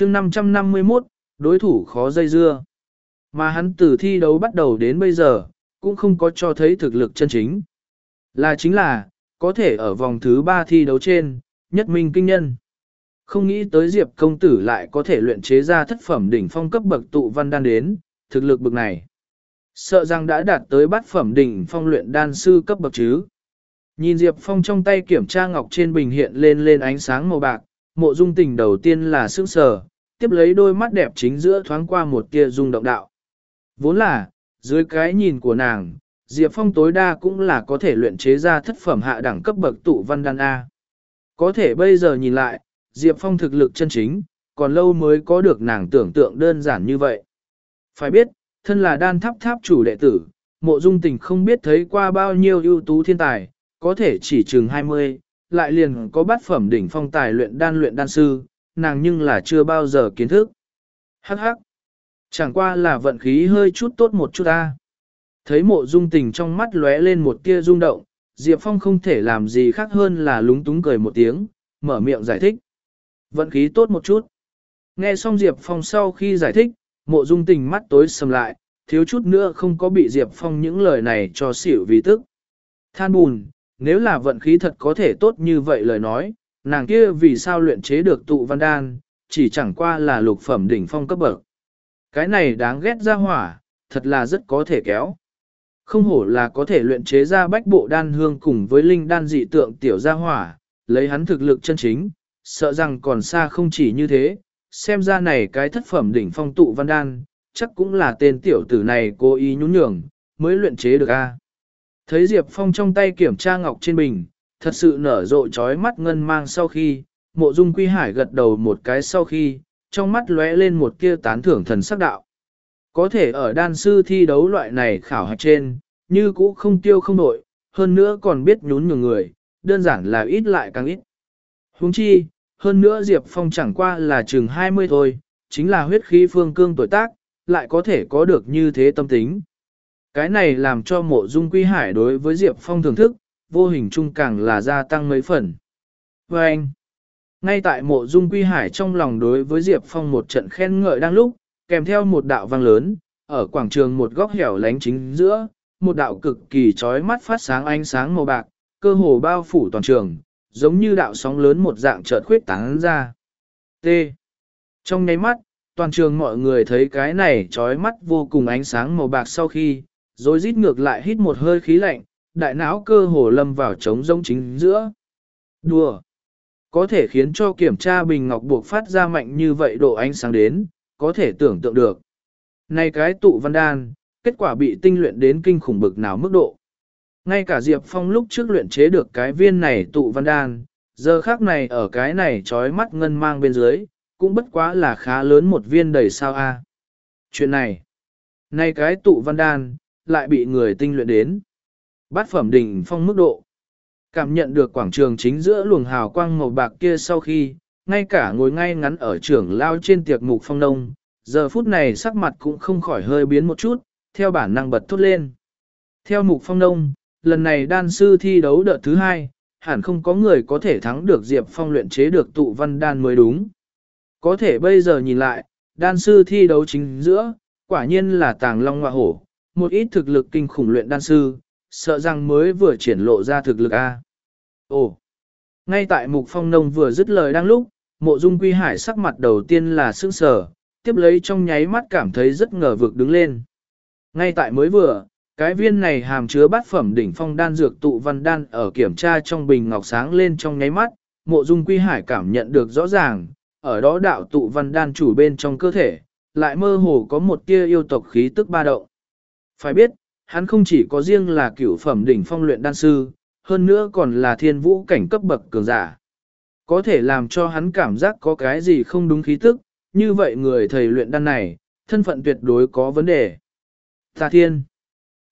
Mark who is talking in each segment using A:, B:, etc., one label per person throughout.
A: chương 551, đối thủ khó dây dưa. Mà hắn từ thi đấu bắt đầu đến bây giờ, cũng không có cho thấy thực lực chân chính. Là chính là, có thể ở vòng thứ 3 thi đấu trên, nhất minh kinh nhân. Không nghĩ tới Diệp công tử lại có thể luyện chế ra thất phẩm đỉnh phong cấp bậc tụ văn đan đến, thực lực bậc này. Sợ rằng đã đạt tới bát phẩm đỉnh phong luyện đan sư cấp bậc chứ. Nhìn Diệp Phong trong tay kiểm tra ngọc trên bình hiện lên lên ánh sáng màu bạc, mộ dung tình đầu tiên là sững sờ, tiếp lấy đôi mắt đẹp chính giữa thoáng qua một tia rung động đạo. Vốn là, dưới cái nhìn của nàng, Diệp Phong tối đa cũng là có thể luyện chế ra thất phẩm hạ đẳng cấp bậc tụ văn đan A. Có thể bây giờ nhìn lại, Diệp Phong thực lực chân chính, còn lâu mới có được nàng tưởng tượng đơn giản như vậy. Phải biết, thân là đan tháp tháp chủ đệ tử, mộ dung tình không biết thấy qua bao nhiêu ưu tú thiên tài, có thể chỉ chừng 20, lại liền có bát phẩm đỉnh phong tài luyện đan luyện đan sư, nàng nhưng là chưa bao giờ kiến thức. Hắc hắc. Chẳng qua là vận khí hơi chút tốt một chút ta. Thấy mộ dung tình trong mắt lóe lên một tia rung động, Diệp Phong không thể làm gì khác hơn là lúng túng cười một tiếng, mở miệng giải thích. Vận khí tốt một chút. Nghe xong Diệp Phong sau khi giải thích, mộ dung tình mắt tối sầm lại, thiếu chút nữa không có bị Diệp Phong những lời này cho xỉu vì tức. Than bùn, nếu là vận khí thật có thể tốt như vậy lời nói, nàng kia vì sao luyện chế được tụ văn đan, chỉ chẳng qua là lục phẩm đỉnh phong cấp bậc. Cái này đáng ghét ra hỏa, thật là rất có thể kéo. Không hổ là có thể luyện chế ra bách bộ đan hương cùng với linh đan dị tượng tiểu gia hỏa, lấy hắn thực lực chân chính, sợ rằng còn xa không chỉ như thế, xem ra này cái thất phẩm đỉnh phong tụ văn đan, chắc cũng là tên tiểu tử này cố ý nhún nhường, mới luyện chế được a. Thấy Diệp Phong trong tay kiểm tra ngọc trên bình, thật sự nở rộ trói mắt ngân mang sau khi, mộ dung quy hải gật đầu một cái sau khi, trong mắt lóe lên một kia tán thưởng thần sắc đạo. Có thể ở đan sư thi đấu loại này khảo hạch trên, như cũ không tiêu không nổi, hơn nữa còn biết nhún nhường người, đơn giản là ít lại càng ít. Huống chi, hơn nữa Diệp Phong chẳng qua là chừng 20 thôi, chính là huyết khí phương cương tuổi tác, lại có thể có được như thế tâm tính. Cái này làm cho mộ dung quy hải đối với Diệp Phong thưởng thức, vô hình chung càng là gia tăng mấy phần. Và anh, ngay tại mộ dung quy hải trong lòng đối với Diệp Phong một trận khen ngợi đang lúc, kèm theo một đạo vang lớn, ở quảng trường một góc hẻo lánh chính giữa, một đạo cực kỳ chói mắt phát sáng ánh sáng màu bạc, cơ hồ bao phủ toàn trường, giống như đạo sóng lớn một dạng chợt khuyết tán ra. T. Trong nháy mắt, toàn trường mọi người thấy cái này chói mắt vô cùng ánh sáng màu bạc sau khi, rồi rít ngược lại hít một hơi khí lạnh, đại não cơ hồ lâm vào trống rỗng chính giữa. Đùa! Có thể khiến cho kiểm tra bình ngọc buộc phát ra mạnh như vậy độ ánh sáng đến, có thể tưởng tượng được. Này cái tụ văn đan, kết quả bị tinh luyện đến kinh khủng bực nào mức độ. Ngay cả Diệp Phong lúc trước luyện chế được cái viên này tụ văn đan, giờ khác này ở cái này trói mắt ngân mang bên dưới, cũng bất quá là khá lớn một viên đầy sao a. Chuyện này, này cái tụ văn đan, lại bị người tinh luyện đến. Bát phẩm đỉnh phong mức độ. Cảm nhận được quảng trường chính giữa luồng hào quang màu bạc kia sau khi, ngay cả ngồi ngay ngắn ở trưởng lao trên tiệc mục phong nông, giờ phút này sắc mặt cũng không khỏi hơi biến một chút, theo bản năng bật thốt lên. Theo mục phong nông, lần này đan sư thi đấu đợt thứ hai, hẳn không có người có thể thắng được Diệp Phong luyện chế được tụ văn đan mới đúng. Có thể bây giờ nhìn lại, đan sư thi đấu chính giữa, quả nhiên là tàng long hoa hổ, một ít thực lực kinh khủng luyện đan sư, sợ rằng mới vừa triển lộ ra thực lực A. Ồ! Ngay tại mục phong nông vừa dứt lời đang lúc, mộ dung quy hải sắc mặt đầu tiên là sững sờ, tiếp lấy trong nháy mắt cảm thấy rất ngờ vực đứng lên. Ngay tại mới vừa, cái viên này hàm chứa bát phẩm đỉnh phong đan dược tụ văn đan ở kiểm tra trong bình ngọc sáng lên trong nháy mắt, mộ dung quy hải cảm nhận được rõ ràng, ở đó đạo tụ văn đan chủ bên trong cơ thể, lại mơ hồ có một tia yêu tộc khí tức ba động. Phải biết, hắn không chỉ có riêng là cửu phẩm đỉnh phong luyện đan sư, hơn nữa còn là thiên vũ cảnh cấp bậc cường giả. Có thể làm cho hắn cảm giác có cái gì không đúng khí tức, như vậy người thầy luyện đan này, thân phận tuyệt đối có vấn đề. Tà thiên,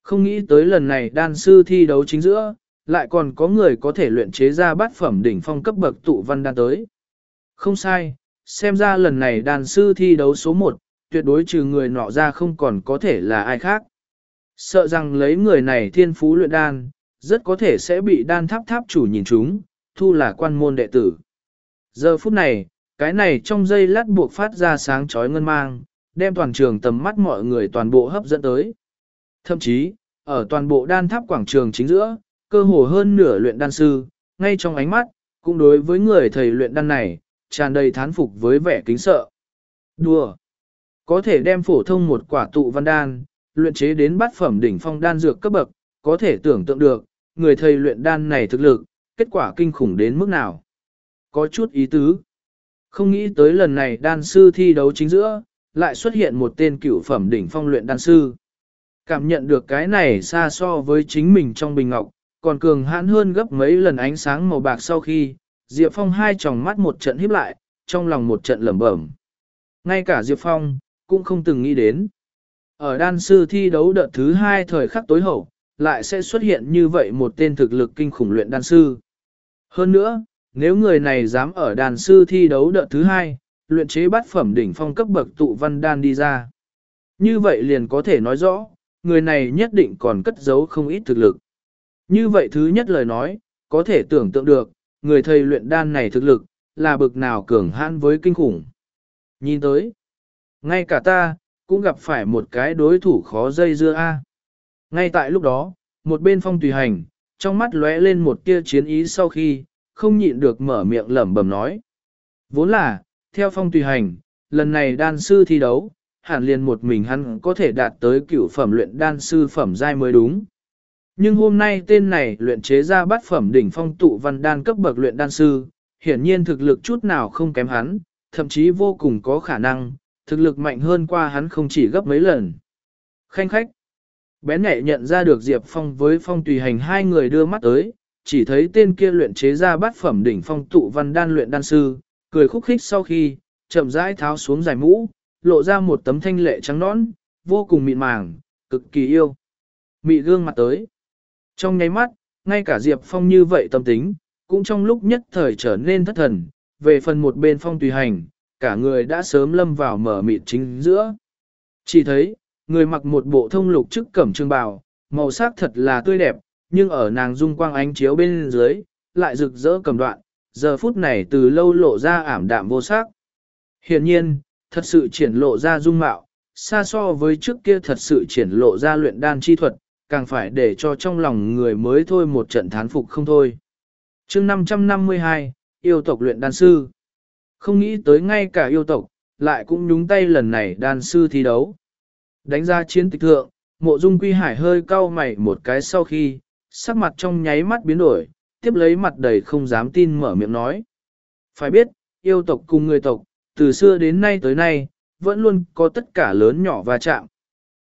A: không nghĩ tới lần này đan sư thi đấu chính giữa, lại còn có người có thể luyện chế ra bát phẩm đỉnh phong cấp bậc tụ văn đan tới. Không sai, xem ra lần này đan sư thi đấu số 1, tuyệt đối trừ người nọ ra không còn có thể là ai khác. Sợ rằng lấy người này thiên phú luyện đan, rất có thể sẽ bị đan tháp tháp chủ nhìn chúng, thu là quan môn đệ tử. Giờ phút này, cái này trong dây lát buộc phát ra sáng chói ngân mang, đem toàn trường tầm mắt mọi người toàn bộ hấp dẫn tới. Thậm chí, ở toàn bộ đan tháp quảng trường chính giữa, cơ hồ hơn nửa luyện đan sư, ngay trong ánh mắt, cũng đối với người thầy luyện đan này, tràn đầy thán phục với vẻ kính sợ. Đùa! Có thể đem phổ thông một quả tụ văn đan, luyện chế đến bát phẩm đỉnh phong đan dược cấp bậc, có thể tưởng tượng được, người thầy luyện đan này thực lực, kết quả kinh khủng đến mức nào. Có chút ý tứ. Không nghĩ tới lần này đan sư thi đấu chính giữa, lại xuất hiện một tên cựu phẩm đỉnh phong luyện đan sư. Cảm nhận được cái này xa so với chính mình trong bình ngọc, còn cường hãn hơn gấp mấy lần ánh sáng màu bạc sau khi, Diệp Phong hai tròng mắt một trận híp lại, trong lòng một trận lẩm bẩm. Ngay cả Diệp Phong, cũng không từng nghĩ đến. Ở đan sư thi đấu đợt thứ hai thời khắc tối hậu, lại sẽ xuất hiện như vậy một tên thực lực kinh khủng luyện đan sư. Hơn nữa, nếu người này dám ở đàn sư thi đấu đợt thứ hai, luyện chế bát phẩm đỉnh phong cấp bậc tụ văn đan đi ra. Như vậy liền có thể nói rõ, người này nhất định còn cất giấu không ít thực lực. Như vậy thứ nhất lời nói, có thể tưởng tượng được, người thầy luyện đan này thực lực, là bực nào cường hãn với kinh khủng. Nhìn tới, ngay cả ta, cũng gặp phải một cái đối thủ khó dây dưa a. Ngay tại lúc đó, một bên phong tùy hành, trong mắt lóe lên một tia chiến ý sau khi, không nhịn được mở miệng lẩm bẩm nói. Vốn là, theo phong tùy hành, lần này đan sư thi đấu, hẳn liền một mình hắn có thể đạt tới cửu phẩm luyện đan sư phẩm giai mới đúng. Nhưng hôm nay tên này luyện chế ra bát phẩm đỉnh phong tụ văn đan cấp bậc luyện đan sư, hiển nhiên thực lực chút nào không kém hắn, thậm chí vô cùng có khả năng, thực lực mạnh hơn qua hắn không chỉ gấp mấy lần. Khanh khách, bén nhẹ nhận ra được Diệp Phong với Phong tùy hành hai người đưa mắt tới, chỉ thấy tên kia luyện chế ra bát phẩm đỉnh phong tụ văn đan luyện đan sư, cười khúc khích sau khi, chậm rãi tháo xuống dài mũ, lộ ra một tấm thanh lệ trắng nõn, vô cùng mịn màng, cực kỳ yêu. Mị gương mặt tới. Trong nháy mắt, ngay cả Diệp Phong như vậy tâm tính, cũng trong lúc nhất thời trở nên thất thần, về phần một bên phong tùy hành, cả người đã sớm lâm vào mở mịt chính giữa. Chỉ thấy, người mặc một bộ thông lục chức cẩm trương bào, màu sắc thật là tươi đẹp, nhưng ở nàng dung quang ánh chiếu bên dưới, lại rực rỡ cầm đoạn, giờ phút này từ lâu lộ ra ảm đạm vô sắc. Hiển nhiên, thật sự triển lộ ra dung mạo, xa so với trước kia thật sự triển lộ ra luyện đan chi thuật, càng phải để cho trong lòng người mới thôi một trận thán phục không thôi. chương 552, yêu tộc luyện đan sư. Không nghĩ tới ngay cả yêu tộc, lại cũng nhúng tay lần này đan sư thi đấu. Đánh ra chiến tịch thượng, mộ dung quy hải hơi cau mày một cái sau khi, sắc mặt trong nháy mắt biến đổi, tiếp lấy mặt đầy không dám tin mở miệng nói. Phải biết, yêu tộc cùng người tộc, từ xưa đến nay tới nay, vẫn luôn có tất cả lớn nhỏ va chạm.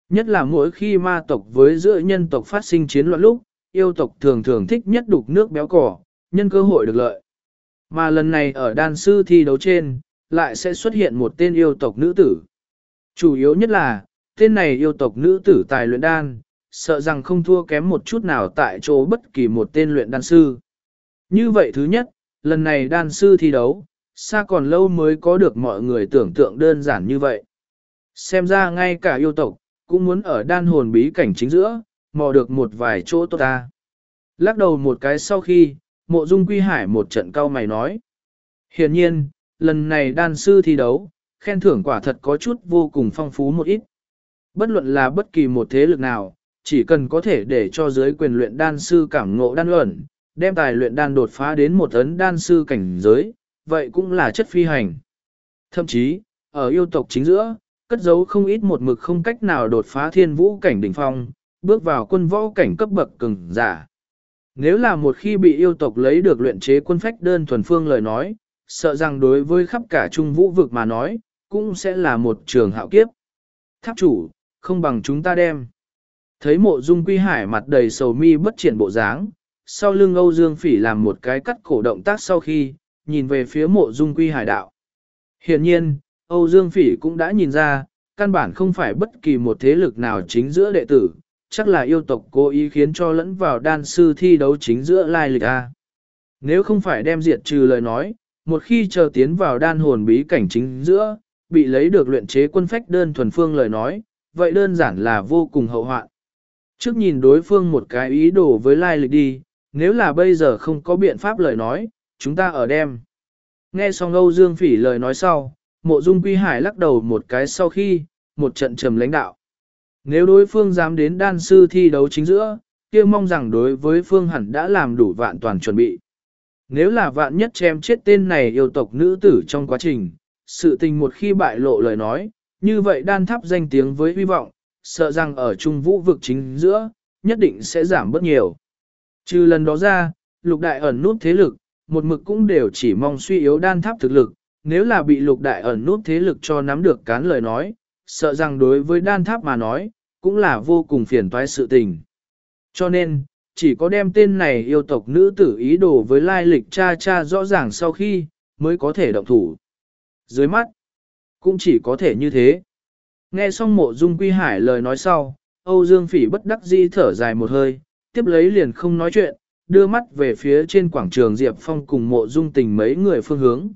A: Nhất là mỗi khi ma tộc với giữa nhân tộc phát sinh chiến loạn lúc, yêu tộc thường thường thích nhất đục nước béo cỏ, nhân cơ hội được lợi. Mà lần này ở đan sư thi đấu trên, lại sẽ xuất hiện một tên yêu tộc nữ tử. Chủ yếu nhất là, tên này yêu tộc nữ tử tài luyện đan, sợ rằng không thua kém một chút nào tại chỗ bất kỳ một tên luyện đan sư. Như vậy thứ nhất, lần này đan sư thi đấu, xa còn lâu mới có được mọi người tưởng tượng đơn giản như vậy. Xem ra ngay cả yêu tộc, cũng muốn ở đan hồn bí cảnh chính giữa, mò được một vài chỗ tốt ta. Lắc đầu một cái sau khi, mộ dung quy hải một trận cao mày nói. Hiển nhiên, lần này đan sư thi đấu, khen thưởng quả thật có chút vô cùng phong phú một ít. Bất luận là bất kỳ một thế lực nào, chỉ cần có thể để cho giới quyền luyện đan sư cảm ngộ đan luận, đem tài luyện đan đột phá đến một ấn đan sư cảnh giới, vậy cũng là chất phi hành. Thậm chí, ở yêu tộc chính giữa, cất giấu không ít một mực không cách nào đột phá thiên vũ cảnh đỉnh phong, bước vào quân võ cảnh cấp bậc cường giả. Nếu là một khi bị yêu tộc lấy được luyện chế quân phách đơn thuần phương lời nói, sợ rằng đối với khắp cả trung vũ vực mà nói, cũng sẽ là một trường hạo kiếp. Tháp chủ, không bằng chúng ta đem. Thấy mộ dung quy hải mặt đầy sầu mi bất triển bộ dáng, sau lưng Âu Dương Phỉ làm một cái cắt cổ động tác sau khi, nhìn về phía mộ dung quy hải đạo. Hiện nhiên, Âu Dương Phỉ cũng đã nhìn ra, căn bản không phải bất kỳ một thế lực nào chính giữa đệ tử, chắc là yêu tộc cố ý khiến cho lẫn vào đan sư thi đấu chính giữa lai lịch A. Nếu không phải đem diệt trừ lời nói, một khi chờ tiến vào đan hồn bí cảnh chính giữa, bị lấy được luyện chế quân phách đơn thuần phương lời nói, vậy đơn giản là vô cùng hậu hoạn. Trước nhìn đối phương một cái ý đồ với lai lịch đi, nếu là bây giờ không có biện pháp lời nói, chúng ta ở đem. Nghe xong Âu Dương Phỉ lời nói sau, mộ dung quy hải lắc đầu một cái sau khi, một trận trầm lãnh đạo. Nếu đối phương dám đến đan sư thi đấu chính giữa, kia mong rằng đối với phương hẳn đã làm đủ vạn toàn chuẩn bị. Nếu là vạn nhất chém chết tên này yêu tộc nữ tử trong quá trình, sự tình một khi bại lộ lời nói, như vậy đan tháp danh tiếng với hy vọng, sợ rằng ở trung vũ vực chính giữa, nhất định sẽ giảm bớt nhiều. Trừ lần đó ra, lục đại ẩn nút thế lực, một mực cũng đều chỉ mong suy yếu đan tháp thực lực, nếu là bị lục đại ẩn nút thế lực cho nắm được cán lời nói, sợ rằng đối với đan tháp mà nói, cũng là vô cùng phiền toái sự tình. Cho nên, chỉ có đem tên này yêu tộc nữ tử ý đồ với lai lịch cha cha rõ ràng sau khi, mới có thể động thủ. Dưới mắt, cũng chỉ có thể như thế. Nghe xong mộ dung quy hải lời nói sau, Âu Dương Phỉ bất đắc dĩ thở dài một hơi, tiếp lấy liền không nói chuyện, đưa mắt về phía trên quảng trường Diệp Phong cùng mộ dung tình mấy người phương hướng.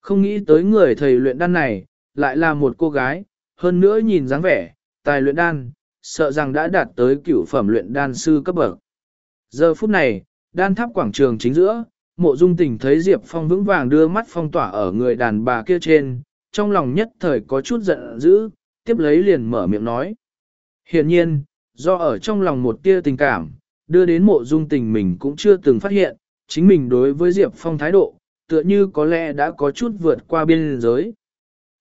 A: Không nghĩ tới người thầy luyện đan này, lại là một cô gái, hơn nữa nhìn dáng vẻ, tài luyện đan, sợ rằng đã đạt tới cửu phẩm luyện đan sư cấp bậc. Giờ phút này, đan tháp quảng trường chính giữa, mộ dung tình thấy Diệp Phong vững vàng đưa mắt phong tỏa ở người đàn bà kia trên, trong lòng nhất thời có chút giận dữ, tiếp lấy liền mở miệng nói. Hiện nhiên, do ở trong lòng một tia tình cảm, đưa đến mộ dung tình mình cũng chưa từng phát hiện, chính mình đối với Diệp Phong thái độ, tựa như có lẽ đã có chút vượt qua biên giới.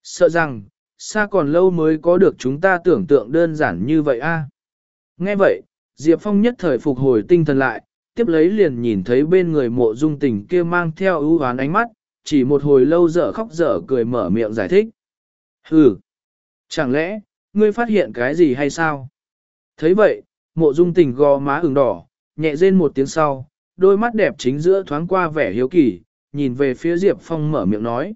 A: Sợ rằng, xa còn lâu mới có được chúng ta tưởng tượng đơn giản như vậy a. Nghe vậy, Diệp Phong nhất thời phục hồi tinh thần lại, tiếp lấy liền nhìn thấy bên người mộ dung tình kia mang theo ưu hoán ánh mắt, chỉ một hồi lâu dở khóc dở cười mở miệng giải thích. Hừ, chẳng lẽ, ngươi phát hiện cái gì hay sao? thấy vậy, mộ dung tình gò má ửng đỏ, nhẹ rên một tiếng sau, đôi mắt đẹp chính giữa thoáng qua vẻ hiếu kỳ, nhìn về phía Diệp Phong mở miệng nói.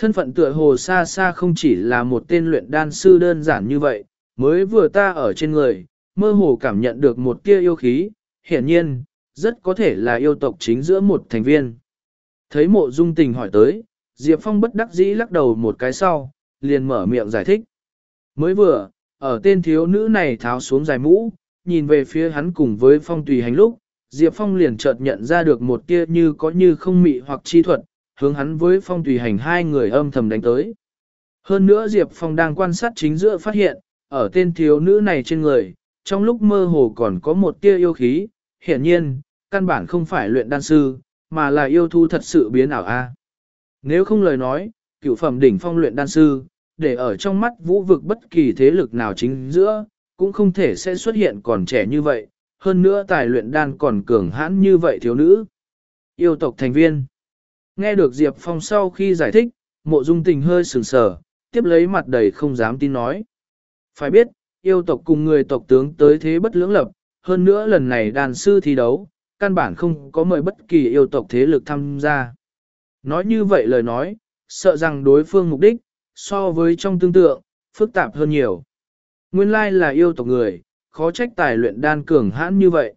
A: Thân phận tựa hồ xa xa không chỉ là một tên luyện đan sư đơn giản như vậy, mới vừa ta ở trên người, mơ hồ cảm nhận được một tia yêu khí, hiển nhiên, rất có thể là yêu tộc chính giữa một thành viên. Thấy mộ dung tình hỏi tới, Diệp Phong bất đắc dĩ lắc đầu một cái sau, liền mở miệng giải thích. Mới vừa, ở tên thiếu nữ này tháo xuống dài mũ, nhìn về phía hắn cùng với Phong tùy hành lúc, Diệp Phong liền chợt nhận ra được một tia như có như không mị hoặc chi thuật, hướng hắn với Phong tùy hành hai người âm thầm đánh tới. Hơn nữa Diệp Phong đang quan sát chính giữa phát hiện, ở tên thiếu nữ này trên người, trong lúc mơ hồ còn có một tia yêu khí, hiển nhiên, căn bản không phải luyện đan sư, mà là yêu thu thật sự biến ảo a. Nếu không lời nói, cựu phẩm đỉnh phong luyện đan sư, để ở trong mắt vũ vực bất kỳ thế lực nào chính giữa, cũng không thể sẽ xuất hiện còn trẻ như vậy, hơn nữa tài luyện đan còn cường hãn như vậy thiếu nữ. Yêu tộc thành viên. Nghe được Diệp Phong sau khi giải thích, mộ dung tình hơi sừng sờ, tiếp lấy mặt đầy không dám tin nói. Phải biết, yêu tộc cùng người tộc tướng tới thế bất lưỡng lập, hơn nữa lần này đàn sư thi đấu, căn bản không có mời bất kỳ yêu tộc thế lực tham gia. Nói như vậy lời nói, sợ rằng đối phương mục đích, so với trong tương tượng, phức tạp hơn nhiều. Nguyên lai là yêu tộc người, khó trách tài luyện đan cường hãn như vậy.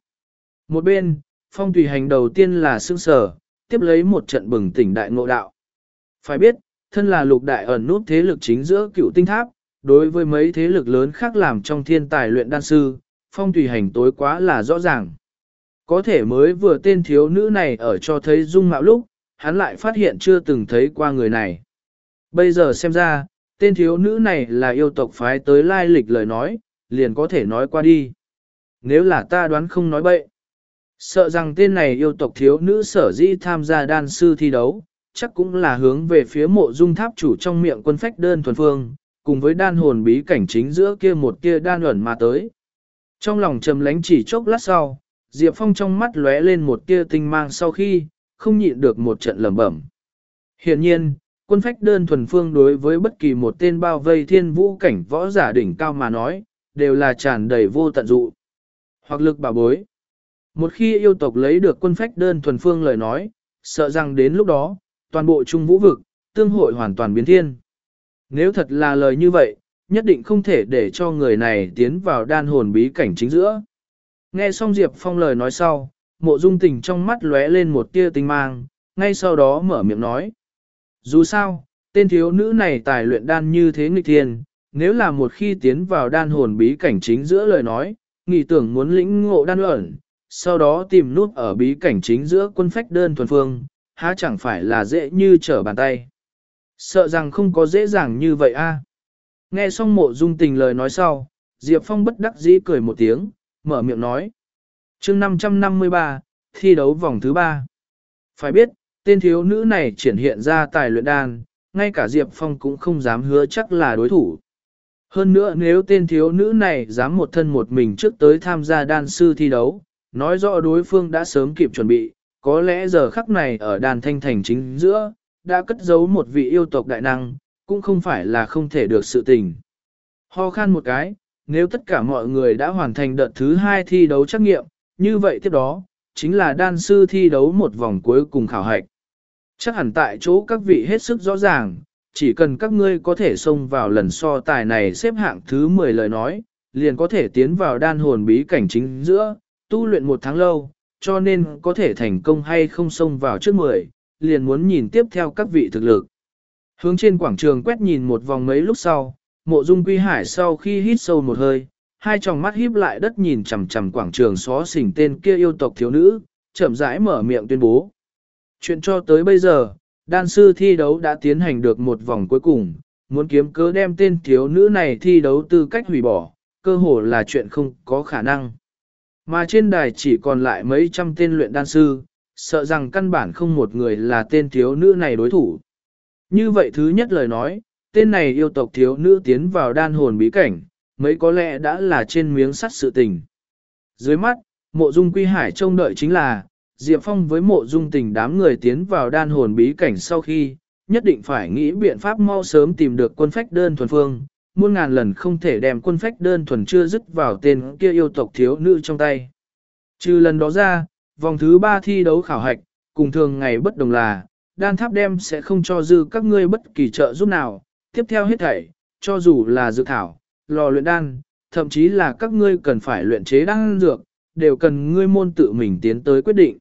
A: Một bên, phong tùy hành đầu tiên là sương sở, tiếp lấy một trận bừng tỉnh đại ngộ đạo. Phải biết, thân là lục đại ẩn nút thế lực chính giữa cựu tinh tháp, đối với mấy thế lực lớn khác làm trong thiên tài luyện đan sư, phong tùy hành tối quá là rõ ràng. Có thể mới vừa tên thiếu nữ này ở cho thấy dung mạo lúc, hắn lại phát hiện chưa từng thấy qua người này. Bây giờ xem ra, tên thiếu nữ này là yêu tộc phái tới lai lịch lời nói, liền có thể nói qua đi. Nếu là ta đoán không nói bậy, sợ rằng tên này yêu tộc thiếu nữ sở dĩ tham gia đan sư thi đấu, chắc cũng là hướng về phía mộ dung tháp chủ trong miệng quân phách đơn thuần phương, cùng với đan hồn bí cảnh chính giữa kia một kia đan ẩn mà tới. Trong lòng trầm lánh chỉ chốc lát sau, Diệp Phong trong mắt lóe lên một tia tinh mang sau khi, không nhịn được một trận lẩm bẩm. Hiện nhiên, quân phách đơn thuần phương đối với bất kỳ một tên bao vây thiên vũ cảnh võ giả đỉnh cao mà nói, đều là tràn đầy vô tận dụ. Hoặc lực bảo bối. Một khi yêu tộc lấy được quân phách đơn thuần phương lời nói, sợ rằng đến lúc đó, toàn bộ trung vũ vực, tương hội hoàn toàn biến thiên. Nếu thật là lời như vậy, nhất định không thể để cho người này tiến vào đan hồn bí cảnh chính giữa. Nghe xong Diệp Phong lời nói sau, mộ dung tình trong mắt lóe lên một tia tinh mang, ngay sau đó mở miệng nói. Dù sao, tên thiếu nữ này tài luyện đan như thế nghịch thiên, nếu là một khi tiến vào đan hồn bí cảnh chính giữa lời nói, nghĩ tưởng muốn lĩnh ngộ đan ẩn, sau đó tìm nút ở bí cảnh chính giữa quân phách đơn thuần phương, há chẳng phải là dễ như trở bàn tay. Sợ rằng không có dễ dàng như vậy a. Nghe xong mộ dung tình lời nói sau, Diệp Phong bất đắc dĩ cười một tiếng, mở miệng nói. chương 553, thi đấu vòng thứ ba. Phải biết, tên thiếu nữ này triển hiện ra tài luyện đan, ngay cả Diệp Phong cũng không dám hứa chắc là đối thủ. Hơn nữa nếu tên thiếu nữ này dám một thân một mình trước tới tham gia đan sư thi đấu, nói rõ đối phương đã sớm kịp chuẩn bị, có lẽ giờ khắc này ở đàn thanh thành chính giữa, đã cất giấu một vị yêu tộc đại năng, cũng không phải là không thể được sự tình. Ho khan một cái, nếu tất cả mọi người đã hoàn thành đợt thứ hai thi đấu trắc nghiệm, như vậy tiếp đó, chính là đan sư thi đấu một vòng cuối cùng khảo hạch. Chắc hẳn tại chỗ các vị hết sức rõ ràng, chỉ cần các ngươi có thể xông vào lần so tài này xếp hạng thứ 10 lời nói, liền có thể tiến vào đan hồn bí cảnh chính giữa, tu luyện một tháng lâu, cho nên có thể thành công hay không xông vào trước 10, liền muốn nhìn tiếp theo các vị thực lực. Hướng trên quảng trường quét nhìn một vòng mấy lúc sau, mộ dung quy hải sau khi hít sâu một hơi, hai tròng mắt híp lại đất nhìn chằm chằm quảng trường xó xỉnh tên kia yêu tộc thiếu nữ, chậm rãi mở miệng tuyên bố. Chuyện cho tới bây giờ, đan sư thi đấu đã tiến hành được một vòng cuối cùng, muốn kiếm cớ đem tên thiếu nữ này thi đấu tư cách hủy bỏ, cơ hồ là chuyện không có khả năng. Mà trên đài chỉ còn lại mấy trăm tên luyện đan sư, sợ rằng căn bản không một người là tên thiếu nữ này đối thủ. Như vậy thứ nhất lời nói, tên này yêu tộc thiếu nữ tiến vào đan hồn bí cảnh, mấy có lẽ đã là trên miếng sắt sự tình. Dưới mắt, mộ dung quy hải trông đợi chính là, Diệp Phong với mộ dung tình đám người tiến vào đan hồn bí cảnh sau khi, nhất định phải nghĩ biện pháp mau sớm tìm được quân phách đơn thuần phương, muôn ngàn lần không thể đem quân phách đơn thuần chưa dứt vào tên kia yêu tộc thiếu nữ trong tay. Trừ lần đó ra, vòng thứ ba thi đấu khảo hạch, cùng thường ngày bất đồng là, đan tháp đem sẽ không cho dư các ngươi bất kỳ trợ giúp nào, tiếp theo hết thảy, cho dù là dự thảo, lò luyện đan, thậm chí là các ngươi cần phải luyện chế đan dược, đều cần ngươi môn tự mình tiến tới quyết định.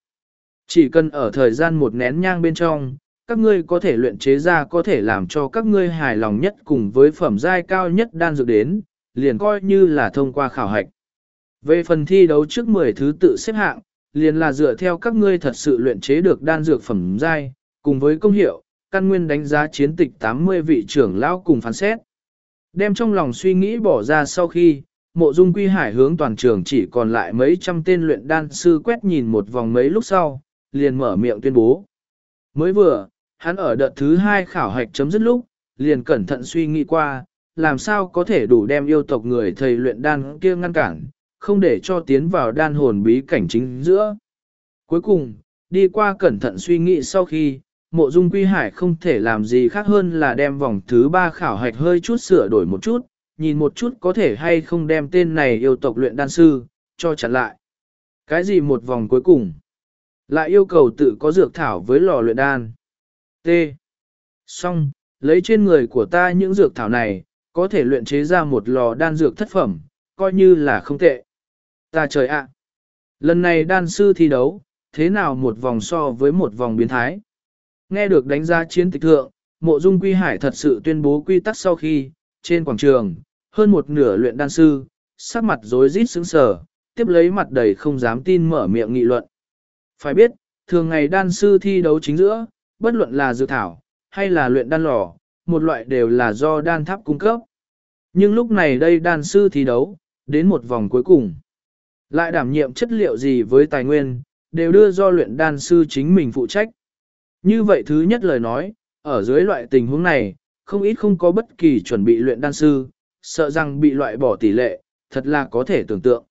A: Chỉ cần ở thời gian một nén nhang bên trong, các ngươi có thể luyện chế ra có thể làm cho các ngươi hài lòng nhất cùng với phẩm giai cao nhất đan dược đến, liền coi như là thông qua khảo hạch. Về phần thi đấu trước 10 thứ tự xếp hạng, liền là dựa theo các ngươi thật sự luyện chế được đan dược phẩm giai, cùng với công hiệu, căn nguyên đánh giá chiến tịch 80 vị trưởng lão cùng phán xét. Đem trong lòng suy nghĩ bỏ ra sau khi, mộ dung quy hải hướng toàn trường chỉ còn lại mấy trăm tên luyện đan sư quét nhìn một vòng mấy lúc sau, liền mở miệng tuyên bố. Mới vừa, hắn ở đợt thứ hai khảo hạch chấm dứt lúc, liền cẩn thận suy nghĩ qua, làm sao có thể đủ đem yêu tộc người thầy luyện đan kia ngăn cản, không để cho tiến vào đan hồn bí cảnh chính giữa. Cuối cùng, đi qua cẩn thận suy nghĩ sau khi, mộ dung quy hải không thể làm gì khác hơn là đem vòng thứ ba khảo hạch hơi chút sửa đổi một chút, nhìn một chút có thể hay không đem tên này yêu tộc luyện đan sư, cho chặn lại. Cái gì một vòng cuối cùng? Lại yêu cầu tự có dược thảo với lò luyện đan. T. Xong, lấy trên người của ta những dược thảo này, có thể luyện chế ra một lò đan dược thất phẩm, coi như là không tệ. Ta trời ạ! Lần này đan sư thi đấu, thế nào một vòng so với một vòng biến thái? Nghe được đánh giá chiến tịch thượng, mộ dung quy hải thật sự tuyên bố quy tắc sau khi, trên quảng trường, hơn một nửa luyện đan sư, sắc mặt rối rít sững sờ, tiếp lấy mặt đầy không dám tin mở miệng nghị luận. Phải biết, thường ngày đan sư thi đấu chính giữa, bất luận là dược thảo, hay là luyện đan lò, một loại đều là do đan tháp cung cấp. Nhưng lúc này đây đan sư thi đấu, đến một vòng cuối cùng. Lại đảm nhiệm chất liệu gì với tài nguyên, đều đưa do luyện đan sư chính mình phụ trách. Như vậy thứ nhất lời nói, ở dưới loại tình huống này, không ít không có bất kỳ chuẩn bị luyện đan sư, sợ rằng bị loại bỏ tỷ lệ, thật là có thể tưởng tượng.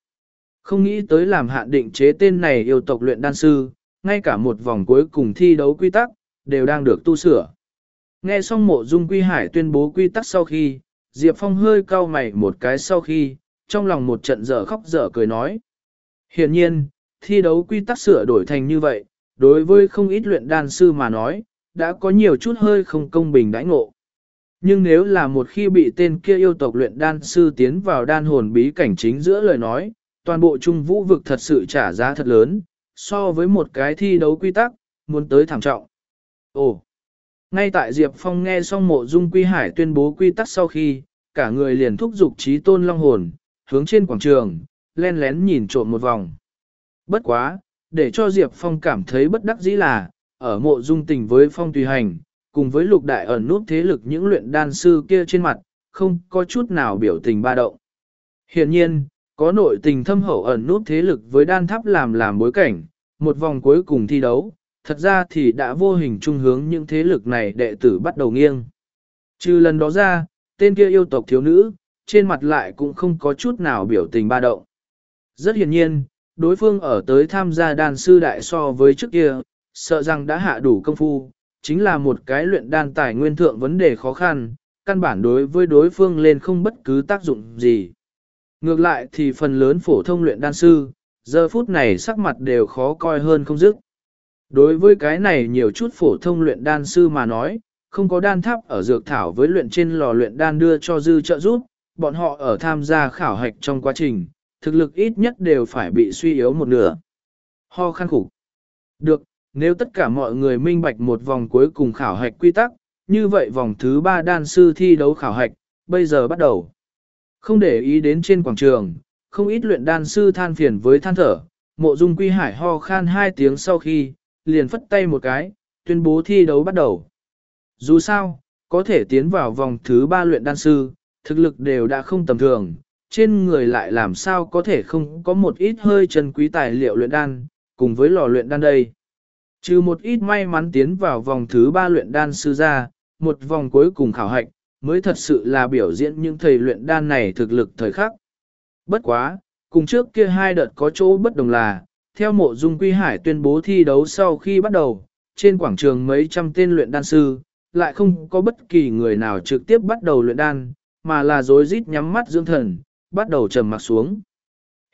A: Không nghĩ tới làm hạn định chế tên này yêu tộc luyện đan sư, ngay cả một vòng cuối cùng thi đấu quy tắc, đều đang được tu sửa. Nghe xong mộ dung quy hải tuyên bố quy tắc sau khi, Diệp Phong hơi cau mày một cái sau khi, trong lòng một trận dở khóc dở cười nói. Hiện nhiên, thi đấu quy tắc sửa đổi thành như vậy, đối với không ít luyện đan sư mà nói, đã có nhiều chút hơi không công bình đãi ngộ. Nhưng nếu là một khi bị tên kia yêu tộc luyện đan sư tiến vào đan hồn bí cảnh chính giữa lời nói, toàn bộ trung vũ vực thật sự trả giá thật lớn, so với một cái thi đấu quy tắc, muốn tới thảm trọng. Ồ! Ngay tại Diệp Phong nghe xong mộ dung quy hải tuyên bố quy tắc sau khi, cả người liền thúc giục trí tôn long hồn, hướng trên quảng trường, len lén nhìn trộm một vòng. Bất quá, để cho Diệp Phong cảm thấy bất đắc dĩ là, ở mộ dung tình với phong tùy hành, cùng với lục đại ẩn nút thế lực những luyện đan sư kia trên mặt, không có chút nào biểu tình ba động. Hiện nhiên, có nội tình thâm hậu ẩn nút thế lực với đan tháp làm làm bối cảnh, một vòng cuối cùng thi đấu, thật ra thì đã vô hình trung hướng những thế lực này đệ tử bắt đầu nghiêng. Trừ lần đó ra, tên kia yêu tộc thiếu nữ, trên mặt lại cũng không có chút nào biểu tình ba động. Rất hiển nhiên, đối phương ở tới tham gia đan sư đại so với trước kia, sợ rằng đã hạ đủ công phu, chính là một cái luyện đan tài nguyên thượng vấn đề khó khăn, căn bản đối với đối phương lên không bất cứ tác dụng gì. Ngược lại thì phần lớn phổ thông luyện đan sư, giờ phút này sắc mặt đều khó coi hơn không dứt. Đối với cái này nhiều chút phổ thông luyện đan sư mà nói, không có đan tháp ở dược thảo với luyện trên lò luyện đan đưa cho dư trợ giúp, bọn họ ở tham gia khảo hạch trong quá trình, thực lực ít nhất đều phải bị suy yếu một nửa. Ho khăn khủng. Được, nếu tất cả mọi người minh bạch một vòng cuối cùng khảo hạch quy tắc, như vậy vòng thứ ba đan sư thi đấu khảo hạch, bây giờ bắt đầu. Không để ý đến trên quảng trường, không ít luyện đan sư than phiền với than thở, mộ dung quy hải ho khan hai tiếng sau khi, liền phất tay một cái, tuyên bố thi đấu bắt đầu. Dù sao, có thể tiến vào vòng thứ ba luyện đan sư, thực lực đều đã không tầm thường, trên người lại làm sao có thể không có một ít hơi chân quý tài liệu luyện đan, cùng với lò luyện đan đây. Trừ một ít may mắn tiến vào vòng thứ ba luyện đan sư ra, một vòng cuối cùng khảo hạch, mới thật sự là biểu diễn những thầy luyện đan này thực lực thời khắc. Bất quá, cùng trước kia hai đợt có chỗ bất đồng là, theo mộ dung quy hải tuyên bố thi đấu sau khi bắt đầu, trên quảng trường mấy trăm tên luyện đan sư, lại không có bất kỳ người nào trực tiếp bắt đầu luyện đan, mà là dối rít nhắm mắt dưỡng thần, bắt đầu trầm mặc xuống.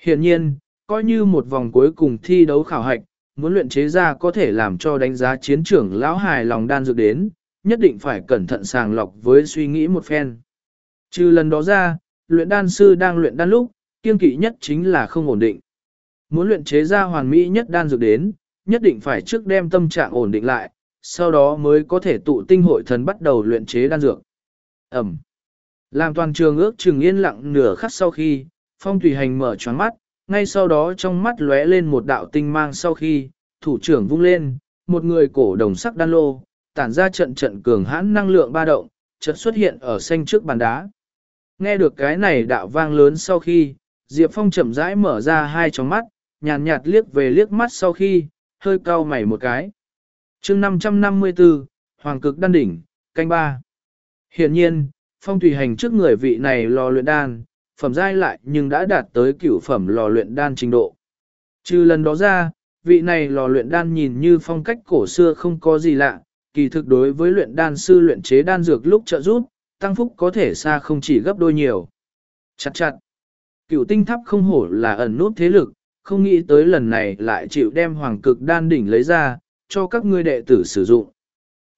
A: Hiện nhiên, coi như một vòng cuối cùng thi đấu khảo hạch, muốn luyện chế ra có thể làm cho đánh giá chiến trưởng lão hài lòng đan dược đến, nhất định phải cẩn thận sàng lọc với suy nghĩ một phen. Trừ lần đó ra, luyện đan sư đang luyện đan lúc, kiên kỵ nhất chính là không ổn định. Muốn luyện chế ra hoàn mỹ nhất đan dược đến, nhất định phải trước đem tâm trạng ổn định lại, sau đó mới có thể tụ tinh hội thần bắt đầu luyện chế đan dược. Ẩm. Làm toàn trường ước chừng yên lặng nửa khắc sau khi, phong thủy hành mở choáng mắt, ngay sau đó trong mắt lóe lên một đạo tinh mang sau khi, thủ trưởng vung lên, một người cổ đồng sắc đan lô, tản ra trận trận cường hãn năng lượng ba động, chợt xuất hiện ở xanh trước bàn đá. Nghe được cái này đạo vang lớn sau khi, Diệp Phong chậm rãi mở ra hai tròng mắt, nhàn nhạt, liếc về liếc mắt sau khi, hơi cau mày một cái. chương 554, Hoàng cực đan đỉnh, canh ba. Hiện nhiên, Phong thủy hành trước người vị này lò luyện đan, phẩm giai lại nhưng đã đạt tới cửu phẩm lò luyện đan trình độ. Trừ lần đó ra, vị này lò luyện đan nhìn như phong cách cổ xưa không có gì lạ, kỳ thực đối với luyện đan sư luyện chế đan dược lúc trợ giúp, tăng phúc có thể xa không chỉ gấp đôi nhiều. Chặt chặt. Cửu tinh tháp không hổ là ẩn nút thế lực, không nghĩ tới lần này lại chịu đem hoàng cực đan đỉnh lấy ra, cho các ngươi đệ tử sử dụng.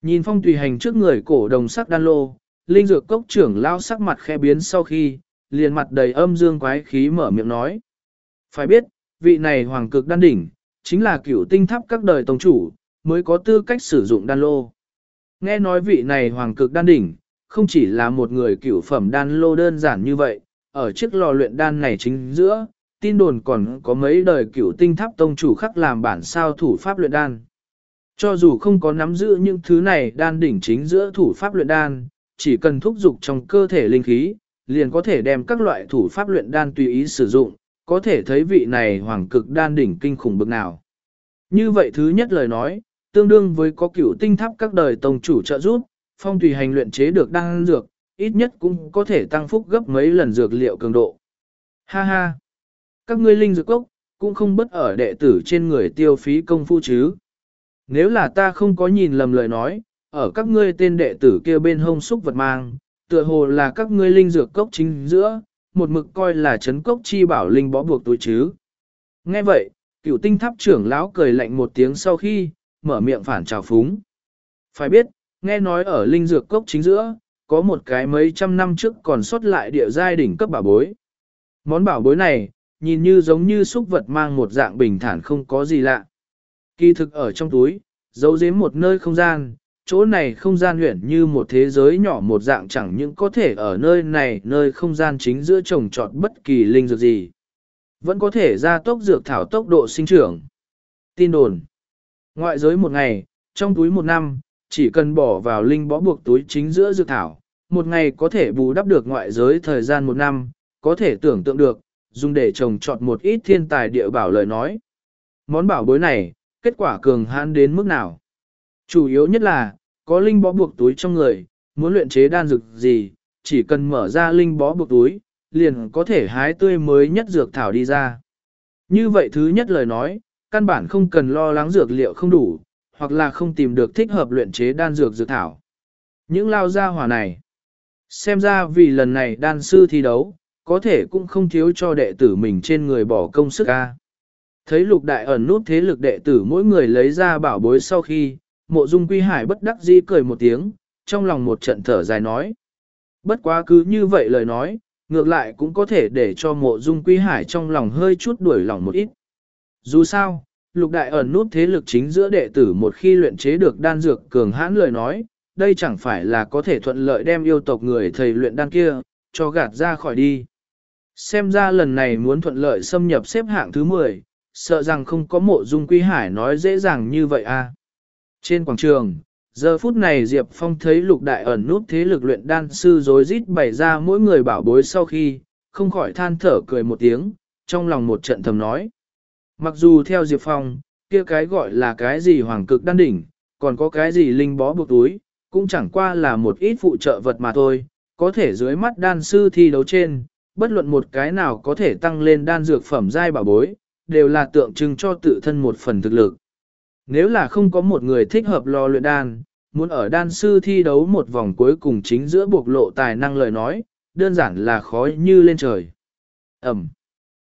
A: Nhìn phong tùy hành trước người cổ đồng sắc đan lô, linh dược cốc trưởng lao sắc mặt khe biến sau khi, liền mặt đầy âm dương quái khí mở miệng nói. Phải biết, vị này hoàng cực đan đỉnh, chính là cửu tinh tháp các đời tông chủ, mới có tư cách sử dụng đan lô. Nghe nói vị này hoàng cực đan đỉnh, không chỉ là một người cửu phẩm đan lô đơn giản như vậy, ở chiếc lò luyện đan này chính giữa, tin đồn còn có mấy đời cửu tinh tháp tông chủ khắc làm bản sao thủ pháp luyện đan. Cho dù không có nắm giữ những thứ này đan đỉnh chính giữa thủ pháp luyện đan, chỉ cần thúc dục trong cơ thể linh khí, liền có thể đem các loại thủ pháp luyện đan tùy ý sử dụng, có thể thấy vị này hoàng cực đan đỉnh kinh khủng bực nào. Như vậy thứ nhất lời nói, tương đương với có cửu tinh tháp các đời tông chủ trợ giúp, phong tùy hành luyện chế được đan dược, ít nhất cũng có thể tăng phúc gấp mấy lần dược liệu cường độ. Ha ha! Các ngươi linh dược cốc, cũng không bất ở đệ tử trên người tiêu phí công phu chứ. Nếu là ta không có nhìn lầm lời nói, ở các ngươi tên đệ tử kia bên hông xúc vật mang, tựa hồ là các ngươi linh dược cốc chính giữa, một mực coi là chấn cốc chi bảo linh bó buộc túi chứ. Nghe vậy, cựu tinh tháp trưởng lão cười lạnh một tiếng sau khi, mở miệng phản trào phúng. Phải biết, nghe nói ở linh dược cốc chính giữa, có một cái mấy trăm năm trước còn xuất lại địa giai đỉnh cấp bảo bối. Món bảo bối này, nhìn như giống như xúc vật mang một dạng bình thản không có gì lạ. Kỳ thực ở trong túi, giấu giếm một nơi không gian, chỗ này không gian huyển như một thế giới nhỏ một dạng chẳng những có thể ở nơi này nơi không gian chính giữa trồng trọt bất kỳ linh dược gì. Vẫn có thể ra tốc dược thảo tốc độ sinh trưởng. Tin đồn. Ngoại giới một ngày, trong túi một năm, chỉ cần bỏ vào linh bó buộc túi chính giữa dược thảo, một ngày có thể bù đắp được ngoại giới thời gian một năm, có thể tưởng tượng được, dùng để trồng trọt một ít thiên tài địa bảo lời nói. Món bảo bối này, kết quả cường hãn đến mức nào? Chủ yếu nhất là, có linh bó buộc túi trong người, muốn luyện chế đan dược gì, chỉ cần mở ra linh bó buộc túi, liền có thể hái tươi mới nhất dược thảo đi ra. Như vậy thứ nhất lời nói, căn bản không cần lo lắng dược liệu không đủ, hoặc là không tìm được thích hợp luyện chế đan dược dược thảo. Những lao gia hỏa này, xem ra vì lần này đan sư thi đấu, có thể cũng không thiếu cho đệ tử mình trên người bỏ công sức ca. Thấy lục đại ẩn nút thế lực đệ tử mỗi người lấy ra bảo bối sau khi, mộ dung quy hải bất đắc dĩ cười một tiếng, trong lòng một trận thở dài nói. Bất quá cứ như vậy lời nói, ngược lại cũng có thể để cho mộ dung quy hải trong lòng hơi chút đuổi lòng một ít. Dù sao, lục đại ẩn nút thế lực chính giữa đệ tử một khi luyện chế được đan dược cường hãn lời nói, đây chẳng phải là có thể thuận lợi đem yêu tộc người thầy luyện đan kia, cho gạt ra khỏi đi. Xem ra lần này muốn thuận lợi xâm nhập xếp hạng thứ 10, sợ rằng không có mộ dung quy hải nói dễ dàng như vậy à. Trên quảng trường, giờ phút này Diệp Phong thấy lục đại ẩn nút thế lực luyện đan sư rối rít bày ra mỗi người bảo bối sau khi, không khỏi than thở cười một tiếng, trong lòng một trận thầm nói. Mặc dù theo Diệp Phong, kia cái gọi là cái gì hoàng cực đan đỉnh, còn có cái gì linh bó buộc túi, cũng chẳng qua là một ít phụ trợ vật mà thôi, có thể dưới mắt đan sư thi đấu trên, bất luận một cái nào có thể tăng lên đan dược phẩm giai bảo bối, đều là tượng trưng cho tự thân một phần thực lực. Nếu là không có một người thích hợp lo luyện đan, muốn ở đan sư thi đấu một vòng cuối cùng chính giữa buộc lộ tài năng lời nói, đơn giản là khó như lên trời. Ẩm.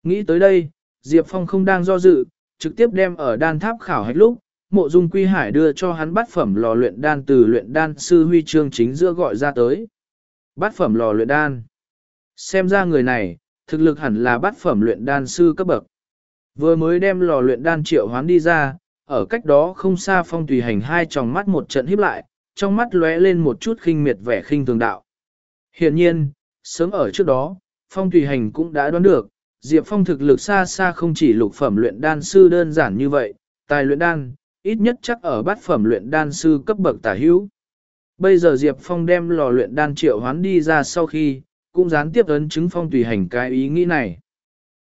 A: Nghĩ tới đây, Diệp Phong không đang do dự, trực tiếp đem ở đan tháp khảo hạch lúc, mộ dung quy hải đưa cho hắn bát phẩm lò luyện đan từ luyện đan sư huy chương chính giữa gọi ra tới. Bát phẩm lò luyện đan. Xem ra người này, thực lực hẳn là bát phẩm luyện đan sư cấp bậc. Vừa mới đem lò luyện đan triệu hoán đi ra, ở cách đó không xa phong tùy hành hai tròng mắt một trận híp lại, trong mắt lóe lên một chút khinh miệt vẻ khinh thường đạo. Hiện nhiên, sớm ở trước đó, phong tùy hành cũng đã đoán được, Diệp Phong thực lực xa xa không chỉ lục phẩm luyện đan sư đơn giản như vậy, tài luyện đan, ít nhất chắc ở bát phẩm luyện đan sư cấp bậc tả hữu. Bây giờ Diệp Phong đem lò luyện đan triệu hoán đi ra sau khi, cũng gián tiếp ấn chứng Phong tùy hành cái ý nghĩ này.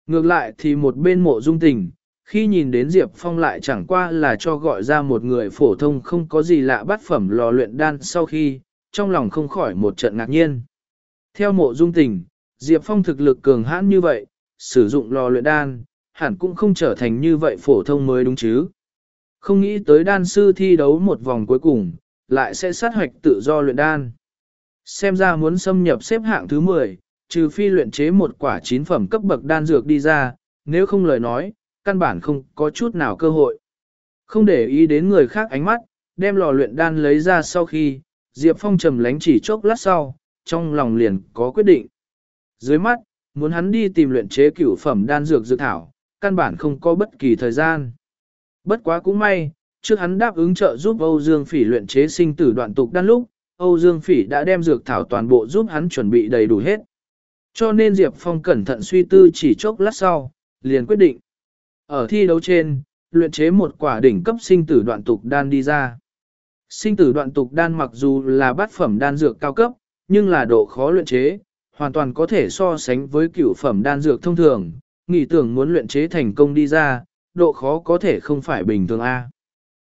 A: Ngược lại thì một bên mộ dung tình, khi nhìn đến Diệp Phong lại chẳng qua là cho gọi ra một người phổ thông không có gì lạ bắt phẩm lò luyện đan sau khi, trong lòng không khỏi một trận ngạc nhiên. Theo mộ dung tình, Diệp Phong thực lực cường hãn như vậy, sử dụng lò luyện đan, hẳn cũng không trở thành như vậy phổ thông mới đúng chứ. Không nghĩ tới đan sư thi đấu một vòng cuối cùng, lại sẽ sát hoạch tự do luyện đan. Xem ra muốn xâm nhập xếp hạng thứ 10, trừ phi luyện chế một quả chín phẩm cấp bậc đan dược đi ra, nếu không lời nói, căn bản không có chút nào cơ hội. Không để ý đến người khác ánh mắt, đem lò luyện đan lấy ra sau khi, Diệp Phong trầm lánh chỉ chốc lát sau, trong lòng liền có quyết định. Dưới mắt, muốn hắn đi tìm luyện chế cửu phẩm đan dược dự thảo, căn bản không có bất kỳ thời gian. Bất quá cũng may, trước hắn đáp ứng trợ giúp Âu Dương Phỉ luyện chế sinh tử đoạn tục đan lúc, Âu Dương Phỉ đã đem dược thảo toàn bộ giúp hắn chuẩn bị đầy đủ hết. Cho nên Diệp Phong cẩn thận suy tư chỉ chốc lát sau, liền quyết định. Ở thi đấu trên, luyện chế một quả đỉnh cấp sinh tử đoạn tục đan đi ra. Sinh tử đoạn tục đan mặc dù là bát phẩm đan dược cao cấp, nhưng là độ khó luyện chế, hoàn toàn có thể so sánh với cửu phẩm đan dược thông thường, nghĩ tưởng muốn luyện chế thành công đi ra, độ khó có thể không phải bình thường A.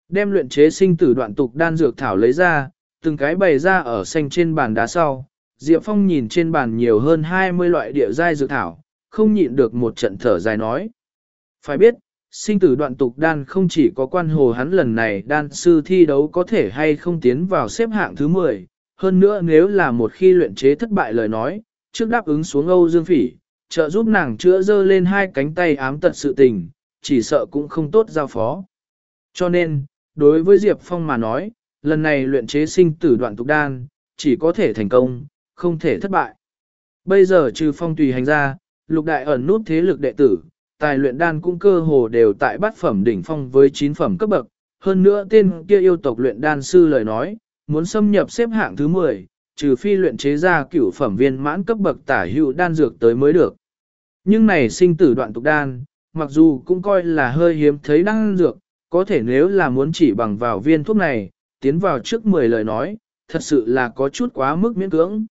A: Đem luyện chế sinh tử đoạn tục đan dược thảo lấy ra, từng cái bày ra ở xanh trên bàn đá sau, Diệp Phong nhìn trên bàn nhiều hơn 20 loại địa giai dược thảo, không nhịn được một trận thở dài nói. Phải biết, sinh tử đoạn tục đan không chỉ có quan hồ hắn lần này đan sư thi đấu có thể hay không tiến vào xếp hạng thứ 10, hơn nữa nếu là một khi luyện chế thất bại lời nói, trước đáp ứng xuống Âu Dương Phỉ, trợ giúp nàng chữa dơ lên hai cánh tay ám tật sự tình, chỉ sợ cũng không tốt giao phó. Cho nên, đối với Diệp Phong mà nói, lần này luyện chế sinh tử đoạn tục đan, chỉ có thể thành công, không thể thất bại. Bây giờ trừ phong tùy hành ra, lục đại ẩn nút thế lực đệ tử, tài luyện đan cũng cơ hồ đều tại bát phẩm đỉnh phong với 9 phẩm cấp bậc. Hơn nữa tên kia yêu tộc luyện đan sư lời nói, muốn xâm nhập xếp hạng thứ 10, trừ phi luyện chế ra cửu phẩm viên mãn cấp bậc tả hữu đan dược tới mới được. Nhưng này sinh tử đoạn tục đan, mặc dù cũng coi là hơi hiếm thấy đan dược, có thể nếu là muốn chỉ bằng vào viên thuốc này, tiến vào trước 10 lời nói, thật sự là có chút quá mức miễn cưỡng.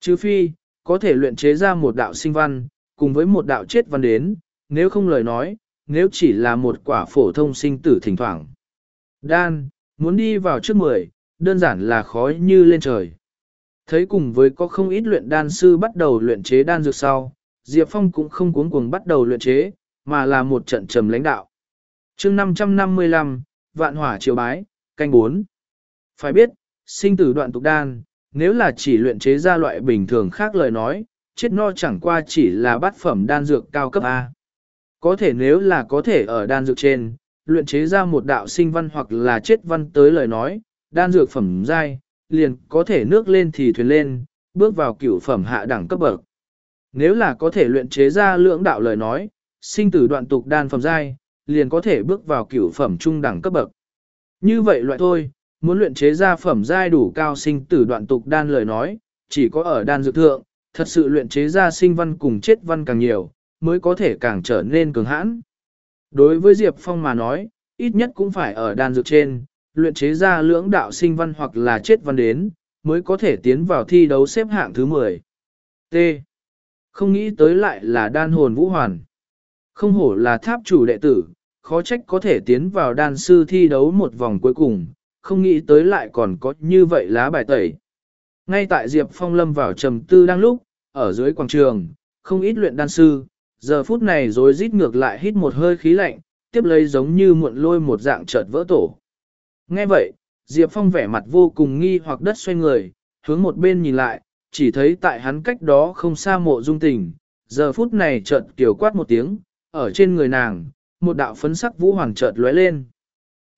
A: Chứ phi, có thể luyện chế ra một đạo sinh văn, cùng với một đạo chết văn đến, nếu không lời nói, nếu chỉ là một quả phổ thông sinh tử thỉnh thoảng. Đan, muốn đi vào trước 10, đơn giản là khó như lên trời. Thấy cùng với có không ít luyện đan sư bắt đầu luyện chế đan dược sau, Diệp Phong cũng không cuống cuồng bắt đầu luyện chế, mà là một trận trầm lãnh đạo. chương 555, Vạn Hỏa Triều Bái, canh 4. Phải biết, sinh tử đoạn tục đan, nếu là chỉ luyện chế ra loại bình thường khác lời nói, chết no chẳng qua chỉ là bát phẩm đan dược cao cấp A. Có thể nếu là có thể ở đan dược trên, luyện chế ra một đạo sinh văn hoặc là chết văn tới lời nói, đan dược phẩm giai, liền có thể nước lên thì thuyền lên, bước vào cửu phẩm hạ đẳng cấp bậc. Nếu là có thể luyện chế ra lưỡng đạo lời nói, sinh tử đoạn tục đan phẩm giai, liền có thể bước vào cửu phẩm trung đẳng cấp bậc. Như vậy loại thôi, muốn luyện chế ra phẩm giai đủ cao sinh tử đoạn tục đan lời nói, chỉ có ở đan dược thượng, thật sự luyện chế ra sinh văn cùng chết văn càng nhiều, mới có thể càng trở nên cường hãn. Đối với Diệp Phong mà nói, ít nhất cũng phải ở đan dược trên, luyện chế ra lưỡng đạo sinh văn hoặc là chết văn đến, mới có thể tiến vào thi đấu xếp hạng thứ 10. T. Không nghĩ tới lại là đan hồn vũ hoàn. Không hổ là tháp chủ đệ tử, khó trách có thể tiến vào đan sư thi đấu một vòng cuối cùng, không nghĩ tới lại còn có như vậy lá bài tẩy. Ngay tại Diệp Phong lâm vào trầm tư đang lúc, ở dưới quảng trường, không ít luyện đan sư, giờ phút này rồi rít ngược lại hít một hơi khí lạnh, tiếp lấy giống như muộn lôi một dạng chợt vỡ tổ. Nghe vậy, Diệp Phong vẻ mặt vô cùng nghi hoặc đất xoay người, hướng một bên nhìn lại, chỉ thấy tại hắn cách đó không xa mộ dung tình, giờ phút này chợt kiểu quát một tiếng, ở trên người nàng, một đạo phấn sắc vũ hoàng chợt lóe lên.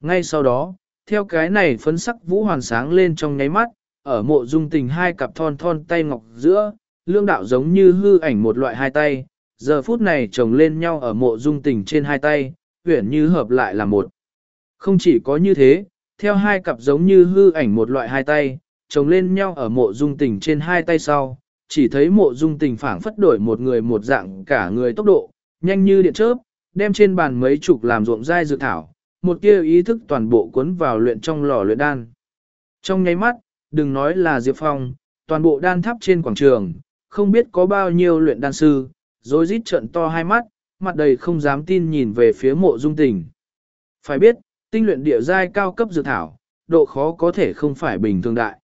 A: Ngay sau đó, theo cái này phấn sắc vũ hoàn sáng lên trong nháy mắt, ở mộ dung tình hai cặp thon thon tay ngọc giữa, lương đạo giống như hư ảnh một loại hai tay, giờ phút này chồng lên nhau ở mộ dung tình trên hai tay, huyển như hợp lại là một. Không chỉ có như thế, theo hai cặp giống như hư ảnh một loại hai tay, chồng lên nhau ở mộ dung tình trên hai tay sau, chỉ thấy mộ dung tình phảng phất đổi một người một dạng cả người tốc độ, nhanh như điện chớp, đem trên bàn mấy chục làm ruộng dai dược thảo, một tia ý thức toàn bộ cuốn vào luyện trong lò luyện đan. Trong nháy mắt, đừng nói là Diệp Phong, toàn bộ đan tháp trên quảng trường, không biết có bao nhiêu luyện đan sư, rồi rít trận to hai mắt, mặt đầy không dám tin nhìn về phía mộ dung tình. Phải biết, tinh luyện địa giai cao cấp dược thảo, độ khó có thể không phải bình thường đại.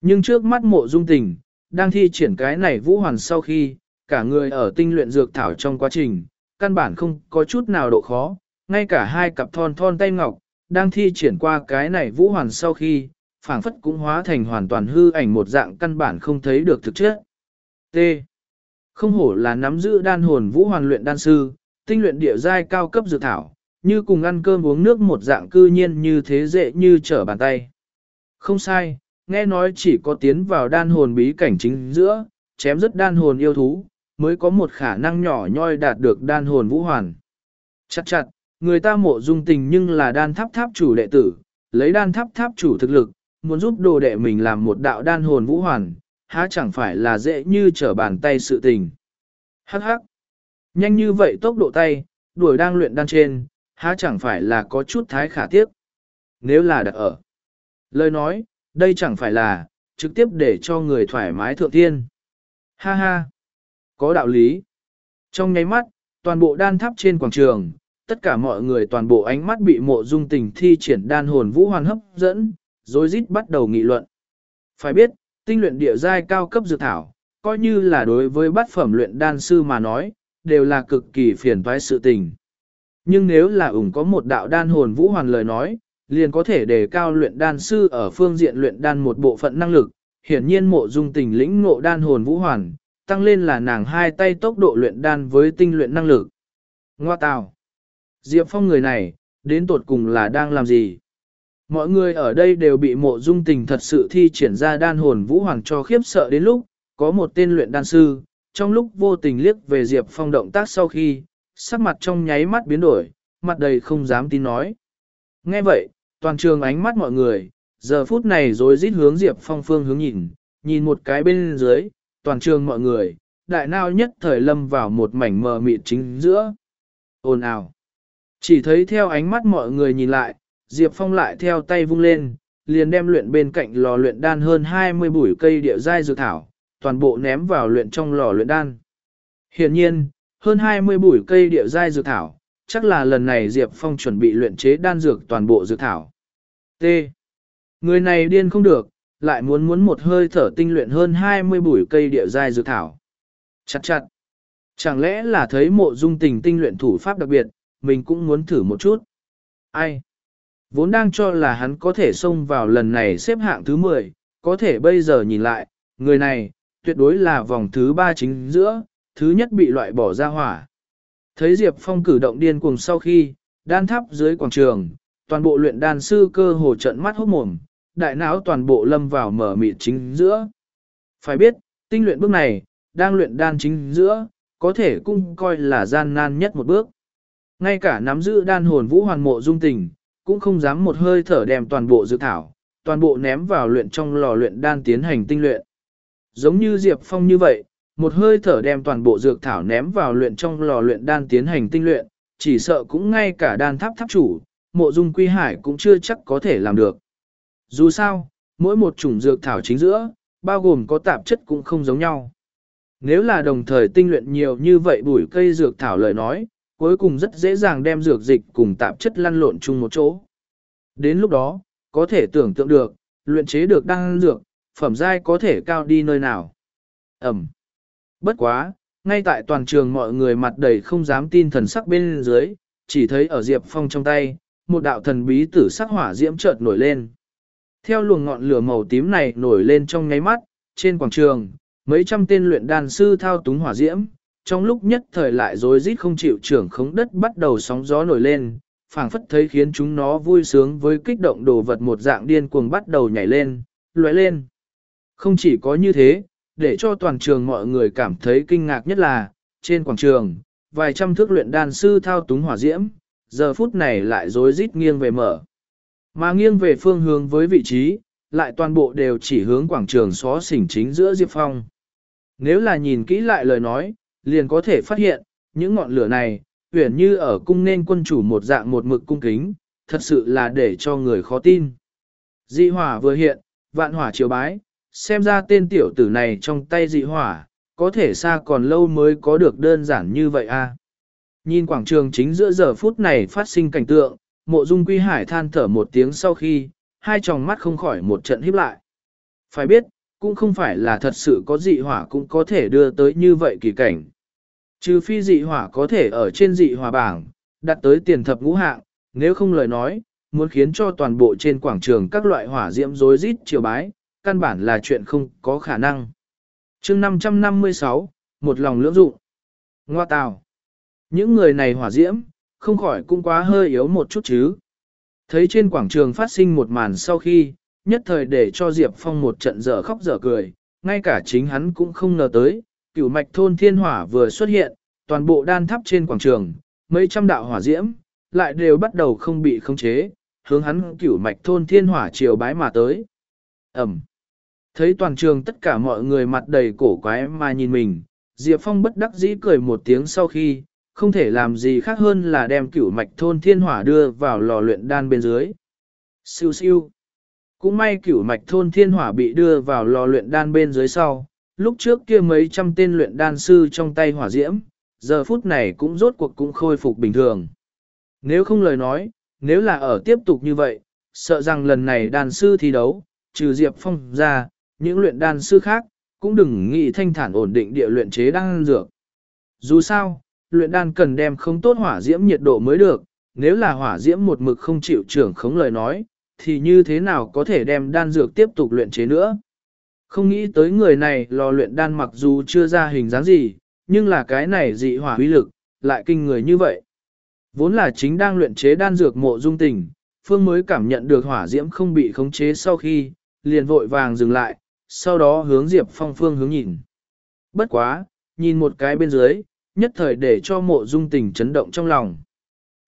A: Nhưng trước mắt mộ dung tình, đang thi triển cái này vũ hoàn sau khi, cả người ở tinh luyện dược thảo trong quá trình, căn bản không có chút nào độ khó, ngay cả hai cặp thon thon tay ngọc, đang thi triển qua cái này vũ hoàn sau khi, phảng phất cũng hóa thành hoàn toàn hư ảnh một dạng căn bản không thấy được thực chất. T. Không hổ là nắm giữ đan hồn vũ hoàn luyện đan sư, tinh luyện địa giai cao cấp dược thảo, như cùng ăn cơm uống nước một dạng cư nhiên như thế dễ như trở bàn tay. Không sai, nghe nói chỉ có tiến vào đan hồn bí cảnh chính giữa, chém rất đan hồn yêu thú, mới có một khả năng nhỏ nhoi đạt được đan hồn vũ hoàn. Chặt chặt, người ta mộ dung tình nhưng là đan tháp tháp chủ đệ tử, lấy đan tháp tháp chủ thực lực, muốn giúp đồ đệ mình làm một đạo đan hồn vũ hoàn, há chẳng phải là dễ như trở bàn tay sự tình. Hắc hắc, nhanh như vậy tốc độ tay, đuổi đang luyện đan trên, há chẳng phải là có chút thái khả tiếc. Nếu là đặt ở. Lời nói, đây chẳng phải là, trực tiếp để cho người thoải mái thượng thiên. Ha ha, có đạo lý. Trong nháy mắt, toàn bộ đan tháp trên quảng trường, tất cả mọi người toàn bộ ánh mắt bị mộ dung tình thi triển đan hồn vũ hoàn hấp dẫn, rồi rít bắt đầu nghị luận. Phải biết, tinh luyện địa giai cao cấp dược thảo, coi như là đối với bát phẩm luyện đan sư mà nói, đều là cực kỳ phiền toái sự tình. Nhưng nếu là ủng có một đạo đan hồn vũ hoàn lời nói, liền có thể đề cao luyện đan sư ở phương diện luyện đan một bộ phận năng lực, hiển nhiên mộ dung tình lĩnh ngộ đan hồn vũ hoàn, tăng lên là nàng hai tay tốc độ luyện đan với tinh luyện năng lực. Ngoa tào! Diệp Phong người này, đến tột cùng là đang làm gì? Mọi người ở đây đều bị mộ dung tình thật sự thi triển ra đan hồn vũ hoàng cho khiếp sợ đến lúc, có một tên luyện đan sư, trong lúc vô tình liếc về Diệp Phong động tác sau khi, sắc mặt trong nháy mắt biến đổi, mặt đầy không dám tin nói. Nghe vậy, toàn trường ánh mắt mọi người, giờ phút này rồi rít hướng Diệp Phong phương hướng nhìn, nhìn một cái bên dưới, toàn trường mọi người, đại nao nhất thời lâm vào một mảnh mờ mịt chính giữa. Ồn ào. Chỉ thấy theo ánh mắt mọi người nhìn lại, Diệp Phong lại theo tay vung lên, liền đem luyện bên cạnh lò luyện đan hơn 20 bụi cây địa giai dược thảo, toàn bộ ném vào luyện trong lò luyện đan. Hiện nhiên, hơn 20 bụi cây địa giai dược thảo, chắc là lần này Diệp Phong chuẩn bị luyện chế đan dược toàn bộ dược thảo. T. Người này điên không được, lại muốn muốn một hơi thở tinh luyện hơn 20 bụi cây địa giai dược thảo. Chặt chặt. Chẳng lẽ là thấy mộ dung tình tinh luyện thủ pháp đặc biệt, mình cũng muốn thử một chút. Ai? Vốn đang cho là hắn có thể xông vào lần này xếp hạng thứ 10, có thể bây giờ nhìn lại, người này, tuyệt đối là vòng thứ 3 chính giữa, thứ nhất bị loại bỏ ra hỏa. Thấy Diệp Phong cử động điên cuồng sau khi, đan tháp dưới quảng trường, toàn bộ luyện đan sư cơ hồ trận mắt hốt mồm, đại não toàn bộ lâm vào mở mịt chính giữa. Phải biết, tinh luyện bước này, đang luyện đan chính giữa, có thể cũng coi là gian nan nhất một bước. Ngay cả nắm giữ đan hồn vũ hoàn mộ dung tình, cũng không dám một hơi thở đem toàn bộ dự thảo, toàn bộ ném vào luyện trong lò luyện đan tiến hành tinh luyện. Giống như Diệp Phong như vậy, một hơi thở đem toàn bộ dược thảo ném vào luyện trong lò luyện đan tiến hành tinh luyện, chỉ sợ cũng ngay cả đan tháp tháp chủ, mộ dung quy hải cũng chưa chắc có thể làm được. Dù sao, mỗi một chủng dược thảo chính giữa, bao gồm có tạp chất cũng không giống nhau. Nếu là đồng thời tinh luyện nhiều như vậy bụi cây dược thảo lời nói, cuối cùng rất dễ dàng đem dược dịch cùng tạp chất lăn lộn chung một chỗ. Đến lúc đó, có thể tưởng tượng được, luyện chế được đan dược, phẩm giai có thể cao đi nơi nào. Ẩm. Bất quá, ngay tại toàn trường mọi người mặt đầy không dám tin thần sắc bên dưới, chỉ thấy ở Diệp Phong trong tay, một đạo thần bí tử sắc hỏa diễm chợt nổi lên. Theo luồng ngọn lửa màu tím này nổi lên trong nháy mắt, trên quảng trường, mấy trăm tên luyện đan sư thao túng hỏa diễm, trong lúc nhất thời lại rối rít không chịu trưởng khống đất bắt đầu sóng gió nổi lên, phảng phất thấy khiến chúng nó vui sướng với kích động đồ vật một dạng điên cuồng bắt đầu nhảy lên, lóe lên. Không chỉ có như thế, để cho toàn trường mọi người cảm thấy kinh ngạc nhất là, trên quảng trường, vài trăm thước luyện đan sư thao túng hỏa diễm, giờ phút này lại rối rít nghiêng về mở. Mà nghiêng về phương hướng với vị trí, lại toàn bộ đều chỉ hướng quảng trường xó xỉnh chính giữa Diệp Phong. Nếu là nhìn kỹ lại lời nói, liền có thể phát hiện, những ngọn lửa này, uyển như ở cung nên quân chủ một dạng một mực cung kính, thật sự là để cho người khó tin. Dị hỏa vừa hiện, vạn hỏa chiều bái, xem ra tên tiểu tử này trong tay dị hỏa, có thể xa còn lâu mới có được đơn giản như vậy a. À. Nhìn quảng trường chính giữa giờ phút này phát sinh cảnh tượng, mộ dung quy hải than thở một tiếng sau khi, hai tròng mắt không khỏi một trận híp lại. Phải biết, cũng không phải là thật sự có dị hỏa cũng có thể đưa tới như vậy kỳ cảnh. Trừ phi dị hỏa có thể ở trên dị hỏa bảng, đặt tới tiền thập ngũ hạng, nếu không lời nói, muốn khiến cho toàn bộ trên quảng trường các loại hỏa diễm rối rít chiều bái, căn bản là chuyện không có khả năng. chương 556, một lòng lưỡng dụng. Ngoa tào. Những người này hỏa diễm, không khỏi cũng quá hơi yếu một chút chứ. Thấy trên quảng trường phát sinh một màn sau khi, nhất thời để cho Diệp Phong một trận dở khóc dở cười, ngay cả chính hắn cũng không ngờ tới, cửu mạch thôn thiên hỏa vừa xuất hiện, toàn bộ đan tháp trên quảng trường, mấy trăm đạo hỏa diễm, lại đều bắt đầu không bị khống chế, hướng hắn cửu mạch thôn thiên hỏa chiều bái mà tới. Ẩm. Thấy toàn trường tất cả mọi người mặt đầy cổ quái mà nhìn mình, Diệp Phong bất đắc dĩ cười một tiếng sau khi, không thể làm gì khác hơn là đem cửu mạch thôn thiên hỏa đưa vào lò luyện đan bên dưới. Siêu siêu. Cũng may cửu mạch thôn thiên hỏa bị đưa vào lò luyện đan bên dưới sau, lúc trước kia mấy trăm tên luyện đan sư trong tay hỏa diễm, giờ phút này cũng rốt cuộc cũng khôi phục bình thường. Nếu không lời nói, nếu là ở tiếp tục như vậy, sợ rằng lần này đan sư thi đấu, trừ Diệp Phong ra, những luyện đan sư khác, cũng đừng nghĩ thanh thản ổn định địa luyện chế đan dược. Dù sao, luyện đan cần đem không tốt hỏa diễm nhiệt độ mới được, nếu là hỏa diễm một mực không chịu trưởng khống lời nói, thì như thế nào có thể đem đan dược tiếp tục luyện chế nữa. Không nghĩ tới người này lò luyện đan mặc dù chưa ra hình dáng gì, nhưng là cái này dị hỏa uy lực, lại kinh người như vậy. Vốn là chính đang luyện chế đan dược mộ dung tình, Phương mới cảm nhận được hỏa diễm không bị khống chế sau khi, liền vội vàng dừng lại, sau đó hướng Diệp Phong phương hướng nhìn. Bất quá, nhìn một cái bên dưới, nhất thời để cho mộ dung tình chấn động trong lòng.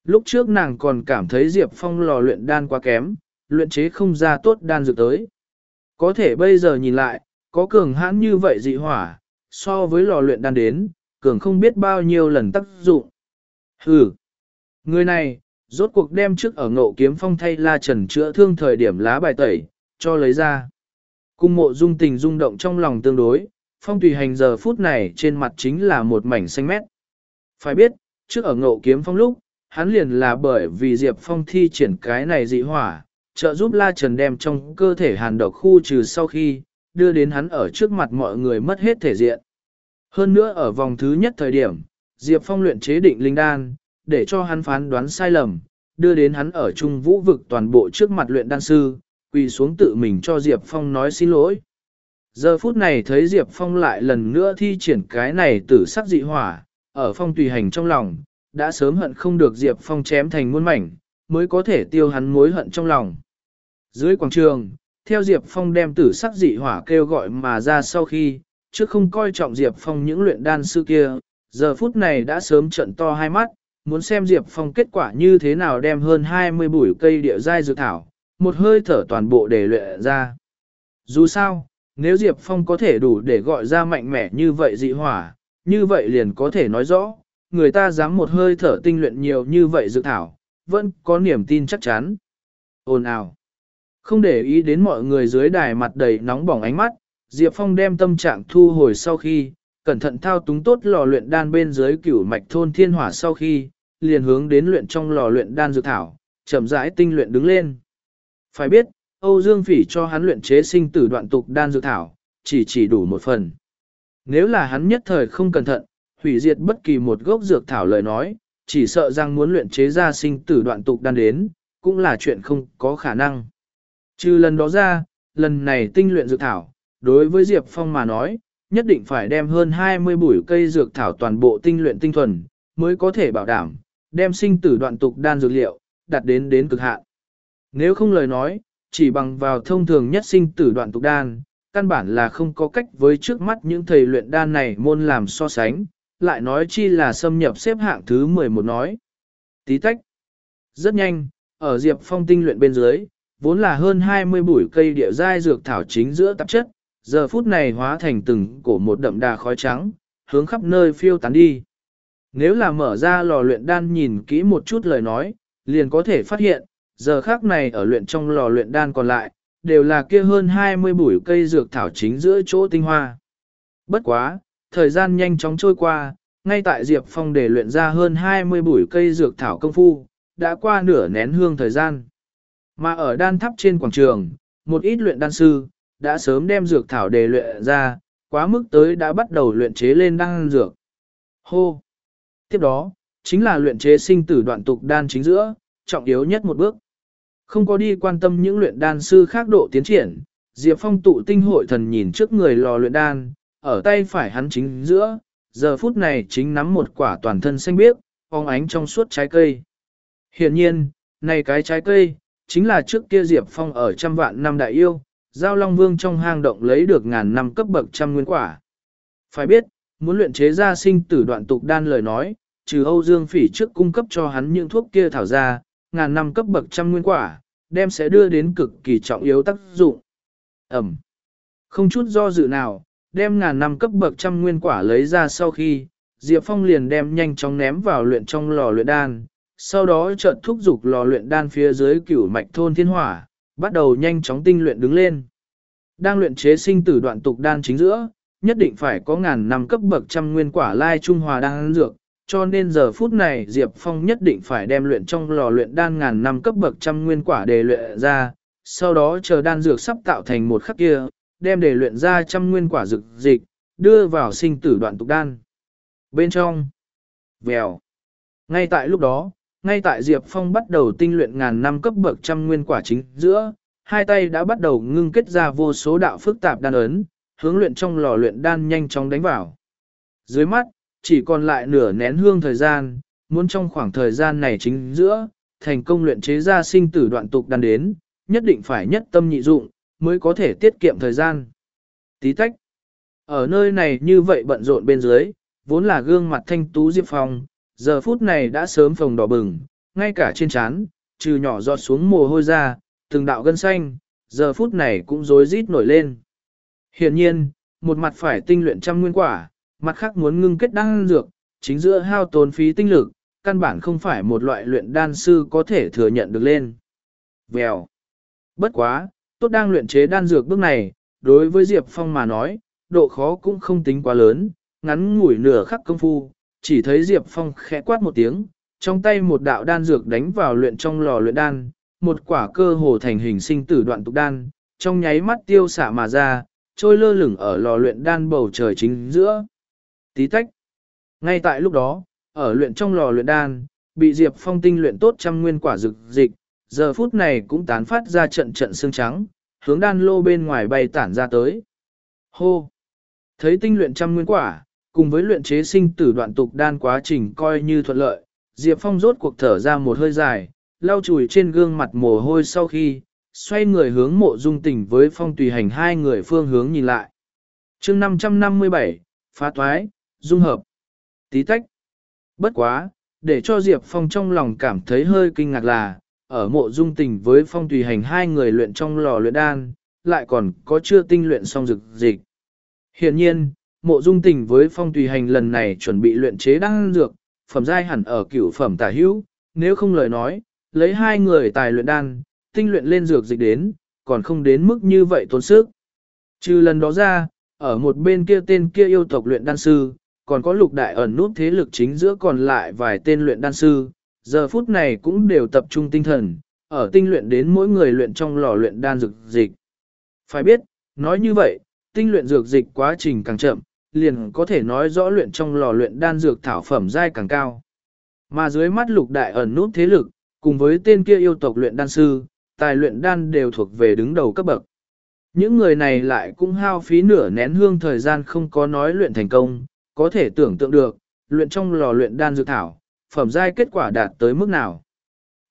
A: Lúc trước nàng còn cảm thấy Diệp Phong lò luyện đan quá kém, luyện chế không ra tốt đan dược tới. Có thể bây giờ nhìn lại, có cường hãn như vậy dị hỏa, so với lò luyện đan đến, cường không biết bao nhiêu lần tác dụng. Hừ, người này, Rốt cuộc đem trước ở ngộ kiếm phong thay la trần chữa thương thời điểm lá bài tẩy, cho lấy ra. Cung mộ dung tình rung động trong lòng tương đối, phong tùy hành giờ phút này trên mặt chính là một mảnh xanh mét. Phải biết, trước ở ngộ kiếm phong lúc, hắn liền là bởi vì Diệp Phong thi triển cái này dị hỏa, trợ giúp La Trần đem trong cơ thể hàn độc khu trừ sau khi, đưa đến hắn ở trước mặt mọi người mất hết thể diện. Hơn nữa ở vòng thứ nhất thời điểm, Diệp Phong luyện chế định linh đan, để cho hắn phán đoán sai lầm, đưa đến hắn ở trung vũ vực toàn bộ trước mặt luyện đan sư, quỳ xuống tự mình cho Diệp Phong nói xin lỗi. Giờ phút này thấy Diệp Phong lại lần nữa thi triển cái này tử sắc dị hỏa, ở phong tùy hành trong lòng, đã sớm hận không được Diệp Phong chém thành muôn mảnh, mới có thể tiêu hắn mối hận trong lòng. Dưới quảng trường, theo Diệp Phong đem tử sắc dị hỏa kêu gọi mà ra sau khi, trước không coi trọng Diệp Phong những luyện đan sư kia, giờ phút này đã sớm trận to hai mắt, muốn xem Diệp Phong kết quả như thế nào đem hơn 20 bụi cây địa giai dược thảo, một hơi thở toàn bộ để luyện ra. Dù sao, nếu Diệp Phong có thể đủ để gọi ra mạnh mẽ như vậy dị hỏa, như vậy liền có thể nói rõ, người ta dám một hơi thở tinh luyện nhiều như vậy dược thảo, vẫn có niềm tin chắc chắn. Ồn ào. Không để ý đến mọi người dưới đài mặt đầy nóng bỏng ánh mắt, Diệp Phong đem tâm trạng thu hồi sau khi, cẩn thận thao túng tốt lò luyện đan bên dưới cửu mạch thôn thiên hỏa sau khi, liền hướng đến luyện trong lò luyện đan dược thảo, chậm rãi tinh luyện đứng lên. Phải biết, Âu Dương Phỉ cho hắn luyện chế sinh tử đoạn tục đan dược thảo, chỉ chỉ đủ một phần. Nếu là hắn nhất thời không cẩn thận, hủy diệt bất kỳ một gốc dược thảo lời nói, chỉ sợ rằng muốn luyện chế ra sinh tử đoạn tục đan đến, cũng là chuyện không có khả năng. Trừ lần đó ra, lần này tinh luyện dược thảo, đối với Diệp Phong mà nói, nhất định phải đem hơn 20 bụi cây dược thảo toàn bộ tinh luyện tinh thuần, mới có thể bảo đảm, đem sinh tử đoạn tục đan dược liệu, đạt đến đến cực hạn. Nếu không lời nói, chỉ bằng vào thông thường nhất sinh tử đoạn tục đan, căn bản là không có cách với trước mắt những thầy luyện đan này môn làm so sánh, lại nói chi là xâm nhập xếp hạng thứ 11 nói. Tí tách. Rất nhanh, ở Diệp Phong tinh luyện bên dưới, vốn là hơn 20 bụi cây địa giai dược thảo chính giữa tạp chất, giờ phút này hóa thành từng cổ một đậm đà khói trắng, hướng khắp nơi phiêu tán đi. Nếu là mở ra lò luyện đan nhìn kỹ một chút lời nói, liền có thể phát hiện, giờ khác này ở luyện trong lò luyện đan còn lại, đều là kia hơn 20 bụi cây dược thảo chính giữa chỗ tinh hoa. Bất quá, thời gian nhanh chóng trôi qua, ngay tại Diệp Phong để luyện ra hơn 20 bụi cây dược thảo công phu, đã qua nửa nén hương thời gian. Mà ở đan tháp trên quảng trường, một ít luyện đan sư, đã sớm đem dược thảo đề luyện ra, quá mức tới đã bắt đầu luyện chế lên đan dược. Hô! Tiếp đó, chính là luyện chế sinh tử đoạn tục đan chính giữa, trọng yếu nhất một bước. Không có đi quan tâm những luyện đan sư khác độ tiến triển, Diệp Phong tụ tinh hội thần nhìn trước người lò luyện đan, ở tay phải hắn chính giữa, giờ phút này chính nắm một quả toàn thân xanh biếc, phóng ánh trong suốt trái cây. Hiện nhiên, này cái trái cây, chính là trước kia Diệp Phong ở trăm vạn năm đại yêu, Giao Long Vương trong hang động lấy được ngàn năm cấp bậc trăm nguyên quả. Phải biết, muốn luyện chế ra sinh tử đoạn tục đan lời nói, trừ Âu Dương Phỉ trước cung cấp cho hắn những thuốc kia thảo ra, ngàn năm cấp bậc trăm nguyên quả, đem sẽ đưa đến cực kỳ trọng yếu tác dụng. Ẩm. Không chút do dự nào, đem ngàn năm cấp bậc trăm nguyên quả lấy ra sau khi, Diệp Phong liền đem nhanh chóng ném vào luyện trong lò luyện đan, sau đó chợt thúc giục lò luyện đan phía dưới cửu mạch thôn thiên hỏa, bắt đầu nhanh chóng tinh luyện đứng lên. Đang luyện chế sinh tử đoạn tục đan chính giữa, nhất định phải có ngàn năm cấp bậc trăm nguyên quả lai trung hòa đan dược, cho nên giờ phút này Diệp Phong nhất định phải đem luyện trong lò luyện đan ngàn năm cấp bậc trăm nguyên quả để luyện ra, sau đó chờ đan dược sắp tạo thành một khắc kia, đem để luyện ra trăm nguyên quả dược dịch, đưa vào sinh tử đoạn tục đan. Bên trong, vèo. Ngay tại lúc đó, ngay tại Diệp Phong bắt đầu tinh luyện ngàn năm cấp bậc trăm nguyên quả chính giữa, hai tay đã bắt đầu ngưng kết ra vô số đạo phức tạp đan ấn, hướng luyện trong lò luyện đan nhanh chóng đánh vào. Dưới mắt, chỉ còn lại nửa nén hương thời gian, muốn trong khoảng thời gian này chính giữa, thành công luyện chế ra sinh tử đoạn tục đan đến, nhất định phải nhất tâm nhị dụng, mới có thể tiết kiệm thời gian. Tí tách. Ở nơi này như vậy bận rộn bên dưới, vốn là gương mặt thanh tú Diệp Phong, giờ phút này đã sớm phồng đỏ bừng, ngay cả trên trán, trừ nhỏ giọt xuống mồ hôi ra, từng đạo gân xanh, giờ phút này cũng rối rít nổi lên. Hiển nhiên, một mặt phải tinh luyện trăm nguyên quả, mặt khác muốn ngưng kết đan dược, chính giữa hao tốn phí tinh lực, căn bản không phải một loại luyện đan sư có thể thừa nhận được lên. Vèo. Bất quá, tốt đang luyện chế đan dược bước này, đối với Diệp Phong mà nói, độ khó cũng không tính quá lớn, ngắn ngủi nửa khắc công phu, chỉ thấy Diệp Phong khẽ quát một tiếng, trong tay một đạo đan dược đánh vào luyện trong lò luyện đan, một quả cơ hồ thành hình sinh tử đoạn tục đan, trong nháy mắt tiêu xạ mà ra, trôi lơ lửng ở lò luyện đan bầu trời chính giữa. Tí tách. Ngay tại lúc đó, ở luyện trong lò luyện đan, bị Diệp Phong tinh luyện tốt trăm nguyên quả dược dịch, giờ phút này cũng tán phát ra trận trận xương trắng, hướng đan lô bên ngoài bay tản ra tới. Hô! Thấy tinh luyện trăm nguyên quả, cùng với luyện chế sinh tử đoạn tục đan quá trình coi như thuận lợi, Diệp Phong rốt cuộc thở ra một hơi dài, lau chùi trên gương mặt mồ hôi sau khi, xoay người hướng mộ dung tình với phong tùy hành hai người phương hướng nhìn lại. chương 557, phá toái, dung hợp, tí tách. Bất quá, để cho Diệp Phong trong lòng cảm thấy hơi kinh ngạc là, ở mộ dung tình với phong tùy hành hai người luyện trong lò luyện đan, lại còn có chưa tinh luyện xong dược dịch. Hiện nhiên, mộ dung tình với phong tùy hành lần này chuẩn bị luyện chế đan dược, phẩm giai hẳn ở cửu phẩm tả hữu, nếu không lời nói, lấy hai người tài luyện đan, tinh luyện lên dược dịch đến, còn không đến mức như vậy tốn sức. Trừ lần đó ra, ở một bên kia tên kia yêu tộc luyện đan sư, còn có lục đại ẩn nút thế lực chính giữa còn lại vài tên luyện đan sư, giờ phút này cũng đều tập trung tinh thần, ở tinh luyện đến mỗi người luyện trong lò luyện đan dược dịch. Phải biết, nói như vậy, tinh luyện dược dịch quá trình càng chậm, liền có thể nói rõ luyện trong lò luyện đan dược thảo phẩm giai càng cao. Mà dưới mắt lục đại ẩn nút thế lực, cùng với tên kia yêu tộc luyện đan sư, tài luyện đan đều thuộc về đứng đầu cấp bậc. Những người này lại cũng hao phí nửa nén hương thời gian không có nói luyện thành công, có thể tưởng tượng được, luyện trong lò luyện đan dược thảo, phẩm giai kết quả đạt tới mức nào.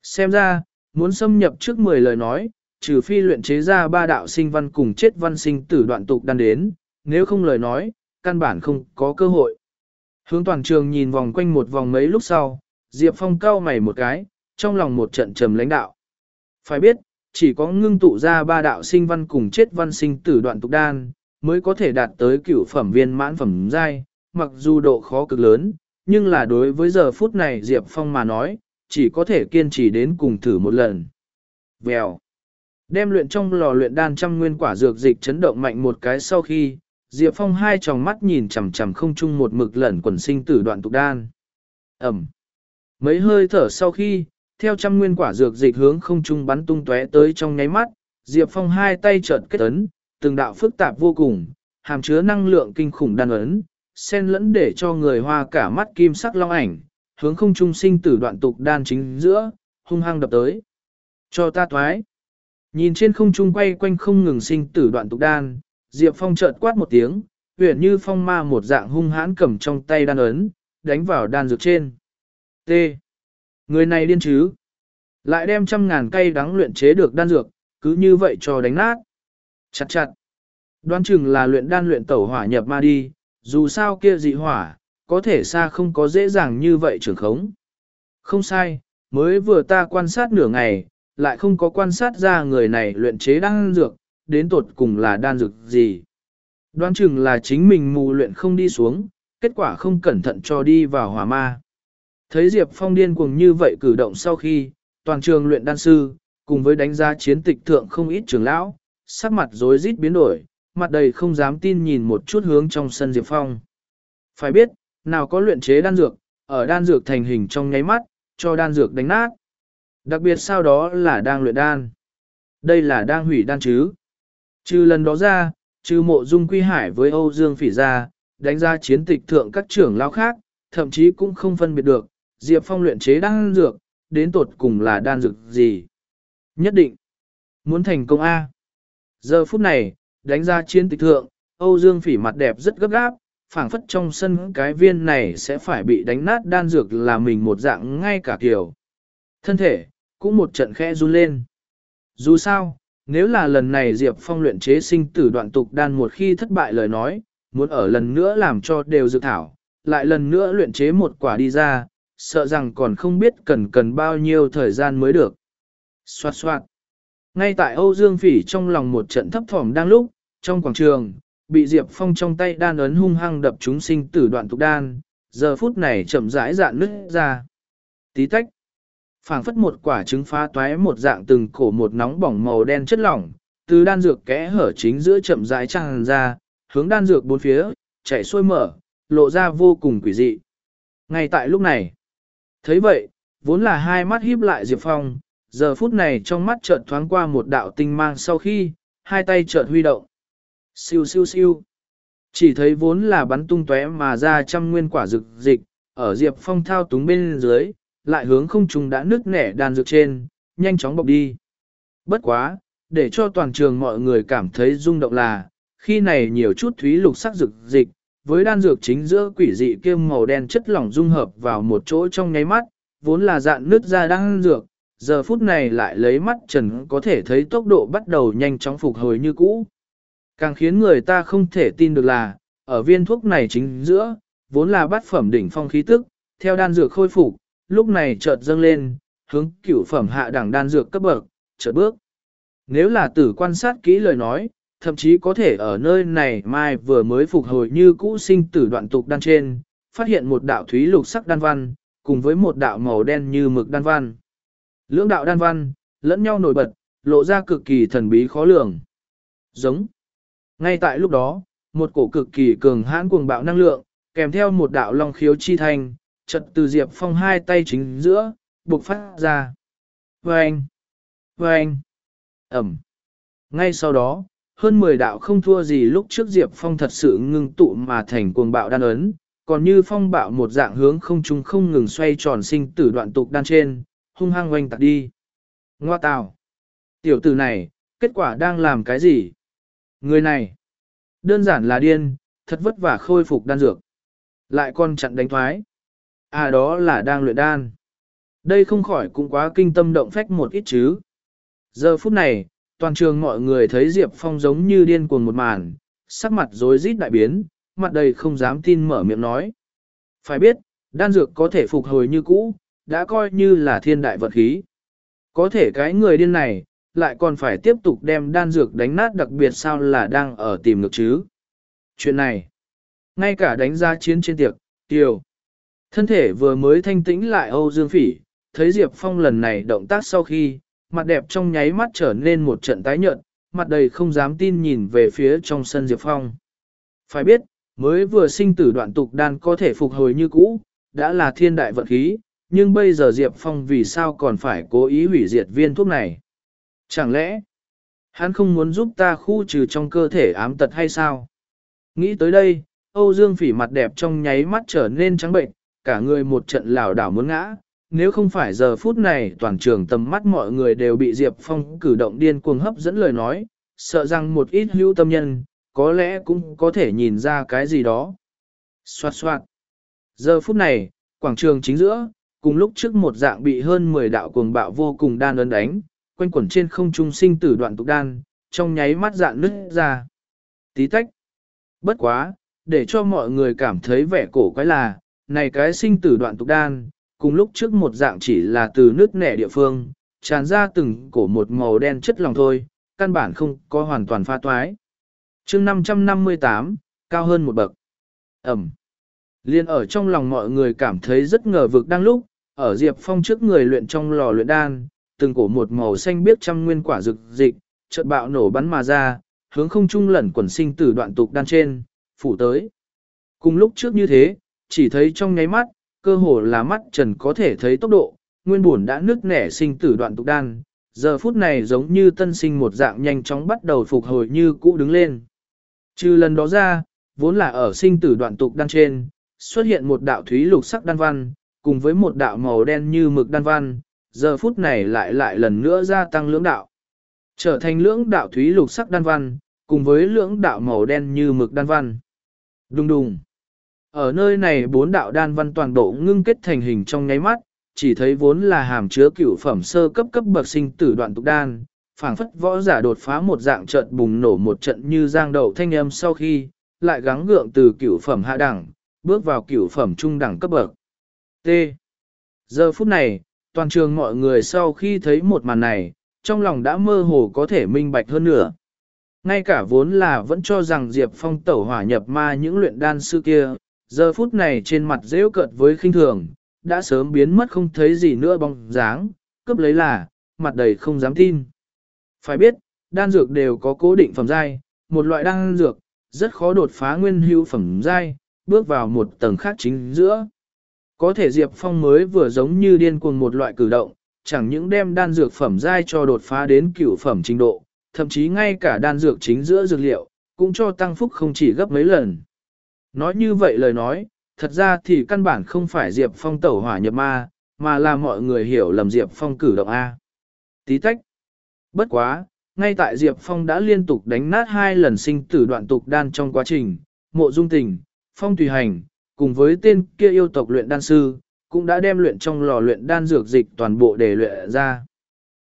A: Xem ra, muốn xâm nhập trước 10 lời nói, trừ phi luyện chế ra ba đạo sinh văn cùng chết văn sinh tử đoạn tục đan đến, nếu không lời nói, căn bản không có cơ hội. Hướng toàn trường nhìn vòng quanh một vòng mấy lúc sau, Diệp Phong cau mày một cái, trong lòng một trận trầm lãnh đạo. Phải biết, chỉ có ngưng tụ ra ba đạo sinh văn cùng chết văn sinh tử đoạn tục đan, mới có thể đạt tới cửu phẩm viên mãn phẩm giai, mặc dù độ khó cực lớn, nhưng là đối với giờ phút này Diệp Phong mà nói, chỉ có thể kiên trì đến cùng thử một lần. Vèo. Đem luyện trong lò luyện đan trăm nguyên quả dược dịch chấn động mạnh một cái sau khi, Diệp Phong hai tròng mắt nhìn chằm chằm không chung một mực lẩn quần sinh tử đoạn tục đan. Ẩm. Mấy hơi thở sau khi, theo trăm nguyên quả dược dịch hướng không trung bắn tung tóe tới trong nháy mắt, Diệp Phong hai tay chợt kết ấn, từng đạo phức tạp vô cùng, hàm chứa năng lượng kinh khủng đan ấn, xen lẫn để cho người hoa cả mắt kim sắc long ảnh, hướng không trung sinh tử đoạn tục đan chính giữa, hung hăng đập tới. Cho ta thoái. Nhìn trên không trung quay quanh không ngừng sinh tử đoạn tục đan, Diệp Phong chợt quát một tiếng, huyền như phong ma một dạng hung hãn cầm trong tay đan ấn, đánh vào đan dược trên. T. Người này điên chứ. Lại đem trăm ngàn cây đắng luyện chế được đan dược, cứ như vậy cho đánh nát. Chặt chặt. Đoán chừng là luyện đan luyện tẩu hỏa nhập ma đi, dù sao kia dị hỏa, có thể xa không có dễ dàng như vậy trưởng khống. Không sai, mới vừa ta quan sát nửa ngày, lại không có quan sát ra người này luyện chế đan dược, đến tột cùng là đan dược gì. Đoán chừng là chính mình mù luyện không đi xuống, kết quả không cẩn thận cho đi vào hỏa ma. Thấy Diệp Phong điên cuồng như vậy cử động sau khi, toàn trường luyện đan sư, cùng với đánh giá chiến tịch thượng không ít trường lão, sắc mặt rối rít biến đổi, mặt đầy không dám tin nhìn một chút hướng trong sân Diệp Phong. Phải biết, nào có luyện chế đan dược, ở đan dược thành hình trong nháy mắt, cho đan dược đánh nát. Đặc biệt sau đó là đang luyện đan. Đây là đang hủy đan chứ. Trừ lần đó ra, trừ mộ dung quy hải với Âu Dương Phỉ ra, đánh ra chiến tịch thượng các trưởng lao khác, thậm chí cũng không phân biệt được, Diệp Phong luyện chế đan dược, đến tột cùng là đan dược gì. Nhất định, muốn thành công A. Giờ phút này, đánh ra chiến tịch thượng, Âu Dương Phỉ mặt đẹp rất gấp gáp, phảng phất trong sân cái viên này sẽ phải bị đánh nát đan dược là mình một dạng ngay cả kiểu. Thân thể, cũng một trận khẽ run lên. Dù sao, nếu là lần này Diệp Phong luyện chế sinh tử đoạn tục đan một khi thất bại lời nói, muốn ở lần nữa làm cho đều dự thảo, lại lần nữa luyện chế một quả đi ra, sợ rằng còn không biết cần cần bao nhiêu thời gian mới được. Xoạt xoạt. Ngay tại Âu Dương Phỉ trong lòng một trận thấp thỏm đang lúc, trong quảng trường, bị Diệp Phong trong tay đan ấn hung hăng đập chúng sinh tử đoạn tục đan, giờ phút này chậm rãi dạn nứt ra. Tí tách phảng phất một quả trứng phá toái một dạng từng cổ một nóng bỏng màu đen chất lỏng, từ đan dược kẽ hở chính giữa chậm rãi tràn ra, hướng đan dược bốn phía, chạy xuôi mở, lộ ra vô cùng quỷ dị. Ngay tại lúc này, thấy vậy, vốn là hai mắt híp lại Diệp Phong, giờ phút này trong mắt chợt thoáng qua một đạo tinh mang sau khi, hai tay chợt huy động. Siêu siêu siêu. Chỉ thấy vốn là bắn tung tóe mà ra trăm nguyên quả dược dịch, ở Diệp Phong thao túng bên dưới, lại hướng không trùng đã nứt nẻ đan dược trên, nhanh chóng bọc đi. Bất quá, để cho toàn trường mọi người cảm thấy rung động là, khi này nhiều chút thúy lục sắc dược dịch, với đan dược chính giữa quỷ dị kia màu đen chất lỏng dung hợp vào một chỗ trong nháy mắt, vốn là dạn nứt ra đan dược, giờ phút này lại lấy mắt trần có thể thấy tốc độ bắt đầu nhanh chóng phục hồi như cũ. Càng khiến người ta không thể tin được là, ở viên thuốc này chính giữa, vốn là bát phẩm đỉnh phong khí tức, theo đan dược khôi phục, lúc này chợt dâng lên, hướng cửu phẩm hạ đẳng đan dược cấp bậc, chợt bước. Nếu là tử quan sát kỹ lời nói, thậm chí có thể ở nơi này mai vừa mới phục hồi như cũ sinh tử đoạn tục đan trên, phát hiện một đạo thúy lục sắc đan văn, cùng với một đạo màu đen như mực đan văn. Lưỡng đạo đan văn, lẫn nhau nổi bật, lộ ra cực kỳ thần bí khó lường. Giống. Ngay tại lúc đó, một cổ cực kỳ cường hãn cuồng bạo năng lượng, kèm theo một đạo long khiếu chi thanh, chật từ Diệp Phong hai tay chính giữa, buộc phát ra. Vâng! Vâng! Ẩm! Ngay sau đó, hơn 10 đạo không thua gì lúc trước Diệp Phong thật sự ngưng tụ mà thành cuồng bạo đan ấn, còn như phong bạo một dạng hướng không trung không ngừng xoay tròn sinh tử đoạn tục đan trên, hung hăng oanh tạc đi. Ngoa tào! Tiểu tử này, kết quả đang làm cái gì? Người này, đơn giản là điên, thật vất vả khôi phục đan dược. Lại còn chặn đánh thoái. À đó là đang luyện đan. Đây không khỏi cũng quá kinh tâm động phách một ít chứ. Giờ phút này, toàn trường mọi người thấy Diệp Phong giống như điên cuồng một màn, sắc mặt rối rít đại biến, mặt đầy không dám tin mở miệng nói. Phải biết, đan dược có thể phục hồi như cũ, đã coi như là thiên đại vật khí. Có thể cái người điên này, lại còn phải tiếp tục đem đan dược đánh nát đặc biệt sao là đang ở tìm ngược chứ. Chuyện này, ngay cả đánh ra chiến trên tiệc, tiêu. Thân thể vừa mới thanh tĩnh lại Âu Dương Phỉ, thấy Diệp Phong lần này động tác sau khi, mặt đẹp trong nháy mắt trở nên một trận tái nhợt, mặt đầy không dám tin nhìn về phía trong sân Diệp Phong. Phải biết, mới vừa sinh tử đoạn tục đan có thể phục hồi như cũ, đã là thiên đại vận khí, nhưng bây giờ Diệp Phong vì sao còn phải cố ý hủy diệt viên thuốc này? Chẳng lẽ, hắn không muốn giúp ta khu trừ trong cơ thể ám tật hay sao? Nghĩ tới đây, Âu Dương Phỉ mặt đẹp trong nháy mắt trở nên trắng bệnh, cả người một trận lảo đảo muốn ngã. Nếu không phải giờ phút này toàn trường tầm mắt mọi người đều bị Diệp Phong cử động điên cuồng hấp dẫn lời nói, sợ rằng một ít hữu tâm nhân, có lẽ cũng có thể nhìn ra cái gì đó. Xoạt xoạt. Giờ phút này, quảng trường chính giữa, cùng lúc trước một dạng bị hơn 10 đạo cuồng bạo vô cùng đan ấn đánh, quanh quẩn trên không trung sinh tử đoạn tục đan, trong nháy mắt dạn nứt ra. Tí tách. Bất quá, để cho mọi người cảm thấy vẻ cổ quái là, này cái sinh tử đoạn tục đan, cùng lúc trước một dạng chỉ là từ nước nẻ địa phương, tràn ra từng cổ một màu đen chất lòng thôi, căn bản không có hoàn toàn pha toái. chương 558, cao hơn một bậc. Ẩm. Liên ở trong lòng mọi người cảm thấy rất ngờ vực đang lúc, ở Diệp Phong trước người luyện trong lò luyện đan, từng cổ một màu xanh biếc trăm nguyên quả rực dịch, chợt bạo nổ bắn mà ra, hướng không trung lẩn quần sinh tử đoạn tục đan trên, phủ tới. Cùng lúc trước như thế, chỉ thấy trong nháy mắt, cơ hồ là mắt trần có thể thấy tốc độ, nguyên buồn đã nứt nẻ sinh tử đoạn tục đan, giờ phút này giống như tân sinh một dạng nhanh chóng bắt đầu phục hồi như cũ đứng lên. Trừ lần đó ra, vốn là ở sinh tử đoạn tục đan trên, xuất hiện một đạo thúy lục sắc đan văn, cùng với một đạo màu đen như mực đan văn, giờ phút này lại lại lần nữa gia tăng lưỡng đạo. Trở thành lưỡng đạo thúy lục sắc đan văn, cùng với lưỡng đạo màu đen như mực đan văn. Đùng đùng. Ở nơi này bốn đạo đan văn toàn bộ ngưng kết thành hình trong nháy mắt, chỉ thấy vốn là hàm chứa cửu phẩm sơ cấp cấp bậc sinh tử đoạn tục đan, phảng phất võ giả đột phá một dạng trận bùng nổ một trận như giang đậu thanh âm sau khi, lại gắng gượng từ cửu phẩm hạ đẳng, bước vào cửu phẩm trung đẳng cấp bậc. T. Giờ phút này, toàn trường mọi người sau khi thấy một màn này, trong lòng đã mơ hồ có thể minh bạch hơn nữa. Ngay cả vốn là vẫn cho rằng Diệp Phong tẩu hỏa nhập ma những luyện đan sư kia, giờ phút này trên mặt rêu cợt với khinh thường, đã sớm biến mất không thấy gì nữa bóng dáng, cướp lấy là, mặt đầy không dám tin. Phải biết, đan dược đều có cố định phẩm giai, một loại đan dược, rất khó đột phá nguyên hữu phẩm giai, bước vào một tầng khác chính giữa. Có thể Diệp Phong mới vừa giống như điên cuồng một loại cử động, chẳng những đem đan dược phẩm giai cho đột phá đến cửu phẩm trình độ, thậm chí ngay cả đan dược chính giữa dược liệu, cũng cho tăng phúc không chỉ gấp mấy lần. Nói như vậy lời nói, thật ra thì căn bản không phải Diệp Phong tẩu hỏa nhập ma, mà là mọi người hiểu lầm Diệp Phong cử động A. Tí tách. Bất quá, ngay tại Diệp Phong đã liên tục đánh nát hai lần sinh tử đoạn tục đan trong quá trình, mộ dung tình, Phong tùy hành, cùng với tên kia yêu tộc luyện đan sư, cũng đã đem luyện trong lò luyện đan dược dịch toàn bộ để luyện ra.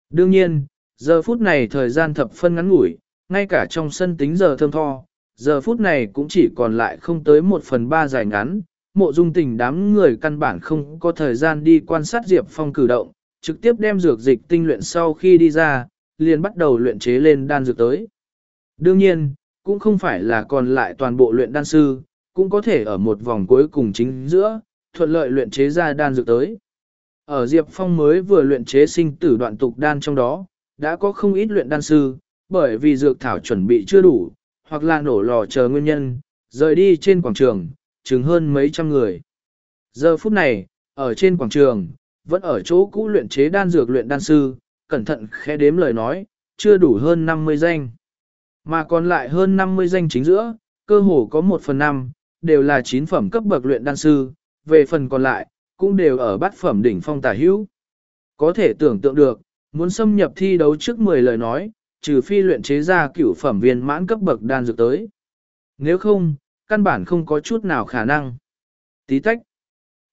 A: Đương nhiên, giờ phút này thời gian thập phân ngắn ngủi, ngay cả trong sân tính giờ thơm tho, giờ phút này cũng chỉ còn lại không tới một phần ba dài ngắn, mộ dung tình đám người căn bản không có thời gian đi quan sát Diệp Phong cử động, trực tiếp đem dược dịch tinh luyện sau khi đi ra, liền bắt đầu luyện chế lên đan dược tới. Đương nhiên, cũng không phải là còn lại toàn bộ luyện đan sư, cũng có thể ở một vòng cuối cùng chính giữa, thuận lợi luyện chế ra đan dược tới. Ở Diệp Phong mới vừa luyện chế sinh tử đoạn tục đan trong đó, đã có không ít luyện đan sư, bởi vì dược thảo chuẩn bị chưa đủ, hoặc là nổ lò chờ nguyên nhân, rời đi trên quảng trường, chừng hơn mấy trăm người. Giờ phút này, ở trên quảng trường, vẫn ở chỗ cũ luyện chế đan dược luyện đan sư, cẩn thận khẽ đếm lời nói, chưa đủ hơn 50 danh. Mà còn lại hơn 50 danh chính giữa, cơ hồ có 1 phần 5, đều là 9 phẩm cấp bậc luyện đan sư, về phần còn lại, cũng đều ở bát phẩm đỉnh phong tả hữu. Có thể tưởng tượng được, muốn xâm nhập thi đấu trước 10 lời nói, trừ phi luyện chế ra cửu phẩm viên mãn cấp bậc đan dược tới. Nếu không, căn bản không có chút nào khả năng. Tí tách.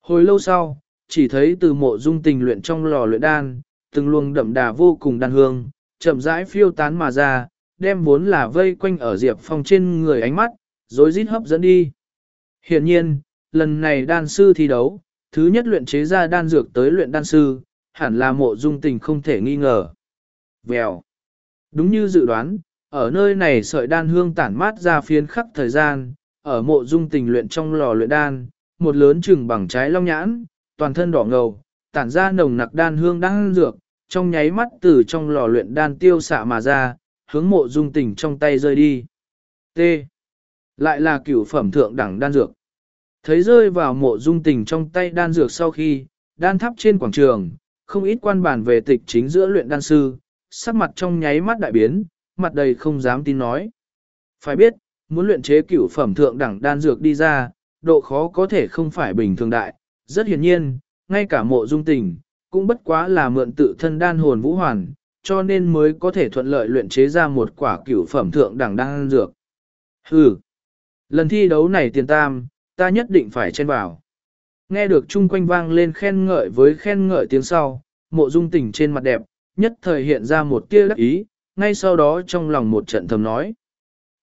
A: Hồi lâu sau, chỉ thấy từ mộ dung tình luyện trong lò luyện đan, từng luồng đậm đà vô cùng đan hương, chậm rãi phiêu tán mà ra, đem vốn là vây quanh ở Diệp Phong trên người ánh mắt, rồi rít hấp dẫn đi. Hiện nhiên, lần này đan sư thi đấu, thứ nhất luyện chế ra đan dược tới luyện đan sư, hẳn là mộ dung tình không thể nghi ngờ. Vèo. Đúng như dự đoán, ở nơi này sợi đan hương tản mát ra phiến khắc thời gian, ở mộ dung tình luyện trong lò luyện đan, một lớn chừng bằng trái long nhãn, toàn thân đỏ ngầu, tản ra nồng nặc đan hương đan dược, trong nháy mắt từ trong lò luyện đan tiêu xạ mà ra, hướng mộ dung tình trong tay rơi đi. T. Lại là cửu phẩm thượng đẳng đan dược. Thấy rơi vào mộ dung tình trong tay đan dược sau khi, đan thắp trên quảng trường, không ít quan bản về tịch chính giữa luyện đan sư, sắc mặt trong nháy mắt đại biến, mặt đầy không dám tin nói. Phải biết, muốn luyện chế cửu phẩm thượng đẳng đan dược đi ra, độ khó có thể không phải bình thường đại, rất hiển nhiên, ngay cả mộ dung tình, cũng bất quá là mượn tự thân đan hồn vũ hoàn, cho nên mới có thể thuận lợi luyện chế ra một quả cửu phẩm thượng đẳng đan dược. Hừ, lần thi đấu này tiền tam, ta nhất định phải chen vào. Nghe được chung quanh vang lên khen ngợi với khen ngợi tiếng sau, mộ dung tình trên mặt đẹp, nhất thời hiện ra một tia đắc ý, ngay sau đó trong lòng một trận thầm nói.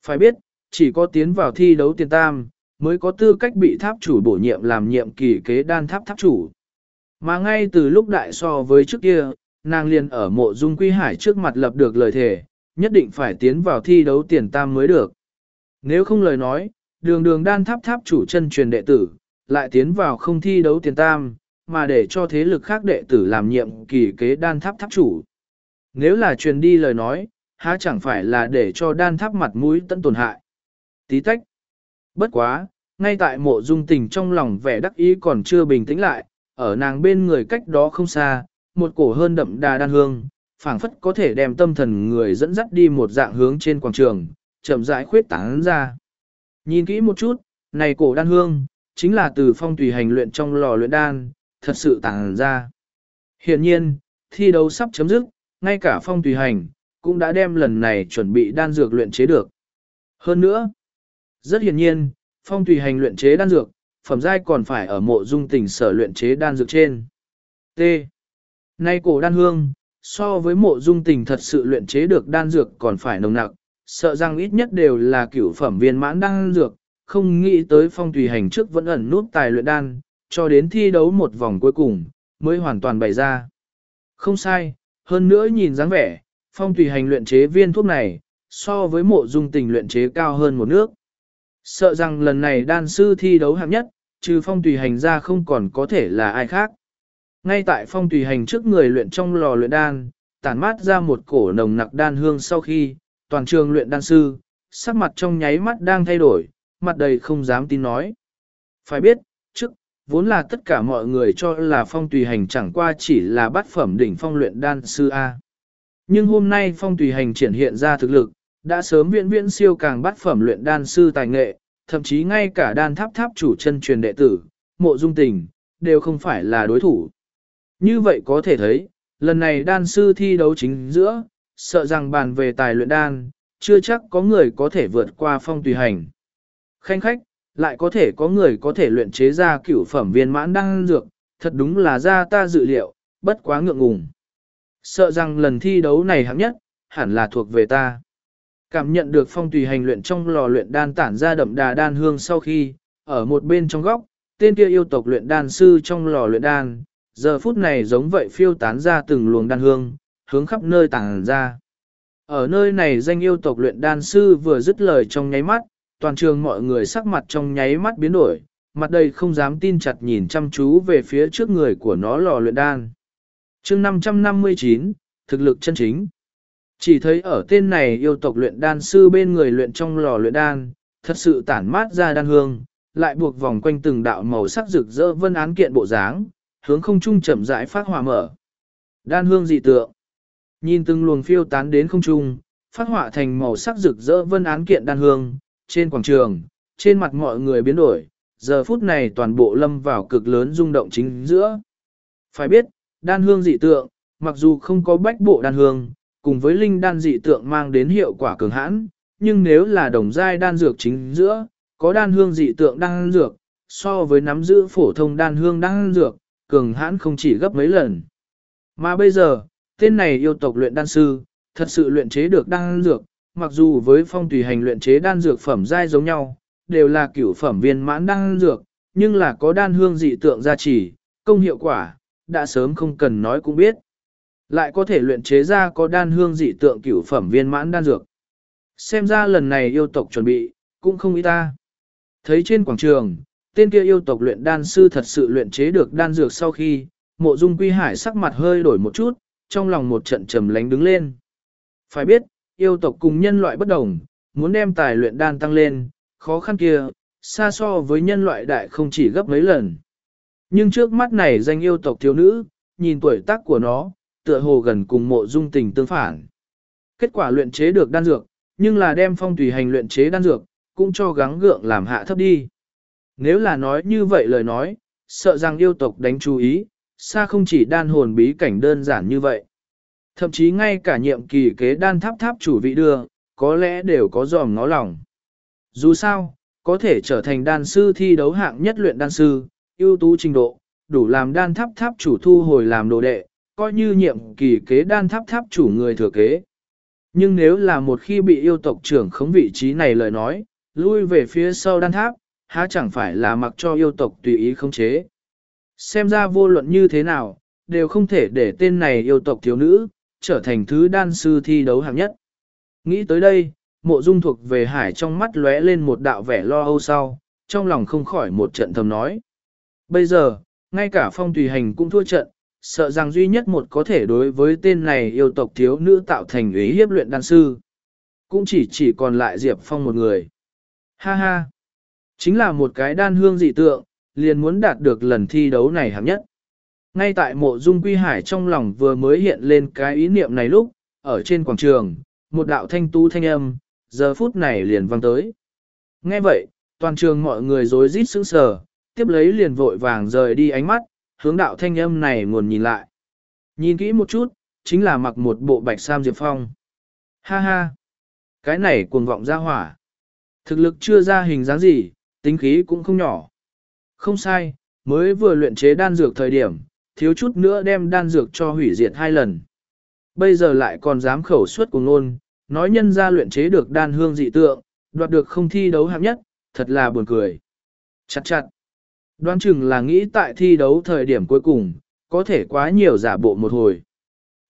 A: Phải biết, chỉ có tiến vào thi đấu tiền tam, mới có tư cách bị tháp chủ bổ nhiệm làm nhiệm kỳ kế đan tháp tháp chủ. Mà ngay từ lúc đại so với trước kia, nàng liền ở mộ dung quy hải trước mặt lập được lời thề, nhất định phải tiến vào thi đấu tiền tam mới được. Nếu không lời nói, đường đường đan tháp tháp chủ chân truyền đệ tử, lại tiến vào không thi đấu tiền tam, mà để cho thế lực khác đệ tử làm nhiệm kỳ kế đan tháp tháp chủ. Nếu là truyền đi lời nói, há chẳng phải là để cho đan tháp mặt mũi tận tổn hại. Tí tách. Bất quá, ngay tại mộ dung tình trong lòng vẻ đắc ý còn chưa bình tĩnh lại, ở nàng bên người cách đó không xa, một cổ hơn đậm đà đan hương, phảng phất có thể đem tâm thần người dẫn dắt đi một dạng hướng trên quảng trường, chậm rãi khuyết tán ra. Nhìn kỹ một chút, này cổ đan hương, chính là từ phong tùy hành luyện trong lò luyện đan, thật sự tàng ra. Hiện nhiên, thi đấu sắp chấm dứt, ngay cả phong tùy hành, cũng đã đem lần này chuẩn bị đan dược luyện chế được. Hơn nữa, rất hiển nhiên, phong tùy hành luyện chế đan dược, phẩm giai còn phải ở mộ dung tình sở luyện chế đan dược trên. T. Nay cổ đan hương, so với mộ dung tình thật sự luyện chế được đan dược còn phải nồng nặc, sợ rằng ít nhất đều là cửu phẩm viên mãn đan dược, không nghĩ tới phong tùy hành trước vẫn ẩn nút tài luyện đan, cho đến thi đấu một vòng cuối cùng, mới hoàn toàn bày ra. Không sai, hơn nữa nhìn dáng vẻ, phong tùy hành luyện chế viên thuốc này, so với mộ dung tình luyện chế cao hơn một nước. Sợ rằng lần này đan sư thi đấu hạng nhất, trừ phong tùy hành ra không còn có thể là ai khác. Ngay tại phong tùy hành trước người luyện trong lò luyện đan, tản mát ra một cổ nồng nặc đan hương sau khi, toàn trường luyện đan sư, sắc mặt trong nháy mắt đang thay đổi, mặt đầy không dám tin nói. Phải biết, vốn là tất cả mọi người cho là phong tùy hành chẳng qua chỉ là bát phẩm đỉnh phong luyện đan sư A. Nhưng hôm nay phong tùy hành triển hiện ra thực lực, đã sớm viễn viễn siêu càng bát phẩm luyện đan sư tài nghệ, thậm chí ngay cả đan tháp tháp chủ chân truyền đệ tử, mộ dung tình, đều không phải là đối thủ. Như vậy có thể thấy, lần này đan sư thi đấu chính giữa, sợ rằng bàn về tài luyện đan, chưa chắc có người có thể vượt qua phong tùy hành. Khanh khách, lại có thể có người có thể luyện chế ra cửu phẩm viên mãn đan dược, thật đúng là ra ta dự liệu, bất quá ngượng ngùng. Sợ rằng lần thi đấu này hạng nhất, hẳn là thuộc về ta. Cảm nhận được phong tùy hành luyện trong lò luyện đan tản ra đậm đà đan hương sau khi, ở một bên trong góc, tên kia yêu tộc luyện đan sư trong lò luyện đan, giờ phút này giống vậy phiêu tán ra từng luồng đan hương, hướng khắp nơi tản ra. Ở nơi này danh yêu tộc luyện đan sư vừa dứt lời trong nháy mắt, toàn trường mọi người sắc mặt trong nháy mắt biến đổi, mặt đầy không dám tin chặt nhìn chăm chú về phía trước người của nó lò luyện đan. chương 559, thực lực chân chính. Chỉ thấy ở tên này yêu tộc luyện đan sư bên người luyện trong lò luyện đan, thật sự tản mát ra đan hương, lại buộc vòng quanh từng đạo màu sắc rực rỡ vân án kiện bộ dáng, hướng không trung chậm rãi phát hỏa mở. Đan hương dị tượng. Nhìn từng luồng phiêu tán đến không trung, phát hỏa thành màu sắc rực rỡ vân án kiện đan hương, trên quảng trường, trên mặt mọi người biến đổi, giờ phút này toàn bộ lâm vào cực lớn rung động chính giữa. Phải biết, đan hương dị tượng, mặc dù không có bách bộ đan hương, cùng với linh đan dị tượng mang đến hiệu quả cường hãn, nhưng nếu là đồng giai đan dược chính giữa, có đan hương dị tượng đan dược, so với nắm giữ phổ thông đan hương đan dược, cường hãn không chỉ gấp mấy lần. Mà bây giờ, tên này yêu tộc luyện đan sư, thật sự luyện chế được đan dược, mặc dù với phong tùy hành luyện chế đan dược phẩm dai giống nhau, đều là cửu phẩm viên mãn đan dược, nhưng là có đan hương dị tượng gia trì, công hiệu quả, đã sớm không cần nói cũng biết. Lại có thể luyện chế ra có đan hương dị tượng cửu phẩm viên mãn đan dược. Xem ra lần này yêu tộc chuẩn bị, cũng không ý ta. Thấy trên quảng trường, tên kia yêu tộc luyện đan sư thật sự luyện chế được đan dược sau khi, mộ dung quy hải sắc mặt hơi đổi một chút, trong lòng một trận trầm lánh đứng lên. Phải biết, yêu tộc cùng nhân loại bất đồng, muốn đem tài luyện đan tăng lên, khó khăn kia, xa so với nhân loại đại không chỉ gấp mấy lần. Nhưng trước mắt này danh yêu tộc thiếu nữ, nhìn tuổi tác của nó, tựa hồ gần cùng mộ dung tình tương phản. Kết quả luyện chế được đan dược, nhưng là đem phong tùy hành luyện chế đan dược, cũng cho gắng gượng làm hạ thấp đi. Nếu là nói như vậy lời nói, sợ rằng yêu tộc đánh chú ý, xa không chỉ đan hồn bí cảnh đơn giản như vậy. Thậm chí ngay cả nhiệm kỳ kế đan tháp tháp chủ vị đưa, có lẽ đều có dòm ngó lòng. Dù sao, có thể trở thành đan sư thi đấu hạng nhất luyện đan sư, ưu tú trình độ, đủ làm đan tháp tháp chủ thu hồi làm đồ đệ, coi như nhiệm kỳ kế đan tháp tháp chủ người thừa kế. Nhưng nếu là một khi bị yêu tộc trưởng khống vị trí này lời nói, lui về phía sau đan tháp, há chẳng phải là mặc cho yêu tộc tùy ý khống chế. Xem ra vô luận như thế nào, đều không thể để tên này yêu tộc thiếu nữ, trở thành thứ đan sư thi đấu hạng nhất. Nghĩ tới đây, mộ dung thuộc về hải trong mắt lóe lên một đạo vẻ lo âu sau, trong lòng không khỏi một trận thầm nói. Bây giờ, ngay cả phong tùy hành cũng thua trận, sợ rằng duy nhất một có thể đối với tên này yêu tộc thiếu nữ tạo thành ý hiếp luyện đan sư. Cũng chỉ chỉ còn lại Diệp Phong một người. Ha ha! Chính là một cái đan hương dị tượng, liền muốn đạt được lần thi đấu này hạng nhất. Ngay tại mộ dung quy hải trong lòng vừa mới hiện lên cái ý niệm này lúc, ở trên quảng trường, một đạo thanh tu thanh âm, giờ phút này liền vang tới. Nghe vậy, toàn trường mọi người rối rít sững sờ, tiếp lấy liền vội vàng rời đi ánh mắt, hướng đạo thanh âm này nguồn nhìn lại. Nhìn kỹ một chút, chính là mặc một bộ bạch sam diệp phong. Ha ha! Cái này cuồng vọng ra hỏa. Thực lực chưa ra hình dáng gì, tính khí cũng không nhỏ. Không sai, mới vừa luyện chế đan dược thời điểm, thiếu chút nữa đem đan dược cho hủy diệt hai lần. Bây giờ lại còn dám khẩu suất cùng ngôn, nói nhân ra luyện chế được đan hương dị tượng, đoạt được không thi đấu hạng nhất, thật là buồn cười. Chặt chặt. Đoan chừng là nghĩ tại thi đấu thời điểm cuối cùng, có thể quá nhiều giả bộ một hồi.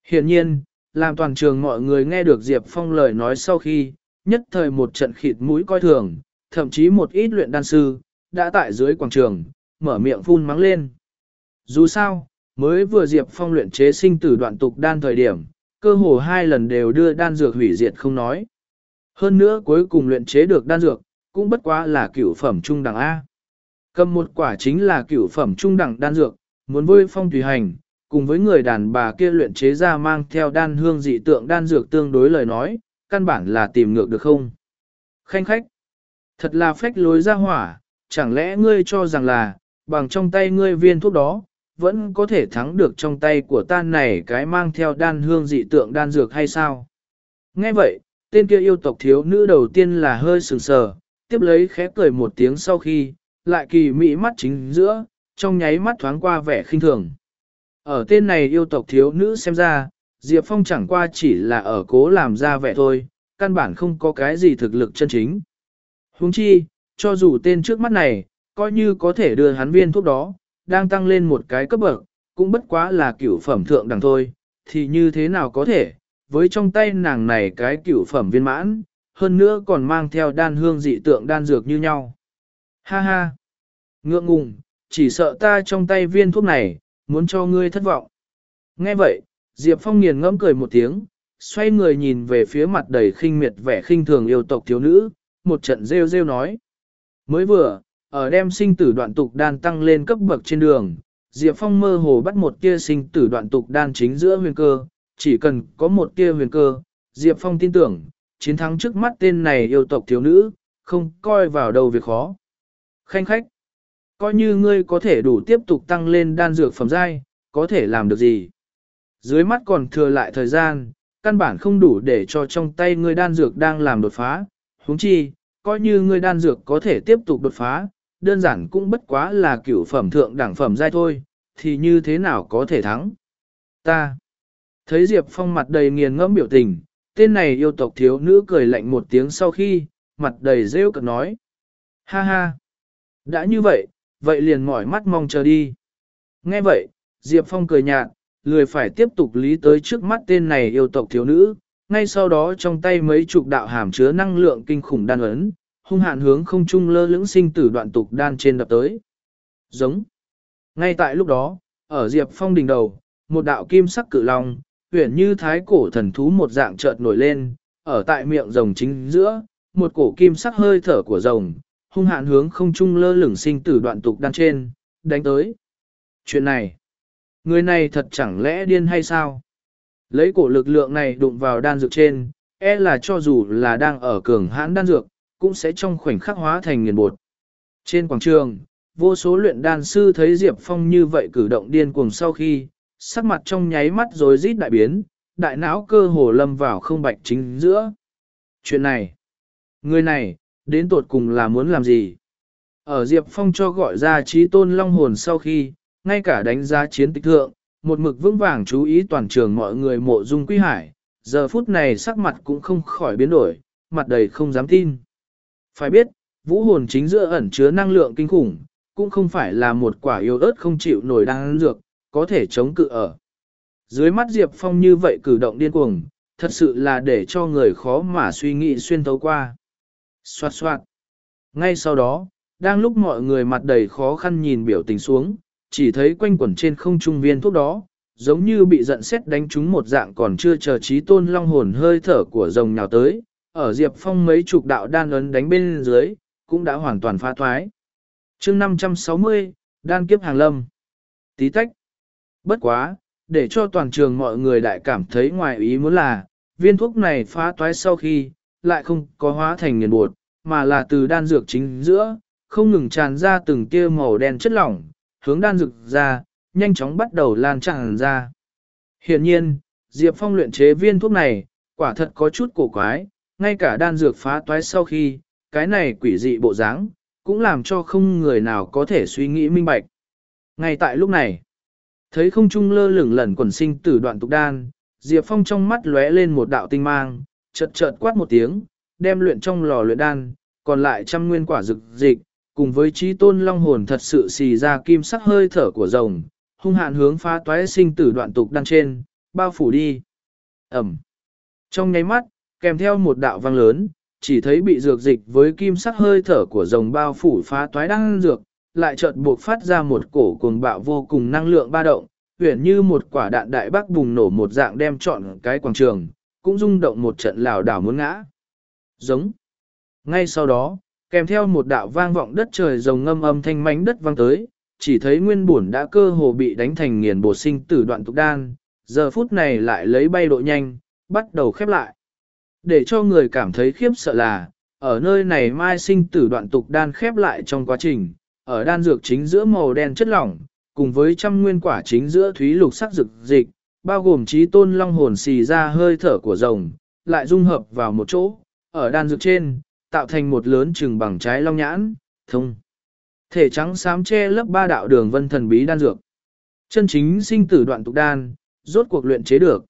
A: Hiện nhiên, làm toàn trường mọi người nghe được Diệp Phong lời nói sau khi, nhất thời một trận khịt mũi coi thường, thậm chí một ít luyện đan sư, đã tại dưới quảng trường, mở miệng phun mắng lên. Dù sao, mới vừa Diệp Phong luyện chế sinh tử đoạn tục đan thời điểm, cơ hồ hai lần đều đưa đan dược hủy diệt không nói. Hơn nữa cuối cùng luyện chế được đan dược, cũng bất quá là cửu phẩm trung đẳng A. Cầm một quả chính là cửu phẩm trung đẳng đan dược, muốn vui phong tùy hành, cùng với người đàn bà kia luyện chế ra mang theo đan hương dị tượng đan dược tương đối lời nói, căn bản là tìm ngược được không. Khanh khách, thật là phách lối ra hỏa, chẳng lẽ ngươi cho rằng là, bằng trong tay ngươi viên thuốc đó, vẫn có thể thắng được trong tay của ta này cái mang theo đan hương dị tượng đan dược hay sao? Nghe vậy, tên kia yêu tộc thiếu nữ đầu tiên là hơi sừng sờ, tiếp lấy khẽ cười một tiếng sau khi, lại kỳ mỹ mắt chính giữa, trong nháy mắt thoáng qua vẻ khinh thường. Ở tên này yêu tộc thiếu nữ xem ra, Diệp Phong chẳng qua chỉ là ở cố làm ra vẻ thôi, căn bản không có cái gì thực lực chân chính. Huống chi, cho dù tên trước mắt này, coi như có thể đưa hắn viên thuốc đó, đang tăng lên một cái cấp bậc, cũng bất quá là cửu phẩm thượng đẳng thôi, thì như thế nào có thể, với trong tay nàng này cái cửu phẩm viên mãn, hơn nữa còn mang theo đan hương dị tượng đan dược như nhau. Ha ha! Ngượng ngùng, chỉ sợ ta trong tay viên thuốc này, muốn cho ngươi thất vọng. Nghe vậy, Diệp Phong nghiền ngẫm cười một tiếng, xoay người nhìn về phía mặt đầy khinh miệt vẻ khinh thường yêu tộc thiếu nữ, một trận rêu rêu nói. Mới vừa, ở đem sinh tử đoạn tục đan tăng lên cấp bậc trên đường, Diệp Phong mơ hồ bắt một tia sinh tử đoạn tục đan chính giữa huyền cơ, chỉ cần có một tia huyền cơ, Diệp Phong tin tưởng, chiến thắng trước mắt tên này yêu tộc thiếu nữ, không coi vào đầu việc khó. Khanh khách, coi như ngươi có thể đủ tiếp tục tăng lên đan dược phẩm giai, có thể làm được gì? Dưới mắt còn thừa lại thời gian, căn bản không đủ để cho trong tay ngươi đan dược đang làm đột phá, huống chi, coi như ngươi đan dược có thể tiếp tục đột phá, đơn giản cũng bất quá là cửu phẩm thượng đẳng phẩm giai thôi, thì như thế nào có thể thắng? Ta thấy Diệp Phong mặt đầy nghiền ngẫm biểu tình, tên này yêu tộc thiếu nữ cười lạnh một tiếng sau khi, mặt đầy rêu cực nói. Ha ha! Đã như vậy, vậy liền mỏi mắt mong chờ đi. Nghe vậy, Diệp Phong cười nhạt, lười phải tiếp tục lý tới trước mắt tên này yêu tộc thiếu nữ, ngay sau đó trong tay mấy chục đạo hàm chứa năng lượng kinh khủng đan ấn, hung hạn hướng không trung lơ lưỡng sinh tử đoạn tục đan trên đập tới. Giống. Ngay tại lúc đó, ở Diệp Phong đỉnh đầu, một đạo kim sắc cự long, huyền như thái cổ thần thú một dạng chợt nổi lên, ở tại miệng rồng chính giữa, một cổ kim sắc hơi thở của rồng, hung hạn hướng không trung lơ lửng sinh tử đoạn tục đan trên, đánh tới. Chuyện này, người này thật chẳng lẽ điên hay sao? Lấy cổ lực lượng này đụng vào đan dược trên, e là cho dù là đang ở cường hãn đan dược, cũng sẽ trong khoảnh khắc hóa thành nghiền bột. Trên quảng trường, vô số luyện đan sư thấy Diệp Phong như vậy cử động điên cuồng sau khi, sắc mặt trong nháy mắt rồi rít đại biến, đại não cơ hồ lâm vào không bạch chính giữa. Chuyện này, người này, đến tột cùng là muốn làm gì? Ở Diệp Phong cho gọi ra trí tôn long hồn sau khi, ngay cả đánh giá chiến tích thượng, một mực vững vàng chú ý toàn trường mọi người mộ dung quý hải, giờ phút này sắc mặt cũng không khỏi biến đổi, mặt đầy không dám tin. Phải biết, vũ hồn chính giữa ẩn chứa năng lượng kinh khủng, cũng không phải là một quả yếu ớt không chịu nổi đang dược, có thể chống cự ở. Dưới mắt Diệp Phong như vậy cử động điên cuồng, thật sự là để cho người khó mà suy nghĩ xuyên thấu qua. Xoạt xoạt. Ngay sau đó, đang lúc mọi người mặt đầy khó khăn nhìn biểu tình xuống, chỉ thấy quanh quẩn trên không trung viên thuốc đó, giống như bị giận xét đánh trúng một dạng còn chưa chờ trí tôn long hồn hơi thở của rồng nhào tới, ở Diệp Phong mấy chục đạo đan ấn đánh bên dưới, cũng đã hoàn toàn phá thoái. chương 560, đan kiếp hàng lâm. Tí tách. Bất quá, để cho toàn trường mọi người đại cảm thấy ngoài ý muốn là, viên thuốc này phá toái sau khi, lại không có hóa thành nghiền bột, mà là từ đan dược chính giữa, không ngừng tràn ra từng tia màu đen chất lỏng, hướng đan dược ra, nhanh chóng bắt đầu lan tràn ra. Hiện nhiên, Diệp Phong luyện chế viên thuốc này, quả thật có chút cổ quái, ngay cả đan dược phá toái sau khi, cái này quỷ dị bộ dáng, cũng làm cho không người nào có thể suy nghĩ minh bạch. Ngay tại lúc này, thấy không trung lơ lửng lẩn quần sinh tử đoạn tục đan, Diệp Phong trong mắt lóe lên một đạo tinh mang, chợt chợt quát một tiếng, đem luyện trong lò luyện đan, còn lại trăm nguyên quả dược dịch, cùng với trí tôn long hồn thật sự xì ra kim sắc hơi thở của rồng, hung hạn hướng phá toái sinh tử đoạn tục đan trên, bao phủ đi. Ẩm. Trong nháy mắt, kèm theo một đạo vang lớn, chỉ thấy bị dược dịch với kim sắc hơi thở của rồng bao phủ phá toái đang dược, lại chợt buộc phát ra một cổ cuồng bạo vô cùng năng lượng ba động, huyền như một quả đạn đại bác bùng nổ một dạng đem trọn cái quảng trường, cũng rung động một trận lảo đảo muốn ngã. Giống. Ngay sau đó, kèm theo một đạo vang vọng đất trời rồng ngâm âm thanh mánh đất vang tới, chỉ thấy nguyên bổn đã cơ hồ bị đánh thành nghiền bổ sinh tử đoạn tục đan, giờ phút này lại lấy bay độ nhanh, bắt đầu khép lại. Để cho người cảm thấy khiếp sợ là, ở nơi này mai sinh tử đoạn tục đan khép lại trong quá trình, ở đan dược chính giữa màu đen chất lỏng, cùng với trăm nguyên quả chính giữa thúy lục sắc dược dịch, bao gồm trí tôn long hồn xì ra hơi thở của rồng, lại dung hợp vào một chỗ, ở đan dược trên, tạo thành một lớn chừng bằng trái long nhãn, thông. Thể trắng xám che lớp ba đạo đường vân thần bí đan dược. Chân chính sinh tử đoạn tục đan, rốt cuộc luyện chế được.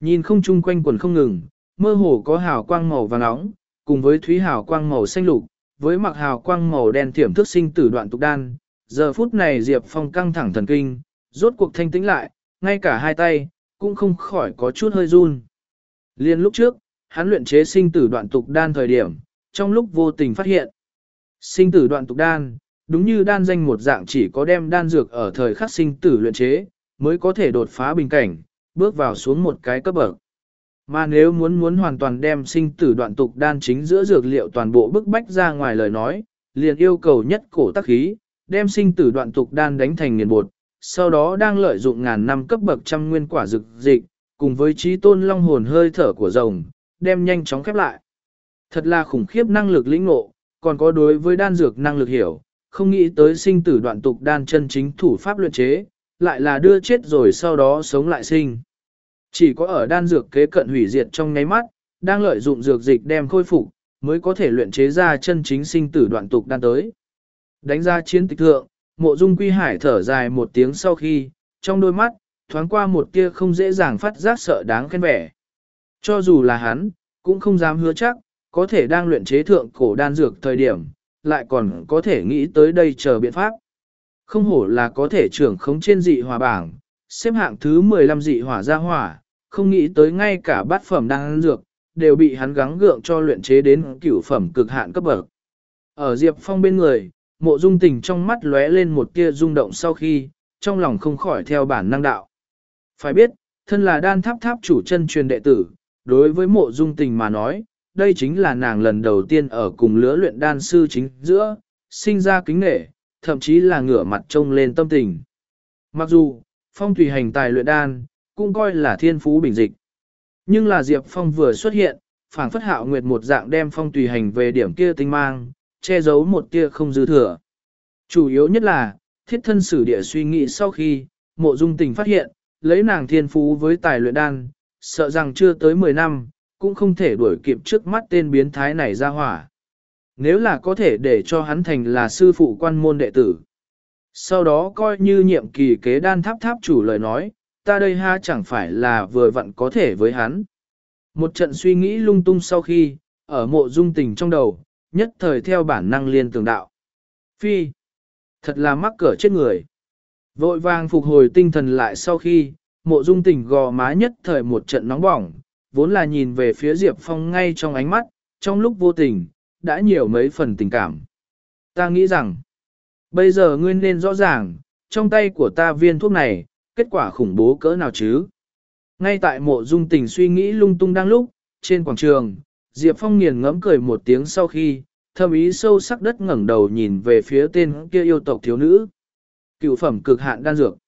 A: Nhìn không chung quanh quần không ngừng, mơ hồ có hào quang màu vàng nóng, cùng với thúy hào quang màu xanh lục, với mặc hào quang màu đen tiềm thức sinh tử đoạn tục đan. Giờ phút này Diệp Phong căng thẳng thần kinh, rốt cuộc thanh tĩnh lại, ngay cả hai tay, cũng không khỏi có chút hơi run. Liên lúc trước, hắn luyện chế sinh tử đoạn tục đan thời điểm, trong lúc vô tình phát hiện. Sinh tử đoạn tục đan, đúng như đan danh một dạng chỉ có đem đan dược ở thời khắc sinh tử luyện chế, mới có thể đột phá bình cảnh, bước vào xuống một cái cấp bậc. Mà nếu muốn muốn hoàn toàn đem sinh tử đoạn tục đan chính giữa dược liệu toàn bộ bức bách ra ngoài lời nói, liền yêu cầu nhất cổ tác khí, đem sinh tử đoạn tục đan đánh thành nghiền bột, sau đó đang lợi dụng ngàn năm cấp bậc trăm nguyên quả dược dịch, cùng với trí tôn long hồn hơi thở của rồng, đem nhanh chóng khép lại. Thật là khủng khiếp năng lực lĩnh ngộ, còn có đối với đan dược năng lực hiểu, không nghĩ tới sinh tử đoạn tục đan chân chính thủ pháp luyện chế, lại là đưa chết rồi sau đó sống lại sinh. Chỉ có ở đan dược kế cận hủy diệt trong nháy mắt, đang lợi dụng dược dịch đem khôi phục, mới có thể luyện chế ra chân chính sinh tử đoạn tục đan tới. Đánh ra chiến tịch thượng, mộ dung quy hải thở dài một tiếng sau khi, trong đôi mắt, thoáng qua một tia không dễ dàng phát giác sợ đáng khen vẻ. Cho dù là hắn, cũng không dám hứa chắc, có thể đang luyện chế thượng cổ đan dược thời điểm, lại còn có thể nghĩ tới đây chờ biện pháp. Không hổ là có thể trưởng khống trên dị hỏa bảng, xếp hạng thứ 15 dị hỏa gia hỏa, không nghĩ tới ngay cả bát phẩm đan dược, đều bị hắn gắng gượng cho luyện chế đến cửu phẩm cực hạn cấp bậc. Ở Diệp Phong bên người, mộ dung tình trong mắt lóe lên một tia rung động sau khi, trong lòng không khỏi theo bản năng đạo. Phải biết, thân là đan tháp tháp chủ chân truyền đệ tử, đối với mộ dung tình mà nói, đây chính là nàng lần đầu tiên ở cùng lứa luyện đan sư chính giữa, sinh ra kính nghệ, thậm chí là ngửa mặt trông lên tâm tình. Mặc dù, phong thủy hành tài luyện đan, cũng coi là thiên phú bình dịch. Nhưng là Diệp Phong vừa xuất hiện, phảng phất hạo nguyệt một dạng đem phong tùy hành về điểm kia tinh mang, che giấu một tia không dư thừa. Chủ yếu nhất là, thiết thân sử địa suy nghĩ sau khi, mộ dung tình phát hiện, lấy nàng thiên phú với tài luyện đan, sợ rằng chưa tới 10 năm, cũng không thể đuổi kịp trước mắt tên biến thái này ra hỏa. Nếu là có thể để cho hắn thành là sư phụ quan môn đệ tử. Sau đó coi như nhiệm kỳ kế đan tháp tháp chủ lời nói, ta đây ha chẳng phải là vừa vặn có thể với hắn. Một trận suy nghĩ lung tung sau khi, ở mộ dung tình trong đầu, nhất thời theo bản năng liên tường đạo. Phi, thật là mắc cỡ chết người. Vội vàng phục hồi tinh thần lại sau khi, mộ dung tình gò má nhất thời một trận nóng bỏng, vốn là nhìn về phía Diệp Phong ngay trong ánh mắt, trong lúc vô tình, đã nhiều mấy phần tình cảm. Ta nghĩ rằng, bây giờ ngươi nên rõ ràng, trong tay của ta viên thuốc này, kết quả khủng bố cỡ nào chứ? Ngay tại mộ dung tình suy nghĩ lung tung đang lúc, trên quảng trường, Diệp Phong nghiền ngẫm cười một tiếng sau khi, thâm ý sâu sắc đất ngẩng đầu nhìn về phía tên kia yêu tộc thiếu nữ. Cựu phẩm cực hạn đan dược.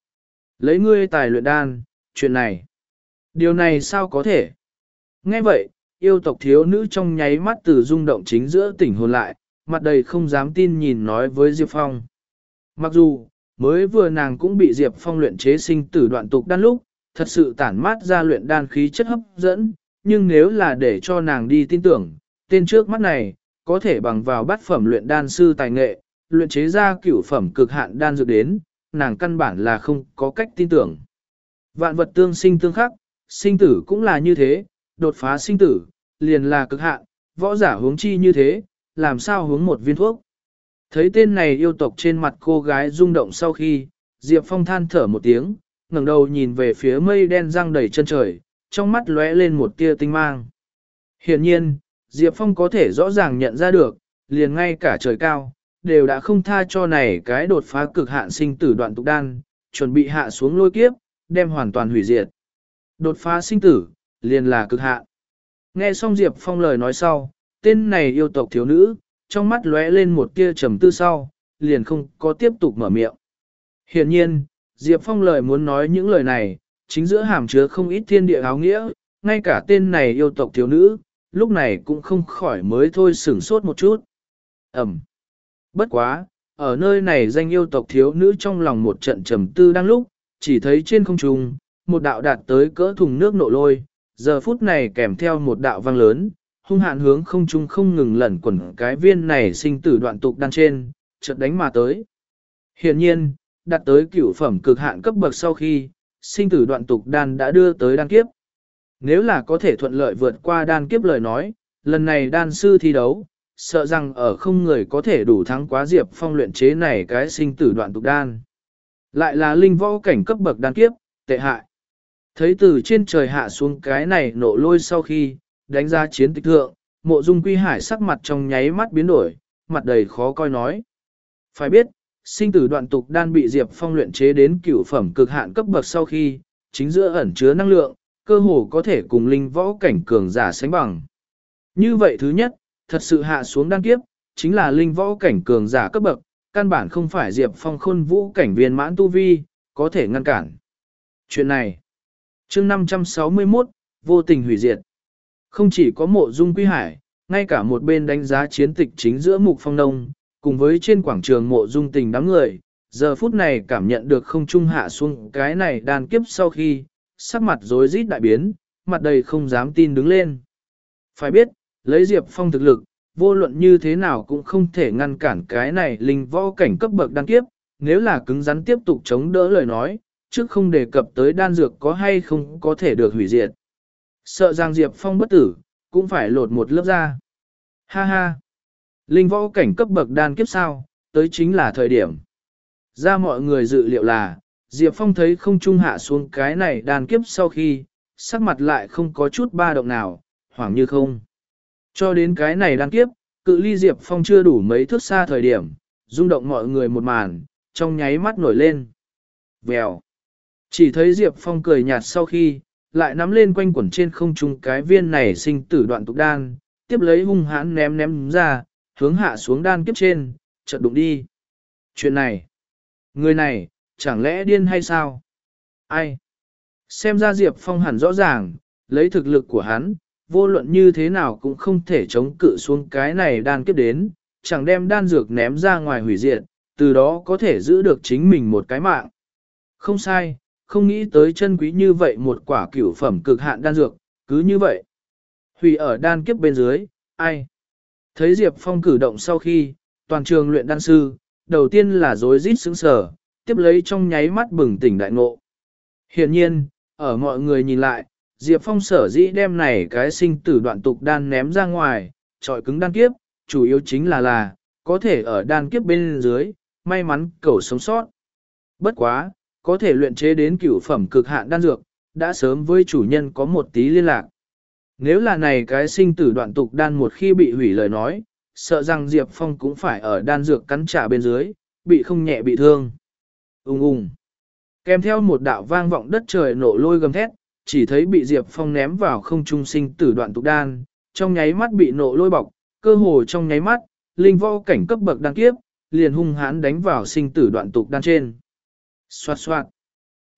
A: Lấy ngươi tài luyện đan, chuyện này. Điều này sao có thể? Nghe vậy, yêu tộc thiếu nữ trong nháy mắt từ rung động chính giữa tỉnh hồn lại, mặt đầy không dám tin nhìn nói với Diệp Phong. Mặc dù, mới vừa nàng cũng bị Diệp Phong luyện chế sinh tử đoạn tục đan lúc, thật sự tản mát ra luyện đan khí chất hấp dẫn, nhưng nếu là để cho nàng đi tin tưởng, tên trước mắt này, có thể bằng vào bát phẩm luyện đan sư tài nghệ, luyện chế ra cửu phẩm cực hạn đan dược đến, nàng căn bản là không có cách tin tưởng. Vạn vật tương sinh tương khắc, sinh tử cũng là như thế, đột phá sinh tử, liền là cực hạn, võ giả hướng chi như thế, làm sao hướng một viên thuốc. Thấy tên này yêu tộc trên mặt cô gái rung động sau khi, Diệp Phong than thở một tiếng, ngẩng đầu nhìn về phía mây đen răng đầy chân trời, trong mắt lóe lên một tia tinh mang. Hiện nhiên, Diệp Phong có thể rõ ràng nhận ra được, liền ngay cả trời cao, đều đã không tha cho này cái đột phá cực hạn sinh tử đoạn tục đan, chuẩn bị hạ xuống lôi kiếp, đem hoàn toàn hủy diệt. Đột phá sinh tử, liền là cực hạn. Nghe xong Diệp Phong lời nói sau, tên này yêu tộc thiếu nữ, trong mắt lóe lên một tia trầm tư sau, liền không có tiếp tục mở miệng. hiển nhiên, Diệp Phong lời muốn nói những lời này, chính giữa hàm chứa không ít thiên địa áo nghĩa, ngay cả tên này yêu tộc thiếu nữ, lúc này cũng không khỏi mới thôi sửng sốt một chút. Ẩm. Bất quá, ở nơi này danh yêu tộc thiếu nữ trong lòng một trận trầm tư đang lúc, chỉ thấy trên không trung, một đạo đạt tới cỡ thùng nước nổ lôi, giờ phút này kèm theo một đạo vang lớn, hung hạn hướng không trung không ngừng lẩn quẩn cái viên này sinh tử đoạn tục đan trên, chợt đánh mà tới. Hiện nhiên, đạt tới cửu phẩm cực hạn cấp bậc sau khi, sinh tử đoạn tục đan đã đưa tới đan kiếp. Nếu là có thể thuận lợi vượt qua đan kiếp lời nói, lần này đan sư thi đấu, sợ rằng ở không người có thể đủ thắng quá Diệp Phong luyện chế này cái sinh tử đoạn tục đan. Lại là linh võ cảnh cấp bậc đan kiếp, tệ hại. Thấy từ trên trời hạ xuống cái này nổ lôi sau khi, đánh ra chiến tích thượng, mộ dung quy hải sắc mặt trong nháy mắt biến đổi, mặt đầy khó coi nói. Phải biết, sinh tử đoạn tục đan bị Diệp Phong luyện chế đến cửu phẩm cực hạn cấp bậc sau khi, chính giữa ẩn chứa năng lượng, cơ hồ có thể cùng linh võ cảnh cường giả sánh bằng. Như vậy thứ nhất, thật sự hạ xuống đan kiếp, chính là linh võ cảnh cường giả cấp bậc, căn bản không phải Diệp Phong khôn vũ cảnh viên mãn tu vi, có thể ngăn cản. Chuyện này, chương 561, vô tình hủy diệt. Không chỉ có mộ dung quy hải, ngay cả một bên đánh giá chiến tịch chính giữa mục phong nông, cùng với trên quảng trường mộ dung tình đám người, giờ phút này cảm nhận được không trung hạ xuống cái này đan kiếp sau khi, sắc mặt rối rít đại biến, mặt đầy không dám tin đứng lên. Phải biết, lấy Diệp Phong thực lực, vô luận như thế nào cũng không thể ngăn cản cái này linh võ cảnh cấp bậc đan kiếp, nếu là cứng rắn tiếp tục chống đỡ lời nói, trước không đề cập tới đan dược có hay không có thể được hủy diệt. Sợ rằng Diệp Phong bất tử, cũng phải lột một lớp ra. Ha ha! Linh võ cảnh cấp bậc đan kiếp sao, tới chính là thời điểm. Ra mọi người dự liệu là, Diệp Phong thấy không trung hạ xuống cái này đan kiếp sau khi, sắc mặt lại không có chút ba động nào, hoảng như không. Cho đến cái này đan kiếp, cự ly Diệp Phong chưa đủ mấy thước xa thời điểm, rung động mọi người một màn, trong nháy mắt nổi lên. Vèo. Chỉ thấy Diệp Phong cười nhạt sau khi, lại nắm lên quanh quẩn trên không trung cái viên này sinh tử đoạn tục đan, tiếp lấy hung hãn ném ném ra, hướng hạ xuống đan kiếp trên, chợt đụng đi. Chuyện này, người này, chẳng lẽ điên hay sao? Ai? Xem ra Diệp Phong hẳn rõ ràng, lấy thực lực của hắn, vô luận như thế nào cũng không thể chống cự xuống cái này đan kiếp đến, chẳng đem đan dược ném ra ngoài hủy diệt, từ đó có thể giữ được chính mình một cái mạng. Không sai, không nghĩ tới chân quý như vậy một quả cửu phẩm cực hạn đan dược, cứ như vậy. Hủy ở đan kiếp bên dưới, ai? Thấy Diệp Phong cử động sau khi, toàn trường luyện đan sư, đầu tiên là rối rít sững sờ, tiếp lấy trong nháy mắt bừng tỉnh đại ngộ. Hiện nhiên, ở mọi người nhìn lại, Diệp Phong sở dĩ đem này cái sinh tử đoạn tục đan ném ra ngoài, trọi cứng đan kiếp, chủ yếu chính là là, có thể ở đan kiếp bên dưới, may mắn cầu sống sót. Bất quá, có thể luyện chế đến cửu phẩm cực hạn đan dược, đã sớm với chủ nhân có một tí liên lạc. Nếu là này cái sinh tử đoạn tục đan một khi bị hủy lời nói, sợ rằng Diệp Phong cũng phải ở đan dược cắn trả bên dưới, bị không nhẹ bị thương. Ung ung. Kèm theo một đạo vang vọng đất trời nổ lôi gầm thét, chỉ thấy bị Diệp Phong ném vào không trung sinh tử đoạn tục đan, trong nháy mắt bị nổ lôi bọc, cơ hồ trong nháy mắt, linh võ cảnh cấp bậc đan kiếp, liền hung hãn đánh vào sinh tử đoạn tục đan trên. Xoạt xoạt.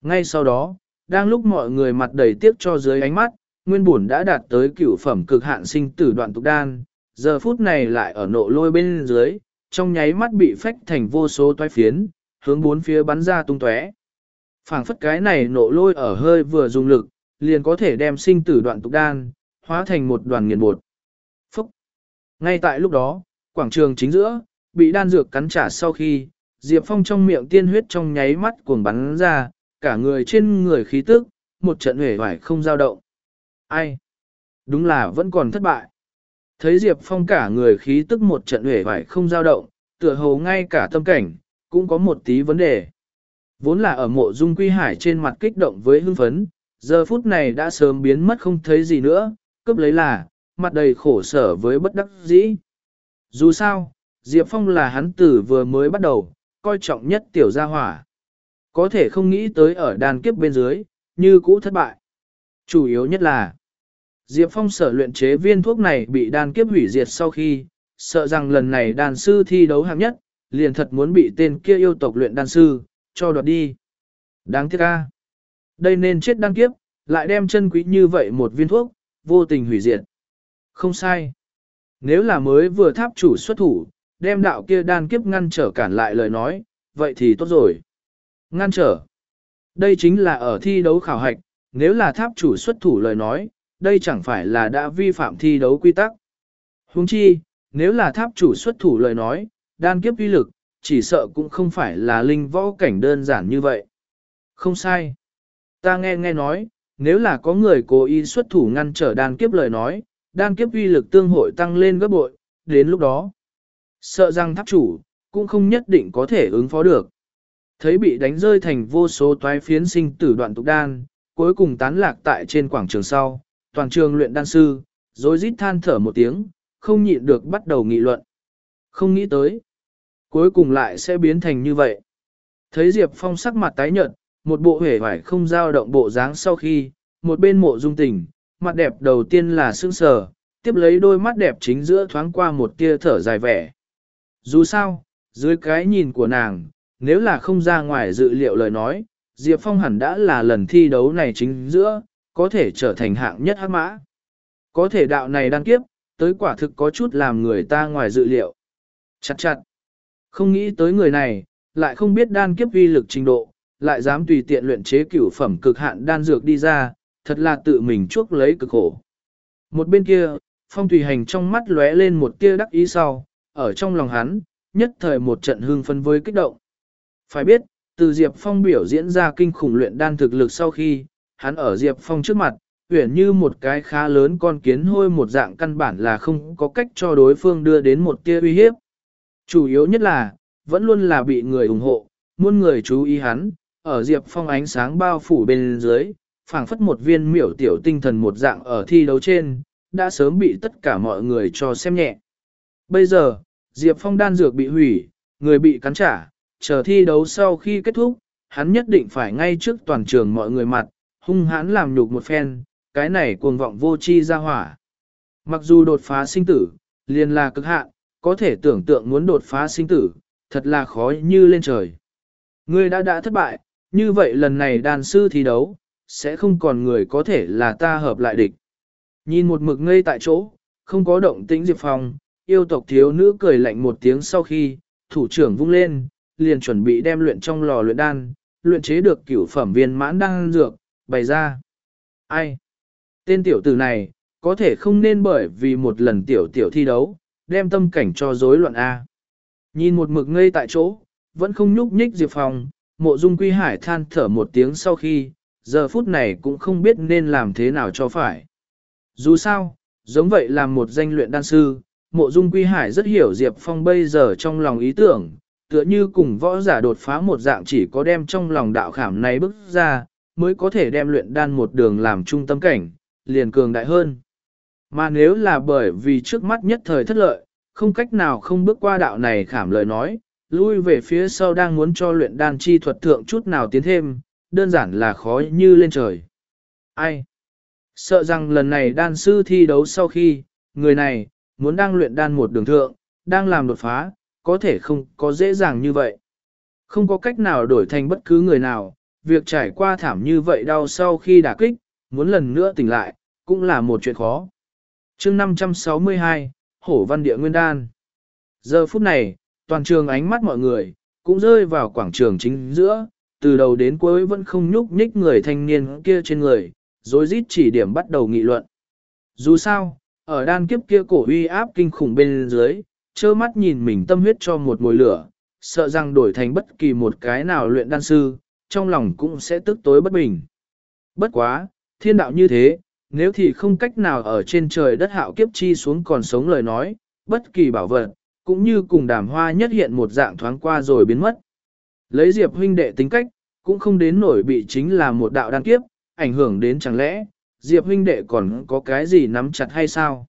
A: Ngay sau đó, đang lúc mọi người mặt đầy tiếc cho dưới ánh mắt, nguyên bổn đã đạt tới cửu phẩm cực hạn sinh tử đoạn tục đan, giờ phút này lại ở nộ lôi bên dưới, trong nháy mắt bị phách thành vô số toái phiến, hướng bốn phía bắn ra tung tóe. Phảng phất cái này nộ lôi ở hơi vừa dùng lực, liền có thể đem sinh tử đoạn tục đan, hóa thành một đoàn nghiền bột. Phúc! Ngay tại lúc đó, quảng trường chính giữa, bị đan dược cắn trả sau khi, Diệp Phong trong miệng tiên huyết trong nháy mắt cuồng bắn ra, cả người trên người khí tức, một trận hể vải không dao động. Ai? Đúng là vẫn còn thất bại. Thấy Diệp Phong cả người khí tức một trận hể vải không dao động, tựa hồ ngay cả tâm cảnh, cũng có một tí vấn đề. Vốn là ở mộ dung quy hải trên mặt kích động với hưng phấn, giờ phút này đã sớm biến mất không thấy gì nữa, cướp lấy là, mặt đầy khổ sở với bất đắc dĩ. Dù sao, Diệp Phong là hắn tử vừa mới bắt đầu, coi trọng nhất tiểu gia hỏa. Có thể không nghĩ tới ở đàn kiếp bên dưới, như cũ thất bại. Chủ yếu nhất là, Diệp Phong sở luyện chế viên thuốc này bị đan kiếp hủy diệt sau khi, sợ rằng lần này đàn sư thi đấu hạng nhất, liền thật muốn bị tên kia yêu tộc luyện đan sư, cho đoạt đi. Đáng tiếc ca. Đây nên chết đan kiếp, lại đem chân quý như vậy một viên thuốc, vô tình hủy diệt. Không sai. Nếu là mới vừa tháp chủ xuất thủ, đem đạo kia đan kiếp ngăn trở cản lại lời nói, vậy thì tốt rồi. Ngăn trở. Đây chính là ở thi đấu khảo hạch, nếu là tháp chủ xuất thủ lời nói, đây chẳng phải là đã vi phạm thi đấu quy tắc. Huống chi, nếu là tháp chủ xuất thủ lời nói, đan kiếp uy lực, chỉ sợ cũng không phải là linh võ cảnh đơn giản như vậy. Không sai. Ta nghe nghe nói, nếu là có người cố ý xuất thủ ngăn trở đan kiếp lời nói, đan kiếp uy lực tương hội tăng lên gấp bội, đến lúc đó. Sợ rằng tháp chủ, cũng không nhất định có thể ứng phó được. Thấy bị đánh rơi thành vô số toái phiến sinh tử đoạn tục đan, cuối cùng tán lạc tại trên quảng trường sau, toàn trường luyện đan sư, rồi rít than thở một tiếng, không nhịn được bắt đầu nghị luận. Không nghĩ tới, cuối cùng lại sẽ biến thành như vậy. Thấy Diệp Phong sắc mặt tái nhợt, một bộ hể vải không dao động bộ dáng sau khi, một bên mộ dung tình, mặt đẹp đầu tiên là sương sờ, tiếp lấy đôi mắt đẹp chính giữa thoáng qua một tia thở dài vẻ. Dù sao, dưới cái nhìn của nàng, nếu là không ra ngoài dự liệu lời nói, Diệp Phong hẳn đã là lần thi đấu này chính giữa, có thể trở thành hạng nhất hắc mã. Có thể đạo này đăng kiếp, tới quả thực có chút làm người ta ngoài dự liệu. Chặt chặt. Không nghĩ tới người này, lại không biết đan kiếp uy lực trình độ, lại dám tùy tiện luyện chế cửu phẩm cực hạn đan dược đi ra, thật là tự mình chuốc lấy cực khổ. Một bên kia, phong tùy hành trong mắt lóe lên một tia đắc ý sau, ở trong lòng hắn, nhất thời một trận hương phân với kích động. Phải biết, từ Diệp Phong biểu diễn ra kinh khủng luyện đan thực lực sau khi, hắn ở Diệp Phong trước mặt, uyển như một cái khá lớn con kiến hôi một dạng căn bản là không có cách cho đối phương đưa đến một tia uy hiếp. Chủ yếu nhất là, vẫn luôn là bị người ủng hộ, muôn người chú ý hắn, ở Diệp Phong ánh sáng bao phủ bên dưới, phảng phất một viên miểu tiểu tinh thần một dạng ở thi đấu trên, đã sớm bị tất cả mọi người cho xem nhẹ. Bây giờ, Diệp Phong đan dược bị hủy, người bị cắn trả, chờ thi đấu sau khi kết thúc, hắn nhất định phải ngay trước toàn trường mọi người mặt, hung hãn làm nhục một phen, cái này cuồng vọng vô chi ra hỏa. Mặc dù đột phá sinh tử, liền là cực hạn, có thể tưởng tượng muốn đột phá sinh tử, thật là khó như lên trời. Ngươi đã đã thất bại, như vậy lần này đàn sư thi đấu, sẽ không còn người có thể là ta hợp lại địch. Nhìn một mực ngây tại chỗ, không có động tĩnh Diệp Phong, yêu tộc thiếu nữ cười lạnh một tiếng sau khi, thủ trưởng vung lên, liền chuẩn bị đem luyện trong lò luyện đan, luyện chế được cửu phẩm viên mãn đan dược, bày ra. Ai? Tên tiểu tử này, có thể không nên bởi vì một lần tiểu tiểu thi đấu, đem tâm cảnh cho rối loạn A. Nhìn một mực ngây tại chỗ, vẫn không nhúc nhích Diệp Phong, mộ dung quy hải than thở một tiếng sau khi, giờ phút này cũng không biết nên làm thế nào cho phải. Dù sao, giống vậy là một danh luyện đan sư, mộ dung quy hải rất hiểu Diệp Phong bây giờ trong lòng ý tưởng, tựa như cùng võ giả đột phá một dạng chỉ có đem trong lòng đạo khảm này bước ra, mới có thể đem luyện đan một đường làm trung tâm cảnh, liền cường đại hơn. Mà nếu là bởi vì trước mắt nhất thời thất lợi, không cách nào không bước qua đạo này khảm lời nói, lui về phía sau đang muốn cho luyện đan chi thuật thượng chút nào tiến thêm, đơn giản là khó như lên trời. Ai? Sợ rằng lần này đan sư thi đấu sau khi, người này, muốn đang luyện đan một đường thượng, đang làm đột phá, có thể không có dễ dàng như vậy. Không có cách nào đổi thành bất cứ người nào, việc trải qua thảm như vậy đau sau khi đả kích, muốn lần nữa tỉnh lại, cũng là một chuyện khó. chương 562, Hổ Văn Địa Nguyên Đan Giờ phút này, toàn trường ánh mắt mọi người, cũng rơi vào quảng trường chính giữa, từ đầu đến cuối vẫn không nhúc nhích người thanh niên kia trên người, rồi rít chỉ điểm bắt đầu nghị luận. Dù sao, ở đan kiếp kia cổ uy áp kinh khủng bên dưới, trơ mắt nhìn mình tâm huyết cho một mùi lửa, sợ rằng đổi thành bất kỳ một cái nào luyện đan sư, trong lòng cũng sẽ tức tối bất bình. Bất quá, thiên đạo như thế, nếu thì không cách nào ở trên trời đất hạo kiếp chi xuống còn sống lời nói, bất kỳ bảo vật, cũng như cùng đàm hoa nhất hiện một dạng thoáng qua rồi biến mất. Lấy Diệp huynh đệ tính cách, cũng không đến nổi bị chính là một đạo đan kiếp, ảnh hưởng đến chẳng lẽ, Diệp huynh đệ còn có cái gì nắm chặt hay sao?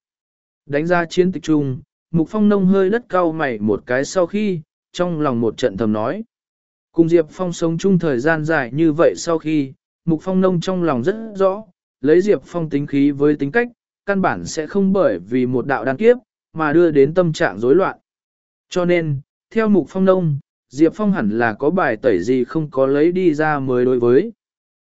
A: Đánh ra chiến tịch chung, Mục Phong nông hơi đất cau mày một cái sau khi, trong lòng một trận thầm nói. Cùng Diệp Phong sống chung thời gian dài như vậy sau khi, Mục Phong nông trong lòng rất rõ, lấy Diệp Phong tính khí với tính cách, căn bản sẽ không bởi vì một đạo đan kiếp, mà đưa đến tâm trạng rối loạn. Cho nên, theo Mục Phong nông, Diệp Phong hẳn là có bài tẩy gì không có lấy đi ra mới đối với.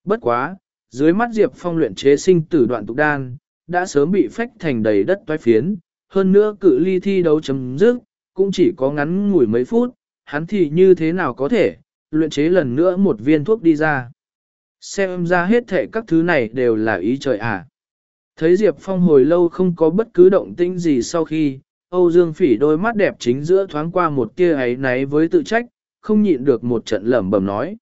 A: Bất quá, dưới mắt Diệp Phong luyện chế sinh tử đoạn tục đan, đã sớm bị phách thành đầy đất toái phiến, hơn nữa cự ly thi đấu chấm dứt, cũng chỉ có ngắn ngủi mấy phút, hắn thì như thế nào có thể, luyện chế lần nữa một viên thuốc đi ra. Xem ra hết thể các thứ này đều là ý trời à. Thấy Diệp Phong hồi lâu không có bất cứ động tĩnh gì sau khi, Âu Dương Phỉ đôi mắt đẹp chính giữa thoáng qua một tia ấy náy với tự trách, không nhịn được một trận lẩm bẩm nói.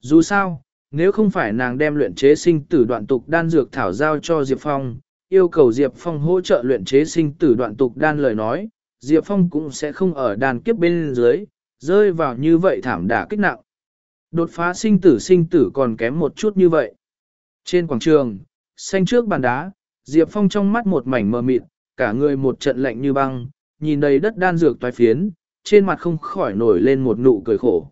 A: Dù sao, nếu không phải nàng đem luyện chế sinh tử đoạn tục đan dược thảo giao cho Diệp Phong, yêu cầu Diệp Phong hỗ trợ luyện chế sinh tử đoạn tục đan lời nói, Diệp Phong cũng sẽ không ở đàn kiếp bên dưới, rơi vào như vậy thảm đả kích nặng. Đột phá sinh tử sinh tử còn kém một chút như vậy. Trên quảng trường, xanh trước bàn đá, Diệp Phong trong mắt một mảnh mờ mịt, cả người một trận lạnh như băng, nhìn đầy đất đan dược toái phiến, trên mặt không khỏi nổi lên một nụ cười khổ.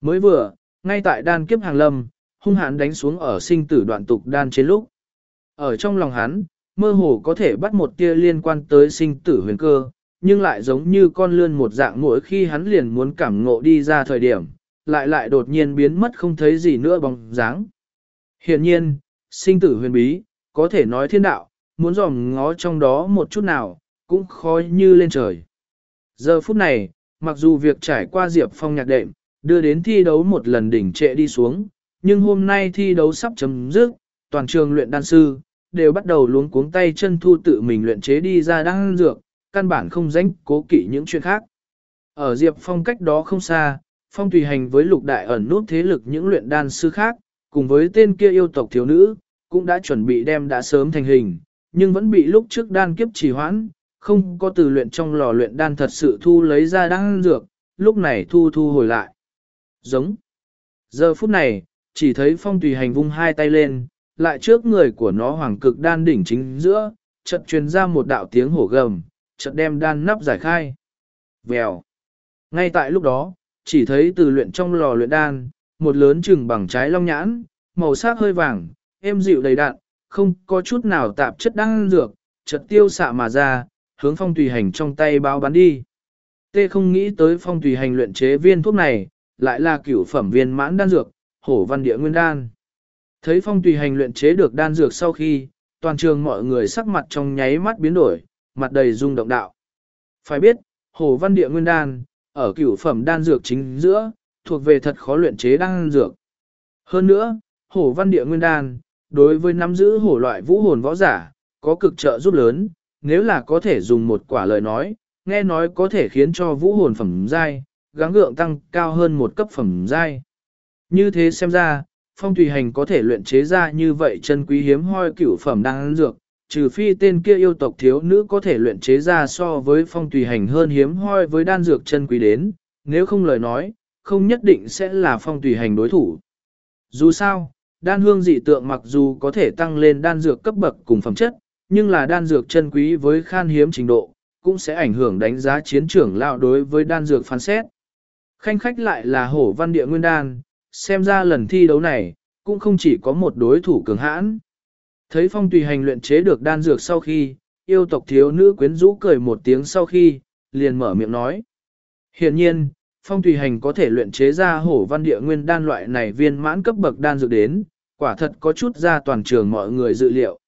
A: Mới vừa, ngay tại đan kiếp hàng lâm, hung hãn đánh xuống ở sinh tử đoạn tục đan trên lúc. Ở trong lòng hắn, mơ hồ có thể bắt một tia liên quan tới sinh tử huyền cơ, nhưng lại giống như con lươn một dạng mỗi khi hắn liền muốn cảm ngộ đi ra thời điểm, lại lại đột nhiên biến mất không thấy gì nữa bóng dáng. Hiện nhiên, sinh tử huyền bí, có thể nói thiên đạo, muốn dòm ngó trong đó một chút nào, cũng khó như lên trời. Giờ phút này, mặc dù việc trải qua Diệp Phong nhạc đệm, đưa đến thi đấu một lần đỉnh trệ đi xuống, nhưng hôm nay thi đấu sắp chấm dứt, toàn trường luyện đan sư, đều bắt đầu luống cuống tay chân thu tự mình luyện chế đi ra đan dược, căn bản không dánh cố kỵ những chuyện khác. Ở Diệp Phong cách đó không xa, Phong tùy hành với lục đại ẩn nút thế lực những luyện đan sư khác, cùng với tên kia yêu tộc thiếu nữ, cũng đã chuẩn bị đem đã sớm thành hình, nhưng vẫn bị lúc trước đan kiếp trì hoãn, không có từ luyện trong lò luyện đan thật sự thu lấy ra đan dược, lúc này thu thu hồi lại. Giống. Giờ phút này, chỉ thấy phong tùy hành vung hai tay lên, lại trước người của nó hoàng cực đan đỉnh chính giữa, chợt truyền ra một đạo tiếng hổ gầm, chợt đem đan nắp giải khai. Vèo. Ngay tại lúc đó, chỉ thấy từ luyện trong lò luyện đan, một lớn chừng bằng trái long nhãn, màu sắc hơi vàng, êm dịu đầy đặn, không có chút nào tạp chất đan dược, chợt tiêu xạ mà ra, hướng phong tùy hành trong tay bao bắn đi. Tê không nghĩ tới phong tùy hành luyện chế viên thuốc này, lại là cửu phẩm viên mãn đan dược, hổ văn địa nguyên đan. Thấy phong tùy hành luyện chế được đan dược sau khi, toàn trường mọi người sắc mặt trong nháy mắt biến đổi, mặt đầy rung động đạo. Phải biết, hổ văn địa nguyên đan, ở cửu phẩm đan dược chính giữa, thuộc về thật khó luyện chế đan dược. Hơn nữa, hổ văn địa nguyên đan, đối với nắm giữ hổ loại vũ hồn võ giả, có cực trợ giúp lớn, nếu là có thể dùng một quả lời nói, nghe nói có thể khiến cho vũ hồn phẩm giai, gắng gượng tăng cao hơn một cấp phẩm giai. Như thế xem ra, phong tùy hành có thể luyện chế ra như vậy chân quý hiếm hoi cửu phẩm đan dược, trừ phi tên kia yêu tộc thiếu nữ có thể luyện chế ra so với phong tùy hành hơn hiếm hoi với đan dược chân quý đến, nếu không lời nói, không nhất định sẽ là phong tùy hành đối thủ. Dù sao, đan hương dị tượng mặc dù có thể tăng lên đan dược cấp bậc cùng phẩm chất, nhưng là đan dược chân quý với khan hiếm trình độ, cũng sẽ ảnh hưởng đánh giá chiến trưởng lão đối với đan dược phán xét. Khanh khách lại là hổ văn địa nguyên đan, xem ra lần thi đấu này, cũng không chỉ có một đối thủ cường hãn. Thấy phong tùy hành luyện chế được đan dược sau khi, yêu tộc thiếu nữ quyến rũ cười một tiếng sau khi, liền mở miệng nói. Hiện nhiên, phong tùy hành có thể luyện chế ra hổ văn địa nguyên đan loại này viên mãn cấp bậc đan dược đến, quả thật có chút ra toàn trường mọi người dự liệu.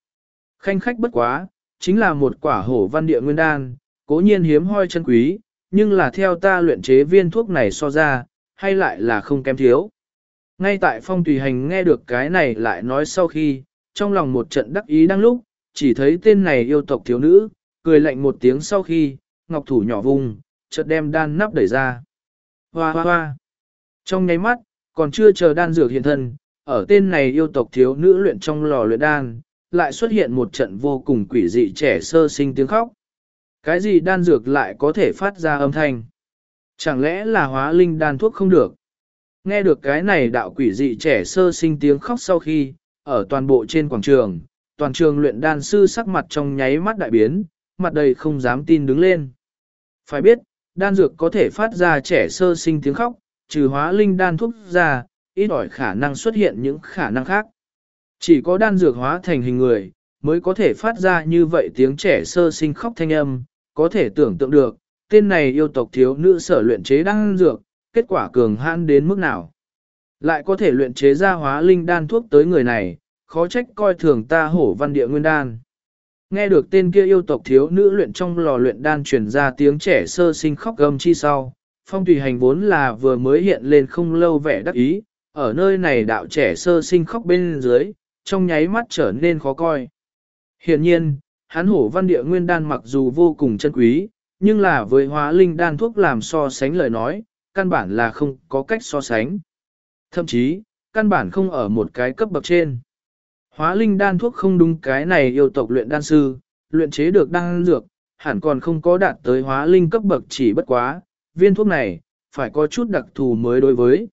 A: Khanh khách bất quá, chính là một quả hổ văn địa nguyên đan, cố nhiên hiếm hoi chân quý, nhưng là theo ta luyện chế viên thuốc này so ra, hay lại là không kém thiếu. Ngay tại phong tùy hành nghe được cái này lại nói sau khi, trong lòng một trận đắc ý đang lúc, chỉ thấy tên này yêu tộc thiếu nữ, cười lạnh một tiếng sau khi, ngọc thủ nhỏ vùng, chợt đem đan nắp đẩy ra. Hoa hoa hoa. Trong nháy mắt, còn chưa chờ đan dược hiện thân, ở tên này yêu tộc thiếu nữ luyện trong lò luyện đan, lại xuất hiện một trận vô cùng quỷ dị trẻ sơ sinh tiếng khóc. Cái gì đan dược lại có thể phát ra âm thanh? Chẳng lẽ là hóa linh đan thuốc không được? Nghe được cái này đạo quỷ dị trẻ sơ sinh tiếng khóc sau khi, ở toàn bộ trên quảng trường, toàn trường luyện đan sư sắc mặt trong nháy mắt đại biến, mặt đầy không dám tin đứng lên. Phải biết, đan dược có thể phát ra trẻ sơ sinh tiếng khóc, trừ hóa linh đan thuốc ra, ít ỏi khả năng xuất hiện những khả năng khác. Chỉ có đan dược hóa thành hình người, mới có thể phát ra như vậy tiếng trẻ sơ sinh khóc thanh âm, có thể tưởng tượng được, tên này yêu tộc thiếu nữ sở luyện chế đan dược, kết quả cường hãn đến mức nào. Lại có thể luyện chế ra hóa linh đan thuốc tới người này, khó trách coi thường ta hổ văn địa nguyên đan. Nghe được tên kia yêu tộc thiếu nữ luyện trong lò luyện đan truyền ra tiếng trẻ sơ sinh khóc gầm chi sau, phong tùy hành vốn là vừa mới hiện lên không lâu vẻ đắc ý, ở nơi này đạo trẻ sơ sinh khóc bên dưới, trong nháy mắt trở nên khó coi. Hiện nhiên, hắn hổ văn địa nguyên đan mặc dù vô cùng chân quý, nhưng là với hóa linh đan thuốc làm so sánh lời nói, căn bản là không có cách so sánh. Thậm chí, căn bản không ở một cái cấp bậc trên. Hóa linh đan thuốc không đúng cái này yêu tộc luyện đan sư, luyện chế được đan dược, hẳn còn không có đạt tới hóa linh cấp bậc chỉ bất quá, viên thuốc này, phải có chút đặc thù mới đối với.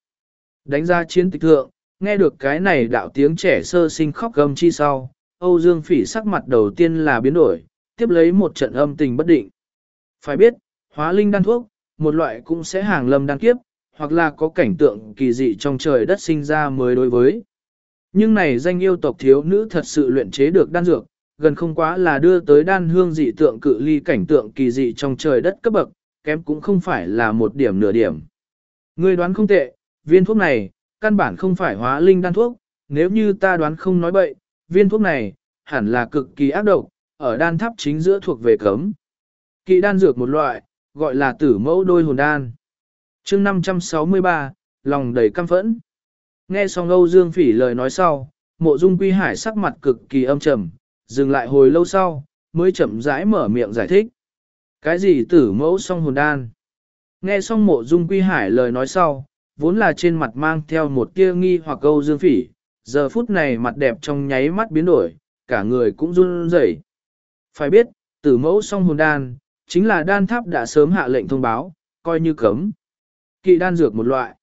A: Đánh ra chiến tịch thượng, nghe được cái này đạo tiếng trẻ sơ sinh khóc gầm chi sau, Âu Dương Phỉ sắc mặt đầu tiên là biến đổi, tiếp lấy một trận âm tình bất định. Phải biết, hóa linh đan thuốc, một loại cũng sẽ hàng lâm đan kiếp, hoặc là có cảnh tượng kỳ dị trong trời đất sinh ra mới đối với. Nhưng này danh yêu tộc thiếu nữ thật sự luyện chế được đan dược, gần không quá là đưa tới đan hương dị tượng cự ly cảnh tượng kỳ dị trong trời đất cấp bậc, kém cũng không phải là một điểm nửa điểm. Ngươi đoán không tệ, viên thuốc này, căn bản không phải hóa linh đan thuốc, nếu như ta đoán không nói bậy, viên thuốc này, hẳn là cực kỳ ác độc, ở đan tháp chính giữa thuộc về cấm. Kỵ đan dược một loại, gọi là tử mẫu đôi hồn đan. chương 563, lòng đầy căm phẫn. Nghe xong Âu Dương Phỉ lời nói sau, mộ dung quy hải sắc mặt cực kỳ âm trầm, dừng lại hồi lâu sau, mới chậm rãi mở miệng giải thích. Cái gì tử mẫu song hồn đan? Nghe xong mộ dung quy hải lời nói sau, vốn là trên mặt mang theo một tia nghi hoặc Âu Dương Phỉ, giờ phút này mặt đẹp trong nháy mắt biến đổi, cả người cũng run rẩy. Phải biết, tử mẫu song hồn đan, chính là đan tháp đã sớm hạ lệnh thông báo, coi như cấm. Kỵ đan dược một loại.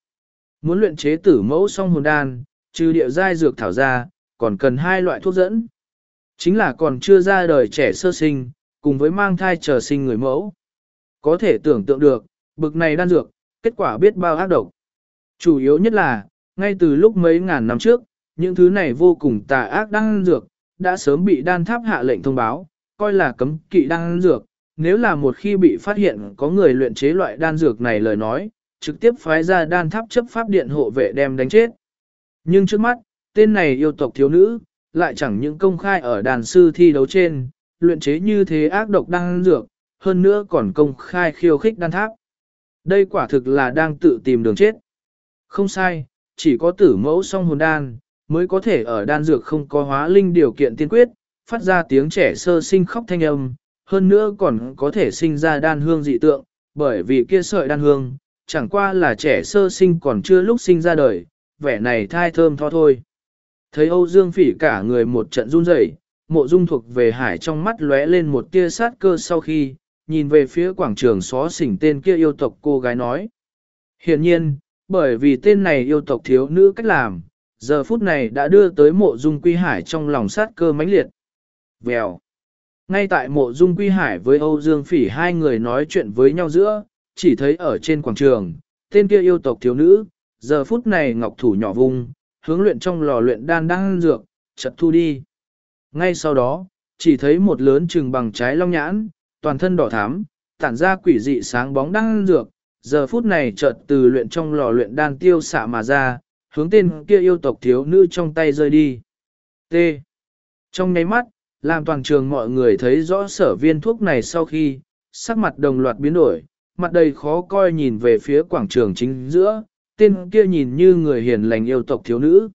A: Muốn luyện chế tử mẫu song hồn đan, trừ địa giai dược thảo ra, còn cần hai loại thuốc dẫn. Chính là còn chưa ra đời trẻ sơ sinh, cùng với mang thai chờ sinh người mẫu. Có thể tưởng tượng được, bực này đan dược, kết quả biết bao ác độc. Chủ yếu nhất là, ngay từ lúc mấy ngàn năm trước, những thứ này vô cùng tà ác đan dược, đã sớm bị đan tháp hạ lệnh thông báo, coi là cấm kỵ đan dược. Nếu là một khi bị phát hiện có người luyện chế loại đan dược này lời nói, trực tiếp phái ra đan tháp chấp pháp điện hộ vệ đem đánh chết. Nhưng trước mắt, tên này yêu tộc thiếu nữ, lại chẳng những công khai ở đàn sư thi đấu trên, luyện chế như thế ác độc đan dược, hơn nữa còn công khai khiêu khích đan tháp. Đây quả thực là đang tự tìm đường chết. Không sai, chỉ có tử mẫu song hồn đan, mới có thể ở đan dược không có hóa linh điều kiện tiên quyết, phát ra tiếng trẻ sơ sinh khóc thanh âm, hơn nữa còn có thể sinh ra đan hương dị tượng, bởi vì kia sợi đan hương, chẳng qua là trẻ sơ sinh còn chưa lúc sinh ra đời, vẻ này thai thơm tho thôi. Thấy Âu Dương Phỉ cả người một trận run rẩy, mộ dung thuộc về hải trong mắt lóe lên một tia sát cơ sau khi, nhìn về phía quảng trường xó xỉnh tên kia yêu tộc cô gái nói. Hiện nhiên, bởi vì tên này yêu tộc thiếu nữ cách làm, giờ phút này đã đưa tới mộ dung quy hải trong lòng sát cơ mãnh liệt. Vèo. Ngay tại mộ dung quy hải với Âu Dương Phỉ hai người nói chuyện với nhau giữa, chỉ thấy ở trên quảng trường, tên kia yêu tộc thiếu nữ, giờ phút này ngọc thủ nhỏ vung, hướng luyện trong lò luyện đan đang dược, chật thu đi. Ngay sau đó, chỉ thấy một lớn trừng bằng trái long nhãn, toàn thân đỏ thắm, tản ra quỷ dị sáng bóng đang dược, giờ phút này chợt từ luyện trong lò luyện đan tiêu xạ mà ra, hướng tên kia yêu tộc thiếu nữ trong tay rơi đi. T. Trong nháy mắt, làm toàn trường mọi người thấy rõ sở viên thuốc này sau khi, sắc mặt đồng loạt biến đổi, mặt đầy khó coi nhìn về phía quảng trường chính giữa, tên kia nhìn như người hiền lành yêu tộc thiếu nữ.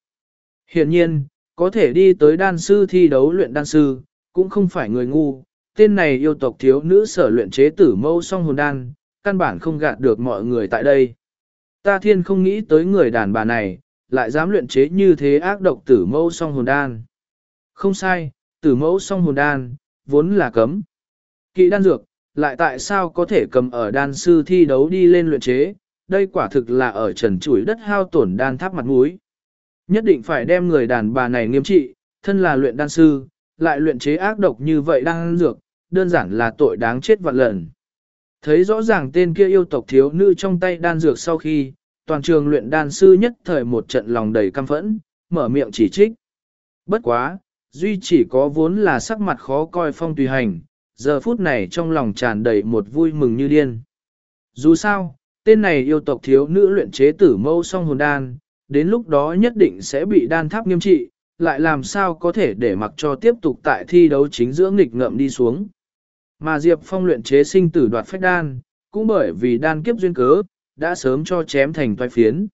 A: Hiện nhiên, có thể đi tới đan sư thi đấu luyện đan sư, cũng không phải người ngu, tên này yêu tộc thiếu nữ sở luyện chế tử mâu song hồn đan, căn bản không gạt được mọi người tại đây. Ta thiên không nghĩ tới người đàn bà này, lại dám luyện chế như thế ác độc tử mâu song hồn đan. Không sai, tử mẫu song hồn đan, vốn là cấm. Kỵ đan dược, lại tại sao có thể cầm ở đan sư thi đấu đi lên luyện chế, đây quả thực là ở trần chuỗi đất hao tổn đan tháp mặt mũi. Nhất định phải đem người đàn bà này nghiêm trị, thân là luyện đan sư, lại luyện chế ác độc như vậy đan dược, đơn giản là tội đáng chết vạn lần. Thấy rõ ràng tên kia yêu tộc thiếu nữ trong tay đan dược sau khi, toàn trường luyện đan sư nhất thời một trận lòng đầy căm phẫn, mở miệng chỉ trích. Bất quá, duy chỉ có vốn là sắc mặt khó coi phong tùy hành, giờ phút này trong lòng tràn đầy một vui mừng như điên. Dù sao, tên này yêu tộc thiếu nữ luyện chế tử mâu song hồn đan, đến lúc đó nhất định sẽ bị đan tháp nghiêm trị, lại làm sao có thể để mặc cho tiếp tục tại thi đấu chính giữa nghịch ngợm đi xuống. Mà Diệp Phong luyện chế sinh tử đoạt phách đan, cũng bởi vì đan kiếp duyên cớ, đã sớm cho chém thành toai phiến.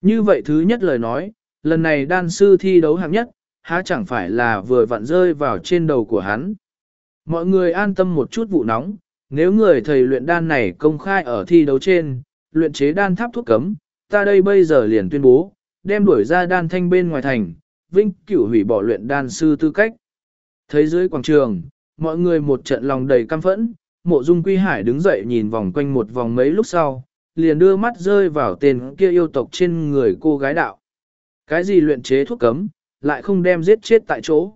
A: Như vậy thứ nhất lời nói, lần này đan sư thi đấu hạng nhất, há chẳng phải là vừa vặn rơi vào trên đầu của hắn. Mọi người an tâm một chút vụ nóng, nếu người thầy luyện đan này công khai ở thi đấu trên, luyện chế đan tháp thuốc cấm, ta đây bây giờ liền tuyên bố, đem đuổi ra đan thanh bên ngoài thành, vinh cửu hủy bỏ luyện đan sư tư cách. Thấy dưới quảng trường, mọi người một trận lòng đầy căm phẫn, mộ dung quy hải đứng dậy nhìn vòng quanh một vòng mấy lúc sau, liền đưa mắt rơi vào tên kia yêu tộc trên người cô gái đạo. Cái gì luyện chế thuốc cấm, lại không đem giết chết tại chỗ.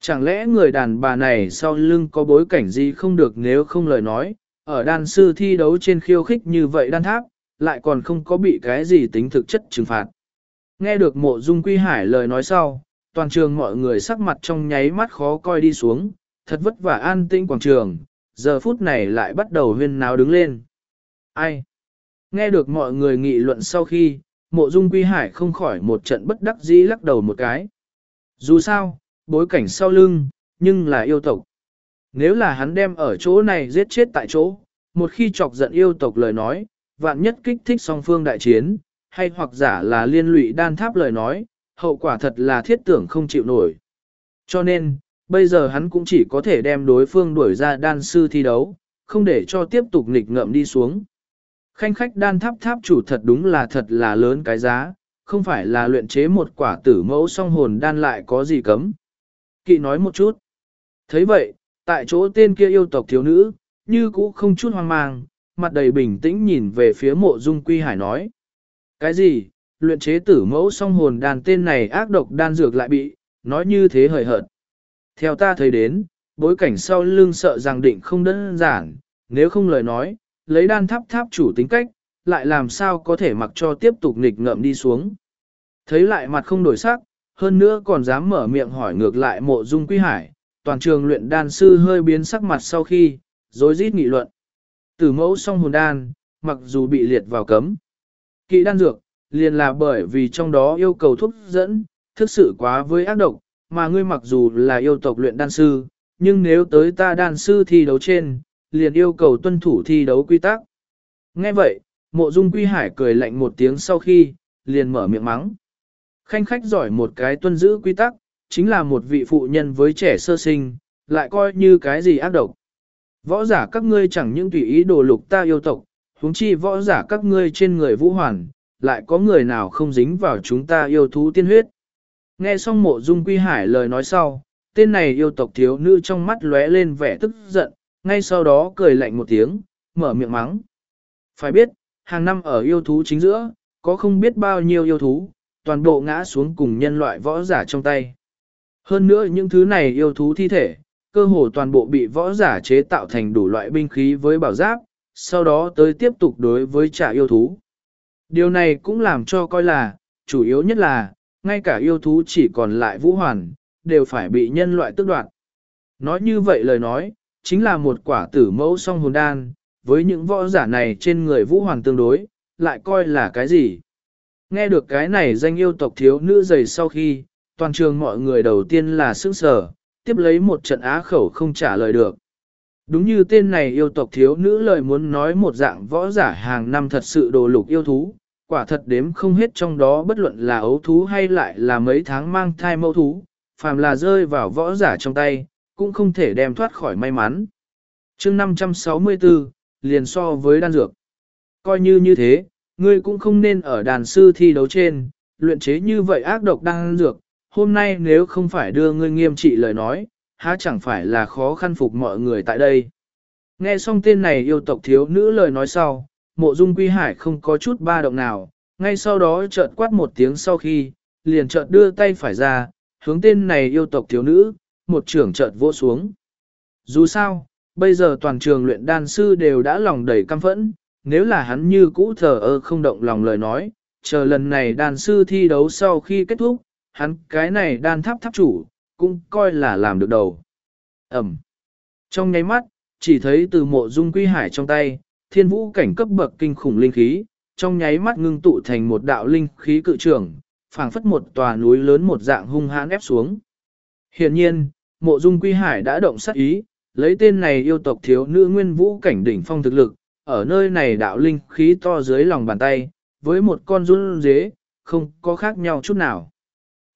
A: Chẳng lẽ người đàn bà này sau lưng có bối cảnh gì không được nếu không lời nói, ở đan sư thi đấu trên khiêu khích như vậy đan tháp, lại còn không có bị cái gì tính thực chất trừng phạt. Nghe được mộ dung quy hải lời nói sau, toàn trường mọi người sắc mặt trong nháy mắt khó coi đi xuống, thật vất vả an tĩnh quảng trường, giờ phút này lại bắt đầu huyên náo đứng lên. Ai? Nghe được mọi người nghị luận sau khi, mộ dung quy hải không khỏi một trận bất đắc dĩ lắc đầu một cái. Dù sao, bối cảnh sau lưng, nhưng là yêu tộc. Nếu là hắn đem ở chỗ này giết chết tại chỗ, một khi chọc giận yêu tộc lời nói, vạn nhất kích thích song phương đại chiến, hay hoặc giả là liên lụy đan tháp lời nói, hậu quả thật là thiết tưởng không chịu nổi. Cho nên, bây giờ hắn cũng chỉ có thể đem đối phương đuổi ra đan sư thi đấu, không để cho tiếp tục nghịch ngợm đi xuống. Khanh khách đan tháp tháp chủ thật đúng là thật là lớn cái giá, không phải là luyện chế một quả tử mẫu song hồn đan lại có gì cấm. Kỵ nói một chút. thấy vậy, tại chỗ tên kia yêu tộc thiếu nữ, như cũ không chút hoang mang, mặt đầy bình tĩnh nhìn về phía mộ dung quy hải nói. Cái gì, luyện chế tử mẫu song hồn đan tên này ác độc đan dược lại bị, nói như thế hời hợt. Theo ta thấy đến, bối cảnh sau lưng sợ rằng định không đơn giản, nếu không lời nói, lấy đan tháp tháp chủ tính cách, lại làm sao có thể mặc cho tiếp tục nghịch ngợm đi xuống. Thấy lại mặt không đổi sắc, hơn nữa còn dám mở miệng hỏi ngược lại mộ dung quy hải, toàn trường luyện đan sư hơi biến sắc mặt sau khi, dối rít nghị luận. Tử mẫu song hồn đan, mặc dù bị liệt vào cấm. Kỵ đan dược, liền là bởi vì trong đó yêu cầu thuốc dẫn, thực sự quá với ác độc, mà ngươi mặc dù là yêu tộc luyện đan sư, nhưng nếu tới ta đan sư thi đấu trên, liền yêu cầu tuân thủ thi đấu quy tắc. Nghe vậy, mộ dung quy hải cười lạnh một tiếng sau khi, liền mở miệng mắng. Khanh khách giỏi một cái tuân giữ quy tắc, chính là một vị phụ nhân với trẻ sơ sinh, lại coi như cái gì ác độc. Võ giả các ngươi chẳng những tùy ý đồ lục ta yêu tộc, huống chi võ giả các ngươi trên người vũ hoàn, lại có người nào không dính vào chúng ta yêu thú tiên huyết. Nghe xong mộ dung quy hải lời nói sau, tên này yêu tộc thiếu nữ trong mắt lóe lên vẻ tức giận, ngay sau đó cười lạnh một tiếng, mở miệng mắng. Phải biết, hàng năm ở yêu thú chính giữa, có không biết bao nhiêu yêu thú, toàn bộ ngã xuống cùng nhân loại võ giả trong tay. Hơn nữa những thứ này yêu thú thi thể, cơ hồ toàn bộ bị võ giả chế tạo thành đủ loại binh khí với bảo giáp, sau đó tới tiếp tục đối với trả yêu thú. Điều này cũng làm cho coi là, chủ yếu nhất là, ngay cả yêu thú chỉ còn lại vũ hoàn, đều phải bị nhân loại tước đoạt. Nói như vậy lời nói, chính là một quả tử mẫu song hồn đan, với những võ giả này trên người vũ hoàng tương đối, lại coi là cái gì? Nghe được cái này danh yêu tộc thiếu nữ dày sau khi, toàn trường mọi người đầu tiên là sững sở, tiếp lấy một trận á khẩu không trả lời được. Đúng như tên này yêu tộc thiếu nữ lời muốn nói một dạng võ giả hàng năm thật sự đồ lục yêu thú, quả thật đếm không hết trong đó bất luận là ấu thú hay lại là mấy tháng mang thai mẫu thú, phàm là rơi vào võ giả trong tay, cũng không thể đem thoát khỏi may mắn. chương 564, liền so với đan dược. Coi như như thế, ngươi cũng không nên ở đàn sư thi đấu trên, luyện chế như vậy ác độc đan dược, hôm nay nếu không phải đưa ngươi nghiêm trị lời nói, há chẳng phải là khó khăn phục mọi người tại đây. Nghe xong tên này yêu tộc thiếu nữ lời nói sau, mộ dung quy hải không có chút ba động nào, ngay sau đó chợt quát một tiếng sau khi, liền chợt đưa tay phải ra, hướng tên này yêu tộc thiếu nữ, một trưởng chợt vỗ xuống. Dù sao, Bây giờ toàn trường luyện đan sư đều đã lòng đầy căm phẫn, nếu là hắn như cũ thờ ơ không động lòng lời nói, chờ lần này đan sư thi đấu sau khi kết thúc, hắn cái này đan tháp tháp chủ, cũng coi là làm được đầu. Ẩm. Trong nháy mắt, chỉ thấy từ mộ dung quy hải trong tay, thiên vũ cảnh cấp bậc kinh khủng linh khí, trong nháy mắt ngưng tụ thành một đạo linh khí cự trường, phảng phất một tòa núi lớn một dạng hung hãn ép xuống. Hiện nhiên, mộ dung quy hải đã động sát ý, lấy tên này yêu tộc thiếu nữ nguyên vũ cảnh đỉnh phong thực lực, ở nơi này đạo linh khí to dưới lòng bàn tay, với một con run dế, không có khác nhau chút nào.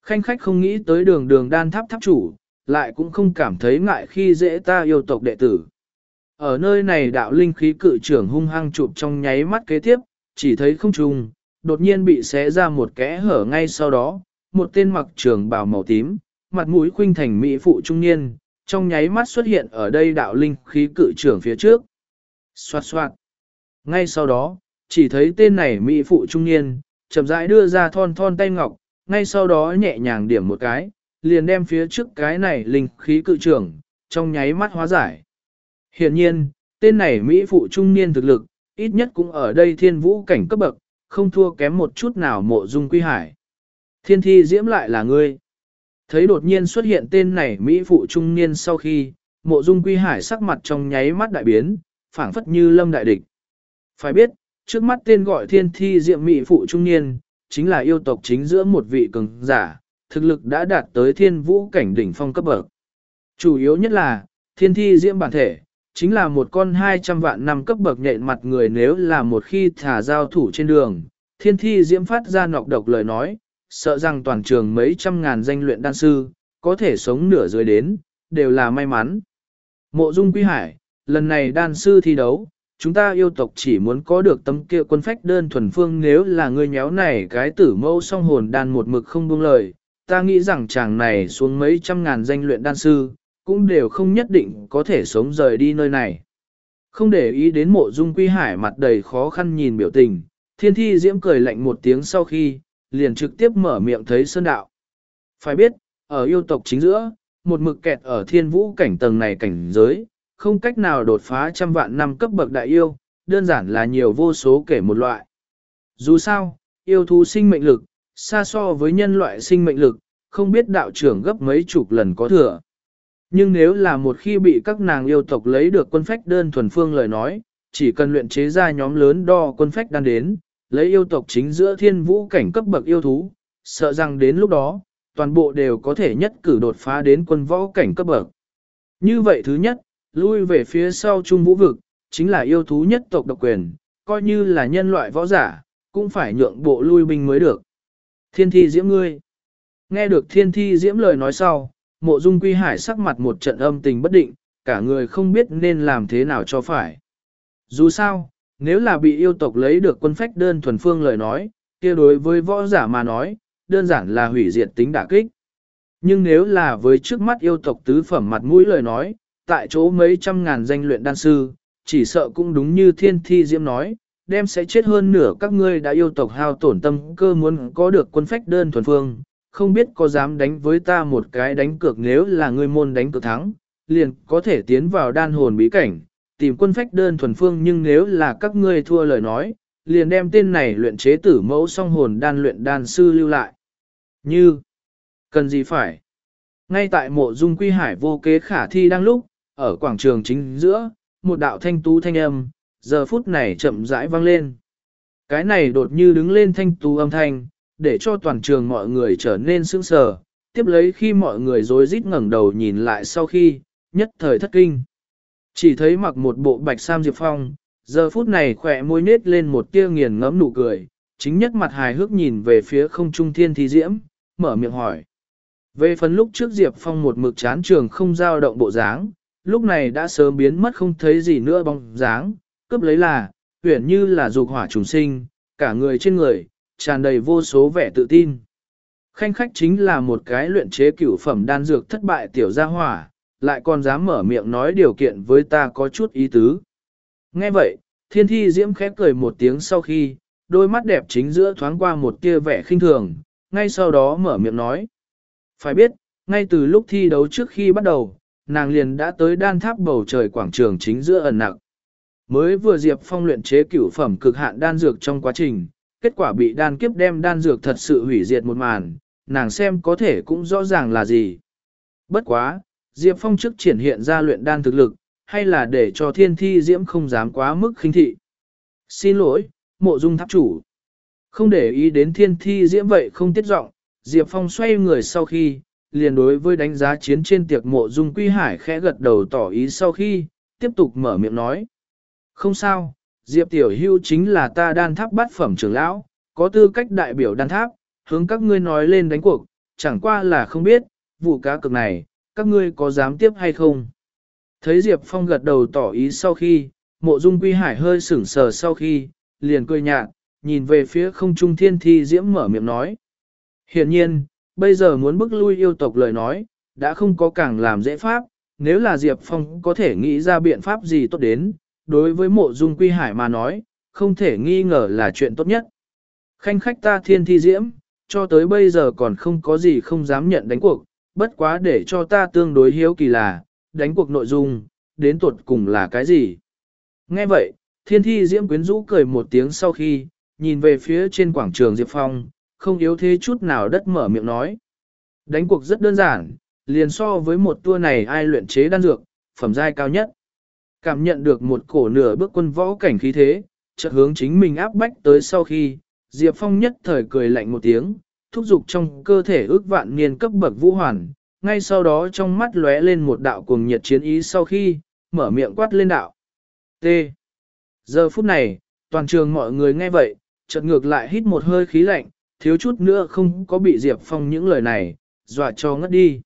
A: Khanh khách không nghĩ tới đường đường đan tháp tháp chủ, lại cũng không cảm thấy ngại khi dễ ta yêu tộc đệ tử. Ở nơi này đạo linh khí cự trưởng hung hăng chụp trong nháy mắt kế tiếp, chỉ thấy không trùng, đột nhiên bị xé ra một kẽ hở ngay sau đó, một tên mặc trường bào màu tím, mặt mũi khuynh thành mỹ phụ trung niên, trong nháy mắt xuất hiện ở đây đạo linh khí cự trưởng phía trước. Xoạt xoạt. Ngay sau đó, chỉ thấy tên này mỹ phụ trung niên, chậm rãi đưa ra thon thon tay ngọc, ngay sau đó nhẹ nhàng điểm một cái, liền đem phía trước cái này linh khí cự trưởng, trong nháy mắt hóa giải. Hiện nhiên, tên này mỹ phụ trung niên thực lực, ít nhất cũng ở đây thiên vũ cảnh cấp bậc, không thua kém một chút nào mộ dung quy hải. Thiên thi diễm lại là ngươi. Thấy đột nhiên xuất hiện tên này Mỹ phụ trung niên sau khi, mộ dung quy hải sắc mặt trong nháy mắt đại biến, phảng phất như lâm đại địch. Phải biết, trước mắt tên gọi thiên thi diệm Mỹ phụ trung niên, chính là yêu tộc chính giữa một vị cường giả, thực lực đã đạt tới thiên vũ cảnh đỉnh phong cấp bậc. Chủ yếu nhất là, thiên thi diễm bản thể, chính là một con 200 vạn năm cấp bậc nhện mặt người nếu là một khi thả giao thủ trên đường, thiên thi diễm phát ra nọc độc lời nói, sợ rằng toàn trường mấy trăm ngàn danh luyện đan sư, có thể sống nửa dưới đến, đều là may mắn. Mộ dung quý hải, lần này đan sư thi đấu, chúng ta yêu tộc chỉ muốn có được tấm kia quân phách đơn thuần phương nếu là người nhéo này cái tử mẫu song hồn đan một mực không buông lời, ta nghĩ rằng chàng này xuống mấy trăm ngàn danh luyện đan sư, cũng đều không nhất định có thể sống rời đi nơi này. Không để ý đến mộ dung quy hải mặt đầy khó khăn nhìn biểu tình, thiên thi diễm cười lạnh một tiếng sau khi, liền trực tiếp mở miệng thấy sơn đạo. Phải biết, ở yêu tộc chính giữa, một mực kẹt ở thiên vũ cảnh tầng này cảnh giới, không cách nào đột phá trăm vạn năm cấp bậc đại yêu, đơn giản là nhiều vô số kể một loại. Dù sao, yêu thú sinh mệnh lực, xa so với nhân loại sinh mệnh lực, không biết đạo trưởng gấp mấy chục lần có thừa. Nhưng nếu là một khi bị các nàng yêu tộc lấy được quân phách đơn thuần phương lời nói, chỉ cần luyện chế ra nhóm lớn đo quân phách đan đến, lấy yêu tộc chính giữa thiên vũ cảnh cấp bậc yêu thú, sợ rằng đến lúc đó, toàn bộ đều có thể nhất cử đột phá đến quân võ cảnh cấp bậc. Như vậy thứ nhất, lui về phía sau trung vũ vực, chính là yêu thú nhất tộc độc quyền, coi như là nhân loại võ giả, cũng phải nhượng bộ lui binh mới được. Thiên thi diễm ngươi. Nghe được thiên thi diễm lời nói sau, mộ dung quy hải sắc mặt một trận âm tình bất định, cả người không biết nên làm thế nào cho phải. Dù sao, nếu là bị yêu tộc lấy được quân phách đơn thuần phương lời nói, kia đối với võ giả mà nói, đơn giản là hủy diệt tính đả kích. Nhưng nếu là với trước mắt yêu tộc tứ phẩm mặt mũi lời nói, tại chỗ mấy trăm ngàn danh luyện đan sư, chỉ sợ cũng đúng như thiên thi diễm nói, đem sẽ chết hơn nửa các ngươi đã yêu tộc hao tổn tâm cơ muốn có được quân phách đơn thuần phương, không biết có dám đánh với ta một cái đánh cược nếu là ngươi môn đánh cược thắng, liền có thể tiến vào đan hồn bí cảnh, tìm quân phách đơn thuần phương nhưng nếu là các ngươi thua lời nói, liền đem tên này luyện chế tử mẫu song hồn đan luyện đan sư lưu lại. Như, cần gì phải? Ngay tại mộ dung quy hải vô kế khả thi đang lúc, ở quảng trường chính giữa, một đạo thanh tú thanh âm, giờ phút này chậm rãi vang lên. Cái này đột như đứng lên thanh tú âm thanh, để cho toàn trường mọi người trở nên sững sờ, tiếp lấy khi mọi người rối rít ngẩng đầu nhìn lại sau khi, nhất thời thất kinh. Chỉ thấy mặc một bộ bạch sam Diệp Phong, giờ phút này khỏe môi nết lên một tia nghiền ngẫm nụ cười, chính nhất mặt hài hước nhìn về phía không trung thiên thi diễm, mở miệng hỏi. Về phần lúc trước Diệp Phong một mực chán trường không dao động bộ dáng, lúc này đã sớm biến mất không thấy gì nữa bóng dáng, cướp lấy là, huyển như là dục hỏa trùng sinh, cả người trên người, tràn đầy vô số vẻ tự tin. Khanh khách chính là một cái luyện chế cửu phẩm đan dược thất bại tiểu gia hỏa, lại còn dám mở miệng nói điều kiện với ta có chút ý tứ. Nghe vậy, thiên thi diễm khép cười một tiếng sau khi, đôi mắt đẹp chính giữa thoáng qua một tia vẻ khinh thường, ngay sau đó mở miệng nói. Phải biết, ngay từ lúc thi đấu trước khi bắt đầu, nàng liền đã tới đan tháp bầu trời quảng trường chính giữa ẩn nặng. Mới vừa Diệp Phong luyện chế cửu phẩm cực hạn đan dược trong quá trình, kết quả bị đan kiếp đem đan dược thật sự hủy diệt một màn, nàng xem có thể cũng rõ ràng là gì. Bất quá, Diệp Phong trước triển hiện ra luyện đan thực lực, hay là để cho thiên thi diễm không dám quá mức khinh thị. Xin lỗi, mộ dung tháp chủ. Không để ý đến thiên thi diễm vậy không tiết giọng Diệp Phong xoay người sau khi, liền đối với đánh giá chiến trên tiệc mộ dung quy hải khẽ gật đầu tỏ ý sau khi, tiếp tục mở miệng nói. Không sao, Diệp Tiểu Hưu chính là ta đan tháp bát phẩm trưởng lão, có tư cách đại biểu đan tháp, hướng các ngươi nói lên đánh cuộc, chẳng qua là không biết, vụ cá cực này, các ngươi có dám tiếp hay không. Thấy Diệp Phong gật đầu tỏ ý sau khi, mộ dung quy hải hơi sửng sờ sau khi, liền cười nhạt, nhìn về phía không trung thiên thi diễm mở miệng nói. Hiện nhiên, bây giờ muốn bức lui yêu tộc lời nói, đã không có càng làm dễ pháp, nếu là Diệp Phong có thể nghĩ ra biện pháp gì tốt đến, đối với mộ dung quy hải mà nói, không thể nghi ngờ là chuyện tốt nhất. Khanh khách ta thiên thi diễm, cho tới bây giờ còn không có gì không dám nhận đánh cuộc, bất quá để cho ta tương đối hiếu kỳ là, đánh cuộc nội dung, đến tuột cùng là cái gì. Nghe vậy, thiên thi diễm quyến rũ cười một tiếng sau khi, nhìn về phía trên quảng trường Diệp Phong, không yếu thế chút nào đất mở miệng nói. Đánh cuộc rất đơn giản, liền so với một tour này ai luyện chế đan dược, phẩm giai cao nhất. Cảm nhận được một cổ nửa bước quân võ cảnh khí thế, chợt hướng chính mình áp bách tới sau khi, Diệp Phong nhất thời cười lạnh một tiếng, thúc giục trong cơ thể ước vạn niên cấp bậc vũ hoàn, ngay sau đó trong mắt lóe lên một đạo cuồng nhiệt chiến ý sau khi, mở miệng quát lên đạo. T. Giờ phút này, toàn trường mọi người nghe vậy, chợt ngược lại hít một hơi khí lạnh, thiếu chút nữa không có bị Diệp Phong những lời này, dọa cho ngất đi.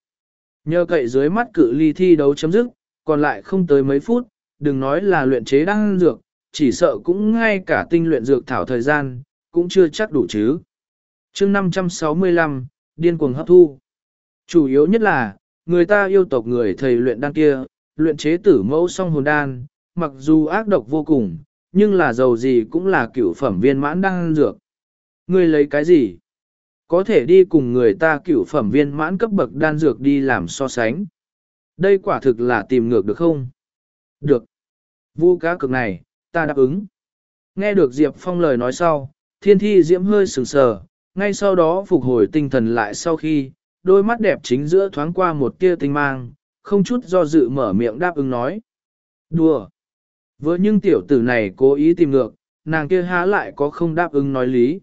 A: Nhờ cậy dưới mắt cự ly thi đấu chấm dứt, còn lại không tới mấy phút, đừng nói là luyện chế đan dược, chỉ sợ cũng ngay cả tinh luyện dược thảo thời gian, cũng chưa chắc đủ chứ chương 565, điên cuồng hấp thu. Chủ yếu nhất là, người ta yêu tộc người thầy luyện đan kia, luyện chế tử mẫu song hồn đan, mặc dù ác độc vô cùng, nhưng là giàu gì cũng là cửu phẩm viên mãn đan dược. Người lấy cái gì? Có thể đi cùng người ta cửu phẩm viên mãn cấp bậc đan dược đi làm so sánh. Đây quả thực là tìm ngược được không? Được. Vu cá cực này, ta đáp ứng. Nghe được Diệp Phong lời nói sau, thiên thi diễm hơi sừng sờ, ngay sau đó phục hồi tinh thần lại sau khi, đôi mắt đẹp chính giữa thoáng qua một tia tinh mang, không chút do dự mở miệng đáp ứng nói. Đùa! Vừa nhưng tiểu tử này cố ý tìm ngược, nàng kia há lại có không đáp ứng nói lý.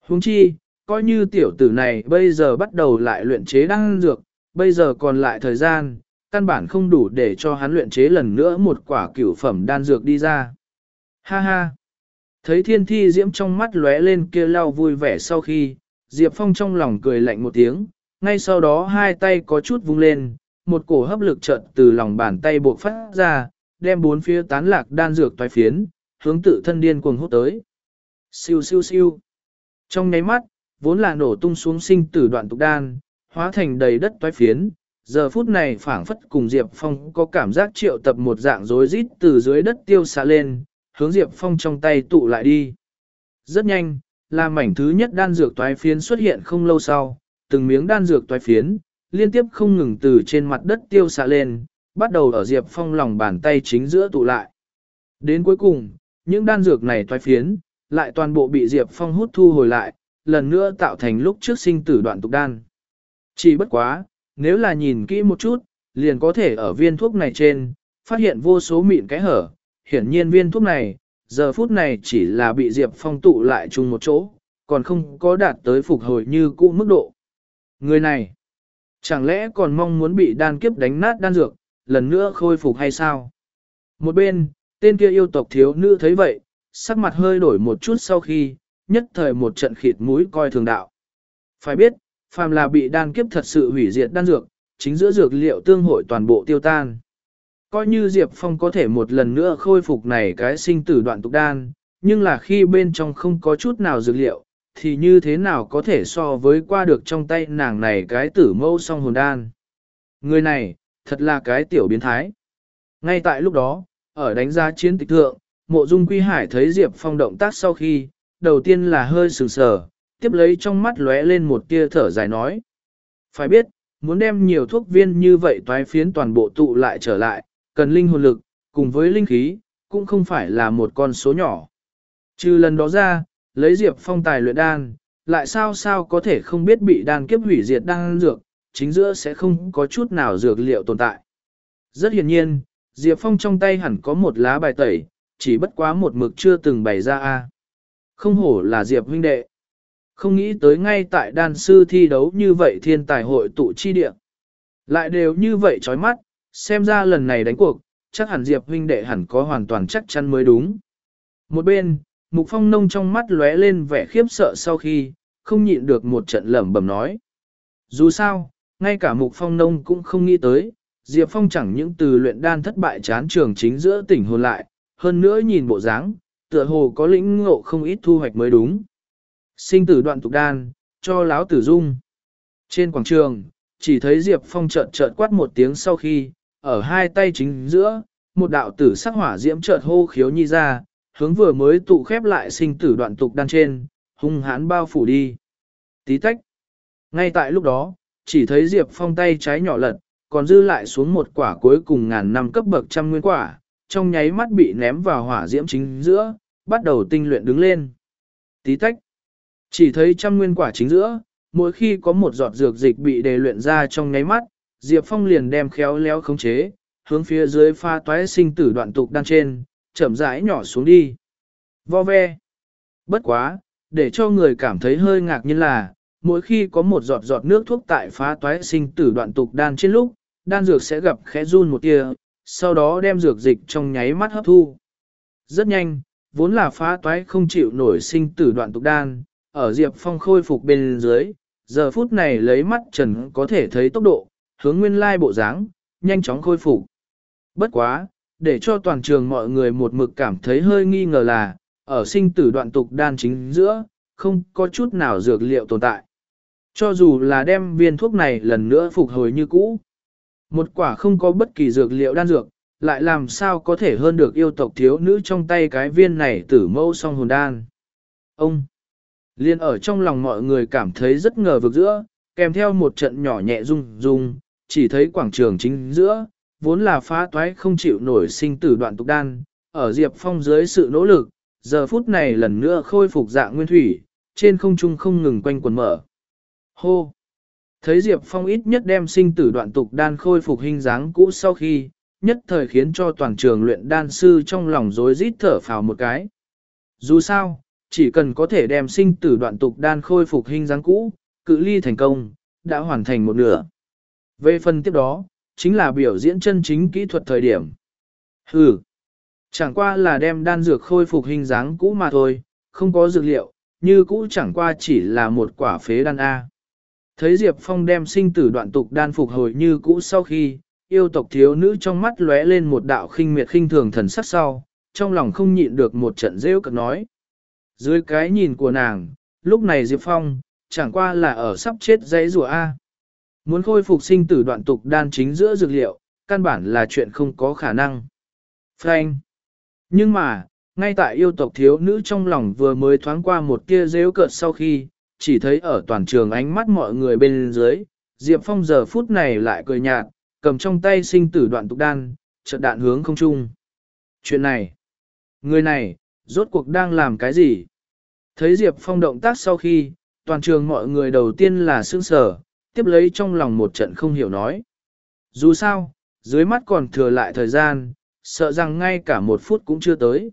A: Huống chi, coi như tiểu tử này bây giờ bắt đầu lại luyện chế đan dược, bây giờ còn lại thời gian, căn bản không đủ để cho hắn luyện chế lần nữa một quả cửu phẩm đan dược đi ra. Ha ha! Thấy thiên thi diễm trong mắt lóe lên kia lao vui vẻ sau khi, Diệp Phong trong lòng cười lạnh một tiếng, ngay sau đó hai tay có chút vung lên, một cổ hấp lực chợt từ lòng bàn tay buộc phát ra, đem bốn phía tán lạc đan dược toái phiến, hướng tự thân điên cuồng hút tới. Siêu siêu siêu. Trong nháy mắt, vốn là nổ tung xuống sinh tử đoạn tục đan, hóa thành đầy đất toái phiến, giờ phút này phảng phất cùng Diệp Phong có cảm giác triệu tập một dạng rối rít từ dưới đất tiêu xạ lên, hướng Diệp Phong trong tay tụ lại đi. Rất nhanh, là mảnh thứ nhất đan dược toái phiến xuất hiện không lâu sau, từng miếng đan dược toái phiến, liên tiếp không ngừng từ trên mặt đất tiêu xạ lên, bắt đầu ở Diệp Phong lòng bàn tay chính giữa tụ lại. Đến cuối cùng, những đan dược này toái phiến, lại toàn bộ bị Diệp Phong hút thu hồi lại, lần nữa tạo thành lúc trước sinh tử đoạn tục đan. Chỉ bất quá, nếu là nhìn kỹ một chút, liền có thể ở viên thuốc này trên, phát hiện vô số mịn cái hở, hiển nhiên viên thuốc này, giờ phút này chỉ là bị Diệp Phong tụ lại chung một chỗ, còn không có đạt tới phục hồi như cũ mức độ. Người này, chẳng lẽ còn mong muốn bị đan kiếp đánh nát đan dược, lần nữa khôi phục hay sao? Một bên, tên kia yêu tộc thiếu nữ thấy vậy, sắc mặt hơi đổi một chút sau khi, nhất thời một trận khịt mũi coi thường đạo. Phải biết, phàm là bị đan kiếp thật sự hủy diệt đan dược, chính giữa dược liệu tương hội toàn bộ tiêu tan. Coi như Diệp Phong có thể một lần nữa khôi phục này cái sinh tử đoạn tục đan, nhưng là khi bên trong không có chút nào dược liệu, thì như thế nào có thể so với qua được trong tay nàng này cái tử mâu song hồn đan. Người này, thật là cái tiểu biến thái. Ngay tại lúc đó, ở đánh giá chiến tịch thượng, mộ dung quy hải thấy Diệp Phong động tác sau khi, đầu tiên là hơi sừng sờ, tiếp lấy trong mắt lóe lên một tia thở dài nói. Phải biết, muốn đem nhiều thuốc viên như vậy toái phiến toàn bộ tụ lại trở lại, cần linh hồn lực, cùng với linh khí, cũng không phải là một con số nhỏ. Trừ lần đó ra, lấy Diệp Phong tài luyện đan, lại sao sao có thể không biết bị đan kiếp hủy diệt đan dược, chính giữa sẽ không có chút nào dược liệu tồn tại. Rất hiển nhiên, Diệp Phong trong tay hẳn có một lá bài tẩy, chỉ bất quá một mực chưa từng bày ra a. Không hổ là Diệp huynh đệ. Không nghĩ tới ngay tại đan sư thi đấu như vậy thiên tài hội tụ chi địa. Lại đều như vậy chói mắt, xem ra lần này đánh cuộc, chắc hẳn Diệp huynh đệ hẳn có hoàn toàn chắc chắn mới đúng. Một bên, Mục Phong nông trong mắt lóe lên vẻ khiếp sợ sau khi, không nhịn được một trận lẩm bẩm nói. Dù sao, ngay cả Mục Phong nông cũng không nghĩ tới, Diệp Phong chẳng những từ luyện đan thất bại chán trường chính giữa tỉnh hồn lại, hơn nữa nhìn bộ dáng, tựa hồ có lĩnh ngộ không ít thu hoạch mới đúng. Sinh tử đoạn tục đan, cho láo tử dung. Trên quảng trường, chỉ thấy Diệp Phong chợt chợt quát một tiếng sau khi, ở hai tay chính giữa, một đạo tử sắc hỏa diễm chợt hô khiếu nhi ra, hướng vừa mới tụ khép lại sinh tử đoạn tục đan trên, hung hãn bao phủ đi. Tí tách. Ngay tại lúc đó, chỉ thấy Diệp Phong tay trái nhỏ lật, còn dư lại xuống một quả cuối cùng ngàn năm cấp bậc trăm nguyên quả, trong nháy mắt bị ném vào hỏa diễm chính giữa, bắt đầu tinh luyện đứng lên. Tí tách. Chỉ thấy trăm nguyên quả chính giữa, mỗi khi có một giọt dược dịch bị đề luyện ra trong nháy mắt, Diệp Phong liền đem khéo léo khống chế, hướng phía dưới pha toái sinh tử đoạn tục đan trên, chậm rãi nhỏ xuống đi. Vo ve. Bất quá, để cho người cảm thấy hơi ngạc nhiên là, mỗi khi có một giọt giọt nước thuốc tại phá toái sinh tử đoạn tục đan trên lúc, đan dược sẽ gặp khẽ run một tia, sau đó đem dược dịch trong nháy mắt hấp thu. Rất nhanh, vốn là phá toái không chịu nổi sinh tử đoạn tục đan, ở Diệp Phong khôi phục bên dưới, giờ phút này lấy mắt trần có thể thấy tốc độ, hướng nguyên lai bộ dáng, nhanh chóng khôi phục. Bất quá, để cho toàn trường mọi người một mực cảm thấy hơi nghi ngờ là, ở sinh tử đoạn tục đan chính giữa, không có chút nào dược liệu tồn tại. Cho dù là đem viên thuốc này lần nữa phục hồi như cũ, một quả không có bất kỳ dược liệu đan dược, lại làm sao có thể hơn được yêu tộc thiếu nữ trong tay cái viên này tử mâu song hồn đan. Ông, liên ở trong lòng mọi người cảm thấy rất ngờ vực giữa, kèm theo một trận nhỏ nhẹ rung rung, chỉ thấy quảng trường chính giữa, vốn là phá toái không chịu nổi sinh tử đoạn tục đan, ở Diệp Phong dưới sự nỗ lực, giờ phút này lần nữa khôi phục dạng nguyên thủy, trên không trung không ngừng quanh quần mở. Hô! Thấy Diệp Phong ít nhất đem sinh tử đoạn tục đan khôi phục hình dáng cũ sau khi, nhất thời khiến cho toàn trường luyện đan sư trong lòng rối rít thở phào một cái. Dù sao, chỉ cần có thể đem sinh tử đoạn tục đan khôi phục hình dáng cũ, cự ly thành công, đã hoàn thành một nửa. Về phần tiếp đó, chính là biểu diễn chân chính kỹ thuật thời điểm. Hừ, chẳng qua là đem đan dược khôi phục hình dáng cũ mà thôi, không có dược liệu, như cũ chẳng qua chỉ là một quả phế đan A. Thấy Diệp Phong đem sinh tử đoạn tục đan phục hồi như cũ sau khi, yêu tộc thiếu nữ trong mắt lóe lên một đạo khinh miệt khinh thường thần sắc sau, trong lòng không nhịn được một trận rêu cực nói. Dưới cái nhìn của nàng, lúc này Diệp Phong, chẳng qua là ở sắp chết dãy rùa A. Muốn khôi phục sinh tử đoạn tục đan chính giữa dược liệu, căn bản là chuyện không có khả năng. Frank. Nhưng mà, ngay tại yêu tộc thiếu nữ trong lòng vừa mới thoáng qua một tia rêu cợt sau khi, chỉ thấy ở toàn trường ánh mắt mọi người bên dưới, Diệp Phong giờ phút này lại cười nhạt, cầm trong tay sinh tử đoạn tục đan, chợt đạn hướng không trung. Chuyện này, người này, rốt cuộc đang làm cái gì? Thấy Diệp Phong động tác sau khi, toàn trường mọi người đầu tiên là sương sở, tiếp lấy trong lòng một trận không hiểu nói. Dù sao, dưới mắt còn thừa lại thời gian, sợ rằng ngay cả một phút cũng chưa tới.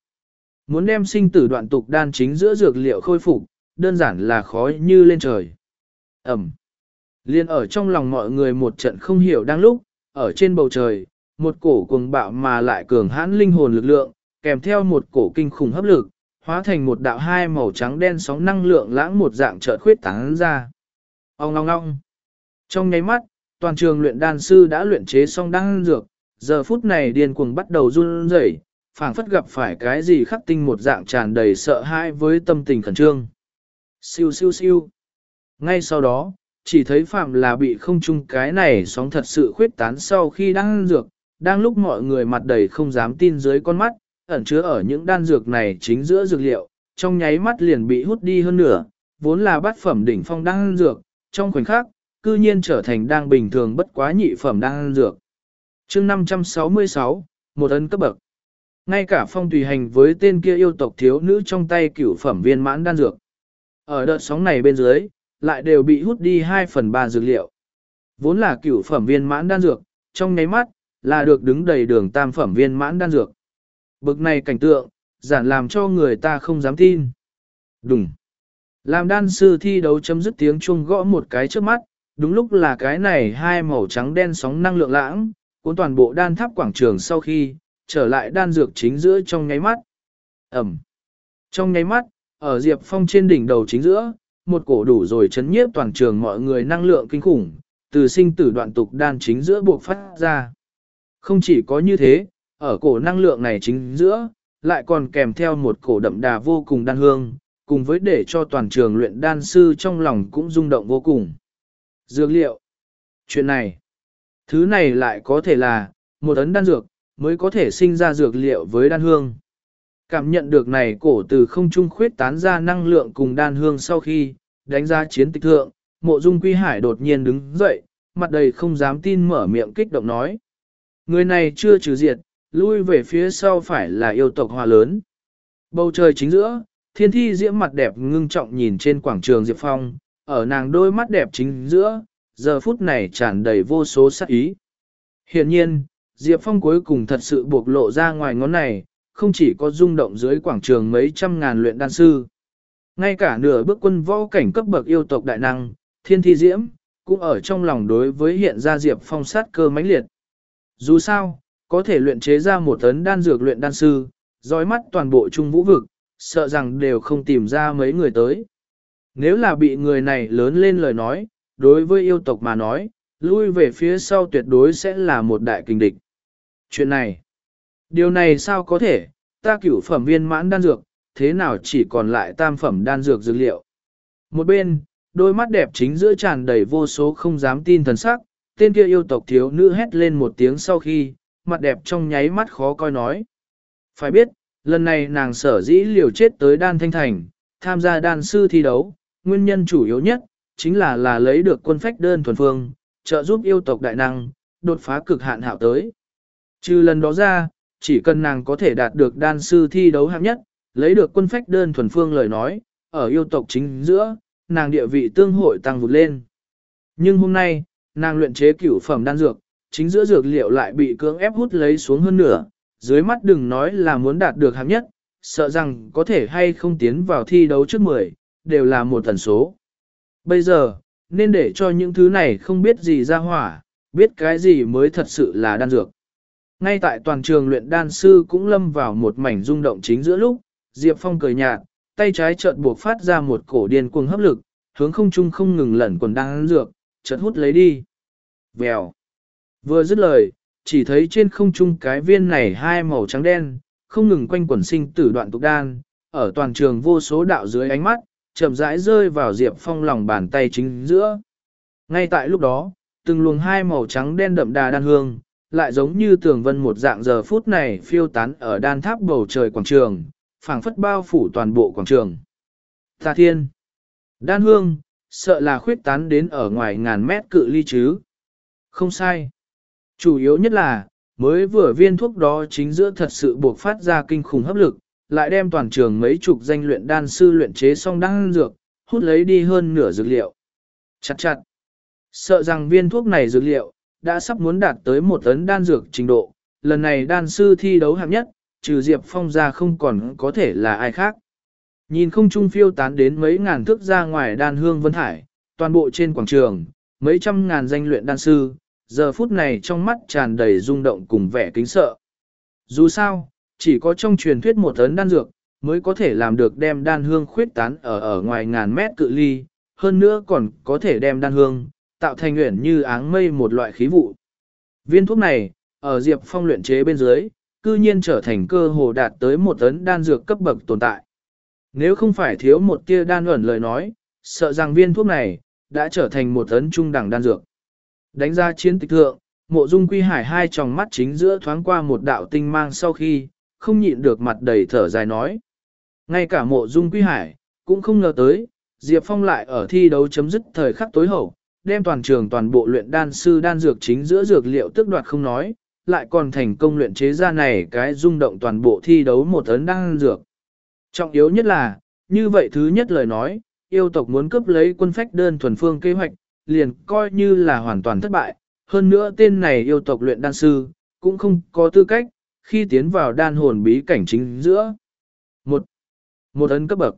A: Muốn đem sinh tử đoạn tục đan chính giữa dược liệu khôi phục, đơn giản là khó như lên trời. Ẩm. Liên ở trong lòng mọi người một trận không hiểu đang lúc, ở trên bầu trời, một cổ cuồng bạo mà lại cường hãn linh hồn lực lượng, kèm theo một cổ kinh khủng hấp lực, hóa thành một đạo hai màu trắng đen sóng năng lượng lãng một dạng chợt khuyết tán ra. Ông ngong ngong. Trong nháy mắt, toàn trường luyện đan sư đã luyện chế xong đan dược, giờ phút này điên cuồng bắt đầu run rẩy, phảng phất gặp phải cái gì khắc tinh một dạng tràn đầy sợ hãi với tâm tình khẩn trương. Siêu siêu siêu. Ngay sau đó, chỉ thấy phạm là bị không chung cái này sóng thật sự khuyết tán sau khi đan dược, đang lúc mọi người mặt đầy không dám tin dưới con mắt, ẩn chứa ở những đan dược này chính giữa dược liệu, trong nháy mắt liền bị hút đi hơn nửa, vốn là bát phẩm đỉnh phong đan dược, trong khoảnh khắc, cư nhiên trở thành đang bình thường bất quá nhị phẩm đang ăn dược. chương 566, một ấn cấp bậc. Ngay cả phong tùy hành với tên kia yêu tộc thiếu nữ trong tay cửu phẩm viên mãn đan dược. Ở đợt sóng này bên dưới, lại đều bị hút đi 2 phần 3 dược liệu. Vốn là cửu phẩm viên mãn đan dược, trong nháy mắt, là được đứng đầy đường tam phẩm viên mãn đan dược. Bực này cảnh tượng, giản làm cho người ta không dám tin. Đúng. Làm đan sư thi đấu chấm dứt tiếng chuông gõ một cái trước mắt, đúng lúc là cái này hai màu trắng đen sóng năng lượng lãng, cuốn toàn bộ đan tháp quảng trường sau khi, trở lại đan dược chính giữa trong nháy mắt. Ẩm. Trong nháy mắt, ở Diệp Phong trên đỉnh đầu chính giữa, một cổ đủ rồi chấn nhiếp toàn trường mọi người năng lượng kinh khủng, từ sinh tử đoạn tục đan chính giữa buộc phát ra. Không chỉ có như thế, ở cổ năng lượng này chính giữa, lại còn kèm theo một cổ đậm đà vô cùng đan hương, cùng với để cho toàn trường luyện đan sư trong lòng cũng rung động vô cùng. Dược liệu. Chuyện này, thứ này lại có thể là, một ấn đan dược, mới có thể sinh ra dược liệu với đan hương. Cảm nhận được này cổ từ không trung khuyết tán ra năng lượng cùng đan hương sau khi, đánh ra chiến tịch thượng, mộ dung quy hải đột nhiên đứng dậy, mặt đầy không dám tin mở miệng kích động nói. Người này chưa trừ diệt, lui về phía sau phải là yêu tộc hòa lớn. Bầu trời chính giữa, thiên thi diễm mặt đẹp ngưng trọng nhìn trên quảng trường Diệp Phong, ở nàng đôi mắt đẹp chính giữa, giờ phút này tràn đầy vô số sắc ý. Hiện nhiên, Diệp Phong cuối cùng thật sự buộc lộ ra ngoài ngón này, không chỉ có rung động dưới quảng trường mấy trăm ngàn luyện đan sư. Ngay cả nửa bước quân võ cảnh cấp bậc yêu tộc đại năng, thiên thi diễm, cũng ở trong lòng đối với hiện ra Diệp Phong sát cơ mãnh liệt. Dù sao, có thể luyện chế ra một tấn đan dược luyện đan sư, dõi mắt toàn bộ trung vũ vực, sợ rằng đều không tìm ra mấy người tới. Nếu là bị người này lớn lên lời nói, đối với yêu tộc mà nói, lui về phía sau tuyệt đối sẽ là một đại kinh địch. Chuyện này, điều này sao có thể, ta cửu phẩm viên mãn đan dược, thế nào chỉ còn lại tam phẩm đan dược dược liệu. Một bên, đôi mắt đẹp chính giữa tràn đầy vô số không dám tin thần sắc, tên kia yêu tộc thiếu nữ hét lên một tiếng sau khi, mặt đẹp trong nháy mắt khó coi nói. Phải biết, lần này nàng sở dĩ liều chết tới đan thanh thành, tham gia đan sư thi đấu, nguyên nhân chủ yếu nhất, chính là là lấy được quân phách đơn thuần phương, trợ giúp yêu tộc đại năng, đột phá cực hạn hạo tới. Trừ lần đó ra, chỉ cần nàng có thể đạt được đan sư thi đấu hạng nhất, lấy được quân phách đơn thuần phương lời nói, ở yêu tộc chính giữa, nàng địa vị tương hội tăng vụt lên. Nhưng hôm nay, nàng luyện chế cửu phẩm đan dược, chính giữa dược liệu lại bị cưỡng ép hút lấy xuống hơn nửa, dưới mắt đừng nói là muốn đạt được hạng nhất, sợ rằng có thể hay không tiến vào thi đấu trước 10, đều là một tần số. Bây giờ, nên để cho những thứ này không biết gì ra hỏa, biết cái gì mới thật sự là đan dược. Ngay tại toàn trường luyện đan sư cũng lâm vào một mảnh rung động chính giữa lúc, Diệp Phong cười nhạt, tay trái chợt buộc phát ra một cổ điên cuồng hấp lực, hướng không trung không ngừng lẩn quần đan dược, chợt hút lấy đi. Vèo. Vừa dứt lời, chỉ thấy trên không trung cái viên này hai màu trắng đen, không ngừng quanh quẩn sinh tử đoạn tục đan, ở toàn trường vô số đạo dưới ánh mắt, chậm rãi rơi vào Diệp Phong lòng bàn tay chính giữa. Ngay tại lúc đó, từng luồng hai màu trắng đen đậm đà đan hương, lại giống như tường vân một dạng giờ phút này phiêu tán ở đan tháp bầu trời quảng trường, phảng phất bao phủ toàn bộ quảng trường. Tà thiên, đan hương, sợ là khuyết tán đến ở ngoài ngàn mét cự ly chứ. Không sai. Chủ yếu nhất là, mới vừa viên thuốc đó chính giữa thật sự buộc phát ra kinh khủng hấp lực, lại đem toàn trường mấy chục danh luyện đan sư luyện chế xong đan dược, hút lấy đi hơn nửa dược liệu. Chặt chặt. Sợ rằng viên thuốc này dược liệu, đã sắp muốn đạt tới một tấn đan dược trình độ, lần này đan sư thi đấu hạng nhất, trừ Diệp Phong ra không còn có thể là ai khác. Nhìn không trung phiêu tán đến mấy ngàn thước ra ngoài đan hương vân hải, toàn bộ trên quảng trường, mấy trăm ngàn danh luyện đan sư, giờ phút này trong mắt tràn đầy rung động cùng vẻ kính sợ. Dù sao, chỉ có trong truyền thuyết một tấn đan dược, mới có thể làm được đem đan hương khuyết tán ở ở ngoài ngàn mét cự ly, hơn nữa còn có thể đem đan hương, tạo thành nguyện như áng mây một loại khí vụ. Viên thuốc này, ở Diệp Phong luyện chế bên dưới, cư nhiên trở thành cơ hồ đạt tới một tấn đan dược cấp bậc tồn tại. Nếu không phải thiếu một tia đan ẩn lời nói, sợ rằng viên thuốc này, đã trở thành một tấn trung đẳng đan dược. Đánh ra chiến tịch thượng, mộ dung quy hải hai tròng mắt chính giữa thoáng qua một đạo tinh mang sau khi, không nhịn được mặt đầy thở dài nói. Ngay cả mộ dung quy hải, cũng không ngờ tới, Diệp Phong lại ở thi đấu chấm dứt thời khắc tối hậu, đem toàn trường toàn bộ luyện đan sư đan dược chính giữa dược liệu tức đoạt không nói, lại còn thành công luyện chế ra này cái rung động toàn bộ thi đấu một ấn đan dược. Trọng yếu nhất là, như vậy thứ nhất lời nói, yêu tộc muốn cướp lấy quân phách đơn thuần phương kế hoạch, liền coi như là hoàn toàn thất bại. Hơn nữa tên này yêu tộc luyện đan sư, cũng không có tư cách, khi tiến vào đan hồn bí cảnh chính giữa. Một, một ấn cấp bậc.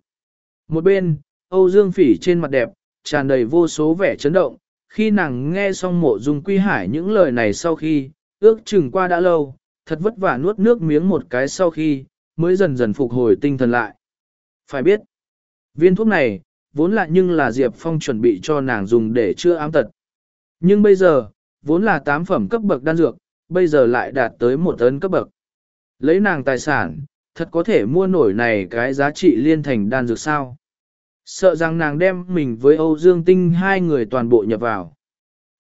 A: Một bên, Âu Dương Phỉ trên mặt đẹp, tràn đầy vô số vẻ chấn động, khi nàng nghe xong mộ dung quy hải những lời này sau khi, ước chừng qua đã lâu, thật vất vả nuốt nước miếng một cái sau khi, mới dần dần phục hồi tinh thần lại. Phải biết, viên thuốc này, vốn là nhưng là Diệp Phong chuẩn bị cho nàng dùng để chữa ám tật. Nhưng bây giờ, vốn là tám phẩm cấp bậc đan dược, bây giờ lại đạt tới một tấn cấp bậc. Lấy nàng tài sản, thật có thể mua nổi này cái giá trị liên thành đan dược sao. Sợ rằng nàng đem mình với Âu Dương Tinh hai người toàn bộ nhập vào.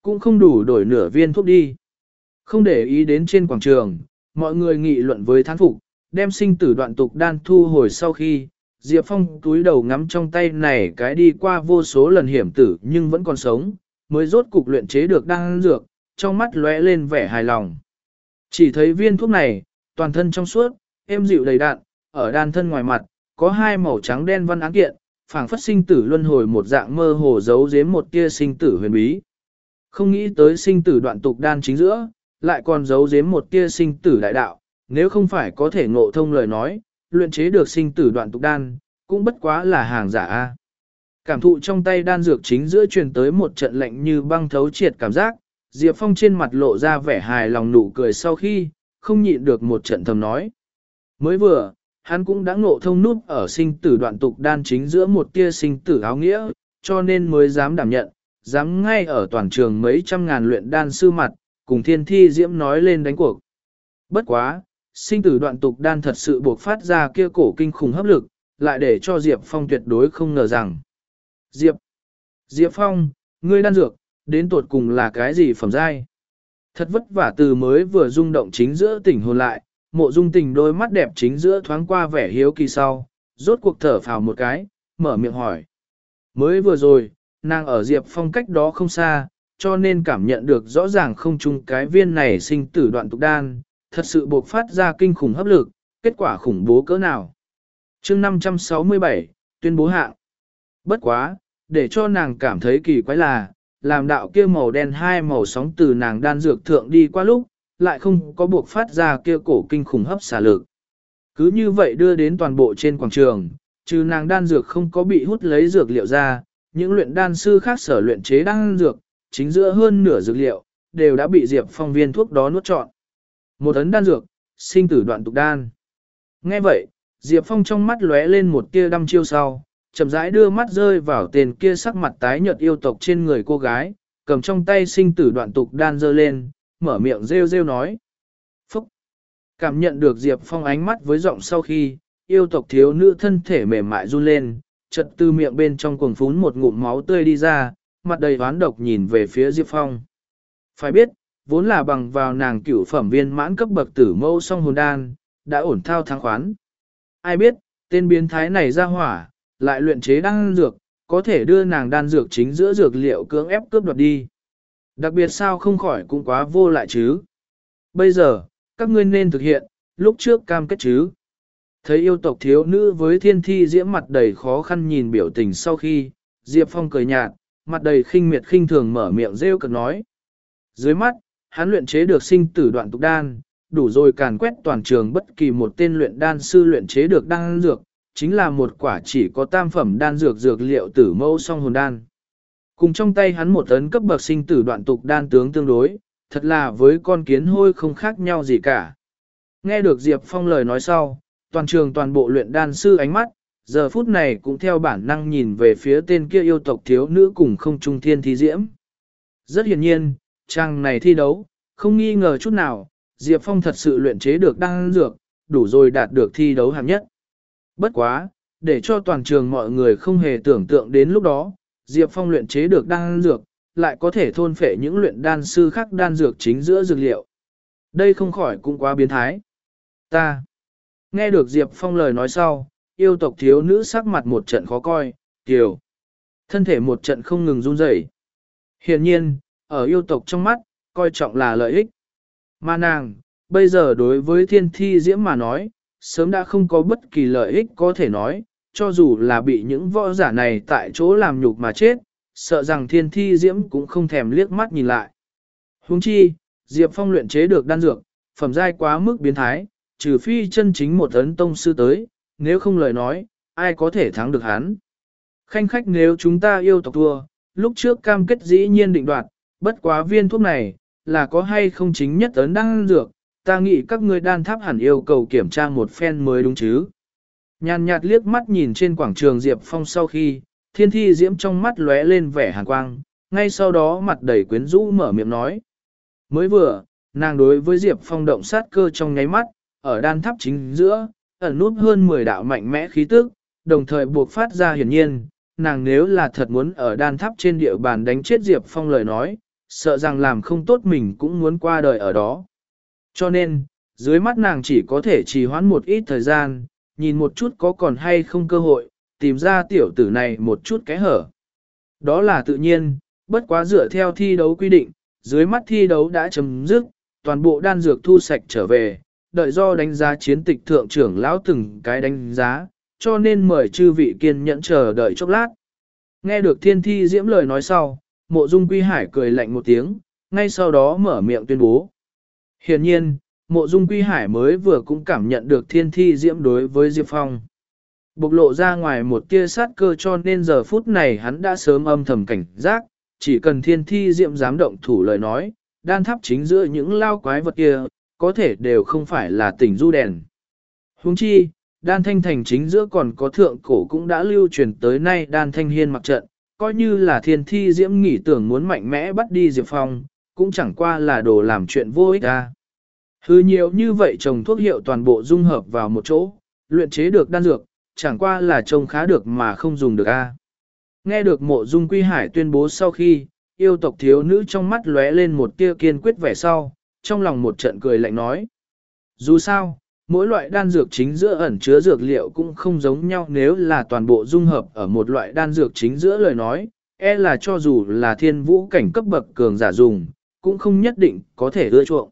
A: Cũng không đủ đổi nửa viên thuốc đi. Không để ý đến trên quảng trường, mọi người nghị luận với thán phục, đem sinh tử đoạn tục đan thu hồi sau khi, Diệp Phong túi đầu ngắm trong tay này cái đi qua vô số lần hiểm tử nhưng vẫn còn sống, mới rốt cục luyện chế được đan dược, trong mắt lóe lên vẻ hài lòng. Chỉ thấy viên thuốc này, toàn thân trong suốt, êm dịu đầy đạn, ở đan thân ngoài mặt, có hai màu trắng đen văn án kiện, phảng phất sinh tử luân hồi một dạng mơ hồ giấu giếm một tia sinh tử huyền bí. Không nghĩ tới sinh tử đoạn tục đan chính giữa, lại còn giấu giếm một tia sinh tử đại đạo, nếu không phải có thể ngộ thông lời nói, luyện chế được sinh tử đoạn tục đan, cũng bất quá là hàng giả a. Cảm thụ trong tay đan dược chính giữa truyền tới một trận lạnh như băng thấu triệt cảm giác, Diệp Phong trên mặt lộ ra vẻ hài lòng nụ cười sau khi, không nhịn được một trận thầm nói. Mới vừa, hắn cũng đã ngộ thông nút ở sinh tử đoạn tục đan chính giữa một tia sinh tử áo nghĩa, cho nên mới dám đảm nhận, dám ngay ở toàn trường mấy trăm ngàn luyện đan sư mặt, cùng thiên thi diễm nói lên đánh cuộc. Bất quá, sinh tử đoạn tục đan thật sự buộc phát ra kia cổ kinh khủng hấp lực, lại để cho Diệp Phong tuyệt đối không ngờ rằng. Diệp, Diệp Phong, ngươi đan dược, đến tột cùng là cái gì phẩm giai? Thật vất vả từ mới vừa rung động chính giữa tỉnh hồn lại, mộ dung tình đôi mắt đẹp chính giữa thoáng qua vẻ hiếu kỳ sau, rốt cuộc thở phào một cái, mở miệng hỏi. Mới vừa rồi, nàng ở Diệp Phong cách đó không xa, cho nên cảm nhận được rõ ràng không chung cái viên này sinh tử đoạn tục đan, thật sự bộc phát ra kinh khủng hấp lực, kết quả khủng bố cỡ nào. chương 567, tuyên bố hạng. Bất quá, để cho nàng cảm thấy kỳ quái là, làm đạo kia màu đen hai màu sóng từ nàng đan dược thượng đi qua lúc, lại không có buộc phát ra kia cổ kinh khủng hấp xả lực. Cứ như vậy đưa đến toàn bộ trên quảng trường, trừ nàng đan dược không có bị hút lấy dược liệu ra, những luyện đan sư khác sở luyện chế đan dược, chính giữa hơn nửa dược liệu, đều đã bị Diệp Phong viên thuốc đó nuốt trọn. Một ấn đan dược, sinh tử đoạn tục đan. Nghe vậy, Diệp Phong trong mắt lóe lên một tia đăm chiêu sau, chậm rãi đưa mắt rơi vào tên kia sắc mặt tái nhợt yêu tộc trên người cô gái, cầm trong tay sinh tử đoạn tục đan dơ lên, mở miệng rêu rêu nói. Phúc! Cảm nhận được Diệp Phong ánh mắt với giọng sau khi, yêu tộc thiếu nữ thân thể mềm mại run lên, chật từ miệng bên trong cuồng phún một ngụm máu tươi đi ra, mặt đầy oán độc nhìn về phía Diệp Phong. Phải biết, vốn là bằng vào nàng cửu phẩm viên mãn cấp bậc tử mâu song hồn đan, đã ổn thao thắng khoán. Ai biết, tên biến thái này ra hỏa, lại luyện chế đan dược, có thể đưa nàng đan dược chính giữa dược liệu cưỡng ép cướp đoạt đi. Đặc biệt sao không khỏi cũng quá vô lại chứ. Bây giờ, các ngươi nên thực hiện, lúc trước cam kết chứ. Thấy yêu tộc thiếu nữ với thiên thi diễm mặt đầy khó khăn nhìn biểu tình sau khi, Diệp Phong cười nhạt, mặt đầy khinh miệt khinh thường mở miệng rêu cực nói. Dưới mắt, hắn luyện chế được sinh tử đoạn tục đan, đủ rồi càn quét toàn trường bất kỳ một tên luyện đan sư luyện chế được đan dược, chính là một quả chỉ có tam phẩm đan dược dược liệu tử mâu song hồn đan. Cùng trong tay hắn một tấn cấp bậc sinh tử đoạn tục đan tướng tương đối, thật là với con kiến hôi không khác nhau gì cả. Nghe được Diệp Phong lời nói sau, toàn trường toàn bộ luyện đan sư ánh mắt, giờ phút này cũng theo bản năng nhìn về phía tên kia yêu tộc thiếu nữ cùng không trung thiên thi diễm. Rất hiển nhiên, trang này thi đấu, không nghi ngờ chút nào, Diệp Phong thật sự luyện chế được đan dược, đủ rồi đạt được thi đấu hạng nhất. Bất quá, để cho toàn trường mọi người không hề tưởng tượng đến lúc đó, Diệp Phong luyện chế được đan dược, lại có thể thôn phệ những luyện đan sư khác đan dược chính giữa dược liệu. Đây không khỏi cũng quá biến thái. Ta. Nghe được Diệp Phong lời nói sau, yêu tộc thiếu nữ sắc mặt một trận khó coi, tiểu Thân thể một trận không ngừng run rẩy. Hiển nhiên, ở yêu tộc trong mắt, coi trọng là lợi ích. Mà nàng, bây giờ đối với thiên thi diễm mà nói, sớm đã không có bất kỳ lợi ích có thể nói, cho dù là bị những võ giả này tại chỗ làm nhục mà chết, sợ rằng thiên thi diễm cũng không thèm liếc mắt nhìn lại. Huống chi, Diệp Phong luyện chế được đan dược, phẩm giai quá mức biến thái, trừ phi chân chính một ấn tông sư tới, nếu không lời nói, ai có thể thắng được hắn. Khanh khách nếu chúng ta yêu tộc thua, lúc trước cam kết dĩ nhiên định đoạt, bất quá viên thuốc này, là có hay không chính nhất ấn đan dược, ta nghĩ các ngươi đan tháp hẳn yêu cầu kiểm tra một phen mới đúng chứ. Nhàn nhạt liếc mắt nhìn trên quảng trường Diệp Phong sau khi, thiên thi diễm trong mắt lóe lên vẻ hàn quang, ngay sau đó mặt đầy quyến rũ mở miệng nói. Mới vừa, nàng đối với Diệp Phong động sát cơ trong nháy mắt, ở đan tháp chính giữa, ẩn nút hơn 10 đạo mạnh mẽ khí tức, đồng thời buộc phát ra hiển nhiên, nàng nếu là thật muốn ở đan tháp trên địa bàn đánh chết Diệp Phong lời nói, sợ rằng làm không tốt mình cũng muốn qua đời ở đó. Cho nên, dưới mắt nàng chỉ có thể trì hoãn một ít thời gian, nhìn một chút có còn hay không cơ hội, tìm ra tiểu tử này một chút cái hở. Đó là tự nhiên, bất quá dựa theo thi đấu quy định, dưới mắt thi đấu đã chấm dứt, toàn bộ đan dược thu sạch trở về, đợi do đánh giá chiến tịch thượng trưởng lão từng cái đánh giá, cho nên mời chư vị kiên nhẫn chờ đợi chốc lát. Nghe được thiên thi diễm lời nói sau, mộ dung quy hải cười lạnh một tiếng, ngay sau đó mở miệng tuyên bố. Hiển nhiên, mộ dung quy hải mới vừa cũng cảm nhận được thiên thi diễm đối với Diệp Phong. Bộc lộ ra ngoài một tia sát cơ cho nên giờ phút này hắn đã sớm âm thầm cảnh giác, chỉ cần thiên thi diễm dám động thủ lời nói, đan tháp chính giữa những lao quái vật kia, có thể đều không phải là tỉnh du đèn. Huống chi, đan thanh thành chính giữa còn có thượng cổ cũng đã lưu truyền tới nay đan thanh hiên mặc trận, coi như là thiên thi diễm nghỉ tưởng muốn mạnh mẽ bắt đi Diệp Phong, cũng chẳng qua là đồ làm chuyện vô ích ra. Hư nhiều như vậy trồng thuốc hiệu toàn bộ dung hợp vào một chỗ, luyện chế được đan dược, chẳng qua là trông khá được mà không dùng được a. Nghe được mộ dung quy hải tuyên bố sau khi, yêu tộc thiếu nữ trong mắt lóe lên một tia kiên quyết vẻ sau, trong lòng một trận cười lạnh nói. Dù sao, mỗi loại đan dược chính giữa ẩn chứa dược liệu cũng không giống nhau nếu là toàn bộ dung hợp ở một loại đan dược chính giữa lời nói, e là cho dù là thiên vũ cảnh cấp bậc cường giả dùng, cũng không nhất định có thể ưa chuộng.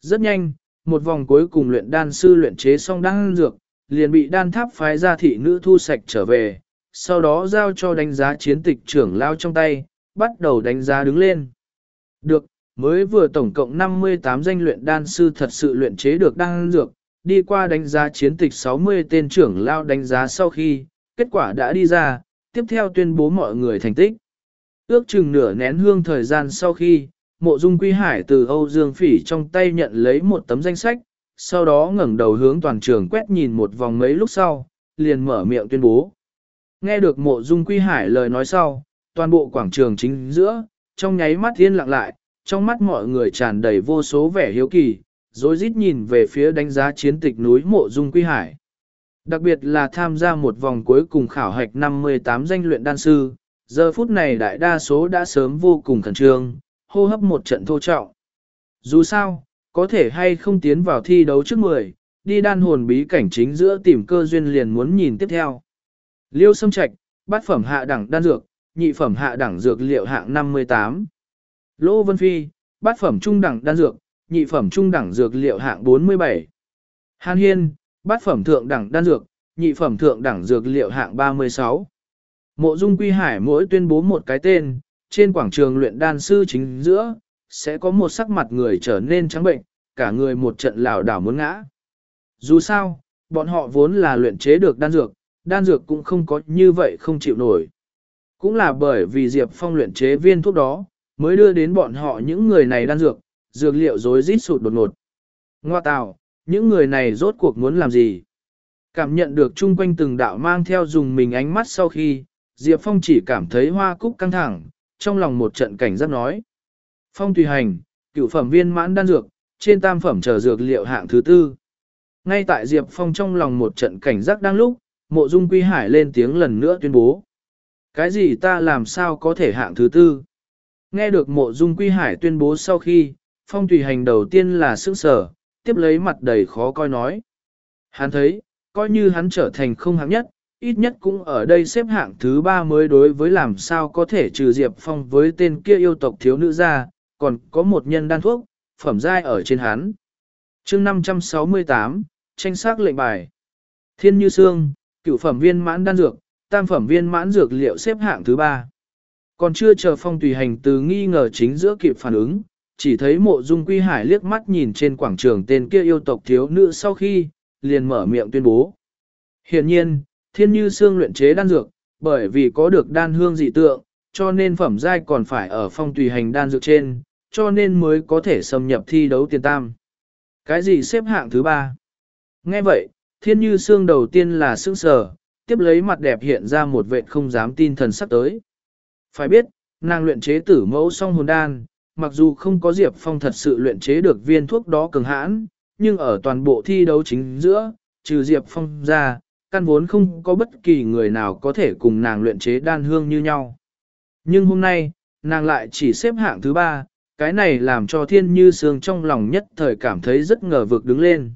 A: Rất nhanh, một vòng cuối cùng luyện đan sư luyện chế xong đan dược, liền bị đan tháp phái ra thị nữ thu sạch trở về, sau đó giao cho đánh giá chiến tịch trưởng lao trong tay, bắt đầu đánh giá đứng lên. Được, mới vừa tổng cộng 58 danh luyện đan sư thật sự luyện chế được đan dược, đi qua đánh giá chiến tịch 60 tên trưởng lao đánh giá sau khi, kết quả đã đi ra, tiếp theo tuyên bố mọi người thành tích. Ước chừng nửa nén hương thời gian sau khi, mộ dung quy hải từ Âu Dương Phỉ trong tay nhận lấy một tấm danh sách, sau đó ngẩng đầu hướng toàn trường quét nhìn một vòng mấy lúc sau, liền mở miệng tuyên bố. Nghe được mộ dung quy hải lời nói sau, toàn bộ quảng trường chính giữa, trong nháy mắt yên lặng lại, trong mắt mọi người tràn đầy vô số vẻ hiếu kỳ, rồi rít nhìn về phía đánh giá chiến tịch núi mộ dung quy hải. Đặc biệt là tham gia một vòng cuối cùng khảo hạch 58 danh luyện đan sư, giờ phút này đại đa số đã sớm vô cùng khẩn trương, hô hấp một trận thô trọng. Dù sao, có thể hay không tiến vào thi đấu trước 10, đi đan hồn bí cảnh chính giữa tìm cơ duyên liền muốn nhìn tiếp theo. Liêu Sâm Trạch, bát phẩm hạ đẳng đan dược, nhị phẩm hạ đẳng dược liệu hạng 58. Lô Vân Phi, bát phẩm trung đẳng đan dược, nhị phẩm trung đẳng dược liệu hạng 47. Hàn Hiên, bát phẩm thượng đẳng đan dược, nhị phẩm thượng đẳng dược liệu hạng 36. Mộ Dung Quy Hải mỗi tuyên bố một cái tên, trên quảng trường luyện đan sư chính giữa, sẽ có một sắc mặt người trở nên trắng bệnh, cả người một trận lảo đảo muốn ngã. Dù sao, bọn họ vốn là luyện chế được đan dược, đan dược cũng không có như vậy không chịu nổi. Cũng là bởi vì Diệp Phong luyện chế viên thuốc đó, mới đưa đến bọn họ những người này đan dược, dược liệu rối rít sụt đột ngột. Ngoa tào, những người này rốt cuộc muốn làm gì? Cảm nhận được chung quanh từng đạo mang theo dùng mình ánh mắt sau khi, Diệp Phong chỉ cảm thấy hoa cúc căng thẳng, trong lòng một trận cảnh giác nói. Phong tùy hành, cựu phẩm viên mãn đan dược, trên tam phẩm chờ dược liệu hạng thứ tư. Ngay tại Diệp Phong trong lòng một trận cảnh giác đang lúc, mộ dung quy hải lên tiếng lần nữa tuyên bố. Cái gì ta làm sao có thể hạng thứ tư? Nghe được mộ dung quy hải tuyên bố sau khi, phong tùy hành đầu tiên là sững sở, tiếp lấy mặt đầy khó coi nói. Hắn thấy, coi như hắn trở thành không hạng nhất, ít nhất cũng ở đây xếp hạng thứ ba mới đối với làm sao có thể trừ Diệp Phong với tên kia yêu tộc thiếu nữ ra, còn có một nhân đan thuốc, phẩm giai ở trên hắn. chương 568, tranh xác lệnh bài. Thiên Như Sương, cựu phẩm viên mãn đan dược, tam phẩm viên mãn dược liệu xếp hạng thứ ba. Còn chưa chờ phong tùy hành từ nghi ngờ chính giữa kịp phản ứng, chỉ thấy mộ dung quy hải liếc mắt nhìn trên quảng trường tên kia yêu tộc thiếu nữ sau khi, liền mở miệng tuyên bố. Hiện nhiên, thiên như xương luyện chế đan dược, bởi vì có được đan hương dị tượng, cho nên phẩm giai còn phải ở phong tùy hành đan dược trên, cho nên mới có thể xâm nhập thi đấu tiền tam. Cái gì xếp hạng thứ ba? Nghe vậy, thiên như xương đầu tiên là sững sờ, tiếp lấy mặt đẹp hiện ra một vệ không dám tin thần sắp tới. Phải biết, nàng luyện chế tử mẫu song hồn đan, mặc dù không có Diệp Phong thật sự luyện chế được viên thuốc đó cường hãn, nhưng ở toàn bộ thi đấu chính giữa, trừ Diệp Phong ra, căn vốn không có bất kỳ người nào có thể cùng nàng luyện chế đan hương như nhau. Nhưng hôm nay, nàng lại chỉ xếp hạng thứ ba, cái này làm cho thiên như sương trong lòng nhất thời cảm thấy rất ngờ vực đứng lên.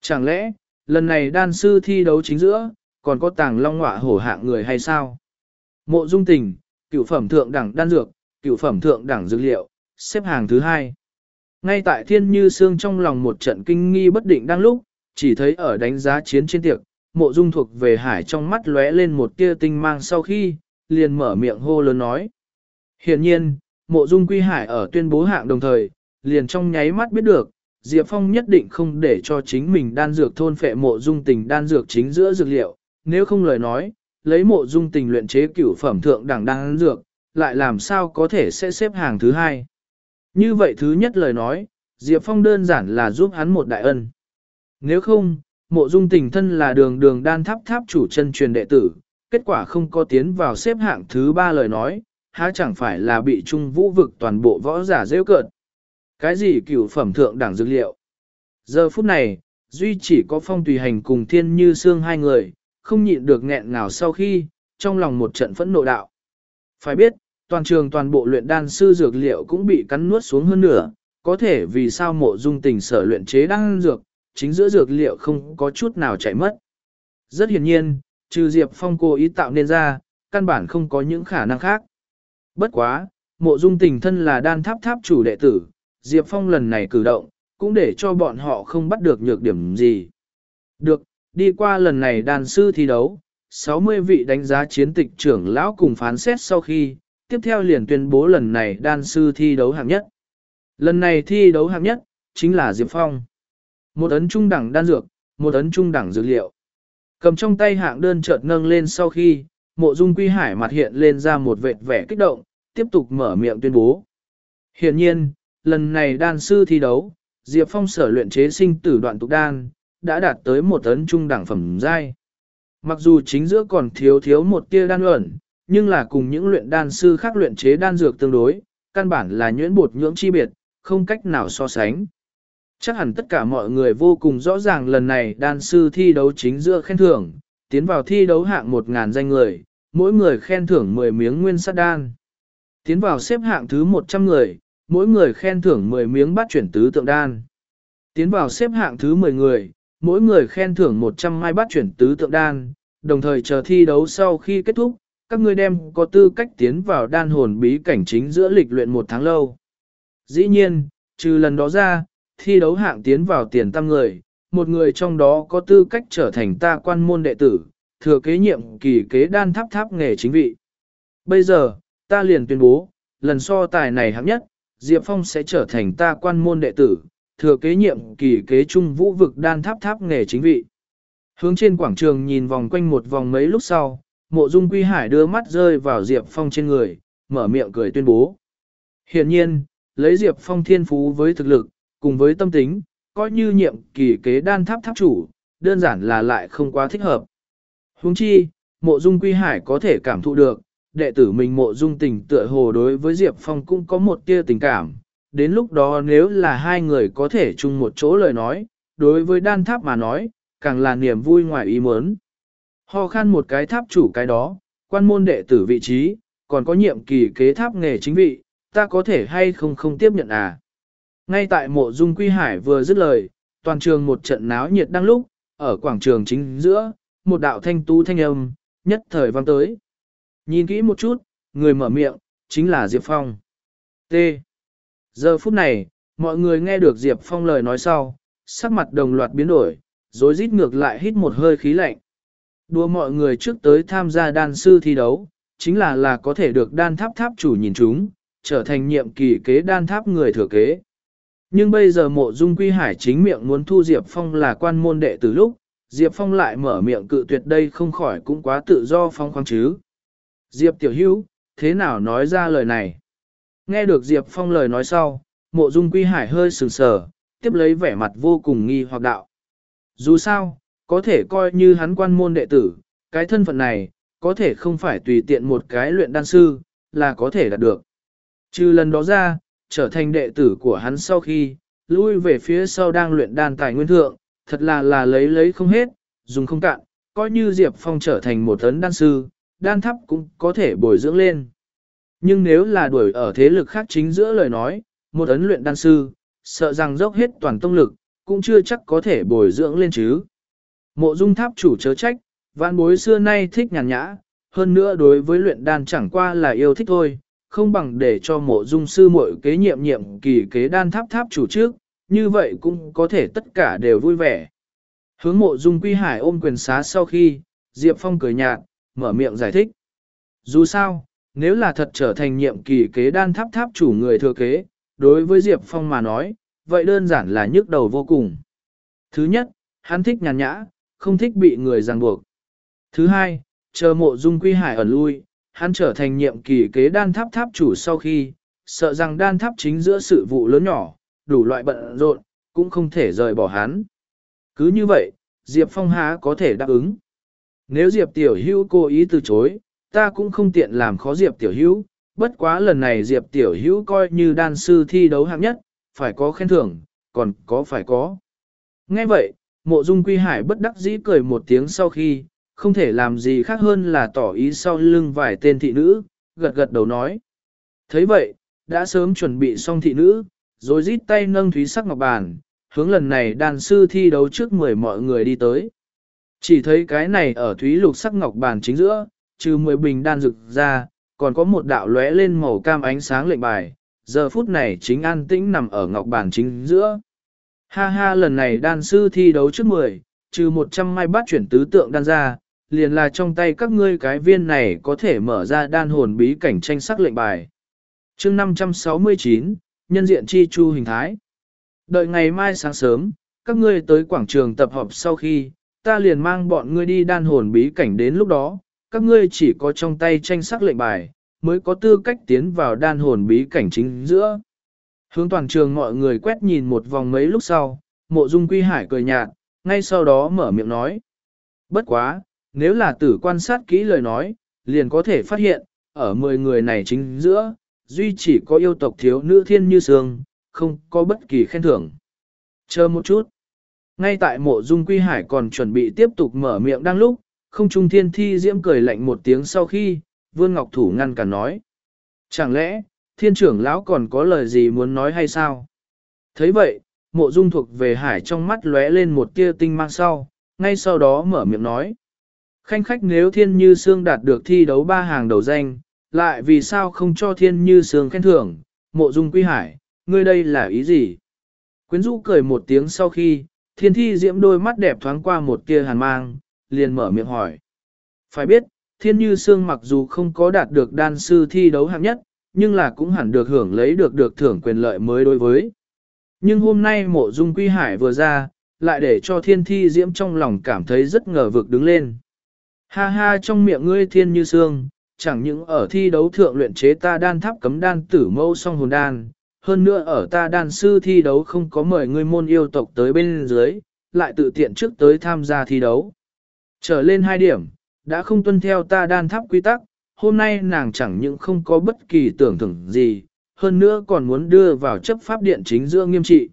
A: Chẳng lẽ, lần này đan sư thi đấu chính giữa, còn có tàng long ngọa hổ hạng người hay sao? Mộ dung tình, cựu phẩm thượng đẳng đan dược, cựu phẩm thượng đẳng dược liệu, xếp hàng thứ hai. Ngay tại thiên như sương trong lòng một trận kinh nghi bất định đang lúc, chỉ thấy ở đánh giá chiến trên tiệc, mộ dung thuộc về hải trong mắt lóe lên một tia tinh mang sau khi, liền mở miệng hô lớn nói. Hiện nhiên, mộ dung quy hải ở tuyên bố hạng đồng thời, liền trong nháy mắt biết được, Diệp Phong nhất định không để cho chính mình đan dược thôn phệ mộ dung tình đan dược chính giữa dược liệu, nếu không lời nói, lấy mộ dung tình luyện chế cửu phẩm thượng đẳng đan dược, lại làm sao có thể sẽ xếp hàng thứ hai. Như vậy thứ nhất lời nói, Diệp Phong đơn giản là giúp hắn một đại ân. Nếu không, mộ dung tình thân là đường đường đan tháp tháp chủ chân truyền đệ tử, kết quả không có tiến vào xếp hạng thứ ba lời nói, há chẳng phải là bị trung vũ vực toàn bộ võ giả rêu cợt. Cái gì cửu phẩm thượng đẳng dược liệu? Giờ phút này, Duy chỉ có phong tùy hành cùng thiên như xương hai người, không nhịn được nghẹn ngào sau khi, trong lòng một trận phẫn nộ đạo. Phải biết, toàn trường toàn bộ luyện đan sư dược liệu cũng bị cắn nuốt xuống hơn nửa, có thể vì sao mộ dung tình sở luyện chế đan dược, chính giữa dược liệu không có chút nào chảy mất. Rất hiển nhiên, trừ Diệp Phong cố ý tạo nên ra, căn bản không có những khả năng khác. Bất quá, mộ dung tình thân là đan tháp tháp chủ đệ tử, Diệp Phong lần này cử động, cũng để cho bọn họ không bắt được nhược điểm gì. Được, đi qua lần này đan sư thi đấu, 60 vị đánh giá chiến tịch trưởng lão cùng phán xét sau khi, tiếp theo liền tuyên bố lần này đan sư thi đấu hạng nhất. Lần này thi đấu hạng nhất, chính là Diệp Phong. Một ấn trung đẳng đan dược, một ấn trung đẳng dược liệu. Cầm trong tay hạng đơn chợt nâng lên sau khi, mộ dung quy hải mặt hiện lên ra một vệt vẻ kích động, tiếp tục mở miệng tuyên bố. Hiện nhiên, lần này đan sư thi đấu, Diệp Phong sở luyện chế sinh tử đoạn tục đan, đã đạt tới một ấn trung đẳng phẩm giai. Mặc dù chính giữa còn thiếu thiếu một tia đan ẩn, nhưng là cùng những luyện đan sư khác luyện chế đan dược tương đối, căn bản là nhuyễn bột nhưỡng chi biệt, không cách nào so sánh. Chắc hẳn tất cả mọi người vô cùng rõ ràng lần này đan sư thi đấu chính giữa khen thưởng, tiến vào thi đấu hạng 1.000 danh người, mỗi người khen thưởng 10 miếng nguyên sát đan. Tiến vào xếp hạng thứ 100 người, mỗi người khen thưởng 10 miếng bát chuyển tứ tượng đan. Tiến vào xếp hạng thứ 10 người, mỗi người khen thưởng 100 mai bát chuyển tứ tượng đan, đồng thời chờ thi đấu sau khi kết thúc, các ngươi đem có tư cách tiến vào đan hồn bí cảnh chính giữa lịch luyện một tháng lâu. Dĩ nhiên, trừ lần đó ra, thi đấu hạng tiến vào tiền tam người, một người trong đó có tư cách trở thành ta quan môn đệ tử, thừa kế nhiệm kỳ kế đan tháp tháp nghề chính vị. Bây giờ, ta liền tuyên bố, lần so tài này hạng nhất, Diệp Phong sẽ trở thành ta quan môn đệ tử, thừa kế nhiệm kỳ kế trung vũ vực đan tháp tháp nghề chính vị. Hướng trên quảng trường nhìn vòng quanh một vòng mấy lúc sau, mộ dung quy hải đưa mắt rơi vào Diệp Phong trên người, mở miệng cười tuyên bố. Hiện nhiên, lấy Diệp Phong thiên phú với thực lực, cùng với tâm tính, coi như nhiệm kỳ kế đan tháp tháp chủ, đơn giản là lại không quá thích hợp. Huống chi, mộ dung quy hải có thể cảm thụ được, đệ tử mình mộ dung tình tựa hồ đối với Diệp Phong cũng có một tia tình cảm. Đến lúc đó nếu là hai người có thể chung một chỗ lời nói, đối với đan tháp mà nói, càng là niềm vui ngoài ý muốn. Ho khan một cái tháp chủ cái đó, quan môn đệ tử vị trí, còn có nhiệm kỳ kế tháp nghề chính vị, ta có thể hay không không tiếp nhận à. Ngay tại mộ dung quy hải vừa dứt lời, toàn trường một trận náo nhiệt đang lúc, ở quảng trường chính giữa, một đạo thanh tú thanh âm, nhất thời vang tới. Nhìn kỹ một chút, người mở miệng, chính là Diệp Phong. T. Giờ phút này, mọi người nghe được Diệp Phong lời nói sau, sắc mặt đồng loạt biến đổi, rồi rít ngược lại hít một hơi khí lạnh. Đùa mọi người trước tới tham gia đan sư thi đấu, chính là là có thể được đan tháp tháp chủ nhìn chúng, trở thành nhiệm kỳ kế đan tháp người thừa kế. Nhưng bây giờ mộ dung quy hải chính miệng muốn thu Diệp Phong là quan môn đệ từ lúc, Diệp Phong lại mở miệng cự tuyệt đây không khỏi cũng quá tự do phong khoáng chứ. Diệp tiểu hữu, thế nào nói ra lời này? Nghe được Diệp Phong lời nói sau, mộ dung quy hải hơi sừng sờ, tiếp lấy vẻ mặt vô cùng nghi hoặc đạo. Dù sao, có thể coi như hắn quan môn đệ tử, cái thân phận này, có thể không phải tùy tiện một cái luyện đan sư, là có thể đạt được. Trừ lần đó ra, trở thành đệ tử của hắn sau khi, lui về phía sau đang luyện đan tài nguyên thượng, thật là là lấy lấy không hết, dùng không cạn, coi như Diệp Phong trở thành một tấn đan sư, đan thắp cũng có thể bồi dưỡng lên. Nhưng nếu là đuổi ở thế lực khác chính giữa lời nói, một ấn luyện đan sư, sợ rằng dốc hết toàn tông lực, cũng chưa chắc có thể bồi dưỡng lên chứ. Mộ dung tháp chủ chớ trách, vạn bối xưa nay thích nhàn nhã, hơn nữa đối với luyện đan chẳng qua là yêu thích thôi, không bằng để cho mộ dung sư muội kế nhiệm nhiệm kỳ kế đan tháp tháp chủ trước, như vậy cũng có thể tất cả đều vui vẻ. Hướng mộ dung quy hải ôm quyền xá sau khi, Diệp Phong cười nhạt, mở miệng giải thích. Dù sao, nếu là thật trở thành nhiệm kỳ kế đan tháp tháp chủ người thừa kế, đối với Diệp Phong mà nói, vậy đơn giản là nhức đầu vô cùng. Thứ nhất, hắn thích nhàn nhã, không thích bị người ràng buộc. Thứ hai, chờ mộ dung quy hải ẩn lui, hắn trở thành nhiệm kỳ kế đan tháp tháp chủ sau khi, sợ rằng đan tháp chính giữa sự vụ lớn nhỏ, đủ loại bận rộn, cũng không thể rời bỏ hắn. Cứ như vậy, Diệp Phong há có thể đáp ứng. Nếu Diệp Tiểu Hữu cố ý từ chối, ta cũng không tiện làm khó Diệp Tiểu Hữu, bất quá lần này Diệp Tiểu Hữu coi như đan sư thi đấu hạng nhất, phải có khen thưởng, còn có phải có. Nghe vậy, mộ dung quy hải bất đắc dĩ cười một tiếng sau khi, không thể làm gì khác hơn là tỏ ý sau lưng vài tên thị nữ, gật gật đầu nói. thấy vậy, đã sớm chuẩn bị xong thị nữ, rồi rít tay nâng thúy sắc ngọc bàn, hướng lần này đàn sư thi đấu trước mười mọi người đi tới. Chỉ thấy cái này ở thúy lục sắc ngọc bàn chính giữa, trừ mười bình đan rực ra, còn có một đạo lóe lên màu cam ánh sáng lệnh bài, giờ phút này chính an tĩnh nằm ở ngọc bàn chính giữa. Ha ha lần này đan sư thi đấu trước mười, trừ 100 mai bát chuyển tứ tượng đan ra, liền là trong tay các ngươi cái viên này có thể mở ra đan hồn bí cảnh tranh sắc lệnh bài. chương 569, nhân diện chi chu hình thái. Đợi ngày mai sáng sớm, các ngươi tới quảng trường tập hợp sau khi, ta liền mang bọn ngươi đi đan hồn bí cảnh đến lúc đó, các ngươi chỉ có trong tay tranh sắc lệnh bài, mới có tư cách tiến vào đan hồn bí cảnh chính giữa. Hướng toàn trường mọi người quét nhìn một vòng mấy lúc sau, mộ dung quy hải cười nhạt, ngay sau đó mở miệng nói. Bất quá, nếu là tử quan sát kỹ lời nói, liền có thể phát hiện, ở 10 người này chính giữa, duy chỉ có yêu tộc thiếu nữ thiên như sương, không có bất kỳ khen thưởng. Chờ một chút. Ngay tại mộ dung quy hải còn chuẩn bị tiếp tục mở miệng đang lúc, không trung thiên thi diễm cười lạnh một tiếng sau khi, vương ngọc thủ ngăn cả nói. Chẳng lẽ, thiên trưởng lão còn có lời gì muốn nói hay sao? thấy vậy, mộ dung thuộc về hải trong mắt lóe lên một tia tinh mang sau, ngay sau đó mở miệng nói. Khanh khách nếu thiên như Sương đạt được thi đấu ba hàng đầu danh, lại vì sao không cho thiên như Sương khen thưởng, mộ dung quy hải, ngươi đây là ý gì? Quyến rũ cười một tiếng sau khi, thiên thi diễm đôi mắt đẹp thoáng qua một tia hàn mang, liền mở miệng hỏi. Phải biết, thiên như Sương mặc dù không có đạt được đan sư thi đấu hạng nhất, nhưng là cũng hẳn được hưởng lấy được được thưởng quyền lợi mới đối với. Nhưng hôm nay mộ dung quy hải vừa ra, lại để cho thiên thi diễm trong lòng cảm thấy rất ngờ vực đứng lên. Ha ha trong miệng ngươi thiên như xương, chẳng những ở thi đấu thượng luyện chế ta đan tháp cấm đan tử mâu song hồn đan, hơn nữa ở ta đan sư thi đấu không có mời ngươi môn yêu tộc tới bên dưới, lại tự tiện trước tới tham gia thi đấu. Trở lên hai điểm, đã không tuân theo ta đan tháp quy tắc, hôm nay nàng chẳng những không có bất kỳ tưởng thưởng gì, hơn nữa còn muốn đưa vào chấp pháp điện chính giữa nghiêm trị.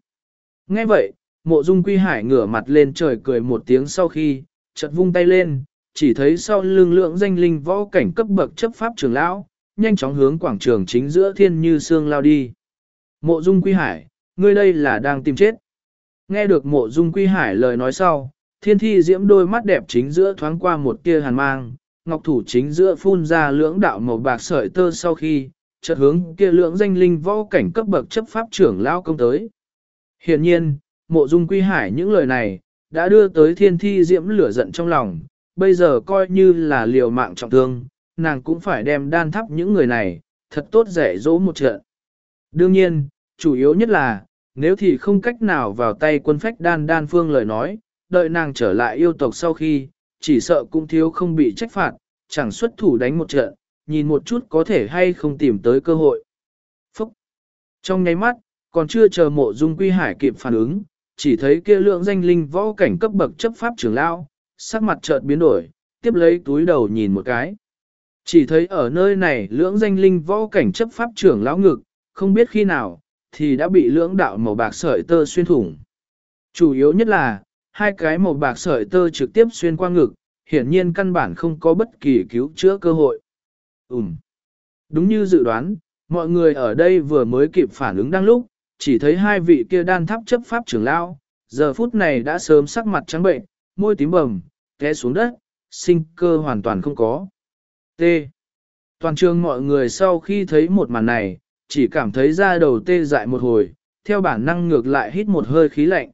A: Nghe vậy, mộ dung quy hải ngửa mặt lên trời cười một tiếng sau khi, chợt vung tay lên, chỉ thấy sau lưng lượng danh linh võ cảnh cấp bậc chấp pháp trưởng lão, nhanh chóng hướng quảng trường chính giữa thiên như xương lao đi. Mộ dung quy hải, ngươi đây là đang tìm chết. Nghe được mộ dung quy hải lời nói sau, thiên thi diễm đôi mắt đẹp chính giữa thoáng qua một tia hàn mang, ngọc thủ chính giữa phun ra lưỡng đạo màu bạc sợi tơ sau khi, chợt hướng kia lưỡng danh linh võ cảnh cấp bậc chấp pháp trưởng lao công tới. Hiện nhiên, mộ dung quy hải những lời này, đã đưa tới thiên thi diễm lửa giận trong lòng, bây giờ coi như là liều mạng trọng thương, nàng cũng phải đem đan thắp những người này, thật tốt rẻ dỗ một trận. Đương nhiên, chủ yếu nhất là, nếu thì không cách nào vào tay quân phách đan đan phương lời nói, đợi nàng trở lại yêu tộc sau khi, chỉ sợ cũng thiếu không bị trách phạt, chẳng xuất thủ đánh một trận, nhìn một chút có thể hay không tìm tới cơ hội. Phúc! Trong nháy mắt, còn chưa chờ mộ dung quy hải kịp phản ứng, chỉ thấy kia lượng danh linh võ cảnh cấp bậc chấp pháp trưởng lao, sắc mặt chợt biến đổi, tiếp lấy túi đầu nhìn một cái. Chỉ thấy ở nơi này lưỡng danh linh võ cảnh chấp pháp trưởng lão ngực, không biết khi nào, thì đã bị lưỡng đạo màu bạc sợi tơ xuyên thủng. Chủ yếu nhất là, hai cái màu bạc sợi tơ trực tiếp xuyên qua ngực, hiển nhiên căn bản không có bất kỳ cứu chữa cơ hội. Ừm. Đúng như dự đoán, mọi người ở đây vừa mới kịp phản ứng đang lúc, chỉ thấy hai vị kia đan tháp chấp pháp trưởng lão, giờ phút này đã sớm sắc mặt trắng bệnh, môi tím bầm, té xuống đất, sinh cơ hoàn toàn không có. T. Toàn trường mọi người sau khi thấy một màn này, chỉ cảm thấy da đầu tê dại một hồi, theo bản năng ngược lại hít một hơi khí lạnh.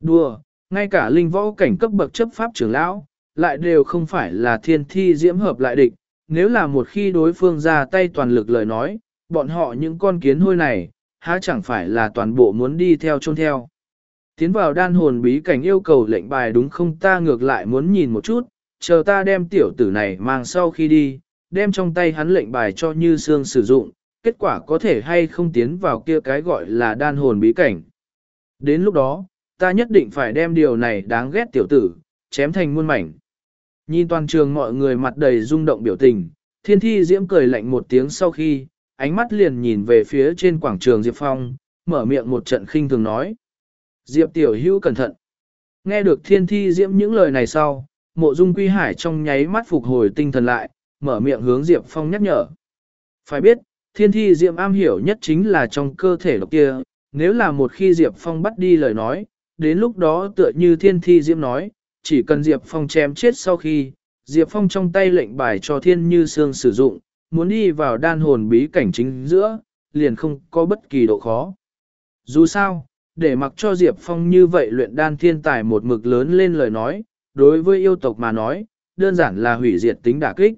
A: Đùa, ngay cả linh võ cảnh cấp bậc chấp pháp trưởng lão, lại đều không phải là thiên thi diễm hợp lại địch, nếu là một khi đối phương ra tay toàn lực lời nói, bọn họ những con kiến hôi này, há chẳng phải là toàn bộ muốn đi theo chôn theo. Tiến vào đan hồn bí cảnh yêu cầu lệnh bài đúng không ta ngược lại muốn nhìn một chút, chờ ta đem tiểu tử này mang sau khi đi, đem trong tay hắn lệnh bài cho như xương sử dụng, kết quả có thể hay không tiến vào kia cái gọi là đan hồn bí cảnh. Đến lúc đó, ta nhất định phải đem điều này đáng ghét tiểu tử, chém thành muôn mảnh. Nhìn toàn trường mọi người mặt đầy rung động biểu tình, thiên thi diễm cười lạnh một tiếng sau khi, ánh mắt liền nhìn về phía trên quảng trường Diệp Phong, mở miệng một trận khinh thường nói. Diệp tiểu hữu cẩn thận. Nghe được thiên thi diễm những lời này sau, mộ dung quy hải trong nháy mắt phục hồi tinh thần lại, mở miệng hướng Diệp Phong nhắc nhở. Phải biết, thiên thi diễm am hiểu nhất chính là trong cơ thể độc kia, nếu là một khi Diệp Phong bắt đi lời nói, đến lúc đó tựa như thiên thi diễm nói, chỉ cần Diệp Phong chém chết sau khi, Diệp Phong trong tay lệnh bài cho thiên như xương sử dụng, muốn đi vào đan hồn bí cảnh chính giữa, liền không có bất kỳ độ khó. Dù sao, để mặc cho Diệp Phong như vậy luyện đan thiên tài một mực lớn lên lời nói, đối với yêu tộc mà nói, đơn giản là hủy diệt tính đả kích.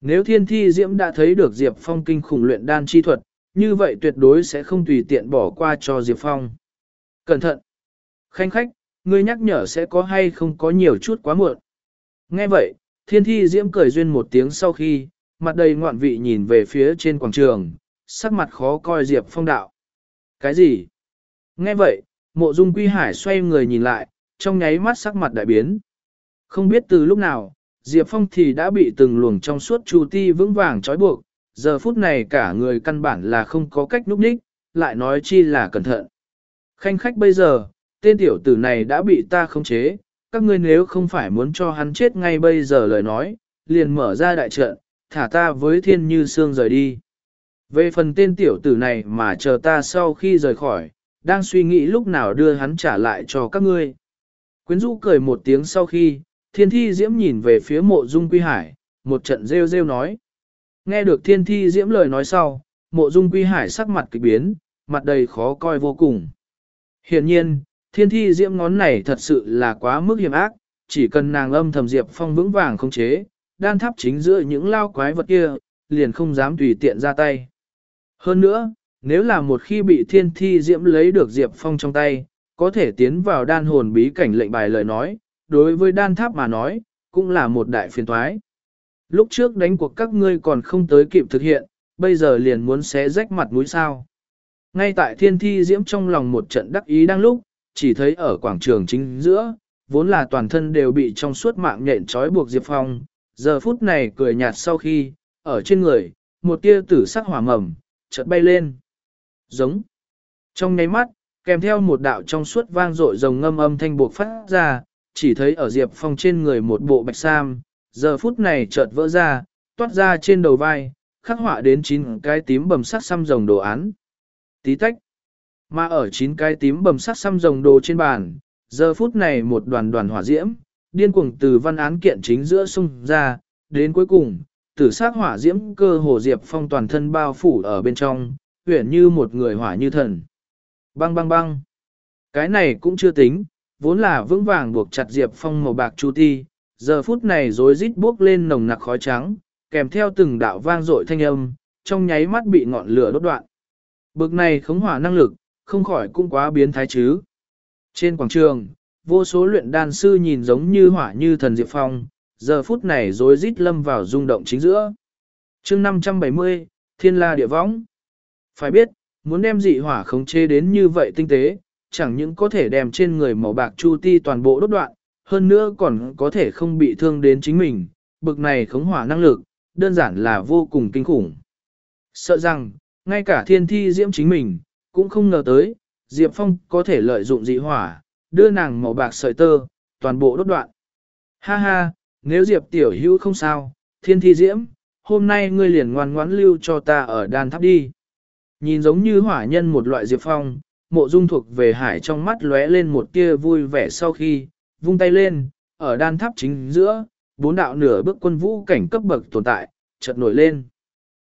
A: Nếu thiên thi diễm đã thấy được Diệp Phong kinh khủng luyện đan chi thuật, như vậy tuyệt đối sẽ không tùy tiện bỏ qua cho Diệp Phong. Cẩn thận! Khanh khách, ngươi nhắc nhở sẽ có hay không có nhiều chút quá muộn. Nghe vậy, thiên thi diễm cười duyên một tiếng sau khi, mặt đầy ngoạn vị nhìn về phía trên quảng trường, sắc mặt khó coi Diệp Phong đạo. Cái gì? Nghe vậy, mộ dung quy hải xoay người nhìn lại, trong nháy mắt sắc mặt đại biến. Không biết từ lúc nào, Diệp Phong thì đã bị từng luồng trong suốt chu ti vững vàng trói buộc, giờ phút này cả người căn bản là không có cách núp ních, lại nói chi là cẩn thận. Khanh khách bây giờ, tên tiểu tử này đã bị ta khống chế, các ngươi nếu không phải muốn cho hắn chết ngay bây giờ lời nói, liền mở ra đại trận, thả ta với thiên như xương rời đi. Về phần tên tiểu tử này mà chờ ta sau khi rời khỏi, đang suy nghĩ lúc nào đưa hắn trả lại cho các ngươi. Quyến rũ cười một tiếng sau khi, thiên thi diễm nhìn về phía mộ dung quy hải, một trận rêu rêu nói. Nghe được thiên thi diễm lời nói sau, mộ dung quy hải sắc mặt kịch biến, mặt đầy khó coi vô cùng. Hiện nhiên, thiên thi diễm ngón này thật sự là quá mức hiểm ác, chỉ cần nàng âm thầm diệp phong vững vàng không chế, đan tháp chính giữa những lao quái vật kia, liền không dám tùy tiện ra tay. Hơn nữa, nếu là một khi bị thiên thi diễm lấy được diệp phong trong tay, có thể tiến vào đan hồn bí cảnh lệnh bài lời nói, đối với đan tháp mà nói, cũng là một đại phiền thoái. Lúc trước đánh cuộc các ngươi còn không tới kịp thực hiện, bây giờ liền muốn xé rách mặt mũi sao. Ngay tại thiên thi diễm trong lòng một trận đắc ý đang lúc, chỉ thấy ở quảng trường chính giữa, vốn là toàn thân đều bị trong suốt mạng nhện trói buộc Diệp Phong, giờ phút này cười nhạt sau khi, ở trên người, một tia tử sắc hỏa mầm, chợt bay lên. Giống. Trong nháy mắt, kèm theo một đạo trong suốt vang dội rồng ngâm âm thanh buộc phát ra, chỉ thấy ở Diệp Phong trên người một bộ bạch sam, giờ phút này chợt vỡ ra, toát ra trên đầu vai, khắc họa đến chín cái tím bầm sắc xăm rồng đồ án. Tí tách. Mà ở chín cái tím bầm sắc xăm rồng đồ trên bàn, giờ phút này một đoàn đoàn hỏa diễm, điên cuồng từ văn án kiện chính giữa sung ra, đến cuối cùng, tử sát hỏa diễm cơ hồ Diệp Phong toàn thân bao phủ ở bên trong, huyển như một người hỏa như thần. Băng băng băng. Cái này cũng chưa tính, vốn là vững vàng buộc chặt Diệp Phong màu bạc chu ti, giờ phút này rối rít bước lên nồng nặc khói trắng, kèm theo từng đạo vang dội thanh âm, trong nháy mắt bị ngọn lửa đốt đoạn. Bực này khống hỏa năng lực, không khỏi cũng quá biến thái chứ. Trên quảng trường, vô số luyện đan sư nhìn giống như hỏa như thần Diệp Phong, giờ phút này rối rít lâm vào rung động chính giữa. chương 570, Thiên La Địa Võng. Phải biết, muốn đem dị hỏa khống chế đến như vậy tinh tế, chẳng những có thể đem trên người màu bạc chu ti toàn bộ đốt đoạn, hơn nữa còn có thể không bị thương đến chính mình, bực này khống hỏa năng lực, đơn giản là vô cùng kinh khủng. Sợ rằng, ngay cả thiên thi diễm chính mình, cũng không ngờ tới, Diệp Phong có thể lợi dụng dị hỏa, đưa nàng màu bạc sợi tơ, toàn bộ đốt đoạn. Ha ha, nếu Diệp tiểu hữu không sao, thiên thi diễm, hôm nay ngươi liền ngoan ngoãn lưu cho ta ở đan tháp đi. Nhìn giống như hỏa nhân một loại Diệp Phong, mộ dung thuộc về hải trong mắt lóe lên một tia vui vẻ sau khi, vung tay lên, ở đan tháp chính giữa, bốn đạo nửa bước quân vũ cảnh cấp bậc tồn tại, chợt nổi lên.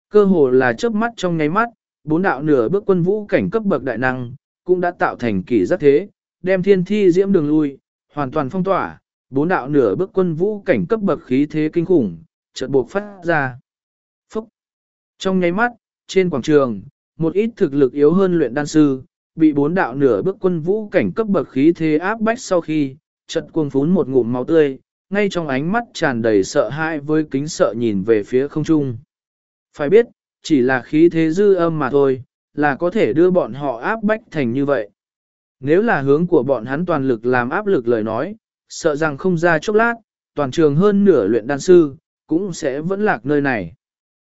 A: Cơ hồ là chớp mắt trong nháy mắt, bốn đạo nửa bước quân vũ cảnh cấp bậc đại năng, cũng đã tạo thành kỳ giác thế, đem thiên thi diễm đường lui, hoàn toàn phong tỏa, bốn đạo nửa bước quân vũ cảnh cấp bậc khí thế kinh khủng, chợt buộc phát ra. Phúc! Trong nháy mắt, trên quảng trường, một ít thực lực yếu hơn luyện đan sư, bị bốn đạo nửa bước quân vũ cảnh cấp bậc khí thế áp bách sau khi, chợt cuồng phún một ngụm máu tươi, ngay trong ánh mắt tràn đầy sợ hãi với kính sợ nhìn về phía không trung. Phải biết, chỉ là khí thế dư âm mà thôi, là có thể đưa bọn họ áp bách thành như vậy. Nếu là hướng của bọn hắn toàn lực làm áp lực lời nói, sợ rằng không ra chốc lát, toàn trường hơn nửa luyện đan sư, cũng sẽ vẫn lạc nơi này.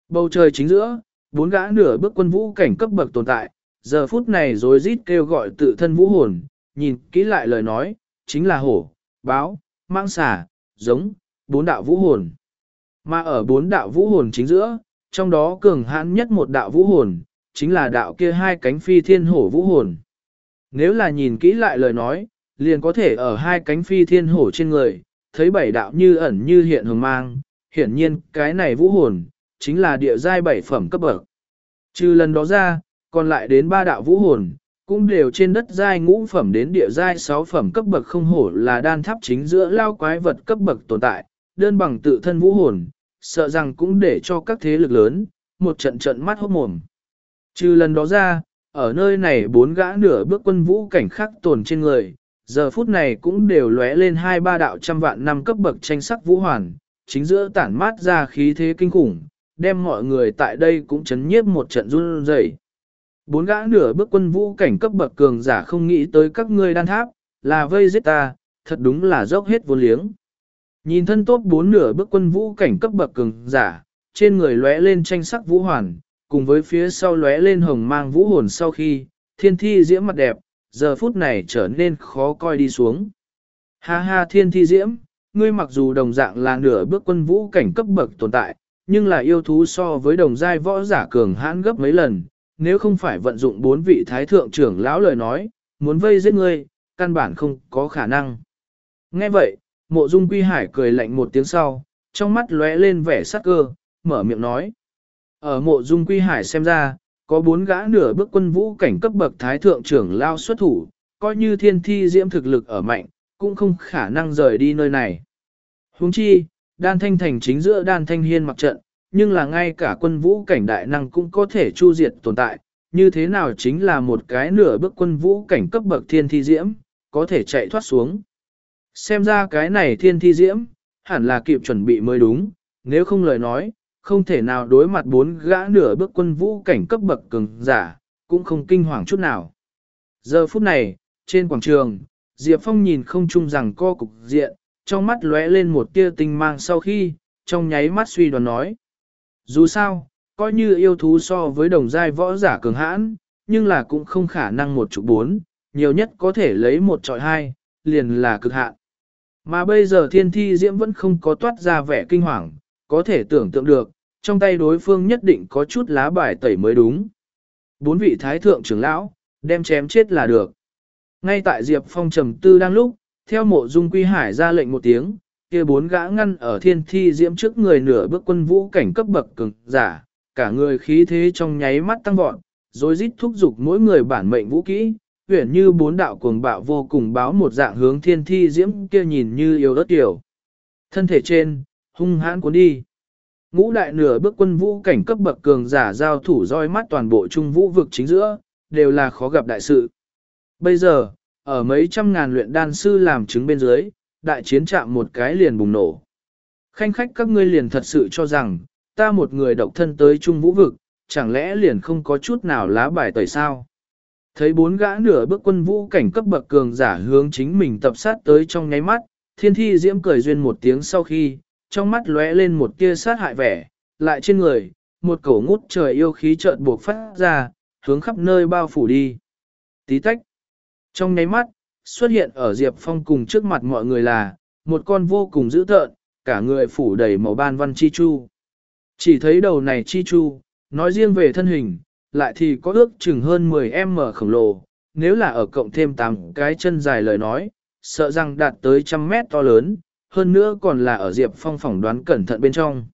A: Bầu trời chính giữa, bốn gã nửa bước quân vũ cảnh cấp bậc tồn tại, giờ phút này rối rít kêu gọi tự thân vũ hồn, nhìn kỹ lại lời nói, chính là hổ, báo, mang xà, giống, bốn đạo vũ hồn. Mà ở bốn đạo vũ hồn chính giữa, trong đó cường hãn nhất một đạo vũ hồn, chính là đạo kia hai cánh phi thiên hổ vũ hồn. Nếu là nhìn kỹ lại lời nói, liền có thể ở hai cánh phi thiên hổ trên người, thấy bảy đạo như ẩn như hiện hồng mang, hiển nhiên cái này vũ hồn, chính là địa giai bảy phẩm cấp bậc. Trừ lần đó ra, còn lại đến ba đạo vũ hồn, cũng đều trên đất giai ngũ phẩm đến địa giai sáu phẩm cấp bậc không hổ là đan tháp chính giữa lao quái vật cấp bậc tồn tại, đơn bằng tự thân vũ hồn, sợ rằng cũng để cho các thế lực lớn, một trận trận mắt hốt mồm. Trừ lần đó ra, ở nơi này bốn gã nửa bước quân vũ cảnh khắc tồn trên người, giờ phút này cũng đều lóe lên hai ba đạo trăm vạn năm cấp bậc tranh sắc vũ hoàn, chính giữa tản mát ra khí thế kinh khủng, đem mọi người tại đây cũng chấn nhiếp một trận run rẩy. Bốn gã nửa bước quân vũ cảnh cấp bậc cường giả không nghĩ tới các ngươi đan tháp, là vây giết ta, thật đúng là dốc hết vô liếng. Nhìn thân tốt bốn nửa bước quân vũ cảnh cấp bậc cường giả, trên người lóe lên tranh sắc vũ hoàn, cùng với phía sau lóe lên hồng mang vũ hồn sau khi, thiên thi diễm mặt đẹp, giờ phút này trở nên khó coi đi xuống. Ha ha thiên thi diễm, ngươi mặc dù đồng dạng là nửa bước quân vũ cảnh cấp bậc tồn tại, nhưng là yêu thú so với đồng giai võ giả cường hãn gấp mấy lần, nếu không phải vận dụng bốn vị thái thượng trưởng lão lời nói, muốn vây giết ngươi, căn bản không có khả năng. Nghe vậy, mộ dung quy hải cười lạnh một tiếng sau, trong mắt lóe lên vẻ sắc cơ, mở miệng nói. Ở mộ dung quy hải xem ra, có bốn gã nửa bước quân vũ cảnh cấp bậc thái thượng trưởng lao xuất thủ, coi như thiên thi diễm thực lực ở mạnh, cũng không khả năng rời đi nơi này. Huống chi, đan thanh thành chính giữa đan thanh hiên mặc trận, nhưng là ngay cả quân vũ cảnh đại năng cũng có thể chu diệt tồn tại, như thế nào chính là một cái nửa bước quân vũ cảnh cấp bậc thiên thi diễm, có thể chạy thoát xuống. Xem ra cái này thiên thi diễm, hẳn là kịp chuẩn bị mới đúng, nếu không lời nói, không thể nào đối mặt bốn gã nửa bước quân vũ cảnh cấp bậc cường giả, cũng không kinh hoàng chút nào. Giờ phút này, trên quảng trường, Diệp Phong nhìn không chung rằng co cục diện, trong mắt lóe lên một tia tinh mang sau khi, trong nháy mắt suy đoán nói. Dù sao, coi như yêu thú so với đồng giai võ giả cường hãn, nhưng là cũng không khả năng một chục bốn, nhiều nhất có thể lấy một trọi hai, liền là cực hạn. Mà bây giờ thiên thi diễm vẫn không có toát ra vẻ kinh hoàng, có thể tưởng tượng được, trong tay đối phương nhất định có chút lá bài tẩy mới đúng. Bốn vị thái thượng trưởng lão, đem chém chết là được. Ngay tại Diệp Phong trầm tư đang lúc, theo mộ dung quy hải ra lệnh một tiếng, kia bốn gã ngăn ở thiên thi diễm trước người nửa bước quân vũ cảnh cấp bậc cường giả, cả người khí thế trong nháy mắt tăng vọt, rồi rít thúc giục mỗi người bản mệnh vũ kỹ, uyển như bốn đạo cuồng bạo vô cùng báo một dạng hướng thiên thi diễm kia nhìn như yếu ớt tiểu. Thân thể trên, hung hãn cuốn đi. Ngũ đại nửa bước quân vũ cảnh cấp bậc cường giả giao thủ roi mắt toàn bộ trung vũ vực chính giữa, đều là khó gặp đại sự. Bây giờ, ở mấy trăm ngàn luyện đan sư làm chứng bên dưới, đại chiến chạm một cái liền bùng nổ. Khanh khách các ngươi liền thật sự cho rằng, ta một người độc thân tới trung vũ vực, chẳng lẽ liền không có chút nào lá bài tẩy sao? Thấy bốn gã nửa bước quân vũ cảnh cấp bậc cường giả hướng chính mình tập sát tới trong nháy mắt, thiên thi diễm cười duyên một tiếng sau khi, trong mắt lóe lên một tia sát hại vẻ, lại trên người, một cổ ngút trời yêu khí chợt buộc phát ra, hướng khắp nơi bao phủ đi. Tí tách. Trong nháy mắt, xuất hiện ở Diệp Phong cùng trước mặt mọi người là, một con vô cùng dữ tợn, cả người phủ đầy màu ban văn chi chu. Chỉ thấy đầu này chi chu, nói riêng về thân hình, lại thì có ước chừng hơn 10m khổng lồ, nếu là ở cộng thêm 8 cái chân dài lời nói, sợ rằng đạt tới trăm mét to lớn, hơn nữa còn là ở Diệp Phong phỏng đoán cẩn thận bên trong.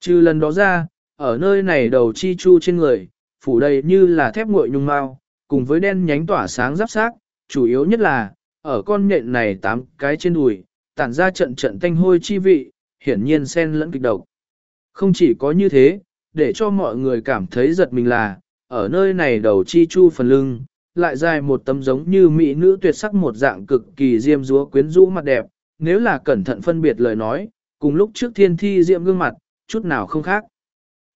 A: Trừ lần đó ra, ở nơi này đầu chi chu trên người, phủ đầy như là thép nguội nhung mau, cùng với đen nhánh tỏa sáng giáp xác, chủ yếu nhất là, ở con nhện này tám cái trên đùi, tản ra trận trận tanh hôi chi vị, hiển nhiên xen lẫn kịch độc. Không chỉ có như thế, để cho mọi người cảm thấy giật mình là, ở nơi này đầu chi chu phần lưng, lại dài một tấm giống như mỹ nữ tuyệt sắc một dạng cực kỳ diêm dúa quyến rũ mặt đẹp, nếu là cẩn thận phân biệt lời nói, cùng lúc trước thiên thi diệm gương mặt, chút nào không khác.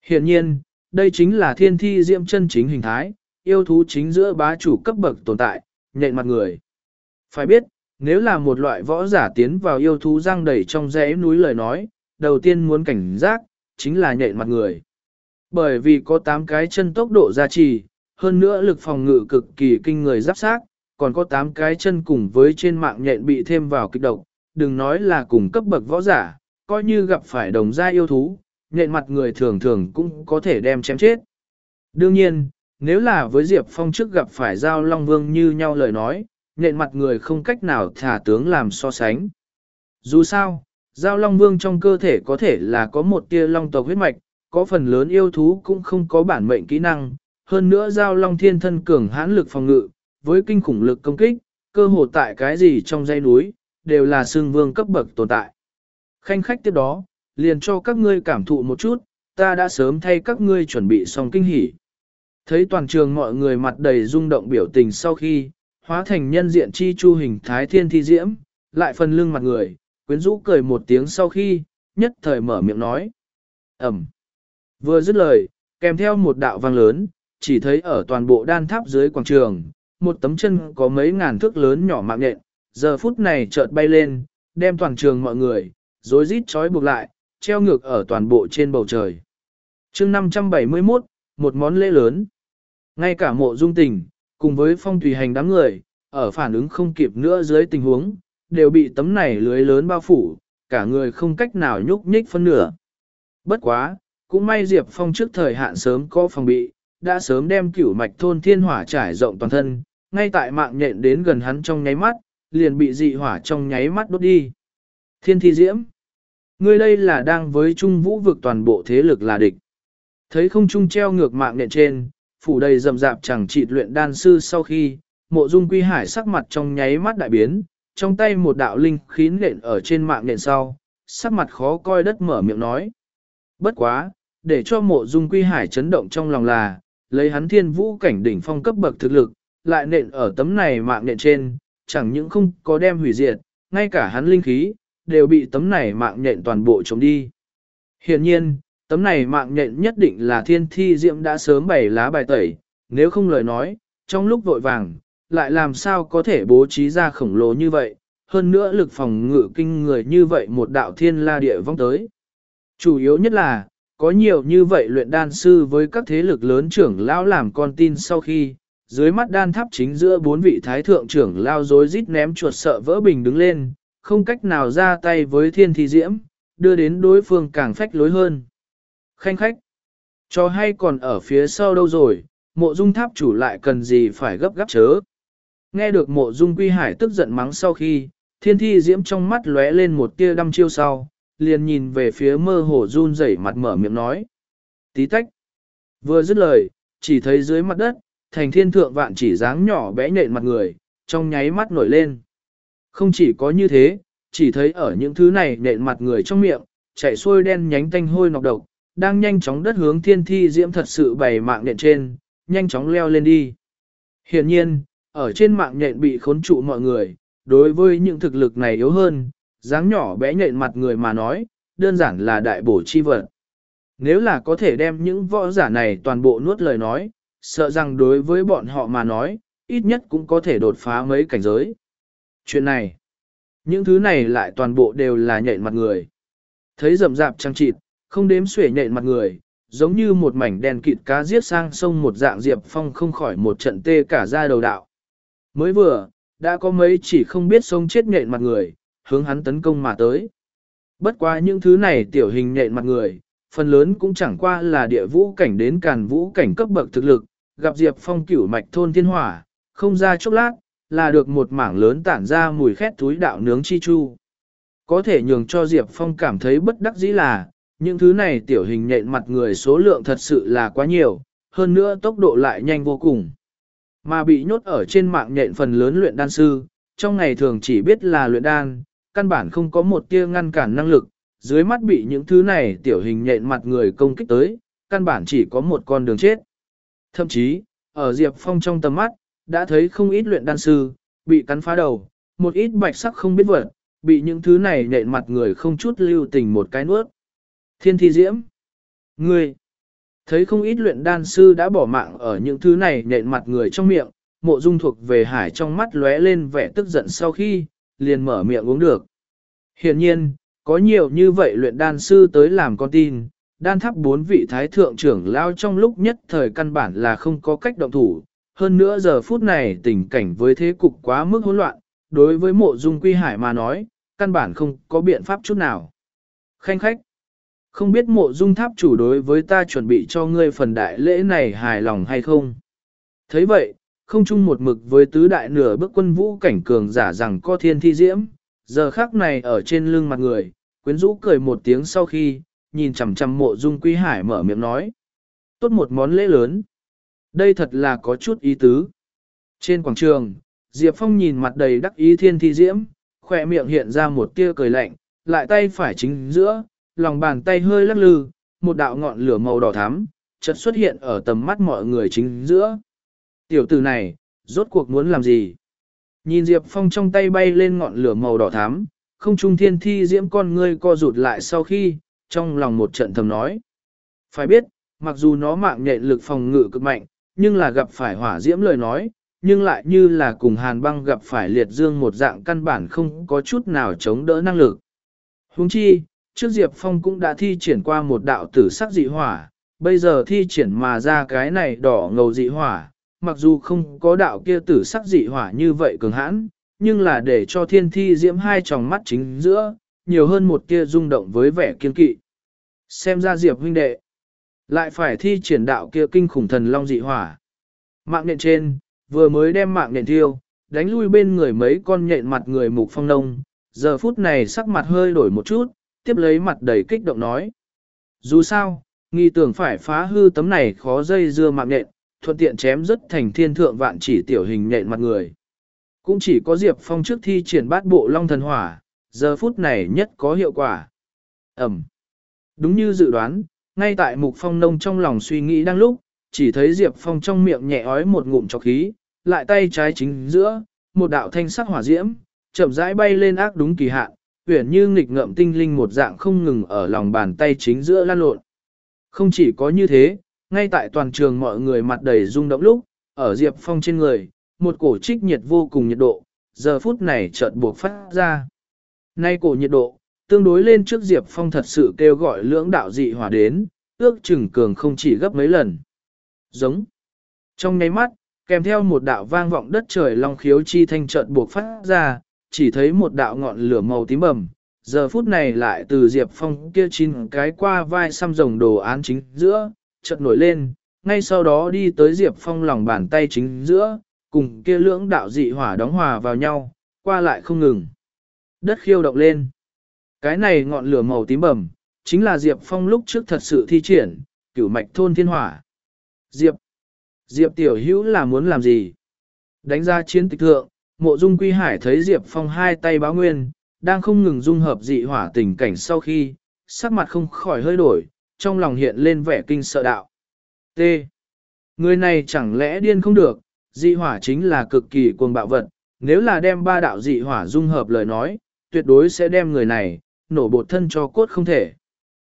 A: Hiển nhiên, đây chính là thiên thi diệm chân chính hình thái, yêu thú chính giữa bá chủ cấp bậc tồn tại, nhện mặt người. Phải biết, nếu là một loại võ giả tiến vào yêu thú răng đầy trong rẽ núi lời nói, đầu tiên muốn cảnh giác, chính là nhện mặt người. Bởi vì có 8 cái chân tốc độ gia trì, hơn nữa lực phòng ngự cực kỳ kinh người giáp sát, còn có 8 cái chân cùng với trên mạng nhện bị thêm vào kích độc, đừng nói là cùng cấp bậc võ giả, coi như gặp phải đồng gia yêu thú, nhện mặt người thường thường cũng có thể đem chém chết. Đương nhiên, nếu là với Diệp Phong trước gặp phải giao Long Vương như nhau lời nói, nện mặt người không cách nào thả tướng làm so sánh. Dù sao, giao Long Vương trong cơ thể có thể là có một tia long tộc huyết mạch, có phần lớn yêu thú cũng không có bản mệnh kỹ năng, hơn nữa giao long thiên thân cường hãn lực phòng ngự, với kinh khủng lực công kích, cơ hồ tại cái gì trong dãy núi, đều là xương vương cấp bậc tồn tại. Khanh khách tiếp đó, liền cho các ngươi cảm thụ một chút, ta đã sớm thay các ngươi chuẩn bị xong kinh hỉ. Thấy toàn trường mọi người mặt đầy rung động biểu tình sau khi, hóa thành nhân diện chi chu hình thái thiên thi diễm, lại phần lưng mặt người, quyến rũ cười một tiếng sau khi, nhất thời mở miệng nói. Ẩm. Vừa dứt lời, kèm theo một đạo vang lớn, chỉ thấy ở toàn bộ đan tháp dưới quảng trường, một tấm chân có mấy ngàn thước lớn nhỏ mạng nhện, giờ phút này chợt bay lên, đem toàn trường mọi người, rối rít trói buộc lại, treo ngược ở toàn bộ trên bầu trời. chương 571, một món lễ lớn. Ngay cả mộ dung tình, cùng với phong tùy hành đám người, ở phản ứng không kịp nữa dưới tình huống, đều bị tấm này lưới lớn bao phủ, cả người không cách nào nhúc nhích phân nửa. Bất quá, cũng may Diệp Phong trước thời hạn sớm có phòng bị, đã sớm đem cửu mạch thôn thiên hỏa trải rộng toàn thân, ngay tại mạng nhện đến gần hắn trong nháy mắt, liền bị dị hỏa trong nháy mắt đốt đi. Thiên thi diễm. Ngươi đây là đang với trung vũ vực toàn bộ thế lực là địch. Thấy không trung treo ngược mạng nện trên, phủ đầy rầm rạp chẳng trị luyện đan sư sau khi, mộ dung quy hải sắc mặt trong nháy mắt đại biến, trong tay một đạo linh khí nện ở trên mạng nện sau, sắc mặt khó coi đất mở miệng nói. Bất quá, để cho mộ dung quy hải chấn động trong lòng là, lấy hắn thiên vũ cảnh đỉnh phong cấp bậc thực lực, lại nện ở tấm này mạng nện trên, chẳng những không có đem hủy diệt, ngay cả hắn linh khí, đều bị tấm này mạng nện toàn bộ chống đi. Hiện nhiên, tấm này mạng nhện nhất định là thiên thi diệm đã sớm bày lá bài tẩy, nếu không lời nói, trong lúc vội vàng, lại làm sao có thể bố trí ra khổng lồ như vậy, hơn nữa lực phòng ngự kinh người như vậy một đạo thiên la địa vong tới. Chủ yếu nhất là, có nhiều như vậy luyện đan sư với các thế lực lớn trưởng lão làm con tin sau khi, dưới mắt đan tháp chính giữa bốn vị thái thượng trưởng lao dối rít ném chuột sợ vỡ bình đứng lên, không cách nào ra tay với thiên thi diễm, đưa đến đối phương càng phách lối hơn. Khanh khách, cho hay còn ở phía sau đâu rồi, mộ dung tháp chủ lại cần gì phải gấp gáp chớ. Nghe được mộ dung quy hải tức giận mắng sau khi, thiên thi diễm trong mắt lóe lên một tia đăm chiêu sau, liền nhìn về phía mơ hồ run rẩy mặt mở miệng nói. Tí tách. Vừa dứt lời, chỉ thấy dưới mặt đất, thành thiên thượng vạn chỉ dáng nhỏ bé nhện mặt người, trong nháy mắt nổi lên. Không chỉ có như thế, chỉ thấy ở những thứ này nhện mặt người trong miệng, chảy xuôi đen nhánh tanh hôi nọc độc, đang nhanh chóng đất hướng thiên thi diễm thật sự bày mạng nhện trên, nhanh chóng leo lên đi. Hiện nhiên, ở trên mạng nhện bị khốn trụ mọi người, đối với những thực lực này yếu hơn, dáng nhỏ bé nhện mặt người mà nói, đơn giản là đại bổ chi vật. Nếu là có thể đem những võ giả này toàn bộ nuốt lời nói, sợ rằng đối với bọn họ mà nói, ít nhất cũng có thể đột phá mấy cảnh giới. Chuyện này, những thứ này lại toàn bộ đều là nhện mặt người. Thấy rậm rạp trăng trịt, không đếm xuể nhện mặt người, giống như một mảnh đèn kịt cá giết sang sông một dạng diệp phong không khỏi một trận tê cả ra đầu đạo. Mới vừa, đã có mấy chỉ không biết sông chết nhện mặt người, hướng hắn tấn công mà tới. Bất quá những thứ này tiểu hình nhện mặt người, phần lớn cũng chẳng qua là địa vũ cảnh đến càn vũ cảnh cấp bậc thực lực, gặp Diệp Phong cửu mạch thôn thiên hỏa, không ra chốc lát, là được một mảng lớn tản ra mùi khét túi đạo nướng chi chu. Có thể nhường cho Diệp Phong cảm thấy bất đắc dĩ là, những thứ này tiểu hình nhện mặt người số lượng thật sự là quá nhiều, hơn nữa tốc độ lại nhanh vô cùng. Mà bị nhốt ở trên mạng nhện phần lớn luyện đan sư, trong ngày thường chỉ biết là luyện đan, căn bản không có một tia ngăn cản năng lực, dưới mắt bị những thứ này tiểu hình nhện mặt người công kích tới, căn bản chỉ có một con đường chết. Thậm chí, ở Diệp Phong trong tầm mắt, đã thấy không ít luyện đan sư, bị cắn phá đầu, một ít bạch sắc không biết vật, bị những thứ này nhện mặt người không chút lưu tình một cái nuốt. Thiên thi diễm. Ngươi. Thấy không ít luyện đan sư đã bỏ mạng ở những thứ này nện mặt người trong miệng, mộ dung thuộc về hải trong mắt lóe lên vẻ tức giận sau khi, liền mở miệng uống được. Hiện nhiên, có nhiều như vậy luyện đan sư tới làm con tin, đan tháp bốn vị thái thượng trưởng lao trong lúc nhất thời căn bản là không có cách động thủ. Hơn nữa giờ phút này tình cảnh với thế cục quá mức hỗn loạn, đối với mộ dung quy hải mà nói, căn bản không có biện pháp chút nào. Khanh khách, không biết mộ dung tháp chủ đối với ta chuẩn bị cho ngươi phần đại lễ này hài lòng hay không? thấy vậy, không chung một mực với tứ đại nửa bước quân vũ cảnh cường giả rằng có thiên thi diễm, giờ khắc này ở trên lưng mặt người, quyến rũ cười một tiếng sau khi, nhìn chằm chằm mộ dung quý hải mở miệng nói. Tốt một món lễ lớn. Đây thật là có chút ý tứ. Trên quảng trường, Diệp Phong nhìn mặt đầy đắc ý thiên thi diễm, khỏe miệng hiện ra một tia cười lạnh, lại tay phải chính giữa, lòng bàn tay hơi lắc lư, một đạo ngọn lửa màu đỏ thắm, chợt xuất hiện ở tầm mắt mọi người chính giữa. Tiểu tử này, rốt cuộc muốn làm gì? Nhìn Diệp Phong trong tay bay lên ngọn lửa màu đỏ thắm, không trung thiên thi diễm con ngươi co rụt lại sau khi, trong lòng một trận thầm nói. Phải biết, mặc dù nó mạng nhện lực phòng ngự cực mạnh, nhưng là gặp phải hỏa diễm lời nói, nhưng lại như là cùng hàn băng gặp phải liệt dương một dạng căn bản không có chút nào chống đỡ năng lực. Huống chi, trước Diệp Phong cũng đã thi triển qua một đạo tử sắc dị hỏa, bây giờ thi triển mà ra cái này đỏ ngầu dị hỏa, mặc dù không có đạo kia tử sắc dị hỏa như vậy cường hãn, nhưng là để cho thiên thi diễm hai tròng mắt chính giữa, nhiều hơn một kia rung động với vẻ kiên kỵ. Xem ra Diệp huynh đệ, lại phải thi triển đạo kia kinh khủng thần long dị hỏa. Mạng nhện trên, vừa mới đem mạng nhện thiêu, đánh lui bên người mấy con nhện mặt người mục phong nông, giờ phút này sắc mặt hơi đổi một chút, tiếp lấy mặt đầy kích động nói. Dù sao, nghi tưởng phải phá hư tấm này khó dây dưa mạng nện, thuận tiện chém rất thành thiên thượng vạn chỉ tiểu hình nện mặt người. Cũng chỉ có Diệp Phong trước thi triển bát bộ long thần hỏa, giờ phút này nhất có hiệu quả. Ẩm. Đúng như dự đoán, ngay tại mục phong nông trong lòng suy nghĩ đang lúc, chỉ thấy Diệp Phong trong miệng nhẹ ói một ngụm cho khí, lại tay trái chính giữa, một đạo thanh sắc hỏa diễm, chậm rãi bay lên ác đúng kỳ hạn, huyền như nghịch ngợm tinh linh một dạng không ngừng ở lòng bàn tay chính giữa lan lộn. Không chỉ có như thế, ngay tại toàn trường mọi người mặt đầy rung động lúc, ở Diệp Phong trên người, một cổ trích nhiệt vô cùng nhiệt độ, giờ phút này chợt buộc phát ra. Nay cổ nhiệt độ, tương đối lên trước Diệp Phong thật sự kêu gọi lưỡng đạo dị hỏa đến, ước chừng cường không chỉ gấp mấy lần. Giống. Trong nháy mắt, kèm theo một đạo vang vọng đất trời long khiếu chi thanh chợt buộc phát ra, chỉ thấy một đạo ngọn lửa màu tím bầm. Giờ phút này lại từ Diệp Phong kia chín cái qua vai xăm rồng đồ án chính giữa, chợt nổi lên, ngay sau đó đi tới Diệp Phong lòng bàn tay chính giữa, cùng kia lưỡng đạo dị hỏa đóng hòa vào nhau, qua lại không ngừng. Đất khiêu động lên. Cái này ngọn lửa màu tím bầm, chính là Diệp Phong lúc trước thật sự thi triển, cửu mạch thôn thiên hỏa. Diệp, Diệp tiểu hữu là muốn làm gì? Đánh ra chiến tịch thượng, mộ dung quy hải thấy Diệp Phong hai tay báo nguyên, đang không ngừng dung hợp dị hỏa tình cảnh sau khi, sắc mặt không khỏi hơi đổi, trong lòng hiện lên vẻ kinh sợ đạo. T. Người này chẳng lẽ điên không được, dị hỏa chính là cực kỳ cuồng bạo vật, nếu là đem ba đạo dị hỏa dung hợp lời nói, tuyệt đối sẽ đem người này, nổ bột thân cho cốt không thể.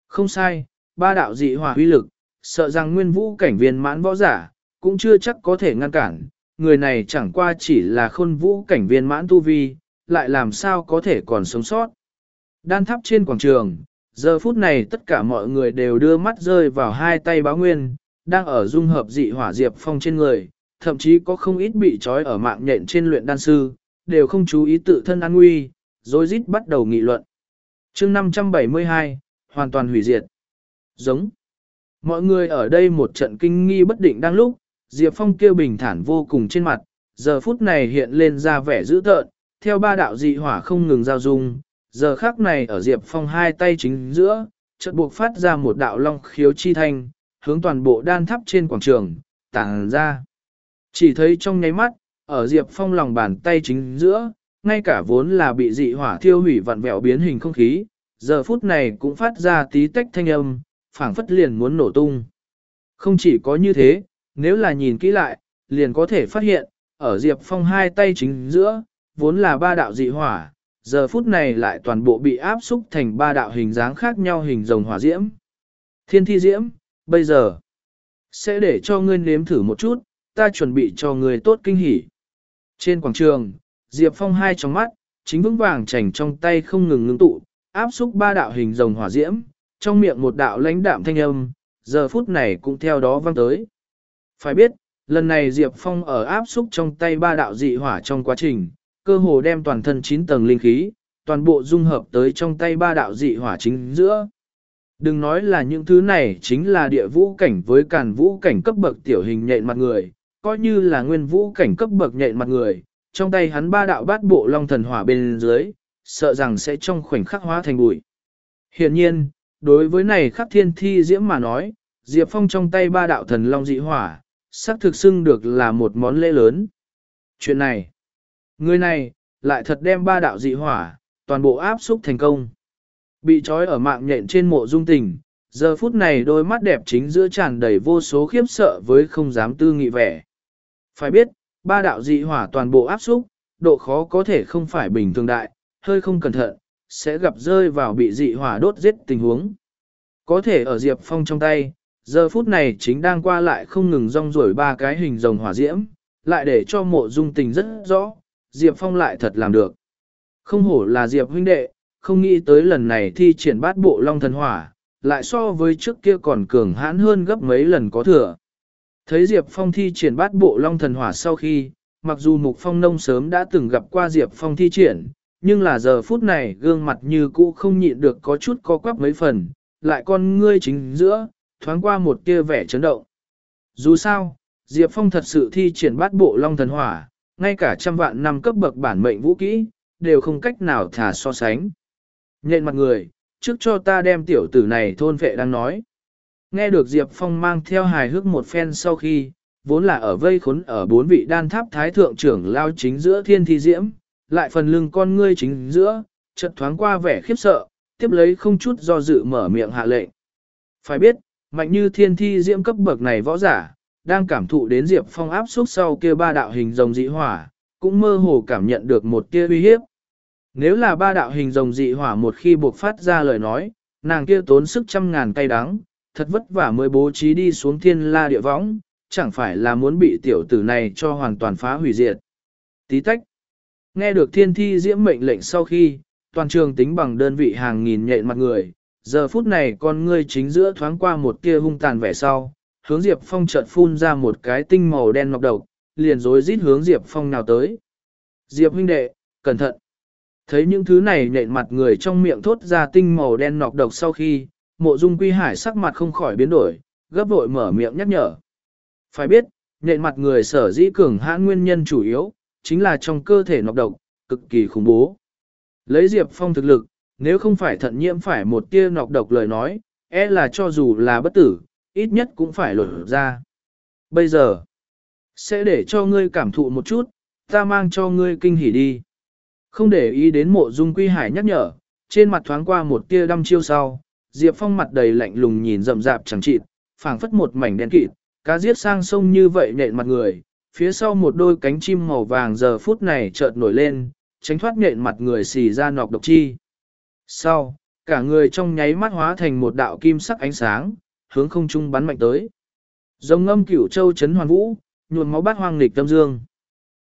A: Không sai, ba đạo dị hỏa huy lực, sợ rằng nguyên vũ cảnh viên mãn võ giả, cũng chưa chắc có thể ngăn cản, người này chẳng qua chỉ là khôn vũ cảnh viên mãn tu vi, lại làm sao có thể còn sống sót. Đan tháp trên quảng trường, giờ phút này tất cả mọi người đều đưa mắt rơi vào hai tay báo nguyên, đang ở dung hợp dị hỏa diệp phong trên người, thậm chí có không ít bị trói ở mạng nhện trên luyện đan sư, đều không chú ý tự thân an nguy, rồi rít bắt đầu nghị luận. chương 572, hoàn toàn hủy diệt. Giống. Mọi người ở đây một trận kinh nghi bất định đang lúc, Diệp Phong kêu bình thản vô cùng trên mặt, giờ phút này hiện lên ra vẻ dữ tợn, theo ba đạo dị hỏa không ngừng giao dung, giờ khác này ở Diệp Phong hai tay chính giữa, chợt buộc phát ra một đạo long khiếu chi thanh, hướng toàn bộ đan tháp trên quảng trường, tàng ra. Chỉ thấy trong nháy mắt, ở Diệp Phong lòng bàn tay chính giữa, ngay cả vốn là bị dị hỏa thiêu hủy vặn vẹo biến hình không khí, giờ phút này cũng phát ra tí tách thanh âm, phảng phất liền muốn nổ tung. Không chỉ có như thế, nếu là nhìn kỹ lại, liền có thể phát hiện, ở Diệp Phong hai tay chính giữa, vốn là ba đạo dị hỏa, giờ phút này lại toàn bộ bị áp xúc thành ba đạo hình dáng khác nhau hình rồng hỏa diễm. Thiên thi diễm, bây giờ, sẽ để cho ngươi nếm thử một chút, ta chuẩn bị cho ngươi tốt kinh hỉ. Trên quảng trường, Diệp Phong hai trong mắt, chính vững vàng chảnh trong tay không ngừng ngưng tụ, áp xúc ba đạo hình rồng hỏa diễm, trong miệng một đạo lãnh đạm thanh âm, giờ phút này cũng theo đó vang tới. Phải biết, lần này Diệp Phong ở áp xúc trong tay ba đạo dị hỏa trong quá trình, cơ hồ đem toàn thân 9 tầng linh khí, toàn bộ dung hợp tới trong tay ba đạo dị hỏa chính giữa. Đừng nói là những thứ này chính là địa vũ cảnh với càn vũ cảnh cấp bậc tiểu hình nhện mặt người, coi như là nguyên vũ cảnh cấp bậc nhện mặt người, trong tay hắn ba đạo bát bộ long thần hỏa bên dưới, sợ rằng sẽ trong khoảnh khắc hóa thành bụi. Hiện nhiên, đối với này khắc thiên thi diễm mà nói, Diệp Phong trong tay ba đạo thần long dị hỏa, xác thực xưng được là một món lễ lớn. Chuyện này, người này, lại thật đem ba đạo dị hỏa, toàn bộ áp xúc thành công. Bị trói ở mạng nhện trên mộ dung tình, giờ phút này đôi mắt đẹp chính giữa tràn đầy vô số khiếp sợ với không dám tư nghị vẻ. Phải biết, ba đạo dị hỏa toàn bộ áp xúc, độ khó có thể không phải bình thường đại, hơi không cẩn thận, sẽ gặp rơi vào bị dị hỏa đốt giết tình huống. Có thể ở Diệp Phong trong tay, giờ phút này chính đang qua lại không ngừng rong ruổi ba cái hình rồng hỏa diễm, lại để cho mộ dung tình rất rõ, Diệp Phong lại thật làm được. Không hổ là Diệp huynh đệ, không nghĩ tới lần này thi triển bát bộ long thần hỏa, lại so với trước kia còn cường hãn hơn gấp mấy lần có thừa. Thấy Diệp Phong thi triển bát bộ long thần hỏa sau khi, mặc dù Mục Phong nông sớm đã từng gặp qua Diệp Phong thi triển, nhưng là giờ phút này gương mặt như cũ không nhịn được có chút co quắp mấy phần, lại con ngươi chính giữa, thoáng qua một tia vẻ chấn động. Dù sao, Diệp Phong thật sự thi triển bát bộ long thần hỏa, ngay cả trăm vạn năm cấp bậc bản mệnh vũ kỹ, đều không cách nào thả so sánh. Nhện mặt người, trước cho ta đem tiểu tử này thôn vệ đang nói. Nghe được Diệp Phong mang theo hài hước một phen sau khi, vốn là ở vây khốn ở bốn vị đan tháp thái thượng trưởng lao chính giữa thiên thi diễm, lại phần lưng con ngươi chính giữa, chợt thoáng qua vẻ khiếp sợ, tiếp lấy không chút do dự mở miệng hạ lệnh. Phải biết, mạnh như thiên thi diễm cấp bậc này võ giả, đang cảm thụ đến Diệp Phong áp suốt sau kia ba đạo hình rồng dị hỏa, cũng mơ hồ cảm nhận được một tia uy hiếp. Nếu là ba đạo hình rồng dị hỏa một khi buộc phát ra lời nói, nàng kia tốn sức trăm ngàn cay đắng, thật vất vả mới bố trí đi xuống thiên la địa võng, chẳng phải là muốn bị tiểu tử này cho hoàn toàn phá hủy diệt. Tí tách. Nghe được thiên thi diễm mệnh lệnh sau khi, toàn trường tính bằng đơn vị hàng nghìn nhện mặt người, giờ phút này con ngươi chính giữa thoáng qua một tia hung tàn vẻ sau, hướng Diệp Phong chợt phun ra một cái tinh màu đen ngọc độc, liền rối rít hướng Diệp Phong nào tới. Diệp huynh đệ, cẩn thận. Thấy những thứ này nhện mặt người trong miệng thốt ra tinh màu đen nọc độc sau khi, mộ dung quy hải sắc mặt không khỏi biến đổi, gấp vội mở miệng nhắc nhở. Phải biết, nhện mặt người sở dĩ cường hãn nguyên nhân chủ yếu, chính là trong cơ thể nọc độc, cực kỳ khủng bố. Lấy Diệp Phong thực lực, nếu không phải thận nhiễm phải một tia nọc độc lời nói, e là cho dù là bất tử, ít nhất cũng phải lột ra. Bây giờ, sẽ để cho ngươi cảm thụ một chút, ta mang cho ngươi kinh hỉ đi. Không để ý đến mộ dung quy hải nhắc nhở, trên mặt thoáng qua một tia đăm chiêu sau, Diệp Phong mặt đầy lạnh lùng nhìn rậm rạp chẳng chịt, phảng phất một mảnh đen kịt, cá giết sang sông như vậy nện mặt người, phía sau một đôi cánh chim màu vàng giờ phút này chợt nổi lên, tránh thoát nhện mặt người xì ra nọc độc chi. Sau, cả người trong nháy mắt hóa thành một đạo kim sắc ánh sáng, hướng không trung bắn mạnh tới. rồng ngâm cửu châu chấn hoàn vũ, nhuộm máu bát hoang nghịch tâm dương.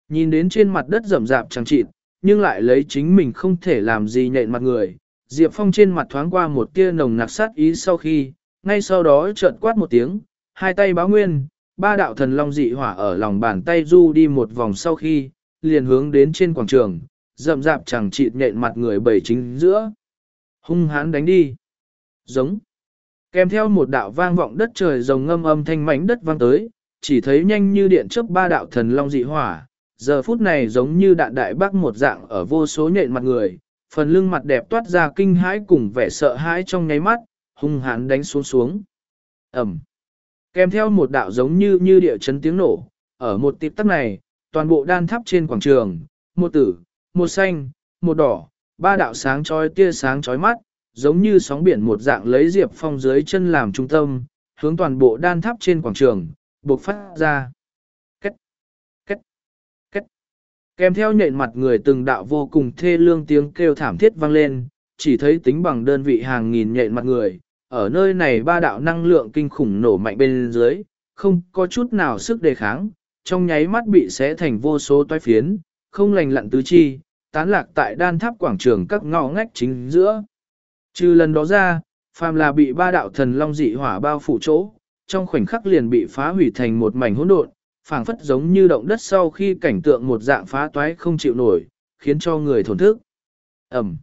A: Nhìn đến trên mặt đất rậm rạp chẳng chịt, nhưng lại lấy chính mình không thể làm gì nhện mặt người. Diệp Phong trên mặt thoáng qua một tia nồng nặc sát ý sau khi, ngay sau đó chợt quát một tiếng, hai tay báo nguyên, ba đạo thần long dị hỏa ở lòng bàn tay du đi một vòng sau khi, liền hướng đến trên quảng trường, rậm rạp chẳng chịt nhện mặt người bảy chính giữa. Hung hãn đánh đi. Giống. Kèm theo một đạo vang vọng đất trời rồng ngâm âm thanh mảnh đất vang tới, chỉ thấy nhanh như điện chớp ba đạo thần long dị hỏa, giờ phút này giống như đạn đại bác một dạng ở vô số nhện mặt người, phần lưng mặt đẹp toát ra kinh hãi cùng vẻ sợ hãi trong nháy mắt, hung hãn đánh xuống xuống. Ẩm. Kèm theo một đạo giống như như địa chấn tiếng nổ, ở một tịp tắc này, toàn bộ đan tháp trên quảng trường, một tử, một xanh, một đỏ, ba đạo sáng chói tia sáng chói mắt, giống như sóng biển một dạng lấy Diệp Phong dưới chân làm trung tâm, hướng toàn bộ đan tháp trên quảng trường, bộc phát ra. Kết, kết, kết. Kèm theo nhện mặt người từng đạo vô cùng thê lương tiếng kêu thảm thiết vang lên, chỉ thấy tính bằng đơn vị hàng nghìn nhện mặt người, ở nơi này ba đạo năng lượng kinh khủng nổ mạnh bên dưới, không có chút nào sức đề kháng, trong nháy mắt bị xé thành vô số toái phiến, không lành lặn tứ chi, tán lạc tại đan tháp quảng trường các ngõ ngách chính giữa. Trừ lần đó ra, phàm là bị ba đạo thần long dị hỏa bao phủ chỗ, trong khoảnh khắc liền bị phá hủy thành một mảnh hỗn độn, phảng phất giống như động đất sau khi cảnh tượng một dạng phá toái không chịu nổi, khiến cho người thổn thức. Ẩm.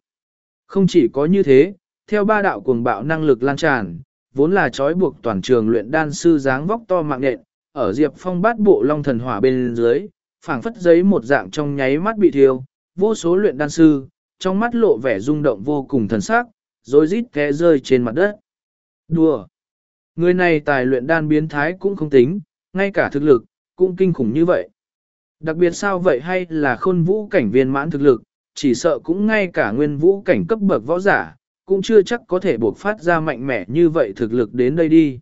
A: Không chỉ có như thế, theo ba đạo cuồng bạo năng lực lan tràn, vốn là trói buộc toàn trường luyện đan sư dáng vóc to mạng nện, ở Diệp Phong bát bộ long thần hỏa bên dưới, phảng phất giấy một dạng trong nháy mắt bị thiêu, vô số luyện đan sư, trong mắt lộ vẻ rung động vô cùng thần sắc, rồi rít té rơi trên mặt đất. Đùa! Người này tài luyện đan biến thái cũng không tính, ngay cả thực lực, cũng kinh khủng như vậy. Đặc biệt sao vậy hay là khôn vũ cảnh viên mãn thực lực, chỉ sợ cũng ngay cả nguyên vũ cảnh cấp bậc võ giả, cũng chưa chắc có thể buộc phát ra mạnh mẽ như vậy thực lực đến đây đi.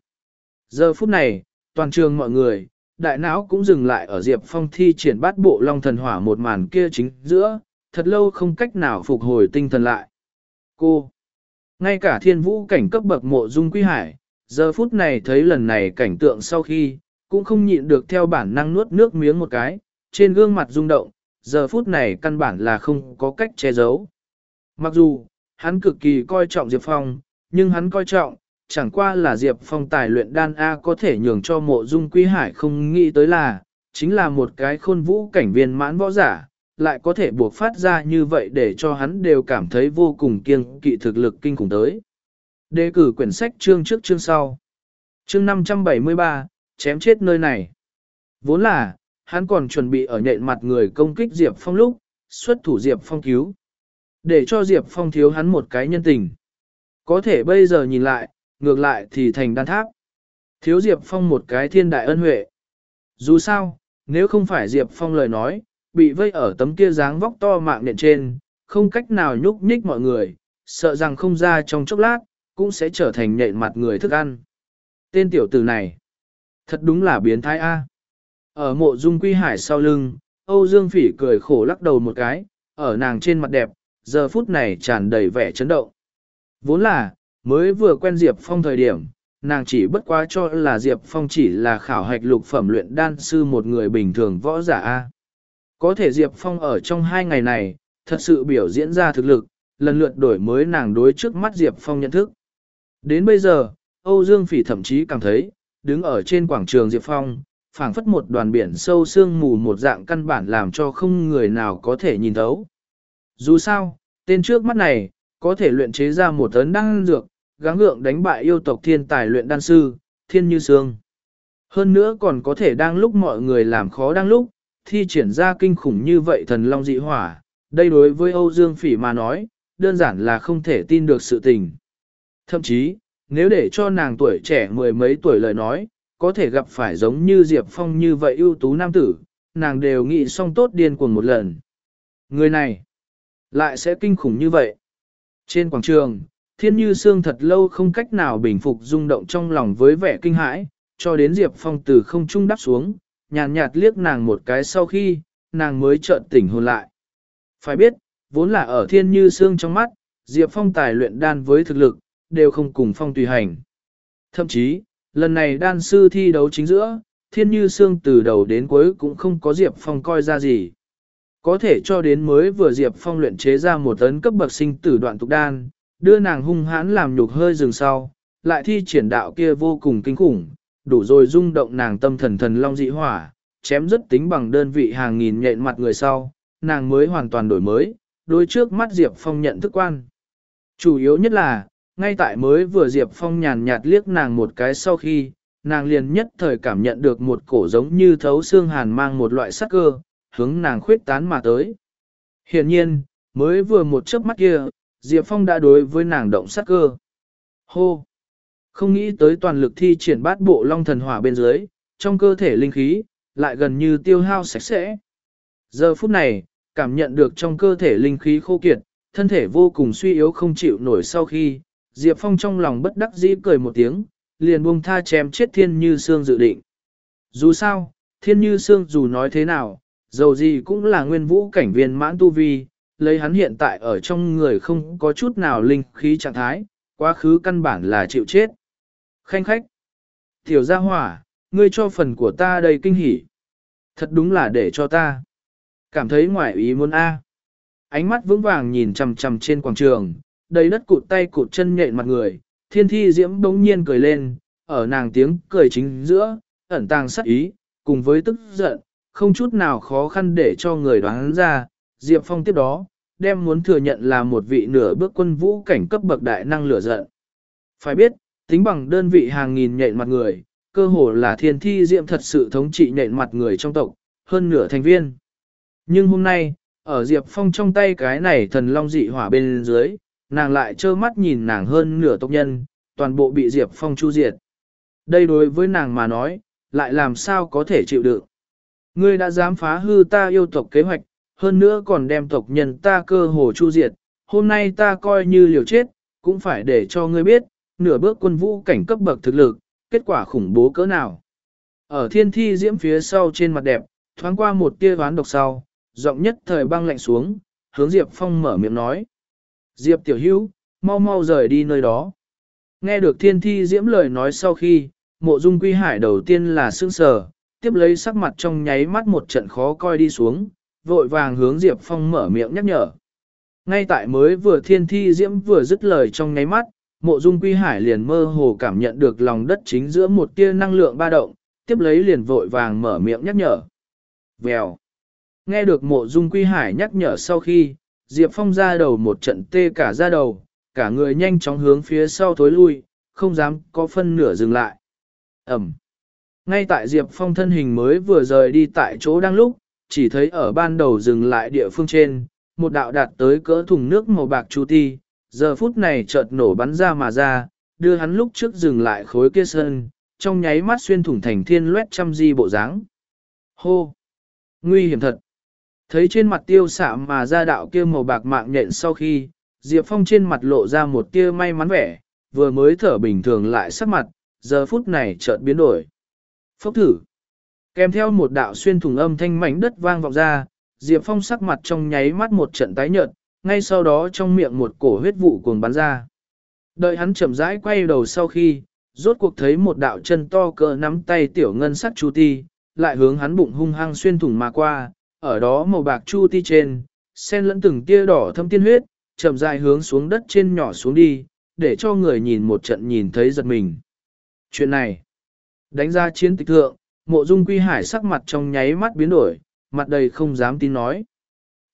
A: Giờ phút này, toàn trường mọi người, đại não cũng dừng lại ở Diệp Phong thi triển bát bộ long thần hỏa một màn kia chính giữa, thật lâu không cách nào phục hồi tinh thần lại. Cô, ngay cả thiên vũ cảnh cấp bậc mộ dung quy hải, giờ phút này thấy lần này cảnh tượng sau khi, cũng không nhịn được theo bản năng nuốt nước miếng một cái, trên gương mặt rung động, giờ phút này căn bản là không có cách che giấu. Mặc dù, hắn cực kỳ coi trọng Diệp Phong, nhưng hắn coi trọng, chẳng qua là Diệp Phong tài luyện đan A có thể nhường cho mộ dung quý hải không nghĩ tới là, chính là một cái khôn vũ cảnh viên mãn võ giả, lại có thể buộc phát ra như vậy để cho hắn đều cảm thấy vô cùng kiêng kỵ thực lực kinh khủng tới. Đề cử quyển sách chương trước chương sau. Chương 573, chém chết nơi này. Vốn là, hắn còn chuẩn bị ở nhện mặt người công kích Diệp Phong lúc, xuất thủ Diệp Phong cứu. Để cho Diệp Phong thiếu hắn một cái nhân tình. Có thể bây giờ nhìn lại, ngược lại thì thành đan tháp. Thiếu Diệp Phong một cái thiên đại ân huệ. Dù sao, nếu không phải Diệp Phong lời nói, bị vây ở tấm kia dáng vóc to mạng nện trên, không cách nào nhúc nhích mọi người, sợ rằng không ra trong chốc lát, cũng sẽ trở thành nhện mặt người thức ăn. Tên tiểu tử này, thật đúng là biến thái A. Ở mộ dung quy hải sau lưng, Âu Dương Phỉ cười khổ lắc đầu một cái, ở nàng trên mặt đẹp, giờ phút này tràn đầy vẻ chấn động. Vốn là, mới vừa quen Diệp Phong thời điểm, nàng chỉ bất quá cho là Diệp Phong chỉ là khảo hạch lục phẩm luyện đan sư một người bình thường võ giả A. Có thể Diệp Phong ở trong hai ngày này, thật sự biểu diễn ra thực lực, lần lượt đổi mới nàng đối trước mắt Diệp Phong nhận thức. Đến bây giờ, Âu Dương Phỉ thậm chí cảm thấy, đứng ở trên quảng trường Diệp Phong, phảng phất một đoàn biển sâu sương mù một dạng căn bản làm cho không người nào có thể nhìn thấu. Dù sao, tên trước mắt này, có thể luyện chế ra một tấn đan dược, gắng gượng đánh bại yêu tộc thiên tài luyện đan sư, thiên như sương. Hơn nữa còn có thể đang lúc mọi người làm khó đang lúc, thi triển ra kinh khủng như vậy thần long dị hỏa, đây đối với Âu Dương Phỉ mà nói, đơn giản là không thể tin được sự tình. Thậm chí, nếu để cho nàng tuổi trẻ mười mấy tuổi lời nói, có thể gặp phải giống như Diệp Phong như vậy ưu tú nam tử, nàng đều nghĩ xong tốt điên cuồng một lần. Người này, lại sẽ kinh khủng như vậy. Trên quảng trường, thiên như Sương thật lâu không cách nào bình phục rung động trong lòng với vẻ kinh hãi, cho đến Diệp Phong từ không trung đắp xuống, nhàn nhạt liếc nàng một cái sau khi, nàng mới chợt tỉnh hồn lại. Phải biết, vốn là ở thiên như Sương trong mắt, Diệp Phong tài luyện đan với thực lực, đều không cùng Phong tùy hành. Thậm chí, lần này đan sư thi đấu chính giữa, thiên như Sương từ đầu đến cuối cũng không có Diệp Phong coi ra gì. Có thể cho đến mới vừa Diệp Phong luyện chế ra một tấn cấp bậc sinh tử đoạn tục đan, đưa nàng hung hãn làm nhục hơi rừng sau, lại thi triển đạo kia vô cùng kinh khủng, đủ rồi rung động nàng tâm thần thần long dị hỏa, chém rất tính bằng đơn vị hàng nghìn nhện mặt người sau, nàng mới hoàn toàn đổi mới, đối trước mắt Diệp Phong nhận thức quan. Chủ yếu nhất là, ngay tại mới vừa Diệp Phong nhàn nhạt liếc nàng một cái sau khi, nàng liền nhất thời cảm nhận được một cổ giống như thấu xương hàn mang một loại sắc cơ, hướng nàng khuyết tán mà tới. Hiện nhiên, mới vừa một chớp mắt kia, Diệp Phong đã đối với nàng động sắc cơ. Hô! Không nghĩ tới toàn lực thi triển bát bộ long thần hỏa bên dưới, trong cơ thể linh khí, lại gần như tiêu hao sạch sẽ. Giờ phút này, cảm nhận được trong cơ thể linh khí khô kiệt, thân thể vô cùng suy yếu không chịu nổi sau khi, Diệp Phong trong lòng bất đắc dĩ cười một tiếng, liền buông tha chém chết thiên như xương dự định. Dù sao, thiên như xương dù nói thế nào, dầu gì cũng là nguyên vũ cảnh viên mãn tu vi, lấy hắn hiện tại ở trong người không có chút nào linh khí trạng thái, quá khứ căn bản là chịu chết. Khanh khách, tiểu gia hỏa, ngươi cho phần của ta đầy kinh hỉ. Thật đúng là để cho ta. Cảm thấy ngoại ý muốn A. Ánh mắt vững vàng nhìn chằm chằm trên quảng trường, đầy đất cụt tay cụt chân nhện mặt người, thiên thi diễm bỗng nhiên cười lên, ở nàng tiếng cười chính giữa, ẩn tàng sắc ý, cùng với tức giận, không chút nào khó khăn để cho người đoán ra, Diệp Phong tiếp đó, đem muốn thừa nhận là một vị nửa bước quân vũ cảnh cấp bậc đại năng lửa giận. Phải biết, tính bằng đơn vị hàng nghìn nhện mặt người, cơ hồ là thiên thi diệm thật sự thống trị nhện mặt người trong tộc, hơn nửa thành viên. Nhưng hôm nay, ở Diệp Phong trong tay cái này thần long dị hỏa bên dưới, nàng lại trơ mắt nhìn nàng hơn nửa tộc nhân, toàn bộ bị Diệp Phong chu diệt. Đây đối với nàng mà nói, lại làm sao có thể chịu đựng. Ngươi đã dám phá hư ta yêu tộc kế hoạch, hơn nữa còn đem tộc nhân ta cơ hồ chu diệt, hôm nay ta coi như liều chết, cũng phải để cho ngươi biết, nửa bước quân vũ cảnh cấp bậc thực lực, kết quả khủng bố cỡ nào. Ở thiên thi diễm phía sau trên mặt đẹp, thoáng qua một tia ván độc sau, giọng nhất thời băng lạnh xuống, hướng Diệp Phong mở miệng nói. Diệp tiểu hữu, mau mau rời đi nơi đó. Nghe được thiên thi diễm lời nói sau khi, mộ dung quy hải đầu tiên là sương sờ, tiếp lấy sắc mặt trong nháy mắt một trận khó coi đi xuống, vội vàng hướng Diệp Phong mở miệng nhắc nhở. Ngay tại mới vừa thiên thi diễm vừa dứt lời trong ngáy mắt, mộ dung quy hải liền mơ hồ cảm nhận được lòng đất chính giữa một tia năng lượng ba động, tiếp lấy liền vội vàng mở miệng nhắc nhở. Vèo. Nghe được mộ dung quy hải nhắc nhở sau khi, Diệp Phong ra đầu một trận tê cả ra đầu, cả người nhanh chóng hướng phía sau thối lui, không dám có phân nửa dừng lại. Ẩm. Ngay tại Diệp Phong thân hình mới vừa rời đi tại chỗ đang lúc, chỉ thấy ở ban đầu dừng lại địa phương trên, một đạo đạt tới cỡ thùng nước màu bạc chu ti, giờ phút này chợt nổ bắn ra mà ra, đưa hắn lúc trước dừng lại khối kia sơn, trong nháy mắt xuyên thủng thành thiên loét trăm di bộ dáng. Hô! Nguy hiểm thật! Thấy trên mặt tiêu xạ mà ra đạo kia màu bạc mạng nhện sau khi, Diệp Phong trên mặt lộ ra một tia may mắn vẻ, vừa mới thở bình thường lại sắc mặt, giờ phút này chợt biến đổi. Phốc thử! Kèm theo một đạo xuyên thủng âm thanh mảnh đất vang vọng ra, Diệp Phong sắc mặt trong nháy mắt một trận tái nhợt, ngay sau đó trong miệng một cổ huyết vụ cuồng bắn ra. Đợi hắn chậm rãi quay đầu sau khi, rốt cuộc thấy một đạo chân to cỡ nắm tay tiểu ngân sắc chu ti, lại hướng hắn bụng hung hăng xuyên thủng mà qua, ở đó màu bạc chu ti trên, sen lẫn từng tia đỏ thâm tiên huyết, chậm rãi hướng xuống đất trên nhỏ xuống đi, để cho người nhìn một trận nhìn thấy giật mình. Chuyện này, đánh ra chiến tịch thượng, mộ dung quy hải sắc mặt trong nháy mắt biến đổi, mặt đầy không dám tin nói.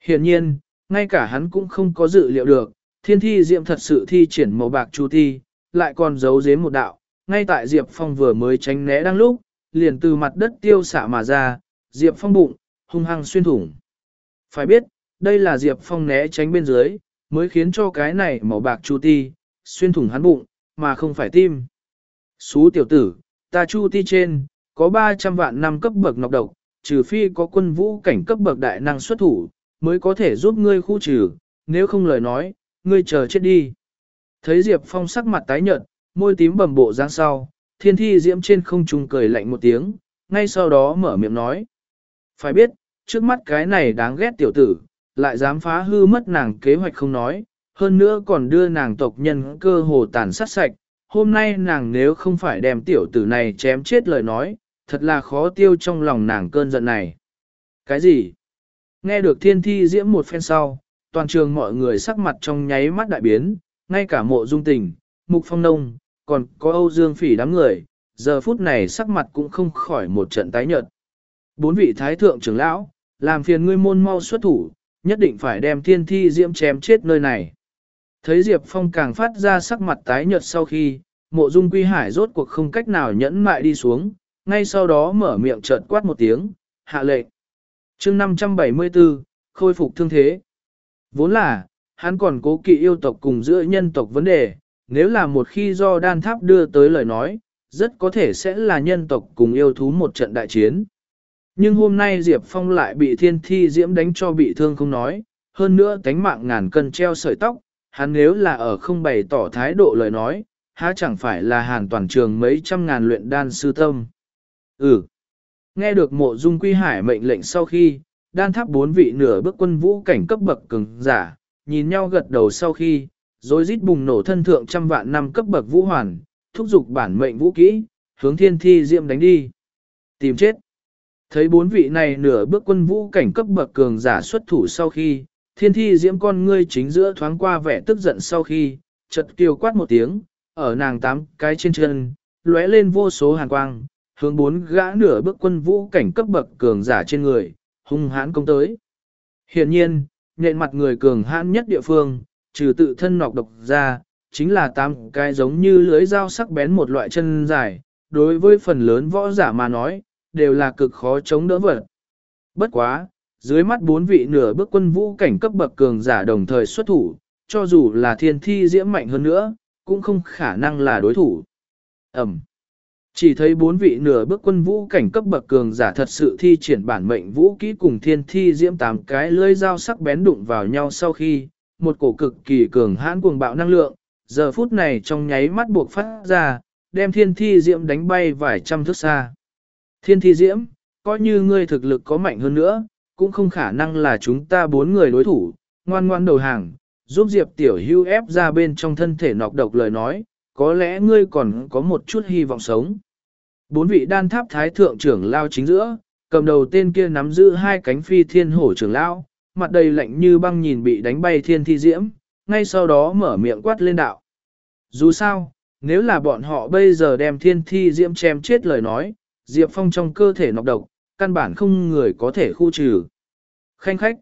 A: Hiện nhiên, ngay cả hắn cũng không có dự liệu được, thiên thi diệm thật sự thi triển màu bạc chu thi, lại còn giấu dếm một đạo, ngay tại Diệp Phong vừa mới tránh né đang lúc, liền từ mặt đất tiêu xạ mà ra, Diệp Phong bụng, hung hăng xuyên thủng. Phải biết, đây là Diệp Phong né tránh bên dưới, mới khiến cho cái này màu bạc chu ti, xuyên thủng hắn bụng, mà không phải tim. Xú tiểu tử, ta chu ti trên, có 300 vạn năm cấp bậc nọc độc, trừ phi có quân vũ cảnh cấp bậc đại năng xuất thủ, mới có thể giúp ngươi khu trừ, nếu không lời nói, ngươi chờ chết đi. Thấy Diệp Phong sắc mặt tái nhợt, môi tím bầm bộ dáng sau, thiên thi diễm trên không trung cười lạnh một tiếng, ngay sau đó mở miệng nói. Phải biết, trước mắt cái này đáng ghét tiểu tử, lại dám phá hư mất nàng kế hoạch không nói, hơn nữa còn đưa nàng tộc nhân cơ hồ tàn sát sạch. Hôm nay nàng nếu không phải đem tiểu tử này chém chết lời nói, thật là khó tiêu trong lòng nàng cơn giận này. Cái gì? Nghe được thiên thi diễm một phen sau, toàn trường mọi người sắc mặt trong nháy mắt đại biến, ngay cả mộ dung tình, mục phong nông, còn có Âu Dương Phỉ đám người, giờ phút này sắc mặt cũng không khỏi một trận tái nhợt. Bốn vị thái thượng trưởng lão, làm phiền ngươi môn mau xuất thủ, nhất định phải đem thiên thi diễm chém chết nơi này. Thấy Diệp Phong càng phát ra sắc mặt tái nhợt sau khi, mộ dung quy hải rốt cuộc không cách nào nhẫn mại đi xuống, ngay sau đó mở miệng trợn quát một tiếng, hạ lệnh. chương 574, khôi phục thương thế. Vốn là, hắn còn cố kỵ yêu tộc cùng giữa nhân tộc vấn đề, nếu là một khi do đan tháp đưa tới lời nói, rất có thể sẽ là nhân tộc cùng yêu thú một trận đại chiến. Nhưng hôm nay Diệp Phong lại bị thiên thi diễm đánh cho bị thương không nói, hơn nữa tánh mạng ngàn cân treo sợi tóc, hắn nếu là ở không bày tỏ thái độ lời nói, há chẳng phải là hàn toàn trường mấy trăm ngàn luyện đan sư tâm. Ừ. Nghe được mộ dung quy hải mệnh lệnh sau khi, đan tháp bốn vị nửa bước quân vũ cảnh cấp bậc cường giả, nhìn nhau gật đầu sau khi, rồi rít bùng nổ thân thượng trăm vạn năm cấp bậc vũ hoàn, thúc giục bản mệnh vũ kỹ, hướng thiên thi diệm đánh đi. Tìm chết. Thấy bốn vị này nửa bước quân vũ cảnh cấp bậc cường giả xuất thủ sau khi, thiên thi diễm con ngươi chính giữa thoáng qua vẻ tức giận sau khi, chợt kiều quát một tiếng, ở nàng tám cái trên chân, lóe lên vô số hàn quang, hướng bốn gã nửa bước quân vũ cảnh cấp bậc cường giả trên người, hung hãn công tới. Hiện nhiên, nện mặt người cường hãn nhất địa phương, trừ tự thân nọc độc ra, chính là tám cái giống như lưới dao sắc bén một loại chân dài, đối với phần lớn võ giả mà nói, đều là cực khó chống đỡ vật. Bất quá, dưới mắt bốn vị nửa bước quân vũ cảnh cấp bậc cường giả đồng thời xuất thủ, cho dù là thiên thi diễm mạnh hơn nữa, cũng không khả năng là đối thủ. Ẩm. Chỉ thấy bốn vị nửa bước quân vũ cảnh cấp bậc cường giả thật sự thi triển bản mệnh vũ kỹ cùng thiên thi diễm tám cái lưỡi dao sắc bén đụng vào nhau sau khi, một cổ cực kỳ cường hãn cuồng bạo năng lượng, giờ phút này trong nháy mắt buộc phát ra, đem thiên thi diễm đánh bay vài trăm thước xa. Thiên thi diễm, coi như ngươi thực lực có mạnh hơn nữa, cũng không khả năng là chúng ta bốn người đối thủ, ngoan ngoan đầu hàng, giúp Diệp Tiểu Hưu ép ra bên trong thân thể nọc độc lời nói, có lẽ ngươi còn có một chút hy vọng sống. Bốn vị đan tháp thái thượng trưởng lao chính giữa, cầm đầu tên kia nắm giữ hai cánh phi thiên hổ trưởng lao, mặt đầy lạnh như băng nhìn bị đánh bay thiên thi diễm, ngay sau đó mở miệng quát lên đạo. Dù sao, nếu là bọn họ bây giờ đem thiên thi diễm chém chết lời nói, Diệp Phong trong cơ thể nọc độc, căn bản không người có thể khu trừ. Khanh khách,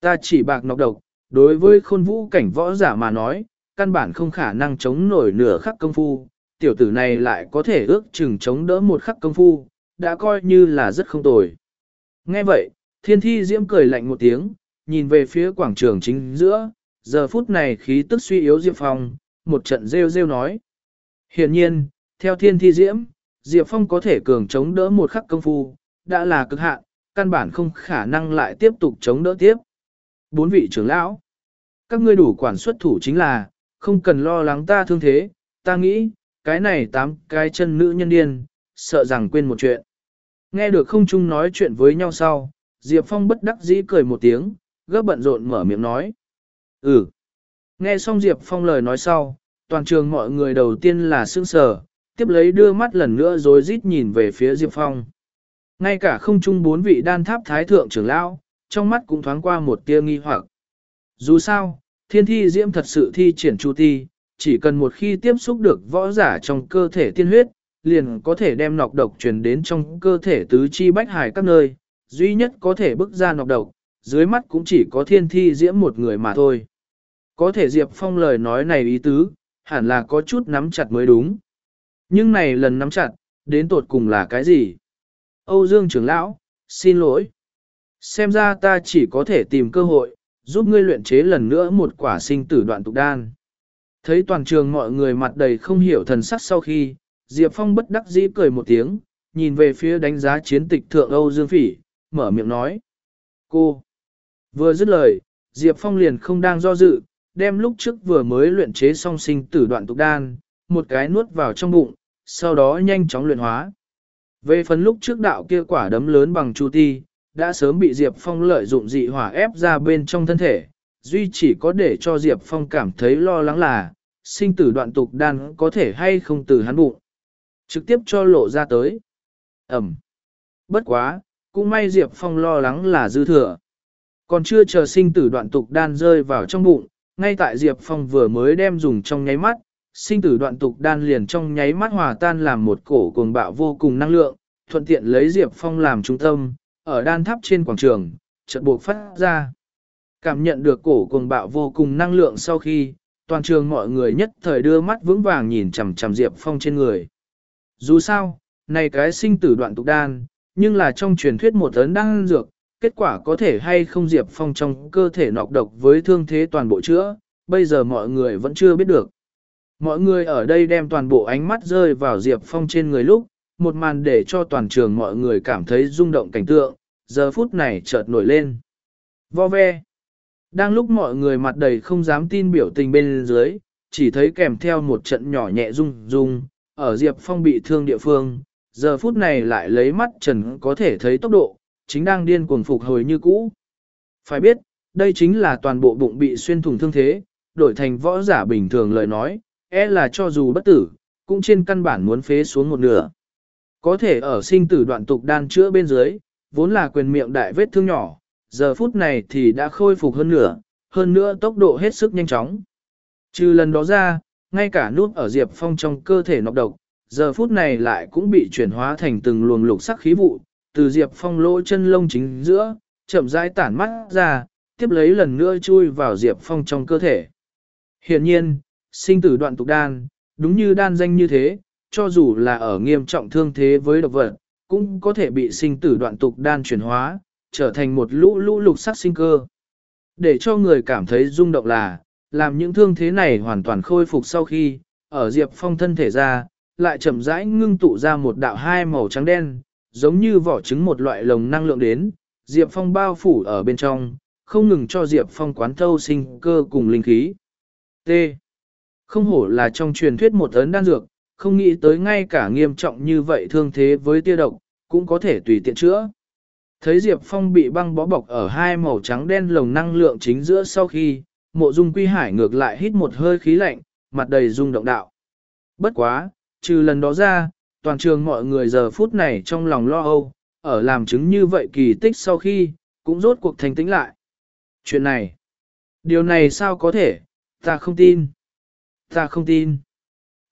A: ta chỉ bạc nọc độc, đối với khôn vũ cảnh võ giả mà nói, căn bản không khả năng chống nổi nửa khắc công phu, tiểu tử này lại có thể ước chừng chống đỡ một khắc công phu, đã coi như là rất không tồi. Nghe vậy, thiên thi diễm cười lạnh một tiếng, nhìn về phía quảng trường chính giữa, giờ phút này khí tức suy yếu Diệp Phong, một trận rêu rêu nói. Hiện nhiên, theo thiên thi diễm, Diệp Phong có thể cường chống đỡ một khắc công phu, đã là cực hạn, căn bản không khả năng lại tiếp tục chống đỡ tiếp. Bốn vị trưởng lão, các ngươi đủ quản xuất thủ chính là, không cần lo lắng ta thương thế, ta nghĩ, cái này tám cái chân nữ nhân điên, sợ rằng quên một chuyện. Nghe được không chung nói chuyện với nhau sau, Diệp Phong bất đắc dĩ cười một tiếng, gấp bận rộn mở miệng nói. Ừ. Nghe xong Diệp Phong lời nói sau, toàn trường mọi người đầu tiên là sương sờ, tiếp lấy đưa mắt lần nữa rồi rít nhìn về phía Diệp Phong. Ngay cả không chung bốn vị đan tháp thái thượng trưởng lão, trong mắt cũng thoáng qua một tia nghi hoặc. Dù sao, thiên thi diễm thật sự thi triển chu ti, chỉ cần một khi tiếp xúc được võ giả trong cơ thể tiên huyết, liền có thể đem nọc độc truyền đến trong cơ thể tứ chi bách hải các nơi, duy nhất có thể bức ra nọc độc, dưới mắt cũng chỉ có thiên thi diễm một người mà thôi. Có thể Diệp Phong lời nói này ý tứ, hẳn là có chút nắm chặt mới đúng. Nhưng này lần nắm chặt, đến tột cùng là cái gì? Âu Dương trưởng lão, xin lỗi. Xem ra ta chỉ có thể tìm cơ hội, giúp ngươi luyện chế lần nữa một quả sinh tử đoạn tục đan. Thấy toàn trường mọi người mặt đầy không hiểu thần sắc sau khi, Diệp Phong bất đắc dĩ cười một tiếng, nhìn về phía đánh giá chiến tịch thượng Âu Dương Phỉ, mở miệng nói. Cô! Vừa dứt lời, Diệp Phong liền không đang do dự, đem lúc trước vừa mới luyện chế song sinh tử đoạn tục đan, một cái nuốt vào trong bụng, sau đó nhanh chóng luyện hóa. Về phần lúc trước đạo kia quả đấm lớn bằng chu ti, đã sớm bị Diệp Phong lợi dụng dị hỏa ép ra bên trong thân thể, duy chỉ có để cho Diệp Phong cảm thấy lo lắng là, sinh tử đoạn tục đan có thể hay không từ hắn bụng. Trực tiếp cho lộ ra tới. Ẩm. Bất quá, cũng may Diệp Phong lo lắng là dư thừa. Còn chưa chờ sinh tử đoạn tục đan rơi vào trong bụng, ngay tại Diệp Phong vừa mới đem dùng trong nháy mắt, sinh tử đoạn tục đan liền trong nháy mắt hòa tan làm một cổ cuồng bạo vô cùng năng lượng, thuận tiện lấy Diệp Phong làm trung tâm, ở đan tháp trên quảng trường, chợt buộc phát ra. Cảm nhận được cổ cuồng bạo vô cùng năng lượng sau khi, toàn trường mọi người nhất thời đưa mắt vững vàng nhìn chằm chằm Diệp Phong trên người. Dù sao, này cái sinh tử đoạn tục đan, nhưng là trong truyền thuyết một ấn đan dược, kết quả có thể hay không Diệp Phong trong cơ thể nọc độc với thương thế toàn bộ chữa, bây giờ mọi người vẫn chưa biết được. Mọi người ở đây đem toàn bộ ánh mắt rơi vào Diệp Phong trên người lúc, một màn để cho toàn trường mọi người cảm thấy rung động cảnh tượng, giờ phút này chợt nổi lên. Vo ve. Đang lúc mọi người mặt đầy không dám tin biểu tình bên dưới, chỉ thấy kèm theo một trận nhỏ nhẹ rung rung, ở Diệp Phong bị thương địa phương, giờ phút này lại lấy mắt trần có thể thấy tốc độ, chính đang điên cuồng phục hồi như cũ. Phải biết, đây chính là toàn bộ bụng bị xuyên thủng thương thế, đổi thành võ giả bình thường lời nói, e là cho dù bất tử, cũng trên căn bản muốn phế xuống một nửa. Có thể ở sinh tử đoạn tục đan chữa bên dưới, vốn là quyền miệng đại vết thương nhỏ, giờ phút này thì đã khôi phục hơn nửa, hơn nữa tốc độ hết sức nhanh chóng. Trừ lần đó ra, ngay cả nút ở Diệp Phong trong cơ thể nọc độc, giờ phút này lại cũng bị chuyển hóa thành từng luồng lục sắc khí vụ, từ Diệp Phong lỗ chân lông chính giữa, chậm rãi tản mắt ra, tiếp lấy lần nữa chui vào Diệp Phong trong cơ thể. Hiện nhiên, sinh tử đoạn tục đan, đúng như đan danh như thế, cho dù là ở nghiêm trọng thương thế với độc vật, cũng có thể bị sinh tử đoạn tục đan chuyển hóa, trở thành một lũ lũ lục sắc sinh cơ. Để cho người cảm thấy rung động là, làm những thương thế này hoàn toàn khôi phục sau khi, ở Diệp Phong thân thể ra, lại chậm rãi ngưng tụ ra một đạo hai màu trắng đen, giống như vỏ trứng một loại lồng năng lượng đến, Diệp Phong bao phủ ở bên trong, không ngừng cho Diệp Phong quán thâu sinh cơ cùng linh khí. T. Không hổ là trong truyền thuyết một ấn đan dược, không nghĩ tới ngay cả nghiêm trọng như vậy thương thế với tia độc, cũng có thể tùy tiện chữa. Thấy Diệp Phong bị băng bó bọc ở hai màu trắng đen lồng năng lượng chính giữa sau khi, mộ dung quy hải ngược lại hít một hơi khí lạnh, mặt đầy rung động đạo. Bất quá, trừ lần đó ra, toàn trường mọi người giờ phút này trong lòng lo âu, ở làm chứng như vậy kỳ tích sau khi, cũng rốt cuộc thành tĩnh lại. Chuyện này, điều này sao có thể, ta không tin, ta không tin.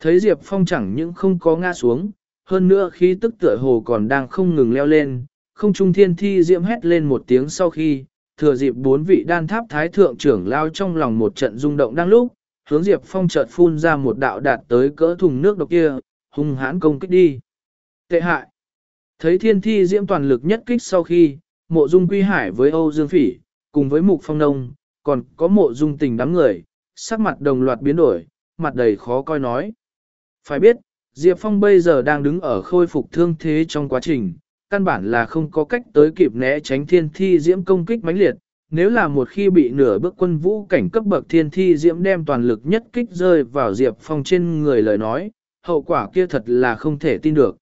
A: Thấy Diệp Phong chẳng những không có ngã xuống, hơn nữa khí tức tựa hồ còn đang không ngừng leo lên, không trung thiên thi diễm hét lên một tiếng sau khi, thừa dịp bốn vị đan tháp thái thượng trưởng lao trong lòng một trận rung động đang lúc, hướng Diệp Phong chợt phun ra một đạo đạt tới cỡ thùng nước độc kia, hung hãn công kích đi. Tệ hại. Thấy thiên thi diễm toàn lực nhất kích sau khi, mộ dung quy hải với Âu Dương Phỉ, cùng với mục phong nông, còn có mộ dung tình đám người, sắc mặt đồng loạt biến đổi, mặt đầy khó coi nói. Phải biết, Diệp Phong bây giờ đang đứng ở khôi phục thương thế trong quá trình, căn bản là không có cách tới kịp né tránh thiên thi diễm công kích mãnh liệt. Nếu là một khi bị nửa bước quân vũ cảnh cấp bậc thiên thi diễm đem toàn lực nhất kích rơi vào Diệp Phong trên người lời nói, hậu quả kia thật là không thể tin được.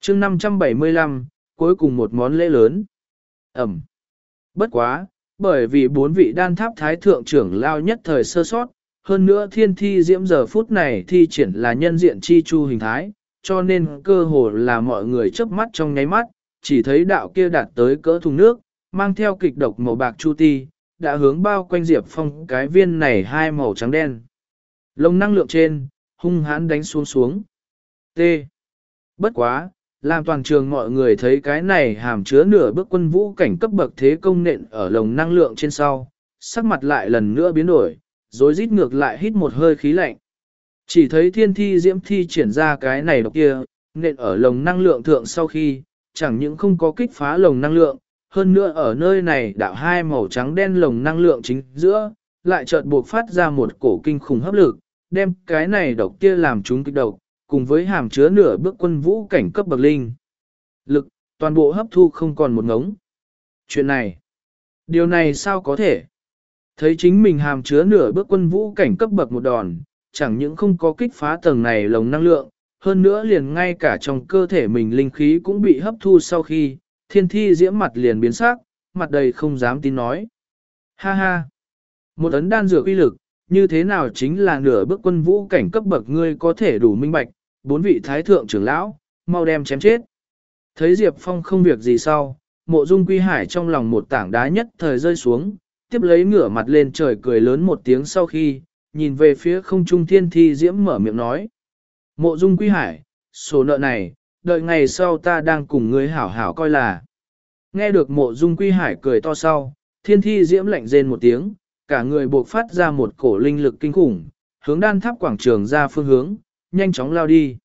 A: chương 575, cuối cùng một món lễ lớn. Ẩm. Bất quá, bởi vì bốn vị đan tháp thái thượng trưởng lao nhất thời sơ sót, hơn nữa thiên thi diễm giờ phút này thi triển là nhân diện chi chu hình thái, cho nên cơ hồ là mọi người chớp mắt trong nháy mắt, chỉ thấy đạo kia đạt tới cỡ thùng nước, mang theo kịch độc màu bạc chu ti, đã hướng bao quanh Diệp Phong cái viên này hai màu trắng đen. Lông năng lượng trên, hung hãn đánh xuống xuống. T. Bất quá, làm toàn trường mọi người thấy cái này hàm chứa nửa bước quân vũ cảnh cấp bậc thế công nện ở lồng năng lượng trên sau, sắc mặt lại lần nữa biến đổi, rồi rít ngược lại hít một hơi khí lạnh. Chỉ thấy thiên thi diễm thi triển ra cái này độc kia, Nên ở lồng năng lượng thượng sau khi, chẳng những không có kích phá lồng năng lượng, hơn nữa ở nơi này đạo hai màu trắng đen lồng năng lượng chính giữa, lại chợt buộc phát ra một cổ kinh khủng hấp lực, đem cái này độc kia làm chúng kích độc, cùng với hàm chứa nửa bước quân vũ cảnh cấp bậc linh. Lực, toàn bộ hấp thu không còn một ngống. Chuyện này, điều này sao có thể? Thấy chính mình hàm chứa nửa bước quân vũ cảnh cấp bậc một đòn, chẳng những không có kích phá tầng này lồng năng lượng, hơn nữa liền ngay cả trong cơ thể mình linh khí cũng bị hấp thu sau khi, thiên thi diễm mặt liền biến sắc, mặt đầy không dám tin nói. Ha ha! Một ấn đan dược uy lực, như thế nào chính là nửa bước quân vũ cảnh cấp bậc ngươi có thể đủ minh bạch, bốn vị thái thượng trưởng lão, mau đem chém chết. Thấy Diệp Phong không việc gì sau, mộ dung quy hải trong lòng một tảng đá nhất thời rơi xuống, tiếp lấy ngửa mặt lên trời cười lớn một tiếng sau khi, nhìn về phía không trung thiên thi diễm mở miệng nói. Mộ dung quy hải, số nợ này, đợi ngày sau ta đang cùng ngươi hảo hảo coi là. Nghe được mộ dung quy hải cười to sau, thiên thi diễm lạnh rên một tiếng, cả người buộc phát ra một cổ linh lực kinh khủng, hướng đan tháp quảng trường ra phương hướng, nhanh chóng lao đi.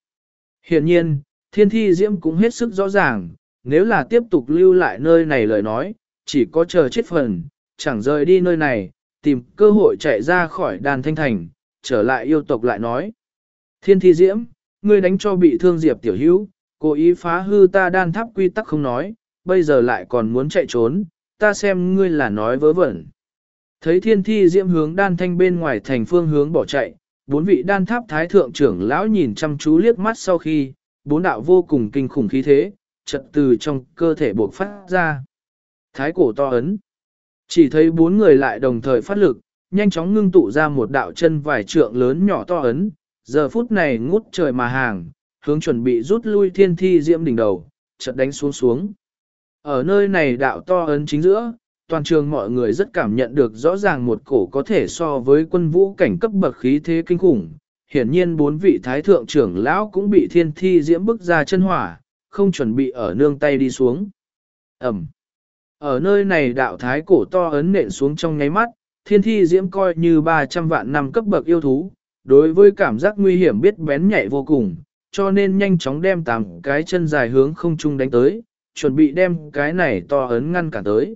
A: Hiện nhiên, thiên thi diễm cũng hết sức rõ ràng, nếu là tiếp tục lưu lại nơi này lời nói, chỉ có chờ chết phần, chẳng rời đi nơi này, tìm cơ hội chạy ra khỏi đàn thanh thành, trở lại yêu tộc lại nói. Thiên thi diễm, ngươi đánh cho bị thương diệp tiểu hữu, cố ý phá hư ta đan tháp quy tắc không nói, bây giờ lại còn muốn chạy trốn, ta xem ngươi là nói vớ vẩn. Thấy thiên thi diễm hướng đan thanh bên ngoài thành phương hướng bỏ chạy, bốn vị đan tháp thái thượng trưởng lão nhìn chăm chú liếc mắt sau khi, bốn đạo vô cùng kinh khủng khí thế, chật từ trong cơ thể buộc phát ra. Thái cổ to ấn. Chỉ thấy bốn người lại đồng thời phát lực, nhanh chóng ngưng tụ ra một đạo chân vài trượng lớn nhỏ to ấn, giờ phút này ngút trời mà hàng, hướng chuẩn bị rút lui thiên thi diễm đỉnh đầu, chợt đánh xuống xuống. Ở nơi này đạo to ấn chính giữa, toàn trường mọi người rất cảm nhận được rõ ràng một cổ có thể so với quân vũ cảnh cấp bậc khí thế kinh khủng. Hiển nhiên bốn vị thái thượng trưởng lão cũng bị thiên thi diễm bức ra chân hỏa, không chuẩn bị ở nương tay đi xuống. Ẩm. Ở nơi này đạo thái cổ to ấn nện xuống trong nháy mắt, thiên thi diễm coi như 300 vạn năm cấp bậc yêu thú, đối với cảm giác nguy hiểm biết bén nhạy vô cùng, cho nên nhanh chóng đem tám cái chân dài hướng không trung đánh tới, chuẩn bị đem cái này to ấn ngăn cản tới.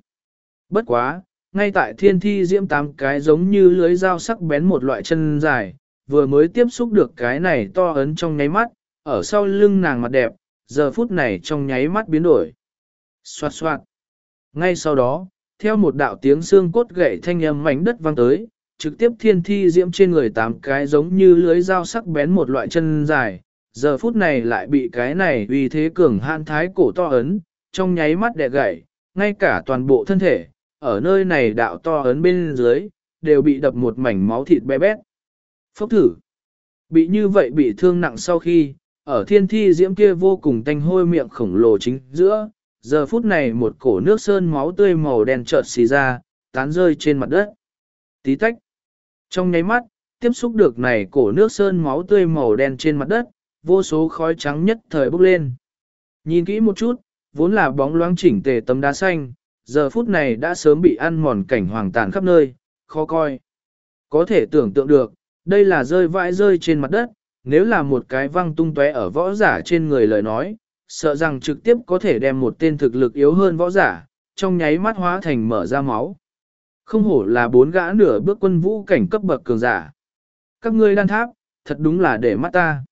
A: Bất quá, ngay tại thiên thi diễm tám cái giống như lưới dao sắc bén một loại chân dài, vừa mới tiếp xúc được cái này to ấn trong nháy mắt, ở sau lưng nàng mặt đẹp, giờ phút này trong nháy mắt biến đổi. Xoạt xoạt. Ngay sau đó, theo một đạo tiếng xương cốt gậy thanh âm mảnh đất vang tới, trực tiếp thiên thi diễm trên người tám cái giống như lưới dao sắc bén một loại chân dài, giờ phút này lại bị cái này vì thế cường hạn thái cổ to ấn, trong nháy mắt đẻ gãy, ngay cả toàn bộ thân thể, ở nơi này đạo to ấn bên dưới, đều bị đập một mảnh máu thịt bé bét. Phốc thử. Bị như vậy bị thương nặng sau khi, ở thiên thi diễm kia vô cùng tanh hôi miệng khổng lồ chính giữa, giờ phút này một cổ nước sơn máu tươi màu đen chợt xì ra, tán rơi trên mặt đất. Tí tách. Trong nháy mắt, tiếp xúc được này cổ nước sơn máu tươi màu đen trên mặt đất, vô số khói trắng nhất thời bốc lên. Nhìn kỹ một chút, vốn là bóng loáng chỉnh tề tấm đá xanh, giờ phút này đã sớm bị ăn mòn cảnh hoàng tàn khắp nơi, khó coi. Có thể tưởng tượng được, đây là rơi vãi rơi trên mặt đất, nếu là một cái văng tung tóe ở võ giả trên người lời nói, sợ rằng trực tiếp có thể đem một tên thực lực yếu hơn võ giả, trong nháy mắt hóa thành mở ra máu. Không hổ là bốn gã nửa bước quân vũ cảnh cấp bậc cường giả. Các ngươi đan tháp, thật đúng là để mắt ta.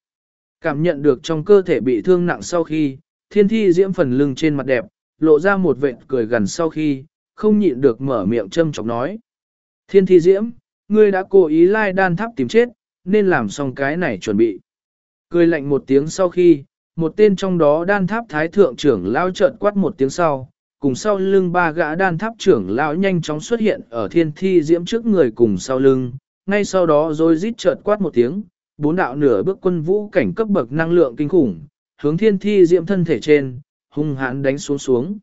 A: Cảm nhận được trong cơ thể bị thương nặng sau khi, thiên thi diễm phần lưng trên mặt đẹp, lộ ra một vệt cười gần sau khi, không nhịn được mở miệng châm chọc nói. Thiên thi diễm, ngươi đã cố ý lai đan tháp tìm chết, nên làm xong cái này chuẩn bị. Cười lạnh một tiếng sau khi, một tên trong đó đan tháp thái thượng trưởng lao trợn quát một tiếng sau, cùng sau lưng ba gã đan tháp trưởng lão nhanh chóng xuất hiện ở thiên thi diễm trước người cùng sau lưng, ngay sau đó rồi rít chợt quát một tiếng, bốn đạo nửa bước quân vũ cảnh cấp bậc năng lượng kinh khủng, hướng thiên thi diễm thân thể trên, hung hãn đánh xuống xuống.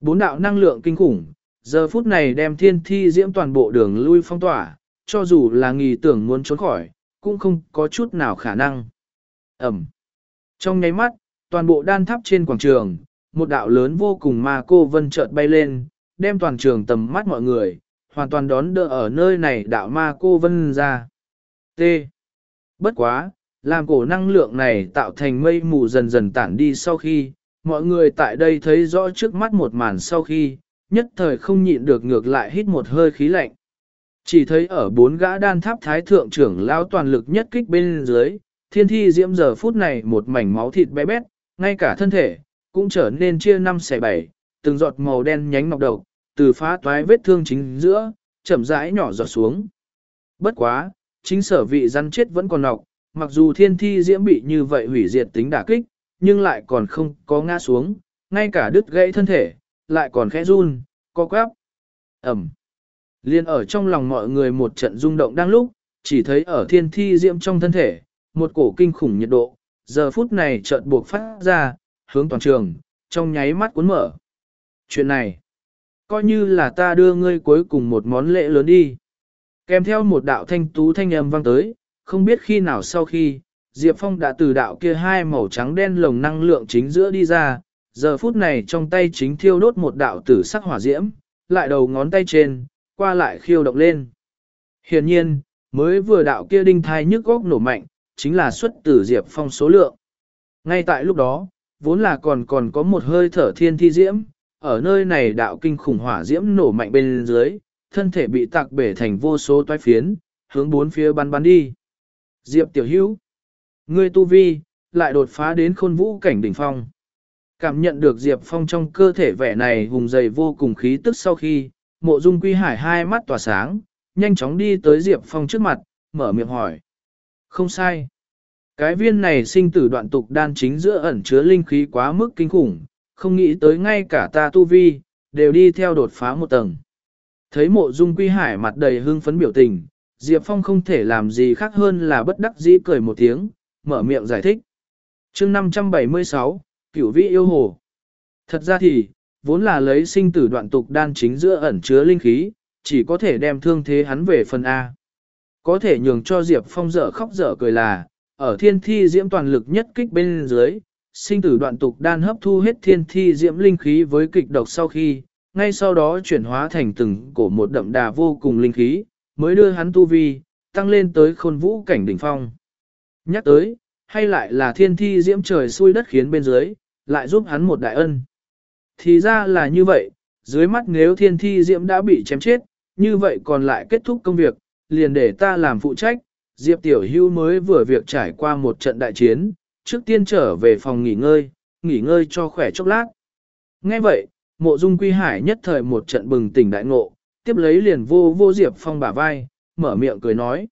A: Bốn đạo năng lượng kinh khủng, giờ phút này đem thiên thi diễm toàn bộ đường lui phong tỏa, cho dù là nghi tưởng muốn trốn khỏi, cũng không có chút nào khả năng. Ẩm. Trong nháy mắt, toàn bộ đan tháp trên quảng trường, một đạo lớn vô cùng ma cô vân chợt bay lên, đem toàn trường tầm mắt mọi người, hoàn toàn đón đỡ ở nơi này đạo ma cô vân ra. T. Bất quá, làm cổ năng lượng này tạo thành mây mù dần dần tản đi sau khi, mọi người tại đây thấy rõ trước mắt một màn sau khi, nhất thời không nhịn được ngược lại hít một hơi khí lạnh. Chỉ thấy ở bốn gã đan tháp thái thượng trưởng lao toàn lực nhất kích bên dưới, thiên thi diễm giờ phút này một mảnh máu thịt bé bét, ngay cả thân thể, cũng trở nên chia năm xẻ bảy, từng giọt màu đen nhánh nọc đầu từ phá toái vết thương chính giữa, chậm rãi nhỏ giọt xuống. Bất quá, chính sở vị rắn chết vẫn còn nọc, mặc dù thiên thi diễm bị như vậy hủy diệt tính đả kích, nhưng lại còn không có ngã xuống, ngay cả đứt gãy thân thể, lại còn khẽ run, co quắp. Ẩm. Liên ở trong lòng mọi người một trận rung động đang lúc, chỉ thấy ở thiên thi diễm trong thân thể, một cổ kinh khủng nhiệt độ, giờ phút này chợt buộc phát ra, hướng toàn trường, trong nháy mắt cuốn mở. Chuyện này, coi như là ta đưa ngươi cuối cùng một món lễ lớn đi. Kèm theo một đạo thanh tú thanh âm vang tới, không biết khi nào sau khi, Diệp Phong đã từ đạo kia hai màu trắng đen lồng năng lượng chính giữa đi ra, giờ phút này trong tay chính thiêu đốt một đạo tử sắc hỏa diễm, lại đầu ngón tay trên, qua lại khiêu động lên. Hiển nhiên, mới vừa đạo kia đinh thai nhức góc nổ mạnh, chính là xuất từ Diệp Phong số lượng. Ngay tại lúc đó, vốn là còn còn có một hơi thở thiên thi diễm, ở nơi này đạo kinh khủng hỏa diễm nổ mạnh bên dưới, thân thể bị tạc bể thành vô số toái phiến, hướng bốn phía bắn bắn đi. Diệp Tiểu Hữu, ngươi tu vi, lại đột phá đến khôn vũ cảnh đỉnh phong. Cảm nhận được Diệp Phong trong cơ thể vẻ này hùng dày vô cùng khí tức sau khi, mộ dung quy hải hai mắt tỏa sáng, nhanh chóng đi tới Diệp Phong trước mặt, mở miệng hỏi. Không sai. Cái viên này sinh tử đoạn tục đan chính giữa ẩn chứa linh khí quá mức kinh khủng, không nghĩ tới ngay cả ta tu vi, đều đi theo đột phá một tầng. Thấy mộ dung quy hải mặt đầy hưng phấn biểu tình, Diệp Phong không thể làm gì khác hơn là bất đắc dĩ cười một tiếng, mở miệng giải thích. chương 576, Cửu Vĩ Yêu Hồ. Thật ra thì, vốn là lấy sinh tử đoạn tục đan chính giữa ẩn chứa linh khí, chỉ có thể đem thương thế hắn về phần A. Có thể nhường cho Diệp Phong dở khóc dở cười là, ở thiên thi diễm toàn lực nhất kích bên dưới, sinh tử đoạn tục đan hấp thu hết thiên thi diễm linh khí với kịch độc sau khi, ngay sau đó chuyển hóa thành từng cổ một đậm đà vô cùng linh khí, mới đưa hắn tu vi, tăng lên tới khôn vũ cảnh đỉnh phong. Nhắc tới, hay lại là thiên thi diễm trời xui đất khiến bên dưới, lại giúp hắn một đại ân. Thì ra là như vậy, dưới mắt nếu thiên thi diễm đã bị chém chết, như vậy còn lại kết thúc công việc, liền để ta làm phụ trách, Diệp Tiểu Hưu mới vừa việc trải qua một trận đại chiến, trước tiên trở về phòng nghỉ ngơi, nghỉ ngơi cho khỏe chốc lát. Nghe vậy, mộ dung quy hải nhất thời một trận bừng tỉnh đại ngộ, tiếp lấy liền vô vô Diệp Phong bả vai, mở miệng cười nói.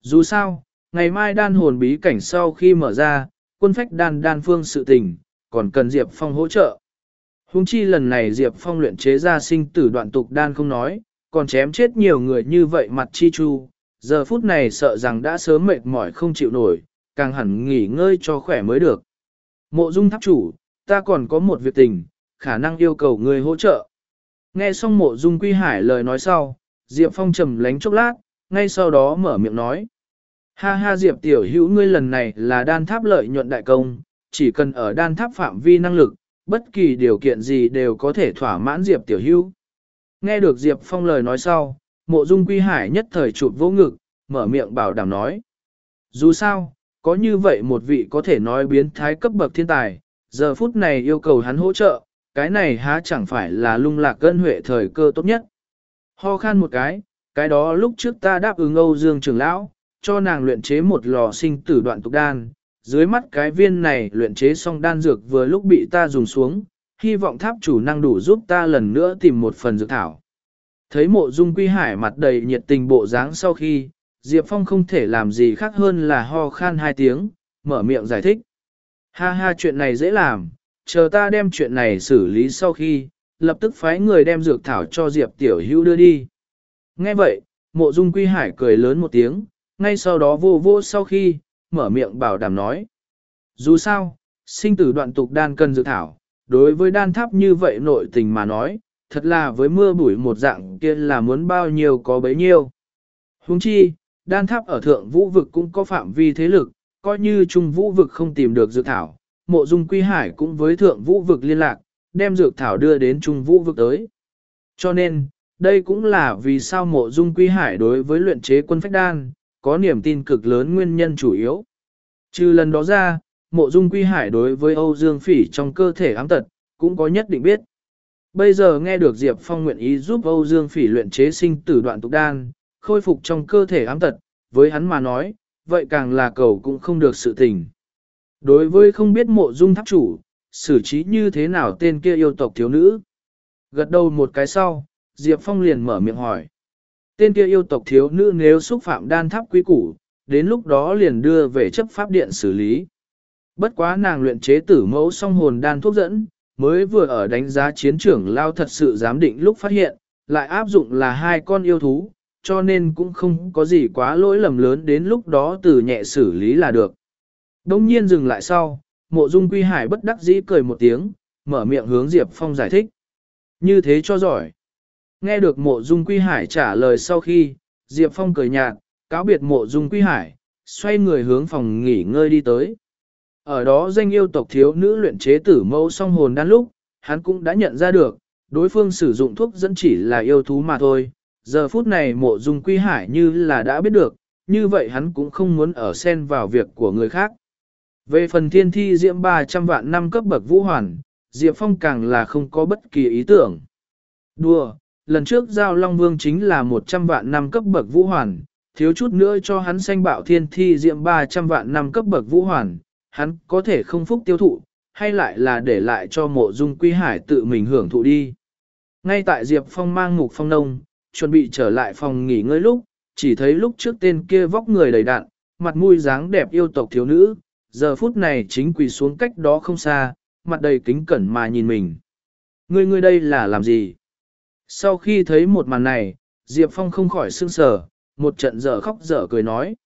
A: Dù sao, ngày mai đan hồn bí cảnh sau khi mở ra, quân phách đan đan phương sự tình, còn cần Diệp Phong hỗ trợ. Hùng chi lần này Diệp Phong luyện chế ra sinh tử đoạn tục đan không nói, còn chém chết nhiều người như vậy mặt chi chu, giờ phút này sợ rằng đã sớm mệt mỏi không chịu nổi, càng hẳn nghỉ ngơi cho khỏe mới được. Mộ dung tháp chủ, ta còn có một việc tình, khả năng yêu cầu người hỗ trợ. Nghe xong mộ dung quy hải lời nói sau, Diệp Phong trầm lánh chốc lát, ngay sau đó mở miệng nói. Ha ha Diệp tiểu hữu ngươi lần này là đan tháp lợi nhuận đại công, chỉ cần ở đan tháp phạm vi năng lực, bất kỳ điều kiện gì đều có thể thỏa mãn Diệp tiểu hữu. Nghe được Diệp Phong lời nói sau, mộ dung quy hải nhất thời chụp vỗ ngực, mở miệng bảo đảm nói. Dù sao, có như vậy một vị có thể nói biến thái cấp bậc thiên tài, giờ phút này yêu cầu hắn hỗ trợ, cái này há chẳng phải là lung lạc cân huệ thời cơ tốt nhất. Ho khan một cái, cái đó lúc trước ta đáp ứng Âu Dương trưởng lão, cho nàng luyện chế một lò sinh tử đoạn tục đan, dưới mắt cái viên này luyện chế xong đan dược vừa lúc bị ta dùng xuống, hy vọng tháp chủ năng đủ giúp ta lần nữa tìm một phần dược thảo. Thấy mộ dung quy hải mặt đầy nhiệt tình bộ dáng sau khi, Diệp Phong không thể làm gì khác hơn là ho khan hai tiếng, mở miệng giải thích. Ha ha chuyện này dễ làm, chờ ta đem chuyện này xử lý sau khi, lập tức phái người đem dược thảo cho Diệp Tiểu Hữu đưa đi. Nghe vậy, mộ dung quy hải cười lớn một tiếng, ngay sau đó vô vô sau khi, mở miệng bảo đảm nói. Dù sao, sinh tử đoạn tục đan cần dược thảo, đối với đan tháp như vậy nội tình mà nói, thật là với mưa bụi một dạng kia là muốn bao nhiêu có bấy nhiêu. Huống chi, đan tháp ở thượng vũ vực cũng có phạm vi thế lực, coi như trung vũ vực không tìm được dược thảo, mộ dung quy hải cũng với thượng vũ vực liên lạc, đem dược thảo đưa đến trung vũ vực tới. Cho nên, đây cũng là vì sao mộ dung quy hải đối với luyện chế quân phách đan, có niềm tin cực lớn nguyên nhân chủ yếu. Trừ lần đó ra, mộ dung quy hải đối với Âu Dương Phỉ trong cơ thể ám tật, cũng có nhất định biết. Bây giờ nghe được Diệp Phong nguyện ý giúp Âu Dương Phỉ luyện chế sinh tử đoạn tục đan, khôi phục trong cơ thể ám tật, với hắn mà nói, vậy càng là cầu cũng không được sự tình. Đối với không biết mộ dung tháp chủ, xử trí như thế nào tên kia yêu tộc thiếu nữ. Gật đầu một cái sau, Diệp Phong liền mở miệng hỏi. Tên kia yêu tộc thiếu nữ nếu xúc phạm đan tháp quý củ, đến lúc đó liền đưa về chấp pháp điện xử lý. Bất quá nàng luyện chế tử mẫu song hồn đan thuốc dẫn, mới vừa ở đánh giá chiến trưởng lao thật sự giám định lúc phát hiện, lại áp dụng là hai con yêu thú, cho nên cũng không có gì quá lỗi lầm lớn đến lúc đó từ nhẹ xử lý là được. Đông nhiên dừng lại sau, mộ dung quy hải bất đắc dĩ cười một tiếng, mở miệng hướng Diệp Phong giải thích. Như thế cho giỏi. Nghe được mộ dung quy hải trả lời sau khi, Diệp Phong cười nhạt, cáo biệt mộ dung quy hải, xoay người hướng phòng nghỉ ngơi đi tới. Ở đó danh yêu tộc thiếu nữ luyện chế tử mẫu song hồn đan lúc, hắn cũng đã nhận ra được, đối phương sử dụng thuốc dẫn chỉ là yêu thú mà thôi. Giờ phút này mộ dung quy hải như là đã biết được, như vậy hắn cũng không muốn ở xen vào việc của người khác. Về phần thiên thi diễm 300 vạn năm cấp bậc vũ hoàn, Diệp Phong càng là không có bất kỳ ý tưởng. Đùa, lần trước giao Long Vương chính là 100 vạn năm cấp bậc vũ hoàn, thiếu chút nữa cho hắn sanh bạo thiên thi diệm 300 vạn năm cấp bậc vũ hoàn, hắn có thể không phúc tiêu thụ, hay lại là để lại cho mộ dung quy hải tự mình hưởng thụ đi. Ngay tại Diệp Phong mang ngục phong nông, chuẩn bị trở lại phòng nghỉ ngơi lúc, chỉ thấy lúc trước tên kia vóc người đầy đạn, mặt mũi dáng đẹp yêu tộc thiếu nữ, giờ phút này chính quỳ xuống cách đó không xa, mặt đầy kính cẩn mà nhìn mình. Ngươi ngươi đây là làm gì? Sau khi thấy một màn này, Diệp Phong không khỏi sương sờ, một trận dở khóc dở cười nói.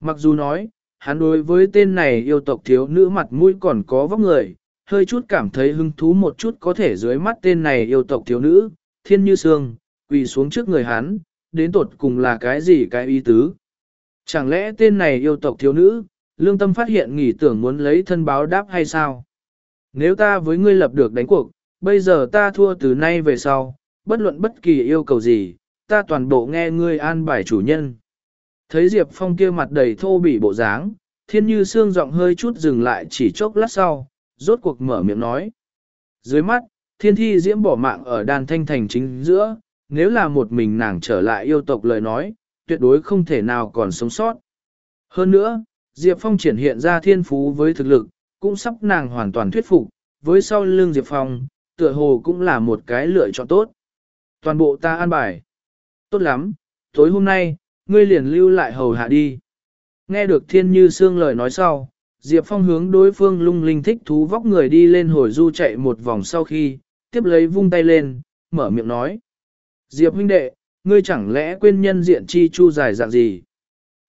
A: Mặc dù nói, hắn đối với tên này yêu tộc thiếu nữ mặt mũi còn có vóc người, hơi chút cảm thấy hứng thú một chút có thể dưới mắt tên này yêu tộc thiếu nữ, thiên như sương, quỳ xuống trước người hắn, đến tột cùng là cái gì cái ý tứ. Chẳng lẽ tên này yêu tộc thiếu nữ, lương tâm phát hiện nghỉ tưởng muốn lấy thân báo đáp hay sao? Nếu ta với ngươi lập được đánh cuộc, bây giờ ta thua từ nay về sau, bất luận bất kỳ yêu cầu gì, ta toàn bộ nghe ngươi an bài chủ nhân. Thấy Diệp Phong kia mặt đầy thô bỉ bộ dáng, thiên như xương giọng hơi chút dừng lại chỉ chốc lát sau, rốt cuộc mở miệng nói. Dưới mắt, thiên thi diễm bỏ mạng ở đàn thanh thành chính giữa, nếu là một mình nàng trở lại yêu tộc lời nói, tuyệt đối không thể nào còn sống sót. Hơn nữa, Diệp Phong triển hiện ra thiên phú với thực lực, cũng sắp nàng hoàn toàn thuyết phục, với sau lưng Diệp Phong, tựa hồ cũng là một cái lựa chọn tốt. Toàn bộ ta an bài. Tốt lắm, tối hôm nay, ngươi liền lưu lại hầu hạ đi. Nghe được thiên như xương lời nói sau, Diệp Phong hướng đối phương lung linh thích thú vóc người đi lên hồi du chạy một vòng sau khi, tiếp lấy vung tay lên, mở miệng nói. Diệp huynh đệ, ngươi chẳng lẽ quên nhân diện chi chu dài dạng gì?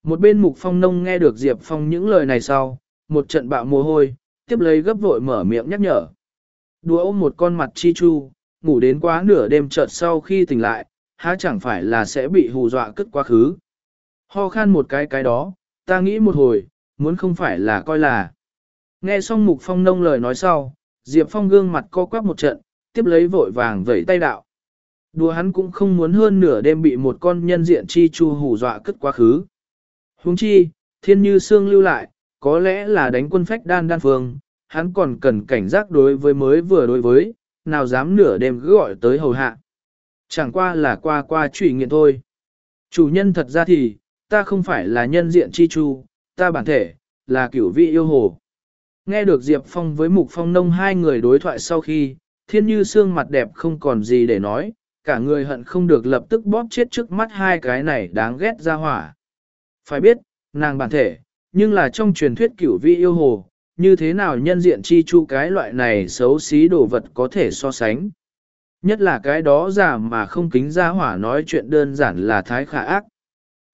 A: Một bên mục phong nông nghe được Diệp Phong những lời này sau, một trận bạo mồ hôi, tiếp lấy gấp vội mở miệng nhắc nhở. Đùa ôm một con mặt chi chu, ngủ đến quá nửa đêm chợt sau khi tỉnh lại, há chẳng phải là sẽ bị hù dọa cất quá khứ. Ho khan một cái cái đó, ta nghĩ một hồi, muốn không phải là coi là. Nghe xong mục phong nông lời nói sau, Diệp Phong gương mặt co quắp một trận, tiếp lấy vội vàng vẩy tay đạo. Đùa hắn cũng không muốn hơn nửa đêm bị một con nhân diện chi chu hù dọa cất quá khứ. Huống chi, thiên như xương lưu lại, có lẽ là đánh quân phách đan đan phương, hắn còn cần cảnh giác đối với mới vừa đối với, nào dám nửa đêm cứ gọi tới hầu hạ. Chẳng qua là qua qua trụy nghiện thôi. Chủ nhân thật ra thì, ta không phải là nhân diện chi chu, ta bản thể, là cửu vị yêu hồ. Nghe được Diệp Phong với Mục Phong Nông hai người đối thoại sau khi, thiên như xương mặt đẹp không còn gì để nói, cả người hận không được lập tức bóp chết trước mắt hai cái này đáng ghét ra hỏa. Phải biết, nàng bản thể, nhưng là trong truyền thuyết cửu vị yêu hồ, như thế nào nhân diện chi chu cái loại này xấu xí đồ vật có thể so sánh. Nhất là cái đó giả mà không kính ra hỏa nói chuyện đơn giản là thái khả ác.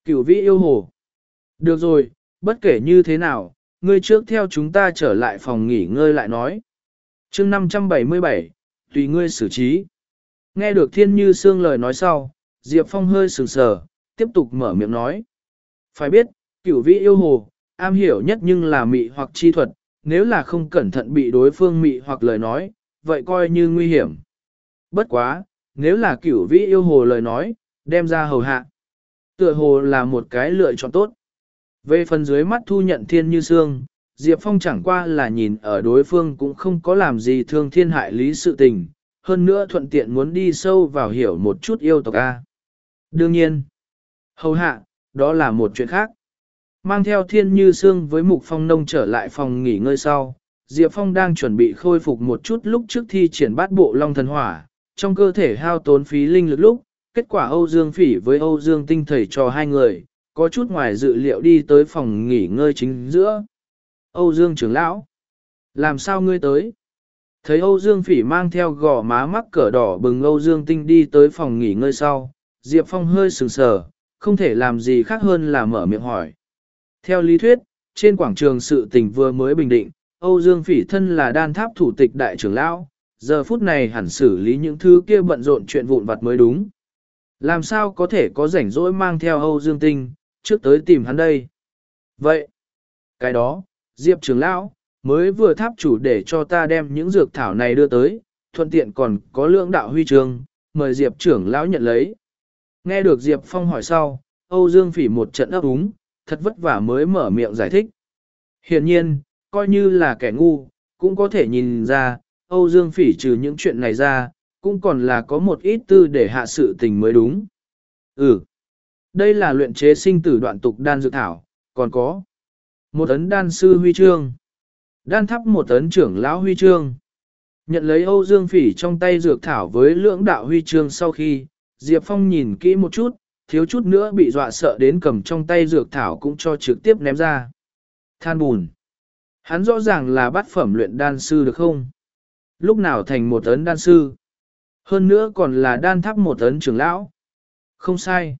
A: Cửu vĩ yêu hồ. Được rồi, bất kể như thế nào, ngươi trước theo chúng ta trở lại phòng nghỉ ngơi lại nói. chương 577, tùy ngươi xử trí. Nghe được thiên như xương lời nói sau, Diệp Phong hơi sừng sờ, tiếp tục mở miệng nói. Phải biết, cửu vĩ yêu hồ, am hiểu nhất nhưng là mị hoặc chi thuật, nếu là không cẩn thận bị đối phương mị hoặc lời nói, vậy coi như nguy hiểm. Bất quá, nếu là cửu vĩ yêu hồ lời nói, đem ra hầu hạ. Tựa hồ là một cái lựa chọn tốt. Về phần dưới mắt thu nhận thiên như xương, Diệp Phong chẳng qua là nhìn ở đối phương cũng không có làm gì thương thiên hại lý sự tình, hơn nữa thuận tiện muốn đi sâu vào hiểu một chút yêu tộc A. Đương nhiên, hầu hạ, đó là một chuyện khác. Mang theo thiên như xương với mục phong nông trở lại phòng nghỉ ngơi sau, Diệp Phong đang chuẩn bị khôi phục một chút lúc trước thi triển bát bộ long thần hỏa, trong cơ thể hao tốn phí linh lực lúc, kết quả Âu Dương Phỉ với Âu Dương Tinh thầy cho hai người, có chút ngoài dự liệu đi tới phòng nghỉ ngơi chính giữa. Âu Dương trưởng lão, làm sao ngươi tới? Thấy Âu Dương Phỉ mang theo gò má mắc cỡ đỏ bừng Âu Dương Tinh đi tới phòng nghỉ ngơi sau, Diệp Phong hơi sừng sờ, không thể làm gì khác hơn là mở miệng hỏi. Theo lý thuyết, trên quảng trường sự tình vừa mới bình định, Âu Dương Phỉ thân là đan tháp thủ tịch đại trưởng lão, giờ phút này hẳn xử lý những thứ kia bận rộn chuyện vụn vặt mới đúng. Làm sao có thể có rảnh rỗi mang theo Âu Dương Tinh, trước tới tìm hắn đây? Vậy, cái đó, Diệp trưởng lão, mới vừa tháp chủ để cho ta đem những dược thảo này đưa tới, thuận tiện còn có lượng đạo huy chương, mời Diệp trưởng lão nhận lấy. Nghe được Diệp Phong hỏi sau, Âu Dương Phỉ một trận ấp úng, thật vất vả mới mở miệng giải thích. Hiển nhiên, coi như là kẻ ngu, cũng có thể nhìn ra, Âu Dương Phỉ trừ những chuyện này ra, cũng còn là có một ít tư để hạ sự tình mới đúng. Ừ, đây là luyện chế sinh tử đoạn tục đan dược thảo, còn có một ấn đan sư huy chương, đan thắp một ấn trưởng lão huy chương. Nhận lấy Âu Dương Phỉ trong tay dược thảo với lưỡng đạo huy chương sau khi, Diệp Phong nhìn kỹ một chút, thiếu chút nữa bị dọa sợ đến cầm trong tay dược thảo cũng cho trực tiếp ném ra. Than bùn. Hắn rõ ràng là bát phẩm luyện đan sư được không? Lúc nào thành một ấn đan sư? Hơn nữa còn là đan tháp một ấn trưởng lão. Không sai.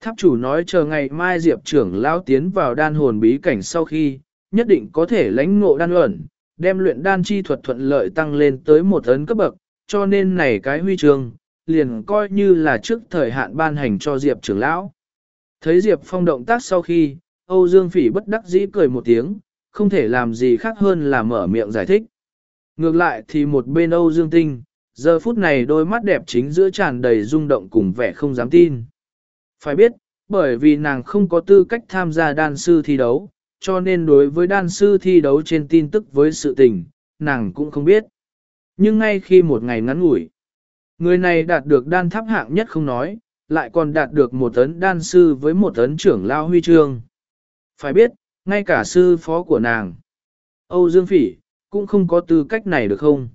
A: Tháp chủ nói chờ ngày mai Diệp trưởng lão tiến vào đan hồn bí cảnh sau khi, nhất định có thể lãnh ngộ đan ẩn, đem luyện đan chi thuật thuận lợi tăng lên tới một ấn cấp bậc, cho nên này cái huy chương, liền coi như là trước thời hạn ban hành cho Diệp trưởng lão. Thấy Diệp Phong động tác sau khi, Âu Dương Phỉ bất đắc dĩ cười một tiếng, không thể làm gì khác hơn là mở miệng giải thích. Ngược lại thì một bên Âu Dương Tinh, giờ phút này đôi mắt đẹp chính giữa tràn đầy rung động cùng vẻ không dám tin. Phải biết, bởi vì nàng không có tư cách tham gia đan sư thi đấu, cho nên đối với đan sư thi đấu trên tin tức với sự tình, nàng cũng không biết. Nhưng ngay khi một ngày ngắn ngủi, người này đạt được đan tháp hạng nhất không nói, lại còn đạt được một tấn đan sư với một tấn trưởng lao huy chương. Phải biết, ngay cả sư phó của nàng, Âu Dương Phỉ, cũng không có tư cách này được không?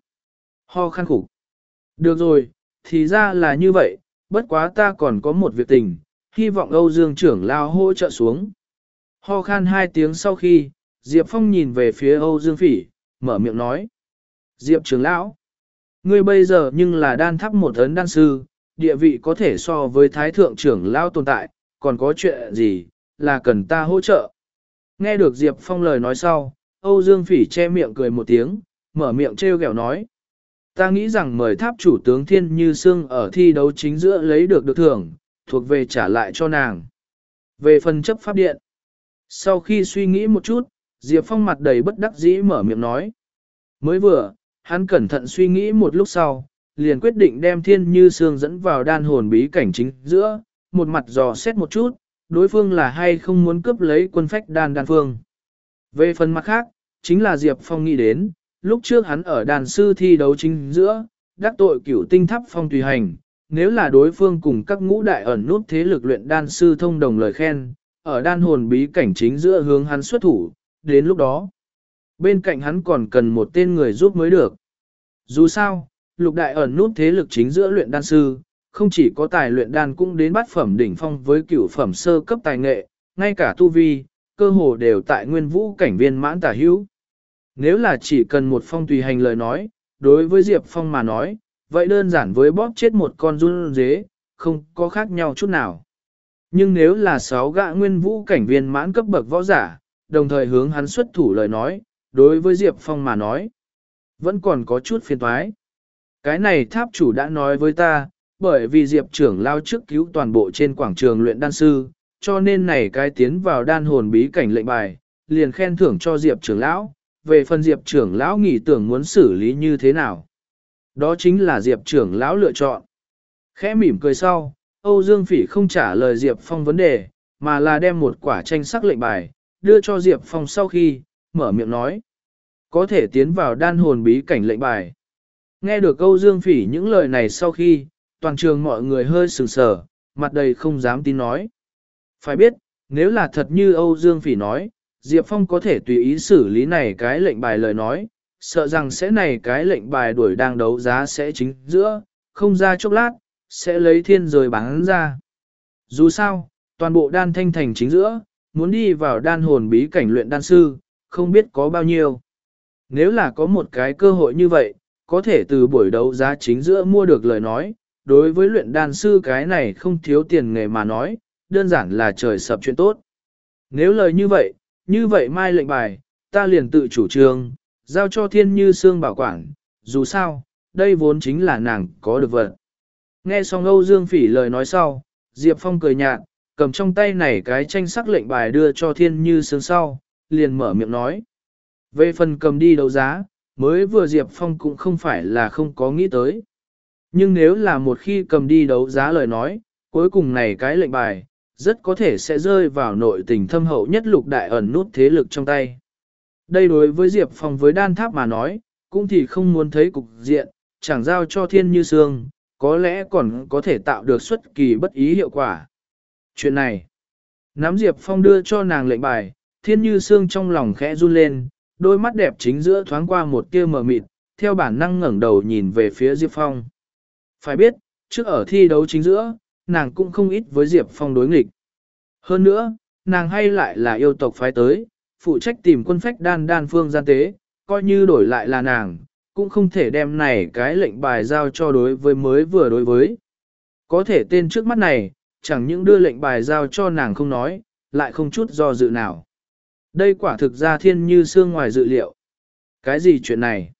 A: Ho khăn khủng. Được rồi, thì ra là như vậy, bất quá ta còn có một việc tình, hy vọng Âu Dương trưởng lao hỗ trợ xuống. Ho khan hai tiếng sau khi, Diệp Phong nhìn về phía Âu Dương Phỉ, mở miệng nói. Diệp trưởng lão, ngươi bây giờ nhưng là đan thắp một ấn đan sư, địa vị có thể so với thái thượng trưởng lão tồn tại, còn có chuyện gì, là cần ta hỗ trợ. Nghe được Diệp Phong lời nói sau, Âu Dương Phỉ che miệng cười một tiếng, mở miệng trêu ghẹo nói. Ta nghĩ rằng mời tháp chủ tướng Thiên Như Sương ở thi đấu chính giữa lấy được được thưởng, thuộc về trả lại cho nàng. Về phần chấp pháp điện. Sau khi suy nghĩ một chút, Diệp Phong mặt đầy bất đắc dĩ mở miệng nói. Mới vừa, hắn cẩn thận suy nghĩ một lúc sau, liền quyết định đem Thiên Như Sương dẫn vào đan hồn bí cảnh chính giữa, một mặt dò xét một chút, đối phương là hay không muốn cướp lấy quân phách đan đan phương. Về phần mặt khác, chính là Diệp Phong nghĩ đến, lúc trước hắn ở đàn sư thi đấu chính giữa, đắc tội cửu tinh tháp phong tùy hành, nếu là đối phương cùng các ngũ đại ẩn nút thế lực luyện đan sư thông đồng lời khen, ở đan hồn bí cảnh chính giữa hướng hắn xuất thủ, đến lúc đó, bên cạnh hắn còn cần một tên người giúp mới được. Dù sao, lục đại ẩn nút thế lực chính giữa luyện đan sư, không chỉ có tài luyện đan cũng đến bát phẩm đỉnh phong với cửu phẩm sơ cấp tài nghệ, ngay cả tu vi, cơ hồ đều tại nguyên vũ cảnh viên mãn tả hữu. Nếu là chỉ cần một phong tùy hành lời nói, đối với Diệp Phong mà nói, vậy đơn giản với bóp chết một con run dế, không có khác nhau chút nào. Nhưng nếu là sáu gã nguyên vũ cảnh viên mãn cấp bậc võ giả, đồng thời hướng hắn xuất thủ lời nói, đối với Diệp Phong mà nói, vẫn còn có chút phiền toái. Cái này tháp chủ đã nói với ta, bởi vì Diệp trưởng lao trước cứu toàn bộ trên quảng trường luyện đan sư, cho nên này cái tiến vào đan hồn bí cảnh lệnh bài, liền khen thưởng cho Diệp trưởng lão, về phần Diệp trưởng lão nghỉ tưởng muốn xử lý như thế nào. Đó chính là Diệp trưởng lão lựa chọn. Khẽ mỉm cười sau, Âu Dương Phỉ không trả lời Diệp Phong vấn đề, mà là đem một quả tranh sắc lệnh bài, đưa cho Diệp Phong sau khi, mở miệng nói. Có thể tiến vào đan hồn bí cảnh lệnh bài. Nghe được Âu Dương Phỉ những lời này sau khi, toàn trường mọi người hơi sừng sờ, mặt đầy không dám tin nói. Phải biết, nếu là thật như Âu Dương Phỉ nói, Diệp Phong có thể tùy ý xử lý này cái lệnh bài lời nói, sợ rằng sẽ này cái lệnh bài đuổi đang đấu giá sẽ chính giữa, không ra chốc lát, sẽ lấy thiên rồi bán ra. Dù sao, toàn bộ đan thanh thành chính giữa, muốn đi vào đan hồn bí cảnh luyện đan sư, không biết có bao nhiêu. Nếu là có một cái cơ hội như vậy, có thể từ buổi đấu giá chính giữa mua được lời nói, đối với luyện đan sư cái này không thiếu tiền nghề mà nói, đơn giản là trời sập chuyện tốt. Nếu lời như vậy, như vậy mai lệnh bài, ta liền tự chủ trương, giao cho thiên như xương bảo quản, dù sao, đây vốn chính là nàng có được vật. Nghe xong Âu Dương Phỉ lời nói sau, Diệp Phong cười nhạt, cầm trong tay này cái tranh sắc lệnh bài đưa cho thiên như xương sau, liền mở miệng nói. Về phần cầm đi đấu giá, mới vừa Diệp Phong cũng không phải là không có nghĩ tới. Nhưng nếu là một khi cầm đi đấu giá lời nói, cuối cùng này cái lệnh bài, rất có thể sẽ rơi vào nội tình thâm hậu nhất lục đại ẩn nút thế lực trong tay. Đây đối với Diệp Phong với đan tháp mà nói, cũng thì không muốn thấy cục diện, chẳng giao cho thiên như xương, có lẽ còn có thể tạo được xuất kỳ bất ý hiệu quả. Chuyện này, nắm Diệp Phong đưa cho nàng lệnh bài, thiên như xương trong lòng khẽ run lên, đôi mắt đẹp chính giữa thoáng qua một tia mờ mịt, theo bản năng ngẩng đầu nhìn về phía Diệp Phong. Phải biết, trước ở thi đấu chính giữa, nàng cũng không ít với Diệp Phong đối nghịch. Hơn nữa, nàng hay lại là yêu tộc phái tới, phụ trách tìm quân phách đan đan phương gian tế, coi như đổi lại là nàng, cũng không thể đem này cái lệnh bài giao cho đối với mới vừa đối với. Có thể tên trước mắt này, chẳng những đưa lệnh bài giao cho nàng không nói, lại không chút do dự nào. Đây quả thực ra thiên như xương ngoài dự liệu. Cái gì chuyện này?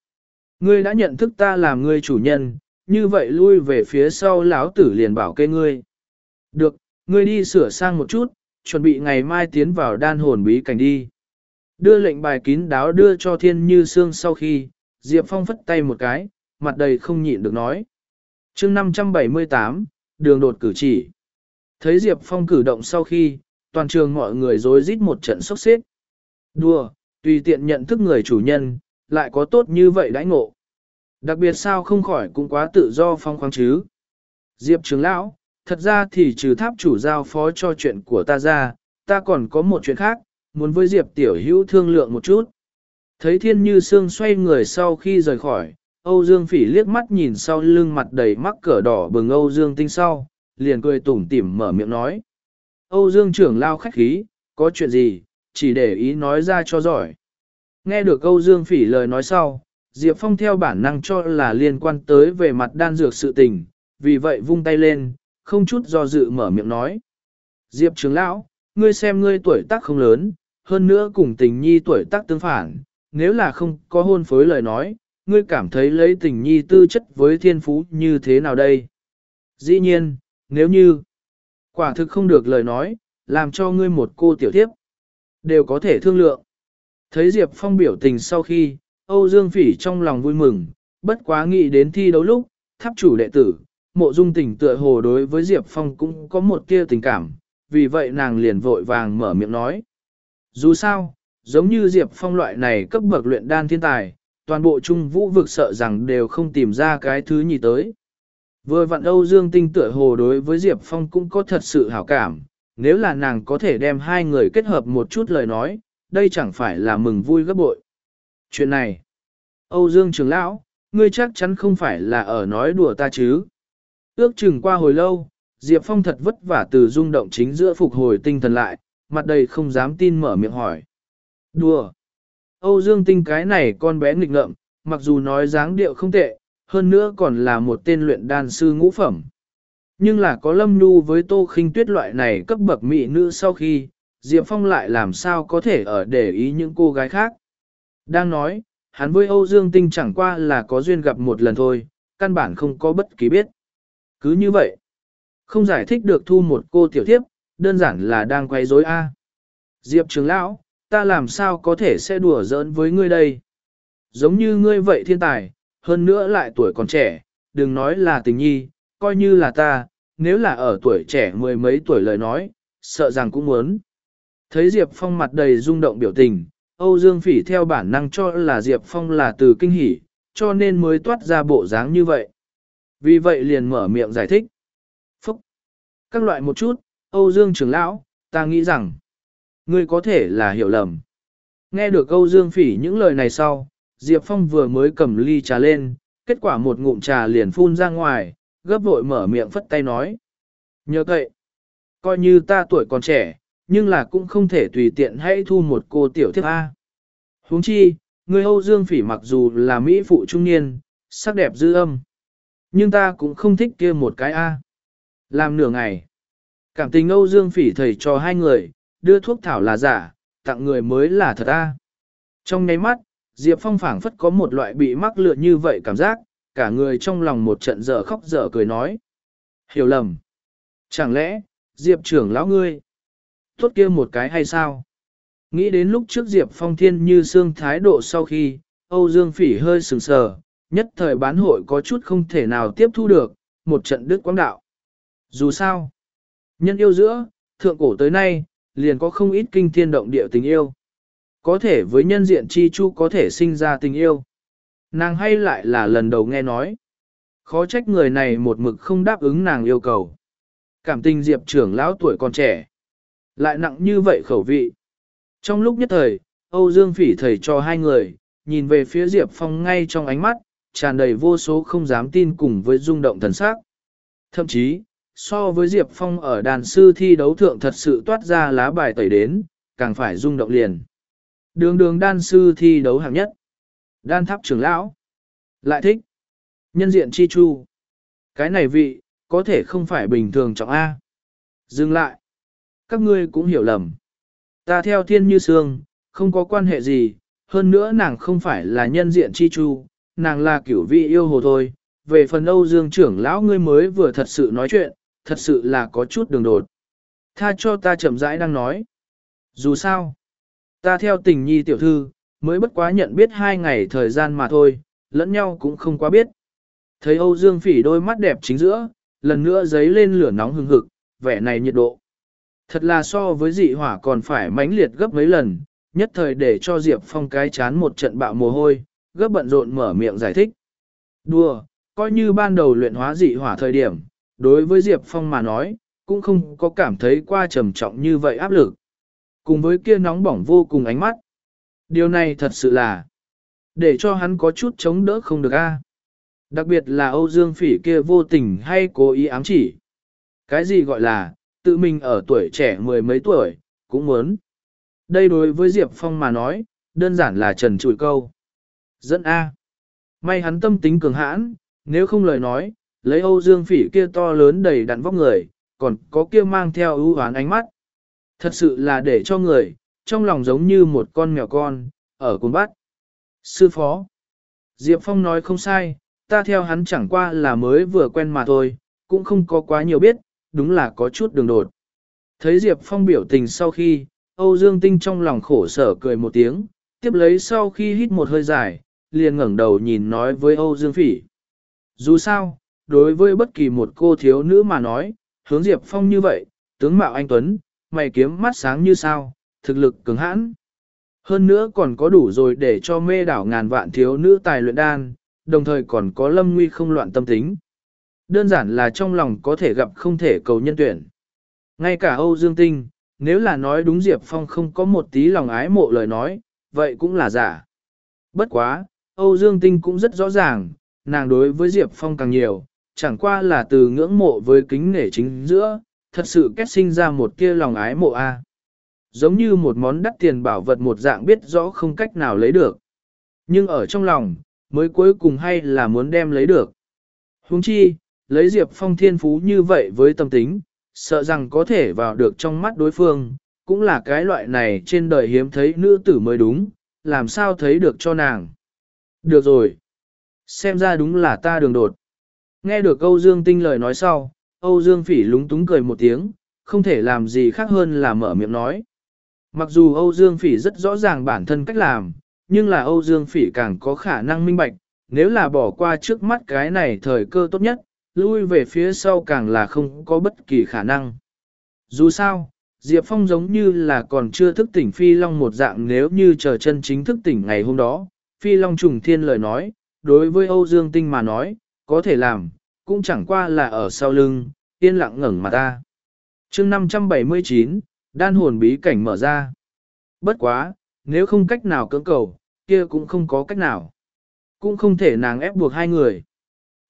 A: Ngươi đã nhận thức ta làm ngươi chủ nhân, như vậy lui về phía sau lão tử liền bảo kê ngươi. Được, ngươi đi sửa sang một chút, chuẩn bị ngày mai tiến vào đan hồn bí cảnh đi. Đưa lệnh bài kín đáo đưa cho thiên như xương sau khi, Diệp Phong phất tay một cái, mặt đầy không nhịn được nói. chương 578, đường đột cử chỉ. Thấy Diệp Phong cử động sau khi, toàn trường mọi người rối rít một trận sốc xếp. Đùa, tùy tiện nhận thức người chủ nhân, lại có tốt như vậy đãi ngộ. Đặc biệt sao không khỏi cũng quá tự do phong khoáng chứ. Diệp trưởng lão, thật ra thì trừ tháp chủ giao phó cho chuyện của ta ra, ta còn có một chuyện khác, muốn với Diệp tiểu hữu thương lượng một chút. Thấy thiên như sương xoay người sau khi rời khỏi, Âu Dương Phỉ liếc mắt nhìn sau lưng mặt đầy mắc cỡ đỏ bừng Âu Dương Tinh sau, liền cười tủm tỉm mở miệng nói. Âu Dương trưởng lao khách khí, có chuyện gì, chỉ để ý nói ra cho giỏi. Nghe được Âu Dương Phỉ lời nói sau, Diệp Phong theo bản năng cho là liên quan tới về mặt đan dược sự tình, vì vậy vung tay lên, không chút do dự mở miệng nói. Diệp trưởng lão, ngươi xem ngươi tuổi tác không lớn, hơn nữa cùng tình nhi tuổi tác tương phản, nếu là không có hôn phối lời nói, ngươi cảm thấy lấy tình nhi tư chất với thiên phú như thế nào đây? Dĩ nhiên, nếu như quả thực không được lời nói, làm cho ngươi một cô tiểu thiếp, đều có thể thương lượng. Thấy Diệp Phong biểu tình sau khi, Âu Dương Phỉ trong lòng vui mừng, bất quá nghĩ đến thi đấu lúc, tháp chủ đệ tử, mộ dung tình tựa hồ đối với Diệp Phong cũng có một tia tình cảm, vì vậy nàng liền vội vàng mở miệng nói. Dù sao, giống như Diệp Phong loại này cấp bậc luyện đan thiên tài, toàn bộ trung vũ vực sợ rằng đều không tìm ra cái thứ nhì tới. Vừa vặn Âu Dương Tinh tựa hồ đối với Diệp Phong cũng có thật sự hảo cảm, nếu là nàng có thể đem hai người kết hợp một chút lời nói, đây chẳng phải là mừng vui gấp bội. Chuyện này, Âu Dương trưởng Lão, ngươi chắc chắn không phải là ở nói đùa ta chứ. Ước chừng qua hồi lâu, Diệp Phong thật vất vả từ rung động chính giữa phục hồi tinh thần lại, mặt đầy không dám tin mở miệng hỏi. Đùa! Âu Dương Tinh cái này con bé nghịch ngợm, mặc dù nói dáng điệu không tệ, hơn nữa còn là một tên luyện đan sư ngũ phẩm. Nhưng là có lâm nhu với tô khinh tuyết loại này cấp bậc mỹ nữ sau khi, Diệp Phong lại làm sao có thể ở để ý những cô gái khác. Đang nói, hắn với Âu Dương Tinh chẳng qua là có duyên gặp một lần thôi, căn bản không có bất kỳ biết. Cứ như vậy, không giải thích được thu một cô tiểu thiếp, đơn giản là đang quay rối A. Diệp trưởng lão, ta làm sao có thể sẽ đùa giỡn với ngươi đây? Giống như ngươi vậy thiên tài, hơn nữa lại tuổi còn trẻ, đừng nói là tình nhi, coi như là ta, nếu là ở tuổi trẻ mười mấy tuổi lời nói, sợ rằng cũng muốn. Thấy Diệp Phong mặt đầy rung động biểu tình, Âu Dương Phỉ theo bản năng cho là Diệp Phong là từ kinh hỉ, cho nên mới toát ra bộ dáng như vậy. Vì vậy liền mở miệng giải thích. Phúc! Các loại một chút, Âu Dương trưởng lão, ta nghĩ rằng, ngươi có thể là hiểu lầm. Nghe được Âu Dương Phỉ những lời này sau, Diệp Phong vừa mới cầm ly trà lên, kết quả một ngụm trà liền phun ra ngoài, gấp vội mở miệng phất tay nói. Nhớ vậy, coi như ta tuổi còn trẻ, nhưng là cũng không thể tùy tiện hãy thu một cô tiểu thiếp A. huống chi, người Âu Dương Phỉ mặc dù là Mỹ phụ trung niên, sắc đẹp dư âm. Nhưng ta cũng không thích kia một cái A. Làm nửa ngày. Cảm tình Âu Dương Phỉ thầy cho hai người, đưa thuốc thảo là giả, tặng người mới là thật A. Trong nháy mắt, Diệp Phong phảng phất có một loại bị mắc lựa như vậy cảm giác, cả người trong lòng một trận dở khóc dở cười nói. Hiểu lầm. Chẳng lẽ, Diệp trưởng lão ngươi, tốt kia một cái hay sao? Nghĩ đến lúc trước Diệp Phong thiên như xương thái độ sau khi, Âu Dương Phỉ hơi sừng sờ, nhất thời bán hội có chút không thể nào tiếp thu được, một trận đức quang đạo. Dù sao, nhân yêu giữa, thượng cổ tới nay, liền có không ít kinh thiên động địa tình yêu. Có thể với nhân diện chi chu có thể sinh ra tình yêu. Nàng hay lại là lần đầu nghe nói. Khó trách người này một mực không đáp ứng nàng yêu cầu. Cảm tình Diệp trưởng lão tuổi còn trẻ. Lại nặng như vậy khẩu vị. Trong lúc nhất thời, Âu Dương Phỉ thầy cho hai người, nhìn về phía Diệp Phong ngay trong ánh mắt, tràn đầy vô số không dám tin cùng với rung động thần sắc. Thậm chí, so với Diệp Phong ở đàn sư thi đấu thượng thật sự toát ra lá bài tẩy đến, càng phải rung động liền. Đường đường đan sư thi đấu hạng nhất. Đan tháp trưởng lão. Lại thích. Nhân diện chi chu. Cái này vị, có thể không phải bình thường trọng A. Dừng lại. Các ngươi cũng hiểu lầm. Ta theo thiên như sương, không có quan hệ gì, hơn nữa nàng không phải là nhân diện chi chu, nàng là kiểu vị yêu hồ thôi. Về phần Âu Dương trưởng lão ngươi mới vừa thật sự nói chuyện, thật sự là có chút đường đột. Tha cho ta chậm rãi đang nói. Dù sao, ta theo tình nhi tiểu thư, mới bất quá nhận biết hai ngày thời gian mà thôi, lẫn nhau cũng không quá biết. Thấy Âu Dương Phỉ đôi mắt đẹp chính giữa, lần nữa giấy lên lửa nóng hừng hực, vẻ này nhiệt độ. Thật là so với dị hỏa còn phải mãnh liệt gấp mấy lần, nhất thời để cho Diệp Phong cái chán một trận bạo mồ hôi, gấp bận rộn mở miệng giải thích. Đùa, coi như ban đầu luyện hóa dị hỏa thời điểm, đối với Diệp Phong mà nói, cũng không có cảm thấy qua trầm trọng như vậy áp lực. Cùng với kia nóng bỏng vô cùng ánh mắt. Điều này thật sự là để cho hắn có chút chống đỡ không được a. Đặc biệt là Âu Dương Phỉ kia vô tình hay cố ý ám chỉ. Cái gì gọi là, tự mình ở tuổi trẻ mười mấy tuổi, cũng muốn. Đây đối với Diệp Phong mà nói, đơn giản là trần trụi câu. Dẫn A. May hắn tâm tính cường hãn, nếu không lời nói, lấy Âu Dương Phỉ kia to lớn đầy đặn vóc người, còn có kia mang theo ưu hoán ánh mắt. Thật sự là để cho người, trong lòng giống như một con mèo con, ở cùng bắt. Sư phó. Diệp Phong nói không sai, ta theo hắn chẳng qua là mới vừa quen mà thôi, cũng không có quá nhiều biết, đúng là có chút đường đột. Thấy Diệp Phong biểu tình sau khi, Âu Dương Tinh trong lòng khổ sở cười một tiếng, tiếp lấy sau khi hít một hơi dài, liền ngẩng đầu nhìn nói với Âu Dương Phỉ. Dù sao, đối với bất kỳ một cô thiếu nữ mà nói, hướng Diệp Phong như vậy, tướng mạo anh Tuấn, mày kiếm mắt sáng như sao, thực lực cứng hãn. Hơn nữa còn có đủ rồi để cho mê đảo ngàn vạn thiếu nữ tài luyện đan, đồng thời còn có lâm nguy không loạn tâm tính. Đơn giản là trong lòng có thể gặp không thể cầu nhân tuyển. Ngay cả Âu Dương Tinh, nếu là nói đúng Diệp Phong không có một tí lòng ái mộ lời nói, vậy cũng là giả. Bất quá, Âu Dương Tinh cũng rất rõ ràng, nàng đối với Diệp Phong càng nhiều, chẳng qua là từ ngưỡng mộ với kính nể chính giữa, thật sự kết sinh ra một kia lòng ái mộ a. Giống như một món đắt tiền bảo vật một dạng biết rõ không cách nào lấy được. Nhưng ở trong lòng, mới cuối cùng hay là muốn đem lấy được. Huống chi, lấy Diệp Phong thiên phú như vậy với tâm tính, sợ rằng có thể vào được trong mắt đối phương, cũng là cái loại này trên đời hiếm thấy nữ tử mới đúng, làm sao thấy được cho nàng. Được rồi. Xem ra đúng là ta đường đột. Nghe được Âu Dương Tinh lời nói sau, Âu Dương Phỉ lúng túng cười một tiếng, không thể làm gì khác hơn là mở miệng nói. Mặc dù Âu Dương Phỉ rất rõ ràng bản thân cách làm, nhưng là Âu Dương Phỉ càng có khả năng minh bạch, nếu là bỏ qua trước mắt cái này thời cơ tốt nhất, lui về phía sau càng là không có bất kỳ khả năng. Dù sao, Diệp Phong giống như là còn chưa thức tỉnh Phi Long một dạng nếu như chờ chân chính thức tỉnh ngày hôm đó. Phi Long trùng thiên lời nói, đối với Âu Dương Tinh mà nói, có thể làm, cũng chẳng qua là ở sau lưng, yên lặng ngẩn mà ta. chương 579, đan hồn bí cảnh mở ra. Bất quá, nếu không cách nào cưỡng cầu, kia cũng không có cách nào. Cũng không thể nàng ép buộc hai người.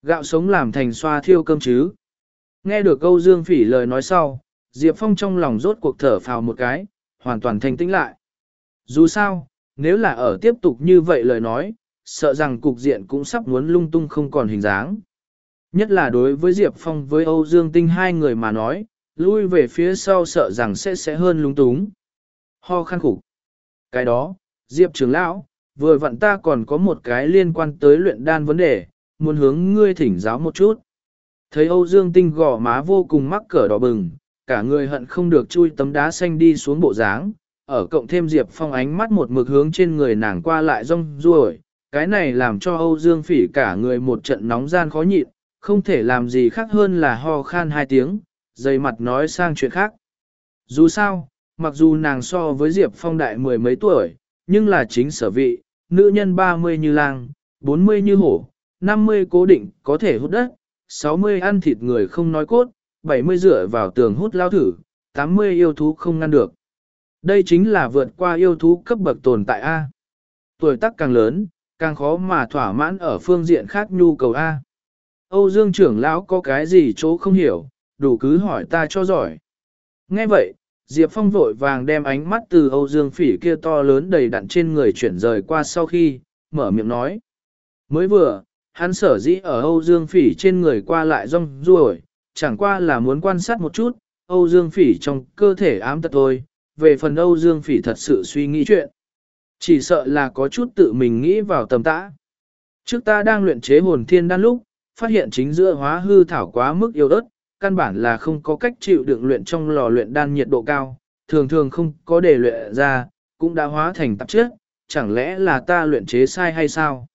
A: Gạo sống làm thành xoa thiêu cơm chứ. Nghe được câu Dương Phỉ lời nói sau, Diệp Phong trong lòng rốt cuộc thở phào một cái, hoàn toàn thanh tĩnh lại. Dù sao, nếu là ở tiếp tục như vậy lời nói, sợ rằng cục diện cũng sắp muốn lung tung không còn hình dáng. Nhất là đối với Diệp Phong với Âu Dương Tinh hai người mà nói, lui về phía sau sợ rằng sẽ sẽ hơn lung túng. Ho khăn khủng. Cái đó, Diệp trưởng lão, vừa vặn ta còn có một cái liên quan tới luyện đan vấn đề, muốn hướng ngươi thỉnh giáo một chút. Thấy Âu Dương Tinh gò má vô cùng mắc cỡ đỏ bừng, cả người hận không được chui tấm đá xanh đi xuống bộ dáng, ở cộng thêm Diệp Phong ánh mắt một mực hướng trên người nàng qua lại rong ruổi, cái này làm cho Âu Dương Phỉ cả người một trận nóng gian khó nhịn, không thể làm gì khác hơn là ho khan hai tiếng, dây mặt nói sang chuyện khác. Dù sao, mặc dù nàng so với Diệp Phong đại mười mấy tuổi, nhưng là chính sở vị, nữ nhân 30 như lang, 40 như hổ, 50 cố định có thể hút đất, 60 ăn thịt người không nói cốt, 70 dựa vào tường hút lao thử, 80 yêu thú không ngăn được. Đây chính là vượt qua yêu thú cấp bậc tồn tại A. Tuổi tác càng lớn, càng khó mà thỏa mãn ở phương diện khác nhu cầu A. Âu Dương trưởng lão có cái gì chỗ không hiểu, đủ cứ hỏi ta cho giỏi. Nghe vậy, Diệp Phong vội vàng đem ánh mắt từ Âu Dương phỉ kia to lớn đầy đặn trên người chuyển rời qua sau khi, mở miệng nói. Mới vừa, hắn sở dĩ ở Âu Dương phỉ trên người qua lại rong ruổi, chẳng qua là muốn quan sát một chút, Âu Dương phỉ trong cơ thể ám tật thôi, về phần Âu Dương phỉ thật sự suy nghĩ chuyện. Chỉ sợ là có chút tự mình nghĩ vào tầm tã. Trước ta đang luyện chế hồn thiên đan lúc, phát hiện chính giữa hóa hư thảo quá mức yếu ớt, căn bản là không có cách chịu đựng luyện trong lò luyện đan nhiệt độ cao, thường thường không có để luyện ra, cũng đã hóa thành tạp chất, chẳng lẽ là ta luyện chế sai hay sao?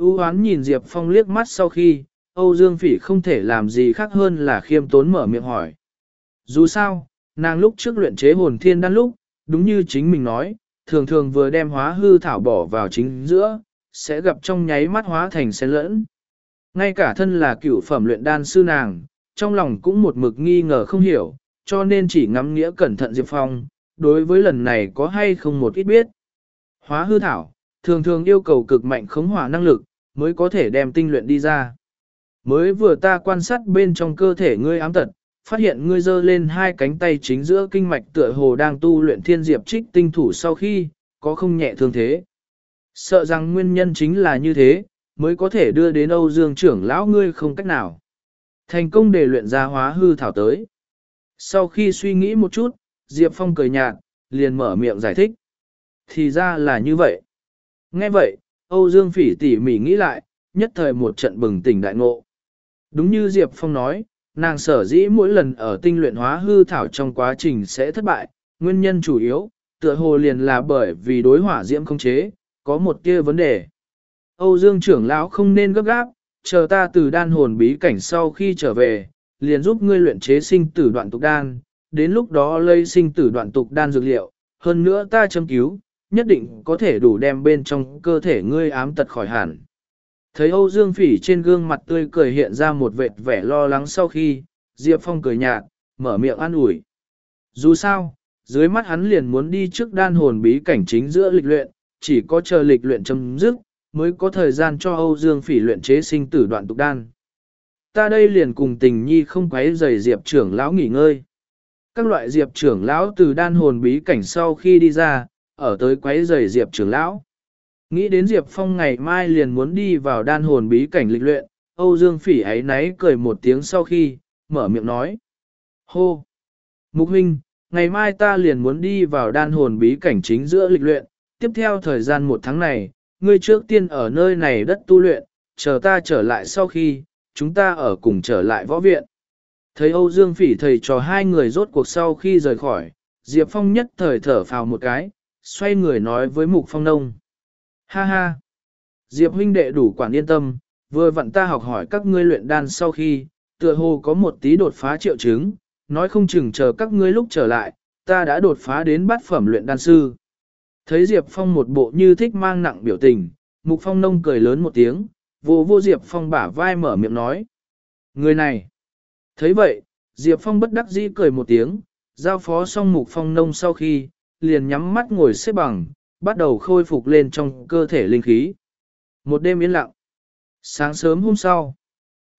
A: U hoán nhìn Diệp Phong liếc mắt sau khi, Âu Dương Phỉ không thể làm gì khác hơn là khiêm tốn mở miệng hỏi. Dù sao, nàng lúc trước luyện chế hồn thiên đan lúc, đúng như chính mình nói, thường thường vừa đem hóa hư thảo bỏ vào chính giữa, sẽ gặp trong nháy mắt hóa thành xen lẫn. Ngay cả thân là cựu phẩm luyện đan sư nàng, trong lòng cũng một mực nghi ngờ không hiểu, cho nên chỉ ngắm nghĩa cẩn thận Diệp Phong, đối với lần này có hay không một ít biết. Hóa hư thảo, thường thường yêu cầu cực mạnh khống hỏa năng lực, mới có thể đem tinh luyện đi ra. Mới vừa ta quan sát bên trong cơ thể ngươi ám tật, phát hiện ngươi giơ lên hai cánh tay chính giữa kinh mạch tựa hồ đang tu luyện thiên diệp trích tinh thủ sau khi, có không nhẹ thương thế. Sợ rằng nguyên nhân chính là như thế, mới có thể đưa đến Âu Dương trưởng lão ngươi không cách nào. Thành công để luyện ra hóa hư thảo tới. Sau khi suy nghĩ một chút, Diệp Phong cười nhạt, liền mở miệng giải thích. Thì ra là như vậy. Nghe vậy, Âu Dương Phỉ tỉ mỉ nghĩ lại, nhất thời một trận bừng tỉnh đại ngộ. Đúng như Diệp Phong nói, nàng sở dĩ mỗi lần ở tinh luyện hóa hư thảo trong quá trình sẽ thất bại, nguyên nhân chủ yếu, tựa hồ liền là bởi vì đối hỏa diễm không chế, có một kia vấn đề. Âu Dương trưởng lão không nên gấp gáp, chờ ta từ đan hồn bí cảnh sau khi trở về, liền giúp ngươi luyện chế sinh tử đoạn tục đan, đến lúc đó lấy sinh tử đoạn tục đan dược liệu, hơn nữa ta châm cứu, nhất định có thể đủ đem bên trong cơ thể ngươi ám tật khỏi hẳn. Thấy Âu Dương Phỉ trên gương mặt tươi cười hiện ra một vệt vẻ lo lắng sau khi, Diệp Phong cười nhạt, mở miệng an ủi. Dù sao, dưới mắt hắn liền muốn đi trước đan hồn bí cảnh chính giữa lịch luyện, chỉ có chờ lịch luyện chấm dứt, mới có thời gian cho Âu Dương Phỉ luyện chế sinh tử đoạn tục đan. Ta đây liền cùng tình nhi không quấy rầy Diệp trưởng lão nghỉ ngơi. Các loại Diệp trưởng lão từ đan hồn bí cảnh sau khi đi ra, ở tới quấy rầy Diệp trưởng lão. Nghĩ đến Diệp Phong ngày mai liền muốn đi vào đan hồn bí cảnh lịch luyện, Âu Dương Phỉ ấy náy cười một tiếng sau khi, mở miệng nói. Hô! Mục huynh, ngày mai ta liền muốn đi vào đan hồn bí cảnh chính giữa lịch luyện, tiếp theo thời gian một tháng này, ngươi trước tiên ở nơi này đất tu luyện, chờ ta trở lại sau khi, chúng ta ở cùng trở lại võ viện. Thấy Âu Dương Phỉ thầy trò hai người rốt cuộc sau khi rời khỏi, Diệp Phong nhất thời thở phào một cái, xoay người nói với Mục Phong Nông. Ha ha! Diệp huynh đệ đủ quản yên tâm, vừa vặn ta học hỏi các ngươi luyện đan sau khi, tựa hồ có một tí đột phá triệu chứng, nói không chừng chờ các ngươi lúc trở lại, ta đã đột phá đến bát phẩm luyện đan sư. Thấy Diệp Phong một bộ như thích mang nặng biểu tình, Mục Phong nông cười lớn một tiếng, vô vô Diệp Phong bả vai mở miệng nói. Người này. thấy vậy, Diệp Phong bất đắc dĩ cười một tiếng, giao phó xong Mục Phong nông sau khi, liền nhắm mắt ngồi xếp bằng, bắt đầu khôi phục lên trong cơ thể linh khí. Một đêm yên lặng. Sáng sớm hôm sau,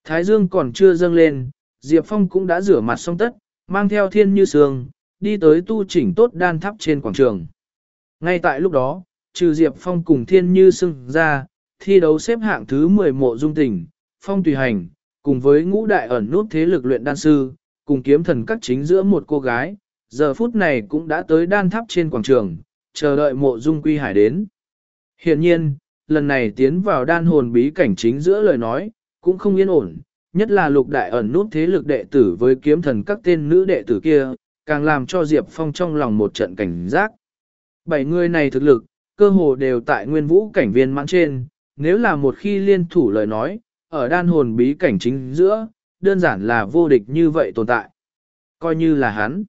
A: Thái Dương còn chưa dâng lên, Diệp Phong cũng đã rửa mặt xong tất, mang theo thiên như sương, đi tới tu chỉnh tốt đan tháp trên quảng trường. Ngay tại lúc đó, trừ Diệp Phong cùng thiên như sương ra, thi đấu xếp hạng thứ 10 mộ dung tình, Phong tùy hành, cùng với ngũ đại ẩn nút thế lực luyện đan sư, cùng kiếm thần các chính giữa một cô gái, giờ phút này cũng đã tới đan tháp trên quảng trường, chờ đợi mộ dung quy hải đến. Hiện nhiên, lần này tiến vào đan hồn bí cảnh chính giữa lời nói, cũng không yên ổn, nhất là lục đại ẩn nút thế lực đệ tử với kiếm thần các tên nữ đệ tử kia, càng làm cho Diệp Phong trong lòng một trận cảnh giác. Bảy người này thực lực, cơ hồ đều tại nguyên vũ cảnh viên mãn trên, nếu là một khi liên thủ lời nói, ở đan hồn bí cảnh chính giữa, đơn giản là vô địch như vậy tồn tại. Coi như là hắn.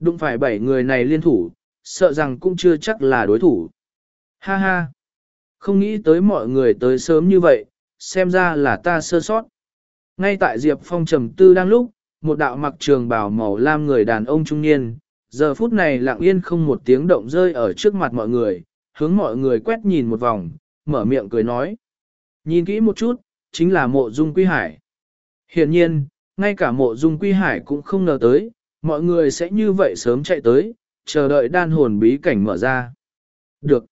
A: Đụng phải bảy người này liên thủ, sợ rằng cũng chưa chắc là đối thủ. Ha ha! Không nghĩ tới mọi người tới sớm như vậy, xem ra là ta sơ sót. Ngay tại Diệp Phong trầm tư đang lúc, một đạo mặc trường bào màu lam người đàn ông trung niên, giờ phút này lặng yên không một tiếng động rơi ở trước mặt mọi người, hướng mọi người quét nhìn một vòng, mở miệng cười nói. Nhìn kỹ một chút, chính là mộ dung quy hải. Hiện nhiên, ngay cả mộ dung quy hải cũng không ngờ tới, mọi người sẽ như vậy sớm chạy tới, chờ đợi đan hồn bí cảnh mở ra. Được.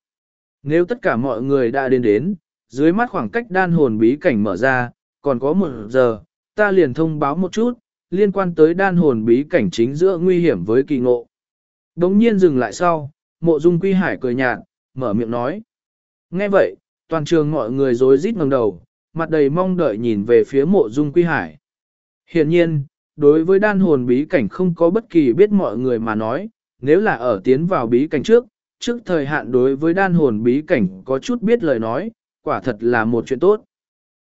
A: Nếu tất cả mọi người đã đến đến, dưới mắt khoảng cách đan hồn bí cảnh mở ra, còn có một giờ, ta liền thông báo một chút, liên quan tới đan hồn bí cảnh chính giữa nguy hiểm với kỳ ngộ. Đống nhiên dừng lại sau, mộ dung quy hải cười nhạt, mở miệng nói. Nghe vậy, toàn trường mọi người rối rít ngẩng đầu, mặt đầy mong đợi nhìn về phía mộ dung quy hải. Hiện nhiên, đối với đan hồn bí cảnh không có bất kỳ biết mọi người mà nói, nếu là ở tiến vào bí cảnh trước, trước thời hạn đối với đan hồn bí cảnh có chút biết lời nói, quả thật là một chuyện tốt.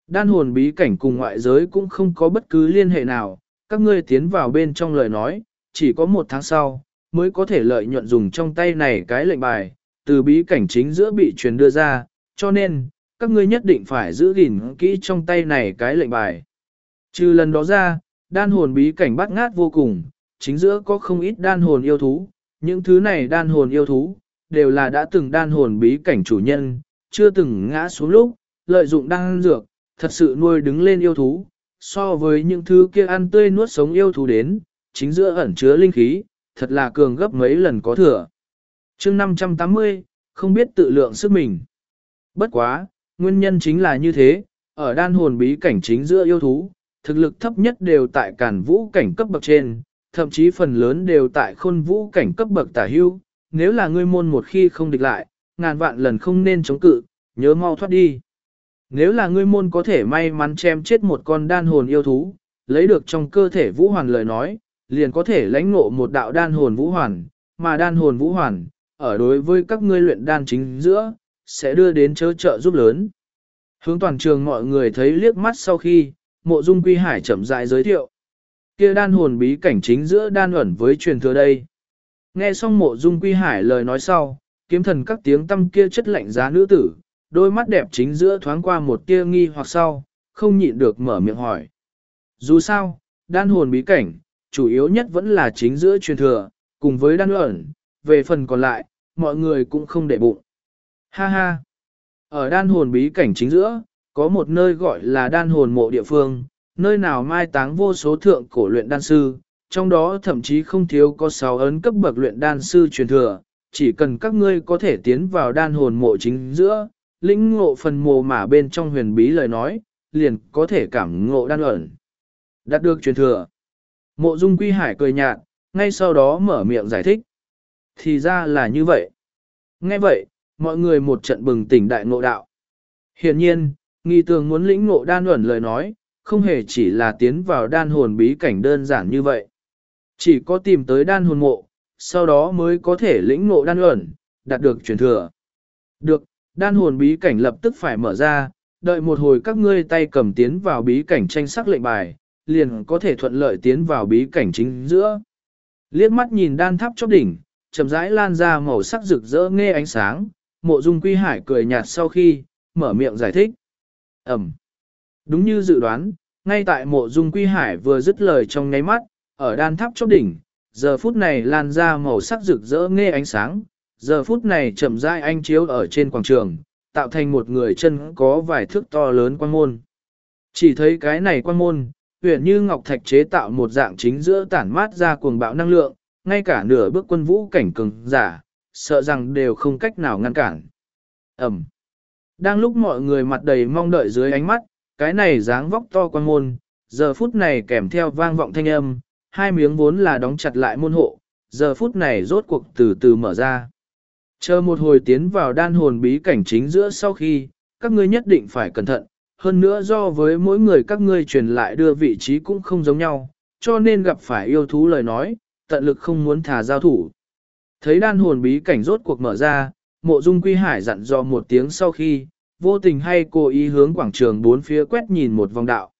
A: Đan hồn bí cảnh cùng ngoại giới cũng không có bất cứ liên hệ nào, các ngươi tiến vào bên trong lời nói, chỉ có một tháng sau, mới có thể lợi nhuận dùng trong tay này cái lệnh bài, từ bí cảnh chính giữa bị truyền đưa ra, cho nên, các ngươi nhất định phải giữ gìn kỹ trong tay này cái lệnh bài. Trừ lần đó ra, đan hồn bí cảnh bắt ngát vô cùng, chính giữa có không ít đan hồn yêu thú, những thứ này đan hồn yêu thú, đều là đã từng đan hồn bí cảnh chủ nhân, chưa từng ngã xuống lúc, lợi dụng đan dược, thật sự nuôi đứng lên yêu thú, so với những thứ kia ăn tươi nuốt sống yêu thú đến, chính giữa ẩn chứa linh khí, thật là cường gấp mấy lần có thừa. chương 580, không biết tự lượng sức mình. Bất quá, nguyên nhân chính là như thế, ở đan hồn bí cảnh chính giữa yêu thú, thực lực thấp nhất đều tại cản vũ cảnh cấp bậc trên, thậm chí phần lớn đều tại khôn vũ cảnh cấp bậc tả hưu. Nếu là ngươi môn một khi không địch lại, ngàn vạn lần không nên chống cự, nhớ mau thoát đi. Nếu là ngươi môn có thể may mắn chém chết một con đan hồn yêu thú, lấy được trong cơ thể vũ hoàn lời nói, liền có thể lãnh ngộ một đạo đan hồn vũ hoàn, mà đan hồn vũ hoàn, ở đối với các ngươi luyện đan chính giữa, sẽ đưa đến chớ trợ giúp lớn. Hướng toàn trường mọi người thấy liếc mắt sau khi, mộ dung quy hải chậm rãi giới thiệu. kia đan hồn bí cảnh chính giữa đan ẩn với truyền thừa đây. Nghe xong mộ dung quy hải lời nói sau, kiếm thần các tiếng tâm kia chất lạnh giá nữ tử, đôi mắt đẹp chính giữa thoáng qua một tia nghi hoặc sau, không nhịn được mở miệng hỏi. Dù sao, đan hồn bí cảnh, chủ yếu nhất vẫn là chính giữa truyền thừa, cùng với đan ẩn, về phần còn lại, mọi người cũng không để bụng. Ha ha! Ở đan hồn bí cảnh chính giữa, có một nơi gọi là đan hồn mộ địa phương, nơi nào mai táng vô số thượng cổ luyện đan sư, trong đó thậm chí không thiếu có 6 ấn cấp bậc luyện đan sư truyền thừa, chỉ cần các ngươi có thể tiến vào đan hồn mộ chính giữa, lĩnh ngộ phần mồ mà bên trong huyền bí lời nói, liền có thể cảm ngộ đan ẩn. Đạt được truyền thừa. Mộ dung quy hải cười nhạt, ngay sau đó mở miệng giải thích. Thì ra là như vậy. Nghe vậy, mọi người một trận bừng tỉnh đại ngộ đạo. Hiển nhiên, nghi tường muốn lĩnh ngộ đan ẩn lời nói, không hề chỉ là tiến vào đan hồn bí cảnh đơn giản như vậy. Chỉ có tìm tới đan hồn mộ, sau đó mới có thể lĩnh ngộ đan ẩn, đạt được truyền thừa. Được, đan hồn bí cảnh lập tức phải mở ra, đợi một hồi các ngươi tay cầm tiến vào bí cảnh tranh sắc lệnh bài, liền có thể thuận lợi tiến vào bí cảnh chính giữa. Liếc mắt nhìn đan tháp chóp đỉnh, chậm rãi lan ra màu sắc rực rỡ nghe ánh sáng, mộ dung quy hải cười nhạt sau khi, mở miệng giải thích. Ẩm. Đúng như dự đoán, ngay tại mộ dung quy hải vừa dứt lời trong nháy mắt, ở đan tháp chóp đỉnh, giờ phút này lan ra màu sắc rực rỡ nghe ánh sáng, giờ phút này chậm rãi anh chiếu ở trên quảng trường, tạo thành một người chân có vài thước to lớn quan môn. Chỉ thấy cái này quan môn, huyện như ngọc thạch chế tạo một dạng chính giữa tản mát ra cuồng bạo năng lượng, ngay cả nửa bước quân vũ cảnh cường giả, sợ rằng đều không cách nào ngăn cản. Ẩm. Đang lúc mọi người mặt đầy mong đợi dưới ánh mắt, cái này dáng vóc to quan môn, giờ phút này kèm theo vang vọng thanh âm, hai miếng vốn là đóng chặt lại môn hộ, giờ phút này rốt cuộc từ từ mở ra. Chờ một hồi tiến vào đan hồn bí cảnh chính giữa sau khi, các ngươi nhất định phải cẩn thận, hơn nữa do với mỗi người các ngươi truyền lại đưa vị trí cũng không giống nhau, cho nên gặp phải yêu thú lời nói, tận lực không muốn thả giao thủ. Thấy đan hồn bí cảnh rốt cuộc mở ra, mộ dung quy hải dặn dò một tiếng sau khi, vô tình hay cố ý hướng quảng trường bốn phía quét nhìn một vòng đạo.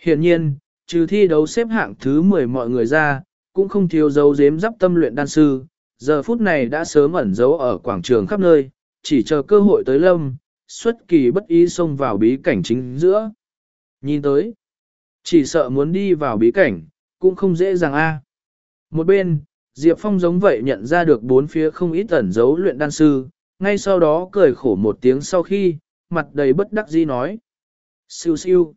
A: Hiện nhiên, trừ thi đấu xếp hạng thứ 10 mọi người ra, cũng không thiếu dấu dếm dắp tâm luyện đan sư, giờ phút này đã sớm ẩn giấu ở quảng trường khắp nơi, chỉ chờ cơ hội tới lâm, xuất kỳ bất ý xông vào bí cảnh chính giữa. Nhìn tới, chỉ sợ muốn đi vào bí cảnh, cũng không dễ dàng a. Một bên, Diệp Phong giống vậy nhận ra được bốn phía không ít ẩn giấu luyện đan sư, ngay sau đó cười khổ một tiếng sau khi, mặt đầy bất đắc dĩ nói. Siêu siêu.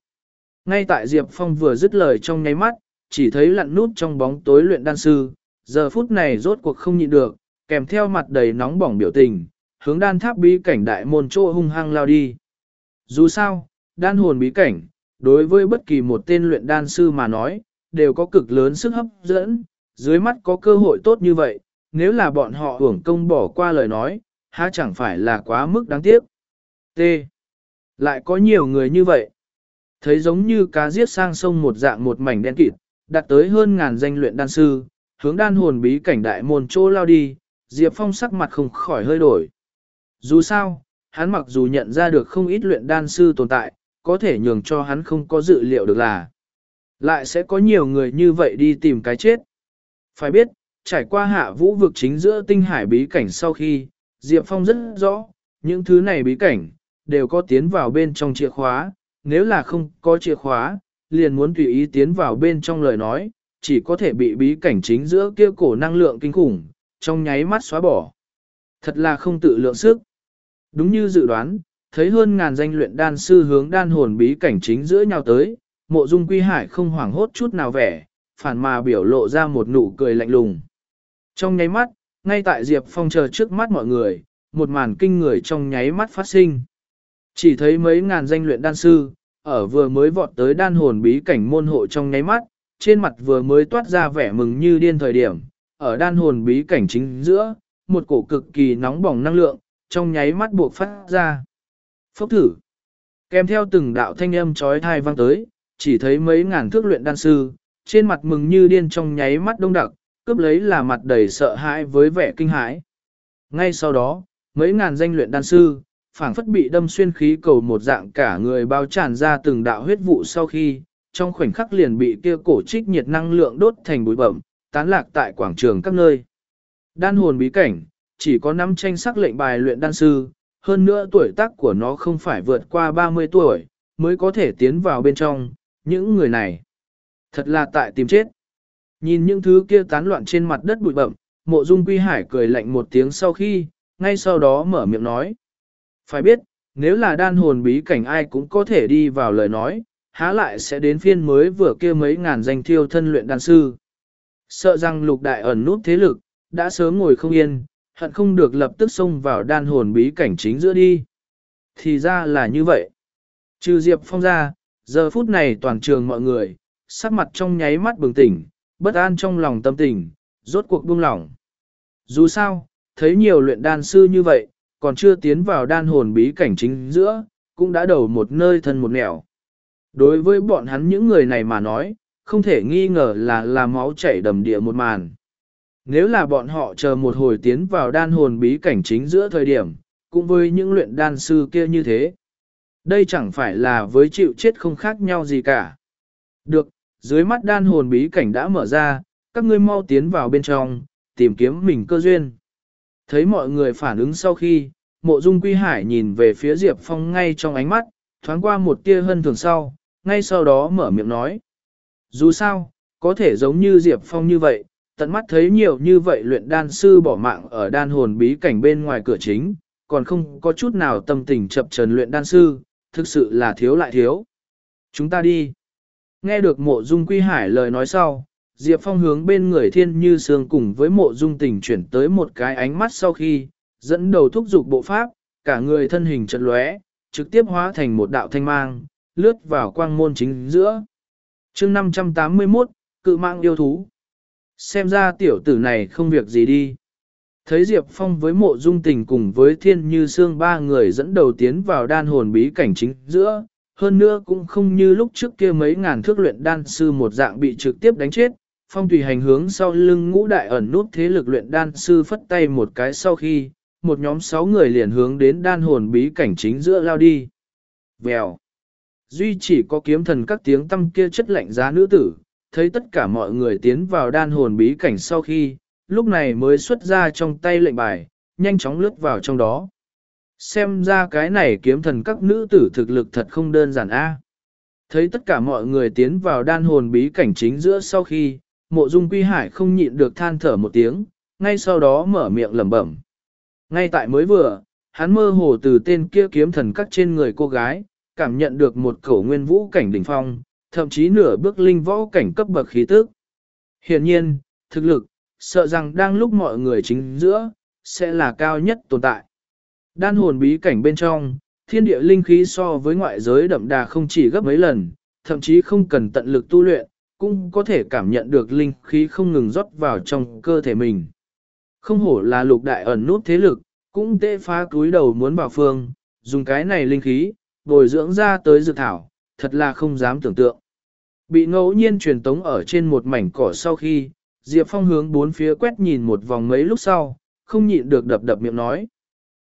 A: Ngay tại Diệp Phong vừa dứt lời trong nháy mắt, chỉ thấy lặn nút trong bóng tối luyện đan sư, giờ phút này rốt cuộc không nhịn được, kèm theo mặt đầy nóng bỏng biểu tình, hướng đan tháp bí cảnh đại môn chỗ hung hăng lao đi. Dù sao, đan hồn bí cảnh, đối với bất kỳ một tên luyện đan sư mà nói, đều có cực lớn sức hấp dẫn, dưới mắt có cơ hội tốt như vậy, nếu là bọn họ hưởng công bỏ qua lời nói, há chẳng phải là quá mức đáng tiếc. T. Lại có nhiều người như vậy. Thấy giống như cá giết sang sông một dạng một mảnh đen kịt, đặt tới hơn ngàn danh luyện đan sư, hướng đan hồn bí cảnh đại môn chỗ lao đi, Diệp Phong sắc mặt không khỏi hơi đổi. Dù sao, hắn mặc dù nhận ra được không ít luyện đan sư tồn tại, có thể nhường cho hắn không có dự liệu được là lại sẽ có nhiều người như vậy đi tìm cái chết. Phải biết, trải qua hạ vũ vực chính giữa tinh hải bí cảnh sau khi, Diệp Phong rất rõ, những thứ này bí cảnh, đều có tiến vào bên trong chìa khóa, nếu là không có chìa khóa, liền muốn tùy ý tiến vào bên trong lời nói, chỉ có thể bị bí cảnh chính giữa kia cổ năng lượng kinh khủng, trong nháy mắt xóa bỏ. Thật là không tự lượng sức. Đúng như dự đoán, thấy hơn ngàn danh luyện đan sư hướng đan hồn bí cảnh chính giữa nhau tới, mộ dung quy hải không hoảng hốt chút nào vẻ, phản mà biểu lộ ra một nụ cười lạnh lùng. Trong nháy mắt, ngay tại Diệp Phong chờ trước mắt mọi người, một màn kinh người trong nháy mắt phát sinh. Chỉ thấy mấy ngàn danh luyện đan sư, ở vừa mới vọt tới đan hồn bí cảnh môn hộ trong nháy mắt, trên mặt vừa mới toát ra vẻ mừng như điên thời điểm, ở đan hồn bí cảnh chính giữa, một cổ cực kỳ nóng bỏng năng lượng, trong nháy mắt buộc phát ra. Phốc thử. Kèm theo từng đạo thanh âm chói thai vang tới, chỉ thấy mấy ngàn thước luyện đan sư, trên mặt mừng như điên trong nháy mắt đông đặc, cướp lấy là mặt đầy sợ hãi với vẻ kinh hãi. Ngay sau đó, mấy ngàn danh luyện đan sư, phảng phất bị đâm xuyên khí cầu một dạng cả người bao tràn ra từng đạo huyết vụ sau khi, trong khoảnh khắc liền bị kia cổ trích nhiệt năng lượng đốt thành bụi bẩm, tán lạc tại quảng trường các nơi. Đan hồn bí cảnh, chỉ có năm tranh sắc lệnh bài luyện đan sư, hơn nữa tuổi tác của nó không phải vượt qua 30 tuổi, mới có thể tiến vào bên trong, những người này. Thật là tại tìm chết. Nhìn những thứ kia tán loạn trên mặt đất bụi bậm, mộ dung quy hải cười lạnh một tiếng sau khi, ngay sau đó mở miệng nói. Phải biết, nếu là đan hồn bí cảnh ai cũng có thể đi vào lời nói, há lại sẽ đến phiên mới vừa kia mấy ngàn danh thiêu thân luyện đan sư. Sợ rằng lục đại ẩn nút thế lực, đã sớm ngồi không yên, hận không được lập tức xông vào đan hồn bí cảnh chính giữa đi. Thì ra là như vậy. Trừ Diệp Phong ra, giờ phút này toàn trường mọi người, sắc mặt trong nháy mắt bừng tỉnh, bất an trong lòng tâm tình, rốt cuộc buông lỏng. Dù sao, thấy nhiều luyện đan sư như vậy, còn chưa tiến vào đan hồn bí cảnh chính giữa, cũng đã đầu một nơi thân một nẻo. Đối với bọn hắn những người này mà nói, không thể nghi ngờ là là máu chảy đầm địa một màn. Nếu là bọn họ chờ một hồi tiến vào đan hồn bí cảnh chính giữa thời điểm, cũng với những luyện đan sư kia như thế. Đây chẳng phải là với chịu chết không khác nhau gì cả. Được, dưới mắt đan hồn bí cảnh đã mở ra, các ngươi mau tiến vào bên trong, tìm kiếm mình cơ duyên. Thấy mọi người phản ứng sau khi, mộ dung quy hải nhìn về phía Diệp Phong ngay trong ánh mắt, thoáng qua một tia hân thường sau, ngay sau đó mở miệng nói. Dù sao, có thể giống như Diệp Phong như vậy, tận mắt thấy nhiều như vậy luyện đan sư bỏ mạng ở đan hồn bí cảnh bên ngoài cửa chính, còn không có chút nào tâm tình chập trần luyện đan sư, thực sự là thiếu lại thiếu. Chúng ta đi. Nghe được mộ dung quy hải lời nói sau, Diệp Phong hướng bên người thiên như sương cùng với mộ dung tình chuyển tới một cái ánh mắt sau khi, dẫn đầu thúc giục bộ pháp, cả người thân hình chật lóe, trực tiếp hóa thành một đạo thanh mang, lướt vào quang môn chính giữa. chương 581, cự mạng yêu thú. Xem ra tiểu tử này không việc gì đi. Thấy Diệp Phong với mộ dung tình cùng với thiên như Sương ba người dẫn đầu tiến vào đan hồn bí cảnh chính giữa, hơn nữa cũng không như lúc trước kia mấy ngàn thước luyện đan sư một dạng bị trực tiếp đánh chết. Phong tùy hành hướng sau lưng ngũ đại ẩn nút thế lực luyện đan sư phất tay một cái sau khi, một nhóm sáu người liền hướng đến đan hồn bí cảnh chính giữa lao đi. Vèo. Duy chỉ có kiếm thần các tiếng tâm kia chất lạnh giá nữ tử, thấy tất cả mọi người tiến vào đan hồn bí cảnh sau khi, lúc này mới xuất ra trong tay lệnh bài, nhanh chóng lướt vào trong đó. Xem ra cái này kiếm thần các nữ tử thực lực thật không đơn giản a. Thấy tất cả mọi người tiến vào đan hồn bí cảnh chính giữa sau khi, mộ dung quy hải không nhịn được than thở một tiếng, ngay sau đó mở miệng lẩm bẩm. Ngay tại mới vừa, hắn mơ hồ từ tên kia kiếm thần các trên người cô gái, cảm nhận được một khẩu nguyên vũ cảnh đỉnh phong, thậm chí nửa bước linh võ cảnh cấp bậc khí tức. Hiện nhiên, thực lực, sợ rằng đang lúc mọi người chính giữa, sẽ là cao nhất tồn tại. Đan hồn bí cảnh bên trong, thiên địa linh khí so với ngoại giới đậm đà không chỉ gấp mấy lần, thậm chí không cần tận lực tu luyện, cũng có thể cảm nhận được linh khí không ngừng rót vào trong cơ thể mình. Không hổ là lục đại ẩn nút thế lực, cũng tê phá túi đầu muốn bảo phương, dùng cái này linh khí, bồi dưỡng ra tới dược thảo, thật là không dám tưởng tượng. Bị ngẫu nhiên truyền tống ở trên một mảnh cỏ sau khi, Diệp Phong hướng bốn phía quét nhìn một vòng mấy lúc sau, không nhịn được đập đập miệng nói.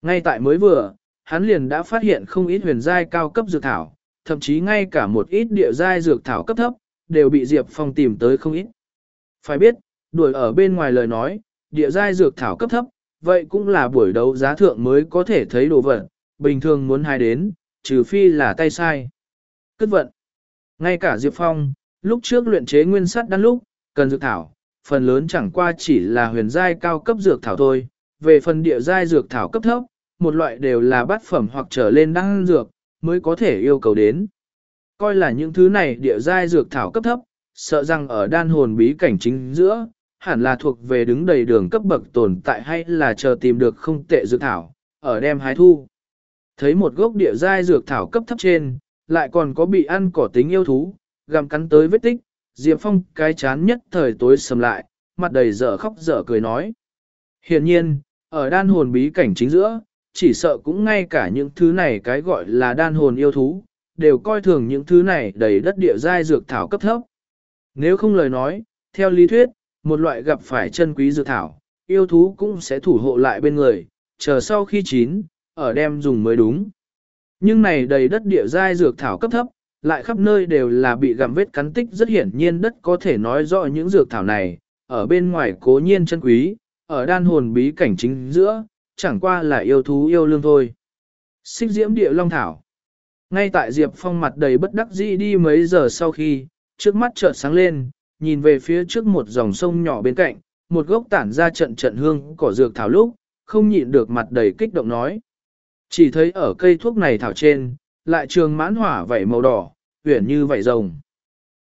A: Ngay tại mới vừa, hắn liền đã phát hiện không ít huyền giai cao cấp dược thảo, thậm chí ngay cả một ít địa giai dược thảo cấp thấp, đều bị Diệp Phong tìm tới không ít. Phải biết, đuổi ở bên ngoài lời nói, địa giai dược thảo cấp thấp, vậy cũng là buổi đấu giá thượng mới có thể thấy đồ vật, bình thường muốn hai đến, trừ phi là tay sai. Cất vận. Ngay cả Diệp Phong, lúc trước luyện chế nguyên sắt đan lúc, cần dược thảo, phần lớn chẳng qua chỉ là huyền giai cao cấp dược thảo thôi, về phần địa giai dược thảo cấp thấp, một loại đều là bát phẩm hoặc trở lên đan dược, mới có thể yêu cầu đến. Coi là những thứ này địa giai dược thảo cấp thấp, sợ rằng ở đan hồn bí cảnh chính giữa, hẳn là thuộc về đứng đầy đường cấp bậc tồn tại hay là chờ tìm được không tệ dược thảo, ở đem hái thu. Thấy một gốc địa giai dược thảo cấp thấp trên, lại còn có bị ăn cỏ tính yêu thú, gặm cắn tới vết tích, Diệp Phong cái chán nhất thời tối sầm lại, mặt đầy dở khóc dở cười nói. Hiện nhiên, ở đan hồn bí cảnh chính giữa, chỉ sợ cũng ngay cả những thứ này cái gọi là đan hồn yêu thú, đều coi thường những thứ này đầy đất địa giai dược thảo cấp thấp. Nếu không lời nói, theo lý thuyết, một loại gặp phải chân quý dược thảo, yêu thú cũng sẽ thủ hộ lại bên người, chờ sau khi chín, ở đem dùng mới đúng. Nhưng này đầy đất địa giai dược thảo cấp thấp, lại khắp nơi đều là bị gặm vết cắn tích rất hiển nhiên đất có thể nói rõ những dược thảo này, ở bên ngoài cố nhiên chân quý, ở đan hồn bí cảnh chính giữa, chẳng qua là yêu thú yêu lương thôi. Xích diễm địa long thảo. Ngay tại Diệp Phong mặt đầy bất đắc dĩ đi mấy giờ sau khi, trước mắt chợt sáng lên, nhìn về phía trước một dòng sông nhỏ bên cạnh, một gốc tản ra trận trận hương cỏ dược thảo lúc, không nhịn được mặt đầy kích động nói. Chỉ thấy ở cây thuốc này thảo trên, lại trường mãn hỏa vảy màu đỏ, uyển như vảy rồng.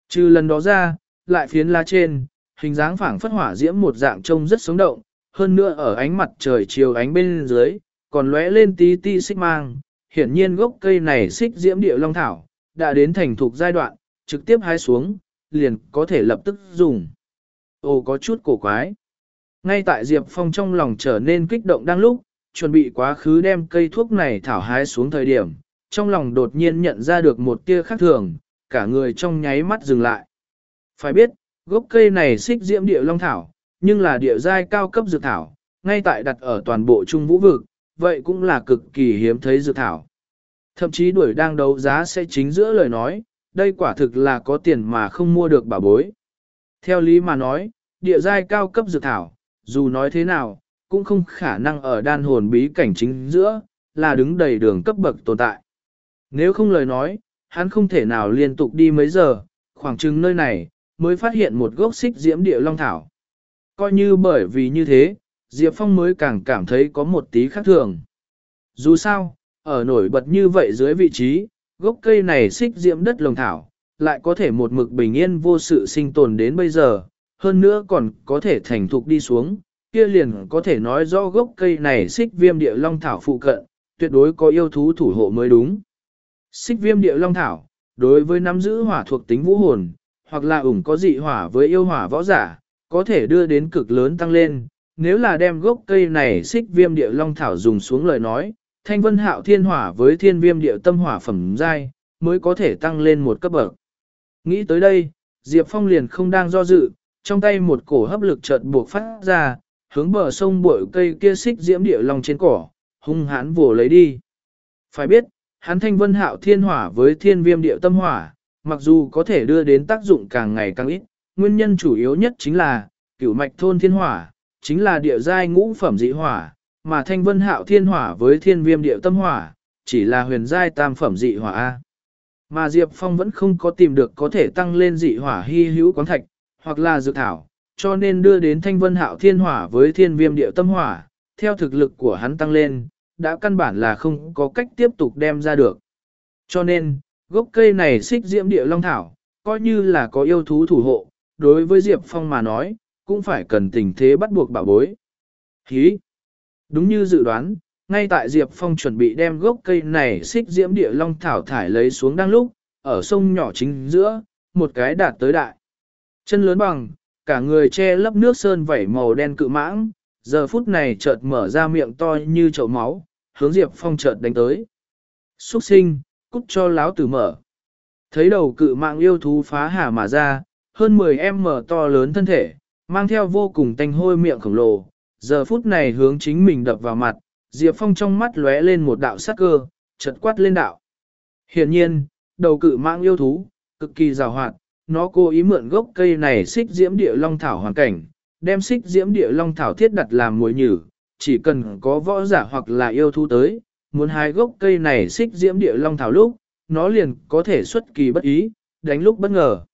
A: Trừ lần đó ra, lại phiến lá trên, hình dáng phảng phất hỏa diễm một dạng trông rất sống động, hơn nữa ở ánh mặt trời chiều ánh bên dưới, còn lóe lên tí tí xích mang. Hiển nhiên gốc cây này xích diễm địa long thảo, đã đến thành thục giai đoạn, trực tiếp hái xuống, liền có thể lập tức dùng. Ồ có chút cổ quái. Ngay tại Diệp Phong trong lòng trở nên kích động đang lúc, chuẩn bị quá khứ đem cây thuốc này thảo hái xuống thời điểm, trong lòng đột nhiên nhận ra được một tia khác thường, cả người trong nháy mắt dừng lại. Phải biết, gốc cây này xích diễm địa long thảo, nhưng là địa giai cao cấp dược thảo, ngay tại đặt ở toàn bộ trung vũ vực, vậy cũng là cực kỳ hiếm thấy dược thảo. Thậm chí đuổi đang đấu giá sẽ chính giữa lời nói, đây quả thực là có tiền mà không mua được bảo bối. Theo lý mà nói, địa giai cao cấp dược thảo, dù nói thế nào, cũng không khả năng ở đan hồn bí cảnh chính giữa, là đứng đầy đường cấp bậc tồn tại. Nếu không lời nói, hắn không thể nào liên tục đi mấy giờ, khoảng chừng nơi này, mới phát hiện một gốc xích diễm địa long thảo. Coi như bởi vì như thế, Diệp Phong mới càng cảm thấy có một tí khác thường. Dù sao, ở nổi bật như vậy dưới vị trí, gốc cây này xích diễm đất lồng thảo, lại có thể một mực bình yên vô sự sinh tồn đến bây giờ, hơn nữa còn có thể thành thục đi xuống, kia liền có thể nói rõ gốc cây này xích viêm địa long thảo phụ cận, tuyệt đối có yêu thú thủ hộ mới đúng. Xích viêm địa long thảo, đối với nắm giữ hỏa thuộc tính vũ hồn, hoặc là ủng có dị hỏa với yêu hỏa võ giả, có thể đưa đến cực lớn tăng lên. Nếu là đem gốc cây này xích viêm địa long thảo dùng xuống lời nói, thanh vân hạo thiên hỏa với thiên viêm địa tâm hỏa phẩm giai, mới có thể tăng lên một cấp bậc. Nghĩ tới đây, Diệp Phong liền không đang do dự, trong tay một cổ hấp lực chợt buộc phát ra, hướng bờ sông bụi cây kia xích diễm địa long trên cỏ, hung hãn vồ lấy đi. Phải biết, hắn thanh vân hạo thiên hỏa với thiên viêm địa tâm hỏa, mặc dù có thể đưa đến tác dụng càng ngày càng ít, nguyên nhân chủ yếu nhất chính là, cửu mạch thôn thiên hỏa, chính là địa giai ngũ phẩm dị hỏa, mà thanh vân hạo thiên hỏa với thiên viêm địa tâm hỏa, chỉ là huyền giai tam phẩm dị hỏa A. Mà Diệp Phong vẫn không có tìm được có thể tăng lên dị hỏa hy hữu quán thạch, hoặc là dược thảo, cho nên đưa đến thanh vân hạo thiên hỏa với thiên viêm địa tâm hỏa, theo thực lực của hắn tăng lên, đã căn bản là không có cách tiếp tục đem ra được. Cho nên, gốc cây này xích diễm địa long thảo, coi như là có yêu thú thủ hộ, đối với Diệp Phong mà nói, cũng phải cần tình thế bắt buộc bảo bối. Hí! Đúng như dự đoán, ngay tại Diệp Phong chuẩn bị đem gốc cây này xích diễm địa long thảo thải lấy xuống đang lúc, ở sông nhỏ chính giữa, một cái đạt tới đại. Chân lớn bằng, cả người che lấp nước sơn vẩy màu đen cự mãng, giờ phút này chợt mở ra miệng to như chậu máu, hướng Diệp Phong chợt đánh tới. Xuất sinh, cút cho láo tử mở. Thấy đầu cự mạng yêu thú phá hà mà ra, hơn 10 em mở to lớn thân thể, mang theo vô cùng tanh hôi miệng khổng lồ, giờ phút này hướng chính mình đập vào mặt, Diệp Phong trong mắt lóe lên một đạo sắc cơ, chợt quát lên đạo. Hiển nhiên, đầu cự mạng yêu thú, cực kỳ rào hoạt, nó cố ý mượn gốc cây này xích diễm địa long thảo hoàn cảnh, đem xích diễm địa long thảo thiết đặt làm mồi nhử, chỉ cần có võ giả hoặc là yêu thú tới, muốn hái gốc cây này xích diễm địa long thảo lúc, nó liền có thể xuất kỳ bất ý, đánh lúc bất ngờ.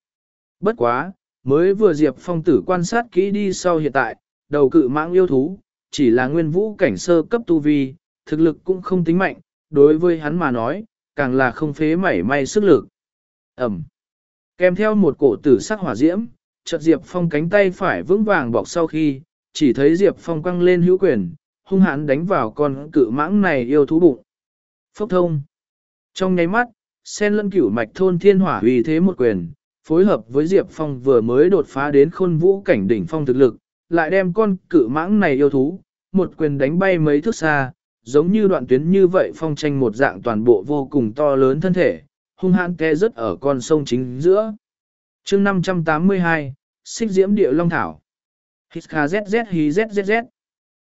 A: Bất quá, mới vừa Diệp Phong tử quan sát kỹ đi sau hiện tại, đầu cự mãng yêu thú, chỉ là nguyên vũ cảnh sơ cấp tu vi, thực lực cũng không tính mạnh, đối với hắn mà nói, càng là không phế mảy may sức lực. Ẩm. Kèm theo một cổ tử sắc hỏa diễm, chợt Diệp Phong cánh tay phải vững vàng bọc sau khi, chỉ thấy Diệp Phong quăng lên hữu quyền, hung hãn đánh vào con cự mãng này yêu thú bụng. Phốc thông. Trong nháy mắt, sen lân cửu mạch thôn thiên hỏa uy thế một quyền, phối hợp với Diệp Phong vừa mới đột phá đến khôn vũ cảnh đỉnh phong thực lực, lại đem con cự mãng này yêu thú, một quyền đánh bay mấy thước xa, giống như đoạn tuyến như vậy phong tranh một dạng toàn bộ vô cùng to lớn thân thể, hung hãn té rất ở con sông chính giữa. chương 582, xích diễm địa long thảo. Hít hí zzz.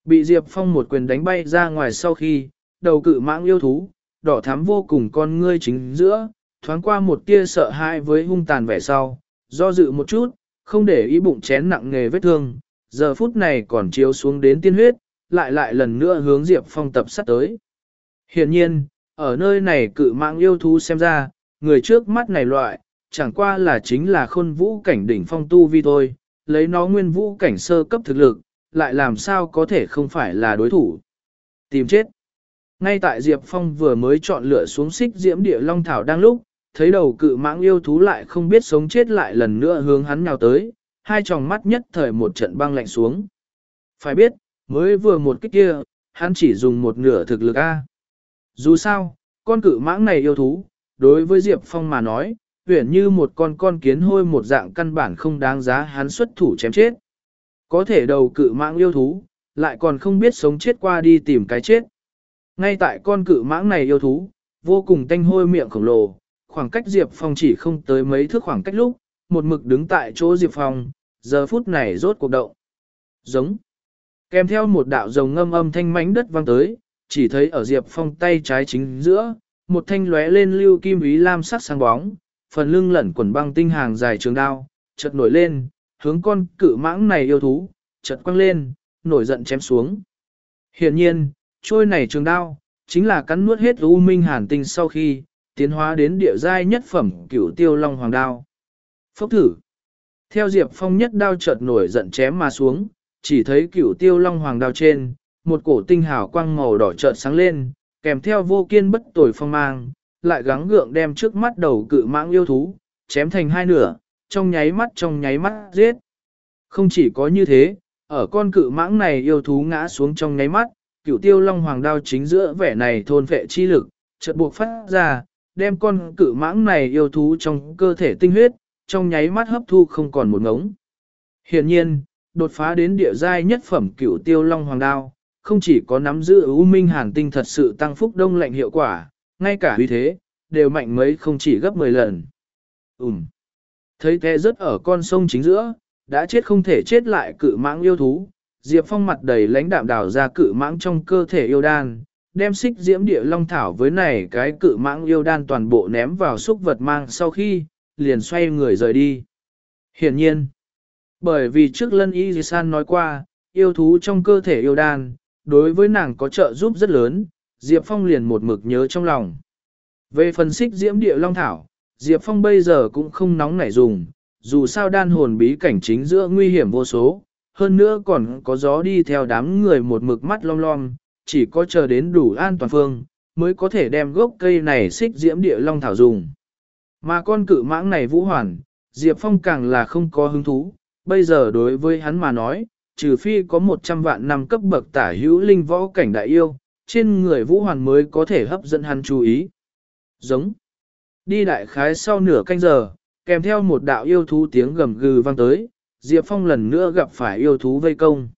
A: Bị Diệp Phong một quyền đánh bay ra ngoài sau khi, đầu cự mãng yêu thú, đỏ thắm vô cùng con ngươi chính giữa, thoáng qua một tia sợ hãi với hung tàn vẻ sau, do dự một chút, không để ý bụng chén nặng nghề vết thương, giờ phút này còn chiếu xuống đến tiên huyết, lại lại lần nữa hướng Diệp Phong tập sát tới. Hiện nhiên, ở nơi này cự mạng yêu thú xem ra, người trước mắt này loại, chẳng qua là chính là khôn vũ cảnh đỉnh phong tu vi thôi, lấy nó nguyên vũ cảnh sơ cấp thực lực, lại làm sao có thể không phải là đối thủ. Tìm chết. Ngay tại Diệp Phong vừa mới chọn lựa xuống xích diễm địa long thảo đang lúc, thấy đầu cự mãng yêu thú lại không biết sống chết lại lần nữa hướng hắn nhào tới, hai tròng mắt nhất thời một trận băng lạnh xuống. Phải biết, mới vừa một kích kia, hắn chỉ dùng một nửa thực lực A. Dù sao, con cự mãng này yêu thú, đối với Diệp Phong mà nói, huyển như một con con kiến hôi một dạng căn bản không đáng giá hắn xuất thủ chém chết. Có thể đầu cự mãng yêu thú, lại còn không biết sống chết qua đi tìm cái chết. Ngay tại con cự mãng này yêu thú, vô cùng tanh hôi miệng khổng lồ, khoảng cách Diệp Phong chỉ không tới mấy thước khoảng cách lúc, một mực đứng tại chỗ Diệp Phong, giờ phút này rốt cuộc động. Giống. Kèm theo một đạo rồng ngâm âm thanh mánh đất vang tới, chỉ thấy ở Diệp Phong tay trái chính giữa, một thanh lóe lên lưu kim ý lam sắc sáng bóng, phần lưng lẩn quần băng tinh hàng dài trường đao, chợt nổi lên, hướng con cự mãng này yêu thú, chợt quăng lên, nổi giận chém xuống. Hiện nhiên, trôi này trường đao, chính là cắn nuốt hết U Minh Hàn Tinh sau khi, tiến hóa đến địa giai nhất phẩm cửu tiêu long hoàng đao. Phốc thử. Theo Diệp Phong nhất đao chợt nổi giận chém mà xuống, chỉ thấy cửu tiêu long hoàng đao trên, một cổ tinh hào quang màu đỏ chợt sáng lên, kèm theo vô kiên bất tồi phong mang, lại gắng gượng đem trước mắt đầu cự mãng yêu thú, chém thành hai nửa, trong nháy mắt trong nháy mắt giết. Không chỉ có như thế, ở con cự mãng này yêu thú ngã xuống trong nháy mắt, cửu tiêu long hoàng đao chính giữa vẻ này thôn vệ chi lực, chợt buộc phát ra, đem con cự mãng này yêu thú trong cơ thể tinh huyết, trong nháy mắt hấp thu không còn một ngống. Hiện nhiên, đột phá đến địa giai nhất phẩm cửu tiêu long hoàng đao, không chỉ có nắm giữ ưu minh hàn tinh thật sự tăng phúc đông lạnh hiệu quả, ngay cả vì thế, đều mạnh mấy không chỉ gấp 10 lần. Ừm. Thấy thế rớt ở con sông chính giữa, đã chết không thể chết lại cự mãng yêu thú, Diệp Phong mặt đầy lãnh đạm đào ra cự mãng trong cơ thể yêu đan, đem xích diễm địa long thảo với này cái cự mãng yêu đan toàn bộ ném vào xúc vật mang sau khi, liền xoay người rời đi. Hiển nhiên, bởi vì trước lân y san nói qua, yêu thú trong cơ thể yêu đan, đối với nàng có trợ giúp rất lớn, Diệp Phong liền một mực nhớ trong lòng. Về phần xích diễm địa long thảo, Diệp Phong bây giờ cũng không nóng nảy dùng, dù sao đan hồn bí cảnh chính giữa nguy hiểm vô số, hơn nữa còn có gió đi theo đám người một mực mắt long long, chỉ có chờ đến đủ an toàn phương, mới có thể đem gốc cây này xích diễm địa long thảo dùng. Mà con cự mãng này vũ hoàn, Diệp Phong càng là không có hứng thú, bây giờ đối với hắn mà nói, trừ phi có 100 vạn năm cấp bậc tả hữu linh võ cảnh đại yêu, trên người vũ hoàn mới có thể hấp dẫn hắn chú ý. Giống. Đi đại khái sau nửa canh giờ, kèm theo một đạo yêu thú tiếng gầm gừ vang tới, Diệp Phong lần nữa gặp phải yêu thú vây công.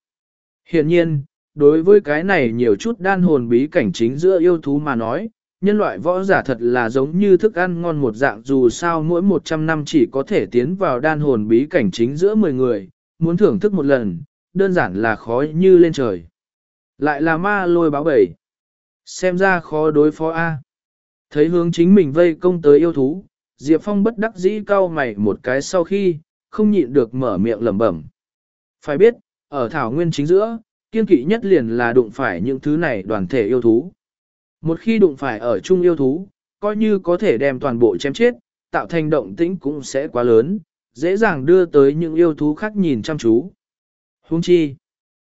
A: Hiện nhiên, đối với cái này nhiều chút đan hồn bí cảnh chính giữa yêu thú mà nói, nhân loại võ giả thật là giống như thức ăn ngon một dạng dù sao mỗi 100 năm chỉ có thể tiến vào đan hồn bí cảnh chính giữa 10 người, muốn thưởng thức một lần, đơn giản là khó như lên trời. Lại là ma lôi báo bảy Xem ra khó đối phó A. Thấy hướng chính mình vây công tới yêu thú, Diệp Phong bất đắc dĩ cau mày một cái sau khi, không nhịn được mở miệng lẩm bẩm. Phải biết, ở thảo nguyên chính giữa, kiên kỵ nhất liền là đụng phải những thứ này đoàn thể yêu thú. Một khi đụng phải ở chung yêu thú, coi như có thể đem toàn bộ chém chết, tạo thành động tĩnh cũng sẽ quá lớn, dễ dàng đưa tới những yêu thú khác nhìn chăm chú. Hung chi,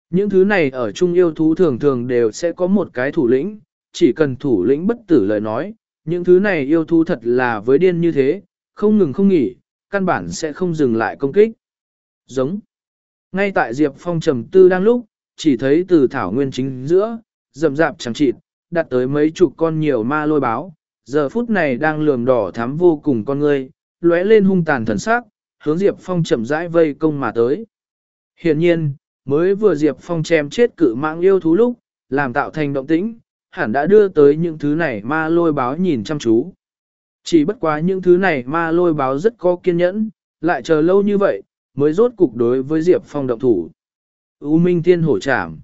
A: những thứ này ở chung yêu thú thường thường đều sẽ có một cái thủ lĩnh, chỉ cần thủ lĩnh bất tử lời nói, những thứ này yêu thú thật là với điên như thế, không ngừng không nghỉ, căn bản sẽ không dừng lại công kích. Giống. Ngay tại Diệp Phong trầm tư đang lúc, chỉ thấy từ thảo nguyên chính giữa, rậm rạp chẳng chịt, đặt tới mấy chục con nhiều ma lôi báo, giờ phút này đang lườm đỏ thắm vô cùng con ngươi, lóe lên hung tàn thần sắc, hướng Diệp Phong chậm rãi vây công mà tới. Hiện nhiên, mới vừa Diệp Phong chém chết cự mạng yêu thú lúc, làm tạo thành động tĩnh, hẳn đã đưa tới những thứ này ma lôi báo nhìn chăm chú. Chỉ bất quá những thứ này ma lôi báo rất có kiên nhẫn, lại chờ lâu như vậy, mới rốt cục đối với Diệp Phong động thủ. U Minh Thiên hổ trảm.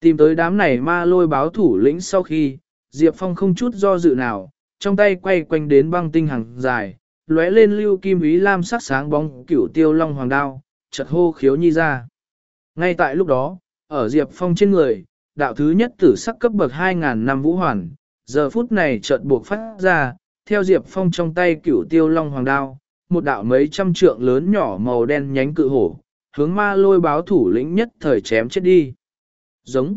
A: Tìm tới đám này ma lôi báo thủ lĩnh sau khi, Diệp Phong không chút do dự nào, trong tay quay quanh đến băng tinh hàng dài, lóe lên lưu kim ý lam sắc sáng bóng cửu tiêu long hoàng đao, chật hô khiếu nhi ra. Ngay tại lúc đó, ở Diệp Phong trên người, đạo thứ nhất tử sắc cấp bậc 2.000 năm vũ hoàn, giờ phút này chợt buộc phát ra, theo Diệp Phong trong tay cửu tiêu long hoàng đao, một đạo mấy trăm trượng lớn nhỏ màu đen nhánh cự hổ, hướng ma lôi báo thủ lĩnh nhất thời chém chết đi. Giống.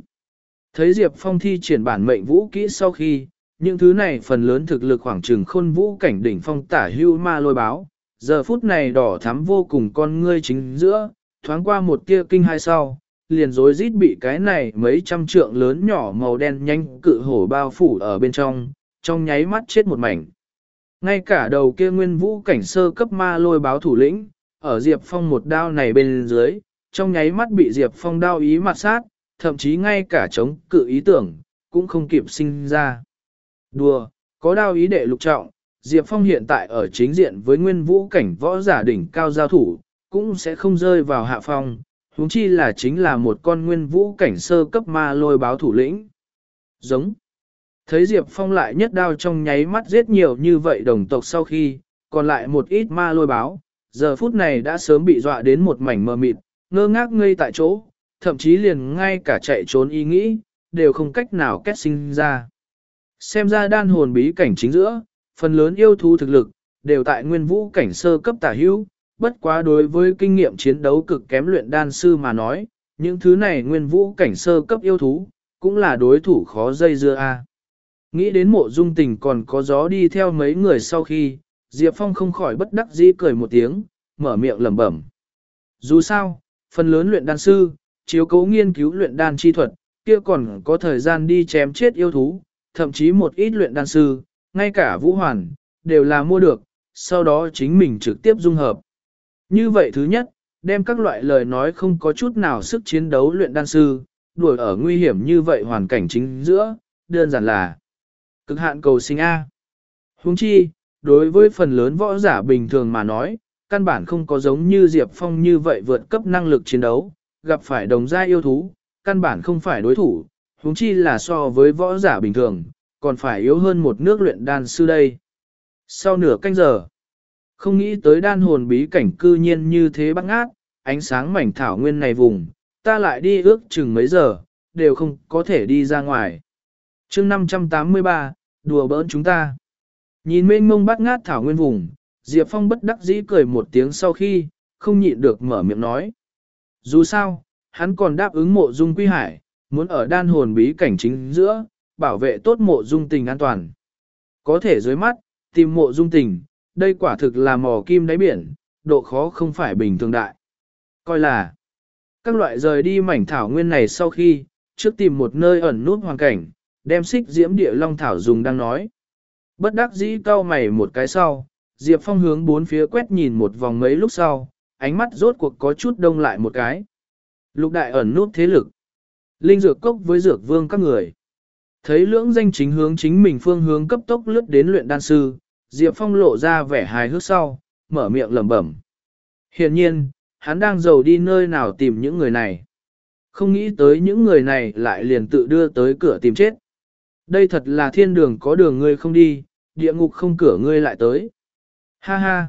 A: Thấy Diệp Phong thi triển bản mệnh vũ kỹ sau khi, những thứ này phần lớn thực lực khoảng trừng khôn vũ cảnh đỉnh phong tả hưu ma lôi báo, giờ phút này đỏ thắm vô cùng con ngươi chính giữa, thoáng qua một tia kinh hai sau, liền rối rít bị cái này mấy trăm trượng lớn nhỏ màu đen nhanh cự hổ bao phủ ở bên trong, trong nháy mắt chết một mảnh. Ngay cả đầu kia nguyên vũ cảnh sơ cấp ma lôi báo thủ lĩnh, ở Diệp Phong một đao này bên dưới, trong nháy mắt bị Diệp Phong đao ý mặt sát, thậm chí ngay cả chống cự ý tưởng, cũng không kịp sinh ra. Đùa, có đao ý đệ lục trọng, Diệp Phong hiện tại ở chính diện với nguyên vũ cảnh võ giả đỉnh cao giao thủ, cũng sẽ không rơi vào hạ phong, huống chi là chính là một con nguyên vũ cảnh sơ cấp ma lôi báo thủ lĩnh. Giống. Thấy Diệp Phong lại nhất đao trong nháy mắt giết nhiều như vậy đồng tộc sau khi, còn lại một ít ma lôi báo, giờ phút này đã sớm bị dọa đến một mảnh mờ mịt, ngơ ngác ngây tại chỗ, thậm chí liền ngay cả chạy trốn ý nghĩ, đều không cách nào kết sinh ra. Xem ra đan hồn bí cảnh chính giữa, phần lớn yêu thú thực lực, đều tại nguyên vũ cảnh sơ cấp tả hữu, bất quá đối với kinh nghiệm chiến đấu cực kém luyện đan sư mà nói, những thứ này nguyên vũ cảnh sơ cấp yêu thú, cũng là đối thủ khó dây dưa a. Nghĩ đến mộ dung tình còn có gió đi theo mấy người sau khi, Diệp Phong không khỏi bất đắc dĩ cười một tiếng, mở miệng lẩm bẩm. Dù sao, phần lớn luyện đan sư, chiếu cố nghiên cứu luyện đan chi thuật, kia còn có thời gian đi chém chết yêu thú, thậm chí một ít luyện đan sư, ngay cả vũ hoàn, đều là mua được, sau đó chính mình trực tiếp dung hợp. Như vậy thứ nhất, đem các loại lời nói không có chút nào sức chiến đấu luyện đan sư, đuổi ở nguy hiểm như vậy hoàn cảnh chính giữa, đơn giản là cực hạn cầu sinh A. Huống chi, đối với phần lớn võ giả bình thường mà nói, căn bản không có giống như Diệp Phong như vậy vượt cấp năng lực chiến đấu, gặp phải đồng gia yêu thú, căn bản không phải đối thủ, huống chi là so với võ giả bình thường, còn phải yếu hơn một nước luyện đan sư đây. Sau nửa canh giờ, không nghĩ tới đan hồn bí cảnh cư nhiên như thế bắt ngát, ánh sáng mảnh thảo nguyên này vùng, ta lại đi ước chừng mấy giờ, đều không có thể đi ra ngoài. chương 583, đùa bỡn chúng ta. Nhìn mênh mông bát ngát thảo nguyên vùng, Diệp Phong bất đắc dĩ cười một tiếng sau khi, không nhịn được mở miệng nói. Dù sao, hắn còn đáp ứng mộ dung quy hải, muốn ở đan hồn bí cảnh chính giữa, bảo vệ tốt mộ dung tình an toàn. Có thể dưới mắt, tìm mộ dung tình, đây quả thực là mò kim đáy biển, độ khó không phải bình thường đại. Coi là, các loại rời đi mảnh thảo nguyên này sau khi, trước tìm một nơi ẩn nút hoàn cảnh, đem xích diễm địa long thảo dùng đang nói. Bất đắc dĩ cau mày một cái sau, Diệp Phong hướng bốn phía quét nhìn một vòng mấy lúc sau, ánh mắt rốt cuộc có chút đông lại một cái. Lục đại ẩn nút thế lực. Linh dược cốc với dược vương các người. Thấy lưỡng danh chính hướng chính mình phương hướng cấp tốc lướt đến luyện đan sư, Diệp Phong lộ ra vẻ hài hước sau, mở miệng lẩm bẩm. Hiển nhiên, hắn đang giàu đi nơi nào tìm những người này. Không nghĩ tới những người này lại liền tự đưa tới cửa tìm chết. Đây thật là thiên đường có đường ngươi không đi, địa ngục không cửa ngươi lại tới. Ha ha!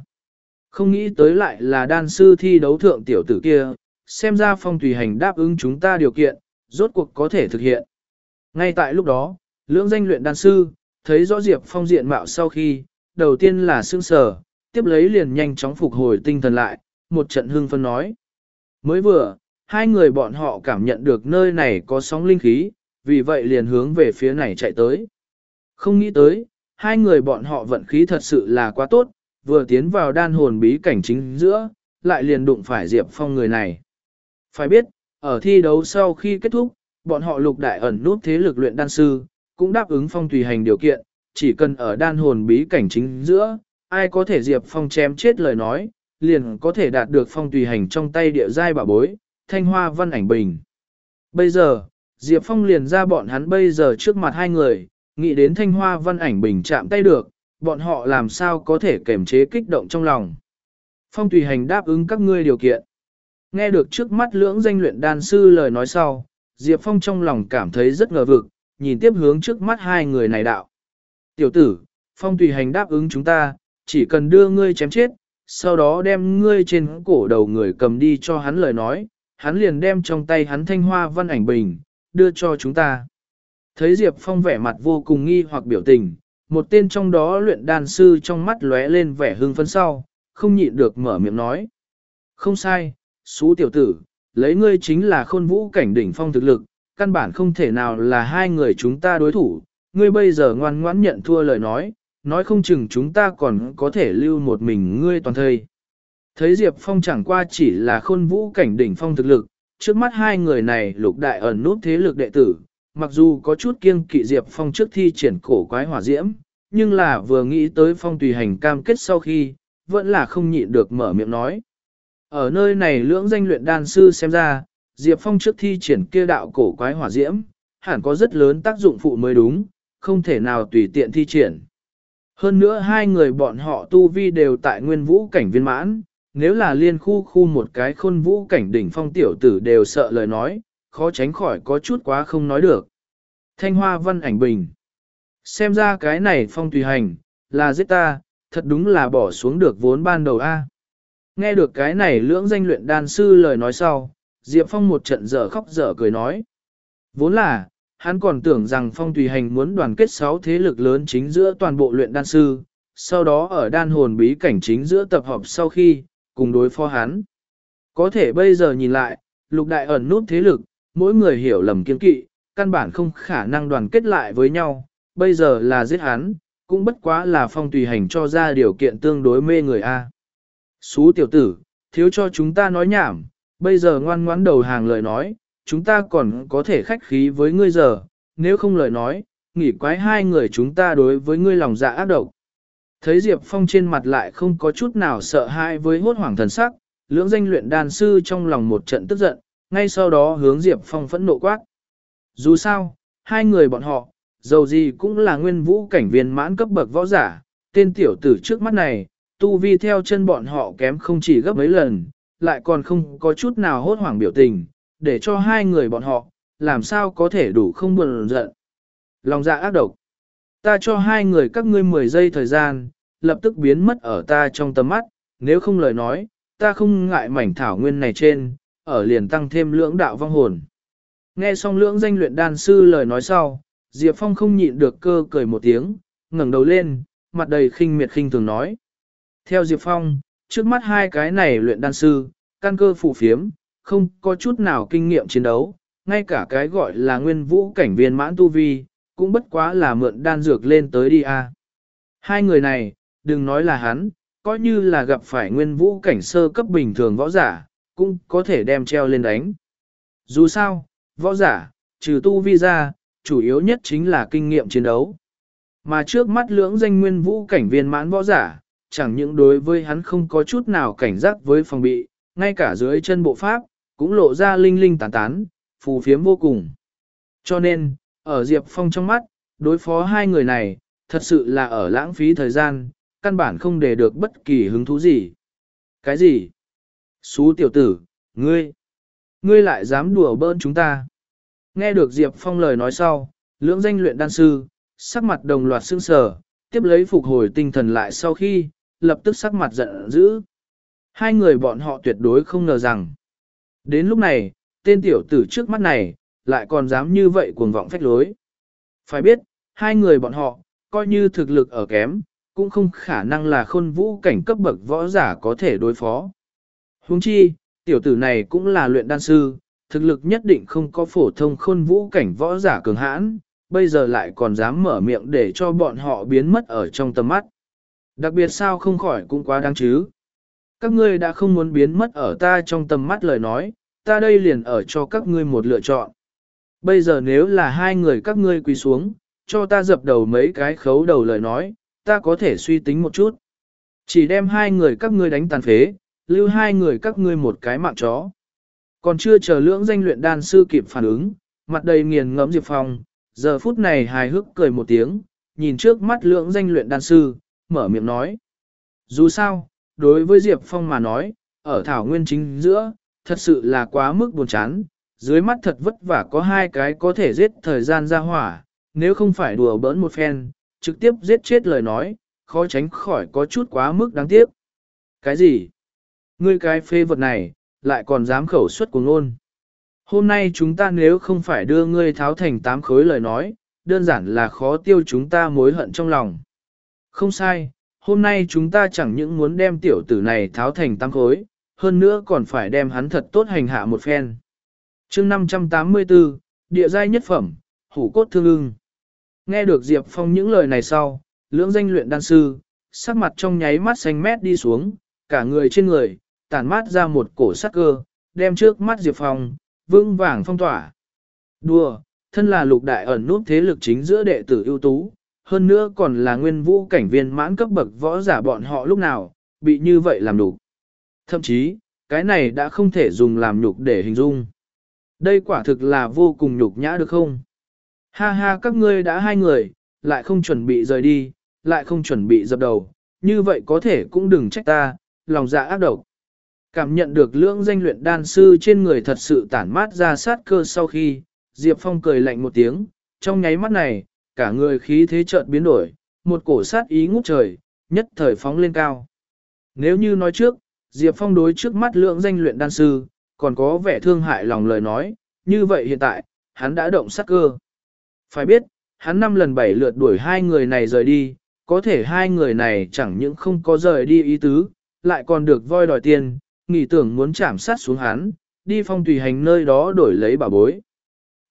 A: Không nghĩ tới lại là đan sư thi đấu thượng tiểu tử kia, xem ra phong tùy hành đáp ứng chúng ta điều kiện, rốt cuộc có thể thực hiện. Ngay tại lúc đó, lưỡng danh luyện đan sư, thấy rõ Diệp Phong diện mạo sau khi, đầu tiên là sương sờ, tiếp lấy liền nhanh chóng phục hồi tinh thần lại, một trận hưng phân nói. Mới vừa, hai người bọn họ cảm nhận được nơi này có sóng linh khí, vì vậy liền hướng về phía này chạy tới. Không nghĩ tới, hai người bọn họ vận khí thật sự là quá tốt, vừa tiến vào đan hồn bí cảnh chính giữa, lại liền đụng phải Diệp Phong người này. Phải biết, ở thi đấu sau khi kết thúc, bọn họ lục đại ẩn nút thế lực luyện đan sư, cũng đáp ứng Phong tùy hành điều kiện, chỉ cần ở đan hồn bí cảnh chính giữa, ai có thể Diệp Phong chém chết lời nói, liền có thể đạt được Phong tùy hành trong tay địa giai bảo bối, thanh hoa văn ảnh bình. Bây giờ, Diệp Phong liền ra bọn hắn bây giờ trước mặt hai người, nghĩ đến thanh hoa văn ảnh bình chạm tay được, bọn họ làm sao có thể kềm chế kích động trong lòng. Phong tùy hành đáp ứng các ngươi điều kiện. Nghe được trước mắt lưỡng danh luyện đan sư lời nói sau, Diệp Phong trong lòng cảm thấy rất ngờ vực, nhìn tiếp hướng trước mắt hai người này đạo. Tiểu tử, Phong tùy hành đáp ứng chúng ta, chỉ cần đưa ngươi chém chết, sau đó đem ngươi trên cổ đầu người cầm đi cho hắn lời nói, hắn liền đem trong tay hắn thanh hoa văn ảnh bình, đưa cho chúng ta. Thấy Diệp Phong vẻ mặt vô cùng nghi hoặc biểu tình, một tên trong đó luyện đan sư trong mắt lóe lên vẻ hưng phấn sau, không nhịn được mở miệng nói. Không sai, xú tiểu tử, lấy ngươi chính là khôn vũ cảnh đỉnh phong thực lực, căn bản không thể nào là hai người chúng ta đối thủ, ngươi bây giờ ngoan ngoãn nhận thua lời nói, nói không chừng chúng ta còn có thể lưu một mình ngươi toàn thời. Thấy Diệp Phong chẳng qua chỉ là khôn vũ cảnh đỉnh phong thực lực, trước mắt hai người này lục đại ẩn nút thế lực đệ tử, mặc dù có chút kiêng kỵ Diệp Phong trước thi triển cổ quái hỏa diễm, nhưng là vừa nghĩ tới Phong tùy hành cam kết sau khi, vẫn là không nhịn được mở miệng nói. Ở nơi này lưỡng danh luyện đan sư xem ra, Diệp Phong trước thi triển kia đạo cổ quái hỏa diễm, hẳn có rất lớn tác dụng phụ mới đúng, không thể nào tùy tiện thi triển. Hơn nữa hai người bọn họ tu vi đều tại nguyên vũ cảnh viên mãn, nếu là liên khu khu một cái khôn vũ cảnh đỉnh phong tiểu tử đều sợ lời nói, khó tránh khỏi có chút quá không nói được. Thanh hoa văn ảnh bình. Xem ra cái này phong tùy hành, là giết ta, thật đúng là bỏ xuống được vốn ban đầu A. Nghe được cái này lưỡng danh luyện đan sư lời nói sau, Diệp Phong một trận dở khóc dở cười nói. Vốn là, hắn còn tưởng rằng Phong Tùy Hành muốn đoàn kết sáu thế lực lớn chính giữa toàn bộ luyện đan sư, sau đó ở đan hồn bí cảnh chính giữa tập hợp sau khi, cùng đối phó hắn. Có thể bây giờ nhìn lại, lục đại ẩn nút thế lực, mỗi người hiểu lầm kiên kỵ, căn bản không khả năng đoàn kết lại với nhau, bây giờ là giết hắn, cũng bất quá là phong tùy hành cho ra điều kiện tương đối mê người A. Xú tiểu tử, thiếu cho chúng ta nói nhảm, bây giờ ngoan ngoãn đầu hàng lời nói, chúng ta còn có thể khách khí với ngươi giờ, nếu không lời nói, nghỉ quái hai người chúng ta đối với ngươi lòng dạ ác độc. Thấy Diệp Phong trên mặt lại không có chút nào sợ hãi với hốt hoảng thần sắc, lưỡng danh luyện Đan sư trong lòng một trận tức giận, ngay sau đó hướng Diệp Phong phẫn nộ quát. Dù sao, hai người bọn họ, dầu gì cũng là nguyên vũ cảnh viên mãn cấp bậc võ giả, tên tiểu tử trước mắt này, tu vi theo chân bọn họ kém không chỉ gấp mấy lần, lại còn không có chút nào hốt hoảng biểu tình, để cho hai người bọn họ, làm sao có thể đủ không buồn giận. Lòng dạ ác độc. Ta cho hai người các ngươi 10 giây thời gian, lập tức biến mất ở ta trong tầm mắt, nếu không lời nói, ta không ngại mảnh thảo nguyên này trên, ở liền tăng thêm lưỡng đạo vong hồn. Nghe xong lưỡng danh luyện đan sư lời nói sau, Diệp Phong không nhịn được cơ cười một tiếng, ngẩng đầu lên, mặt đầy khinh miệt khinh thường nói. Theo Diệp Phong, trước mắt hai cái này luyện đan sư, căn cơ phù phiếm, không có chút nào kinh nghiệm chiến đấu, ngay cả cái gọi là nguyên vũ cảnh viên mãn tu vi, cũng bất quá là mượn đan dược lên tới đi a. Hai người này, đừng nói là hắn, coi như là gặp phải nguyên vũ cảnh sơ cấp bình thường võ giả, cũng có thể đem treo lên đánh. Dù sao, võ giả, trừ tu vi ra, chủ yếu nhất chính là kinh nghiệm chiến đấu. Mà trước mắt lưỡng danh nguyên vũ cảnh viên mãn võ giả, chẳng những đối với hắn không có chút nào cảnh giác với phòng bị, ngay cả dưới chân bộ pháp, cũng lộ ra linh linh tán tán, phù phiếm vô cùng. Cho nên, ở Diệp Phong trong mắt, đối phó hai người này, thật sự là ở lãng phí thời gian, căn bản không để được bất kỳ hứng thú gì. Cái gì? Xú tiểu tử, ngươi, ngươi lại dám đùa bỡn chúng ta. Nghe được Diệp Phong lời nói sau, lưỡng danh luyện đan sư, sắc mặt đồng loạt sương sờ, tiếp lấy phục hồi tinh thần lại sau khi, lập tức sắc mặt giận dữ. Hai người bọn họ tuyệt đối không ngờ rằng. Đến lúc này, tên tiểu tử trước mắt này, lại còn dám như vậy cuồng vọng phách lối. Phải biết, hai người bọn họ, coi như thực lực ở kém, cũng không khả năng là khôn vũ cảnh cấp bậc võ giả có thể đối phó. Huống chi, tiểu tử này cũng là luyện đan sư, thực lực nhất định không có phổ thông khôn vũ cảnh võ giả cường hãn, bây giờ lại còn dám mở miệng để cho bọn họ biến mất ở trong tầm mắt. Đặc biệt sao không khỏi cũng quá đáng chứ. Các ngươi đã không muốn biến mất ở ta trong tầm mắt lời nói, ta đây liền ở cho các ngươi một lựa chọn. Bây giờ nếu là hai người các ngươi quỳ xuống, cho ta dập đầu mấy cái khấu đầu lời nói, ta có thể suy tính một chút. Chỉ đem hai người các ngươi đánh tàn phế, lưu hai người các ngươi một cái mạng chó. Còn chưa chờ lưỡng danh luyện đan sư kịp phản ứng, mặt đầy nghiền ngẫm Diệp Phong, giờ phút này hài hước cười một tiếng, nhìn trước mắt lưỡng danh luyện đan sư, mở miệng nói. Dù sao, đối với Diệp Phong mà nói, ở thảo nguyên chính giữa, thật sự là quá mức buồn chán, dưới mắt thật vất vả có hai cái có thể giết thời gian ra hỏa, nếu không phải đùa bỡn một phen, trực tiếp giết chết lời nói, khó tránh khỏi có chút quá mức đáng tiếc. Cái gì? Ngươi cái phê vật này, lại còn dám khẩu xuất của ngôn. Hôm nay chúng ta nếu không phải đưa ngươi tháo thành tám khối lời nói, đơn giản là khó tiêu chúng ta mối hận trong lòng. Không sai, hôm nay chúng ta chẳng những muốn đem tiểu tử này tháo thành tám khối, hơn nữa còn phải đem hắn thật tốt hành hạ một phen chương 584, địa giai nhất phẩm, hủ cốt thương ưng. Nghe được Diệp Phong những lời này sau, lưỡng danh luyện đan sư, sắc mặt trong nháy mắt xanh mét đi xuống, cả người trên người, tản mát ra một cổ sắc cơ, đem trước mắt Diệp Phong, vững vàng phong tỏa. Đùa, thân là lục đại ẩn nút thế lực chính giữa đệ tử ưu tú, hơn nữa còn là nguyên vũ cảnh viên mãn cấp bậc võ giả bọn họ lúc nào, bị như vậy làm nhục. Thậm chí, cái này đã không thể dùng làm nhục để hình dung. Đây quả thực là vô cùng nhục nhã được không? Ha ha các ngươi đã hai người, lại không chuẩn bị rời đi, lại không chuẩn bị dập đầu, như vậy có thể cũng đừng trách ta, lòng dạ ác độc. Cảm nhận được lưỡng danh luyện đan sư trên người thật sự tản mát ra sát cơ sau khi, Diệp Phong cười lạnh một tiếng, trong nháy mắt này, cả người khí thế chợt biến đổi, một cổ sát ý ngút trời, nhất thời phóng lên cao. Nếu như nói trước, Diệp Phong đối trước mắt lượng danh luyện đan sư, còn có vẻ thương hại lòng lời nói, như vậy hiện tại, hắn đã động sát cơ. Phải biết, hắn năm lần bảy lượt đuổi hai người này rời đi, có thể hai người này chẳng những không có rời đi ý tứ, lại còn được voi đòi tiền, nghĩ tưởng muốn chạm sát xuống hắn, đi phong tùy hành nơi đó đổi lấy bà bối.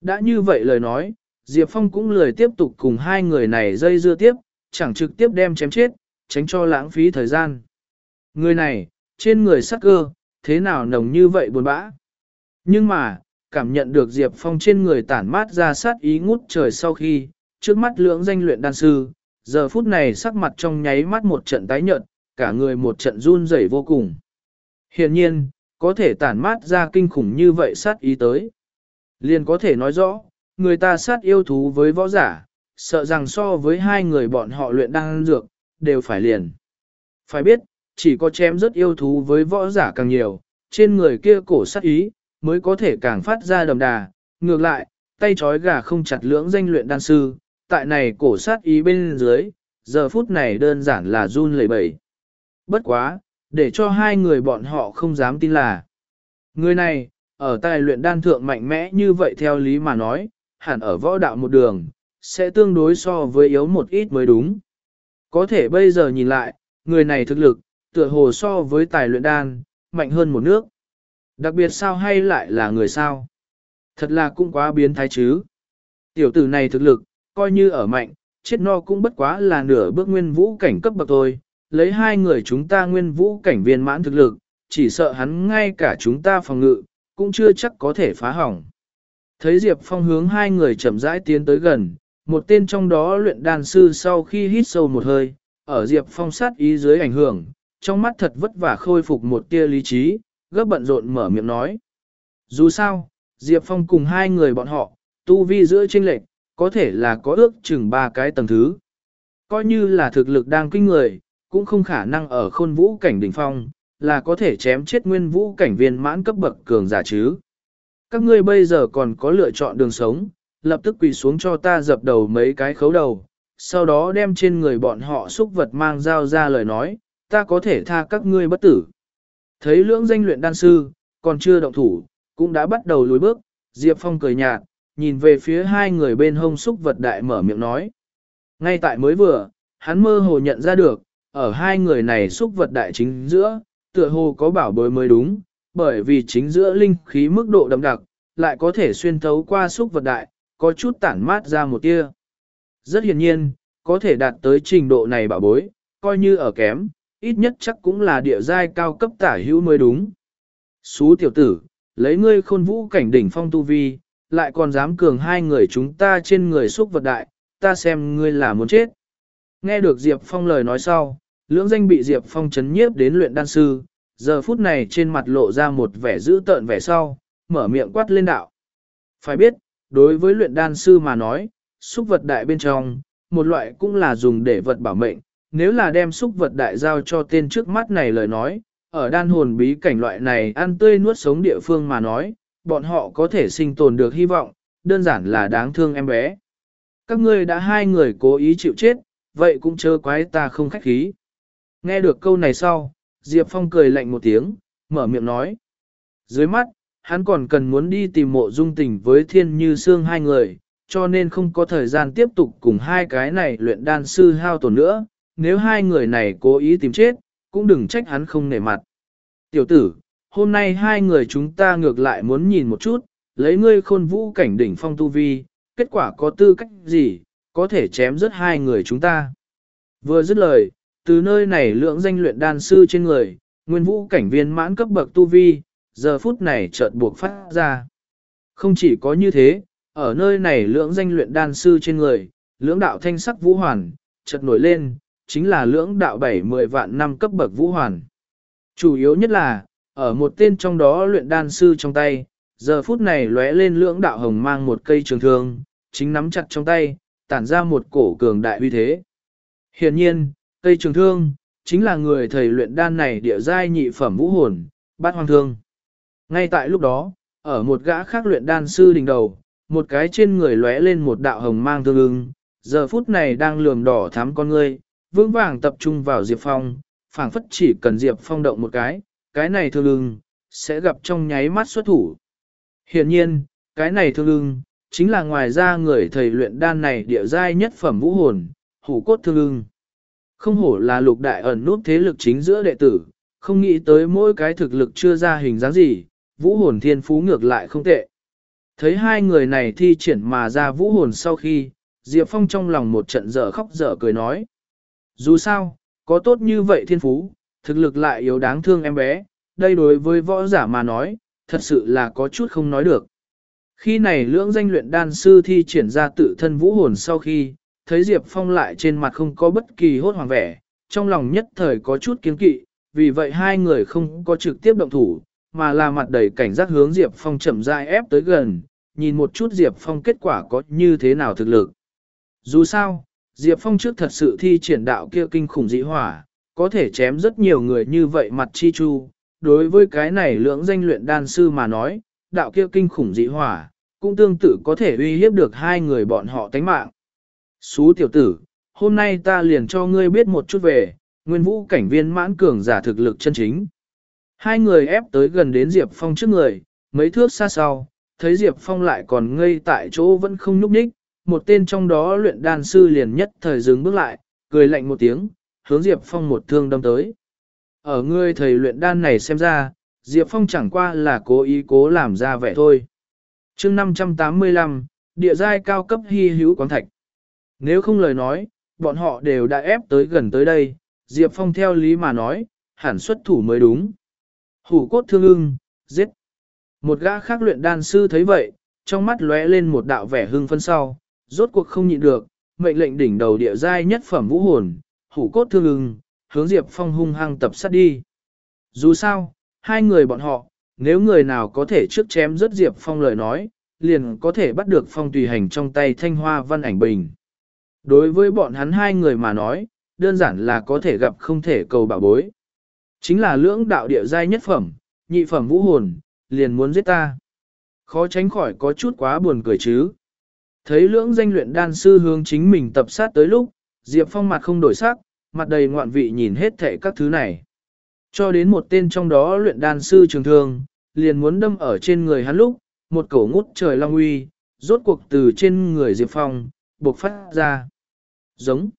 A: Đã như vậy lời nói, Diệp Phong cũng lười tiếp tục cùng hai người này dây dưa tiếp, chẳng trực tiếp đem chém chết, tránh cho lãng phí thời gian. Người này, trên người sắc cơ, thế nào nồng như vậy buồn bã. Nhưng mà, cảm nhận được Diệp Phong trên người tản mát ra sát ý ngút trời sau khi, trước mắt lưỡng danh luyện đan sư, giờ phút này sắc mặt trong nháy mắt một trận tái nhợt, cả người một trận run rẩy vô cùng. Hiện nhiên, có thể tản mát ra kinh khủng như vậy sát ý tới. Liền có thể nói rõ, người ta sát yêu thú với võ giả, sợ rằng so với hai người bọn họ luyện đan dược, đều phải liền. Phải biết, chỉ có chém rất yêu thú với võ giả càng nhiều, trên người kia cổ sát ý, mới có thể càng phát ra đầm đà. Ngược lại, tay trói gà không chặt lưỡng danh luyện đan sư, tại này cổ sát ý bên dưới, giờ phút này đơn giản là run lẩy bẩy. Bất quá, để cho hai người bọn họ không dám tin là. Người này, ở tài luyện đan thượng mạnh mẽ như vậy theo lý mà nói, hẳn ở võ đạo một đường, sẽ tương đối so với yếu một ít mới đúng. Có thể bây giờ nhìn lại, người này thực lực, tựa hồ so với tài luyện đan, mạnh hơn một nước. Đặc biệt sao hay lại là người sao? Thật là cũng quá biến thái chứ. Tiểu tử này thực lực, coi như ở mạnh, chết no cũng bất quá là nửa bước nguyên vũ cảnh cấp bậc thôi. Lấy hai người chúng ta nguyên vũ cảnh viên mãn thực lực, chỉ sợ hắn ngay cả chúng ta phòng ngự, cũng chưa chắc có thể phá hỏng. Thấy Diệp Phong hướng hai người chậm rãi tiến tới gần, một tên trong đó luyện đan sư sau khi hít sâu một hơi, ở Diệp Phong sát ý dưới ảnh hưởng, trong mắt thật vất vả khôi phục một tia lý trí, gấp bận rộn mở miệng nói. Dù sao, Diệp Phong cùng hai người bọn họ, tu vi giữa chênh lệch, có thể là có ước chừng ba cái tầng thứ. Coi như là thực lực đang kinh người, cũng không khả năng ở khôn vũ cảnh đỉnh phong, là có thể chém chết nguyên vũ cảnh viên mãn cấp bậc cường giả chứ. Các ngươi bây giờ còn có lựa chọn đường sống, lập tức quỳ xuống cho ta dập đầu mấy cái khấu đầu, sau đó đem trên người bọn họ xúc vật mang dao ra lời nói, ta có thể tha các ngươi bất tử. Thấy lưỡng danh luyện đan sư, còn chưa động thủ, cũng đã bắt đầu lùi bước, Diệp Phong cười nhạt, nhìn về phía hai người bên hông xúc vật đại mở miệng nói. Ngay tại mới vừa, hắn mơ hồ nhận ra được, ở hai người này xúc vật đại chính giữa, tựa hồ có bảo bối mới đúng, bởi vì chính giữa linh khí mức độ đậm đặc, lại có thể xuyên thấu qua xúc vật đại, có chút tản mát ra một tia. Rất hiển nhiên, có thể đạt tới trình độ này bảo bối, coi như ở kém, ít nhất chắc cũng là địa giai cao cấp tả hữu mới đúng. Xú tiểu tử, lấy ngươi khôn vũ cảnh đỉnh phong tu vi, lại còn dám cường hai người chúng ta trên người xúc vật đại, ta xem ngươi là muốn chết. Nghe được Diệp Phong lời nói sau, lưỡng danh bị Diệp Phong chấn nhiếp đến luyện đan sư, giờ phút này trên mặt lộ ra một vẻ dữ tợn vẻ sau, mở miệng quát lên đạo. Phải biết, đối với luyện đan sư mà nói, xúc vật đại bên trong, một loại cũng là dùng để vật bảo mệnh, nếu là đem xúc vật đại giao cho tên trước mắt này lời nói, ở đan hồn bí cảnh loại này ăn tươi nuốt sống địa phương mà nói, bọn họ có thể sinh tồn được hy vọng, đơn giản là đáng thương em bé. Các ngươi đã hai người cố ý chịu chết, vậy cũng chớ quái ta không khách khí. Nghe được câu này sau, Diệp Phong cười lạnh một tiếng, mở miệng nói. Dưới mắt, hắn còn cần muốn đi tìm mộ dung tình với thiên như xương hai người, cho nên không có thời gian tiếp tục cùng hai cái này luyện đan sư hao tổn nữa, nếu hai người này cố ý tìm chết, cũng đừng trách hắn không nể mặt. Tiểu tử, hôm nay hai người chúng ta ngược lại muốn nhìn một chút, lấy ngươi khôn vũ cảnh đỉnh phong tu vi, kết quả có tư cách gì, có thể chém rớt hai người chúng ta. Vừa dứt lời, từ nơi này lượng danh luyện đan sư trên người, nguyên vũ cảnh viên mãn cấp bậc tu vi, giờ phút này chợt buộc phát ra. Không chỉ có như thế, ở nơi này lưỡng danh luyện đan sư trên người, lưỡng đạo thanh sắc vũ hoàn, chợt nổi lên, chính là lưỡng đạo bảy mười vạn năm cấp bậc vũ hoàn. Chủ yếu nhất là, ở một tên trong đó luyện đan sư trong tay, giờ phút này lóe lên lưỡng đạo hồng mang một cây trường thương, chính nắm chặt trong tay, tản ra một cổ cường đại uy thế. Hiển nhiên, cây trường thương, chính là người thầy luyện đan này địa giai nhị phẩm vũ hồn, bát hoang thương. Ngay tại lúc đó, ở một gã khác luyện đan sư đỉnh đầu, một cái trên người lóe lên một đạo hồng mang tương ưng, giờ phút này đang lườm đỏ thắm con ngươi, vững vàng tập trung vào Diệp Phong, phảng phất chỉ cần Diệp Phong động một cái, cái này thương lưng, sẽ gặp trong nháy mắt xuất thủ. Hiện nhiên, cái này thương lưng, chính là ngoài ra người thầy luyện đan này địa giai nhất phẩm vũ hồn, hủ cốt thương lưng. Không hổ là lục đại ẩn nút thế lực chính giữa đệ tử, không nghĩ tới mỗi cái thực lực chưa ra hình dáng gì, vũ hồn thiên phú ngược lại không tệ. Thấy hai người này thi triển mà ra vũ hồn sau khi, Diệp Phong trong lòng một trận dở khóc dở cười nói. Dù sao, có tốt như vậy thiên phú, thực lực lại yếu đáng thương em bé, đây đối với võ giả mà nói, thật sự là có chút không nói được. Khi này lưỡng danh luyện đan sư thi triển ra tự thân vũ hồn sau khi, thấy Diệp Phong lại trên mặt không có bất kỳ hốt hoàng vẻ, trong lòng nhất thời có chút kiến kỵ, vì vậy hai người không có trực tiếp động thủ, mà là mặt đầy cảnh giác hướng Diệp Phong chậm rãi ép tới gần, nhìn một chút Diệp Phong kết quả có như thế nào thực lực. Dù sao, Diệp Phong trước thật sự thi triển đạo kia kinh khủng dị hỏa, có thể chém rất nhiều người như vậy mặt chi chu. Đối với cái này lưỡng danh luyện đan sư mà nói, đạo kia kinh khủng dị hỏa, cũng tương tự có thể uy hiếp được hai người bọn họ tánh mạng. Xú tiểu tử, hôm nay ta liền cho ngươi biết một chút về, nguyên vũ cảnh viên mãn cường giả thực lực chân chính. Hai người ép tới gần đến Diệp Phong trước người, mấy thước xa sau, thấy Diệp Phong lại còn ngây tại chỗ vẫn không nhúc nhích, một tên trong đó luyện đan sư liền nhất thời dừng bước lại, cười lạnh một tiếng, hướng Diệp Phong một thương đâm tới. Ở ngươi thầy luyện đan này xem ra, Diệp Phong chẳng qua là cố ý cố làm ra vẻ thôi. chương 585, địa giai cao cấp hy hữu quán thạch. Nếu không lời nói, bọn họ đều đã ép tới gần tới đây, Diệp Phong theo lý mà nói, hẳn xuất thủ mới đúng. Hủ cốt thương ưng, giết. Một gã khác luyện đan sư thấy vậy, trong mắt lóe lên một đạo vẻ hưng phân sau, rốt cuộc không nhịn được, mệnh lệnh đỉnh đầu địa giai nhất phẩm vũ hồn, hủ cốt thương ưng, hướng Diệp Phong hung hăng tập sát đi. Dù sao, hai người bọn họ, nếu người nào có thể trước chém rất Diệp Phong lời nói, liền có thể bắt được Phong tùy hành trong tay thanh hoa văn ảnh bình. Đối với bọn hắn hai người mà nói, đơn giản là có thể gặp không thể cầu bảo bối. Chính là lưỡng đạo địa giai nhất phẩm, nhị phẩm vũ hồn, liền muốn giết ta. Khó tránh khỏi có chút quá buồn cười chứ. Thấy lưỡng danh luyện đan sư hướng chính mình tập sát tới lúc, Diệp Phong mặt không đổi sắc, mặt đầy ngoạn vị nhìn hết thệ các thứ này. Cho đến một tên trong đó luyện đan sư trường thương, liền muốn đâm ở trên người hắn lúc, một cổ ngút trời long uy, rốt cuộc từ trên người Diệp Phong, bộc phát ra. Giống.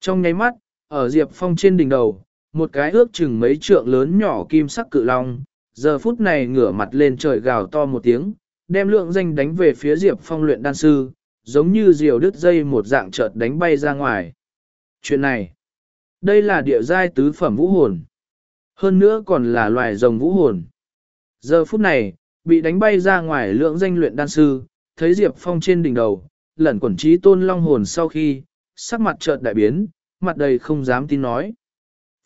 A: Trong nháy mắt, ở Diệp Phong trên đỉnh đầu, một cái ước chừng mấy trượng lớn nhỏ kim sắc cự long, giờ phút này ngửa mặt lên trời gào to một tiếng, đem lượng danh đánh về phía Diệp Phong luyện đan sư, giống như diều đứt dây một dạng chợt đánh bay ra ngoài. Chuyện này, đây là địa giai tứ phẩm vũ hồn. Hơn nữa còn là loài rồng vũ hồn. Giờ phút này, bị đánh bay ra ngoài lượng danh luyện đan sư, thấy Diệp Phong trên đỉnh đầu, lẩn quẩn trí tôn long hồn sau khi, sắc mặt chợt đại biến, mặt đầy không dám tin nói.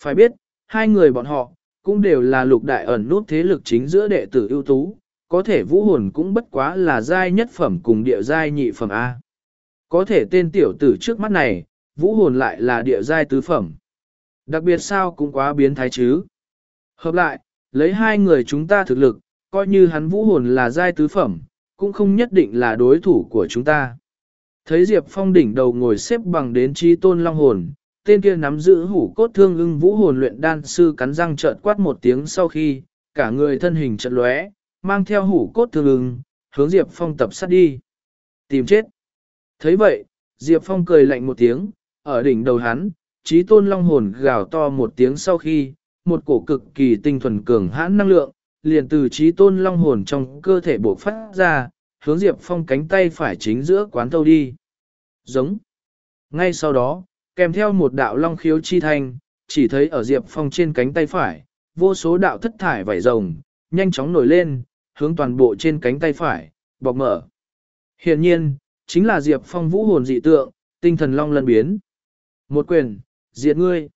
A: Phải biết, hai người bọn họ, cũng đều là lục đại ẩn nút thế lực chính giữa đệ tử ưu tú, có thể vũ hồn cũng bất quá là giai nhất phẩm cùng địa giai nhị phẩm A. Có thể tên tiểu tử trước mắt này, vũ hồn lại là địa giai tứ phẩm. Đặc biệt sao cũng quá biến thái chứ. Hợp lại, lấy hai người chúng ta thực lực, coi như hắn vũ hồn là giai tứ phẩm, cũng không nhất định là đối thủ của chúng ta. Thấy Diệp Phong đỉnh đầu ngồi xếp bằng đến chi tôn long hồn, tên kia nắm giữ hủ cốt thương ưng vũ hồn luyện đan sư cắn răng trợn quát một tiếng sau khi, cả người thân hình trận lóe, mang theo hủ cốt thương ưng, hướng Diệp Phong tập sát đi. Tìm chết. thấy vậy, Diệp Phong cười lạnh một tiếng, ở đỉnh đầu hắn, trí tôn long hồn gào to một tiếng sau khi, một cổ cực kỳ tinh thuần cường hãn năng lượng, liền từ trí tôn long hồn trong cơ thể bộc phát ra, hướng Diệp Phong cánh tay phải chính giữa quán thâu đi. Giống. Ngay sau đó, kèm theo một đạo long khiếu chi thanh, chỉ thấy ở Diệp Phong trên cánh tay phải, vô số đạo thất thải vảy rồng, nhanh chóng nổi lên, hướng toàn bộ trên cánh tay phải, bọc mở. Hiện nhiên, chính là Diệp Phong vũ hồn dị tượng, tinh thần long lân biến. Một quyền, diệt ngươi.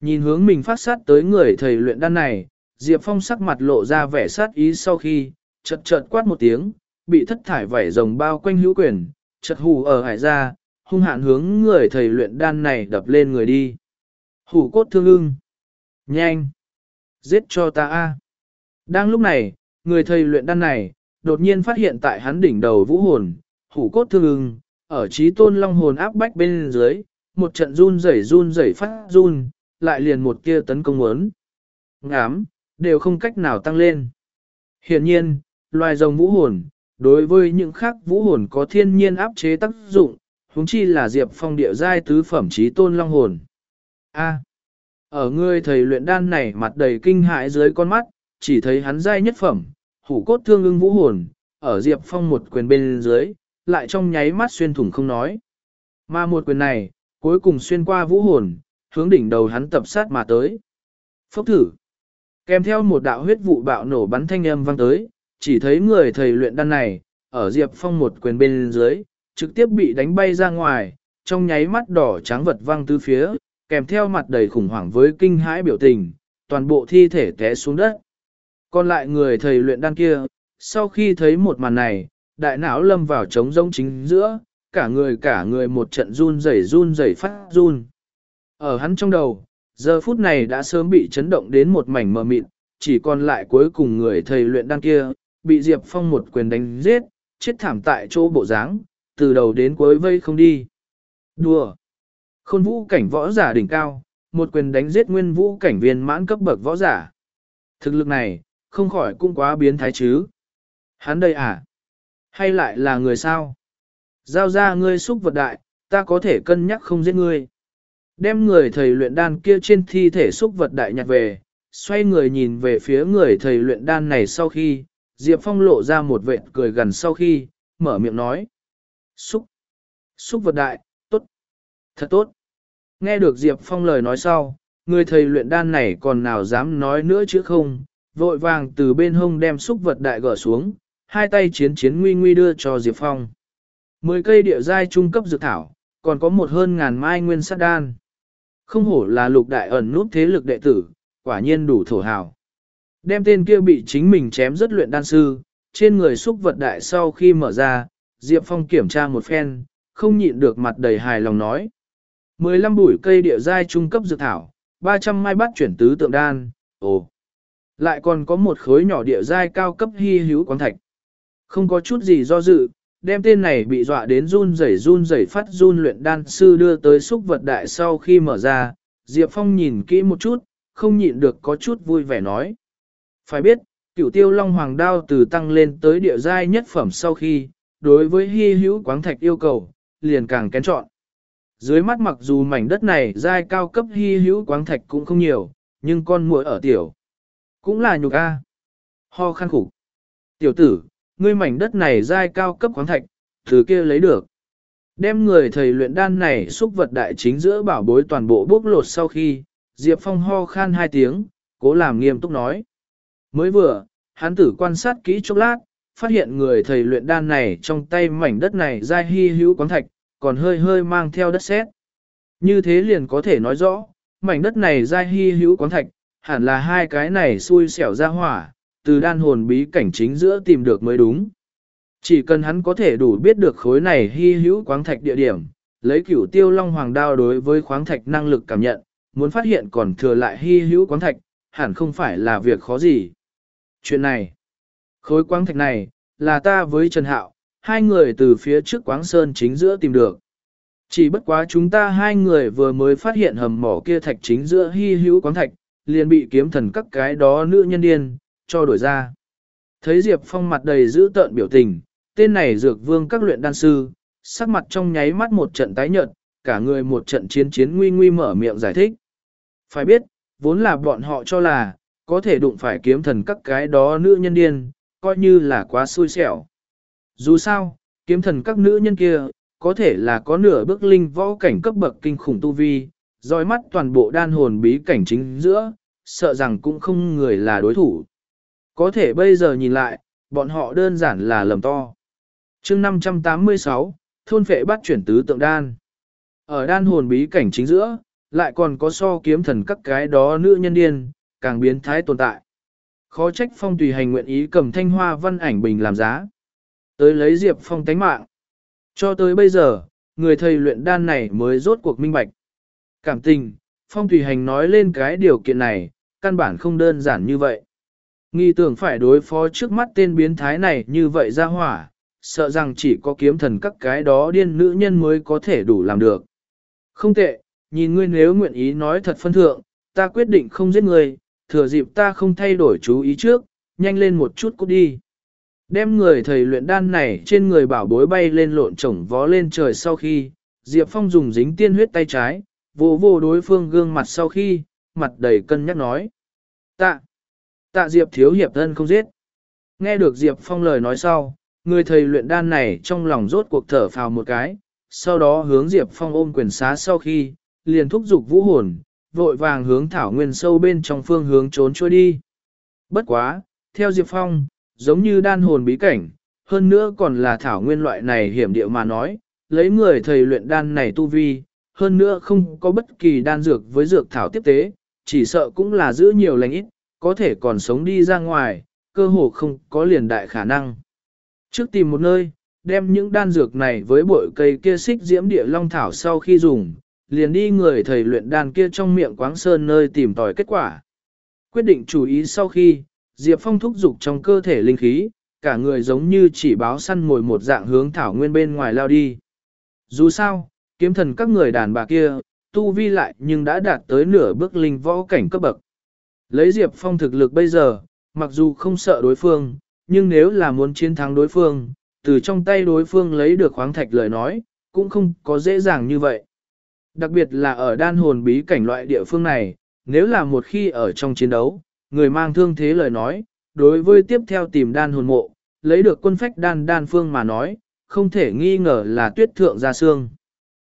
A: Nhìn hướng mình phát sát tới người thầy luyện đan này, Diệp Phong sắc mặt lộ ra vẻ sát ý sau khi, chật chật quát một tiếng, bị thất thải vảy rồng bao quanh hữu quyền, chật hù ở hải ra, hung hạn hướng người thầy luyện đan này đập lên người đi. Hủ cốt thương ưng. Nhanh. Giết cho ta a. Đang lúc này, người thầy luyện đan này, đột nhiên phát hiện tại hắn đỉnh đầu vũ hồn, hủ cốt thương ưng, ở trí tôn long hồn áp bách bên dưới, một trận run rẩy run rẩy phát run, lại liền một kia tấn công muốn. Ngám, đều không cách nào tăng lên. Hiện nhiên, loài rồng vũ hồn, đối với những khác vũ hồn có thiên nhiên áp chế tác dụng, huống chi là Diệp Phong địa giai tứ phẩm trí tôn long hồn. A. ở người thầy luyện đan này mặt đầy kinh hãi dưới con mắt, chỉ thấy hắn giai nhất phẩm, hủ cốt thương ưng vũ hồn, ở Diệp Phong một quyền bên dưới, lại trong nháy mắt xuyên thủng không nói. Mà một quyền này, cuối cùng xuyên qua vũ hồn, hướng đỉnh đầu hắn tập sát mà tới. Phốc thử. Kèm theo một đạo huyết vụ bạo nổ bắn thanh âm vang tới, chỉ thấy người thầy luyện đan này, ở Diệp Phong một quyền bên dưới, trực tiếp bị đánh bay ra ngoài, trong nháy mắt đỏ trắng vật văng tứ phía, kèm theo mặt đầy khủng hoảng với kinh hãi biểu tình, toàn bộ thi thể té xuống đất. Còn lại người thầy luyện đan kia, sau khi thấy một màn này, đại não lâm vào trống rỗng chính giữa, cả người cả người một trận run rẩy run rẩy phát run. Ở hắn trong đầu, giờ phút này đã sớm bị chấn động đến một mảnh mờ mịt, chỉ còn lại cuối cùng người thầy luyện đan kia, bị Diệp Phong một quyền đánh giết, chết thảm tại chỗ bộ dáng, từ đầu đến cuối vây không đi. Đùa! Khôn vũ cảnh võ giả đỉnh cao, một quyền đánh giết nguyên vũ cảnh viên mãn cấp bậc võ giả. Thực lực này, không khỏi cũng quá biến thái chứ. Hắn đây à? Hay lại là người sao? Giao ra ngươi xúc vật đại, ta có thể cân nhắc không giết ngươi. Đem người thầy luyện đan kia trên thi thể xúc vật đại nhặt về, xoay người nhìn về phía người thầy luyện đan này sau khi, Diệp Phong lộ ra một vệt cười gần sau khi, mở miệng nói. Xúc! Xúc vật đại, tốt! Thật tốt! Nghe được Diệp Phong lời nói sau, người thầy luyện đan này còn nào dám nói nữa chứ không, vội vàng từ bên hông đem xúc vật đại gỡ xuống, hai tay chiến chiến nguy nguy đưa cho Diệp Phong. Mười cây địa giai trung cấp dược thảo, còn có một hơn ngàn mai nguyên sát đan. Không hổ là lục đại ẩn nút thế lực đệ tử, quả nhiên đủ thổ hào. Đem tên kia bị chính mình chém rất luyện đan sư, trên người xúc vật đại sau khi mở ra, Diệp Phong kiểm tra một phen, không nhịn được mặt đầy hài lòng nói. 15 bụi cây địa giai trung cấp dược thảo, 300 mai bát chuyển tứ tượng đan, ồ. Lại còn có một khối nhỏ địa giai cao cấp hy hữu quán thạch. Không có chút gì do dự, đem tên này bị dọa đến run rẩy run rẩy phát run luyện đan sư đưa tới xúc vật đại sau khi mở ra, Diệp Phong nhìn kỹ một chút, không nhịn được có chút vui vẻ nói. Phải biết, cửu tiêu long hoàng đao từ tăng lên tới địa giai nhất phẩm sau khi, đối với hy hữu quáng thạch yêu cầu, liền càng kén chọn. Dưới mắt mặc dù mảnh đất này giai cao cấp hy hữu quáng thạch cũng không nhiều, nhưng con muội ở tiểu. Cũng là nhục A. Ho khăn khủng. Tiểu tử, ngươi mảnh đất này giai cao cấp khoáng thạch, từ kia lấy được. Đem người thầy luyện đan này xúc vật đại chính giữa bảo bối toàn bộ bốc lột sau khi, Diệp Phong ho khan hai tiếng, cố làm nghiêm túc nói. Mới vừa, hắn tử quan sát kỹ chốc lát, phát hiện người thầy luyện đan này trong tay mảnh đất này giai hy hữu quán thạch, còn hơi hơi mang theo đất sét. Như thế liền có thể nói rõ, mảnh đất này giai hy hữu quán thạch, hẳn là hai cái này xui xẻo ra hỏa, từ đan hồn bí cảnh chính giữa tìm được mới đúng. Chỉ cần hắn có thể đủ biết được khối này hy hữu khoáng thạch địa điểm, lấy cửu tiêu long hoàng đao đối với khoáng thạch năng lực cảm nhận, muốn phát hiện còn thừa lại hy hữu khoáng thạch, hẳn không phải là việc khó gì. Chuyện này, khối khoáng thạch này, là ta với Trần Hạo, hai người từ phía trước quáng sơn chính giữa tìm được. Chỉ bất quá chúng ta hai người vừa mới phát hiện hầm mỏ kia thạch chính giữa hy hữu quáng thạch, liền bị kiếm thần các cái đó nữ nhân điên, cho đổi ra. Thấy Diệp Phong mặt đầy dữ tợn biểu tình, tên này dược vương các luyện đan sư, sắc mặt trong nháy mắt một trận tái nhợt, cả người một trận chiến chiến nguy nguy mở miệng giải thích. Phải biết, vốn là bọn họ cho là, có thể đụng phải kiếm thần các cái đó nữ nhân điên, coi như là quá xui xẻo. Dù sao, kiếm thần các nữ nhân kia, có thể là có nửa bước linh võ cảnh cấp bậc kinh khủng tu vi, dõi mắt toàn bộ đan hồn bí cảnh chính giữa, sợ rằng cũng không người là đối thủ. Có thể bây giờ nhìn lại, bọn họ đơn giản là lầm to. chương 586, thôn phệ bắt chuyển tứ tượng đan. Ở đan hồn bí cảnh chính giữa, lại còn có so kiếm thần các cái đó nữ nhân điên, càng biến thái tồn tại. Khó trách phong tùy hành nguyện ý cầm thanh hoa văn ảnh bình làm giá. Tới lấy diệp phong tánh mạng. Cho tới bây giờ, người thầy luyện đan này mới rốt cuộc minh bạch. Cảm tình, phong thủy hành nói lên cái điều kiện này, căn bản không đơn giản như vậy. Nghi tưởng phải đối phó trước mắt tên biến thái này như vậy ra hỏa, sợ rằng chỉ có kiếm thần các cái đó điên nữ nhân mới có thể đủ làm được. Không tệ, nhìn ngươi nếu nguyện ý nói thật phân thượng, ta quyết định không giết ngươi, thừa dịp ta không thay đổi chú ý trước, nhanh lên một chút cút đi. Đem người thầy luyện đan này trên người bảo bối bay lên lộn trổng vó lên trời sau khi, Diệp Phong dùng dính tiên huyết tay trái, vô vô đối phương gương mặt sau khi, mặt đầy cân nhắc nói. Tạ, tạ Diệp thiếu hiệp thân không giết. Nghe được Diệp Phong lời nói sau, người thầy luyện đan này trong lòng rốt cuộc thở phào một cái, sau đó hướng Diệp Phong ôm quyền xá sau khi, liền thúc giục vũ hồn, vội vàng hướng thảo nguyên sâu bên trong phương hướng trốn trôi đi. Bất quá, theo Diệp Phong, giống như đan hồn bí cảnh, hơn nữa còn là thảo nguyên loại này hiểm địa mà nói, lấy người thầy luyện đan này tu vi, hơn nữa không có bất kỳ đan dược với dược thảo tiếp tế, chỉ sợ cũng là giữ nhiều lành ít, có thể còn sống đi ra ngoài, cơ hồ không có liền đại khả năng. Trước tìm một nơi, đem những đan dược này với bội cây kia xích diễm địa long thảo sau khi dùng, liền đi người thầy luyện đan kia trong miệng quáng sơn nơi tìm tòi kết quả. Quyết định chú ý sau khi, Diệp Phong thúc dục trong cơ thể linh khí, cả người giống như chỉ báo săn mồi một dạng hướng thảo nguyên bên ngoài lao đi. Dù sao, kiếm thần các người đàn bà kia, tu vi lại nhưng đã đạt tới nửa bước linh võ cảnh cấp bậc. Lấy Diệp Phong thực lực bây giờ, mặc dù không sợ đối phương, nhưng nếu là muốn chiến thắng đối phương, từ trong tay đối phương lấy được khoáng thạch lời nói, cũng không có dễ dàng như vậy. Đặc biệt là ở đan hồn bí cảnh loại địa phương này, nếu là một khi ở trong chiến đấu, người mang thương thế lời nói, đối với tiếp theo tìm đan hồn mộ, lấy được quân phách đan đan phương mà nói, không thể nghi ngờ là tuyết thượng ra xương.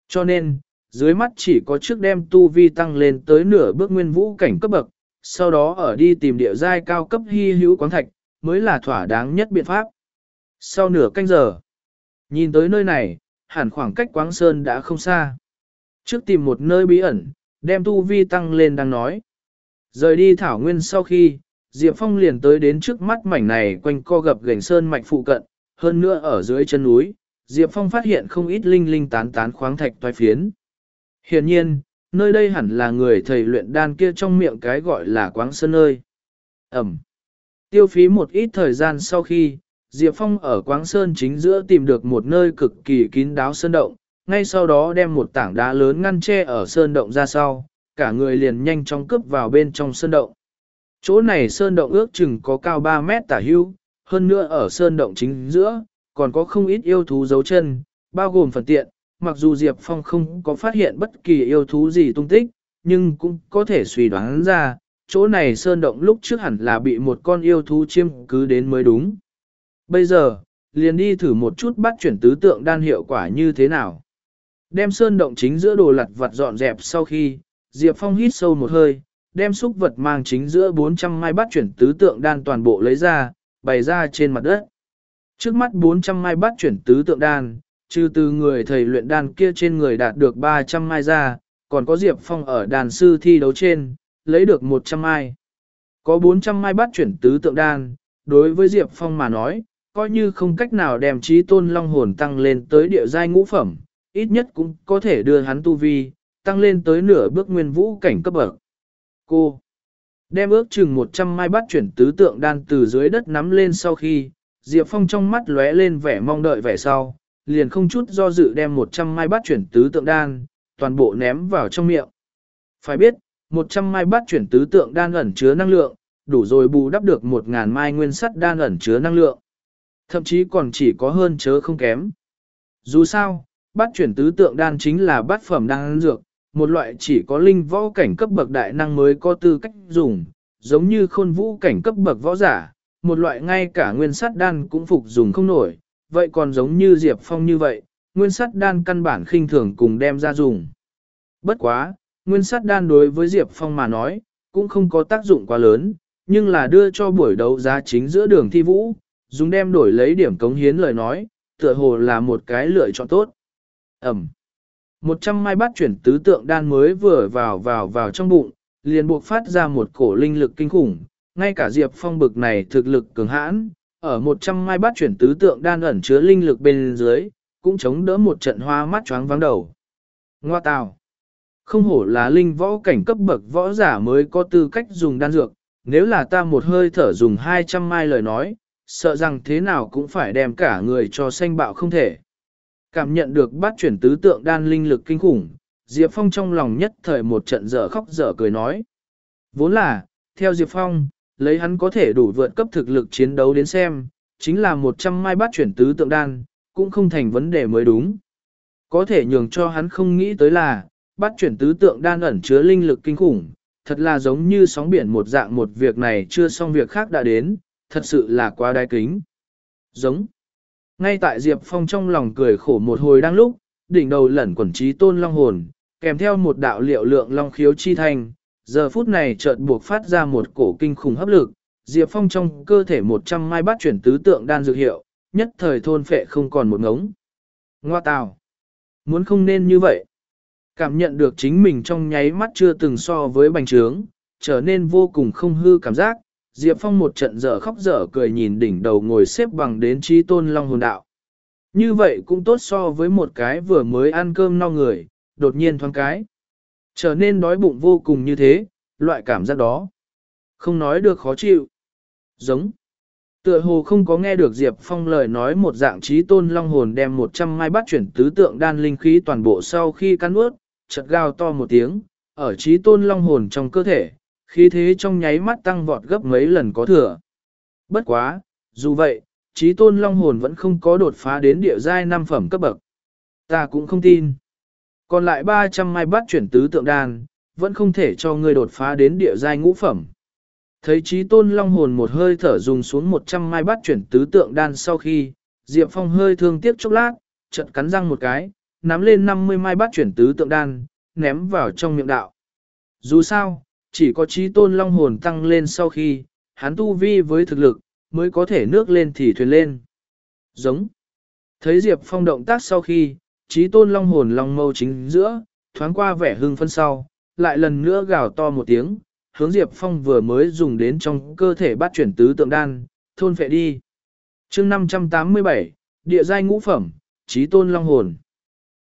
A: Cho nên, dưới mắt chỉ có trước đem tu vi tăng lên tới nửa bước nguyên vũ cảnh cấp bậc, sau đó ở đi tìm địa giai cao cấp hy hữu quán thạch, mới là thỏa đáng nhất biện pháp. Sau nửa canh giờ, nhìn tới nơi này, hẳn khoảng cách quáng sơn đã không xa. Trước tìm một nơi bí ẩn, đem tu vi tăng lên đang nói. Rời đi thảo nguyên sau khi, Diệp Phong liền tới đến trước mắt mảnh này quanh co gập gành sơn mạch phụ cận, hơn nữa ở dưới chân núi, Diệp Phong phát hiện không ít linh linh tán tán khoáng thạch toái phiến. Hiển nhiên, nơi đây hẳn là người thầy luyện đan kia trong miệng cái gọi là quáng sơn nơi. Ẩm. Tiêu phí một ít thời gian sau khi, Diệp Phong ở quáng sơn chính giữa tìm được một nơi cực kỳ kín đáo sơn động, ngay sau đó đem một tảng đá lớn ngăn che ở sơn động ra sau, cả người liền nhanh chóng cướp vào bên trong sơn động. Chỗ này sơn động ước chừng có cao 3 mét tả hưu, hơn nữa ở sơn động chính giữa, còn có không ít yêu thú dấu chân, bao gồm phần tiện, mặc dù Diệp Phong không có phát hiện bất kỳ yêu thú gì tung tích, nhưng cũng có thể suy đoán ra, chỗ này sơn động lúc trước hẳn là bị một con yêu thú chiêm cứ đến mới đúng. Bây giờ, liền đi thử một chút bắt chuyển tứ tượng đan hiệu quả như thế nào. Đem sơn động chính giữa đồ lặt vặt dọn dẹp sau khi, Diệp Phong hít sâu một hơi, đem xúc vật mang chính giữa 400 mai bắt chuyển tứ tượng đan toàn bộ lấy ra, bày ra trên mặt đất. Trước mắt 400 mai bắt chuyển tứ tượng đan, trừ từ người thầy luyện đan kia trên người đạt được 300 mai ra, còn có Diệp Phong ở đàn sư thi đấu trên, lấy được 100 mai. Có 400 mai bắt chuyển tứ tượng đan, đối với Diệp Phong mà nói, coi như không cách nào đem trí tôn long hồn tăng lên tới địa giai ngũ phẩm, ít nhất cũng có thể đưa hắn tu vi, tăng lên tới nửa bước nguyên vũ cảnh cấp bậc. Cô đem ước chừng 100 mai bắt chuyển tứ tượng đan từ dưới đất nắm lên sau khi, Diệp Phong trong mắt lóe lên vẻ mong đợi vẻ sau, liền không chút do dự đem 100 mai bát chuyển tứ tượng đan, toàn bộ ném vào trong miệng. Phải biết, 100 mai bát chuyển tứ tượng đan ẩn chứa năng lượng, đủ rồi bù đắp được 1.000 mai nguyên sắt đan ẩn chứa năng lượng. Thậm chí còn chỉ có hơn chớ không kém. Dù sao, bát chuyển tứ tượng đan chính là bát phẩm đan dược, một loại chỉ có linh võ cảnh cấp bậc đại năng mới có tư cách dùng, giống như khôn vũ cảnh cấp bậc võ giả, một loại ngay cả nguyên sắt đan cũng phục dùng không nổi, vậy còn giống như Diệp Phong như vậy, nguyên sắt đan căn bản khinh thường cùng đem ra dùng. Bất quá, nguyên sắt đan đối với Diệp Phong mà nói, cũng không có tác dụng quá lớn, nhưng là đưa cho buổi đấu giá chính giữa đường thi vũ, dùng đem đổi lấy điểm cống hiến lời nói, tựa hồ là một cái lựa chọn tốt. Ẩm. Một trăm mai bát chuyển tứ tượng đan mới vừa vào vào vào trong bụng, liền buộc phát ra một cổ linh lực kinh khủng, ngay cả Diệp Phong bực này thực lực cường hãn, ở một trăm mai bát chuyển tứ tượng đan ẩn chứa linh lực bên dưới, cũng chống đỡ một trận hoa mắt choáng vắng đầu. Ngoa tào. Không hổ là linh võ cảnh cấp bậc võ giả mới có tư cách dùng đan dược, nếu là ta một hơi thở dùng 200 mai lời nói, sợ rằng thế nào cũng phải đem cả người cho sanh bạo không thể. Cảm nhận được bát chuyển tứ tượng đan linh lực kinh khủng, Diệp Phong trong lòng nhất thời một trận dở khóc dở cười nói. Vốn là, Theo Diệp Phong, lấy hắn có thể đủ vượt cấp thực lực chiến đấu đến xem, chính là 100 mai bát chuyển tứ tượng đan, cũng không thành vấn đề mới đúng. Có thể nhường cho hắn không nghĩ tới là, bát chuyển tứ tượng đan ẩn chứa linh lực kinh khủng, thật là giống như sóng biển một dạng một việc này chưa xong việc khác đã đến, thật sự là quá đai kính. Giống. Ngay tại Diệp Phong trong lòng cười khổ một hồi đang lúc, đỉnh đầu lẩn quẩn trí tôn long hồn, kèm theo một đạo liệu lượng long khiếu chi thành, giờ phút này chợt buộc phát ra một cổ kinh khủng hấp lực, Diệp Phong trong cơ thể 100 mai bát chuyển tứ tượng đan dược hiệu, nhất thời thôn phệ không còn một ngống. Ngoa tào! Muốn không nên như vậy. Cảm nhận được chính mình trong nháy mắt chưa từng so với bành trướng, trở nên vô cùng không hư cảm giác, Diệp Phong một trận dở khóc dở cười nhìn đỉnh đầu ngồi xếp bằng đến trí tôn long hồn đạo. Như vậy cũng tốt so với một cái vừa mới ăn cơm no người, đột nhiên thoáng cái. Trở nên đói bụng vô cùng như thế, loại cảm giác đó. Không nói được khó chịu. Giống. Tựa hồ không có nghe được Diệp Phong lời nói một dạng trí tôn long hồn đem 100 mai bát chuyển tứ tượng đan linh khí toàn bộ sau khi cắn ướt, chật gào to một tiếng, ở trí tôn long hồn trong cơ thể, khí thế trong nháy mắt tăng vọt gấp mấy lần có thừa. Bất quá, dù vậy, trí tôn long hồn vẫn không có đột phá đến địa giai 5 phẩm cấp bậc. Ta cũng không tin. Còn lại 300 mai bắt chuyển tứ tượng đan, vẫn không thể cho ngươi đột phá đến địa giai ngũ phẩm. Thấy trí tôn long hồn một hơi thở dùng xuống 100 mai bắt chuyển tứ tượng đan sau khi, Diệp Phong hơi thương tiếc chốc lát, chợt cắn răng một cái, nắm lên 50 mai bắt chuyển tứ tượng đan, ném vào trong miệng đạo. Dù sao, chỉ có trí tôn long hồn tăng lên sau khi, hắn tu vi với thực lực, mới có thể nước lên thì thuyền lên. Giống. Thấy Diệp Phong động tác sau khi, trí tôn long hồn long mâu chính giữa, thoáng qua vẻ hưng phân sau, lại lần nữa gào to một tiếng, hướng Diệp Phong vừa mới dùng đến trong cơ thể bắt chuyển tứ tượng đan, thôn phệ đi. chương 587, địa giai ngũ phẩm, trí tôn long hồn.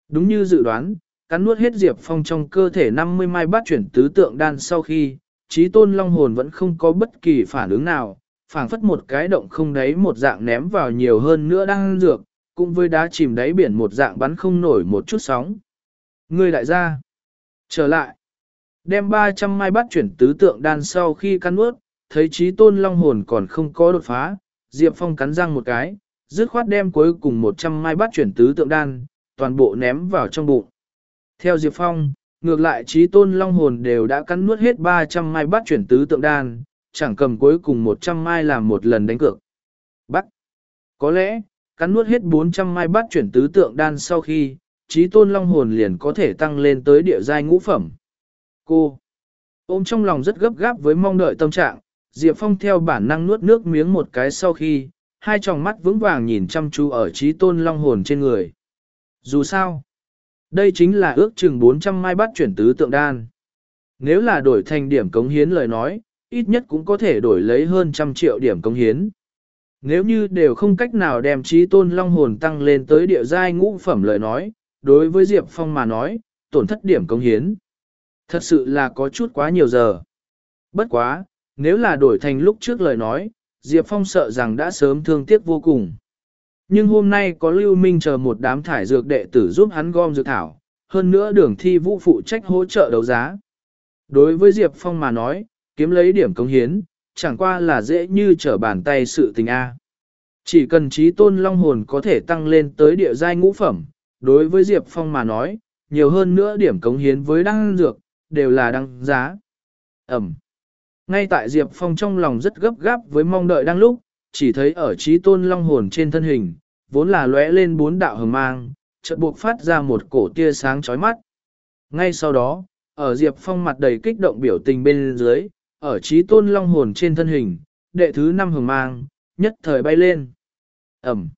A: Đúng như dự đoán, cắn nuốt hết Diệp Phong trong cơ thể 50 mai bắt chuyển tứ tượng đan sau khi, trí tôn long hồn vẫn không có bất kỳ phản ứng nào, phảng phất một cái động không đáy một dạng ném vào nhiều hơn nữa đang dược, cũng với đá chìm đáy biển một dạng bắn không nổi một chút sóng. Người đại gia, trở lại, đem 300 mai bắt chuyển tứ tượng đan sau khi cắn nuốt, thấy trí tôn long hồn còn không có đột phá, Diệp Phong cắn răng một cái, dứt khoát đem cuối cùng 100 mai bắt chuyển tứ tượng đan, toàn bộ ném vào trong bụng. Theo Diệp Phong, ngược lại trí tôn long hồn đều đã cắn nuốt hết 300 mai bắt chuyển tứ tượng đan, chẳng cầm cuối cùng 100 mai làm một lần đánh cược. Bắt. Có lẽ, cắn nuốt hết 400 mai bát chuyển tứ tượng đan sau khi, trí tôn long hồn liền có thể tăng lên tới địa giai ngũ phẩm. Cô. Ôm trong lòng rất gấp gáp với mong đợi tâm trạng, Diệp Phong theo bản năng nuốt nước miếng một cái sau khi, hai tròng mắt vững vàng nhìn chăm chú ở trí tôn long hồn trên người. Dù sao, đây chính là ước chừng 400 mai bát chuyển tứ tượng đan. Nếu là đổi thành điểm cống hiến lời nói, ít nhất cũng có thể đổi lấy hơn trăm triệu điểm cống hiến. Nếu như đều không cách nào đem trí tôn long hồn tăng lên tới địa giai ngũ phẩm lời nói, đối với Diệp Phong mà nói, tổn thất điểm công hiến. Thật sự là có chút quá nhiều giờ. Bất quá, nếu là đổi thành lúc trước lời nói, Diệp Phong sợ rằng đã sớm thương tiếc vô cùng. Nhưng hôm nay có Lưu Minh chờ một đám thải dược đệ tử giúp hắn gom dược thảo, hơn nữa đường thi vũ phụ trách hỗ trợ đấu giá. Đối với Diệp Phong mà nói, kiếm lấy điểm công hiến, chẳng qua là dễ như trở bàn tay sự tình A. Chỉ cần trí tôn long hồn có thể tăng lên tới địa giai ngũ phẩm, đối với Diệp Phong mà nói, nhiều hơn nữa điểm cống hiến với đăng dược, đều là đăng giá. Ẩm. Ngay tại Diệp Phong trong lòng rất gấp gáp với mong đợi đang lúc, chỉ thấy ở trí tôn long hồn trên thân hình, vốn là lóe lên bốn đạo hờ mang, chợt buộc phát ra một cổ tia sáng chói mắt. Ngay sau đó, ở Diệp Phong mặt đầy kích động biểu tình bên dưới, ở trí tôn long hồn trên thân hình, đệ thứ năm hờ mang, nhất thời bay lên. Ẩm.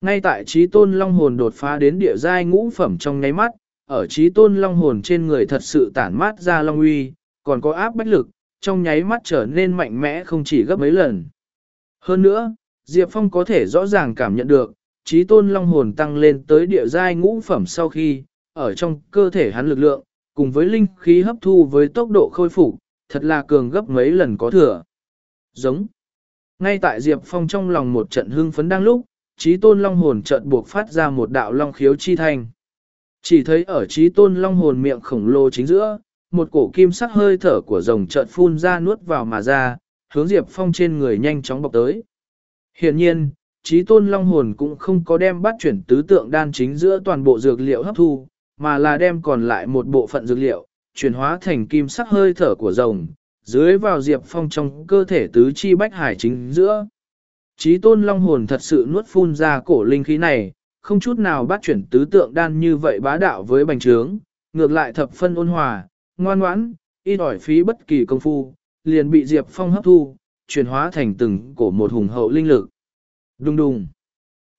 A: Ngay tại trí tôn long hồn đột phá đến địa giai ngũ phẩm trong nháy mắt, ở trí tôn long hồn trên người thật sự tản mát ra long uy, còn có áp bách lực, trong nháy mắt trở nên mạnh mẽ không chỉ gấp mấy lần. Hơn nữa, Diệp Phong có thể rõ ràng cảm nhận được, trí tôn long hồn tăng lên tới địa giai ngũ phẩm sau khi, ở trong cơ thể hắn lực lượng, cùng với linh khí hấp thu với tốc độ khôi phục, thật là cường gấp mấy lần có thừa. Giống. Ngay tại Diệp Phong trong lòng một trận hưng phấn đang lúc, trí tôn long hồn chợt buộc phát ra một đạo long khiếu chi thanh. Chỉ thấy ở trí tôn long hồn miệng khổng lồ chính giữa, một cổ kim sắc hơi thở của rồng chợt phun ra nuốt vào mà ra, hướng Diệp Phong trên người nhanh chóng bọc tới. Hiện nhiên, trí tôn long hồn cũng không có đem bắt chuyển tứ tượng đan chính giữa toàn bộ dược liệu hấp thu, mà là đem còn lại một bộ phận dược liệu, chuyển hóa thành kim sắc hơi thở của rồng, dưới vào Diệp Phong trong cơ thể tứ chi bách hải chính giữa. Trí tôn long hồn thật sự nuốt phun ra cổ linh khí này, không chút nào bắt chuyển tứ tượng đan như vậy bá đạo với bành trướng, ngược lại thập phân ôn hòa, ngoan ngoãn, ít ỏi phí bất kỳ công phu, liền bị Diệp Phong hấp thu, chuyển hóa thành từng cổ một hùng hậu linh lực. Đùng đùng.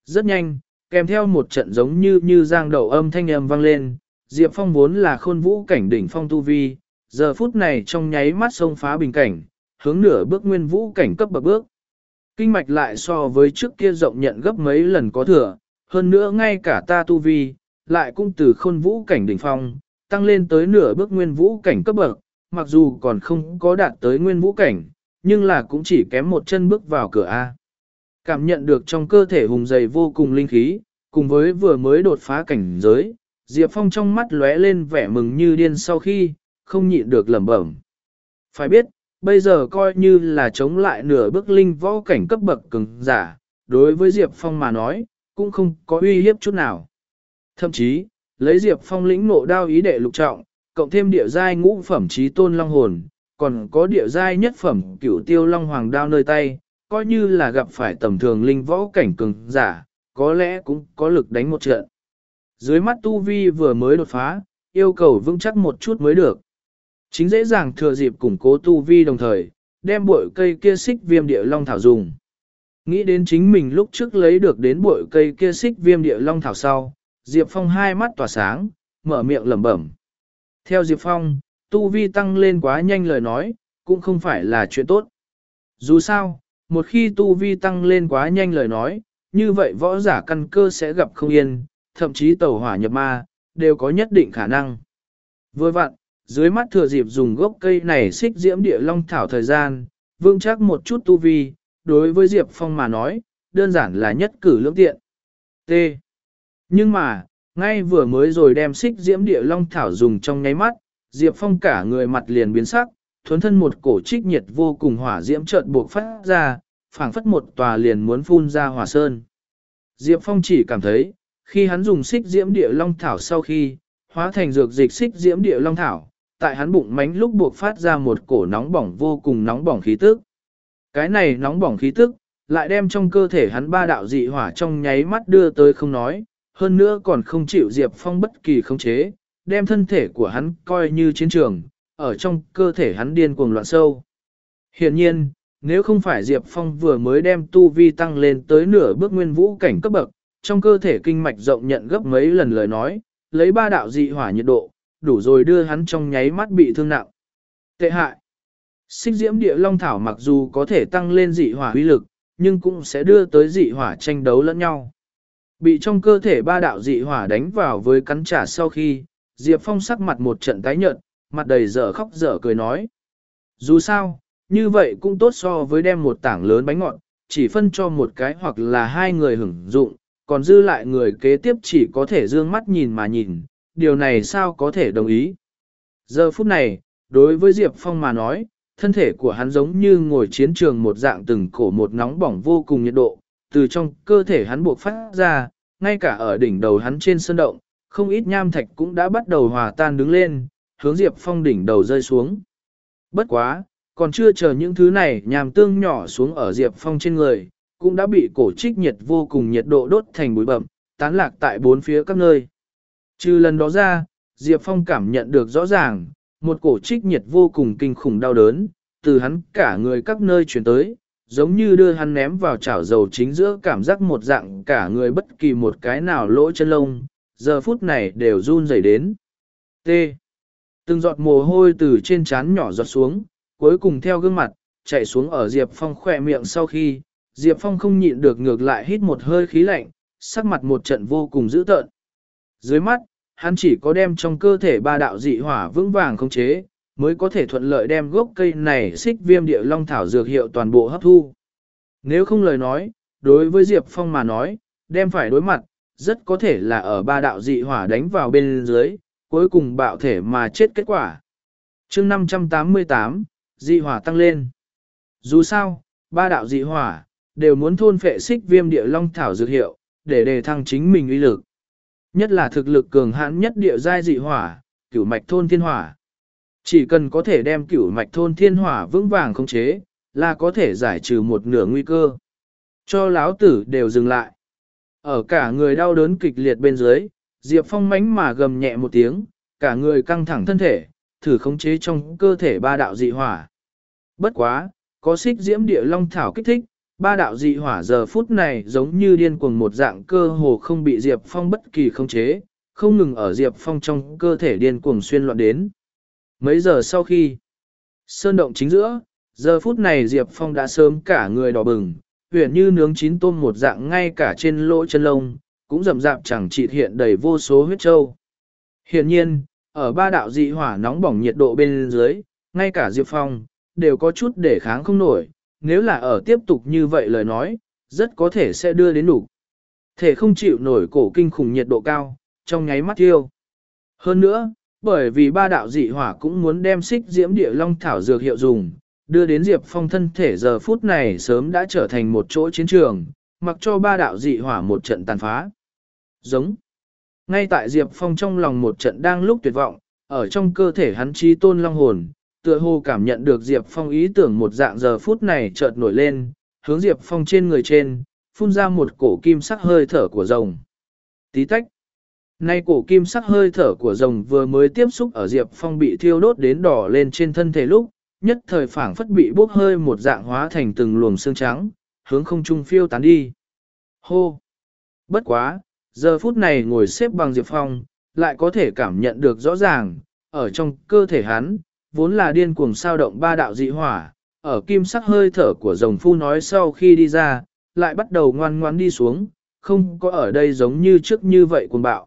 A: Rất nhanh, kèm theo một trận giống như như giang đầu âm thanh âm vang lên, Diệp Phong vốn là khôn vũ cảnh đỉnh phong tu vi, giờ phút này trong nháy mắt sông phá bình cảnh, hướng nửa bước nguyên vũ cảnh cấp bậc bước. Kinh mạch lại so với trước kia rộng nhận gấp mấy lần có thừa, hơn nữa ngay cả ta tu vi, lại cũng từ khôn vũ cảnh đỉnh phong, tăng lên tới nửa bước nguyên vũ cảnh cấp bậc, mặc dù còn không có đạt tới nguyên vũ cảnh, nhưng là cũng chỉ kém một chân bước vào cửa A. Cảm nhận được trong cơ thể hùng dày vô cùng linh khí, cùng với vừa mới đột phá cảnh giới, Diệp Phong trong mắt lóe lên vẻ mừng như điên sau khi, không nhịn được lẩm bẩm. Phải biết, bây giờ coi như là chống lại nửa bước linh võ cảnh cấp bậc cứng giả, đối với Diệp Phong mà nói, cũng không có uy hiếp chút nào. Thậm chí, lấy Diệp Phong lĩnh nộ đao ý đệ lục trọng, cộng thêm địa giai ngũ phẩm trí tôn long hồn, còn có địa giai nhất phẩm cửu tiêu long hoàng đao nơi tay, coi như là gặp phải tầm thường linh võ cảnh cường giả, có lẽ cũng có lực đánh một trận. Dưới mắt Tu Vi vừa mới đột phá, yêu cầu vững chắc một chút mới được. Chính dễ dàng thừa dịp củng cố Tu Vi đồng thời, đem bội cây kia xích viêm địa long thảo dùng. Nghĩ đến chính mình lúc trước lấy được đến bội cây kia xích viêm địa long thảo sau, Diệp Phong hai mắt tỏa sáng, mở miệng lẩm bẩm. Theo Diệp Phong, tu vi tăng lên quá nhanh lời nói, cũng không phải là chuyện tốt. Dù sao, một khi tu vi tăng lên quá nhanh lời nói, như vậy võ giả căn cơ sẽ gặp không yên, thậm chí tẩu hỏa nhập ma, đều có nhất định khả năng. Với vặn, dưới mắt thừa dịp dùng gốc cây này xích diễm địa long thảo thời gian, vương chắc một chút tu vi, đối với Diệp Phong mà nói, đơn giản là nhất cử lưỡng tiện. T. Nhưng mà, ngay vừa mới rồi đem xích diễm địa long thảo dùng trong nháy mắt, Diệp Phong cả người mặt liền biến sắc, thuấn thân một cổ trích nhiệt vô cùng hỏa diễm chợt buộc phát ra, phảng phất một tòa liền muốn phun ra hỏa sơn. Diệp Phong chỉ cảm thấy, khi hắn dùng xích diễm địa long thảo sau khi, hóa thành dược dịch xích diễm địa long thảo, tại hắn bụng mánh lúc buộc phát ra một cổ nóng bỏng vô cùng nóng bỏng khí tức. Cái này nóng bỏng khí tức, lại đem trong cơ thể hắn ba đạo dị hỏa trong nháy mắt đưa tới không nói, hơn nữa còn không chịu Diệp Phong bất kỳ khống chế, đem thân thể của hắn coi như chiến trường, ở trong cơ thể hắn điên cuồng loạn sâu. Hiện nhiên, nếu không phải Diệp Phong vừa mới đem tu vi tăng lên tới nửa bước nguyên vũ cảnh cấp bậc, trong cơ thể kinh mạch rộng nhận gấp mấy lần lời nói, lấy ba đạo dị hỏa nhiệt độ, đủ rồi đưa hắn trong nháy mắt bị thương nặng. Tệ hại. Xích diễm địa long thảo mặc dù có thể tăng lên dị hỏa uy lực, nhưng cũng sẽ đưa tới dị hỏa tranh đấu lẫn nhau. Bị trong cơ thể ba đạo dị hỏa đánh vào với cắn trả sau khi, Diệp Phong sắc mặt một trận tái nhợt, mặt đầy dở khóc dở cười nói. Dù sao, như vậy cũng tốt so với đem một tảng lớn bánh ngọt, chỉ phân cho một cái hoặc là hai người hưởng dụng, còn dư lại người kế tiếp chỉ có thể dương mắt nhìn mà nhìn, điều này sao có thể đồng ý. Giờ phút này, đối với Diệp Phong mà nói, thân thể của hắn giống như ngồi chiến trường một dạng từng cổ một nóng bỏng vô cùng nhiệt độ, từ trong cơ thể hắn buộc phát ra, ngay cả ở đỉnh đầu hắn trên sân động, không ít nham thạch cũng đã bắt đầu hòa tan đứng lên, hướng Diệp Phong đỉnh đầu rơi xuống. Bất quá, còn chưa chờ những thứ này nhàm tương nhỏ xuống ở Diệp Phong trên người, cũng đã bị cổ trích nhiệt vô cùng nhiệt độ đốt thành bụi bậm, tán lạc tại bốn phía các nơi. Trừ lần đó ra, Diệp Phong cảm nhận được rõ ràng, một cổ trích nhiệt vô cùng kinh khủng đau đớn, từ hắn cả người các nơi chuyển tới, giống như đưa hắn ném vào chảo dầu chính giữa cảm giác một dạng cả người bất kỳ một cái nào lỗ chân lông, giờ phút này đều run rẩy đến. T. Từng giọt mồ hôi từ trên trán nhỏ giọt xuống, cuối cùng theo gương mặt, chạy xuống ở Diệp Phong khỏe miệng sau khi, Diệp Phong không nhịn được ngược lại hít một hơi khí lạnh, sắc mặt một trận vô cùng dữ tợn. Dưới mắt, hắn chỉ có đem trong cơ thể ba đạo dị hỏa vững vàng khống chế, mới có thể thuận lợi đem gốc cây này xích viêm địa long thảo dược hiệu toàn bộ hấp thu. Nếu không lời nói, đối với Diệp Phong mà nói, đem phải đối mặt, rất có thể là ở ba đạo dị hỏa đánh vào bên dưới, cuối cùng bạo thể mà chết kết quả. chương 588, dị hỏa tăng lên. Dù sao, ba đạo dị hỏa, đều muốn thôn phệ xích viêm địa long thảo dược hiệu, để đề thăng chính mình uy lực. Nhất là thực lực cường hãn nhất địa giai dị hỏa, cửu mạch thôn thiên hỏa. Chỉ cần có thể đem cửu mạch thôn thiên hỏa vững vàng khống chế, là có thể giải trừ một nửa nguy cơ. Cho láo tử đều dừng lại. Ở cả người đau đớn kịch liệt bên dưới, Diệp Phong mánh mà gầm nhẹ một tiếng, cả người căng thẳng thân thể, thử khống chế trong cơ thể ba đạo dị hỏa. Bất quá, có xích diễm địa long thảo kích thích, ba đạo dị hỏa giờ phút này giống như điên cuồng một dạng cơ hồ không bị Diệp Phong bất kỳ khống chế, không ngừng ở Diệp Phong trong cơ thể điên cuồng xuyên loạn đến. Mấy giờ sau khi sơn động chính giữa, giờ phút này Diệp Phong đã sớm cả người đỏ bừng, huyền như nướng chín tôm một dạng ngay cả trên lỗ chân lông, cũng rầm rạp chẳng trị hiện đầy vô số huyết trâu. Hiện nhiên, ở ba đạo dị hỏa nóng bỏng nhiệt độ bên dưới, ngay cả Diệp Phong, đều có chút để kháng không nổi, nếu là ở tiếp tục như vậy lời nói, rất có thể sẽ đưa đến đủ. Thể không chịu nổi cổ kinh khủng nhiệt độ cao, trong nháy mắt tiêu. Hơn nữa, bởi vì ba đạo dị hỏa cũng muốn đem xích diễm địa long thảo dược hiệu dùng, đưa đến Diệp Phong thân thể giờ phút này sớm đã trở thành một chỗ chiến trường, mặc cho ba đạo dị hỏa một trận tàn phá. Giống. Ngay tại Diệp Phong trong lòng một trận đang lúc tuyệt vọng, ở trong cơ thể hắn chi tôn long hồn, tựa hồ cảm nhận được Diệp Phong ý tưởng một dạng giờ phút này chợt nổi lên, hướng Diệp Phong trên người trên, phun ra một cổ kim sắc hơi thở của rồng. Tí tách. Nay cổ kim sắc hơi thở của rồng vừa mới tiếp xúc ở Diệp Phong bị thiêu đốt đến đỏ lên trên thân thể lúc, nhất thời phảng phất bị bốc hơi một dạng hóa thành từng luồng xương trắng, hướng không trung phiêu tán đi. Hô! Bất quá, giờ phút này ngồi xếp bằng Diệp Phong, lại có thể cảm nhận được rõ ràng, ở trong cơ thể hắn, vốn là điên cuồng sao động ba đạo dị hỏa, ở kim sắc hơi thở của rồng phu nói sau khi đi ra, lại bắt đầu ngoan ngoan đi xuống, không có ở đây giống như trước như vậy cuồng bạo.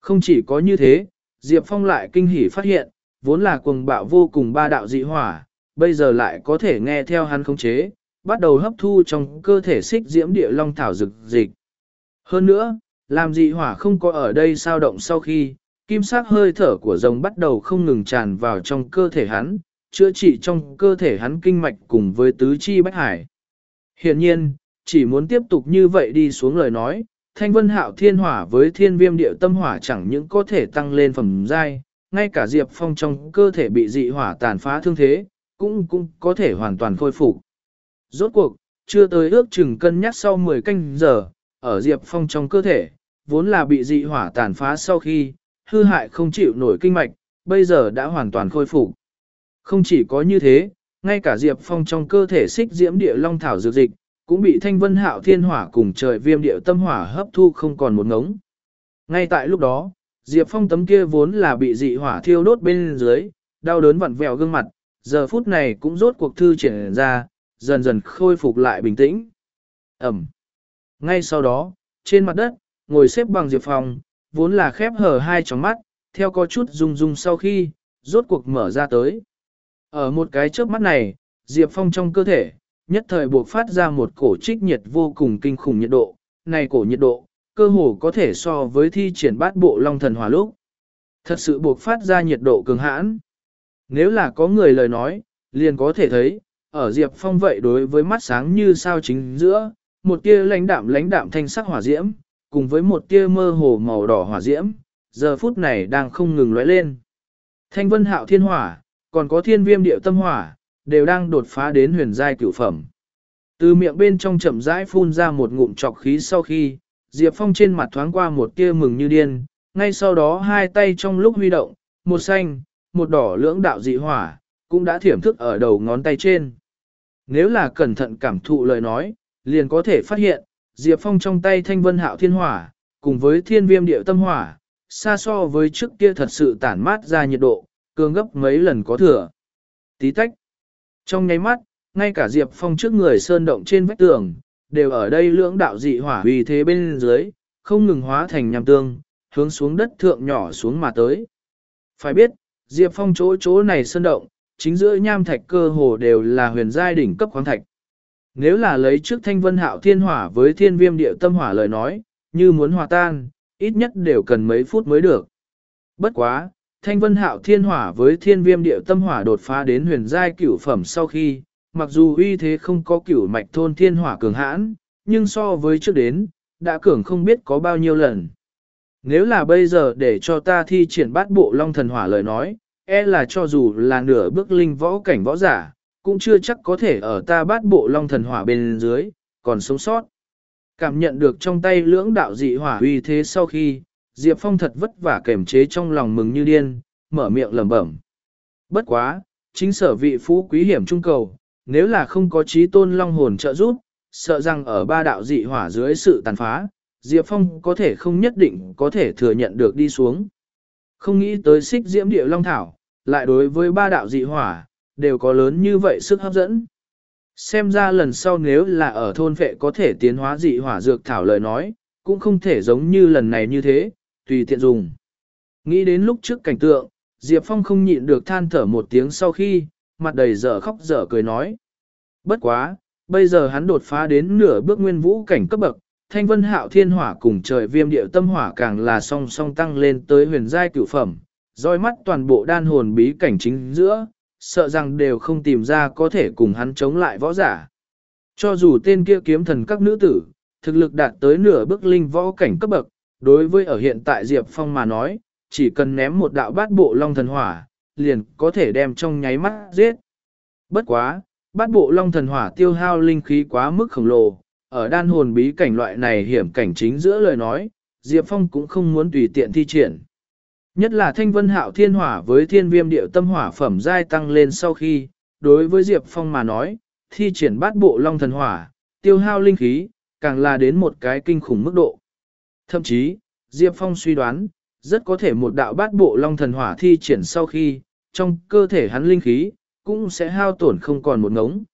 A: Không chỉ có như thế, Diệp Phong lại kinh hỉ phát hiện, vốn là cuồng bạo vô cùng ba đạo dị hỏa, bây giờ lại có thể nghe theo hắn khống chế, bắt đầu hấp thu trong cơ thể xích diễm địa long thảo dực dịch. Hơn nữa, làm dị hỏa không có ở đây sao động sau khi, kim sắc hơi thở của rồng bắt đầu không ngừng tràn vào trong cơ thể hắn, chữa trị trong cơ thể hắn kinh mạch cùng với tứ chi bách hải. Hiện nhiên, chỉ muốn tiếp tục như vậy đi xuống lời nói, thanh vân hạo thiên hỏa với thiên viêm điệu tâm hỏa chẳng những có thể tăng lên phẩm giai, ngay cả diệp phong trong cơ thể bị dị hỏa tàn phá thương thế, cũng cũng có thể hoàn toàn khôi phục. Rốt cuộc, chưa tới ước chừng cân nhắc sau 10 canh giờ, ở diệp phong trong cơ thể, vốn là bị dị hỏa tàn phá sau khi, hư hại không chịu nổi kinh mạch, bây giờ đã hoàn toàn khôi phục. Không chỉ có như thế, ngay cả Diệp Phong trong cơ thể xích diễm địa long thảo dược dịch, cũng bị thanh vân hạo thiên hỏa cùng trời viêm địa tâm hỏa hấp thu không còn một ngống. Ngay tại lúc đó, Diệp Phong tấm kia vốn là bị dị hỏa thiêu đốt bên dưới, đau đớn vặn vẹo gương mặt, giờ phút này cũng rốt cuộc thư triển ra, dần dần khôi phục lại bình tĩnh. Ẩm. Ngay sau đó, trên mặt đất, ngồi xếp bằng Diệp Phong, vốn là khép hờ hai tròng mắt, theo có chút rung rung sau khi, rốt cuộc mở ra tới. Ở một cái chớp mắt này, Diệp Phong trong cơ thể, nhất thời buộc phát ra một cổ trích nhiệt vô cùng kinh khủng nhiệt độ, này cổ nhiệt độ, cơ hồ có thể so với thi triển bát bộ long thần hỏa lúc. Thật sự buộc phát ra nhiệt độ cường hãn. Nếu là có người lời nói, liền có thể thấy, ở Diệp Phong vậy đối với mắt sáng như sao chính giữa, một tia lãnh đạm lãnh đạm thanh sắc hỏa diễm, cùng với một tia mơ hồ màu đỏ hỏa diễm, giờ phút này đang không ngừng lóe lên. Thanh vân hạo thiên hỏa, còn có thiên viêm điệu tâm hỏa, đều đang đột phá đến huyền giai cửu phẩm. Từ miệng bên trong chậm rãi phun ra một ngụm trọc khí sau khi, Diệp Phong trên mặt thoáng qua một tia mừng như điên, ngay sau đó hai tay trong lúc huy động, một xanh, một đỏ lưỡng đạo dị hỏa, cũng đã thiểm thức ở đầu ngón tay trên. Nếu là cẩn thận cảm thụ lời nói, liền có thể phát hiện, Diệp Phong trong tay thanh vân hạo thiên hỏa, cùng với thiên viêm điệu tâm hỏa, xa so với trước kia thật sự tản mát ra nhiệt độ, cường gấp mấy lần có thừa. Tí tách. Trong nháy mắt, ngay cả Diệp Phong trước người sơn động trên vách tường, đều ở đây lưỡng đạo dị hỏa vì thế bên dưới, không ngừng hóa thành nhằm tương, hướng xuống đất thượng nhỏ xuống mà tới. Phải biết, Diệp Phong chỗ chỗ này sơn động, chính giữa nham thạch cơ hồ đều là huyền giai đỉnh cấp khoáng thạch. Nếu là lấy trước thanh vân hạo thiên hỏa với thiên viêm địa tâm hỏa lời nói, như muốn hòa tan, ít nhất đều cần mấy phút mới được. Bất quá, thanh vân hạo thiên hỏa với thiên viêm địa tâm hỏa đột phá đến huyền giai cửu phẩm sau khi, mặc dù uy thế không có cửu mạch thôn thiên hỏa cường hãn, nhưng so với trước đến, đã cường không biết có bao nhiêu lần. Nếu là bây giờ để cho ta thi triển bát bộ long thần hỏa lời nói, e là cho dù là nửa bước linh võ cảnh võ giả, cũng chưa chắc có thể ở ta bát bộ long thần hỏa bên dưới, còn sống sót. Cảm nhận được trong tay lưỡng đạo dị hỏa uy thế sau khi, Diệp Phong thật vất vả kềm chế trong lòng mừng như điên, mở miệng lẩm bẩm. Bất quá, chính sở vị phú quý hiểm trung cầu, nếu là không có trí tôn long hồn trợ giúp, sợ rằng ở ba đạo dị hỏa dưới sự tàn phá, Diệp Phong có thể không nhất định có thể thừa nhận được đi xuống. Không nghĩ tới xích diễm địa long thảo, lại đối với ba đạo dị hỏa, đều có lớn như vậy sức hấp dẫn. Xem ra lần sau nếu là ở thôn vệ có thể tiến hóa dị hỏa dược thảo lời nói, cũng không thể giống như lần này như thế, tùy tiện dùng. Nghĩ đến lúc trước cảnh tượng, Diệp Phong không nhịn được than thở một tiếng sau khi, mặt đầy dở khóc dở cười nói. Bất quá, bây giờ hắn đột phá đến nửa bước nguyên vũ cảnh cấp bậc, thanh vân hạo thiên hỏa cùng trời viêm điệu tâm hỏa càng là song song tăng lên tới huyền giai cửu phẩm, roi mắt toàn bộ đan hồn bí cảnh chính giữa, sợ rằng đều không tìm ra có thể cùng hắn chống lại võ giả. Cho dù tên kia kiếm thần các nữ tử, thực lực đạt tới nửa bước linh võ cảnh cấp bậc, đối với ở hiện tại Diệp Phong mà nói, chỉ cần ném một đạo bát bộ long thần hỏa, liền có thể đem trong nháy mắt giết. Bất quá, bát bộ long thần hỏa tiêu hao linh khí quá mức khổng lồ, ở đan hồn bí cảnh loại này hiểm cảnh chính giữa lời nói, Diệp Phong cũng không muốn tùy tiện thi triển. Nhất là thanh vân hạo thiên hỏa với thiên viêm điệu tâm hỏa phẩm giai tăng lên sau khi, đối với Diệp Phong mà nói, thi triển bát bộ long thần hỏa, tiêu hao linh khí, càng là đến một cái kinh khủng mức độ. Thậm chí, Diệp Phong suy đoán, rất có thể một đạo bát bộ long thần hỏa thi triển sau khi, trong cơ thể hắn linh khí, cũng sẽ hao tổn không còn một ngống.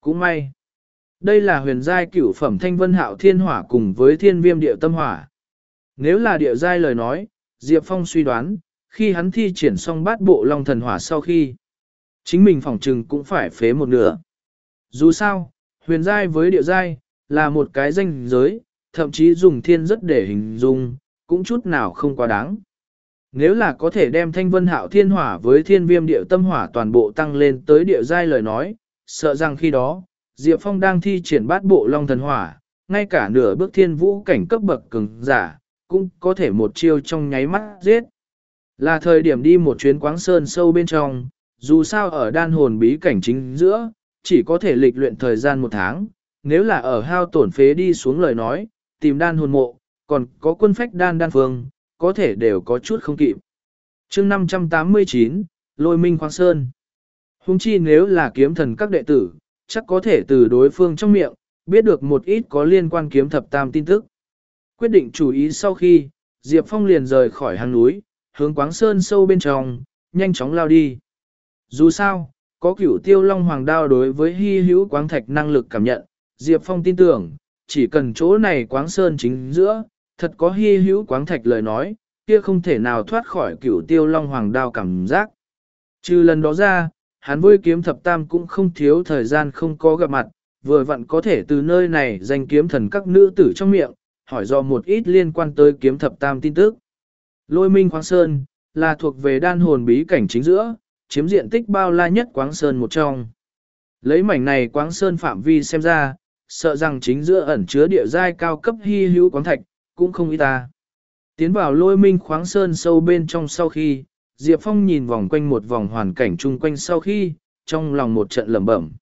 A: Cũng may. Đây là huyền giai cửu phẩm thanh vân hạo thiên hỏa cùng với thiên viêm điệu tâm hỏa. Nếu là địa giai lời nói, Diệp Phong suy đoán, khi hắn thi triển xong bát bộ long thần hỏa sau khi, chính mình phỏng trừng cũng phải phế một nửa. Dù sao, huyền giai với địa giai, là một cái danh giới, thậm chí dùng thiên rất để hình dung, cũng chút nào không quá đáng. Nếu là có thể đem thanh vân hạo thiên hỏa với thiên viêm địa tâm hỏa toàn bộ tăng lên tới địa giai lời nói, sợ rằng khi đó, Diệp Phong đang thi triển bát bộ long thần hỏa, ngay cả nửa bước thiên vũ cảnh cấp bậc cường giả, cũng có thể một chiêu trong nháy mắt giết. Là thời điểm đi một chuyến quáng sơn sâu bên trong, dù sao ở đan hồn bí cảnh chính giữa, chỉ có thể lịch luyện thời gian một tháng, nếu là ở hao tổn phế đi xuống lời nói, tìm đan hồn mộ, còn có quân phách đan đan phương, có thể đều có chút không kịp. chương 589, Lôi Minh Khoáng Sơn Hùng chi nếu là kiếm thần các đệ tử, chắc có thể từ đối phương trong miệng, biết được một ít có liên quan kiếm thập tam tin tức. Quyết định chủ ý sau khi, Diệp Phong liền rời khỏi hàng núi, hướng quáng sơn sâu bên trong, nhanh chóng lao đi. Dù sao, có cửu tiêu long hoàng đao đối với hy hữu quáng thạch năng lực cảm nhận, Diệp Phong tin tưởng, chỉ cần chỗ này quáng sơn chính giữa, thật có hy hữu quáng thạch lời nói, kia không thể nào thoát khỏi cửu tiêu long hoàng đao cảm giác. Trừ lần đó ra, hắn với kiếm thập tam cũng không thiếu thời gian không có gặp mặt, vừa vặn có thể từ nơi này danh kiếm thần các nữ tử trong miệng, hỏi do một ít liên quan tới kiếm thập tam tin tức. Lôi minh khoáng sơn, là thuộc về đan hồn bí cảnh chính giữa, chiếm diện tích bao la nhất quáng sơn một trong. Lấy mảnh này quáng sơn phạm vi xem ra, sợ rằng chính giữa ẩn chứa địa giai cao cấp hy hữu quáng thạch, cũng không ý ta. Tiến vào lôi minh khoáng sơn sâu bên trong sau khi, Diệp Phong nhìn vòng quanh một vòng hoàn cảnh chung quanh sau khi, trong lòng một trận lẩm bẩm.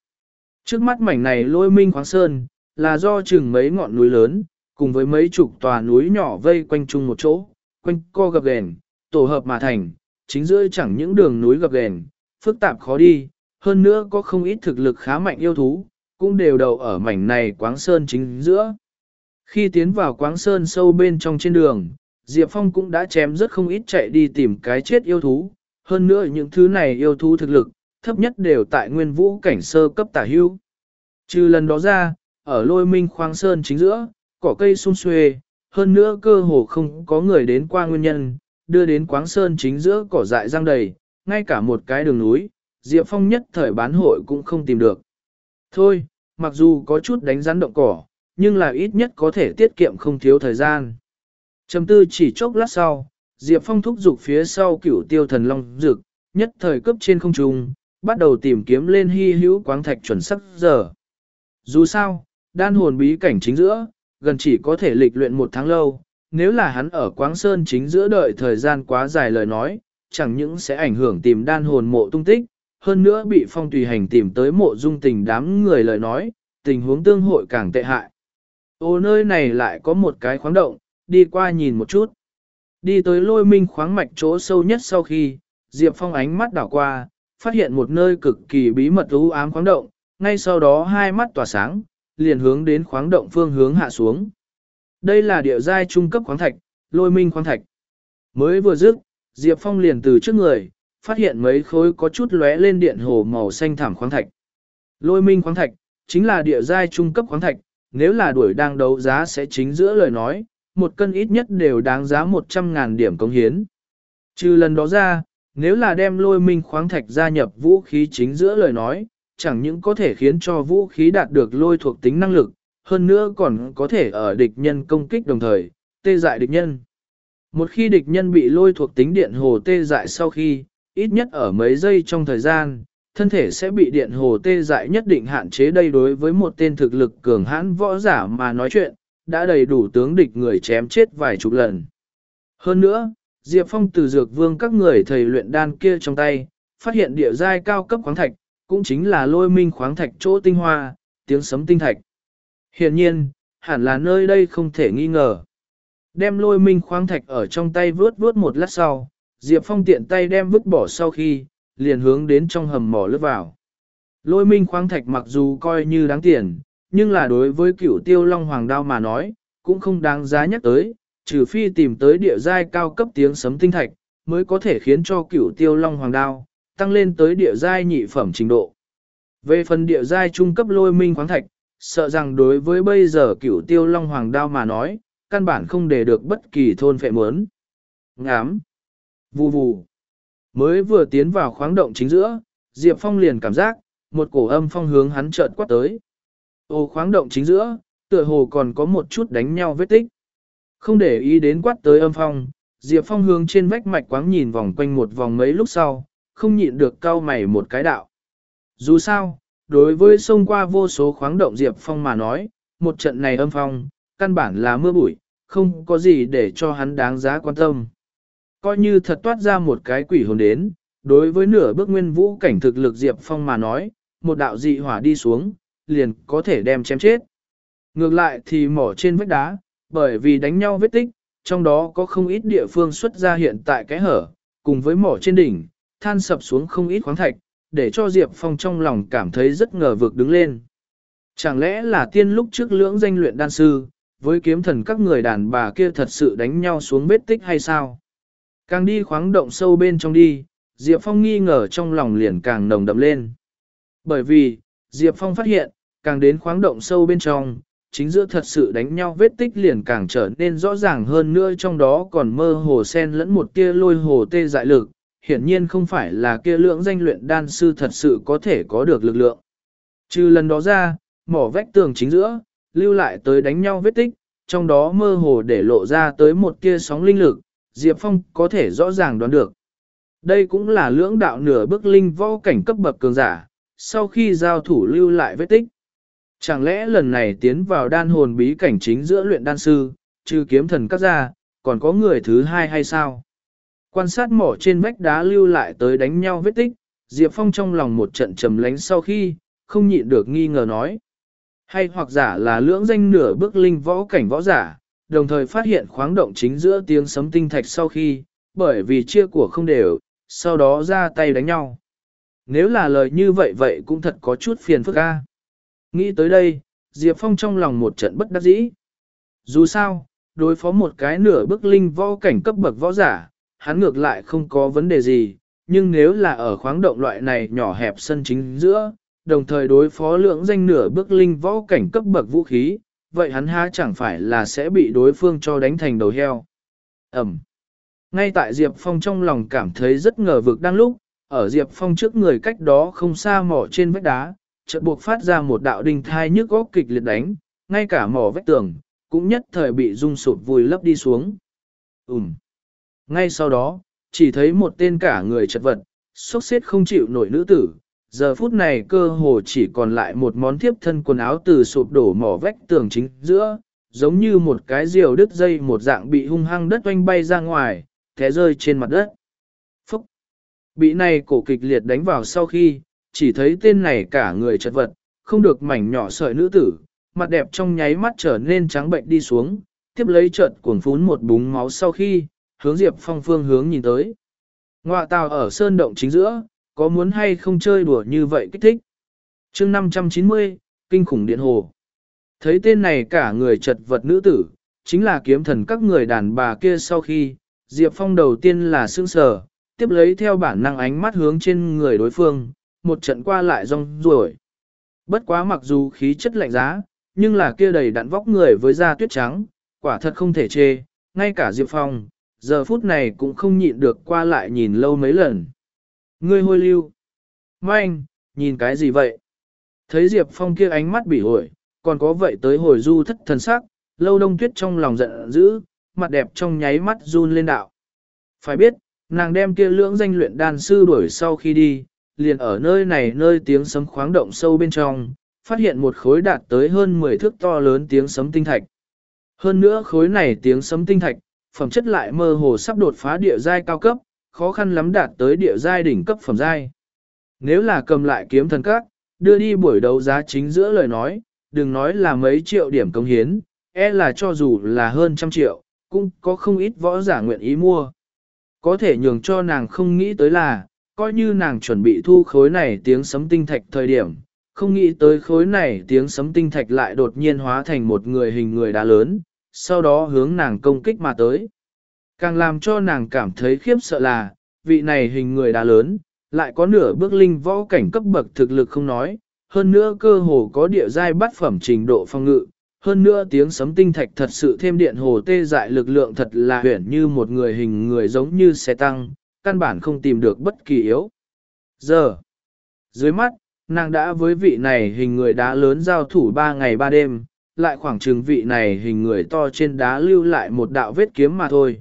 A: Trước mắt mảnh này lôi minh khoáng sơn, là do chừng mấy ngọn núi lớn, cùng với mấy chục tòa núi nhỏ vây quanh chung một chỗ, quanh co gập ghềnh, tổ hợp mà thành, chính giữa chẳng những đường núi gập ghềnh, phức tạp khó đi, hơn nữa có không ít thực lực khá mạnh yêu thú, cũng đều đầu ở mảnh này quáng sơn chính giữa. Khi tiến vào quáng sơn sâu bên trong trên đường, Diệp Phong cũng đã chém rất không ít chạy đi tìm cái chết yêu thú, hơn nữa những thứ này yêu thú thực lực, thấp nhất đều tại nguyên vũ cảnh sơ cấp tả hưu. Trừ lần đó ra, ở lôi minh khoáng sơn chính giữa, cỏ cây sung xuê, hơn nữa cơ hồ không có người đến qua nguyên nhân, đưa đến quáng sơn chính giữa cỏ dại răng đầy, ngay cả một cái đường núi, Diệp Phong nhất thời bán hội cũng không tìm được. Thôi, mặc dù có chút đánh rắn động cỏ, nhưng là ít nhất có thể tiết kiệm không thiếu thời gian. Trầm tư chỉ chốc lát sau, Diệp Phong thúc giục phía sau cửu tiêu thần long dực, nhất thời cấp trên không trung, bắt đầu tìm kiếm lên hy hữu quáng thạch chuẩn sắc giờ. Dù sao, đan hồn bí cảnh chính giữa, gần chỉ có thể lịch luyện một tháng lâu, nếu là hắn ở quáng sơn chính giữa đợi thời gian quá dài lời nói, chẳng những sẽ ảnh hưởng tìm đan hồn mộ tung tích, hơn nữa bị phong tùy hành tìm tới mộ dung tình đám người lời nói, tình huống tương hội càng tệ hại. Ô nơi này lại có một cái khoáng động, đi qua nhìn một chút. Đi tới lôi minh khoáng mạch chỗ sâu nhất sau khi, Diệp Phong ánh mắt đảo qua, phát hiện một nơi cực kỳ bí mật u ám khoáng động, ngay sau đó hai mắt tỏa sáng, liền hướng đến khoáng động phương hướng hạ xuống. Đây là địa giai trung cấp khoáng thạch, lôi minh khoáng thạch. Mới vừa dứt, Diệp Phong liền từ trước người, phát hiện mấy khối có chút lóe lên điện hồ màu xanh thảm khoáng thạch. Lôi minh khoáng thạch, chính là địa giai trung cấp khoáng thạch, nếu là đuổi đang đấu giá sẽ chính giữa lời nói, một cân ít nhất đều đáng giá 100.000 điểm công hiến. Trừ lần đó ra, nếu là đem lôi minh khoáng thạch gia nhập vũ khí chính giữa lời nói, chẳng những có thể khiến cho vũ khí đạt được lôi thuộc tính năng lực, hơn nữa còn có thể ở địch nhân công kích đồng thời, tê dại địch nhân. Một khi địch nhân bị lôi thuộc tính điện hồ tê dại sau khi, ít nhất ở mấy giây trong thời gian, thân thể sẽ bị điện hồ tê dại nhất định hạn chế đây đối với một tên thực lực cường hãn võ giả mà nói chuyện, đã đầy đủ tướng địch người chém chết vài chục lần. Hơn nữa, Diệp Phong từ dược vương các người thầy luyện đan kia trong tay, phát hiện địa giai cao cấp khoáng thạch, cũng chính là lôi minh khoáng thạch chỗ tinh hoa, tiếng sấm tinh thạch. Hiện nhiên, hẳn là nơi đây không thể nghi ngờ. Đem lôi minh khoáng thạch ở trong tay vướt vướt một lát sau, Diệp Phong tiện tay đem vứt bỏ sau khi, liền hướng đến trong hầm mỏ lướt vào. Lôi minh khoáng thạch mặc dù coi như đáng tiền, nhưng là đối với cửu tiêu long hoàng đao mà nói, cũng không đáng giá nhắc tới, trừ phi tìm tới địa giai cao cấp tiếng sấm tinh thạch, mới có thể khiến cho cửu tiêu long hoàng đao, tăng lên tới địa giai nhị phẩm trình độ. Về phần địa giai trung cấp lôi minh khoáng thạch, sợ rằng đối với bây giờ cửu tiêu long hoàng đao mà nói, căn bản không để được bất kỳ thôn phệ mướn. Ngám. Vù vù. Mới vừa tiến vào khoáng động chính giữa, Diệp Phong liền cảm giác, một cổ âm phong hướng hắn chợt quát tới. Ô khoáng động chính giữa, tựa hồ còn có một chút đánh nhau vết tích. Không để ý đến quát tới âm phong, Diệp Phong hướng trên vách mạch quáng nhìn vòng quanh một vòng mấy lúc sau, không nhịn được cau mày một cái đạo. Dù sao, đối với sông qua vô số khoáng động Diệp Phong mà nói, một trận này âm phong, căn bản là mưa bụi, không có gì để cho hắn đáng giá quan tâm. Coi như thật toát ra một cái quỷ hồn đến, đối với nửa bước nguyên vũ cảnh thực lực Diệp Phong mà nói, một đạo dị hỏa đi xuống, liền có thể đem chém chết. Ngược lại thì mỏ trên vách đá, bởi vì đánh nhau vết tích, trong đó có không ít địa phương xuất ra hiện tại cái hở, cùng với mỏ trên đỉnh, than sập xuống không ít khoáng thạch, để cho Diệp Phong trong lòng cảm thấy rất ngờ vực đứng lên. Chẳng lẽ là tiên lúc trước lưỡng danh luyện đan sư, với kiếm thần các người đàn bà kia thật sự đánh nhau xuống vết tích hay sao? Càng đi khoáng động sâu bên trong đi, Diệp Phong nghi ngờ trong lòng liền càng nồng đậm lên. Bởi vì, Diệp Phong phát hiện, càng đến khoáng động sâu bên trong, chính giữa thật sự đánh nhau vết tích liền càng trở nên rõ ràng hơn nữa trong đó còn mơ hồ sen lẫn một tia lôi hồ tê dại lực, hiển nhiên không phải là kia lượng danh luyện đan sư thật sự có thể có được lực lượng. Trừ lần đó ra, mỏ vách tường chính giữa, lưu lại tới đánh nhau vết tích, trong đó mơ hồ để lộ ra tới một tia sóng linh lực, Diệp Phong có thể rõ ràng đoán được. Đây cũng là lưỡng đạo nửa bước linh võ cảnh cấp bậc cường giả, sau khi giao thủ lưu lại vết tích. Chẳng lẽ lần này tiến vào đan hồn bí cảnh chính giữa luyện đan sư, trừ kiếm thần các gia, còn có người thứ hai hay sao? Quan sát mỏ trên vách đá lưu lại tới đánh nhau vết tích, Diệp Phong trong lòng một trận trầm lánh sau khi, không nhịn được nghi ngờ nói. Hay hoặc giả là lưỡng danh nửa bước linh võ cảnh võ giả, đồng thời phát hiện khoáng động chính giữa tiếng sấm tinh thạch sau khi, bởi vì chia của không đều, sau đó ra tay đánh nhau. Nếu là lời như vậy vậy cũng thật có chút phiền phức ca. Nghĩ tới đây, Diệp Phong trong lòng một trận bất đắc dĩ. Dù sao, đối phó một cái nửa bước linh võ cảnh cấp bậc võ giả, hắn ngược lại không có vấn đề gì, nhưng nếu là ở khoáng động loại này nhỏ hẹp sân chính giữa, đồng thời đối phó lượng danh nửa bước linh võ cảnh cấp bậc vũ khí, vậy hắn há chẳng phải là sẽ bị đối phương cho đánh thành đầu heo. Ẩm. Ngay tại Diệp Phong trong lòng cảm thấy rất ngờ vực đang lúc, ở Diệp Phong trước người cách đó không xa mỏ trên vách đá, chợt buộc phát ra một đạo đình thai nhức góc kịch liệt đánh, ngay cả mỏ vách tường, cũng nhất thời bị rung sụt vùi lấp đi xuống. Ừm. Ngay sau đó, chỉ thấy một tên cả người chật vật, sốc xếp không chịu nổi nữ tử. Giờ phút này cơ hồ chỉ còn lại một món thiếp thân quần áo từ sụp đổ mỏ vách tường chính giữa, giống như một cái diều đứt dây một dạng bị hung hăng đất oanh bay ra ngoài, thế rơi trên mặt đất. Phúc! Bị này cổ kịch liệt đánh vào sau khi, chỉ thấy tên này cả người chật vật, không được mảnh nhỏ sợi nữ tử, mặt đẹp trong nháy mắt trở nên trắng bệnh đi xuống, tiếp lấy chợt cuồng phún một búng máu sau khi, hướng Diệp Phong phương hướng nhìn tới. Ngoạ tàu ở sơn động chính giữa, có muốn hay không chơi đùa như vậy kích thích. chương 590, Kinh khủng điện hồ. Thấy tên này cả người chật vật nữ tử, chính là kiếm thần các người đàn bà kia sau khi, Diệp Phong đầu tiên là sương sờ, tiếp lấy theo bản năng ánh mắt hướng trên người đối phương, một trận qua lại rong ruổi. Bất quá mặc dù khí chất lạnh giá, nhưng là kia đầy đặn vóc người với da tuyết trắng, quả thật không thể chê, ngay cả Diệp Phong, giờ phút này cũng không nhịn được qua lại nhìn lâu mấy lần. Ngươi hôi lưu. Manh, nhìn cái gì vậy? Thấy Diệp Phong kia ánh mắt bị hồi, còn có vậy tới hồi du thất thần sắc, lâu đông tuyết trong lòng giận dữ, mặt đẹp trong nháy mắt run lên đạo. Phải biết, nàng đem kia lưỡng danh luyện đan sư đuổi sau khi đi, liền ở nơi này nơi tiếng sấm khoáng động sâu bên trong, phát hiện một khối đạt tới hơn 10 thước to lớn tiếng sấm tinh thạch. Hơn nữa khối này tiếng sấm tinh thạch, phẩm chất lại mơ hồ sắp đột phá địa giai cao cấp, khó khăn lắm đạt tới địa giai đỉnh cấp phẩm giai. Nếu là cầm lại kiếm thần các, đưa đi buổi đấu giá chính giữa lời nói, đừng nói là mấy triệu điểm công hiến, e là cho dù là hơn trăm triệu, cũng có không ít võ giả nguyện ý mua. Có thể nhường cho nàng không nghĩ tới là, coi như nàng chuẩn bị thu khối này tiếng sấm tinh thạch thời điểm, không nghĩ tới khối này tiếng sấm tinh thạch lại đột nhiên hóa thành một người hình người đá lớn, sau đó hướng nàng công kích mà tới. Càng làm cho nàng cảm thấy khiếp sợ là, vị này hình người đã lớn, lại có nửa bước linh võ cảnh cấp bậc thực lực không nói, hơn nữa cơ hồ có địa giai bắt phẩm trình độ phong ngự, hơn nữa tiếng sấm tinh thạch thật sự thêm điện hồ tê dại lực lượng thật là huyển như một người hình người giống như xe tăng, căn bản không tìm được bất kỳ yếu. Giờ, dưới mắt, nàng đã với vị này hình người đá lớn giao thủ 3 ngày 3 đêm, lại khoảng trường vị này hình người to trên đá lưu lại một đạo vết kiếm mà thôi.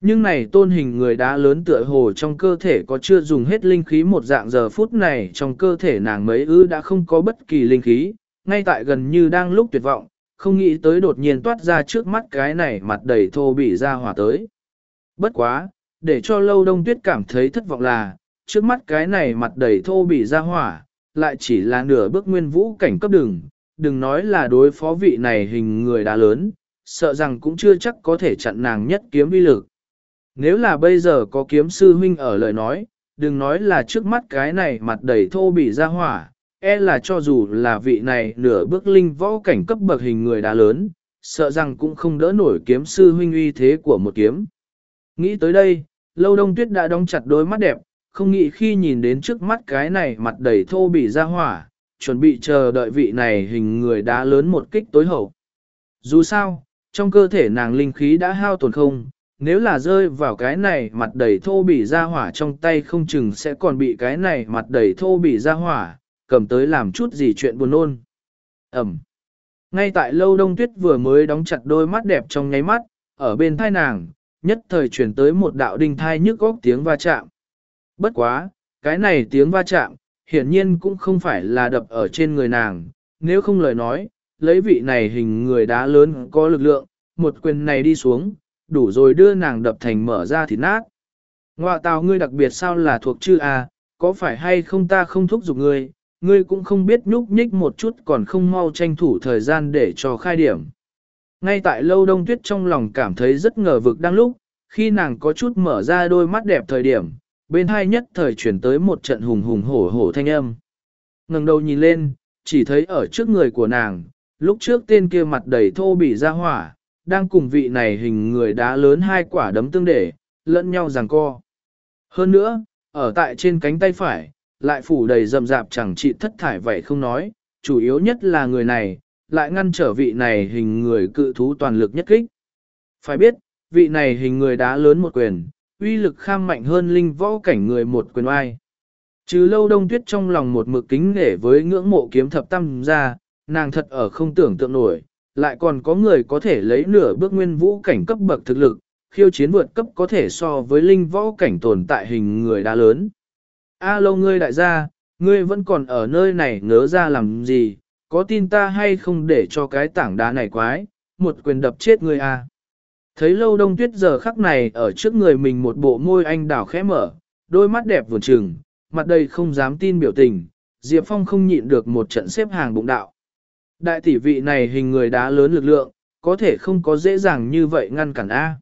A: Nhưng này tôn hình người đá lớn tựa hồ trong cơ thể có chưa dùng hết linh khí một dạng giờ phút này trong cơ thể nàng mấy ư đã không có bất kỳ linh khí, ngay tại gần như đang lúc tuyệt vọng, không nghĩ tới đột nhiên toát ra trước mắt cái này mặt đầy thô bị ra hỏa tới. Bất quá, để cho lâu đông tuyết cảm thấy thất vọng là, trước mắt cái này mặt đầy thô bị ra hỏa, lại chỉ là nửa bước nguyên vũ cảnh cấp đường, đừng nói là đối phó vị này hình người đá lớn, sợ rằng cũng chưa chắc có thể chặn nàng nhất kiếm vi lực. Nếu là bây giờ có kiếm sư huynh ở lời nói, đừng nói là trước mắt cái này mặt đầy thô bị ra hỏa, e là cho dù là vị này nửa bước linh võ cảnh cấp bậc hình người đá lớn, sợ rằng cũng không đỡ nổi kiếm sư huynh uy thế của một kiếm. Nghĩ tới đây, lâu đông tuyết đã đóng chặt đôi mắt đẹp, không nghĩ khi nhìn đến trước mắt cái này mặt đầy thô bị ra hỏa, chuẩn bị chờ đợi vị này hình người đá lớn một kích tối hậu. Dù sao, trong cơ thể nàng linh khí đã hao tổn không, nếu là rơi vào cái này mặt đầy thô bị ra hỏa trong tay không chừng sẽ còn bị cái này mặt đầy thô bị ra hỏa, cầm tới làm chút gì chuyện buồn nôn. Ẩm. Ngay tại lâu đông tuyết vừa mới đóng chặt đôi mắt đẹp trong nháy mắt, ở bên thai nàng, nhất thời chuyển tới một đạo đinh thai nhức góc tiếng va chạm. Bất quá, cái này tiếng va chạm, hiển nhiên cũng không phải là đập ở trên người nàng, nếu không lời nói, lấy vị này hình người đá lớn có lực lượng, một quyền này đi xuống, đủ rồi đưa nàng đập thành mở ra thịt nát. Ngoạ tào ngươi đặc biệt sao là thuộc chư à, có phải hay không ta không thúc giục ngươi, ngươi cũng không biết nhúc nhích một chút còn không mau tranh thủ thời gian để cho khai điểm. Ngay tại lâu đông tuyết trong lòng cảm thấy rất ngờ vực đang lúc, khi nàng có chút mở ra đôi mắt đẹp thời điểm, bên hai nhất thời chuyển tới một trận hùng hùng hổ hổ thanh âm. ngẩng đầu nhìn lên, chỉ thấy ở trước người của nàng, lúc trước tên kia mặt đầy thô bị ra hỏa, đang cùng vị này hình người đá lớn hai quả đấm tương để, lẫn nhau giằng co. Hơn nữa, ở tại trên cánh tay phải, lại phủ đầy rậm rạp chẳng trị thất thải vậy không nói, chủ yếu nhất là người này, lại ngăn trở vị này hình người cự thú toàn lực nhất kích. Phải biết, vị này hình người đá lớn một quyền, uy lực kham mạnh hơn linh võ cảnh người một quyền oai. Trừ lâu đông tuyết trong lòng một mực kính nể với ngưỡng mộ kiếm thập tâm ra, nàng thật ở không tưởng tượng nổi, lại còn có người có thể lấy nửa bước nguyên vũ cảnh cấp bậc thực lực, khiêu chiến vượt cấp có thể so với linh võ cảnh tồn tại hình người đã lớn. A lâu ngươi đại gia, ngươi vẫn còn ở nơi này ngớ ra làm gì, có tin ta hay không để cho cái tảng đá này quái, một quyền đập chết ngươi a. À. Thấy lâu đông tuyết giờ khắc này ở trước người mình một bộ môi anh đào khẽ mở, đôi mắt đẹp vườn trừng, mặt đầy không dám tin biểu tình, Diệp Phong không nhịn được một trận xếp hàng bụng đạo. Đại tỷ vị này hình người đá lớn lực lượng, có thể không có dễ dàng như vậy ngăn cản A.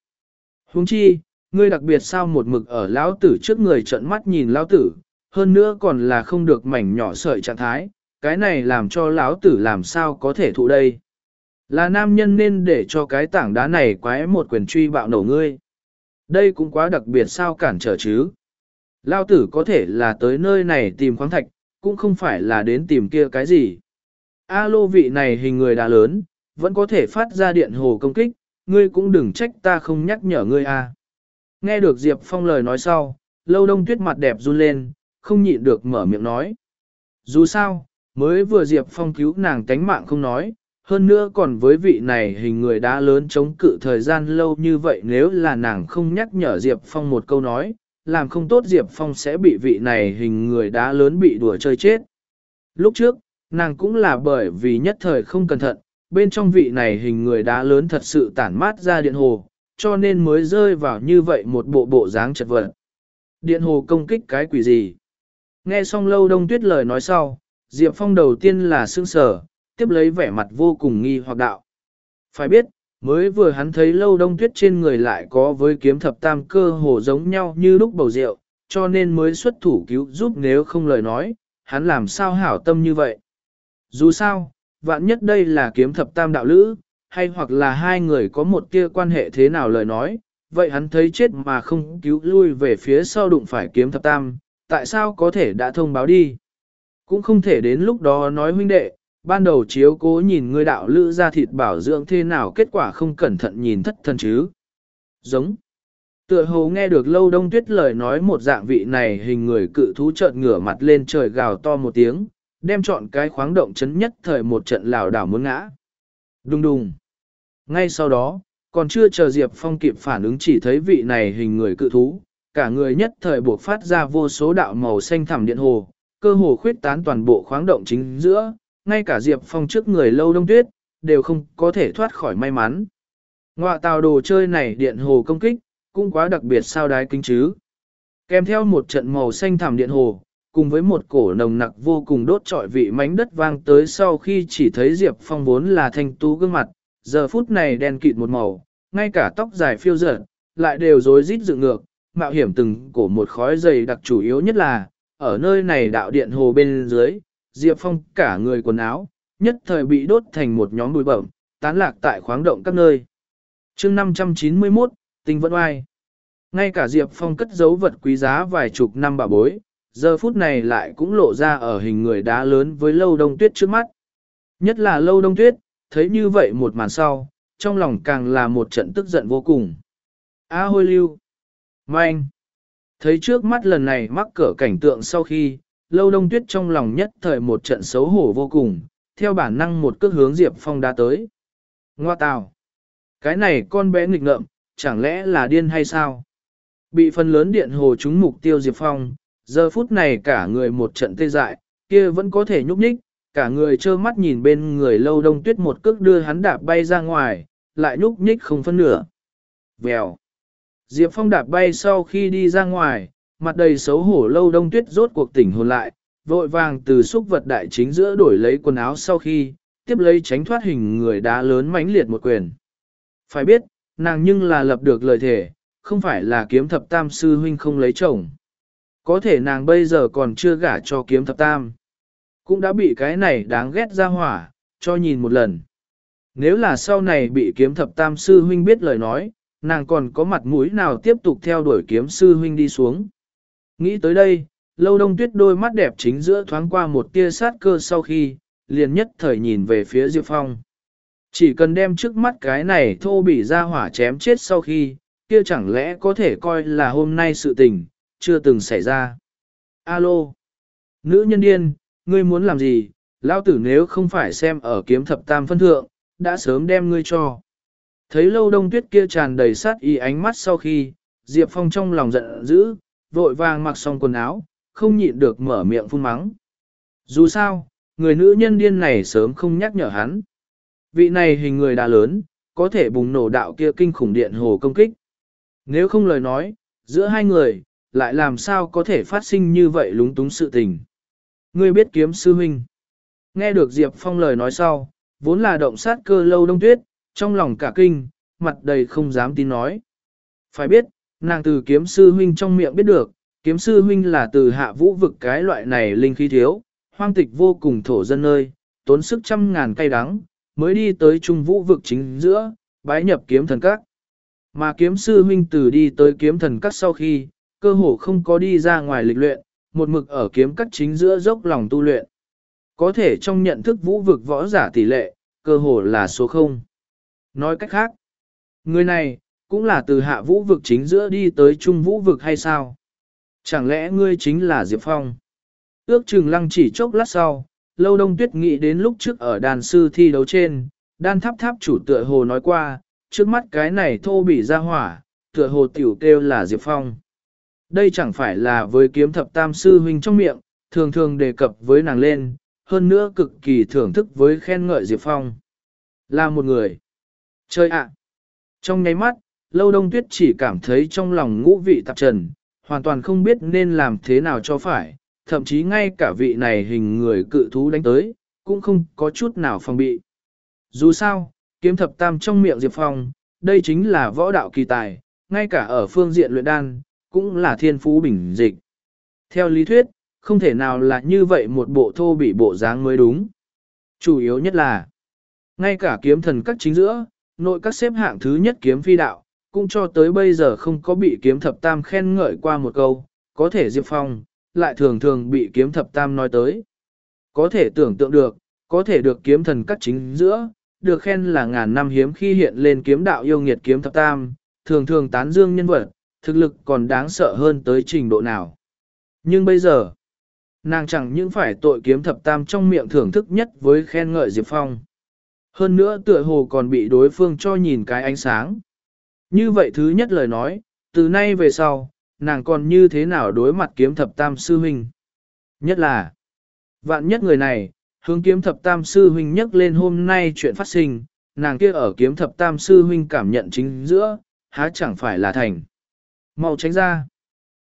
A: Huống chi, ngươi đặc biệt sao một mực ở lão tử trước người trận mắt nhìn lão tử, hơn nữa còn là không được mảnh nhỏ sợi trạng thái, cái này làm cho lão tử làm sao có thể thụ đây. Là nam nhân nên để cho cái tảng đá này quái một quyền truy bạo nổ ngươi. Đây cũng quá đặc biệt sao cản trở chứ. Lão tử có thể là tới nơi này tìm khoáng thạch, cũng không phải là đến tìm kia cái gì. A lô vị này hình người đã lớn, vẫn có thể phát ra điện hồ công kích, ngươi cũng đừng trách ta không nhắc nhở ngươi a. Nghe được Diệp Phong lời nói sau, lâu đông tuyết mặt đẹp run lên, không nhịn được mở miệng nói. Dù sao, mới vừa Diệp Phong cứu nàng tánh mạng không nói, hơn nữa còn với vị này hình người đã lớn chống cự thời gian lâu như vậy nếu là nàng không nhắc nhở Diệp Phong một câu nói, làm không tốt Diệp Phong sẽ bị vị này hình người đã lớn bị đùa chơi chết. Lúc trước, nàng cũng là bởi vì nhất thời không cẩn thận, bên trong vị này hình người đã lớn thật sự tản mát ra điện hồ, cho nên mới rơi vào như vậy một bộ bộ dáng chật vật. Điện hồ công kích cái quỷ gì? Nghe xong lâu đông tuyết lời nói sau, Diệp Phong đầu tiên là sương sở, tiếp lấy vẻ mặt vô cùng nghi hoặc đạo. Phải biết, mới vừa hắn thấy lâu đông tuyết trên người lại có với kiếm thập tam cơ hồ giống nhau như lúc bầu rượu, cho nên mới xuất thủ cứu giúp nếu không lời nói, hắn làm sao hảo tâm như vậy. Dù sao, vạn nhất đây là kiếm thập tam đạo lữ, hay hoặc là hai người có một kia quan hệ thế nào lời nói, vậy hắn thấy chết mà không cứu lui về phía sau đụng phải kiếm thập tam, tại sao có thể đã thông báo đi. Cũng không thể đến lúc đó nói huynh đệ, ban đầu chiếu cố nhìn ngươi đạo lữ ra thịt bảo dưỡng thế nào kết quả không cẩn thận nhìn thất thân chứ. Giống. Tựa hồ nghe được lâu đông tuyết lời nói một dạng vị này hình người cự thú trợn ngửa mặt lên trời gào to một tiếng, đem chọn cái khoáng động chấn nhất thời một trận lảo đảo muốn ngã. Đùng đùng. Ngay sau đó, còn chưa chờ Diệp Phong kịp phản ứng chỉ thấy vị này hình người cự thú, cả người nhất thời buộc phát ra vô số đạo màu xanh thẳm điện hồ, cơ hồ khuyết tán toàn bộ khoáng động chính giữa, ngay cả Diệp Phong trước người lâu đông tuyết, đều không có thể thoát khỏi may mắn. Ngoạ tàu đồ chơi này điện hồ công kích, cũng quá đặc biệt sao đái kinh chứ. Kèm theo một trận màu xanh thảm điện hồ, cùng với một cổ nồng nặc vô cùng đốt trọi vị mánh đất vang tới sau khi chỉ thấy Diệp Phong vốn là thanh tú gương mặt, giờ phút này đen kịt một màu, ngay cả tóc dài phiêu dở, lại đều rối rít dựng ngược, mạo hiểm từng cổ một khói dày đặc chủ yếu nhất là, ở nơi này đạo điện hồ bên dưới, Diệp Phong cả người quần áo, nhất thời bị đốt thành một nhóm bụi bẩm, tán lạc tại khoáng động các nơi. chương 591, tình vẫn oai. Ngay cả Diệp Phong cất giấu vật quý giá vài chục năm bà bối, giờ phút này lại cũng lộ ra ở hình người đá lớn với lâu đông tuyết trước mắt. Nhất là lâu đông tuyết, thấy như vậy một màn sau, trong lòng càng là một trận tức giận vô cùng. A hôi lưu! Manh! Thấy trước mắt lần này mắc cỡ cảnh tượng sau khi, lâu đông tuyết trong lòng nhất thời một trận xấu hổ vô cùng, theo bản năng một cước hướng Diệp Phong đã tới. Ngoa tào! Cái này con bé nghịch ngợm, chẳng lẽ là điên hay sao? Bị phần lớn điện hồ trúng mục tiêu Diệp Phong, giờ phút này cả người một trận tê dại, kia vẫn có thể nhúc nhích, cả người trơ mắt nhìn bên người lâu đông tuyết một cước đưa hắn đạp bay ra ngoài, lại nhúc nhích không phân nửa. Vèo. Diệp Phong đạp bay sau khi đi ra ngoài, mặt đầy xấu hổ lâu đông tuyết rốt cuộc tỉnh hồn lại, vội vàng từ xúc vật đại chính giữa đổi lấy quần áo sau khi, tiếp lấy tránh thoát hình người đá lớn mãnh liệt một quyền. Phải biết, nàng nhưng là lập được lời thể, không phải là kiếm thập tam sư huynh không lấy chồng. Có thể nàng bây giờ còn chưa gả cho kiếm thập tam. Cũng đã bị cái này đáng ghét ra hỏa, cho nhìn một lần. Nếu là sau này bị kiếm thập tam sư huynh biết lời nói, nàng còn có mặt mũi nào tiếp tục theo đuổi kiếm sư huynh đi xuống. Nghĩ tới đây, lâu đông tuyết đôi mắt đẹp chính giữa thoáng qua một tia sát cơ sau khi, liền nhất thời nhìn về phía Diệp Phong. Chỉ cần đem trước mắt cái này thô bỉ ra hỏa chém chết sau khi, kia chẳng lẽ có thể coi là hôm nay sự tình, chưa từng xảy ra. Alo! Nữ nhân điên, ngươi muốn làm gì? Lão tử nếu không phải xem ở kiếm thập tam phân thượng, đã sớm đem ngươi cho. Thấy lâu đông tuyết kia tràn đầy sát ý ánh mắt sau khi, Diệp Phong trong lòng giận dữ, vội vàng mặc xong quần áo, không nhịn được mở miệng phun mắng. Dù sao, người nữ nhân điên này sớm không nhắc nhở hắn. Vị này hình người đã lớn, có thể bùng nổ đạo kia kinh khủng điện hồ công kích. Nếu không lời nói, giữa hai người, lại làm sao có thể phát sinh như vậy lúng túng sự tình. Ngươi biết kiếm sư huynh. Nghe được Diệp Phong lời nói sau, vốn là động sát cơ lâu đông tuyết, trong lòng cả kinh, mặt đầy không dám tin nói. Phải biết, nàng từ kiếm sư huynh trong miệng biết được, kiếm sư huynh là từ hạ vũ vực cái loại này linh khí thiếu, hoang tịch vô cùng thổ dân nơi, tốn sức trăm ngàn cây đắng, mới đi tới trung vũ vực chính giữa, bái nhập kiếm thần các. Mà kiếm sư huynh từ đi tới kiếm thần các sau khi, cơ hồ không có đi ra ngoài lịch luyện, một mực ở kiếm các chính giữa dốc lòng tu luyện. Có thể trong nhận thức vũ vực võ giả tỷ lệ, cơ hồ là số 0. Nói cách khác, người này, cũng là từ hạ vũ vực chính giữa đi tới trung vũ vực hay sao? Chẳng lẽ ngươi chính là Diệp Phong? Ước chừng lăng chỉ chốc lát sau, lâu đông tuyết nghĩ đến lúc trước ở đàn sư thi đấu trên, đan tháp tháp chủ tựa hồ nói qua, trước mắt cái này thô bị ra hỏa, tựa hồ tiểu kêu là Diệp Phong. Đây chẳng phải là với kiếm thập tam sư huynh trong miệng, thường thường đề cập với nàng lên, hơn nữa cực kỳ thưởng thức với khen ngợi Diệp Phong. Là một người. Chơi ạ! Trong nháy mắt, lâu đông tuyết chỉ cảm thấy trong lòng ngũ vị tạp trần, hoàn toàn không biết nên làm thế nào cho phải, thậm chí ngay cả vị này hình người cự thú đánh tới, cũng không có chút nào phòng bị. Dù sao, kiếm thập tam trong miệng Diệp Phong, đây chính là võ đạo kỳ tài, ngay cả ở phương diện luyện đan, cũng là thiên phú bình dịch. Theo lý thuyết, không thể nào là như vậy một bộ thô bị bộ dáng mới đúng. Chủ yếu nhất là, ngay cả kiếm thần các chính giữa, nội các xếp hạng thứ nhất kiếm phi đạo, cũng cho tới bây giờ không có bị kiếm thập tam khen ngợi qua một câu, có thể Diệp Phong, lại thường thường bị kiếm thập tam nói tới. Có thể tưởng tượng được, có thể được kiếm thần cắt chính giữa, được khen là ngàn năm hiếm khi hiện lên kiếm đạo yêu nghiệt kiếm thập tam, thường thường tán dương nhân vật, thực lực còn đáng sợ hơn tới trình độ nào. Nhưng bây giờ, nàng chẳng những phải tội kiếm thập tam trong miệng thưởng thức nhất với khen ngợi Diệp Phong. Hơn nữa tựa hồ còn bị đối phương cho nhìn cái ánh sáng. Như vậy thứ nhất lời nói, từ nay về sau, nàng còn như thế nào đối mặt kiếm thập tam sư huynh. Nhất là, vạn nhất người này, hướng kiếm thập tam sư huynh nhắc lên hôm nay chuyện phát sinh, nàng kia ở kiếm thập tam sư huynh cảm nhận chính giữa, há chẳng phải là thành. Mau tránh ra.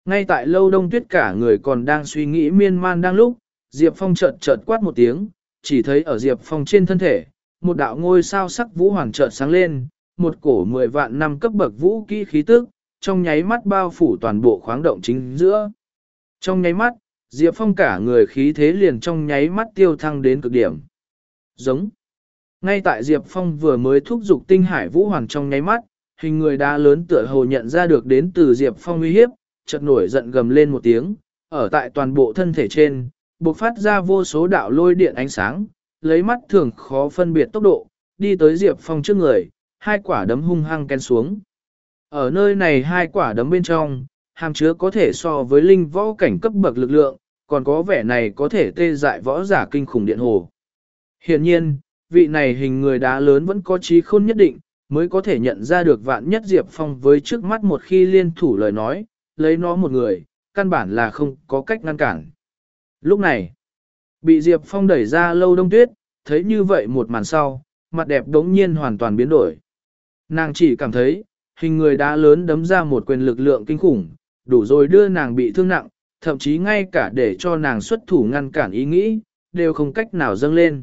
A: Ngay tại lâu đông tuyết cả người còn đang suy nghĩ miên man đang lúc, Diệp Phong chợt chợt quát một tiếng, chỉ thấy ở Diệp Phong trên thân thể, một đạo ngôi sao sắc vũ hoàng chợt sáng lên, một cổ mười vạn năm cấp bậc vũ kỹ khí tức, trong nháy mắt bao phủ toàn bộ khoáng động chính giữa. Trong nháy mắt, Diệp Phong cả người khí thế liền trong nháy mắt tiêu thăng đến cực điểm. Giống. Ngay tại Diệp Phong vừa mới thúc giục tinh hải vũ hoàng trong nháy mắt, hình người đá lớn tựa hồ nhận ra được đến từ Diệp Phong uy hiếp, chợt nổi giận gầm lên một tiếng, ở tại toàn bộ thân thể trên, bộc phát ra vô số đạo lôi điện ánh sáng, lấy mắt thường khó phân biệt tốc độ, đi tới Diệp Phong trước người, hai quả đấm hung hăng ken xuống. Ở nơi này hai quả đấm bên trong, hàm chứa có thể so với linh võ cảnh cấp bậc lực lượng, còn có vẻ này có thể tê dại võ giả kinh khủng điện hồ. Hiện nhiên, vị này hình người đá lớn vẫn có trí khôn nhất định, mới có thể nhận ra được vạn nhất Diệp Phong với trước mắt một khi liên thủ lời nói, lấy nó một người, căn bản là không có cách ngăn cản. Lúc này, bị Diệp Phong đẩy ra lâu đông tuyết, thấy như vậy một màn sau, mặt đẹp đống nhiên hoàn toàn biến đổi. Nàng chỉ cảm thấy, hình người đá lớn đấm ra một quyền lực lượng kinh khủng, đủ rồi đưa nàng bị thương nặng, thậm chí ngay cả để cho nàng xuất thủ ngăn cản ý nghĩ, đều không cách nào dâng lên.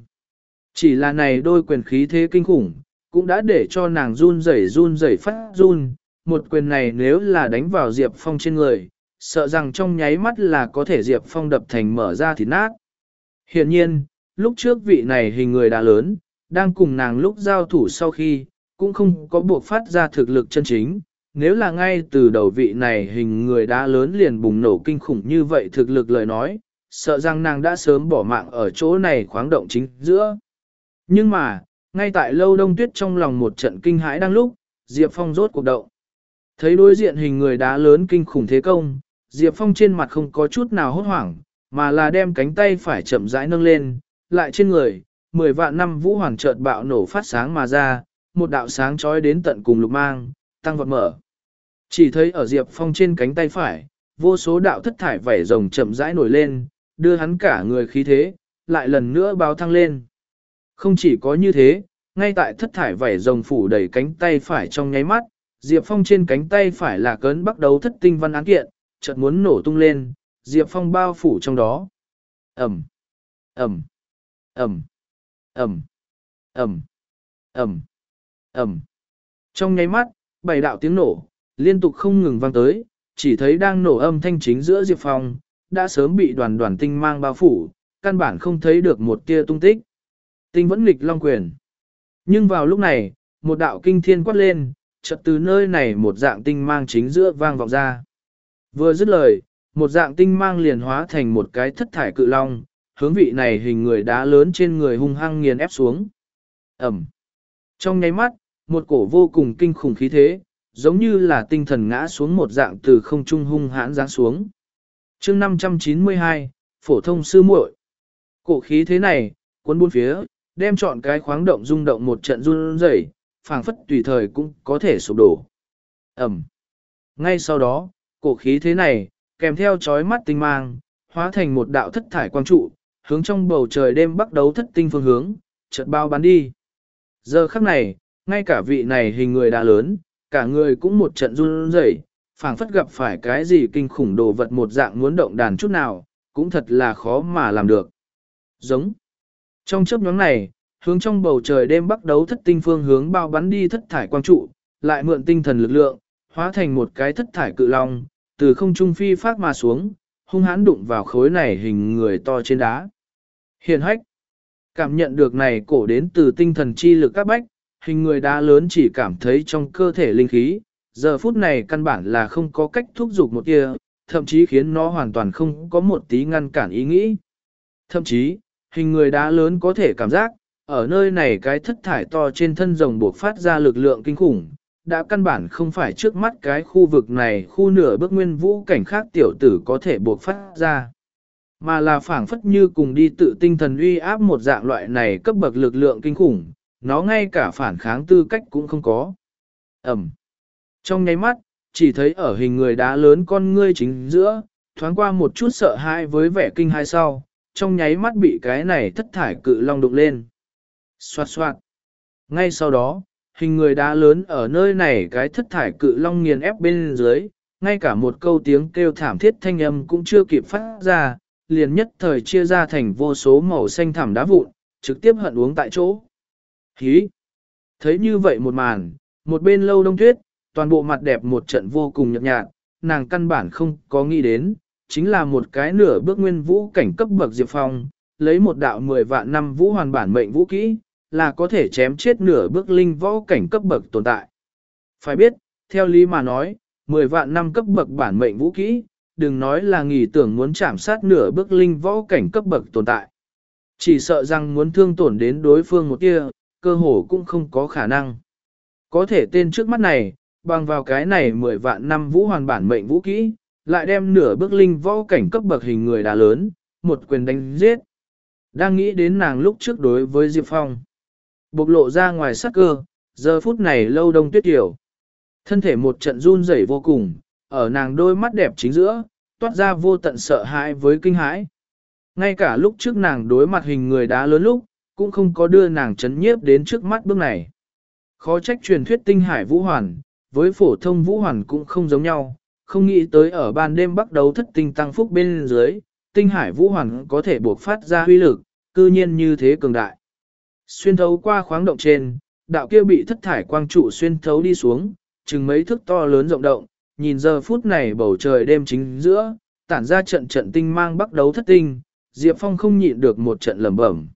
A: Chỉ là này đôi quyền khí thế kinh khủng, cũng đã để cho nàng run rẩy run rẩy phát run, một quyền này nếu là đánh vào Diệp Phong trên người, sợ rằng trong nháy mắt là có thể Diệp Phong đập thành mở ra thì nát. Hiện nhiên, lúc trước vị này hình người đã lớn, đang cùng nàng lúc giao thủ sau khi, cũng không có buộc phát ra thực lực chân chính. Nếu là ngay từ đầu vị này hình người đã lớn liền bùng nổ kinh khủng như vậy thực lực lời nói, sợ rằng nàng đã sớm bỏ mạng ở chỗ này khoáng động chính giữa. Nhưng mà, ngay tại lâu đông tuyết trong lòng một trận kinh hãi đang lúc, Diệp Phong rốt cuộc động. Thấy đối diện hình người đá lớn kinh khủng thế công, Diệp Phong trên mặt không có chút nào hốt hoảng, mà là đem cánh tay phải chậm rãi nâng lên, lại trên người, mười vạn năm vũ hoàng chợt bạo nổ phát sáng mà ra, một đạo sáng chói đến tận cùng lục mang, tăng vọt mở. Chỉ thấy ở Diệp Phong trên cánh tay phải, vô số đạo thất thải vảy rồng chậm rãi nổi lên, đưa hắn cả người khí thế, lại lần nữa báo thăng lên. Không chỉ có như thế, ngay tại thất thải vảy rồng phủ đầy cánh tay phải trong nháy mắt, Diệp Phong trên cánh tay phải là cấn bắt đầu thất tinh văn án kiện, chợt muốn nổ tung lên, Diệp Phong bao phủ trong đó. Ẩm, Ẩm, Ẩm, Ẩm, Ẩm, Ẩm, Ẩm. Trong nháy mắt, bảy đạo tiếng nổ, liên tục không ngừng vang tới, chỉ thấy đang nổ âm thanh chính giữa Diệp Phong, đã sớm bị đoàn đoàn tinh mang bao phủ, căn bản không thấy được một tia tung tích. Tinh vẫn nghịch long quyền. Nhưng vào lúc này, một đạo kinh thiên quát lên, chợt từ nơi này một dạng tinh mang chính giữa vang vọng ra. Vừa dứt lời, một dạng tinh mang liền hóa thành một cái thất thải cự long, hướng vị này hình người đá lớn trên người hung hăng nghiền ép xuống. Ẩm. Trong nháy mắt, một cổ vô cùng kinh khủng khí thế, giống như là tinh thần ngã xuống một dạng từ không trung hung hãn giáng xuống. chương 592, phổ thông sư muội Cổ khí thế này, cuốn buôn phía, đem chọn cái khoáng động rung động một trận run rẩy, phảng phất tùy thời cũng có thể sụp đổ. Ẩm. Ngay sau đó, cổ khí thế này, kèm theo chói mắt tinh mang, hóa thành một đạo thất thải quang trụ, hướng trong bầu trời đêm bắt đầu thất tinh phương hướng, chợt bao bắn đi. Giờ khắc này, ngay cả vị này hình người đã lớn, cả người cũng một trận run rẩy, phảng phất gặp phải cái gì kinh khủng đồ vật một dạng muốn động đàn chút nào, cũng thật là khó mà làm được. Giống. Trong chớp nhóm này, hướng trong bầu trời đêm bắt đấu thất tinh phương hướng bao bắn đi thất thải quang trụ, lại mượn tinh thần lực lượng, hóa thành một cái thất thải cự long, từ không trung phi phát mà xuống, hung hãn đụng vào khối này hình người to trên đá. Hiền hách, cảm nhận được này cổ đến từ tinh thần chi lực các bách, hình người đá lớn chỉ cảm thấy trong cơ thể linh khí, giờ phút này căn bản là không có cách thúc giục một tia, thậm chí khiến nó hoàn toàn không có một tí ngăn cản ý nghĩ. Thậm chí, hình người đá lớn có thể cảm giác, ở nơi này cái thất thải to trên thân rồng buộc phát ra lực lượng kinh khủng, đã căn bản không phải trước mắt cái khu vực này khu nửa bước nguyên vũ cảnh khác tiểu tử có thể buộc phát ra. Mà là phảng phất như cùng đi tự tinh thần uy áp một dạng loại này cấp bậc lực lượng kinh khủng, nó ngay cả phản kháng tư cách cũng không có. Ẩm. Trong nháy mắt, chỉ thấy ở hình người đá lớn con ngươi chính giữa, thoáng qua một chút sợ hãi với vẻ kinh hai sau, trong nháy mắt bị cái này thất thải cự long đụng lên. Xoạt xoạt. Ngay sau đó, hình người đá lớn ở nơi này cái thất thải cự long nghiền ép bên dưới, ngay cả một câu tiếng kêu thảm thiết thanh âm cũng chưa kịp phát ra, liền nhất thời chia ra thành vô số màu xanh thảm đá vụn, trực tiếp hận uống tại chỗ. Hí! Thấy như vậy một màn, một bên lâu đông tuyết, toàn bộ mặt đẹp một trận vô cùng nhợt nhạt, nàng căn bản không có nghĩ đến, chính là một cái nửa bước nguyên vũ cảnh cấp bậc Diệp Phong, lấy một đạo 10 vạn năm vũ hoàn bản mệnh vũ kỹ, là có thể chém chết nửa bước linh võ cảnh cấp bậc tồn tại. Phải biết, theo lý mà nói, 10 vạn năm cấp bậc bản mệnh vũ kỹ, đừng nói là nghỉ tưởng muốn chạm sát nửa bước linh võ cảnh cấp bậc tồn tại. Chỉ sợ rằng muốn thương tổn đến đối phương một kia, cơ hồ cũng không có khả năng. Có thể tên trước mắt này, bằng vào cái này 10 vạn năm vũ hoàn bản mệnh vũ kỹ, lại đem nửa bước linh võ cảnh cấp bậc hình người đá lớn, một quyền đánh giết. Đang nghĩ đến nàng lúc trước đối với Diệp Phong. Bộc lộ ra ngoài sắc cơ, giờ phút này lâu đông tuyết tiểu. Thân thể một trận run rẩy vô cùng, ở nàng đôi mắt đẹp chính giữa, toát ra vô tận sợ hãi với kinh hãi. Ngay cả lúc trước nàng đối mặt hình người đá lớn lúc, cũng không có đưa nàng chấn nhiếp đến trước mắt bước này. Khó trách truyền thuyết tinh hải vũ hoàn, với phổ thông vũ hoàn cũng không giống nhau, không nghĩ tới ở ban đêm bắt đầu thất tinh tăng phúc bên dưới, tinh hải vũ hoàn có thể buộc phát ra huy lực, cư nhiên như thế cường đại. Xuyên thấu qua khoáng động trên, đạo kia bị thất thải quang trụ xuyên thấu đi xuống, chừng mấy thước to lớn rộng động, nhìn giờ phút này bầu trời đêm chính giữa, tản ra trận trận tinh mang bắt đầu thất tinh, Diệp Phong không nhịn được một trận lẩm bẩm.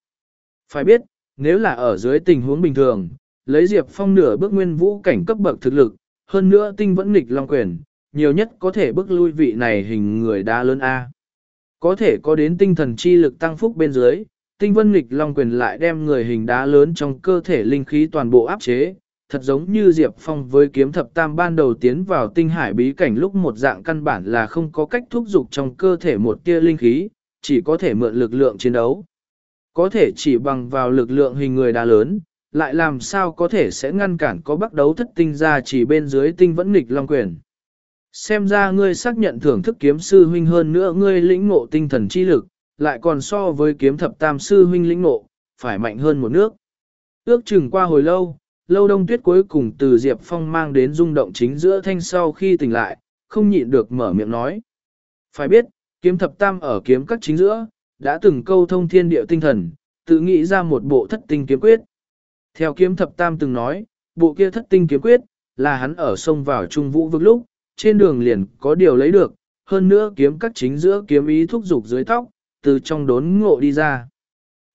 A: Phải biết, nếu là ở dưới tình huống bình thường, lấy Diệp Phong nửa bước nguyên vũ cảnh cấp bậc thực lực, hơn nữa tinh vẫn nghịch long quyền, nhiều nhất có thể bước lui vị này hình người đa lớn A. Có thể có đến tinh thần chi lực tăng phúc bên dưới, tinh vân nghịch long quyền lại đem người hình đá lớn trong cơ thể linh khí toàn bộ áp chế, thật giống như Diệp Phong với kiếm thập tam ban đầu tiến vào tinh hải bí cảnh lúc một dạng căn bản là không có cách thúc dục trong cơ thể một tia linh khí, chỉ có thể mượn lực lượng chiến đấu. Có thể chỉ bằng vào lực lượng hình người đá lớn, lại làm sao có thể sẽ ngăn cản có bắt đấu thất tinh ra chỉ bên dưới tinh vẫn nghịch long quyền. Xem ra ngươi xác nhận thưởng thức kiếm sư huynh hơn nữa ngươi lĩnh ngộ tinh thần chi lực, lại còn so với kiếm thập tam sư huynh lĩnh ngộ, phải mạnh hơn một nước. Ước chừng qua hồi lâu, lâu đông tuyết cuối cùng từ Diệp Phong mang đến rung động chính giữa thanh sau khi tỉnh lại, không nhịn được mở miệng nói. Phải biết, kiếm thập tam ở kiếm các chính giữa, đã từng câu thông thiên địa tinh thần, tự nghĩ ra một bộ thất tinh kiếm quyết. Theo kiếm thập tam từng nói, bộ kia thất tinh kiếm quyết, là hắn ở sông vào trung vũ vực lúc, trên đường liền có điều lấy được, hơn nữa kiếm các chính giữa kiếm ý thúc dục dưới tóc, từ trong đốn ngộ đi ra.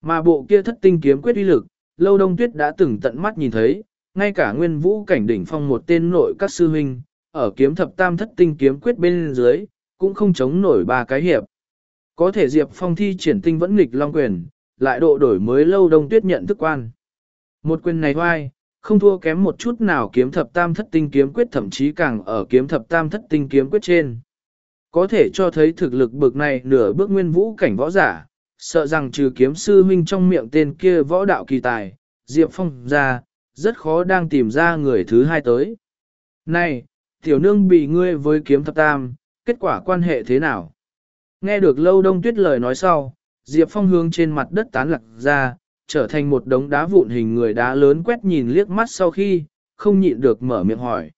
A: Mà bộ kia thất tinh kiếm quyết uy lực, lâu đông tuyết đã từng tận mắt nhìn thấy, ngay cả nguyên vũ cảnh đỉnh phong một tên nội các sư huynh, ở kiếm thập tam thất tinh kiếm quyết bên dưới, cũng không chống nổi ba cái hiệp. Có thể Diệp Phong thi triển tinh vẫn nghịch long quyền, lại độ đổi mới lâu đông tuyết nhận thức quan. Một quyền này hoai, không thua kém một chút nào kiếm thập tam thất tinh kiếm quyết thậm chí càng ở kiếm thập tam thất tinh kiếm quyết trên. Có thể cho thấy thực lực bực này nửa bước nguyên vũ cảnh võ giả, sợ rằng trừ kiếm sư huynh trong miệng tên kia võ đạo kỳ tài, Diệp Phong ra, rất khó đang tìm ra người thứ hai tới. Này, tiểu nương bị ngươi với kiếm thập tam, kết quả quan hệ thế nào? Nghe được lâu đông tuyết lời nói sau, Diệp Phong hướng trên mặt đất tán lạc ra, trở thành một đống đá vụn hình người đá lớn quét nhìn liếc mắt sau khi, không nhịn được mở miệng hỏi.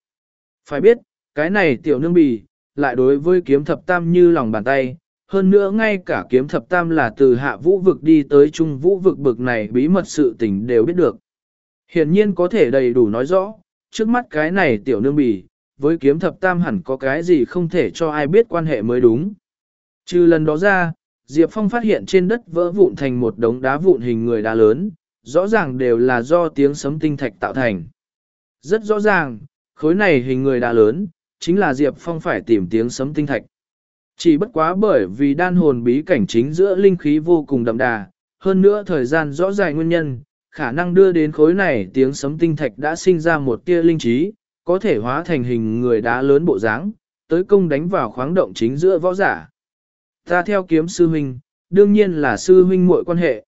A: Phải biết, cái này tiểu nương bì, lại đối với kiếm thập tam như lòng bàn tay, hơn nữa ngay cả kiếm thập tam là từ hạ vũ vực đi tới trung vũ vực bực này bí mật sự tình đều biết được. Hiển nhiên có thể đầy đủ nói rõ, trước mắt cái này tiểu nương bì, với kiếm thập tam hẳn có cái gì không thể cho ai biết quan hệ mới đúng. Trừ lần đó ra, Diệp Phong phát hiện trên đất vỡ vụn thành một đống đá vụn hình người đá lớn, rõ ràng đều là do tiếng sấm tinh thạch tạo thành. Rất rõ ràng, khối này hình người đá lớn, chính là Diệp Phong phải tìm tiếng sấm tinh thạch. Chỉ bất quá bởi vì đan hồn bí cảnh chính giữa linh khí vô cùng đậm đà, hơn nữa thời gian rõ ràng nguyên nhân, khả năng đưa đến khối này tiếng sấm tinh thạch đã sinh ra một tia linh trí, có thể hóa thành hình người đá lớn bộ dáng, tới công đánh vào khoáng động chính giữa võ giả. Ta theo kiếm sư huynh, đương nhiên là sư huynh muội quan hệ.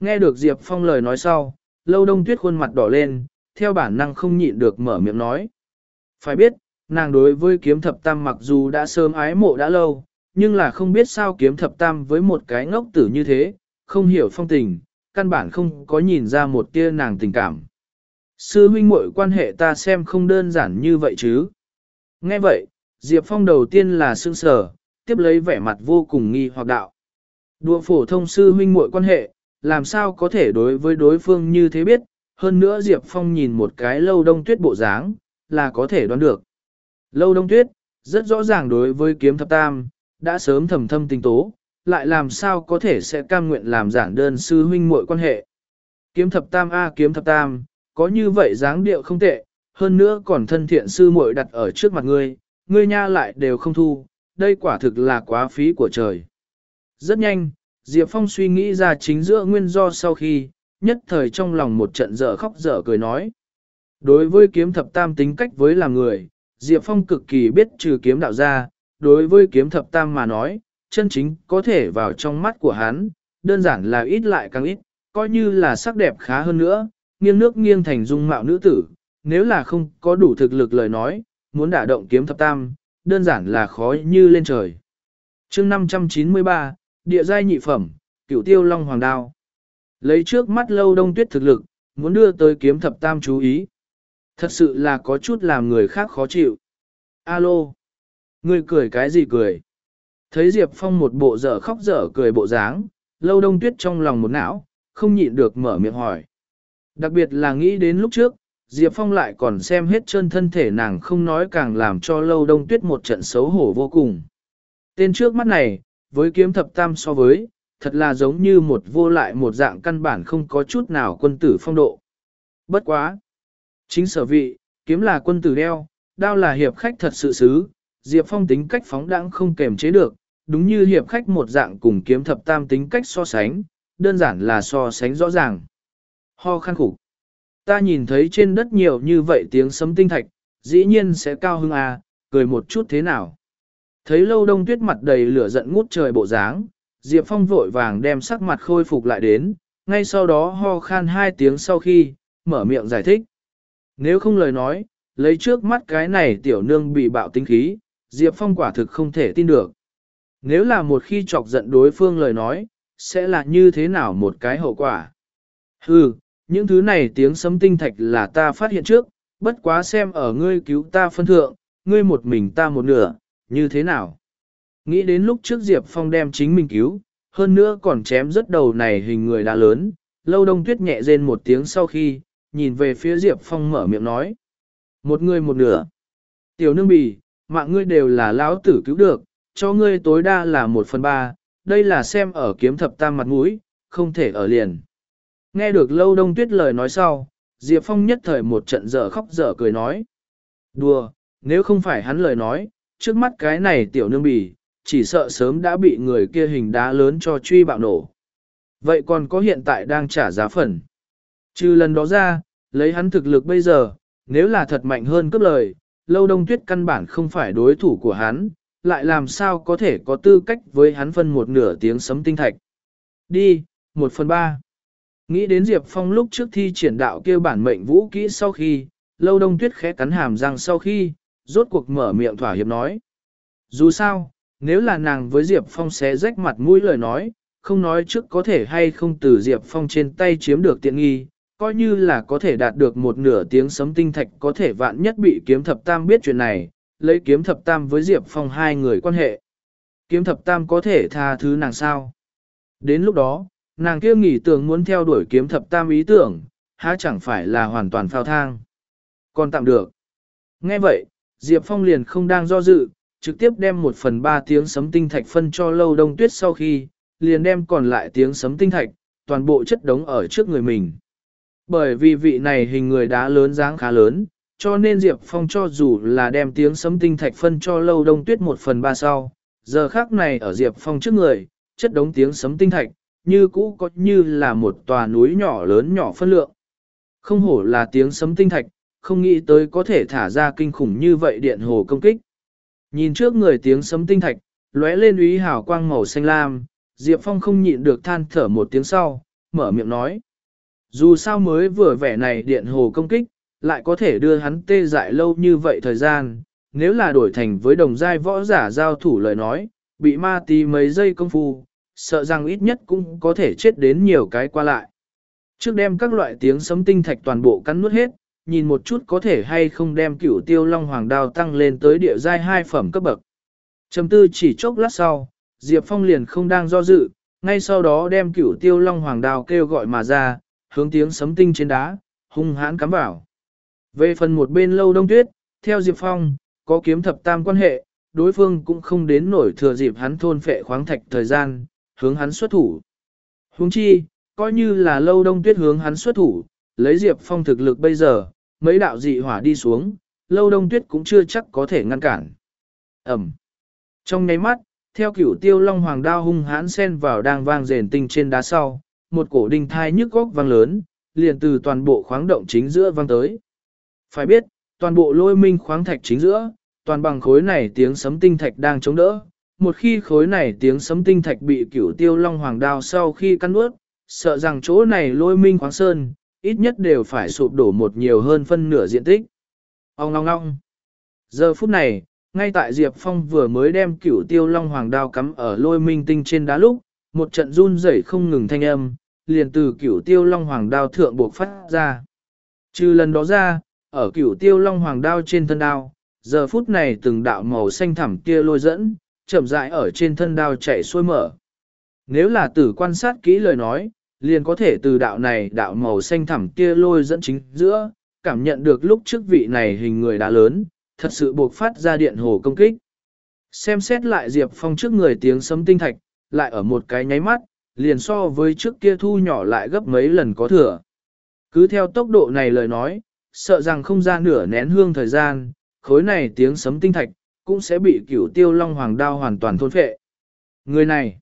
A: Nghe được Diệp Phong lời nói sau, lâu đông tuyết khuôn mặt đỏ lên, theo bản năng không nhịn được mở miệng nói. Phải biết, nàng đối với kiếm thập tam mặc dù đã sớm ái mộ đã lâu, nhưng là không biết sao kiếm thập tam với một cái ngốc tử như thế, không hiểu phong tình, căn bản không có nhìn ra một tia nàng tình cảm. Sư huynh muội quan hệ ta xem không đơn giản như vậy chứ. Nghe vậy, Diệp Phong đầu tiên là sương sở, tiếp lấy vẻ mặt vô cùng nghi hoặc đạo. Đùa phổ thông sư huynh muội quan hệ, làm sao có thể đối với đối phương như thế biết, hơn nữa Diệp Phong nhìn một cái lâu đông tuyết bộ dáng, là có thể đoán được. Lâu đông tuyết, rất rõ ràng đối với kiếm thập tam, đã sớm thầm thâm tình tố, lại làm sao có thể sẽ cam nguyện làm giản đơn sư huynh muội quan hệ. Kiếm thập tam A kiếm thập tam, có như vậy dáng điệu không tệ, hơn nữa còn thân thiện sư muội đặt ở trước mặt ngươi, ngươi nha lại đều không thu, đây quả thực là quá phí của trời. Rất nhanh, Diệp Phong suy nghĩ ra chính giữa nguyên do sau khi, nhất thời trong lòng một trận dở khóc dở cười nói. Đối với kiếm thập tam tính cách với làm người, Diệp Phong cực kỳ biết trừ kiếm đạo ra, đối với kiếm thập tam mà nói, chân chính có thể vào trong mắt của hắn, đơn giản là ít lại càng ít, coi như là sắc đẹp khá hơn nữa, nghiêng nước nghiêng thành dung mạo nữ tử, nếu là không có đủ thực lực lời nói, muốn đả động kiếm thập tam, đơn giản là khó như lên trời. chương 593, địa giai nhị phẩm, cửu tiêu long hoàng đao. Lấy trước mắt lâu đông tuyết thực lực, muốn đưa tới kiếm thập tam chú ý. Thật sự là có chút làm người khác khó chịu. Alo! Người cười cái gì cười? Thấy Diệp Phong một bộ dở khóc dở cười bộ dáng, lâu đông tuyết trong lòng một não, không nhịn được mở miệng hỏi. Đặc biệt là nghĩ đến lúc trước, Diệp Phong lại còn xem hết chân thân thể nàng không nói càng làm cho lâu đông tuyết một trận xấu hổ vô cùng. Tên trước mắt này, với kiếm thập tam so với, thật là giống như một vô lại một dạng căn bản không có chút nào quân tử phong độ. Bất quá! Chính sở vị, kiếm là quân tử đeo, đao là hiệp khách thật sự xứ, Diệp Phong tính cách phóng đãng không kềm chế được, đúng như hiệp khách một dạng cùng kiếm thập tam tính cách so sánh, đơn giản là so sánh rõ ràng. Ho khăn khủng. Ta nhìn thấy trên đất nhiều như vậy tiếng sấm tinh thạch, dĩ nhiên sẽ cao hưng à, cười một chút thế nào. Thấy lâu đông tuyết mặt đầy lửa giận ngút trời bộ dáng, Diệp Phong vội vàng đem sắc mặt khôi phục lại đến, ngay sau đó ho khan hai tiếng sau khi, mở miệng giải thích. Nếu không lời nói, lấy trước mắt cái này tiểu nương bị bạo tinh khí, Diệp Phong quả thực không thể tin được. Nếu là một khi chọc giận đối phương lời nói, sẽ là như thế nào một cái hậu quả? Hừ, những thứ này tiếng sấm tinh thạch là ta phát hiện trước, bất quá xem ở ngươi cứu ta phân thượng, ngươi một mình ta một nửa, như thế nào? Nghĩ đến lúc trước Diệp Phong đem chính mình cứu, hơn nữa còn chém rất đầu này hình người đã lớn, lâu đông tuyết nhẹ rên một tiếng sau khi, nhìn về phía Diệp Phong mở miệng nói. Một người một nửa. Tiểu nương bì, mạng ngươi đều là lão tử cứu được, cho ngươi tối đa là một phần ba, đây là xem ở kiếm thập tam mặt mũi, không thể ở liền. Nghe được lâu đông tuyết lời nói sau, Diệp Phong nhất thời một trận dở khóc dở cười nói. Đùa, nếu không phải hắn lời nói, trước mắt cái này tiểu nương bì, chỉ sợ sớm đã bị người kia hình đá lớn cho truy bạo nổ. Vậy còn có hiện tại đang trả giá phần. Trừ lần đó ra, lấy hắn thực lực bây giờ, nếu là thật mạnh hơn cấp lời, lâu đông tuyết căn bản không phải đối thủ của hắn, lại làm sao có thể có tư cách với hắn phân một nửa tiếng sấm tinh thạch. Đi, một phần ba. Nghĩ đến Diệp Phong lúc trước thi triển đạo kia bản mệnh vũ kỹ sau khi, lâu đông tuyết khẽ cắn hàm răng sau khi, rốt cuộc mở miệng thỏa hiệp nói. Dù sao, nếu là nàng với Diệp Phong sẽ rách mặt mũi lời nói, không nói trước có thể hay không từ Diệp Phong trên tay chiếm được tiện nghi, coi như là có thể đạt được một nửa tiếng sấm tinh thạch có thể vạn nhất bị kiếm thập tam biết chuyện này, lấy kiếm thập tam với Diệp Phong hai người quan hệ. Kiếm thập tam có thể tha thứ nàng sao? Đến lúc đó, nàng kia nghỉ tưởng muốn theo đuổi kiếm thập tam ý tưởng, há chẳng phải là hoàn toàn phao thang. Còn tạm được. Nghe vậy, Diệp Phong liền không đang do dự, trực tiếp đem một phần ba tiếng sấm tinh thạch phân cho lâu đông tuyết sau khi, liền đem còn lại tiếng sấm tinh thạch, toàn bộ chất đống ở trước người mình. Bởi vì vị này hình người đá lớn dáng khá lớn, cho nên Diệp Phong cho dù là đem tiếng sấm tinh thạch phân cho lâu đông tuyết một phần ba sau, giờ khác này ở Diệp Phong trước người, chất đống tiếng sấm tinh thạch, như cũ có như là một tòa núi nhỏ lớn nhỏ phân lượng. Không hổ là tiếng sấm tinh thạch, không nghĩ tới có thể thả ra kinh khủng như vậy điện hồ công kích. Nhìn trước người tiếng sấm tinh thạch, lóe lên úy hào quang màu xanh lam, Diệp Phong không nhịn được than thở một tiếng sau, mở miệng nói. Dù sao mới vừa vẻ này điện hồ công kích, lại có thể đưa hắn tê dại lâu như vậy thời gian, nếu là đổi thành với đồng giai võ giả giao thủ lời nói, bị ma tí mấy giây công phu, sợ rằng ít nhất cũng có thể chết đến nhiều cái qua lại. Trước đem các loại tiếng sấm tinh thạch toàn bộ cắn nuốt hết, nhìn một chút có thể hay không đem cửu tiêu long hoàng đao tăng lên tới địa giai hai phẩm cấp bậc. Trầm tư chỉ chốc lát sau, Diệp Phong liền không đang do dự, ngay sau đó đem cửu tiêu long hoàng đao kêu gọi mà ra, hướng tiếng sấm tinh trên đá, hung hãn cắm vào. Về phần một bên lâu đông tuyết, theo Diệp Phong, có kiếm thập tam quan hệ, đối phương cũng không đến nổi thừa dịp hắn thôn phệ khoáng thạch thời gian, hướng hắn xuất thủ. Huống chi, coi như là lâu đông tuyết hướng hắn xuất thủ, lấy Diệp Phong thực lực bây giờ, mấy đạo dị hỏa đi xuống, lâu đông tuyết cũng chưa chắc có thể ngăn cản. Ẩm. Trong nháy mắt, theo cửu tiêu long hoàng đao hung hãn xen vào đang vang rền tinh trên đá sau, một cổ đinh thai nhức góc vang lớn, liền từ toàn bộ khoáng động chính giữa vang tới. Phải biết, toàn bộ lôi minh khoáng thạch chính giữa, toàn bằng khối này tiếng sấm tinh thạch đang chống đỡ. Một khi khối này tiếng sấm tinh thạch bị cửu tiêu long hoàng đao sau khi căn nuốt, sợ rằng chỗ này lôi minh khoáng sơn, ít nhất đều phải sụp đổ một nhiều hơn phân nửa diện tích. Ông ngong ngong. Giờ phút này, ngay tại Diệp Phong vừa mới đem cửu tiêu long hoàng đao cắm ở lôi minh tinh trên đá lúc, một trận run rẩy không ngừng thanh âm, liền từ cửu tiêu long hoàng đao thượng buộc phát ra. Trừ lần đó ra, ở cửu tiêu long hoàng đao trên thân đao, giờ phút này từng đạo màu xanh thẳm kia lôi dẫn, chậm rãi ở trên thân đao chạy xuôi mở. Nếu là tử quan sát kỹ lời nói, liền có thể từ đạo này đạo màu xanh thẳm kia lôi dẫn chính giữa, cảm nhận được lúc trước vị này hình người đã lớn, thật sự buộc phát ra điện hồ công kích. Xem xét lại Diệp Phong trước người tiếng sấm tinh thạch, lại ở một cái nháy mắt, liền so với trước kia thu nhỏ lại gấp mấy lần có thừa. Cứ theo tốc độ này lời nói, sợ rằng không ra nửa nén hương thời gian, khối này tiếng sấm tinh thạch, cũng sẽ bị cửu tiêu long hoàng đao hoàn toàn thôn phệ. Người này,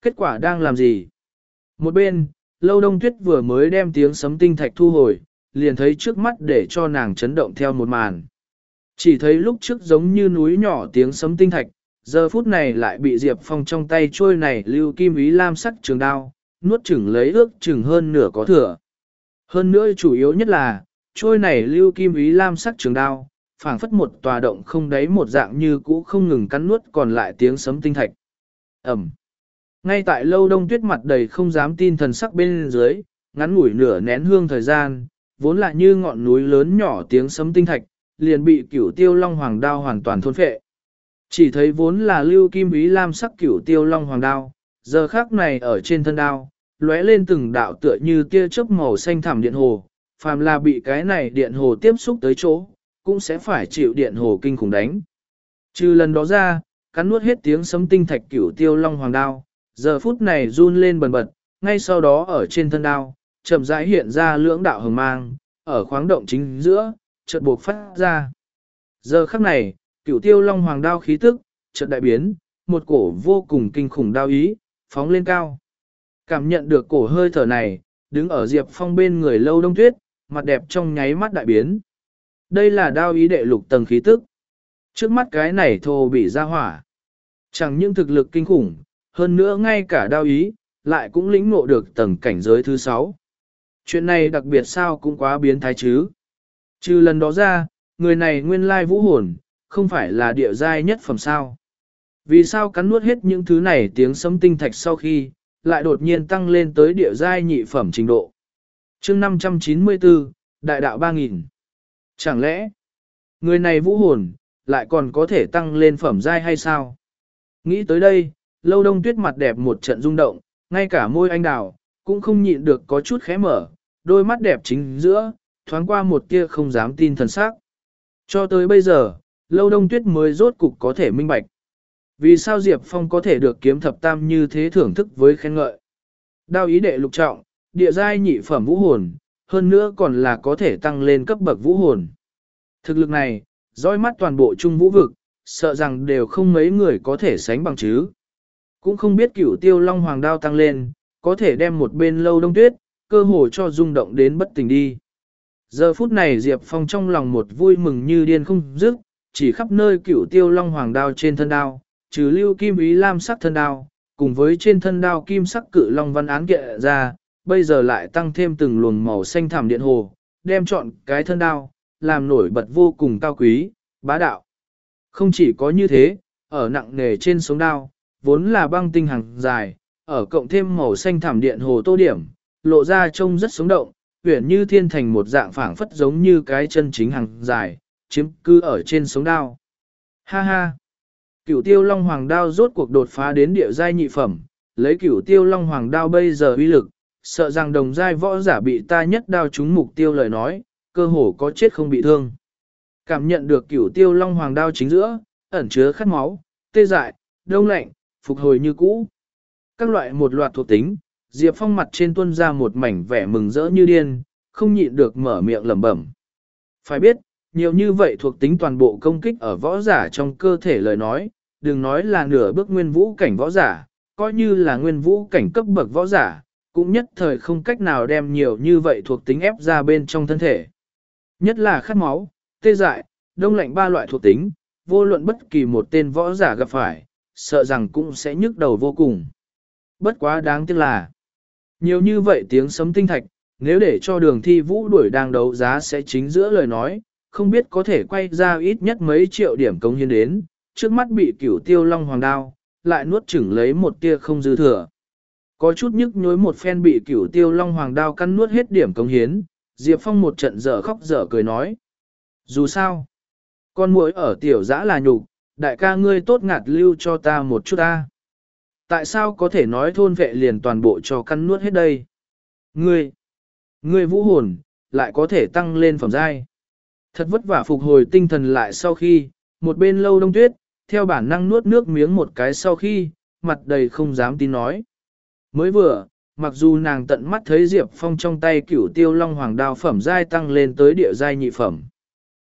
A: kết quả đang làm gì? Một bên, lâu đông tuyết vừa mới đem tiếng sấm tinh thạch thu hồi, liền thấy trước mắt để cho nàng chấn động theo một màn. Chỉ thấy lúc trước giống như núi nhỏ tiếng sấm tinh thạch, giờ phút này lại bị Diệp Phong trong tay trôi này lưu kim ý lam sắc trường đao, nuốt chừng lấy ước chừng hơn nửa có thừa. Hơn nữa chủ yếu nhất là, trôi này lưu kim ý lam sắc trường đao, phảng phất một tòa động không đáy một dạng như cũ không ngừng cắn nuốt còn lại tiếng sấm tinh thạch. Ẩm. Ngay tại lâu đông tuyết mặt đầy không dám tin thần sắc bên dưới, ngắn ngủi nửa nén hương thời gian, vốn là như ngọn núi lớn nhỏ tiếng sấm tinh thạch, liền bị cửu tiêu long hoàng đao hoàn toàn thôn phệ. Chỉ thấy vốn là lưu kim ý lam sắc cửu tiêu long hoàng đao, giờ khác này ở trên thân đao, lóe lên từng đạo tựa như tia chớp màu xanh thẳm điện hồ, phàm là bị cái này điện hồ tiếp xúc tới chỗ, cũng sẽ phải chịu điện hồ kinh khủng đánh. Trừ lần đó ra, cắn nuốt hết tiếng sấm tinh thạch cửu tiêu long hoàng đao, giờ phút này run lên bần bật, ngay sau đó ở trên thân đao, chậm rãi hiện ra lưỡng đạo hồng mang, ở khoáng động chính giữa, chợt buộc phát ra. Giờ khắc này, cửu tiêu long hoàng đao khí tức, chợt đại biến, một cổ vô cùng kinh khủng đao ý, phóng lên cao. Cảm nhận được cổ hơi thở này, đứng ở Diệp Phong bên người lâu đông tuyết, mặt đẹp trong nháy mắt đại biến. Đây là đao ý đệ lục tầng khí tức. Trước mắt cái này thô bị ra hỏa. Chẳng những thực lực kinh khủng, hơn nữa ngay cả đao ý, lại cũng lĩnh ngộ được tầng cảnh giới thứ sáu. Chuyện này đặc biệt sao cũng quá biến thái chứ. Trừ lần đó ra, người này nguyên lai vũ hồn, không phải là địa giai nhất phẩm sao. Vì sao cắn nuốt hết những thứ này tiếng sấm tinh thạch sau khi, lại đột nhiên tăng lên tới địa giai nhị phẩm trình độ. chương 594, Đại đạo 3000. Chẳng lẽ, người này vũ hồn, lại còn có thể tăng lên phẩm giai hay sao? Nghĩ tới đây, lâu đông tuyết mặt đẹp một trận rung động, ngay cả môi anh đào, cũng không nhịn được có chút khẽ mở, đôi mắt đẹp chính giữa, thoáng qua một tia không dám tin thần sắc. Cho tới bây giờ, lâu đông tuyết mới rốt cục có thể minh bạch. Vì sao Diệp Phong có thể được kiếm thập tam như thế thưởng thức với khen ngợi? Đao ý đệ lục trọng, địa giai nhị phẩm vũ hồn, hơn nữa còn là có thể tăng lên cấp bậc vũ hồn. Thực lực này, dõi mắt toàn bộ trung vũ vực, sợ rằng đều không mấy người có thể sánh bằng chứ. Cũng không biết cửu tiêu long hoàng đao tăng lên, có thể đem một bên lâu đông tuyết, cơ hồ cho rung động đến bất tỉnh đi. Giờ phút này Diệp Phong trong lòng một vui mừng như điên không dứt, chỉ khắp nơi cửu tiêu long hoàng đao trên thân đao, trừ lưu kim ý lam sắc thân đao, cùng với trên thân đao kim sắc cự long văn án kệ ra, bây giờ lại tăng thêm từng luồng màu xanh thảm điện hồ, đem chọn cái thân đao, làm nổi bật vô cùng cao quý, bá đạo. Không chỉ có như thế, ở nặng nề trên sống đao, vốn là băng tinh hàng dài, ở cộng thêm màu xanh thảm điện hồ tô điểm, lộ ra trông rất sống động, huyển như thiên thành một dạng phảng phất giống như cái chân chính hàng dài, chiếm cư ở trên sống đao. Ha ha! Cửu tiêu long hoàng đao rốt cuộc đột phá đến địa giai nhị phẩm, lấy cửu tiêu long hoàng đao bây giờ uy lực, sợ rằng đồng giai võ giả bị ta nhất đao trúng mục tiêu lời nói, cơ hồ có chết không bị thương. Cảm nhận được cửu tiêu long hoàng đao chính giữa, ẩn chứa khát máu, tê dại, đông lạnh, phục hồi như cũ. Các loại một loạt thuộc tính, Diệp Phong mặt trên tuân ra một mảnh vẻ mừng rỡ như điên, không nhịn được mở miệng lẩm bẩm. Phải biết, nhiều như vậy thuộc tính toàn bộ công kích ở võ giả trong cơ thể lời nói, đừng nói là nửa bước nguyên vũ cảnh võ giả, coi như là nguyên vũ cảnh cấp bậc võ giả, cũng nhất thời không cách nào đem nhiều như vậy thuộc tính ép ra bên trong thân thể. Nhất là khát máu, tê dại, đông lạnh ba loại thuộc tính, vô luận bất kỳ một tên võ giả gặp phải, sợ rằng cũng sẽ nhức đầu vô cùng. Bất quá đáng tiếc là, nhiều như vậy tiếng sấm tinh thạch, nếu để cho đường thi vũ đuổi đang đấu giá sẽ chính giữa lời nói, không biết có thể quay ra ít nhất mấy triệu điểm công hiến đến, trước mắt bị cửu tiêu long hoàng đao, lại nuốt chửng lấy một tia không dư thừa. Có chút nhức nhối một phen bị cửu tiêu long hoàng đao căn nuốt hết điểm công hiến, Diệp Phong một trận dở khóc dở cười nói. Dù sao, con muỗi ở tiểu giã là nhục, đại ca ngươi tốt ngạt lưu cho ta một chút ta. Tại sao có thể nói thôn vệ liền toàn bộ cho căn nuốt hết đây? Ngươi, ngươi vũ hồn, lại có thể tăng lên phẩm giai. Thật vất vả phục hồi tinh thần lại sau khi, một bên lâu đông tuyết, theo bản năng nuốt nước miếng một cái sau khi, mặt đầy không dám tin nói. Mới vừa, mặc dù nàng tận mắt thấy Diệp Phong trong tay cửu tiêu long hoàng đao phẩm giai tăng lên tới địa giai nhị phẩm.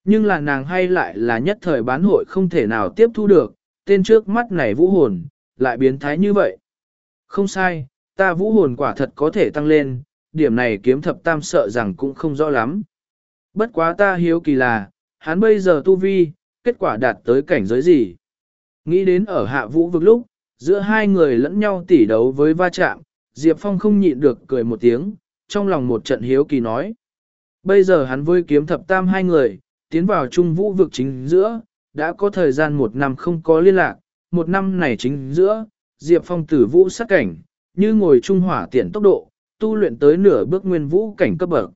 A: Nhưng là nàng hay lại là nhất thời bán hội không thể nào tiếp thu được, tên trước mắt này vũ hồn, lại biến thái như vậy. Không sai, ta vũ hồn quả thật có thể tăng lên, điểm này kiếm thập tam sợ rằng cũng không rõ lắm. Bất quá ta hiếu kỳ là, hắn bây giờ tu vi, kết quả đạt tới cảnh giới gì? Nghĩ đến ở hạ vũ vực lúc, giữa hai người lẫn nhau tỉ đấu với va chạm, Diệp Phong không nhịn được cười một tiếng, trong lòng một trận hiếu kỳ nói. Bây giờ hắn với kiếm thập tam hai người, tiến vào trung vũ vực chính giữa, đã có thời gian một năm không có liên lạc, một năm này chính giữa, Diệp Phong tử vũ sát cảnh, như ngồi trung hỏa tiện tốc độ, tu luyện tới nửa bước nguyên vũ cảnh cấp bậc.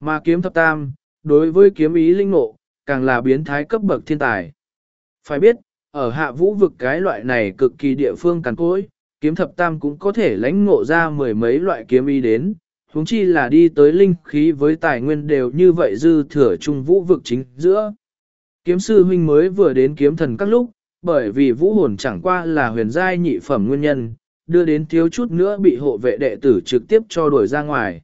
A: Mà kiếm thập tam, đối với kiếm ý linh ngộ, càng là biến thái cấp bậc thiên tài. Phải biết, ở hạ vũ vực cái loại này cực kỳ địa phương cằn cối, kiếm thập tam cũng có thể lãnh ngộ ra mười mấy loại kiếm ý đến, huống chi là đi tới linh khí với tài nguyên đều như vậy dư thừa trung vũ vực chính giữa. Kiếm sư huynh mới vừa đến kiếm thần các lúc, bởi vì vũ hồn chẳng qua là huyền giai nhị phẩm nguyên nhân, đưa đến thiếu chút nữa bị hộ vệ đệ tử trực tiếp cho đuổi ra ngoài.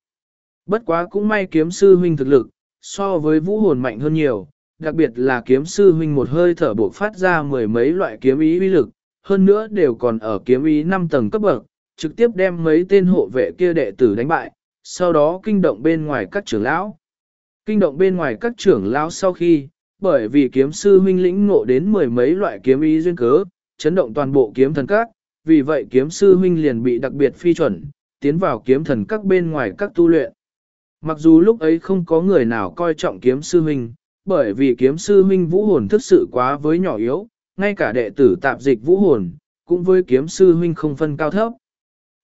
A: Bất quá cũng may kiếm sư huynh thực lực, so với vũ hồn mạnh hơn nhiều, đặc biệt là kiếm sư huynh một hơi thở buộc phát ra mười mấy loại kiếm ý uy lực, hơn nữa đều còn ở kiếm ý 5 tầng cấp bậc, trực tiếp đem mấy tên hộ vệ kia đệ tử đánh bại, sau đó kinh động bên ngoài các trưởng lão. Kinh động bên ngoài các trưởng lão sau khi, bởi vì kiếm sư huynh lĩnh ngộ đến mười mấy loại kiếm ý duyên cớ, chấn động toàn bộ kiếm thần các, vì vậy kiếm sư huynh liền bị đặc biệt phi chuẩn, tiến vào kiếm thần các bên ngoài các tu luyện. Mặc dù lúc ấy không có người nào coi trọng kiếm sư huynh, bởi vì kiếm sư huynh vũ hồn thức sự quá với nhỏ yếu, ngay cả đệ tử tạp dịch vũ hồn, cũng với kiếm sư huynh không phân cao thấp.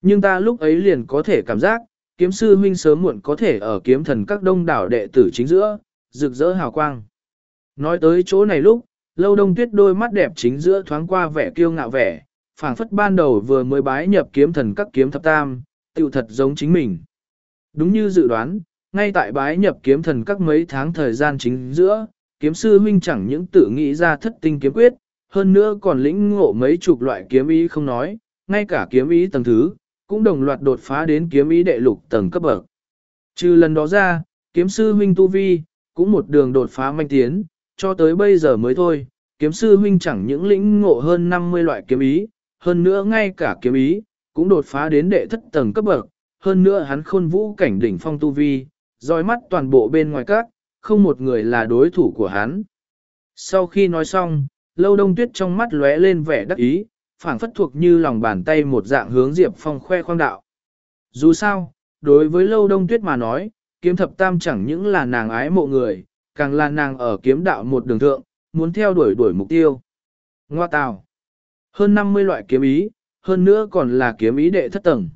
A: Nhưng ta lúc ấy liền có thể cảm giác, kiếm sư huynh sớm muộn có thể ở kiếm thần các đông đảo đệ tử chính giữa, rực rỡ hào quang. Nói tới chỗ này lúc, lâu đông tuyết đôi mắt đẹp chính giữa thoáng qua vẻ kiêu ngạo vẻ, phảng phất ban đầu vừa mới bái nhập kiếm thần các kiếm thập tam, tiêu thật giống chính mình. Đúng như dự đoán, ngay tại bái nhập kiếm thần các mấy tháng thời gian chính giữa, kiếm sư huynh chẳng những tự nghĩ ra thất tinh kiếm quyết, hơn nữa còn lĩnh ngộ mấy chục loại kiếm ý không nói, ngay cả kiếm ý tầng thứ, cũng đồng loạt đột phá đến kiếm ý đệ lục tầng cấp bậc. Trừ lần đó ra, kiếm sư huynh Tu Vi, cũng một đường đột phá manh tiến, cho tới bây giờ mới thôi, kiếm sư huynh chẳng những lĩnh ngộ hơn 50 loại kiếm ý, hơn nữa ngay cả kiếm ý, cũng đột phá đến đệ thất tầng cấp bậc, hơn nữa hắn khôn vũ cảnh đỉnh phong Tu Vi, dõi mắt toàn bộ bên ngoài các, không một người là đối thủ của hắn. Sau khi nói xong, lâu đông tuyết trong mắt lóe lên vẻ đắc ý, phảng phất thuộc như lòng bàn tay một dạng hướng Diệp Phong khoe khoang đạo. Dù sao, đối với lâu đông tuyết mà nói, kiếm thập tam chẳng những là nàng ái mộ người, càng là nàng ở kiếm đạo một đường thượng, muốn theo đuổi đuổi mục tiêu. Ngoa tào. Hơn 50 loại kiếm ý, hơn nữa còn là kiếm ý đệ thất tầng.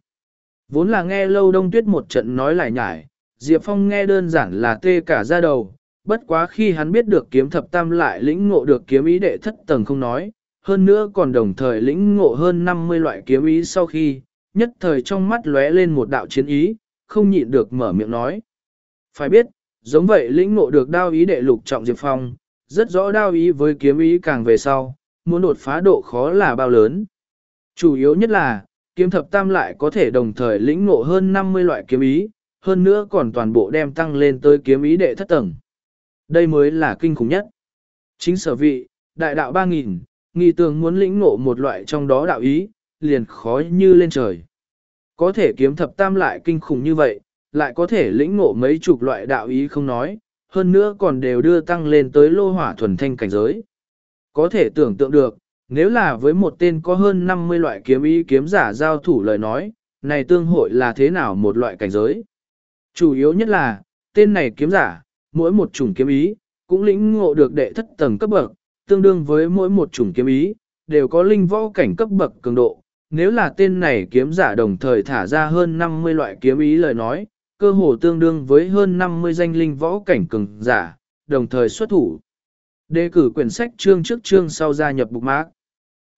A: Vốn là nghe lâu đông tuyết một trận nói lại nhải, Diệp Phong nghe đơn giản là tê cả ra đầu, bất quá khi hắn biết được kiếm thập tam lại lĩnh ngộ được kiếm ý đệ thất tầng không nói, hơn nữa còn đồng thời lĩnh ngộ hơn 50 loại kiếm ý sau khi, nhất thời trong mắt lóe lên một đạo chiến ý, không nhịn được mở miệng nói. Phải biết, giống vậy lĩnh ngộ được đao ý đệ lục trọng Diệp Phong, rất rõ đao ý với kiếm ý càng về sau, muốn đột phá độ khó là bao lớn. Chủ yếu nhất là, kiếm thập tam lại có thể đồng thời lĩnh ngộ hơn 50 loại kiếm ý, hơn nữa còn toàn bộ đem tăng lên tới kiếm ý đệ thất tầng. Đây mới là kinh khủng nhất. Chính sở vị, đại đạo 3.000, nghi tường muốn lĩnh ngộ một loại trong đó đạo ý, liền khói như lên trời. Có thể kiếm thập tam lại kinh khủng như vậy, lại có thể lĩnh ngộ mấy chục loại đạo ý không nói, hơn nữa còn đều đưa tăng lên tới lô hỏa thuần thanh cảnh giới. Có thể tưởng tượng được, nếu là với một tên có hơn 50 loại kiếm ý kiếm giả giao thủ lời nói, này tương hội là thế nào một loại cảnh giới? Chủ yếu nhất là, tên này kiếm giả, mỗi một chủng kiếm ý, cũng lĩnh ngộ được đệ thất tầng cấp bậc, tương đương với mỗi một chủng kiếm ý, đều có linh võ cảnh cấp bậc cường độ. Nếu là tên này kiếm giả đồng thời thả ra hơn 50 loại kiếm ý lời nói, cơ hồ tương đương với hơn 50 danh linh võ cảnh cường giả, đồng thời xuất thủ. Đề cử quyển sách chương trước chương sau gia nhập bục mạc.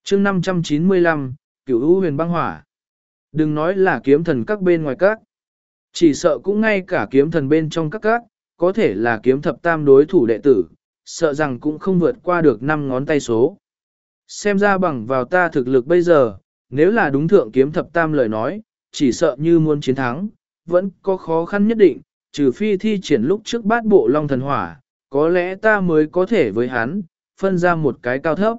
A: Chương 595, Cửu U Huyền Băng Hỏa. Đừng nói là kiếm thần các bên ngoài các. Chỉ sợ cũng ngay cả kiếm thần bên trong các các, có thể là kiếm thập tam đối thủ đệ tử, sợ rằng cũng không vượt qua được năm ngón tay số. Xem ra bằng vào ta thực lực bây giờ, nếu là đúng thượng kiếm thập tam lời nói, chỉ sợ như muốn chiến thắng, vẫn có khó khăn nhất định, trừ phi thi triển lúc trước bát bộ long thần hỏa, có lẽ ta mới có thể với hắn, phân ra một cái cao thấp.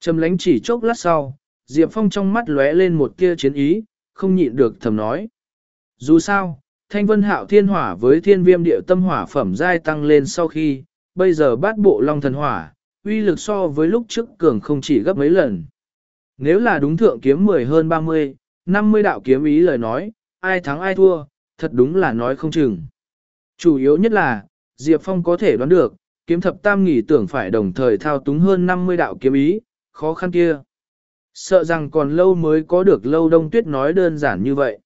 A: Trầm lánh chỉ chốc lát sau, Diệp Phong trong mắt lóe lên một tia chiến ý, không nhịn được thầm nói. Dù sao, thanh vân hạo thiên hỏa với thiên viêm địa tâm hỏa phẩm giai tăng lên sau khi, bây giờ bát bộ long thần hỏa, uy lực so với lúc trước cường không chỉ gấp mấy lần. Nếu là đúng thượng kiếm 10 hơn 30, 50 đạo kiếm ý lời nói, ai thắng ai thua, thật đúng là nói không chừng. Chủ yếu nhất là, Diệp Phong có thể đoán được, kiếm thập tam nghỉ tưởng phải đồng thời thao túng hơn 50 đạo kiếm ý, khó khăn kia. Sợ rằng còn lâu mới có được lâu đông tuyết nói đơn giản như vậy.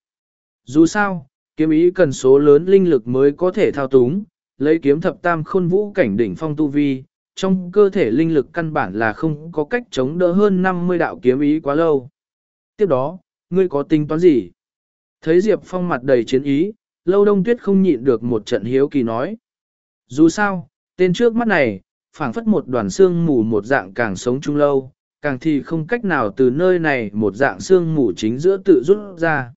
A: Dù sao, kiếm ý cần số lớn linh lực mới có thể thao túng, lấy kiếm thập tam khôn vũ cảnh đỉnh phong tu vi, trong cơ thể linh lực căn bản là không có cách chống đỡ hơn 50 đạo kiếm ý quá lâu. Tiếp đó, ngươi có tính toán gì? Thấy Diệp Phong mặt đầy chiến ý, lâu đông tuyết không nhịn được một trận hiếu kỳ nói. Dù sao, tên trước mắt này, phảng phất một đoàn xương mù một dạng càng sống chung lâu, càng thì không cách nào từ nơi này một dạng xương mù chính giữa tự rút ra.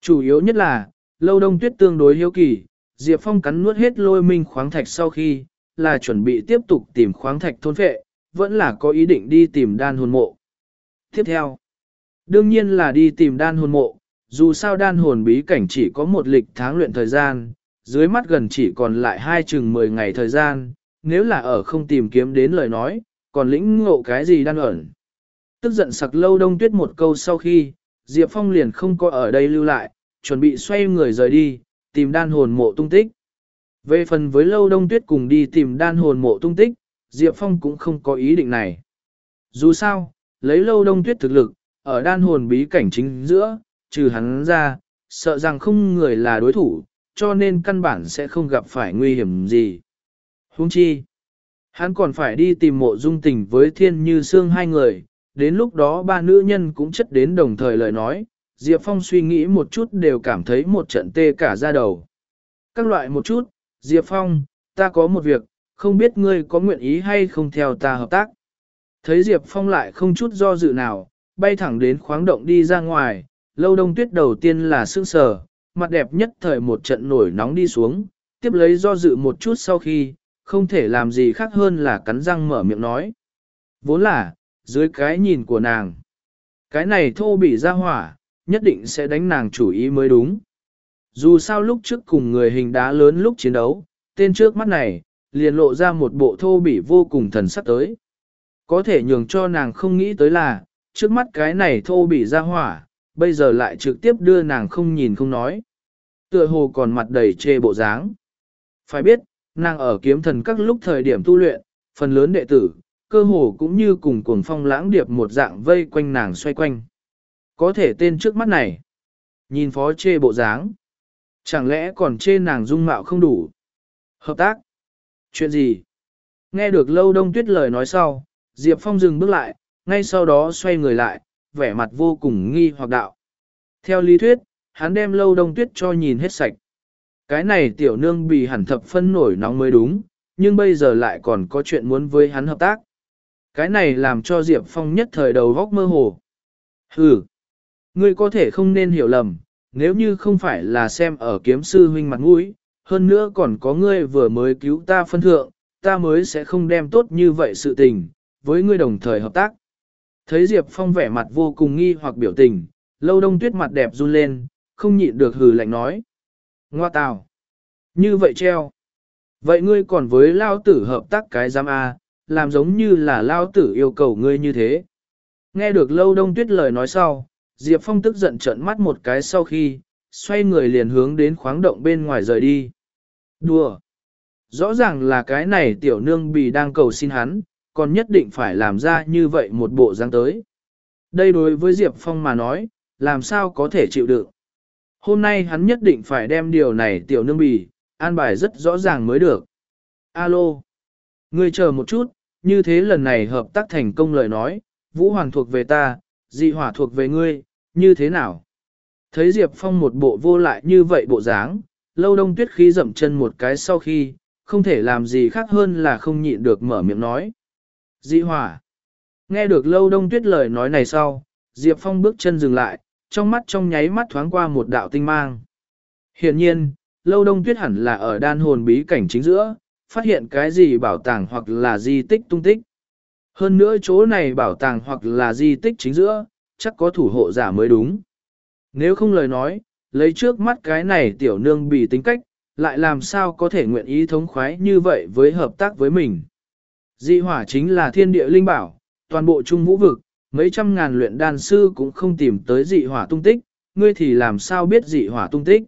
A: Chủ yếu nhất là, lâu đông tuyết tương đối hiếu kỳ, Diệp Phong cắn nuốt hết lôi minh khoáng thạch sau khi, là chuẩn bị tiếp tục tìm khoáng thạch thôn phệ, vẫn là có ý định đi tìm đan hồn mộ. Tiếp theo, đương nhiên là đi tìm đan hồn mộ, dù sao đan hồn bí cảnh chỉ có một lịch tháng luyện thời gian, dưới mắt gần chỉ còn lại hai chừng 10 ngày thời gian, nếu là ở không tìm kiếm đến lời nói, còn lĩnh ngộ cái gì đan ẩn. Tức giận sặc lâu đông tuyết một câu sau khi, Diệp Phong liền không có ở đây lưu lại, chuẩn bị xoay người rời đi, tìm đan hồn mộ tung tích. Về phần với lâu đông tuyết cùng đi tìm đan hồn mộ tung tích, Diệp Phong cũng không có ý định này. Dù sao, lấy lâu đông tuyết thực lực, ở đan hồn bí cảnh chính giữa, trừ hắn ra, sợ rằng không người là đối thủ, cho nên căn bản sẽ không gặp phải nguy hiểm gì. Huống chi, hắn còn phải đi tìm mộ dung tình với thiên như xương hai người, đến lúc đó ba nữ nhân cũng chất đến đồng thời lời nói, Diệp Phong suy nghĩ một chút đều cảm thấy một trận tê cả da đầu. Các loại một chút, Diệp Phong, ta có một việc, không biết ngươi có nguyện ý hay không theo ta hợp tác. Thấy Diệp Phong lại không chút do dự nào, bay thẳng đến khoáng động đi ra ngoài, lâu đông tuyết đầu tiên là sương sờ, mặt đẹp nhất thời một trận nổi nóng đi xuống, tiếp lấy do dự một chút sau khi, không thể làm gì khác hơn là cắn răng mở miệng nói. Vốn là, dưới cái nhìn của nàng, cái này thô bị ra hỏa, nhất định sẽ đánh nàng chủ ý mới đúng. Dù sao lúc trước cùng người hình đá lớn lúc chiến đấu, tên trước mắt này, liền lộ ra một bộ thô bỉ vô cùng thần sắc tới. Có thể nhường cho nàng không nghĩ tới là, trước mắt cái này thô bỉ ra hỏa, bây giờ lại trực tiếp đưa nàng không nhìn không nói. Tựa hồ còn mặt đầy chê bộ dáng. Phải biết, nàng ở kiếm thần các lúc thời điểm tu luyện, phần lớn đệ tử, cơ hồ cũng như cùng cuồng phong lãng điệp một dạng vây quanh nàng xoay quanh. Có thể tên trước mắt này, nhìn phó chê bộ dáng, chẳng lẽ còn chê nàng dung mạo không đủ. Hợp tác? Chuyện gì? Nghe được lâu đông tuyết lời nói sau, Diệp Phong dừng bước lại, ngay sau đó xoay người lại, vẻ mặt vô cùng nghi hoặc đạo. Theo lý thuyết, hắn đem lâu đông tuyết cho nhìn hết sạch. Cái này tiểu nương bị hẳn thập phân nổi nóng mới đúng, nhưng bây giờ lại còn có chuyện muốn với hắn hợp tác. Cái này làm cho Diệp Phong nhất thời đầu góc mơ hồ. Hừ, ngươi có thể không nên hiểu lầm, nếu như không phải là xem ở kiếm sư huynh mặt mũi, hơn nữa còn có ngươi vừa mới cứu ta phân thượng, ta mới sẽ không đem tốt như vậy sự tình, với ngươi đồng thời hợp tác. Thấy Diệp Phong vẻ mặt vô cùng nghi hoặc biểu tình, lâu đông tuyết mặt đẹp run lên, không nhịn được hừ lạnh nói. Ngoa tào. Như vậy treo. Vậy ngươi còn với lao tử hợp tác cái giam A, làm giống như là lao tử yêu cầu ngươi như thế. Nghe được lâu đông tuyết lời nói sau, Diệp Phong tức giận trợn mắt một cái sau khi, xoay người liền hướng đến khoáng động bên ngoài rời đi. Đùa! Rõ ràng là cái này tiểu nương bì đang cầu xin hắn, còn nhất định phải làm ra như vậy một bộ dáng tới. Đây đối với Diệp Phong mà nói, làm sao có thể chịu đựng. Hôm nay hắn nhất định phải đem điều này tiểu nương bì, an bài rất rõ ràng mới được. Alo! Ngươi chờ một chút, như thế lần này hợp tác thành công lời nói, Vũ Hoàng thuộc về ta, dị hỏa thuộc về ngươi, như thế nào? Thấy Diệp Phong một bộ vô lại như vậy bộ dáng, lâu đông tuyết khí dậm chân một cái sau khi, không thể làm gì khác hơn là không nhịn được mở miệng nói. Dị hỏa. Nghe được lâu đông tuyết lời nói này sau, Diệp Phong bước chân dừng lại, trong mắt trong nháy mắt thoáng qua một đạo tinh mang. Hiện nhiên, lâu đông tuyết hẳn là ở đan hồn bí cảnh chính giữa, phát hiện cái gì bảo tàng hoặc là di tích tung tích. Hơn nữa chỗ này bảo tàng hoặc là di tích chính giữa, chắc có thủ hộ giả mới đúng. Nếu không lời nói, lấy trước mắt cái này tiểu nương bị tính cách, lại làm sao có thể nguyện ý thống khoái như vậy với hợp tác với mình. Dị hỏa chính là thiên địa linh bảo, toàn bộ trung vũ vực, mấy trăm ngàn luyện đan sư cũng không tìm tới dị hỏa tung tích, ngươi thì làm sao biết dị hỏa tung tích.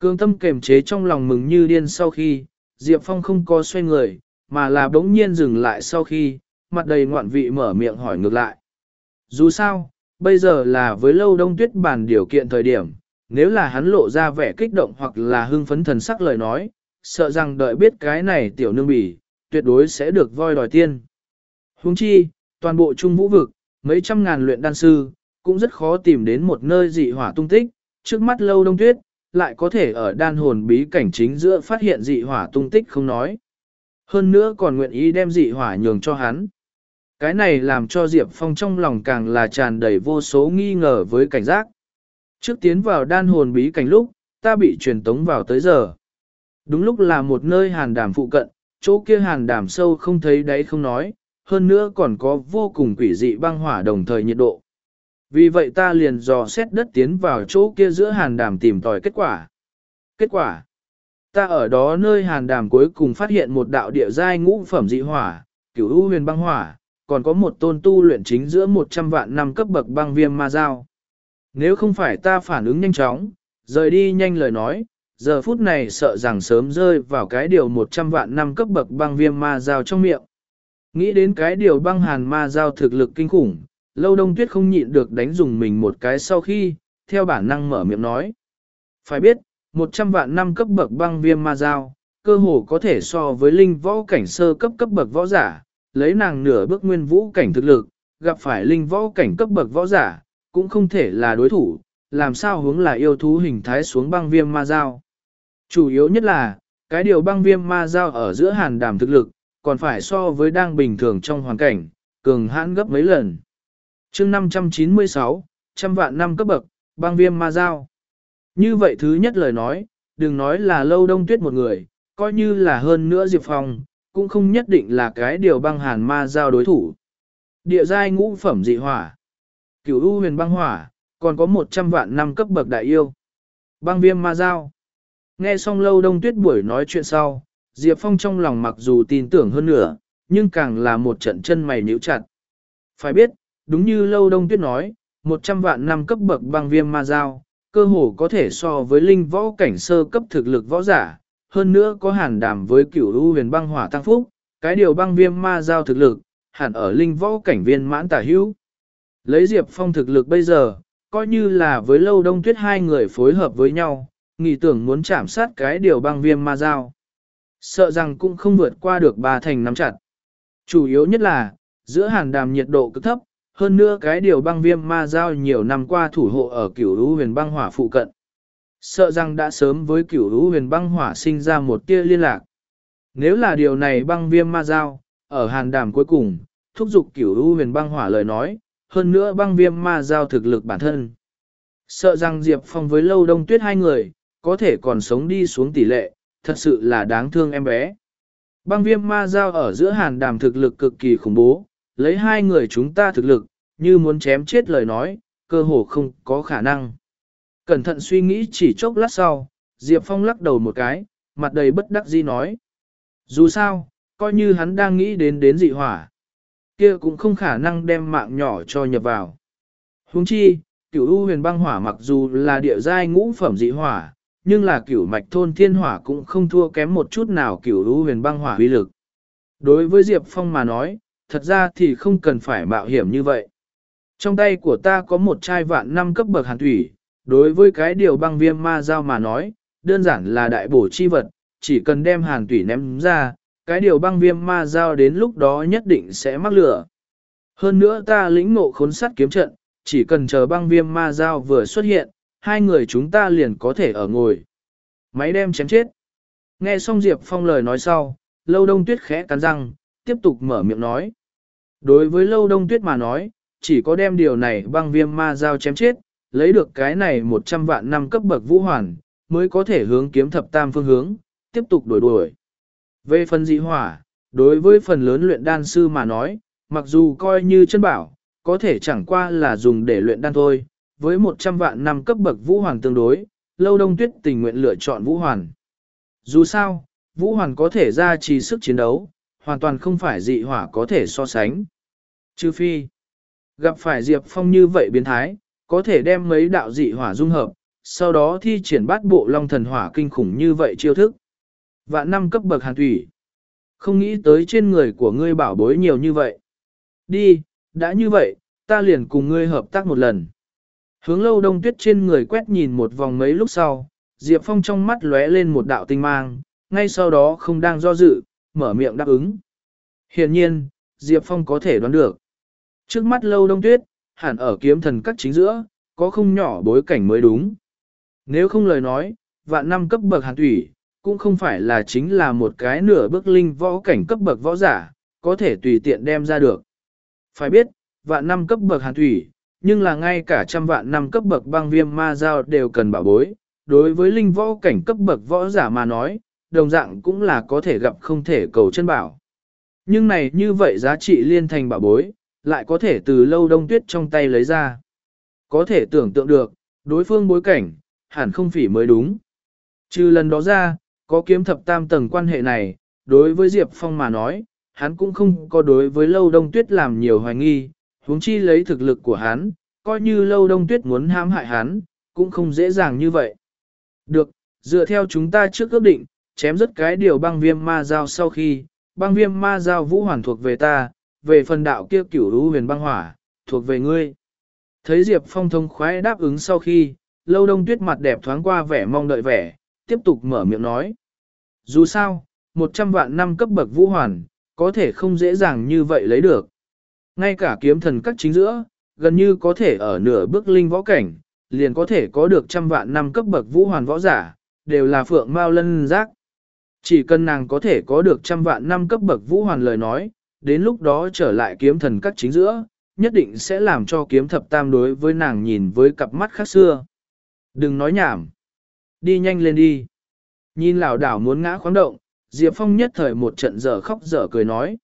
A: Cương tâm kềm chế trong lòng mừng như điên sau khi, Diệp Phong không có xoay người, mà là bỗng nhiên dừng lại sau khi, mặt đầy ngoạn vị mở miệng hỏi ngược lại. Dù sao, bây giờ là với lâu đông tuyết bản điều kiện thời điểm, nếu là hắn lộ ra vẻ kích động hoặc là hưng phấn thần sắc lời nói, sợ rằng đợi biết cái này tiểu nương bỉ, tuyệt đối sẽ được voi đòi tiên. Huống chi, toàn bộ trung vũ vực, mấy trăm ngàn luyện đan sư, cũng rất khó tìm đến một nơi dị hỏa tung tích, trước mắt lâu đông tuyết, lại có thể ở đan hồn bí cảnh chính giữa phát hiện dị hỏa tung tích không nói. Hơn nữa còn nguyện ý đem dị hỏa nhường cho hắn. Cái này làm cho Diệp Phong trong lòng càng là tràn đầy vô số nghi ngờ với cảnh giác. Trước tiến vào đan hồn bí cảnh lúc, ta bị truyền tống vào tới giờ. Đúng lúc là một nơi hàn đàm phụ cận, chỗ kia hàn đàm sâu không thấy đáy không nói, hơn nữa còn có vô cùng quỷ dị băng hỏa đồng thời nhiệt độ. Vì vậy ta liền dò xét đất tiến vào chỗ kia giữa hàn đàm tìm tòi kết quả. Kết quả Ta ở đó nơi hàn đàm cuối cùng phát hiện một đạo địa giai ngũ phẩm dị hỏa, cửu u huyền băng hỏa, còn có một tôn tu luyện chính giữa 100 vạn năm cấp bậc băng viêm ma giao. Nếu không phải ta phản ứng nhanh chóng, rời đi nhanh lời nói, giờ phút này sợ rằng sớm rơi vào cái điều 100 vạn năm cấp bậc băng viêm ma giao trong miệng. Nghĩ đến cái điều băng hàn ma giao thực lực kinh khủng, lâu đông tuyết không nhịn được đánh dùng mình một cái sau khi, theo bản năng mở miệng nói. Phải biết, 100 vạn năm cấp bậc băng viêm ma giao, cơ hồ có thể so với linh võ cảnh sơ cấp cấp bậc võ giả, lấy nàng nửa bước nguyên vũ cảnh thực lực, gặp phải linh võ cảnh cấp bậc võ giả, cũng không thể là đối thủ, làm sao hướng là yêu thú hình thái xuống băng viêm ma giao. Chủ yếu nhất là, cái điều băng viêm ma giao ở giữa hàn đàm thực lực, còn phải so với đang bình thường trong hoàn cảnh, cường hãn gấp mấy lần chương 596, trăm vạn năm cấp bậc, băng viêm ma giao. Như vậy thứ nhất lời nói, đừng nói là lâu đông tuyết một người, coi như là hơn nữa Diệp Phong, cũng không nhất định là cái điều băng hàn ma giao đối thủ. Địa giai ngũ phẩm dị hỏa, cửu u huyền băng hỏa, còn có 100 vạn năm cấp bậc đại yêu. Băng viêm ma giao. Nghe xong lâu đông tuyết buổi nói chuyện sau, Diệp Phong trong lòng mặc dù tin tưởng hơn nữa, nhưng càng là một trận chân mày nhíu chặt. Phải biết, đúng như lâu đông tuyết nói, 100 vạn năm cấp bậc băng viêm ma giao, cơ hồ có thể so với linh võ cảnh sơ cấp thực lực võ giả, hơn nữa có hàn đảm với cửu u huyền băng hỏa tăng phúc, cái điều băng viêm ma giao thực lực, hẳn ở linh võ cảnh viên mãn tả hữu. Lấy Diệp Phong thực lực bây giờ, coi như là với lâu đông tuyết hai người phối hợp với nhau, nghĩ tưởng muốn chạm sát cái điều băng viêm ma giao. Sợ rằng cũng không vượt qua được ba thành nắm chặt. Chủ yếu nhất là, giữa hàn đàm nhiệt độ cực thấp, hơn nữa cái điều băng viêm ma giao nhiều năm qua thủ hộ ở cửu lũ huyền băng hỏa phụ cận. Sợ rằng đã sớm với cửu lũ huyền băng hỏa sinh ra một tia liên lạc. Nếu là điều này băng viêm ma giao, ở hàn đàm cuối cùng, thúc giục cửu lũ huyền băng hỏa lời nói, hơn nữa băng viêm ma giao thực lực bản thân. Sợ rằng Diệp Phong với lâu đông tuyết hai người, có thể còn sống đi xuống tỷ lệ, thật sự là đáng thương em bé. Băng viêm ma giao ở giữa hàn đàm thực lực cực kỳ khủng bố, lấy hai người chúng ta thực lực, như muốn chém chết lời nói, cơ hồ không có khả năng. Cẩn thận suy nghĩ chỉ chốc lát sau, Diệp Phong lắc đầu một cái, mặt đầy bất đắc dĩ nói. Dù sao, coi như hắn đang nghĩ đến đến dị hỏa, kia cũng không khả năng đem mạng nhỏ cho nhập vào. Huống chi, cửu u huyền băng hỏa mặc dù là địa giai ngũ phẩm dị hỏa, nhưng là cửu mạch thôn thiên hỏa cũng không thua kém một chút nào cửu u huyền băng hỏa uy lực. Đối với Diệp Phong mà nói, thật ra thì không cần phải mạo hiểm như vậy. Trong tay của ta có một chai vạn năm cấp bậc hàn thủy, đối với cái điều băng viêm ma giao mà nói, đơn giản là đại bổ chi vật, chỉ cần đem hàn thủy ném ra, cái điều băng viêm ma giao đến lúc đó nhất định sẽ mắc lửa. Hơn nữa ta lĩnh ngộ khốn sắt kiếm trận, chỉ cần chờ băng viêm ma giao vừa xuất hiện, hai người chúng ta liền có thể ở ngồi. Máy đem chém chết. Nghe xong Diệp Phong lời nói sau, lâu đông tuyết khẽ cắn răng, tiếp tục mở miệng nói. Đối với lâu đông tuyết mà nói, chỉ có đem điều này băng viêm ma giao chém chết, lấy được cái này 100 vạn năm cấp bậc vũ hoàn, mới có thể hướng kiếm thập tam phương hướng, tiếp tục đổi đuổi. Về phần dị hỏa, đối với phần lớn luyện đan sư mà nói, mặc dù coi như chân bảo, có thể chẳng qua là dùng để luyện đan thôi, với 100 vạn năm cấp bậc vũ hoàn tương đối, lâu đông tuyết tình nguyện lựa chọn vũ hoàn. Dù sao, vũ hoàn có thể ra trì sức chiến đấu, hoàn toàn không phải dị hỏa có thể so sánh. Trừ phi, gặp phải Diệp Phong như vậy biến thái, có thể đem mấy đạo dị hỏa dung hợp, sau đó thi triển bát bộ long thần hỏa kinh khủng như vậy chiêu thức. Vạn năm cấp bậc hàn thủy. Không nghĩ tới trên người của ngươi bảo bối nhiều như vậy. Đi, đã như vậy, ta liền cùng ngươi hợp tác một lần. Hướng lâu đông tuyết trên người quét nhìn một vòng mấy lúc sau, Diệp Phong trong mắt lóe lên một đạo tinh mang, ngay sau đó không đang do dự, mở miệng đáp ứng. Hiện nhiên, Diệp Phong có thể đoán được. Trước mắt lâu đông tuyết, hẳn ở kiếm thần các chính giữa, có không nhỏ bối cảnh mới đúng. Nếu không lời nói, vạn năm cấp bậc hàn thủy, cũng không phải là chính là một cái nửa bước linh võ cảnh cấp bậc võ giả, có thể tùy tiện đem ra được. Phải biết, vạn năm cấp bậc hàn thủy, nhưng là ngay cả trăm vạn năm cấp bậc băng viêm ma giao đều cần bảo bối. Đối với linh võ cảnh cấp bậc võ giả mà nói, đồng dạng cũng là có thể gặp không thể cầu chân bảo. Nhưng này như vậy giá trị liên thành bảo bối, lại có thể từ lâu đông tuyết trong tay lấy ra. Có thể tưởng tượng được, đối phương bối cảnh, hẳn không phỉ mới đúng. Trừ lần đó ra, có kiếm thập tam tầng quan hệ này, đối với Diệp Phong mà nói, hắn cũng không có đối với lâu đông tuyết làm nhiều hoài nghi, huống chi lấy thực lực của hắn, coi như lâu đông tuyết muốn hãm hại hắn, cũng không dễ dàng như vậy. Được, dựa theo chúng ta trước ước định, chém rất cái điều băng viêm ma giao sau khi, băng viêm ma giao vũ hoàn thuộc về ta, về phần đạo kia cửu lũ huyền băng hỏa, thuộc về ngươi. Thấy Diệp Phong thông khoái đáp ứng sau khi, lâu đông tuyết mặt đẹp thoáng qua vẻ mong đợi vẻ, tiếp tục mở miệng nói. Dù sao, 100 vạn năm cấp bậc vũ hoàn, có thể không dễ dàng như vậy lấy được. Ngay cả kiếm thần các chính giữa, gần như có thể ở nửa bước linh võ cảnh, liền có thể có được trăm vạn năm cấp bậc vũ hoàn võ giả, đều là phượng mao lân giác. Chỉ cần nàng có thể có được trăm vạn năm cấp bậc vũ hoàn lời nói, đến lúc đó trở lại kiếm thần các chính giữa, nhất định sẽ làm cho kiếm thập tam đối với nàng nhìn với cặp mắt khác xưa. Đừng nói nhảm. Đi nhanh lên đi. Nhìn lão đảo muốn ngã khoáng động, Diệp Phong nhất thời một trận dở khóc dở cười nói.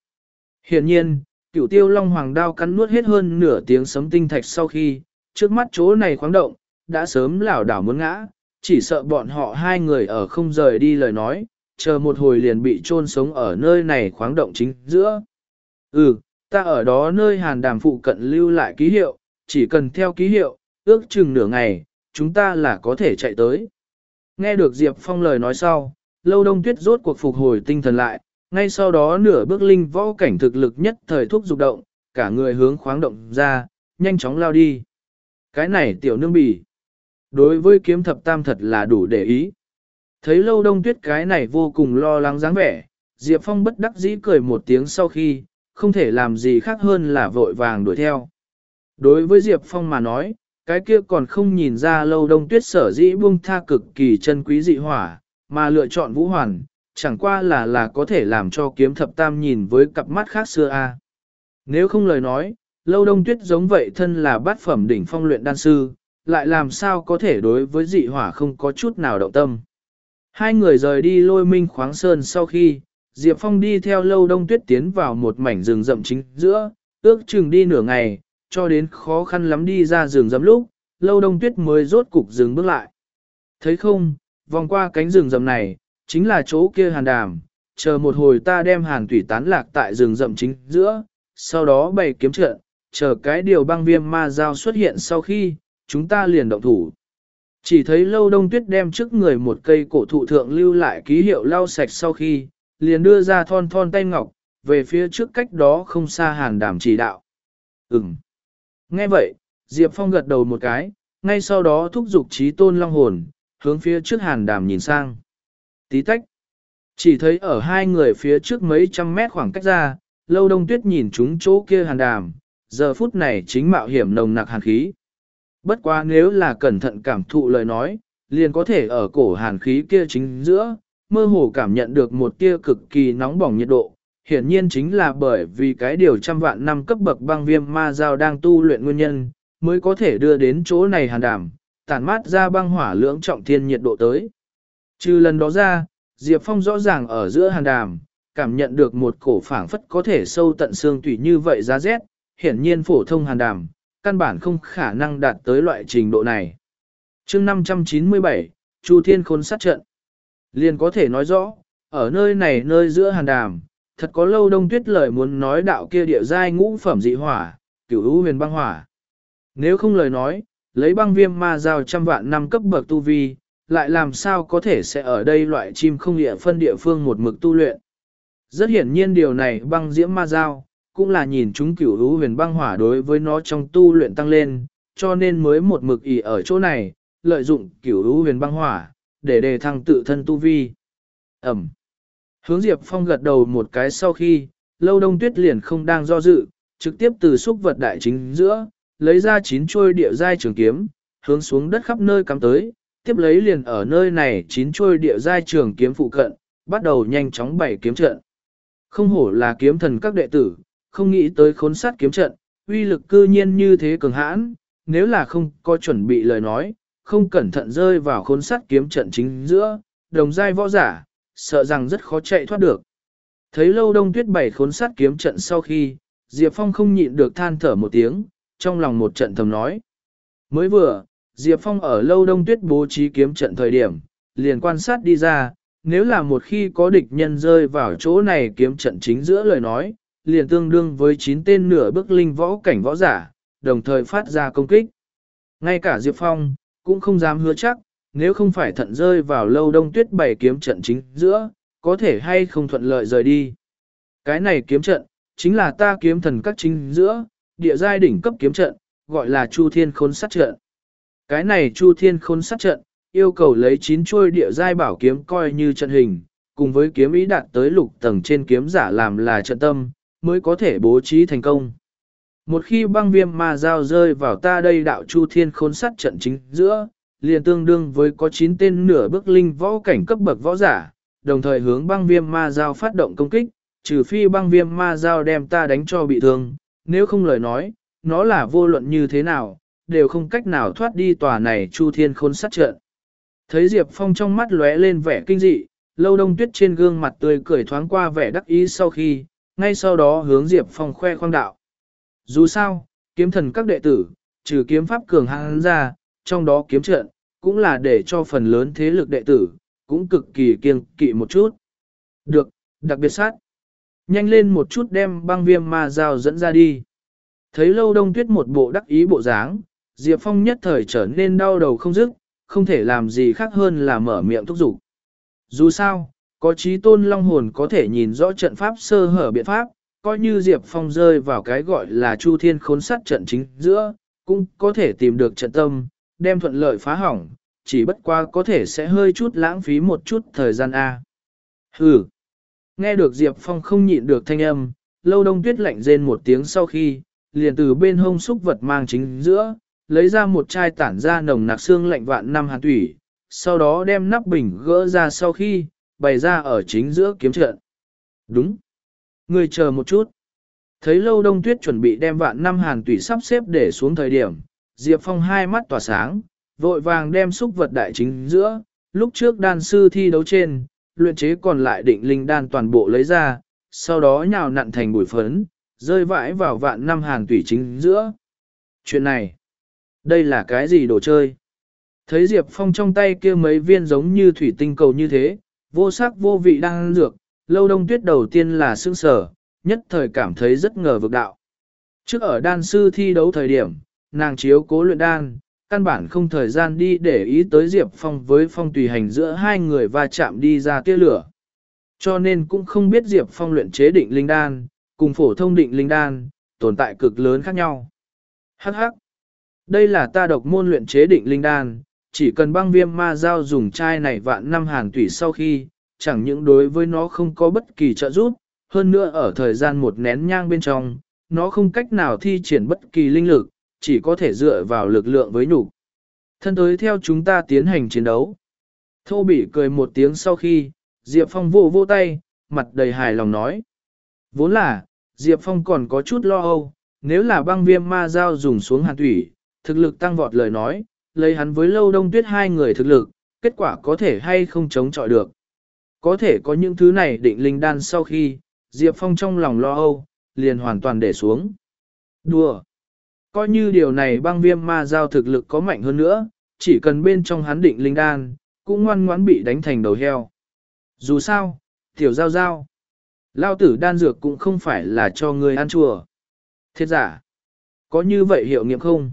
A: Hiển nhiên, cửu tiêu long hoàng đao cắn nuốt hết hơn nửa tiếng sấm tinh thạch sau khi, trước mắt chỗ này khoáng động, đã sớm lảo đảo muốn ngã, chỉ sợ bọn họ hai người ở không rời đi lời nói, chờ một hồi liền bị chôn sống ở nơi này khoáng động chính giữa. Ừ, ta ở đó nơi hàn đàm phụ cận lưu lại ký hiệu, chỉ cần theo ký hiệu, ước chừng nửa ngày, chúng ta là có thể chạy tới. Nghe được Diệp Phong lời nói sau, lâu đông tuyết rốt cuộc phục hồi tinh thần lại, ngay sau đó nửa bước linh võ cảnh thực lực nhất thời thúc dục động, cả người hướng khoáng động ra, nhanh chóng lao đi. Cái này tiểu nương bỉ. Đối với kiếm thập tam thật là đủ để ý. Thấy lâu đông tuyết cái này vô cùng lo lắng dáng vẻ, Diệp Phong bất đắc dĩ cười một tiếng sau khi, không thể làm gì khác hơn là vội vàng đuổi theo. Đối với Diệp Phong mà nói, cái kia còn không nhìn ra lâu đông tuyết sở dĩ buông tha cực kỳ chân quý dị hỏa, mà lựa chọn vũ hoàn, chẳng qua là là có thể làm cho kiếm thập tam nhìn với cặp mắt khác xưa a. Nếu không lời nói, lâu đông tuyết giống vậy thân là bát phẩm đỉnh phong luyện đan sư, lại làm sao có thể đối với dị hỏa không có chút nào động tâm. Hai người rời đi lôi minh khoáng sơn sau khi, Diệp Phong đi theo lâu đông tuyết tiến vào một mảnh rừng rậm chính giữa, ước chừng đi nửa ngày, cho đến khó khăn lắm đi ra rừng rậm lúc, lâu đông tuyết mới rốt cục dừng bước lại. Thấy không, vòng qua cánh rừng rậm này, chính là chỗ kia hàn đàm, chờ một hồi ta đem hàn thủy tán lạc tại rừng rậm chính giữa, sau đó bày kiếm trận, chờ cái điều băng viêm ma giao xuất hiện sau khi, chúng ta liền động thủ. Chỉ thấy lâu đông tuyết đem trước người một cây cổ thụ thượng lưu lại ký hiệu lau sạch sau khi, liền đưa ra thon thon tay ngọc, về phía trước cách đó không xa hàn đàm chỉ đạo. Ừm. Nghe vậy, Diệp Phong gật đầu một cái, ngay sau đó thúc giục trí tôn long hồn, hướng phía trước hàn đàm nhìn sang. Tí tách. Chỉ thấy ở hai người phía trước mấy trăm mét khoảng cách ra, lâu đông tuyết nhìn chúng chỗ kia hàn đàm, giờ phút này chính mạo hiểm nồng nặc hàn khí. Bất quá nếu là cẩn thận cảm thụ lời nói, liền có thể ở cổ hàn khí kia chính giữa, mơ hồ cảm nhận được một tia cực kỳ nóng bỏng nhiệt độ. Hiển nhiên chính là bởi vì cái điều trăm vạn năm cấp bậc băng viêm ma giao đang tu luyện nguyên nhân, mới có thể đưa đến chỗ này hàn đảm, tản mát ra băng hỏa lưỡng trọng thiên nhiệt độ tới. Trừ lần đó ra, Diệp Phong rõ ràng ở giữa hàn đàm, cảm nhận được một cổ phảng phất có thể sâu tận xương tủy như vậy giá rét, hiển nhiên phổ thông hàn đàm, căn bản không khả năng đạt tới loại trình độ này. chương 597, Chu Thiên Khôn sát trận. Liền có thể nói rõ, ở nơi này nơi giữa hàn đàm, thật có lâu đông tuyết lời muốn nói đạo kia địa giai ngũ phẩm dị hỏa, cửu hữu huyền băng hỏa. Nếu không lời nói, lấy băng viêm ma giao trăm vạn năm cấp bậc tu vi, lại làm sao có thể sẽ ở đây loại chim không địa phân địa phương một mực tu luyện. Rất hiển nhiên điều này băng diễm ma giao, cũng là nhìn chúng cửu lũ huyền băng hỏa đối với nó trong tu luyện tăng lên, cho nên mới một mực ỉ ở chỗ này, lợi dụng cửu lũ huyền băng hỏa, để đề thăng tự thân tu vi. Ẩm. Hướng Diệp Phong gật đầu một cái sau khi, lâu đông tuyết liền không đang do dự, trực tiếp từ xúc vật đại chính giữa, lấy ra chín chuôi địa giai trường kiếm, hướng xuống đất khắp nơi cắm tới, tiếp lấy liền ở nơi này chín chuôi địa giai trường kiếm phụ cận, bắt đầu nhanh chóng bày kiếm trận. Không hổ là kiếm thần các đệ tử, không nghĩ tới khốn sát kiếm trận, uy lực cư nhiên như thế cường hãn, nếu là không có chuẩn bị lời nói, không cẩn thận rơi vào khốn sát kiếm trận chính giữa, đồng giai võ giả, sợ rằng rất khó chạy thoát được. Thấy lâu đông tuyết bảy khốn sát kiếm trận sau khi, Diệp Phong không nhịn được than thở một tiếng, trong lòng một trận thầm nói. Mới vừa, Diệp Phong ở lâu đông tuyết bố trí kiếm trận thời điểm, liền quan sát đi ra, nếu là một khi có địch nhân rơi vào chỗ này kiếm trận chính giữa lời nói, liền tương đương với 9 tên nửa bước linh võ cảnh võ giả, đồng thời phát ra công kích. Ngay cả Diệp Phong, cũng không dám hứa chắc, nếu không phải thận rơi vào lâu đông tuyết bảy kiếm trận chính giữa, có thể hay không thuận lợi rời đi. Cái này kiếm trận, chính là ta kiếm thần các chính giữa, địa giai đỉnh cấp kiếm trận, gọi là Chu Thiên Khôn Sát Trận. Cái này Chu Thiên Khôn Sát Trận, yêu cầu lấy 9 chuôi địa giai bảo kiếm coi như trận hình, cùng với kiếm ý đạt tới lục tầng trên kiếm giả làm là trận tâm, mới có thể bố trí thành công. Một khi băng viêm ma dao rơi vào ta đây đạo Chu Thiên Khôn Sát Trận chính giữa, liền tương đương với có 9 tên nửa bước linh võ cảnh cấp bậc võ giả, đồng thời hướng băng viêm ma dao phát động công kích, trừ phi băng viêm ma dao đem ta đánh cho bị thương, nếu không lời nói, nó là vô luận như thế nào, đều không cách nào thoát đi tòa này chu thiên khôn sát trận. Thấy Diệp Phong trong mắt lóe lên vẻ kinh dị, lâu đông tuyết trên gương mặt tươi cười thoáng qua vẻ đắc ý sau khi, ngay sau đó hướng Diệp Phong khoe khoang đạo. Dù sao, kiếm thần các đệ tử, trừ kiếm pháp cường hãn ra, trong đó kiếm trận, cũng là để cho phần lớn thế lực đệ tử, cũng cực kỳ kiêng kỵ một chút. Được, đặc biệt sát. Nhanh lên một chút đem băng viêm ma dao dẫn ra đi. Thấy lâu đông tuyết một bộ đắc ý bộ dáng, Diệp Phong nhất thời trở nên đau đầu không dứt, không thể làm gì khác hơn là mở miệng thúc giục. Dù sao, có trí tôn long hồn có thể nhìn rõ trận pháp sơ hở biện pháp, coi như Diệp Phong rơi vào cái gọi là chu thiên khốn sát trận chính giữa, cũng có thể tìm được trận tâm, đem thuận lợi phá hỏng, chỉ bất qua có thể sẽ hơi chút lãng phí một chút thời gian A. Hừ. Nghe được Diệp Phong không nhịn được thanh âm, lâu đông tuyết lạnh rên một tiếng sau khi, liền từ bên hông xúc vật mang chính giữa, lấy ra một chai tản ra nồng nặc xương lạnh vạn năm hàn thủy, sau đó đem nắp bình gỡ ra sau khi, bày ra ở chính giữa kiếm trận. Đúng. Người chờ một chút. Thấy lâu đông tuyết chuẩn bị đem vạn năm hàn thủy sắp xếp để xuống thời điểm, Diệp Phong hai mắt tỏa sáng, vội vàng đem xúc vật đại chính giữa, lúc trước đan sư thi đấu trên, luyện chế còn lại định linh đan toàn bộ lấy ra, sau đó nhào nặn thành bụi phấn, rơi vãi vào vạn năm hàn tủy chính giữa. Chuyện này, đây là cái gì đồ chơi? Thấy Diệp Phong trong tay kia mấy viên giống như thủy tinh cầu như thế, vô sắc vô vị đang dược, lâu đông tuyết đầu tiên là sương sở, nhất thời cảm thấy rất ngờ vực đạo. Trước ở đan sư thi đấu thời điểm, nàng chiếu cố luyện đan, căn bản không thời gian đi để ý tới Diệp Phong với Phong tùy hành giữa hai người va chạm đi ra tia lửa. Cho nên cũng không biết Diệp Phong luyện chế định linh đan, cùng phổ thông định linh đan, tồn tại cực lớn khác nhau. Hắc hắc. Đây là ta độc môn luyện chế định linh đan, chỉ cần băng viêm ma giao dùng chai này vạn năm hàng tủy sau khi, chẳng những đối với nó không có bất kỳ trợ giúp, hơn nữa ở thời gian một nén nhang bên trong, nó không cách nào thi triển bất kỳ linh lực, chỉ có thể dựa vào lực lượng với nhục. Thân tới theo chúng ta tiến hành chiến đấu. Thô bỉ cười một tiếng sau khi, Diệp Phong vô vô tay, mặt đầy hài lòng nói. Vốn là, Diệp Phong còn có chút lo âu, nếu là băng viêm ma dao dùng xuống hàn thủy, thực lực tăng vọt lời nói, lấy hắn với lâu đông tuyết hai người thực lực, kết quả có thể hay không chống chọi được. Có thể có những thứ này định linh đan sau khi, Diệp Phong trong lòng lo âu, liền hoàn toàn để xuống. Đùa! Coi như điều này băng viêm ma giao thực lực có mạnh hơn nữa, chỉ cần bên trong hắn định linh đan, cũng ngoan ngoãn bị đánh thành đầu heo. Dù sao, tiểu giao giao, lao tử đan dược cũng không phải là cho người ăn chùa. Thiết giả, có như vậy hiệu nghiệm không?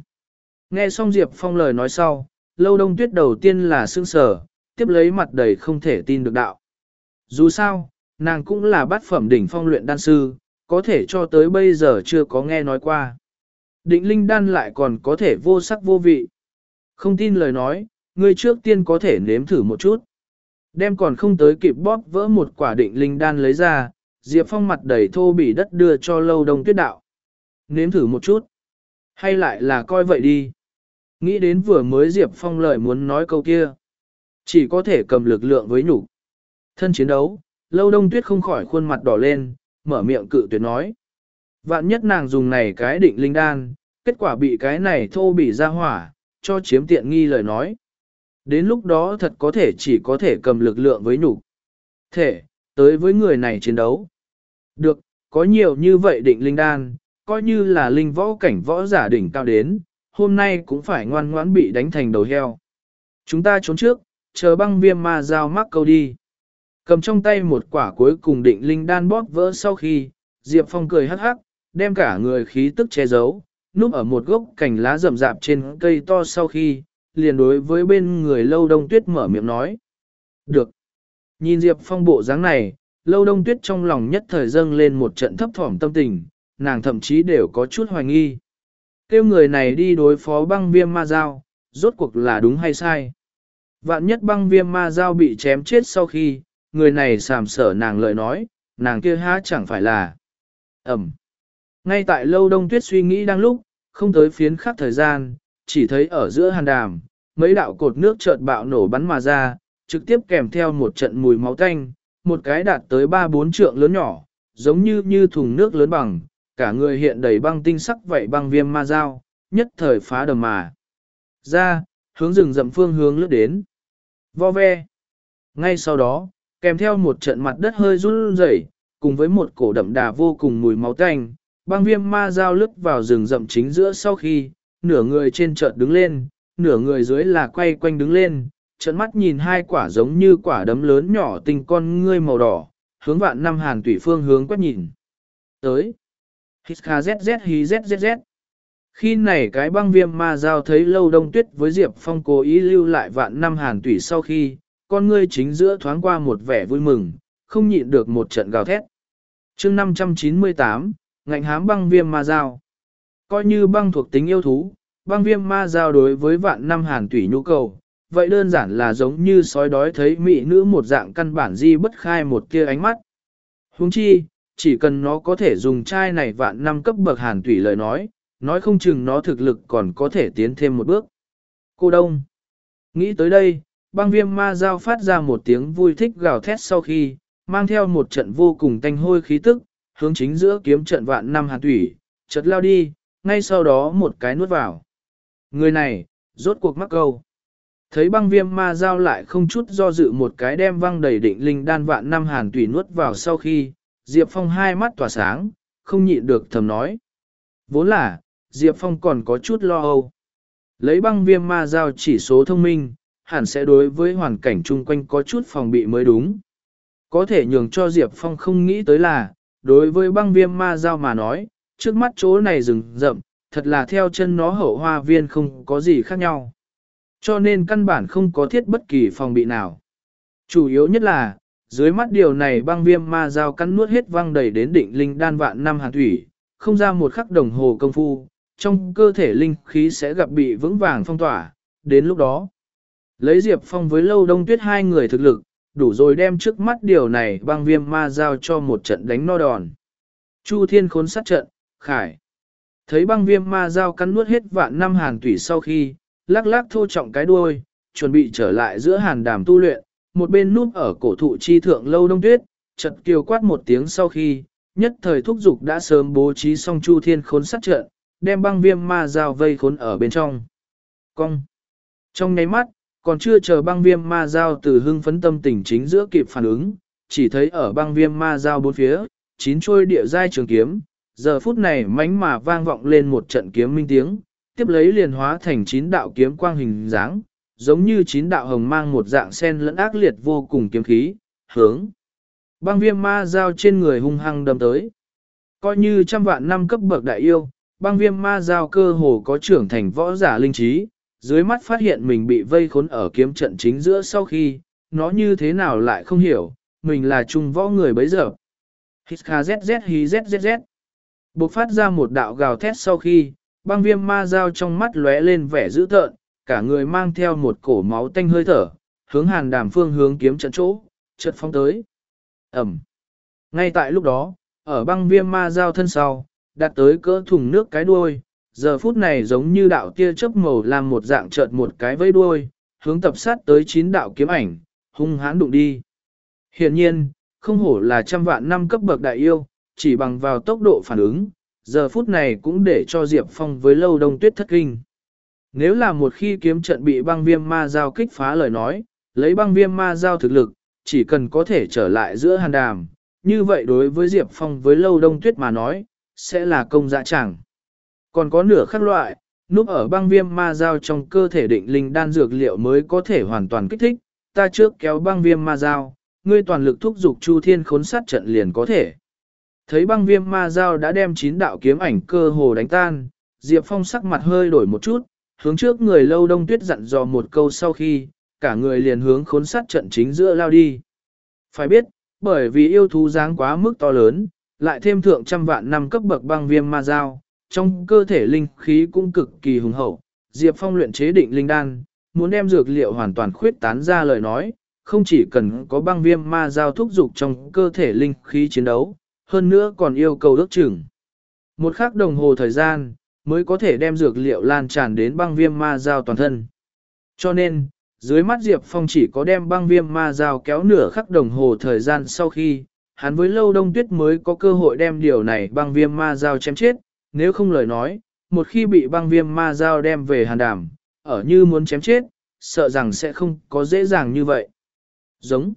A: Nghe xong Diệp Phong lời nói sau, lâu đông tuyết đầu tiên là sương sở, tiếp lấy mặt đầy không thể tin được đạo. Dù sao, nàng cũng là bát phẩm đỉnh phong luyện đan sư, có thể cho tới bây giờ chưa có nghe nói qua. Định linh đan lại còn có thể vô sắc vô vị. Không tin lời nói, người trước tiên có thể nếm thử một chút. Đem còn không tới kịp bóp vỡ một quả định linh đan lấy ra, Diệp Phong mặt đầy thô bỉ đất đưa cho lâu đông tuyết đạo. Nếm thử một chút. Hay lại là coi vậy đi. Nghĩ đến vừa mới Diệp Phong lời muốn nói câu kia. Chỉ có thể cầm lực lượng với nhục. Thân chiến đấu, lâu đông tuyết không khỏi khuôn mặt đỏ lên, mở miệng cự tuyệt nói. Vạn nhất nàng dùng này cái định linh đan, kết quả bị cái này thô bị ra hỏa, cho chiếm tiện nghi lời nói. Đến lúc đó thật có thể chỉ có thể cầm lực lượng với nhục. Thể, tới với người này chiến đấu. Được, có nhiều như vậy định linh đan, coi như là linh võ cảnh võ giả đỉnh cao đến, hôm nay cũng phải ngoan ngoãn bị đánh thành đầu heo. Chúng ta trốn trước, chờ băng viêm ma giao mắc câu đi. Cầm trong tay một quả cuối cùng định linh đan bóp vỡ sau khi, Diệp Phong cười hắc hắc, đem cả người khí tức che giấu, núp ở một gốc cành lá rậm rạp trên cây to sau khi, liền đối với bên người lâu đông tuyết mở miệng nói. Được. Nhìn Diệp Phong bộ dáng này, lâu đông tuyết trong lòng nhất thời dâng lên một trận thấp thỏm tâm tình, nàng thậm chí đều có chút hoài nghi. Kêu người này đi đối phó băng viêm ma dao, rốt cuộc là đúng hay sai. Vạn nhất băng viêm ma dao bị chém chết sau khi, người này sàm sở nàng lời nói, nàng kia há chẳng phải là ẩm. Ngay tại lâu đông tuyết suy nghĩ đang lúc, không tới phiến khắc thời gian, chỉ thấy ở giữa hàn đàm, mấy đạo cột nước chợt bạo nổ bắn mà ra, trực tiếp kèm theo một trận mùi máu tanh, một cái đạt tới 3-4 trượng lớn nhỏ, giống như như thùng nước lớn bằng, cả người hiện đầy băng tinh sắc vậy băng viêm ma dao, nhất thời phá đầm mà. Ra, hướng rừng rậm phương hướng lướt đến. Vo ve. Ngay sau đó, kèm theo một trận mặt đất hơi run rẩy, cùng với một cổ đậm đà vô cùng mùi máu tanh, băng viêm ma dao lướt vào rừng rậm chính giữa sau khi, nửa người trên chợt đứng lên, nửa người dưới là quay quanh đứng lên, trận mắt nhìn hai quả giống như quả đấm lớn nhỏ tinh con ngươi màu đỏ, hướng vạn năm hàn tủy phương hướng quét nhìn. Tới. Hít kha zz hí zzz. Khi này cái băng viêm ma giao thấy lâu đông tuyết với Diệp Phong cố ý lưu lại vạn năm hàn tủy sau khi, con ngươi chính giữa thoáng qua một vẻ vui mừng, không nhịn được một trận gào thét. chương 598, ngạnh hám băng viêm ma giao. Coi như băng thuộc tính yêu thú, băng viêm ma giao đối với vạn năm hàn tủy nhu cầu, vậy đơn giản là giống như sói đói thấy mỹ nữ một dạng căn bản di bất khai một kia ánh mắt. Huống chi, chỉ cần nó có thể dùng chai này vạn năm cấp bậc hàn tủy lời nói, nói không chừng nó thực lực còn có thể tiến thêm một bước. Cô Đông Nghĩ tới đây, băng viêm ma giao phát ra một tiếng vui thích gào thét sau khi, mang theo một trận vô cùng tanh hôi khí tức, hướng chính giữa kiếm trận vạn năm hàn thủy chợt lao đi, ngay sau đó một cái nuốt vào. Người này, rốt cuộc mắc câu. Thấy băng viêm ma giao lại không chút do dự một cái đem văng đầy định linh đan vạn năm hàn thủy nuốt vào sau khi, Diệp Phong hai mắt tỏa sáng, không nhịn được thầm nói. Vốn là, Diệp Phong còn có chút lo âu. Lấy băng viêm ma giao chỉ số thông minh, hẳn sẽ đối với hoàn cảnh chung quanh có chút phòng bị mới đúng. Có thể nhường cho Diệp Phong không nghĩ tới là, đối với băng viêm ma giao mà nói, trước mắt chỗ này rừng rậm, thật là theo chân nó hậu hoa viên không có gì khác nhau. Cho nên căn bản không có thiết bất kỳ phòng bị nào. Chủ yếu nhất là, dưới mắt điều này băng viêm ma dao cắn nuốt hết văng đầy đến định linh đan vạn năm hàn thủy, không ra một khắc đồng hồ công phu, trong cơ thể linh khí sẽ gặp bị vững vàng phong tỏa, đến lúc đó. Lấy Diệp Phong với Lâu Đông Tuyết hai người thực lực, đủ rồi đem trước mắt điều này băng viêm ma giao cho một trận đánh no đòn. Chu Thiên khốn sát trận, khải. Thấy băng viêm ma giao cắn nuốt hết vạn năm hàn thủy sau khi, lắc lắc thô trọng cái đuôi, chuẩn bị trở lại giữa hàn đàm tu luyện, một bên núp ở cổ thụ chi thượng lâu đông tuyết, chợt kiều quát một tiếng sau khi, nhất thời thúc dục đã sớm bố trí xong chu thiên khốn sát trận, đem băng viêm ma giao vây khốn ở bên trong. Cong. Trong nháy mắt, còn chưa chờ băng viêm ma giao từ hưng phấn tâm tình chính giữa kịp phản ứng, chỉ thấy ở băng viêm ma giao bốn phía, chín trôi địa giai trường kiếm, giờ phút này mánh mà vang vọng lên một trận kiếm minh tiếng, tiếp lấy liền hóa thành chín đạo kiếm quang hình dáng, giống như chín đạo hồng mang một dạng sen lẫn ác liệt vô cùng kiếm khí, hướng. Băng viêm ma giao trên người hung hăng đâm tới. Coi như trăm vạn năm cấp bậc đại yêu, băng viêm ma giao cơ hồ có trưởng thành võ giả linh trí, dưới mắt phát hiện mình bị vây khốn ở kiếm trận chính giữa sau khi, nó như thế nào lại không hiểu, mình là trung võ người bấy giờ. Hít kha zzz hí zzz. Bộc phát ra một đạo gào thét sau khi, băng viêm ma dao trong mắt lóe lên vẻ dữ tợn, cả người mang theo một cổ máu tanh hơi thở, hướng hàn đàm phương hướng kiếm trận chỗ, chợt phóng tới. Ẩm. Ngay tại lúc đó, ở băng viêm ma dao thân sau, đặt tới cỡ thùng nước cái đuôi, giờ phút này giống như đạo tia chớp màu làm một dạng chợt một cái vẫy đuôi, hướng tập sát tới chín đạo kiếm ảnh, hung hãn đụng đi. Hiện nhiên, không hổ là trăm vạn năm cấp bậc đại yêu, chỉ bằng vào tốc độ phản ứng, giờ phút này cũng để cho Diệp Phong với lâu đông tuyết thất kinh. Nếu là một khi kiếm trận bị băng viêm ma giao kích phá lời nói, lấy băng viêm ma giao thực lực, chỉ cần có thể trở lại giữa hàn đàm, như vậy đối với Diệp Phong với lâu đông tuyết mà nói, sẽ là công dạ chẳng. Còn có nửa khác loại, núp ở băng viêm ma giao trong cơ thể định linh đan dược liệu mới có thể hoàn toàn kích thích, ta trước kéo băng viêm ma giao, ngươi toàn lực thúc giục chu thiên khốn sát trận liền có thể. Thấy băng viêm ma giao đã đem chín đạo kiếm ảnh cơ hồ đánh tan, Diệp Phong sắc mặt hơi đổi một chút, hướng trước người lâu đông tuyết dặn dò một câu sau khi, cả người liền hướng khốn sát trận chính giữa lao đi. Phải biết, bởi vì yêu thú dáng quá mức to lớn, lại thêm thượng trăm vạn năm cấp bậc băng viêm ma giao, trong cơ thể linh khí cũng cực kỳ hùng hậu. Diệp Phong luyện chế định linh đan, muốn đem dược liệu hoàn toàn khuyết tán ra lời nói, không chỉ cần có băng viêm ma giao thúc dục trong cơ thể linh khí chiến đấu, hơn nữa còn yêu cầu ước chừng. Một khắc đồng hồ thời gian, mới có thể đem dược liệu lan tràn đến băng viêm ma giao toàn thân. Cho nên, dưới mắt Diệp Phong chỉ có đem băng viêm ma giao kéo nửa khắc đồng hồ thời gian sau khi, hắn với lâu đông tuyết mới có cơ hội đem điều này băng viêm ma giao chém chết, nếu không lời nói, một khi bị băng viêm ma giao đem về hàn đàm, ở như muốn chém chết, sợ rằng sẽ không có dễ dàng như vậy. Giống.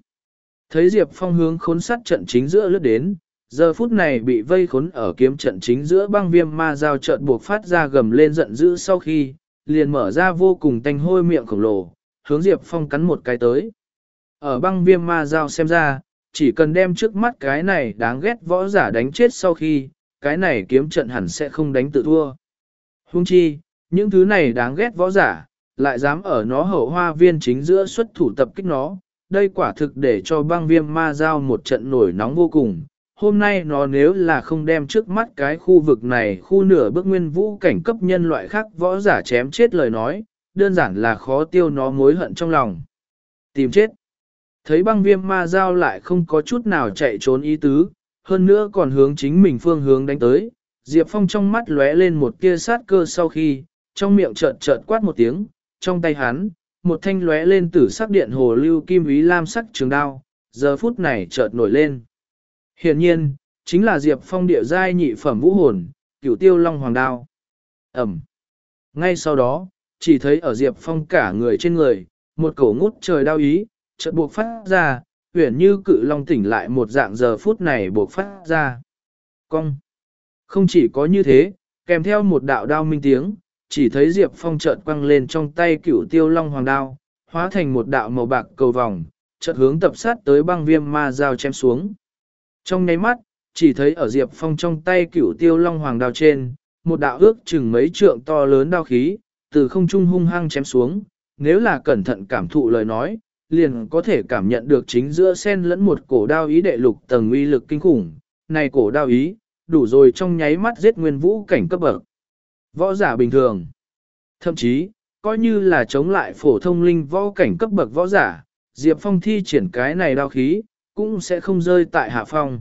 A: Thấy Diệp Phong hướng khốn sát trận chính giữa lướt đến, giờ phút này bị vây khốn ở kiếm trận chính giữa băng viêm ma giao trận buộc phát ra gầm lên giận dữ sau khi, liền mở ra vô cùng tanh hôi miệng khổng lồ, hướng Diệp Phong cắn một cái tới. Ở băng viêm ma giao xem ra, chỉ cần đem trước mắt cái này đáng ghét võ giả đánh chết sau khi, cái này kiếm trận hẳn sẽ không đánh tự thua. Hung chi, những thứ này đáng ghét võ giả, lại dám ở nó hậu hoa viên chính giữa xuất thủ tập kích nó, đây quả thực để cho băng viêm ma giao một trận nổi nóng vô cùng. Hôm nay nó nếu là không đem trước mắt cái khu vực này khu nửa bước nguyên vũ cảnh cấp nhân loại khác võ giả chém chết lời nói, đơn giản là khó tiêu nó mối hận trong lòng. Tìm chết. Thấy băng viêm ma giao lại không có chút nào chạy trốn ý tứ, hơn nữa còn hướng chính mình phương hướng đánh tới. Diệp Phong trong mắt lóe lên một tia sát cơ sau khi, trong miệng chợt chợt quát một tiếng, trong tay hắn, một thanh lóe lên tử sắc điện hồ lưu kim ý lam sắc trường đao, giờ phút này chợt nổi lên. Hiển nhiên, chính là Diệp Phong địa giai nhị phẩm vũ hồn, cửu tiêu long hoàng đao. Ẩm. Ngay sau đó, chỉ thấy ở Diệp Phong cả người trên người, một cổ ngút trời đao ý, chợt buộc phát ra, huyền như cự long tỉnh lại một dạng giờ phút này buộc phát ra. Cong. Không chỉ có như thế, kèm theo một đạo đao minh tiếng, chỉ thấy Diệp Phong chợt quăng lên trong tay cửu tiêu long hoàng đao, hóa thành một đạo màu bạc cầu vòng, chợt hướng tập sát tới băng viêm ma dao chém xuống. Trong nháy mắt, chỉ thấy ở Diệp Phong trong tay cửu tiêu long hoàng đao trên, một đạo ước chừng mấy trượng to lớn đao khí, từ không trung hung hăng chém xuống, nếu là cẩn thận cảm thụ lời nói, liền có thể cảm nhận được chính giữa sen lẫn một cổ đao ý đệ lục tầng uy lực kinh khủng, này cổ đao ý, đủ rồi trong nháy mắt giết nguyên vũ cảnh cấp bậc. Võ giả bình thường. Thậm chí, coi như là chống lại phổ thông linh võ cảnh cấp bậc võ giả, Diệp Phong thi triển cái này đao khí, cũng sẽ không rơi tại hạ phong.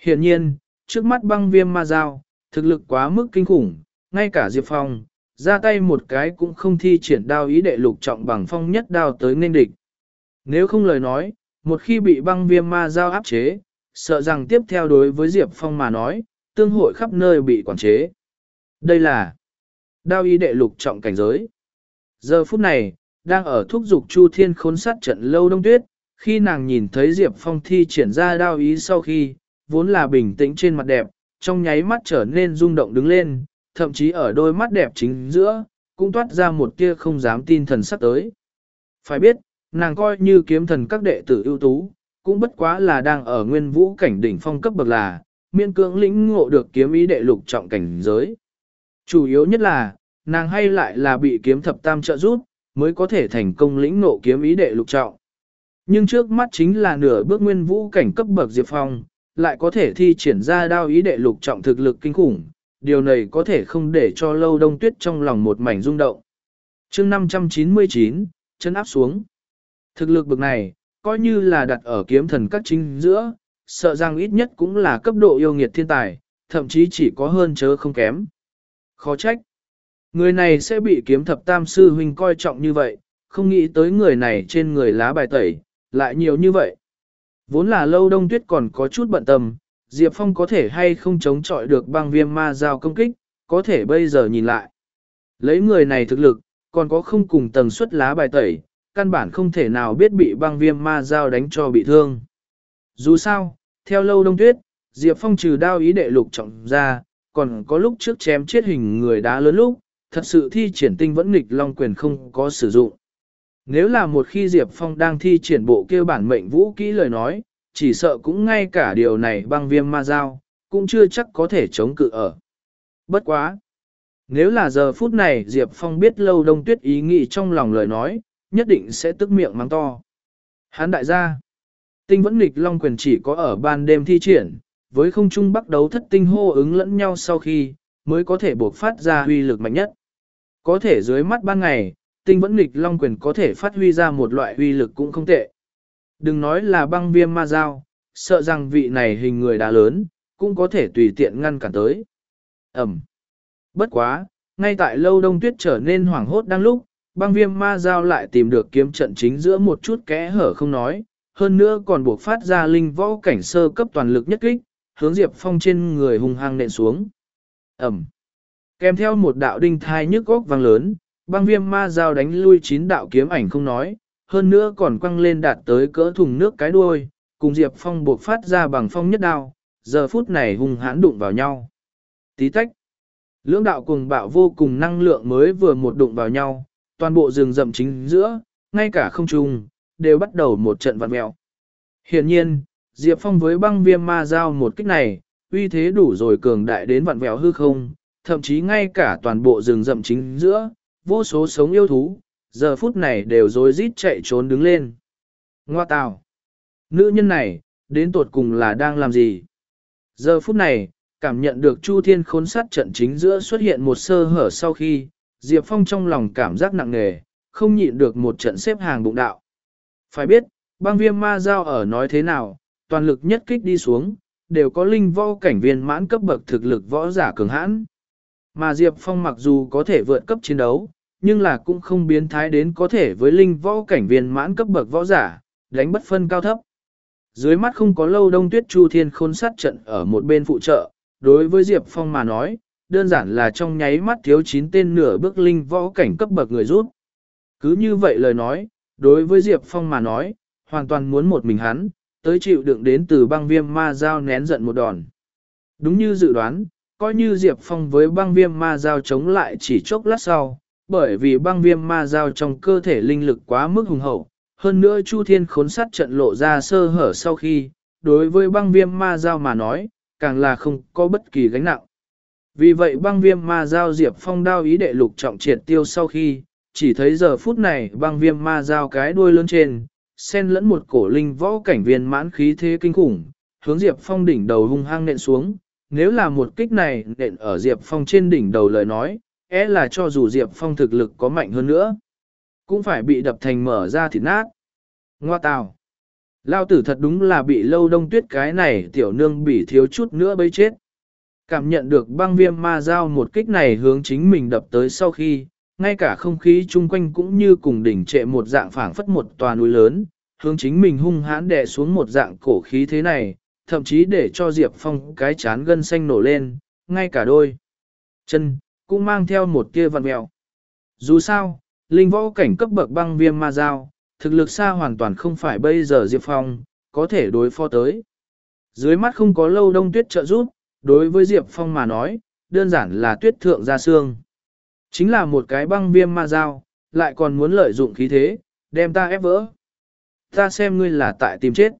A: Hiện nhiên, trước mắt băng viêm ma dao, thực lực quá mức kinh khủng, ngay cả Diệp Phong, ra tay một cái cũng không thi triển đao ý đệ lục trọng bằng phong nhất đao tới nên địch. Nếu không lời nói, một khi bị băng viêm ma giao áp chế, sợ rằng tiếp theo đối với Diệp Phong mà nói, tương hội khắp nơi bị quản chế. Đây là đao ý đệ lục trọng cảnh giới. Giờ phút này, đang ở thúc dục Chu Thiên khốn sát trận lâu đông tuyết, khi nàng nhìn thấy Diệp Phong thi triển ra đao ý sau khi, vốn là bình tĩnh trên mặt đẹp, trong nháy mắt trở nên rung động đứng lên, thậm chí ở đôi mắt đẹp chính giữa, cũng toát ra một tia không dám tin thần sắc tới. Phải biết, nàng coi như kiếm thần các đệ tử ưu tú, cũng bất quá là đang ở nguyên vũ cảnh đỉnh phong cấp bậc là, miên cưỡng lĩnh ngộ được kiếm ý đệ lục trọng cảnh giới. Chủ yếu nhất là, nàng hay lại là bị kiếm thập tam trợ giúp, mới có thể thành công lĩnh ngộ kiếm ý đệ lục trọng. Nhưng trước mắt chính là nửa bước nguyên vũ cảnh cấp bậc Diệp Phong, lại có thể thi triển ra đao ý đệ lục trọng thực lực kinh khủng, điều này có thể không để cho lâu đông tuyết trong lòng một mảnh rung động. chương 599, chân áp xuống. Thực lực bậc này, coi như là đặt ở kiếm thần các chính giữa, sợ rằng ít nhất cũng là cấp độ yêu nghiệt thiên tài, thậm chí chỉ có hơn chớ không kém. Khó trách. Người này sẽ bị kiếm thập tam sư huynh coi trọng như vậy, không nghĩ tới người này trên người lá bài tẩy, lại nhiều như vậy. Vốn là lâu đông tuyết còn có chút bận tâm, Diệp Phong có thể hay không chống chọi được băng viêm ma giao công kích, có thể bây giờ nhìn lại. Lấy người này thực lực, còn có không cùng tầng suất lá bài tẩy, căn bản không thể nào biết bị băng viêm ma giao đánh cho bị thương. Dù sao, theo lâu đông tuyết, Diệp Phong trừ đao ý đệ lục trọng ra, còn có lúc trước chém chết hình người đá lớn lúc, thật sự thi triển tinh vẫn nghịch long quyền không có sử dụng. Nếu là một khi Diệp Phong đang thi triển bộ kêu bản mệnh vũ kỹ lời nói, chỉ sợ cũng ngay cả điều này băng viêm ma giao, cũng chưa chắc có thể chống cự ở. Bất quá! Nếu là giờ phút này Diệp Phong biết lâu đông tuyết ý nghĩ trong lòng lời nói, nhất định sẽ tức miệng mắng to. Hán đại gia! Tinh vẫn nghịch long quyền chỉ có ở ban đêm thi triển, với không trung bắt đấu thất tinh hô ứng lẫn nhau sau khi, mới có thể buộc phát ra huy lực mạnh nhất. Có thể dưới mắt ban ngày, tinh vẫn nghịch long quyền có thể phát huy ra một loại huy lực cũng không tệ. Đừng nói là băng viêm ma dao, sợ rằng vị này hình người đã lớn, cũng có thể tùy tiện ngăn cản tới. Ẩm. Bất quá, ngay tại lâu đông tuyết trở nên hoảng hốt đang lúc, băng viêm ma dao lại tìm được kiếm trận chính giữa một chút kẽ hở không nói, hơn nữa còn buộc phát ra linh võ cảnh sơ cấp toàn lực nhất kích, hướng Diệp Phong trên người hung hăng nện xuống. Ẩm. Kèm theo một đạo đinh thai nhức góc vang lớn, băng viêm ma dao đánh lui chín đạo kiếm ảnh không nói, hơn nữa còn quăng lên đạt tới cỡ thùng nước cái đuôi, cùng Diệp Phong buộc phát ra bằng phong nhất đao, giờ phút này hung hãn đụng vào nhau. Tí tách. Lưỡng đạo cùng bạo vô cùng năng lượng mới vừa một đụng vào nhau, toàn bộ rừng rậm chính giữa, ngay cả không trung, đều bắt đầu một trận vặn mèo. Hiển nhiên, Diệp Phong với băng viêm ma giao một kích này, uy thế đủ rồi cường đại đến vặn vẹo hư không, thậm chí ngay cả toàn bộ rừng rậm chính giữa, vô số sống yêu thú, giờ phút này đều rối rít chạy trốn đứng lên. Ngoa tào! Nữ nhân này, đến tột cùng là đang làm gì? Giờ phút này, cảm nhận được Chu Thiên khốn sát trận chính giữa xuất hiện một sơ hở sau khi, Diệp Phong trong lòng cảm giác nặng nề, không nhịn được một trận xếp hàng bụng đạo. Phải biết, băng viêm ma giao ở nói thế nào, toàn lực nhất kích đi xuống, đều có linh võ cảnh viên mãn cấp bậc thực lực võ giả cường hãn. Mà Diệp Phong mặc dù có thể vượt cấp chiến đấu, nhưng là cũng không biến thái đến có thể với linh võ cảnh viên mãn cấp bậc võ giả, đánh bất phân cao thấp. Dưới mắt không có lâu đông tuyết chu thiên khôn sát trận ở một bên phụ trợ, đối với Diệp Phong mà nói, đơn giản là trong nháy mắt thiếu chín tên nửa bước linh võ cảnh cấp bậc người rút. Cứ như vậy lời nói, đối với Diệp Phong mà nói, hoàn toàn muốn một mình hắn, tới chịu đựng đến từ băng viêm ma giao nén giận một đòn. Đúng như dự đoán, coi như Diệp Phong với băng viêm ma giao chống lại chỉ chốc lát sau, bởi vì băng viêm ma giao trong cơ thể linh lực quá mức hùng hậu, hơn nữa Chu Thiên khốn sát trận lộ ra sơ hở sau khi, đối với băng viêm ma giao mà nói, càng là không có bất kỳ gánh nặng. Vì vậy băng viêm ma giao Diệp Phong đao ý đệ lục trọng triệt tiêu sau khi, chỉ thấy giờ phút này băng viêm ma giao cái đuôi lớn trên, xen lẫn một cổ linh võ cảnh viên mãn khí thế kinh khủng, hướng Diệp Phong đỉnh đầu hung hăng nện xuống. Nếu là một kích này nện ở Diệp Phong trên đỉnh đầu lời nói, é là cho dù Diệp Phong thực lực có mạnh hơn nữa, cũng phải bị đập thành mở ra thịt nát. Ngoa tào! Lao tử thật đúng là bị lâu đông tuyết cái này tiểu nương bị thiếu chút nữa bấy chết. Cảm nhận được băng viêm ma dao một kích này hướng chính mình đập tới sau khi, ngay cả không khí chung quanh cũng như cùng đỉnh trệ một dạng phảng phất một tòa núi lớn, hướng chính mình hung hãn đè xuống một dạng cổ khí thế này, thậm chí để cho Diệp Phong cái chán gân xanh nổ lên, ngay cả đôi chân cũng mang theo một tia vặn mẹo. Dù sao, linh võ cảnh cấp bậc băng viêm ma dao, thực lực xa hoàn toàn không phải bây giờ Diệp Phong có thể đối phó tới. Dưới mắt không có lâu đông tuyết trợ giúp, đối với Diệp Phong mà nói, đơn giản là tuyết thượng ra xương. Chính là một cái băng viêm ma dao, lại còn muốn lợi dụng khí thế, đem ta ép vỡ. Ta xem ngươi là tại tìm chết.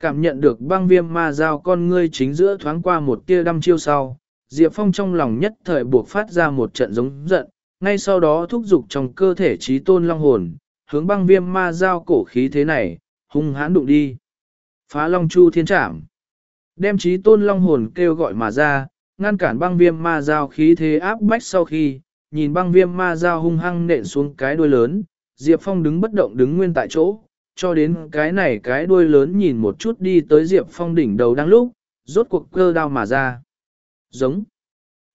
A: Cảm nhận được băng viêm ma dao con ngươi chính giữa thoáng qua một tia đăm chiêu sau, Diệp Phong trong lòng nhất thời buộc phát ra một trận giống giận, ngay sau đó thúc giục trong cơ thể trí tôn long hồn, hướng băng viêm ma giao cổ khí thế này, hung hãn đụng đi. Phá long chu thiên trảm. Đem trí tôn long hồn kêu gọi mà ra, ngăn cản băng viêm ma giao khí thế áp bách sau khi, nhìn băng viêm ma giao hung hăng nện xuống cái đuôi lớn, Diệp Phong đứng bất động đứng nguyên tại chỗ, cho đến cái này cái đuôi lớn nhìn một chút đi tới Diệp Phong đỉnh đầu đang lúc, rốt cuộc cơ đao mà ra. Giống.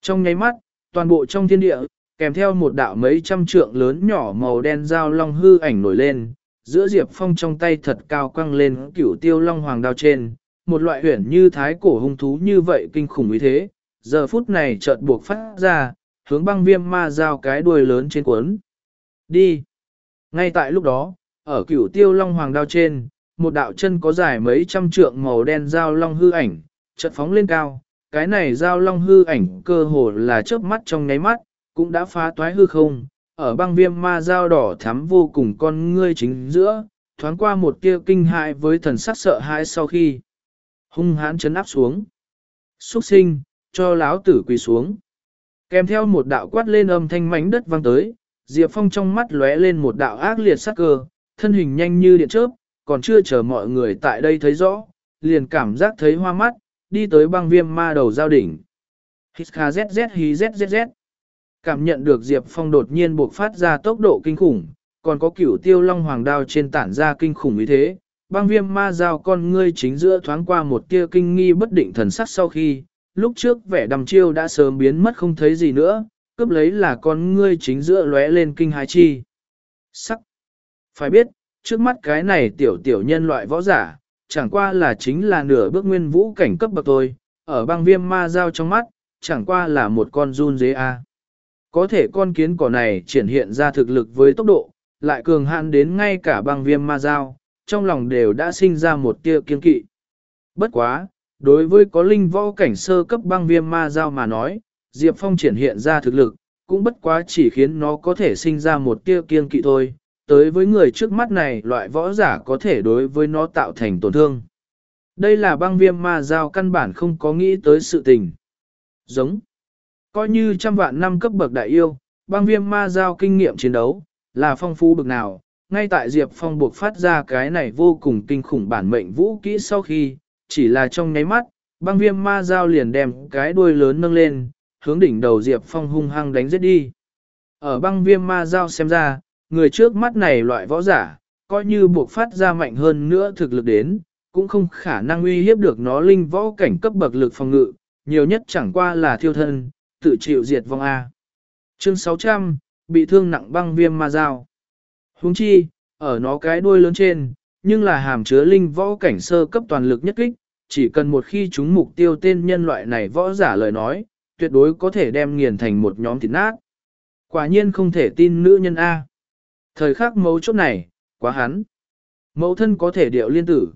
A: Trong nháy mắt, toàn bộ trong thiên địa, kèm theo một đạo mấy trăm trượng lớn nhỏ màu đen dao long hư ảnh nổi lên, giữa Diệp Phong trong tay thật cao quăng lên cửu tiêu long hoàng đao trên, một loại huyển như thái cổ hung thú như vậy kinh khủng như thế, giờ phút này chợt buộc phát ra, hướng băng viêm ma giao cái đuôi lớn trên cuốn. Đi! Ngay tại lúc đó, ở cửu tiêu long hoàng đao trên, một đạo chân có dài mấy trăm trượng màu đen dao long hư ảnh, chợt phóng lên cao. Cái này dao long hư ảnh cơ hồ là chớp mắt trong nháy mắt, cũng đã phá toái hư không, ở băng viêm ma dao đỏ thắm vô cùng con ngươi chính giữa, thoáng qua một tia kinh hại với thần sắc sợ hãi sau khi hung hãn chấn áp xuống. Xuất sinh, cho láo tử quỳ xuống. Kèm theo một đạo quát lên âm thanh mảnh đất vang tới, Diệp Phong trong mắt lóe lên một đạo ác liệt sắc cơ, thân hình nhanh như điện chớp, còn chưa chờ mọi người tại đây thấy rõ, liền cảm giác thấy hoa mắt, đi tới băng viêm ma đầu giao đỉnh. Hít kha zz hí zz Cảm nhận được Diệp Phong đột nhiên buộc phát ra tốc độ kinh khủng, còn có cửu tiêu long hoàng đao trên tản ra kinh khủng như thế. Băng viêm ma giao con ngươi chính giữa thoáng qua một tia kinh nghi bất định thần sắc sau khi, lúc trước vẻ đầm chiêu đã sớm biến mất không thấy gì nữa, cướp lấy là con ngươi chính giữa lóe lên kinh hái chi. Sắc. Phải biết, trước mắt cái này tiểu tiểu nhân loại võ giả, chẳng qua là chính là nửa bước nguyên vũ cảnh cấp bậc thôi, ở băng viêm ma giao trong mắt, chẳng qua là một con run dế A. Có thể con kiến cỏ này triển hiện ra thực lực với tốc độ, lại cường hạn đến ngay cả băng viêm ma giao, trong lòng đều đã sinh ra một tia kiên kỵ. Bất quá, đối với có linh võ cảnh sơ cấp băng viêm ma giao mà nói, Diệp Phong triển hiện ra thực lực, cũng bất quá chỉ khiến nó có thể sinh ra một tia kiên kỵ thôi, tới với người trước mắt này loại võ giả có thể đối với nó tạo thành tổn thương. Đây là băng viêm ma giao căn bản không có nghĩ tới sự tình. Giống. Coi như trăm vạn năm cấp bậc đại yêu, băng viêm ma giao kinh nghiệm chiến đấu, là phong phú bực nào, ngay tại Diệp Phong buộc phát ra cái này vô cùng kinh khủng bản mệnh vũ kỹ sau khi, chỉ là trong nháy mắt, băng viêm ma giao liền đem cái đuôi lớn nâng lên, hướng đỉnh đầu Diệp Phong hung hăng đánh giết đi. Ở băng viêm ma giao xem ra, người trước mắt này loại võ giả, coi như buộc phát ra mạnh hơn nữa thực lực đến, cũng không khả năng uy hiếp được nó linh võ cảnh cấp bậc lực phòng ngự, nhiều nhất chẳng qua là thiêu thân, tự chịu diệt vong A. Chương 600, bị thương nặng băng viêm ma dao. Huống chi, ở nó cái đuôi lớn trên, nhưng là hàm chứa linh võ cảnh sơ cấp toàn lực nhất kích, chỉ cần một khi chúng mục tiêu tên nhân loại này võ giả lời nói, tuyệt đối có thể đem nghiền thành một nhóm thịt nát. Quả nhiên không thể tin nữ nhân A. Thời khắc mấu chốt này, quá hắn. Mẫu thân có thể điệu liên tử.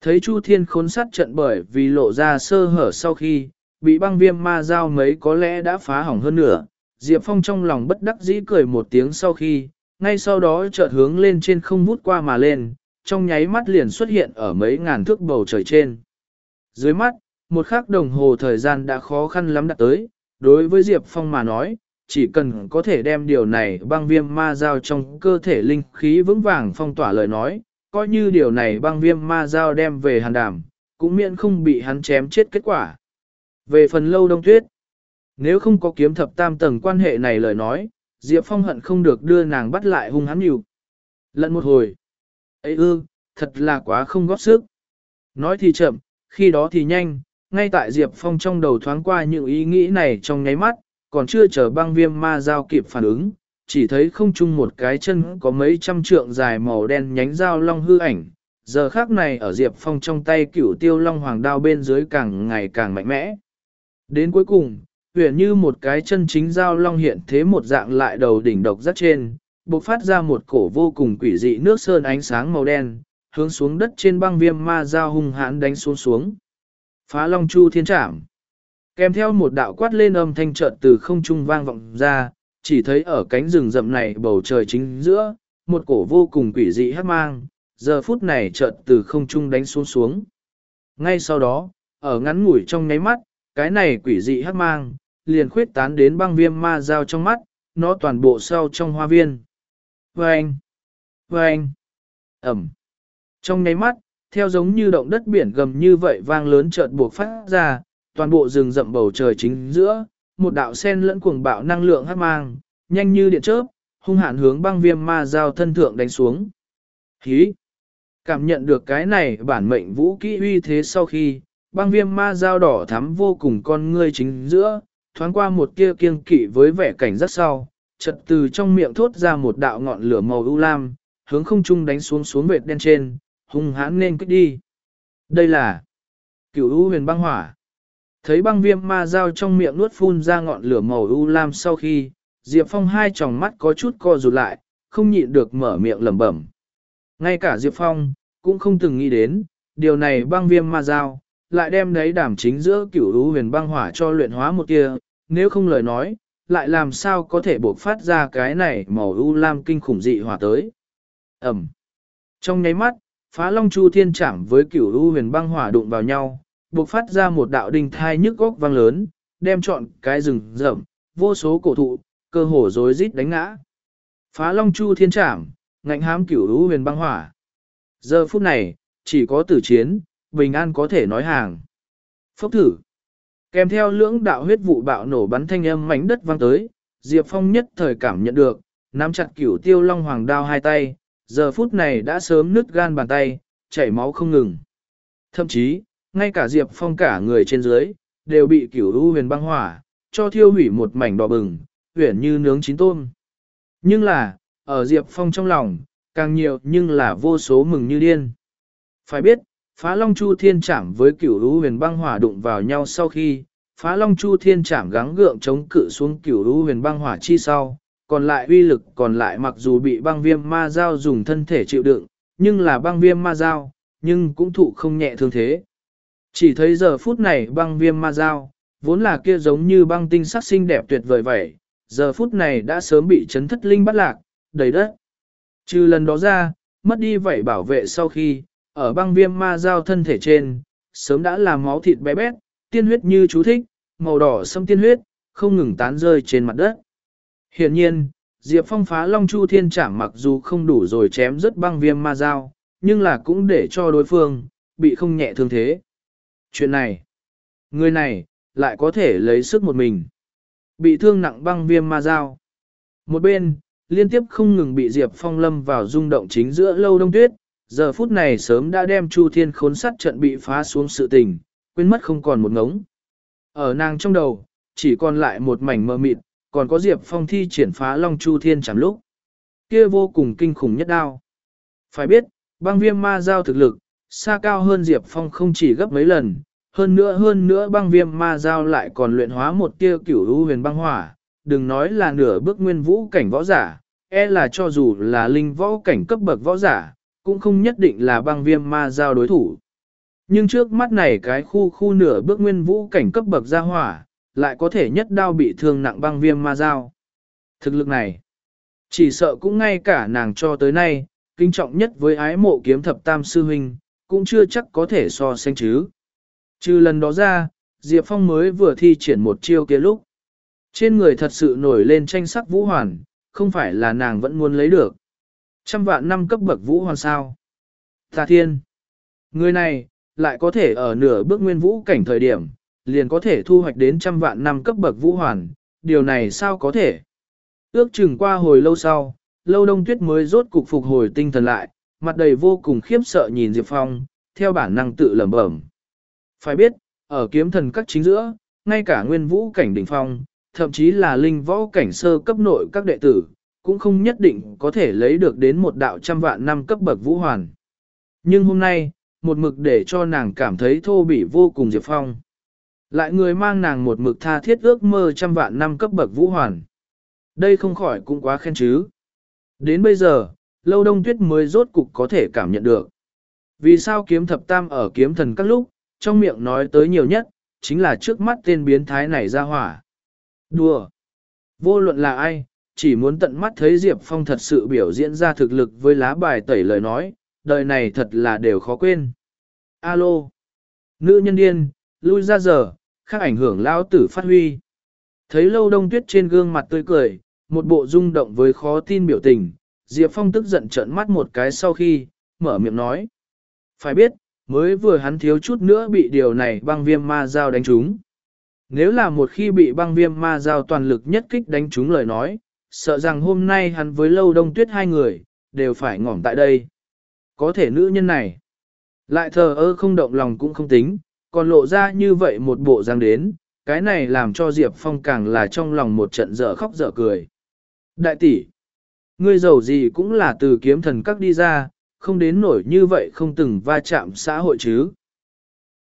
A: Thấy Chu Thiên khốn sát trận bởi vì lộ ra sơ hở sau khi, bị băng viêm ma dao mấy có lẽ đã phá hỏng hơn nữa. Diệp Phong trong lòng bất đắc dĩ cười một tiếng sau khi, ngay sau đó chợt hướng lên trên không vút qua mà lên, trong nháy mắt liền xuất hiện ở mấy ngàn thước bầu trời trên. Dưới mắt, một khắc đồng hồ thời gian đã khó khăn lắm đạt tới, đối với Diệp Phong mà nói, chỉ cần có thể đem điều này băng viêm ma giao trong cơ thể linh khí vững vàng phong tỏa lời nói, coi như điều này băng viêm ma giao đem về hàn đàm, cũng miễn không bị hắn chém chết kết quả. Về phần lâu đông tuyết, nếu không có kiếm thập tam tầng quan hệ này lời nói, Diệp Phong hận không được đưa nàng bắt lại hung hắn nhiều. Lận một hồi. ấy ư, thật là quá không góp sức. Nói thì chậm, khi đó thì nhanh, ngay tại Diệp Phong trong đầu thoáng qua những ý nghĩ này trong nháy mắt, còn chưa chờ băng viêm ma giao kịp phản ứng, chỉ thấy không chung một cái chân có mấy trăm trượng dài màu đen nhánh dao long hư ảnh. Giờ khác này ở Diệp Phong trong tay cửu tiêu long hoàng đao bên dưới càng ngày càng mạnh mẽ. Đến cuối cùng, huyền như một cái chân chính giao long hiện thế một dạng lại đầu đỉnh độc rất trên, bộc phát ra một cổ vô cùng quỷ dị nước sơn ánh sáng màu đen, hướng xuống đất trên băng viêm ma dao hung hãn đánh xuống xuống. Phá long chu thiên trảm. Kèm theo một đạo quát lên âm thanh chợt từ không trung vang vọng ra, chỉ thấy ở cánh rừng rậm này bầu trời chính giữa, một cổ vô cùng quỷ dị hát mang, giờ phút này chợt từ không trung đánh xuống xuống. Ngay sau đó, ở ngắn ngủi trong nháy mắt, cái này quỷ dị hắc mang, liền khuyết tán đến băng viêm ma dao trong mắt, nó toàn bộ sau trong hoa viên. Vâng! Vâng! Ẩm! Trong nháy mắt, theo giống như động đất biển gầm như vậy vang lớn chợt buộc phát ra, toàn bộ rừng rậm bầu trời chính giữa, một đạo sen lẫn cuồng bạo năng lượng hắc mang, nhanh như điện chớp, hung hạn hướng băng viêm ma giao thân thượng đánh xuống. Hí! Cảm nhận được cái này bản mệnh vũ kỹ uy thế sau khi, băng viêm ma dao đỏ thắm vô cùng con ngươi chính giữa, thoáng qua một kia kiêng kỵ với vẻ cảnh rất sau, chật từ trong miệng thốt ra một đạo ngọn lửa màu ưu lam, hướng không trung đánh xuống xuống vệt đen trên, hung hãn nên kích đi. Đây là cửu u huyền băng hỏa. Thấy băng viêm ma dao trong miệng nuốt phun ra ngọn lửa màu ưu lam sau khi, Diệp Phong hai tròng mắt có chút co rụt lại, không nhịn được mở miệng lẩm bẩm. Ngay cả Diệp Phong, cũng không từng nghĩ đến, điều này băng viêm ma dao, lại đem đấy đảm chính giữa cửu u huyền băng hỏa cho luyện hóa một kia, nếu không lời nói, lại làm sao có thể buộc phát ra cái này màu u lam kinh khủng dị hỏa tới. Ẩm. Trong nháy mắt, phá long chu thiên chạm với cửu u huyền băng hỏa đụng vào nhau, buộc phát ra một đạo đình thai nhức góc vang lớn, đem trọn cái rừng rậm, vô số cổ thụ, cơ hồ rối rít đánh ngã. Phá long chu thiên chạm, ngạnh hám cửu u huyền băng hỏa. Giờ phút này, chỉ có tử chiến, bình an có thể nói hàng. Phốc thử. Kèm theo lưỡng đạo huyết vụ bạo nổ bắn thanh âm mảnh đất vang tới, Diệp Phong nhất thời cảm nhận được, nắm chặt cửu tiêu long hoàng đao hai tay, giờ phút này đã sớm nứt gan bàn tay, chảy máu không ngừng. Thậm chí, ngay cả Diệp Phong cả người trên dưới, đều bị cửu u huyền băng hỏa, cho thiêu hủy một mảnh đỏ bừng, huyền như nướng chín tôm. Nhưng là, ở Diệp Phong trong lòng, càng nhiều nhưng là vô số mừng như điên. Phải biết, phá long chu thiên chạm với cửu Lũ huyền băng hỏa đụng vào nhau sau khi, phá long chu thiên chạm gắng gượng chống cự xuống cửu Lũ huyền băng hỏa chi sau, còn lại uy lực còn lại mặc dù bị băng viêm ma dao dùng thân thể chịu đựng, nhưng là băng viêm ma dao, nhưng cũng thụ không nhẹ thương thế. Chỉ thấy giờ phút này băng viêm ma dao, vốn là kia giống như băng tinh sắc xinh đẹp tuyệt vời vậy, giờ phút này đã sớm bị chấn thất linh bắt lạc, đầy đất. Trừ lần đó ra, mất đi vậy bảo vệ sau khi, ở băng viêm ma giao thân thể trên, sớm đã làm máu thịt bé bét, tiên huyết như chú thích, màu đỏ xâm tiên huyết, không ngừng tán rơi trên mặt đất. Hiện nhiên, Diệp Phong phá Long Chu Thiên Trảm mặc dù không đủ rồi chém rất băng viêm ma dao, nhưng là cũng để cho đối phương, bị không nhẹ thương thế. Chuyện này, người này, lại có thể lấy sức một mình. Bị thương nặng băng viêm ma dao. Một bên, liên tiếp không ngừng bị Diệp Phong lâm vào rung động chính giữa lâu đông tuyết, giờ phút này sớm đã đem Chu Thiên khốn sắt trận bị phá xuống sự tình, quên mất không còn một ngống. Ở nàng trong đầu, chỉ còn lại một mảnh mơ mịt, còn có Diệp Phong thi triển phá Long Chu Thiên chẳng lúc. Kia vô cùng kinh khủng nhất đao. Phải biết, băng viêm ma giao thực lực, xa cao hơn Diệp Phong không chỉ gấp mấy lần, hơn nữa hơn nữa băng viêm ma giao lại còn luyện hóa một tia cửu u huyền băng hỏa, đừng nói là nửa bước nguyên vũ cảnh võ giả, e là cho dù là linh võ cảnh cấp bậc võ giả, cũng không nhất định là băng viêm ma giao đối thủ. Nhưng trước mắt này cái khu khu nửa bước nguyên vũ cảnh cấp bậc ra hỏa, lại có thể nhất đao bị thương nặng băng viêm ma giao. Thực lực này, chỉ sợ cũng ngay cả nàng cho tới nay, kinh trọng nhất với ái mộ kiếm thập tam sư huynh, cũng chưa chắc có thể so sánh chứ. Trừ lần đó ra, Diệp Phong mới vừa thi triển một chiêu kia lúc. Trên người thật sự nổi lên tranh sắc vũ hoàn, không phải là nàng vẫn muốn lấy được. Trăm vạn năm cấp bậc vũ hoàn sao. Tà thiên. Người này, lại có thể ở nửa bước nguyên vũ cảnh thời điểm, liền có thể thu hoạch đến trăm vạn năm cấp bậc vũ hoàn, điều này sao có thể? Ước chừng qua hồi lâu sau, lâu đông tuyết mới rốt cục phục hồi tinh thần lại, mặt đầy vô cùng khiếp sợ nhìn Diệp Phong, theo bản năng tự lẩm bẩm. Phải biết, ở kiếm thần các chính giữa, ngay cả nguyên vũ cảnh đỉnh phong, thậm chí là linh võ cảnh sơ cấp nội các đệ tử, cũng không nhất định có thể lấy được đến một đạo trăm vạn năm cấp bậc vũ hoàn. Nhưng hôm nay, một mực để cho nàng cảm thấy thô bỉ vô cùng Diệp Phong. Lại người mang nàng một mực tha thiết ước mơ trăm vạn năm cấp bậc vũ hoàn. Đây không khỏi cũng quá khen chứ. Đến bây giờ, lâu đông tuyết mới rốt cục có thể cảm nhận được. Vì sao kiếm thập tam ở kiếm thần các lúc, trong miệng nói tới nhiều nhất, chính là trước mắt tên biến thái này ra hỏa. Đùa! Vô luận là ai, chỉ muốn tận mắt thấy Diệp Phong thật sự biểu diễn ra thực lực với lá bài tẩy lời nói, đời này thật là đều khó quên. Alo! Nữ nhân điên, lui ra giờ, khác ảnh hưởng lao tử phát huy. Thấy lâu đông tuyết trên gương mặt tươi cười, một bộ rung động với khó tin biểu tình, Diệp Phong tức giận trợn mắt một cái sau khi, mở miệng nói. Phải biết, mới vừa hắn thiếu chút nữa bị điều này băng viêm ma dao đánh trúng. Nếu là một khi bị băng viêm ma dao toàn lực nhất kích đánh trúng lời nói, sợ rằng hôm nay hắn với lâu đông tuyết hai người, đều phải ngỏm tại đây. Có thể nữ nhân này, lại thờ ơ không động lòng cũng không tính, còn lộ ra như vậy một bộ răng đến, cái này làm cho Diệp Phong càng là trong lòng một trận dở khóc dở cười. Đại tỷ, ngươi giàu gì cũng là từ kiếm thần các đi ra, không đến nổi như vậy không từng va chạm xã hội chứ.